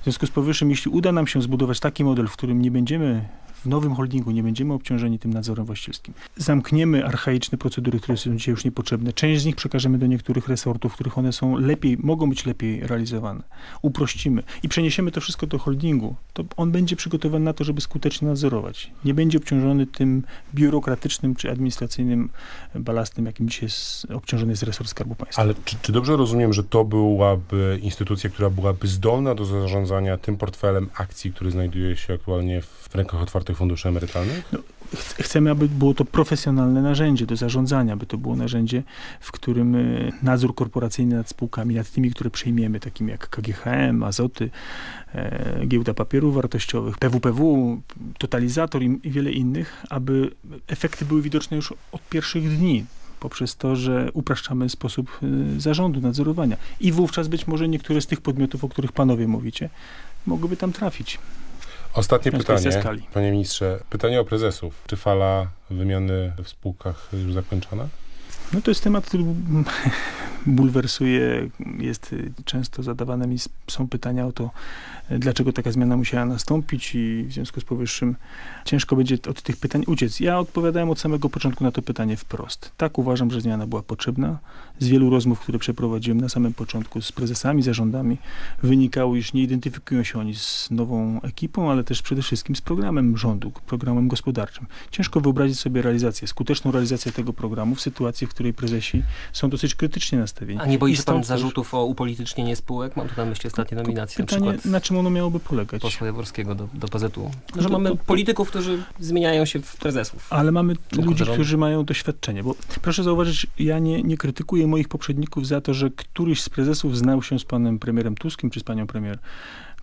W związku z powyższym, jeśli uda nam się zbudować taki model, w którym nie będziemy w nowym holdingu nie będziemy obciążeni tym nadzorem właścicielskim. Zamkniemy archaiczne procedury, które są dzisiaj już niepotrzebne. Część z nich przekażemy do niektórych resortów, w których one są lepiej, mogą być lepiej realizowane. Uprościmy i przeniesiemy to wszystko do holdingu. To on będzie przygotowany na to, żeby skutecznie nadzorować. Nie będzie obciążony tym biurokratycznym czy administracyjnym balastem, jakim dzisiaj jest obciążony jest resort Skarbu Państwa. Ale czy, czy dobrze rozumiem, że to byłaby instytucja, która byłaby zdolna do zarządzania tym portfelem akcji, który znajduje się aktualnie w rękach otwartych funduszy emerytalnych? No, ch- chcemy, aby było to profesjonalne narzędzie do zarządzania, aby to było narzędzie, w którym y, nadzór korporacyjny nad spółkami, nad tymi, które przejmiemy, takimi jak KGHM, Azoty, e, Giełda Papierów Wartościowych, PWPW, Totalizator i, i wiele innych, aby efekty były widoczne już od pierwszych dni poprzez to, że upraszczamy sposób y, zarządu, nadzorowania. I wówczas być może niektóre z tych podmiotów, o których panowie mówicie, mogłyby tam trafić. Ostatnie pytanie, panie ministrze. Pytanie o prezesów. Czy fala wymiany w spółkach już zakończona? No to jest temat, który bulwersuje, jest y, często zadawane mi są pytania o to, dlaczego taka zmiana musiała nastąpić i w związku z powyższym ciężko będzie od tych pytań uciec. Ja odpowiadałem od samego początku na to pytanie wprost. Tak uważam, że zmiana była potrzebna. Z wielu rozmów, które przeprowadziłem na samym początku z prezesami, zarządami, wynikało, iż nie identyfikują się oni z nową ekipą, ale też przede wszystkim z programem rządu, programem gospodarczym. Ciężko wyobrazić sobie realizację, skuteczną realizację tego programu w sytuacji, w której prezesi są dosyć krytycznie nastawieni. A nie boi się pan zarzutów o upolitycznienie spółek? Mam tu na myśli ostatnie nominacje, na Pytanie, przykład na czym ono miałoby polegać? posła Jaworskiego do, do PZU. No Że to- mamy to- polityków, którzy zmieniają się w prezesów. Ale mamy ludzi, którzy mają doświadczenie, bo proszę zauważyć, ja nie, nie krytykuję moich poprzedników za to, że któryś z prezesów znał się z panem premierem Tuskiem czy z panią premier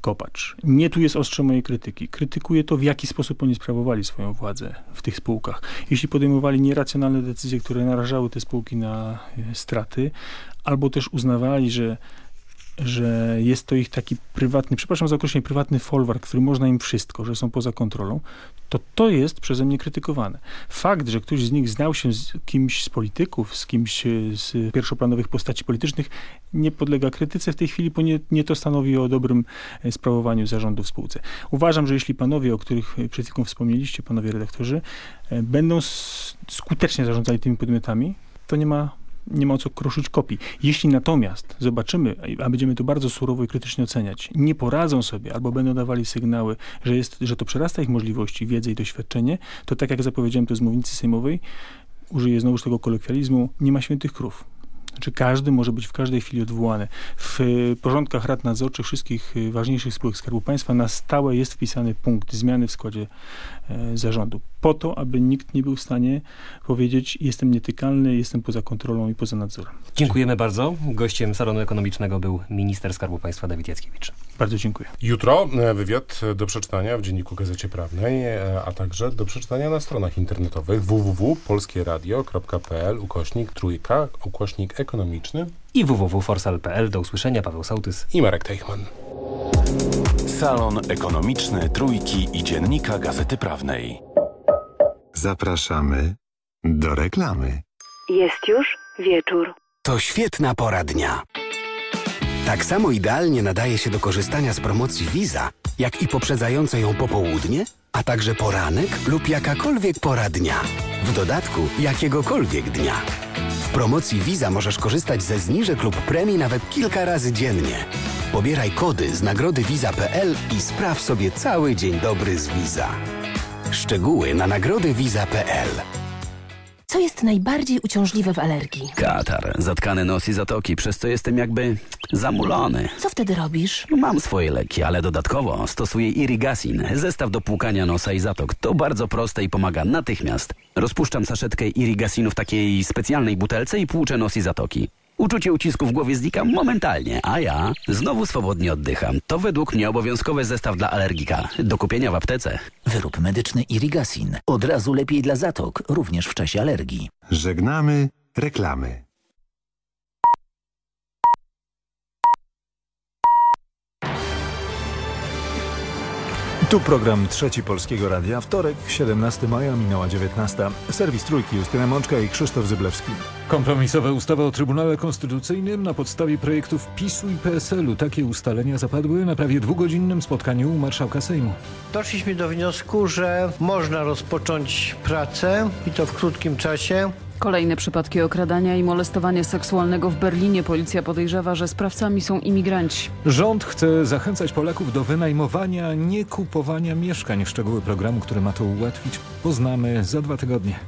Kopacz. Nie tu jest ostrze mojej krytyki. Krytykuję to, w jaki sposób oni sprawowali swoją władzę w tych spółkach. Jeśli podejmowali nieracjonalne decyzje, które narażały te spółki na e, straty, albo też uznawali, że że jest to ich taki prywatny, przepraszam za określenie, prywatny folwark, który można im wszystko, że są poza kontrolą, to to jest przeze mnie krytykowane. Fakt, że ktoś z nich znał się z kimś z polityków, z kimś e, z pierwszoplanowych postaci politycznych, nie podlega krytyce w tej chwili, bo nie, nie to stanowi o dobrym e, sprawowaniu zarządu w spółce. Uważam, że jeśli panowie, o których e, przed chwilą wspomnieliście, panowie redaktorzy, będą skutecznie zarządzali tymi podmiotami, to nie ma nie ma o co kruszyć kopii. Jeśli natomiast zobaczymy, a będziemy to bardzo surowo i krytycznie oceniać, nie poradzą sobie albo będą dawali sygnały, że, jest, że to przerasta ich możliwości, wiedzę i doświadczenie, to tak jak zapowiedziałem to z mównicy sejmowej, użyję znowuż tego kolokwializmu, nie ma świętych krów. Znaczy każdy może być w każdej chwili odwołany. W y, porządkach rad nadzorczych wszystkich y, ważniejszych spółek Skarbu Państwa na stałe jest wpisany punkt zmiany w składzie e, zarządu. Po to, aby nikt nie był w stanie powiedzieć jestem nietykalny, jestem poza kontrolą i poza nadzorem. Dziękujemy bardzo. Gościem salonu ekonomicznego był minister Skarbu Państwa Dawid Jackiewicz. Bardzo dziękuję. Jutro e, wywiad do przeczytania w Dzienniku Gazecie Prawnej, e, a także do przeczytania na stronach internetowych www.polskieradio.pl ukośnik trójka, ukośnik ekonomiczny I www.forsal.pl. Do usłyszenia. Paweł Sołtys i Marek Teichman. Salon ekonomiczny Trójki i Dziennika Gazety Prawnej. Zapraszamy do reklamy. Jest już wieczór. To świetna pora dnia. Tak samo idealnie nadaje się do korzystania z promocji Visa, jak i poprzedzające ją popołudnie, a także poranek lub jakakolwiek pora dnia. W dodatku jakiegokolwiek dnia. W promocji Visa możesz korzystać ze zniżek lub premii nawet kilka razy dziennie. Pobieraj kody z nagrody Visa.pl i spraw sobie cały dzień dobry z Visa. Szczegóły na nagrodyvisa.pl Co jest najbardziej uciążliwe w alergii? Katar, zatkane nos i zatoki, przez co jestem jakby zamulony. Co wtedy robisz? Mam swoje leki, ale dodatkowo stosuję Irigasin, zestaw do płukania nosa i zatok. To bardzo proste i pomaga natychmiast. Rozpuszczam saszetkę Irigasinu w takiej specjalnej butelce i płuczę nos i zatoki. Uczucie ucisku w głowie znika momentalnie, a ja znowu swobodnie oddycham. To według mnie obowiązkowy zestaw dla alergika. Do kupienia w aptece. Wyrób medyczny Irigasin. Od razu lepiej dla zatok, również w czasie alergii. Żegnamy reklamy. Tu program Trzeci Polskiego Radia. Wtorek, 17 maja, minęła 19. Serwis Trójki, Justyna Mączka i Krzysztof Zyblewski. Kompromisowa ustawa o Trybunale Konstytucyjnym na podstawie projektów PiSu i PSL-u. Takie ustalenia zapadły na prawie dwugodzinnym spotkaniu u marszałka Sejmu. Doszliśmy do wniosku, że można rozpocząć pracę i to w krótkim czasie. Kolejne przypadki okradania i molestowania seksualnego w Berlinie. Policja podejrzewa, że sprawcami są imigranci. Rząd chce zachęcać Polaków do wynajmowania, nie kupowania mieszkań. Szczegóły programu, który ma to ułatwić, poznamy za dwa tygodnie.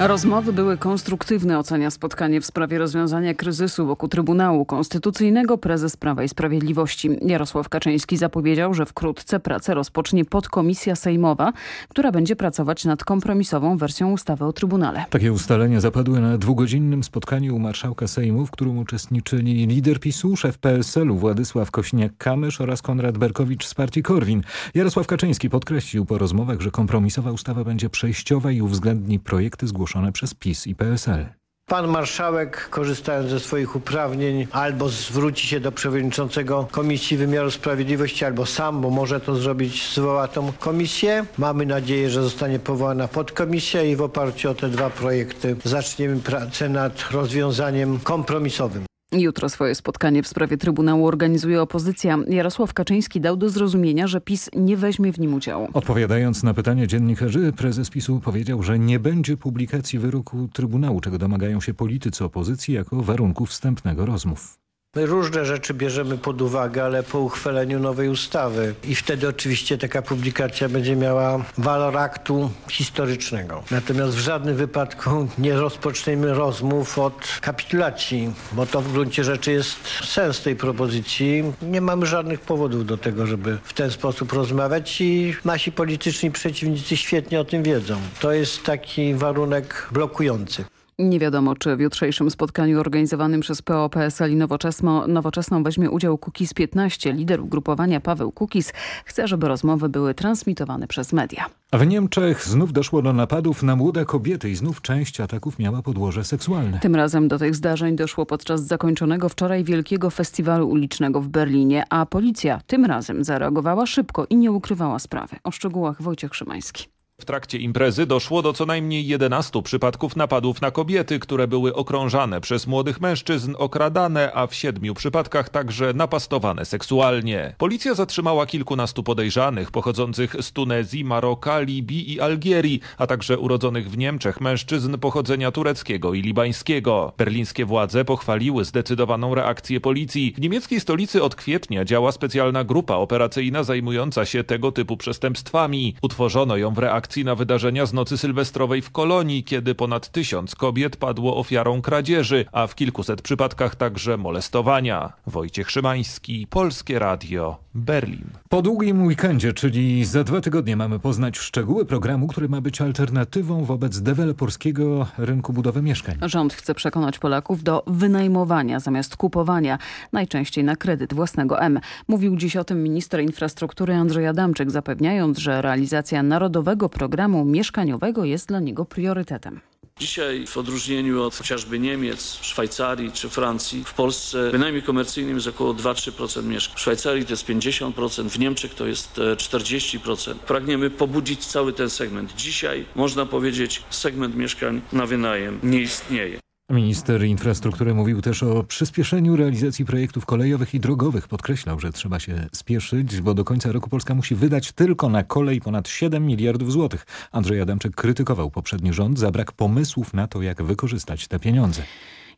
Rozmowy były konstruktywne, ocenia spotkanie w sprawie rozwiązania kryzysu wokół Trybunału Konstytucyjnego prezes Prawa i Sprawiedliwości. Jarosław Kaczyński zapowiedział, że wkrótce pracę rozpocznie podkomisja sejmowa, która będzie pracować nad kompromisową wersją ustawy o Trybunale. Takie ustalenia zapadły na dwugodzinnym spotkaniu u marszałka Sejmu, w którym uczestniczyli lider PiSu, szef PSL-u Władysław Kośniak-Kamysz oraz Konrad Berkowicz z partii Korwin. Jarosław Kaczyński podkreślił po rozmowach, że kompromisowa ustawa będzie przejściowa i uwzględni projekty zgłoszone przez PiS i PSL. Pan marszałek, korzystając ze swoich uprawnień, albo zwróci się do przewodniczącego Komisji Wymiaru Sprawiedliwości, albo sam, bo może to zrobić, zwoła tą komisję. Mamy nadzieję, że zostanie powołana podkomisja i w oparciu o te dwa projekty zaczniemy pracę nad rozwiązaniem kompromisowym. Jutro swoje spotkanie w sprawie Trybunału organizuje opozycja. Jarosław Kaczyński dał do zrozumienia, że PiS nie weźmie w nim udziału. Odpowiadając na pytanie dziennikarzy, prezes PiSu powiedział, że nie będzie publikacji wyroku Trybunału, czego domagają się politycy opozycji jako warunku wstępnego rozmów. My różne rzeczy bierzemy pod uwagę, ale po uchwaleniu nowej ustawy. I wtedy oczywiście taka publikacja będzie miała walor aktu historycznego. Natomiast w żadnym wypadku nie rozpoczniemy rozmów od kapitulacji, bo to w gruncie rzeczy jest sens tej propozycji. Nie mamy żadnych powodów do tego, żeby w ten sposób rozmawiać i nasi polityczni przeciwnicy świetnie o tym wiedzą. To jest taki warunek blokujący. Nie wiadomo, czy w jutrzejszym spotkaniu organizowanym przez PO, PSL i Nowoczesno, Nowoczesną weźmie udział Kukiz 15. Lider ugrupowania Paweł Kukiz chce, żeby rozmowy były transmitowane przez media. A w Niemczech znów doszło do napadów na młode kobiety i znów część ataków miała podłoże seksualne. Tym razem do tych zdarzeń doszło podczas zakończonego wczoraj wielkiego festiwalu ulicznego w Berlinie, a policja tym razem zareagowała szybko i nie ukrywała sprawy. O szczegółach Wojciech Szymański. W trakcie imprezy doszło do co najmniej 11 przypadków napadów na kobiety, które były okrążane przez młodych mężczyzn, okradane, a w siedmiu przypadkach także napastowane seksualnie. Policja zatrzymała kilkunastu podejrzanych pochodzących z Tunezji, Maroka, Libii i Algierii, a także urodzonych w Niemczech mężczyzn pochodzenia tureckiego i libańskiego. Berlińskie władze pochwaliły zdecydowaną reakcję policji. W niemieckiej stolicy od kwietnia działa specjalna grupa operacyjna zajmująca się tego typu przestępstwami. Utworzono ją w reakcji reakcji na wydarzenia z nocy sylwestrowej w Kolonii, kiedy ponad tysiąc kobiet padło ofiarą kradzieży, a w kilkuset przypadkach także molestowania. Wojciech Szymański, Polskie Radio, Berlin. Po długim weekendzie, czyli za dwa tygodnie mamy poznać szczegóły programu, który ma być alternatywą wobec deweloperskiego rynku budowy mieszkań. Rząd chce przekonać Polaków do wynajmowania zamiast kupowania, najczęściej na kredyt własnego M. Mówił dziś o tym minister infrastruktury Andrzej Adamczyk, zapewniając, że realizacja narodowego programu mieszkaniowego jest dla niego priorytetem. Dzisiaj w odróżnieniu od chociażby Niemiec, Szwajcarii czy Francji, w Polsce wynajmie komercyjnym jest około 2-3% mieszkań. W Szwajcarii to jest 50%, w Niemczech to jest 40%. Pragniemy pobudzić cały ten segment. Dzisiaj można powiedzieć segment mieszkań na wynajem nie istnieje. Minister infrastruktury mówił też o przyspieszeniu realizacji projektów kolejowych i drogowych. Podkreślał, że trzeba się spieszyć, bo do końca roku Polska musi wydać tylko na kolej ponad 7 miliardów złotych. Andrzej Adamczyk krytykował poprzedni rząd za brak pomysłów na to, jak wykorzystać te pieniądze.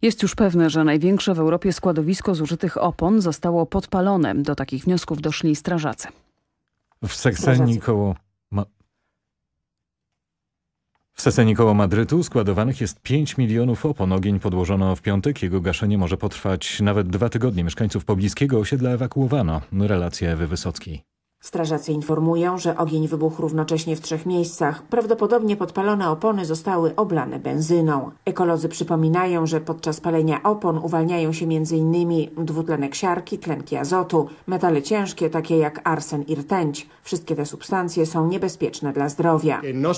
Jest już pewne, że największe w Europie składowisko zużytych opon zostało podpalone. Do takich wniosków doszli strażacy. W Sekseni koło... W Seseni koło Madrytu składowanych jest 5 milionów opon. Ogień podłożono w piątek. Jego gaszenie może potrwać nawet dwa tygodnie. Mieszkańców pobliskiego osiedla ewakuowano. Relacja Ewy Wysockiej. Strażacy informują, że ogień wybuchł równocześnie w trzech miejscach. Prawdopodobnie podpalone opony zostały oblane benzyną. Ekolodzy przypominają, że podczas palenia opon uwalniają się m.in. dwutlenek siarki, tlenki azotu, metale ciężkie takie jak arsen i rtęć. Wszystkie te substancje są niebezpieczne dla zdrowia. No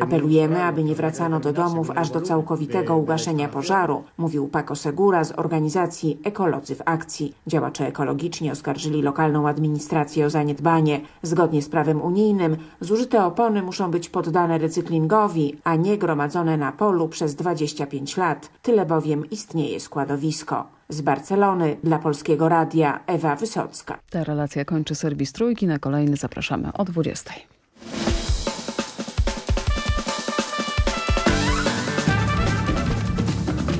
Apelujemy, aby nie wracano do domów aż do całkowitego ugaszenia pożaru, mówił Paco Segura z organizacji Ekolodzy w Akcji. Działacze ekologiczni oskarżyli lokalną administrację o zaniedbanie. Zgodnie z prawem unijnym zużyte opony muszą być poddane recyklingowi, a nie gromadzone na polu przez 25 lat. Tyle bowiem istnieje składowisko. Z Barcelony dla Polskiego Radia Ewa Wysocka. Ta relacja kończy serwis Trójki. Na kolejny zapraszamy o 20.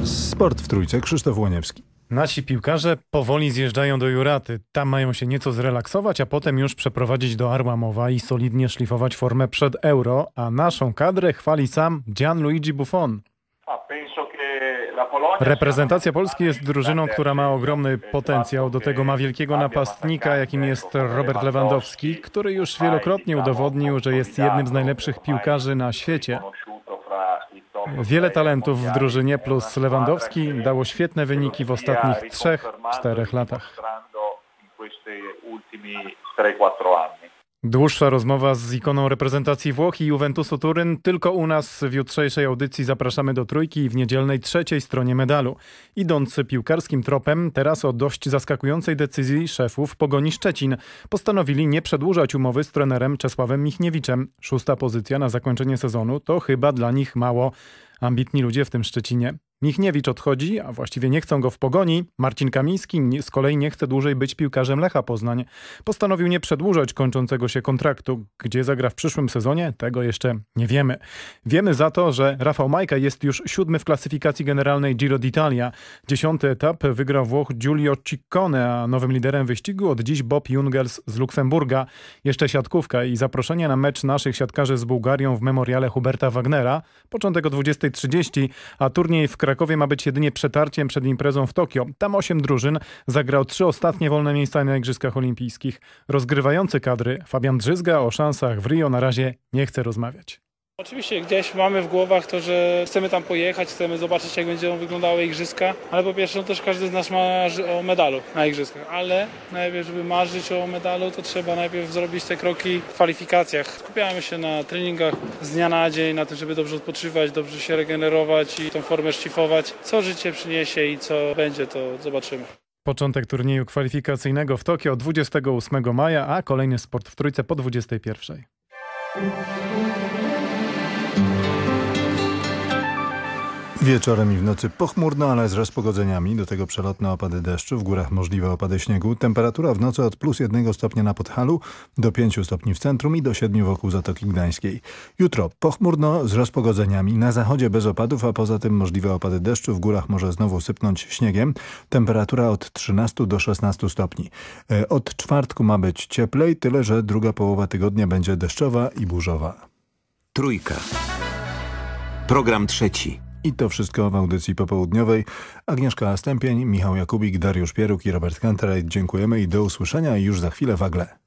Sport w Trójce. Krzysztof Łoniewski. Nasi piłkarze powoli zjeżdżają do Juraty. Tam mają się nieco zrelaksować, a potem już przeprowadzić do Arłamowa i solidnie szlifować formę przed Euro, a naszą kadrę chwali sam Gianluigi Buffon. Reprezentacja Polski jest drużyną, która ma ogromny potencjał. Do tego ma wielkiego napastnika, jakim jest Robert Lewandowski, który już wielokrotnie udowodnił, że jest jednym z najlepszych piłkarzy na świecie. Wiele talentów w drużynie plus Lewandowski dało świetne wyniki w ostatnich trzech, czterech latach. Dłuższa rozmowa z ikoną reprezentacji Włoch i Juventusu Turyn tylko u nas w jutrzejszej audycji zapraszamy do trójki i w niedzielnej trzeciej stronie medalu. Idąc piłkarskim tropem, teraz o dość zaskakującej decyzji szefów Pogoni Szczecin. Postanowili nie przedłużać umowy z trenerem Czesławem Michniewiczem. Szósta pozycja na zakończenie sezonu to chyba dla nich mało. Ambitni ludzie w tym Szczecinie. Michniewicz odchodzi, a właściwie nie chcą go w pogoni. Marcin Kamiński z kolei nie chce dłużej być piłkarzem Lecha Poznań. Postanowił nie przedłużać kończącego się kontraktu. Gdzie zagra w przyszłym sezonie? Tego jeszcze nie wiemy. Wiemy za to, że Rafał Majka jest już siódmy w klasyfikacji generalnej Giro d'Italia. Dziesiąty etap wygrał Włoch Giulio Ciccone, a nowym liderem wyścigu od dziś Bob Jungels z Luksemburga. Jeszcze siatkówka i zaproszenie na mecz naszych siatkarzy z Bułgarią w memoriale Huberta Wagnera. Początek o 20.30, a turniej w Krakowie ma być jedynie przetarciem przed imprezą w Tokio. Tam osiem drużyn zagrał trzy ostatnie wolne miejsca na Igrzyskach Olimpijskich. Rozgrywający kadry Fabian Drzyzga o szansach w Rio na razie nie chce rozmawiać. Oczywiście gdzieś mamy w głowach to, że chcemy tam pojechać, chcemy zobaczyć jak będą wyglądały igrzyska, ale po pierwsze no też każdy z nas marzy o medalu na igrzyskach, ale najpierw żeby marzyć o medalu to trzeba najpierw zrobić te kroki w kwalifikacjach. Skupiamy się na treningach z dnia na dzień, na tym, żeby dobrze odpoczywać, dobrze się regenerować i tą formę szlifować. Co życie przyniesie i co będzie to zobaczymy. Początek turnieju kwalifikacyjnego w Tokio 28 maja, a kolejny sport w trójce po 21. Wieczorem i w nocy pochmurno, ale z rozpogodzeniami. Do tego przelotne opady deszczu, w górach możliwe opady śniegu. Temperatura w nocy od plus jednego stopnia na Podhalu do 5 stopni w centrum i do 7 wokół Zatoki Gdańskiej. Jutro pochmurno z rozpogodzeniami. Na zachodzie bez opadów, a poza tym możliwe opady deszczu. W górach może znowu sypnąć śniegiem. Temperatura od 13 do 16 stopni. E, Od czwartku ma być cieplej, tyle że druga połowa tygodnia będzie deszczowa i burzowa. Trójka. Program trzeci. I to wszystko w audycji popołudniowej. Agnieszka Stępień, Michał Jakubik, Dariusz Pieruk i Robert Kanterajt. Dziękujemy i do usłyszenia już za chwilę w Agle.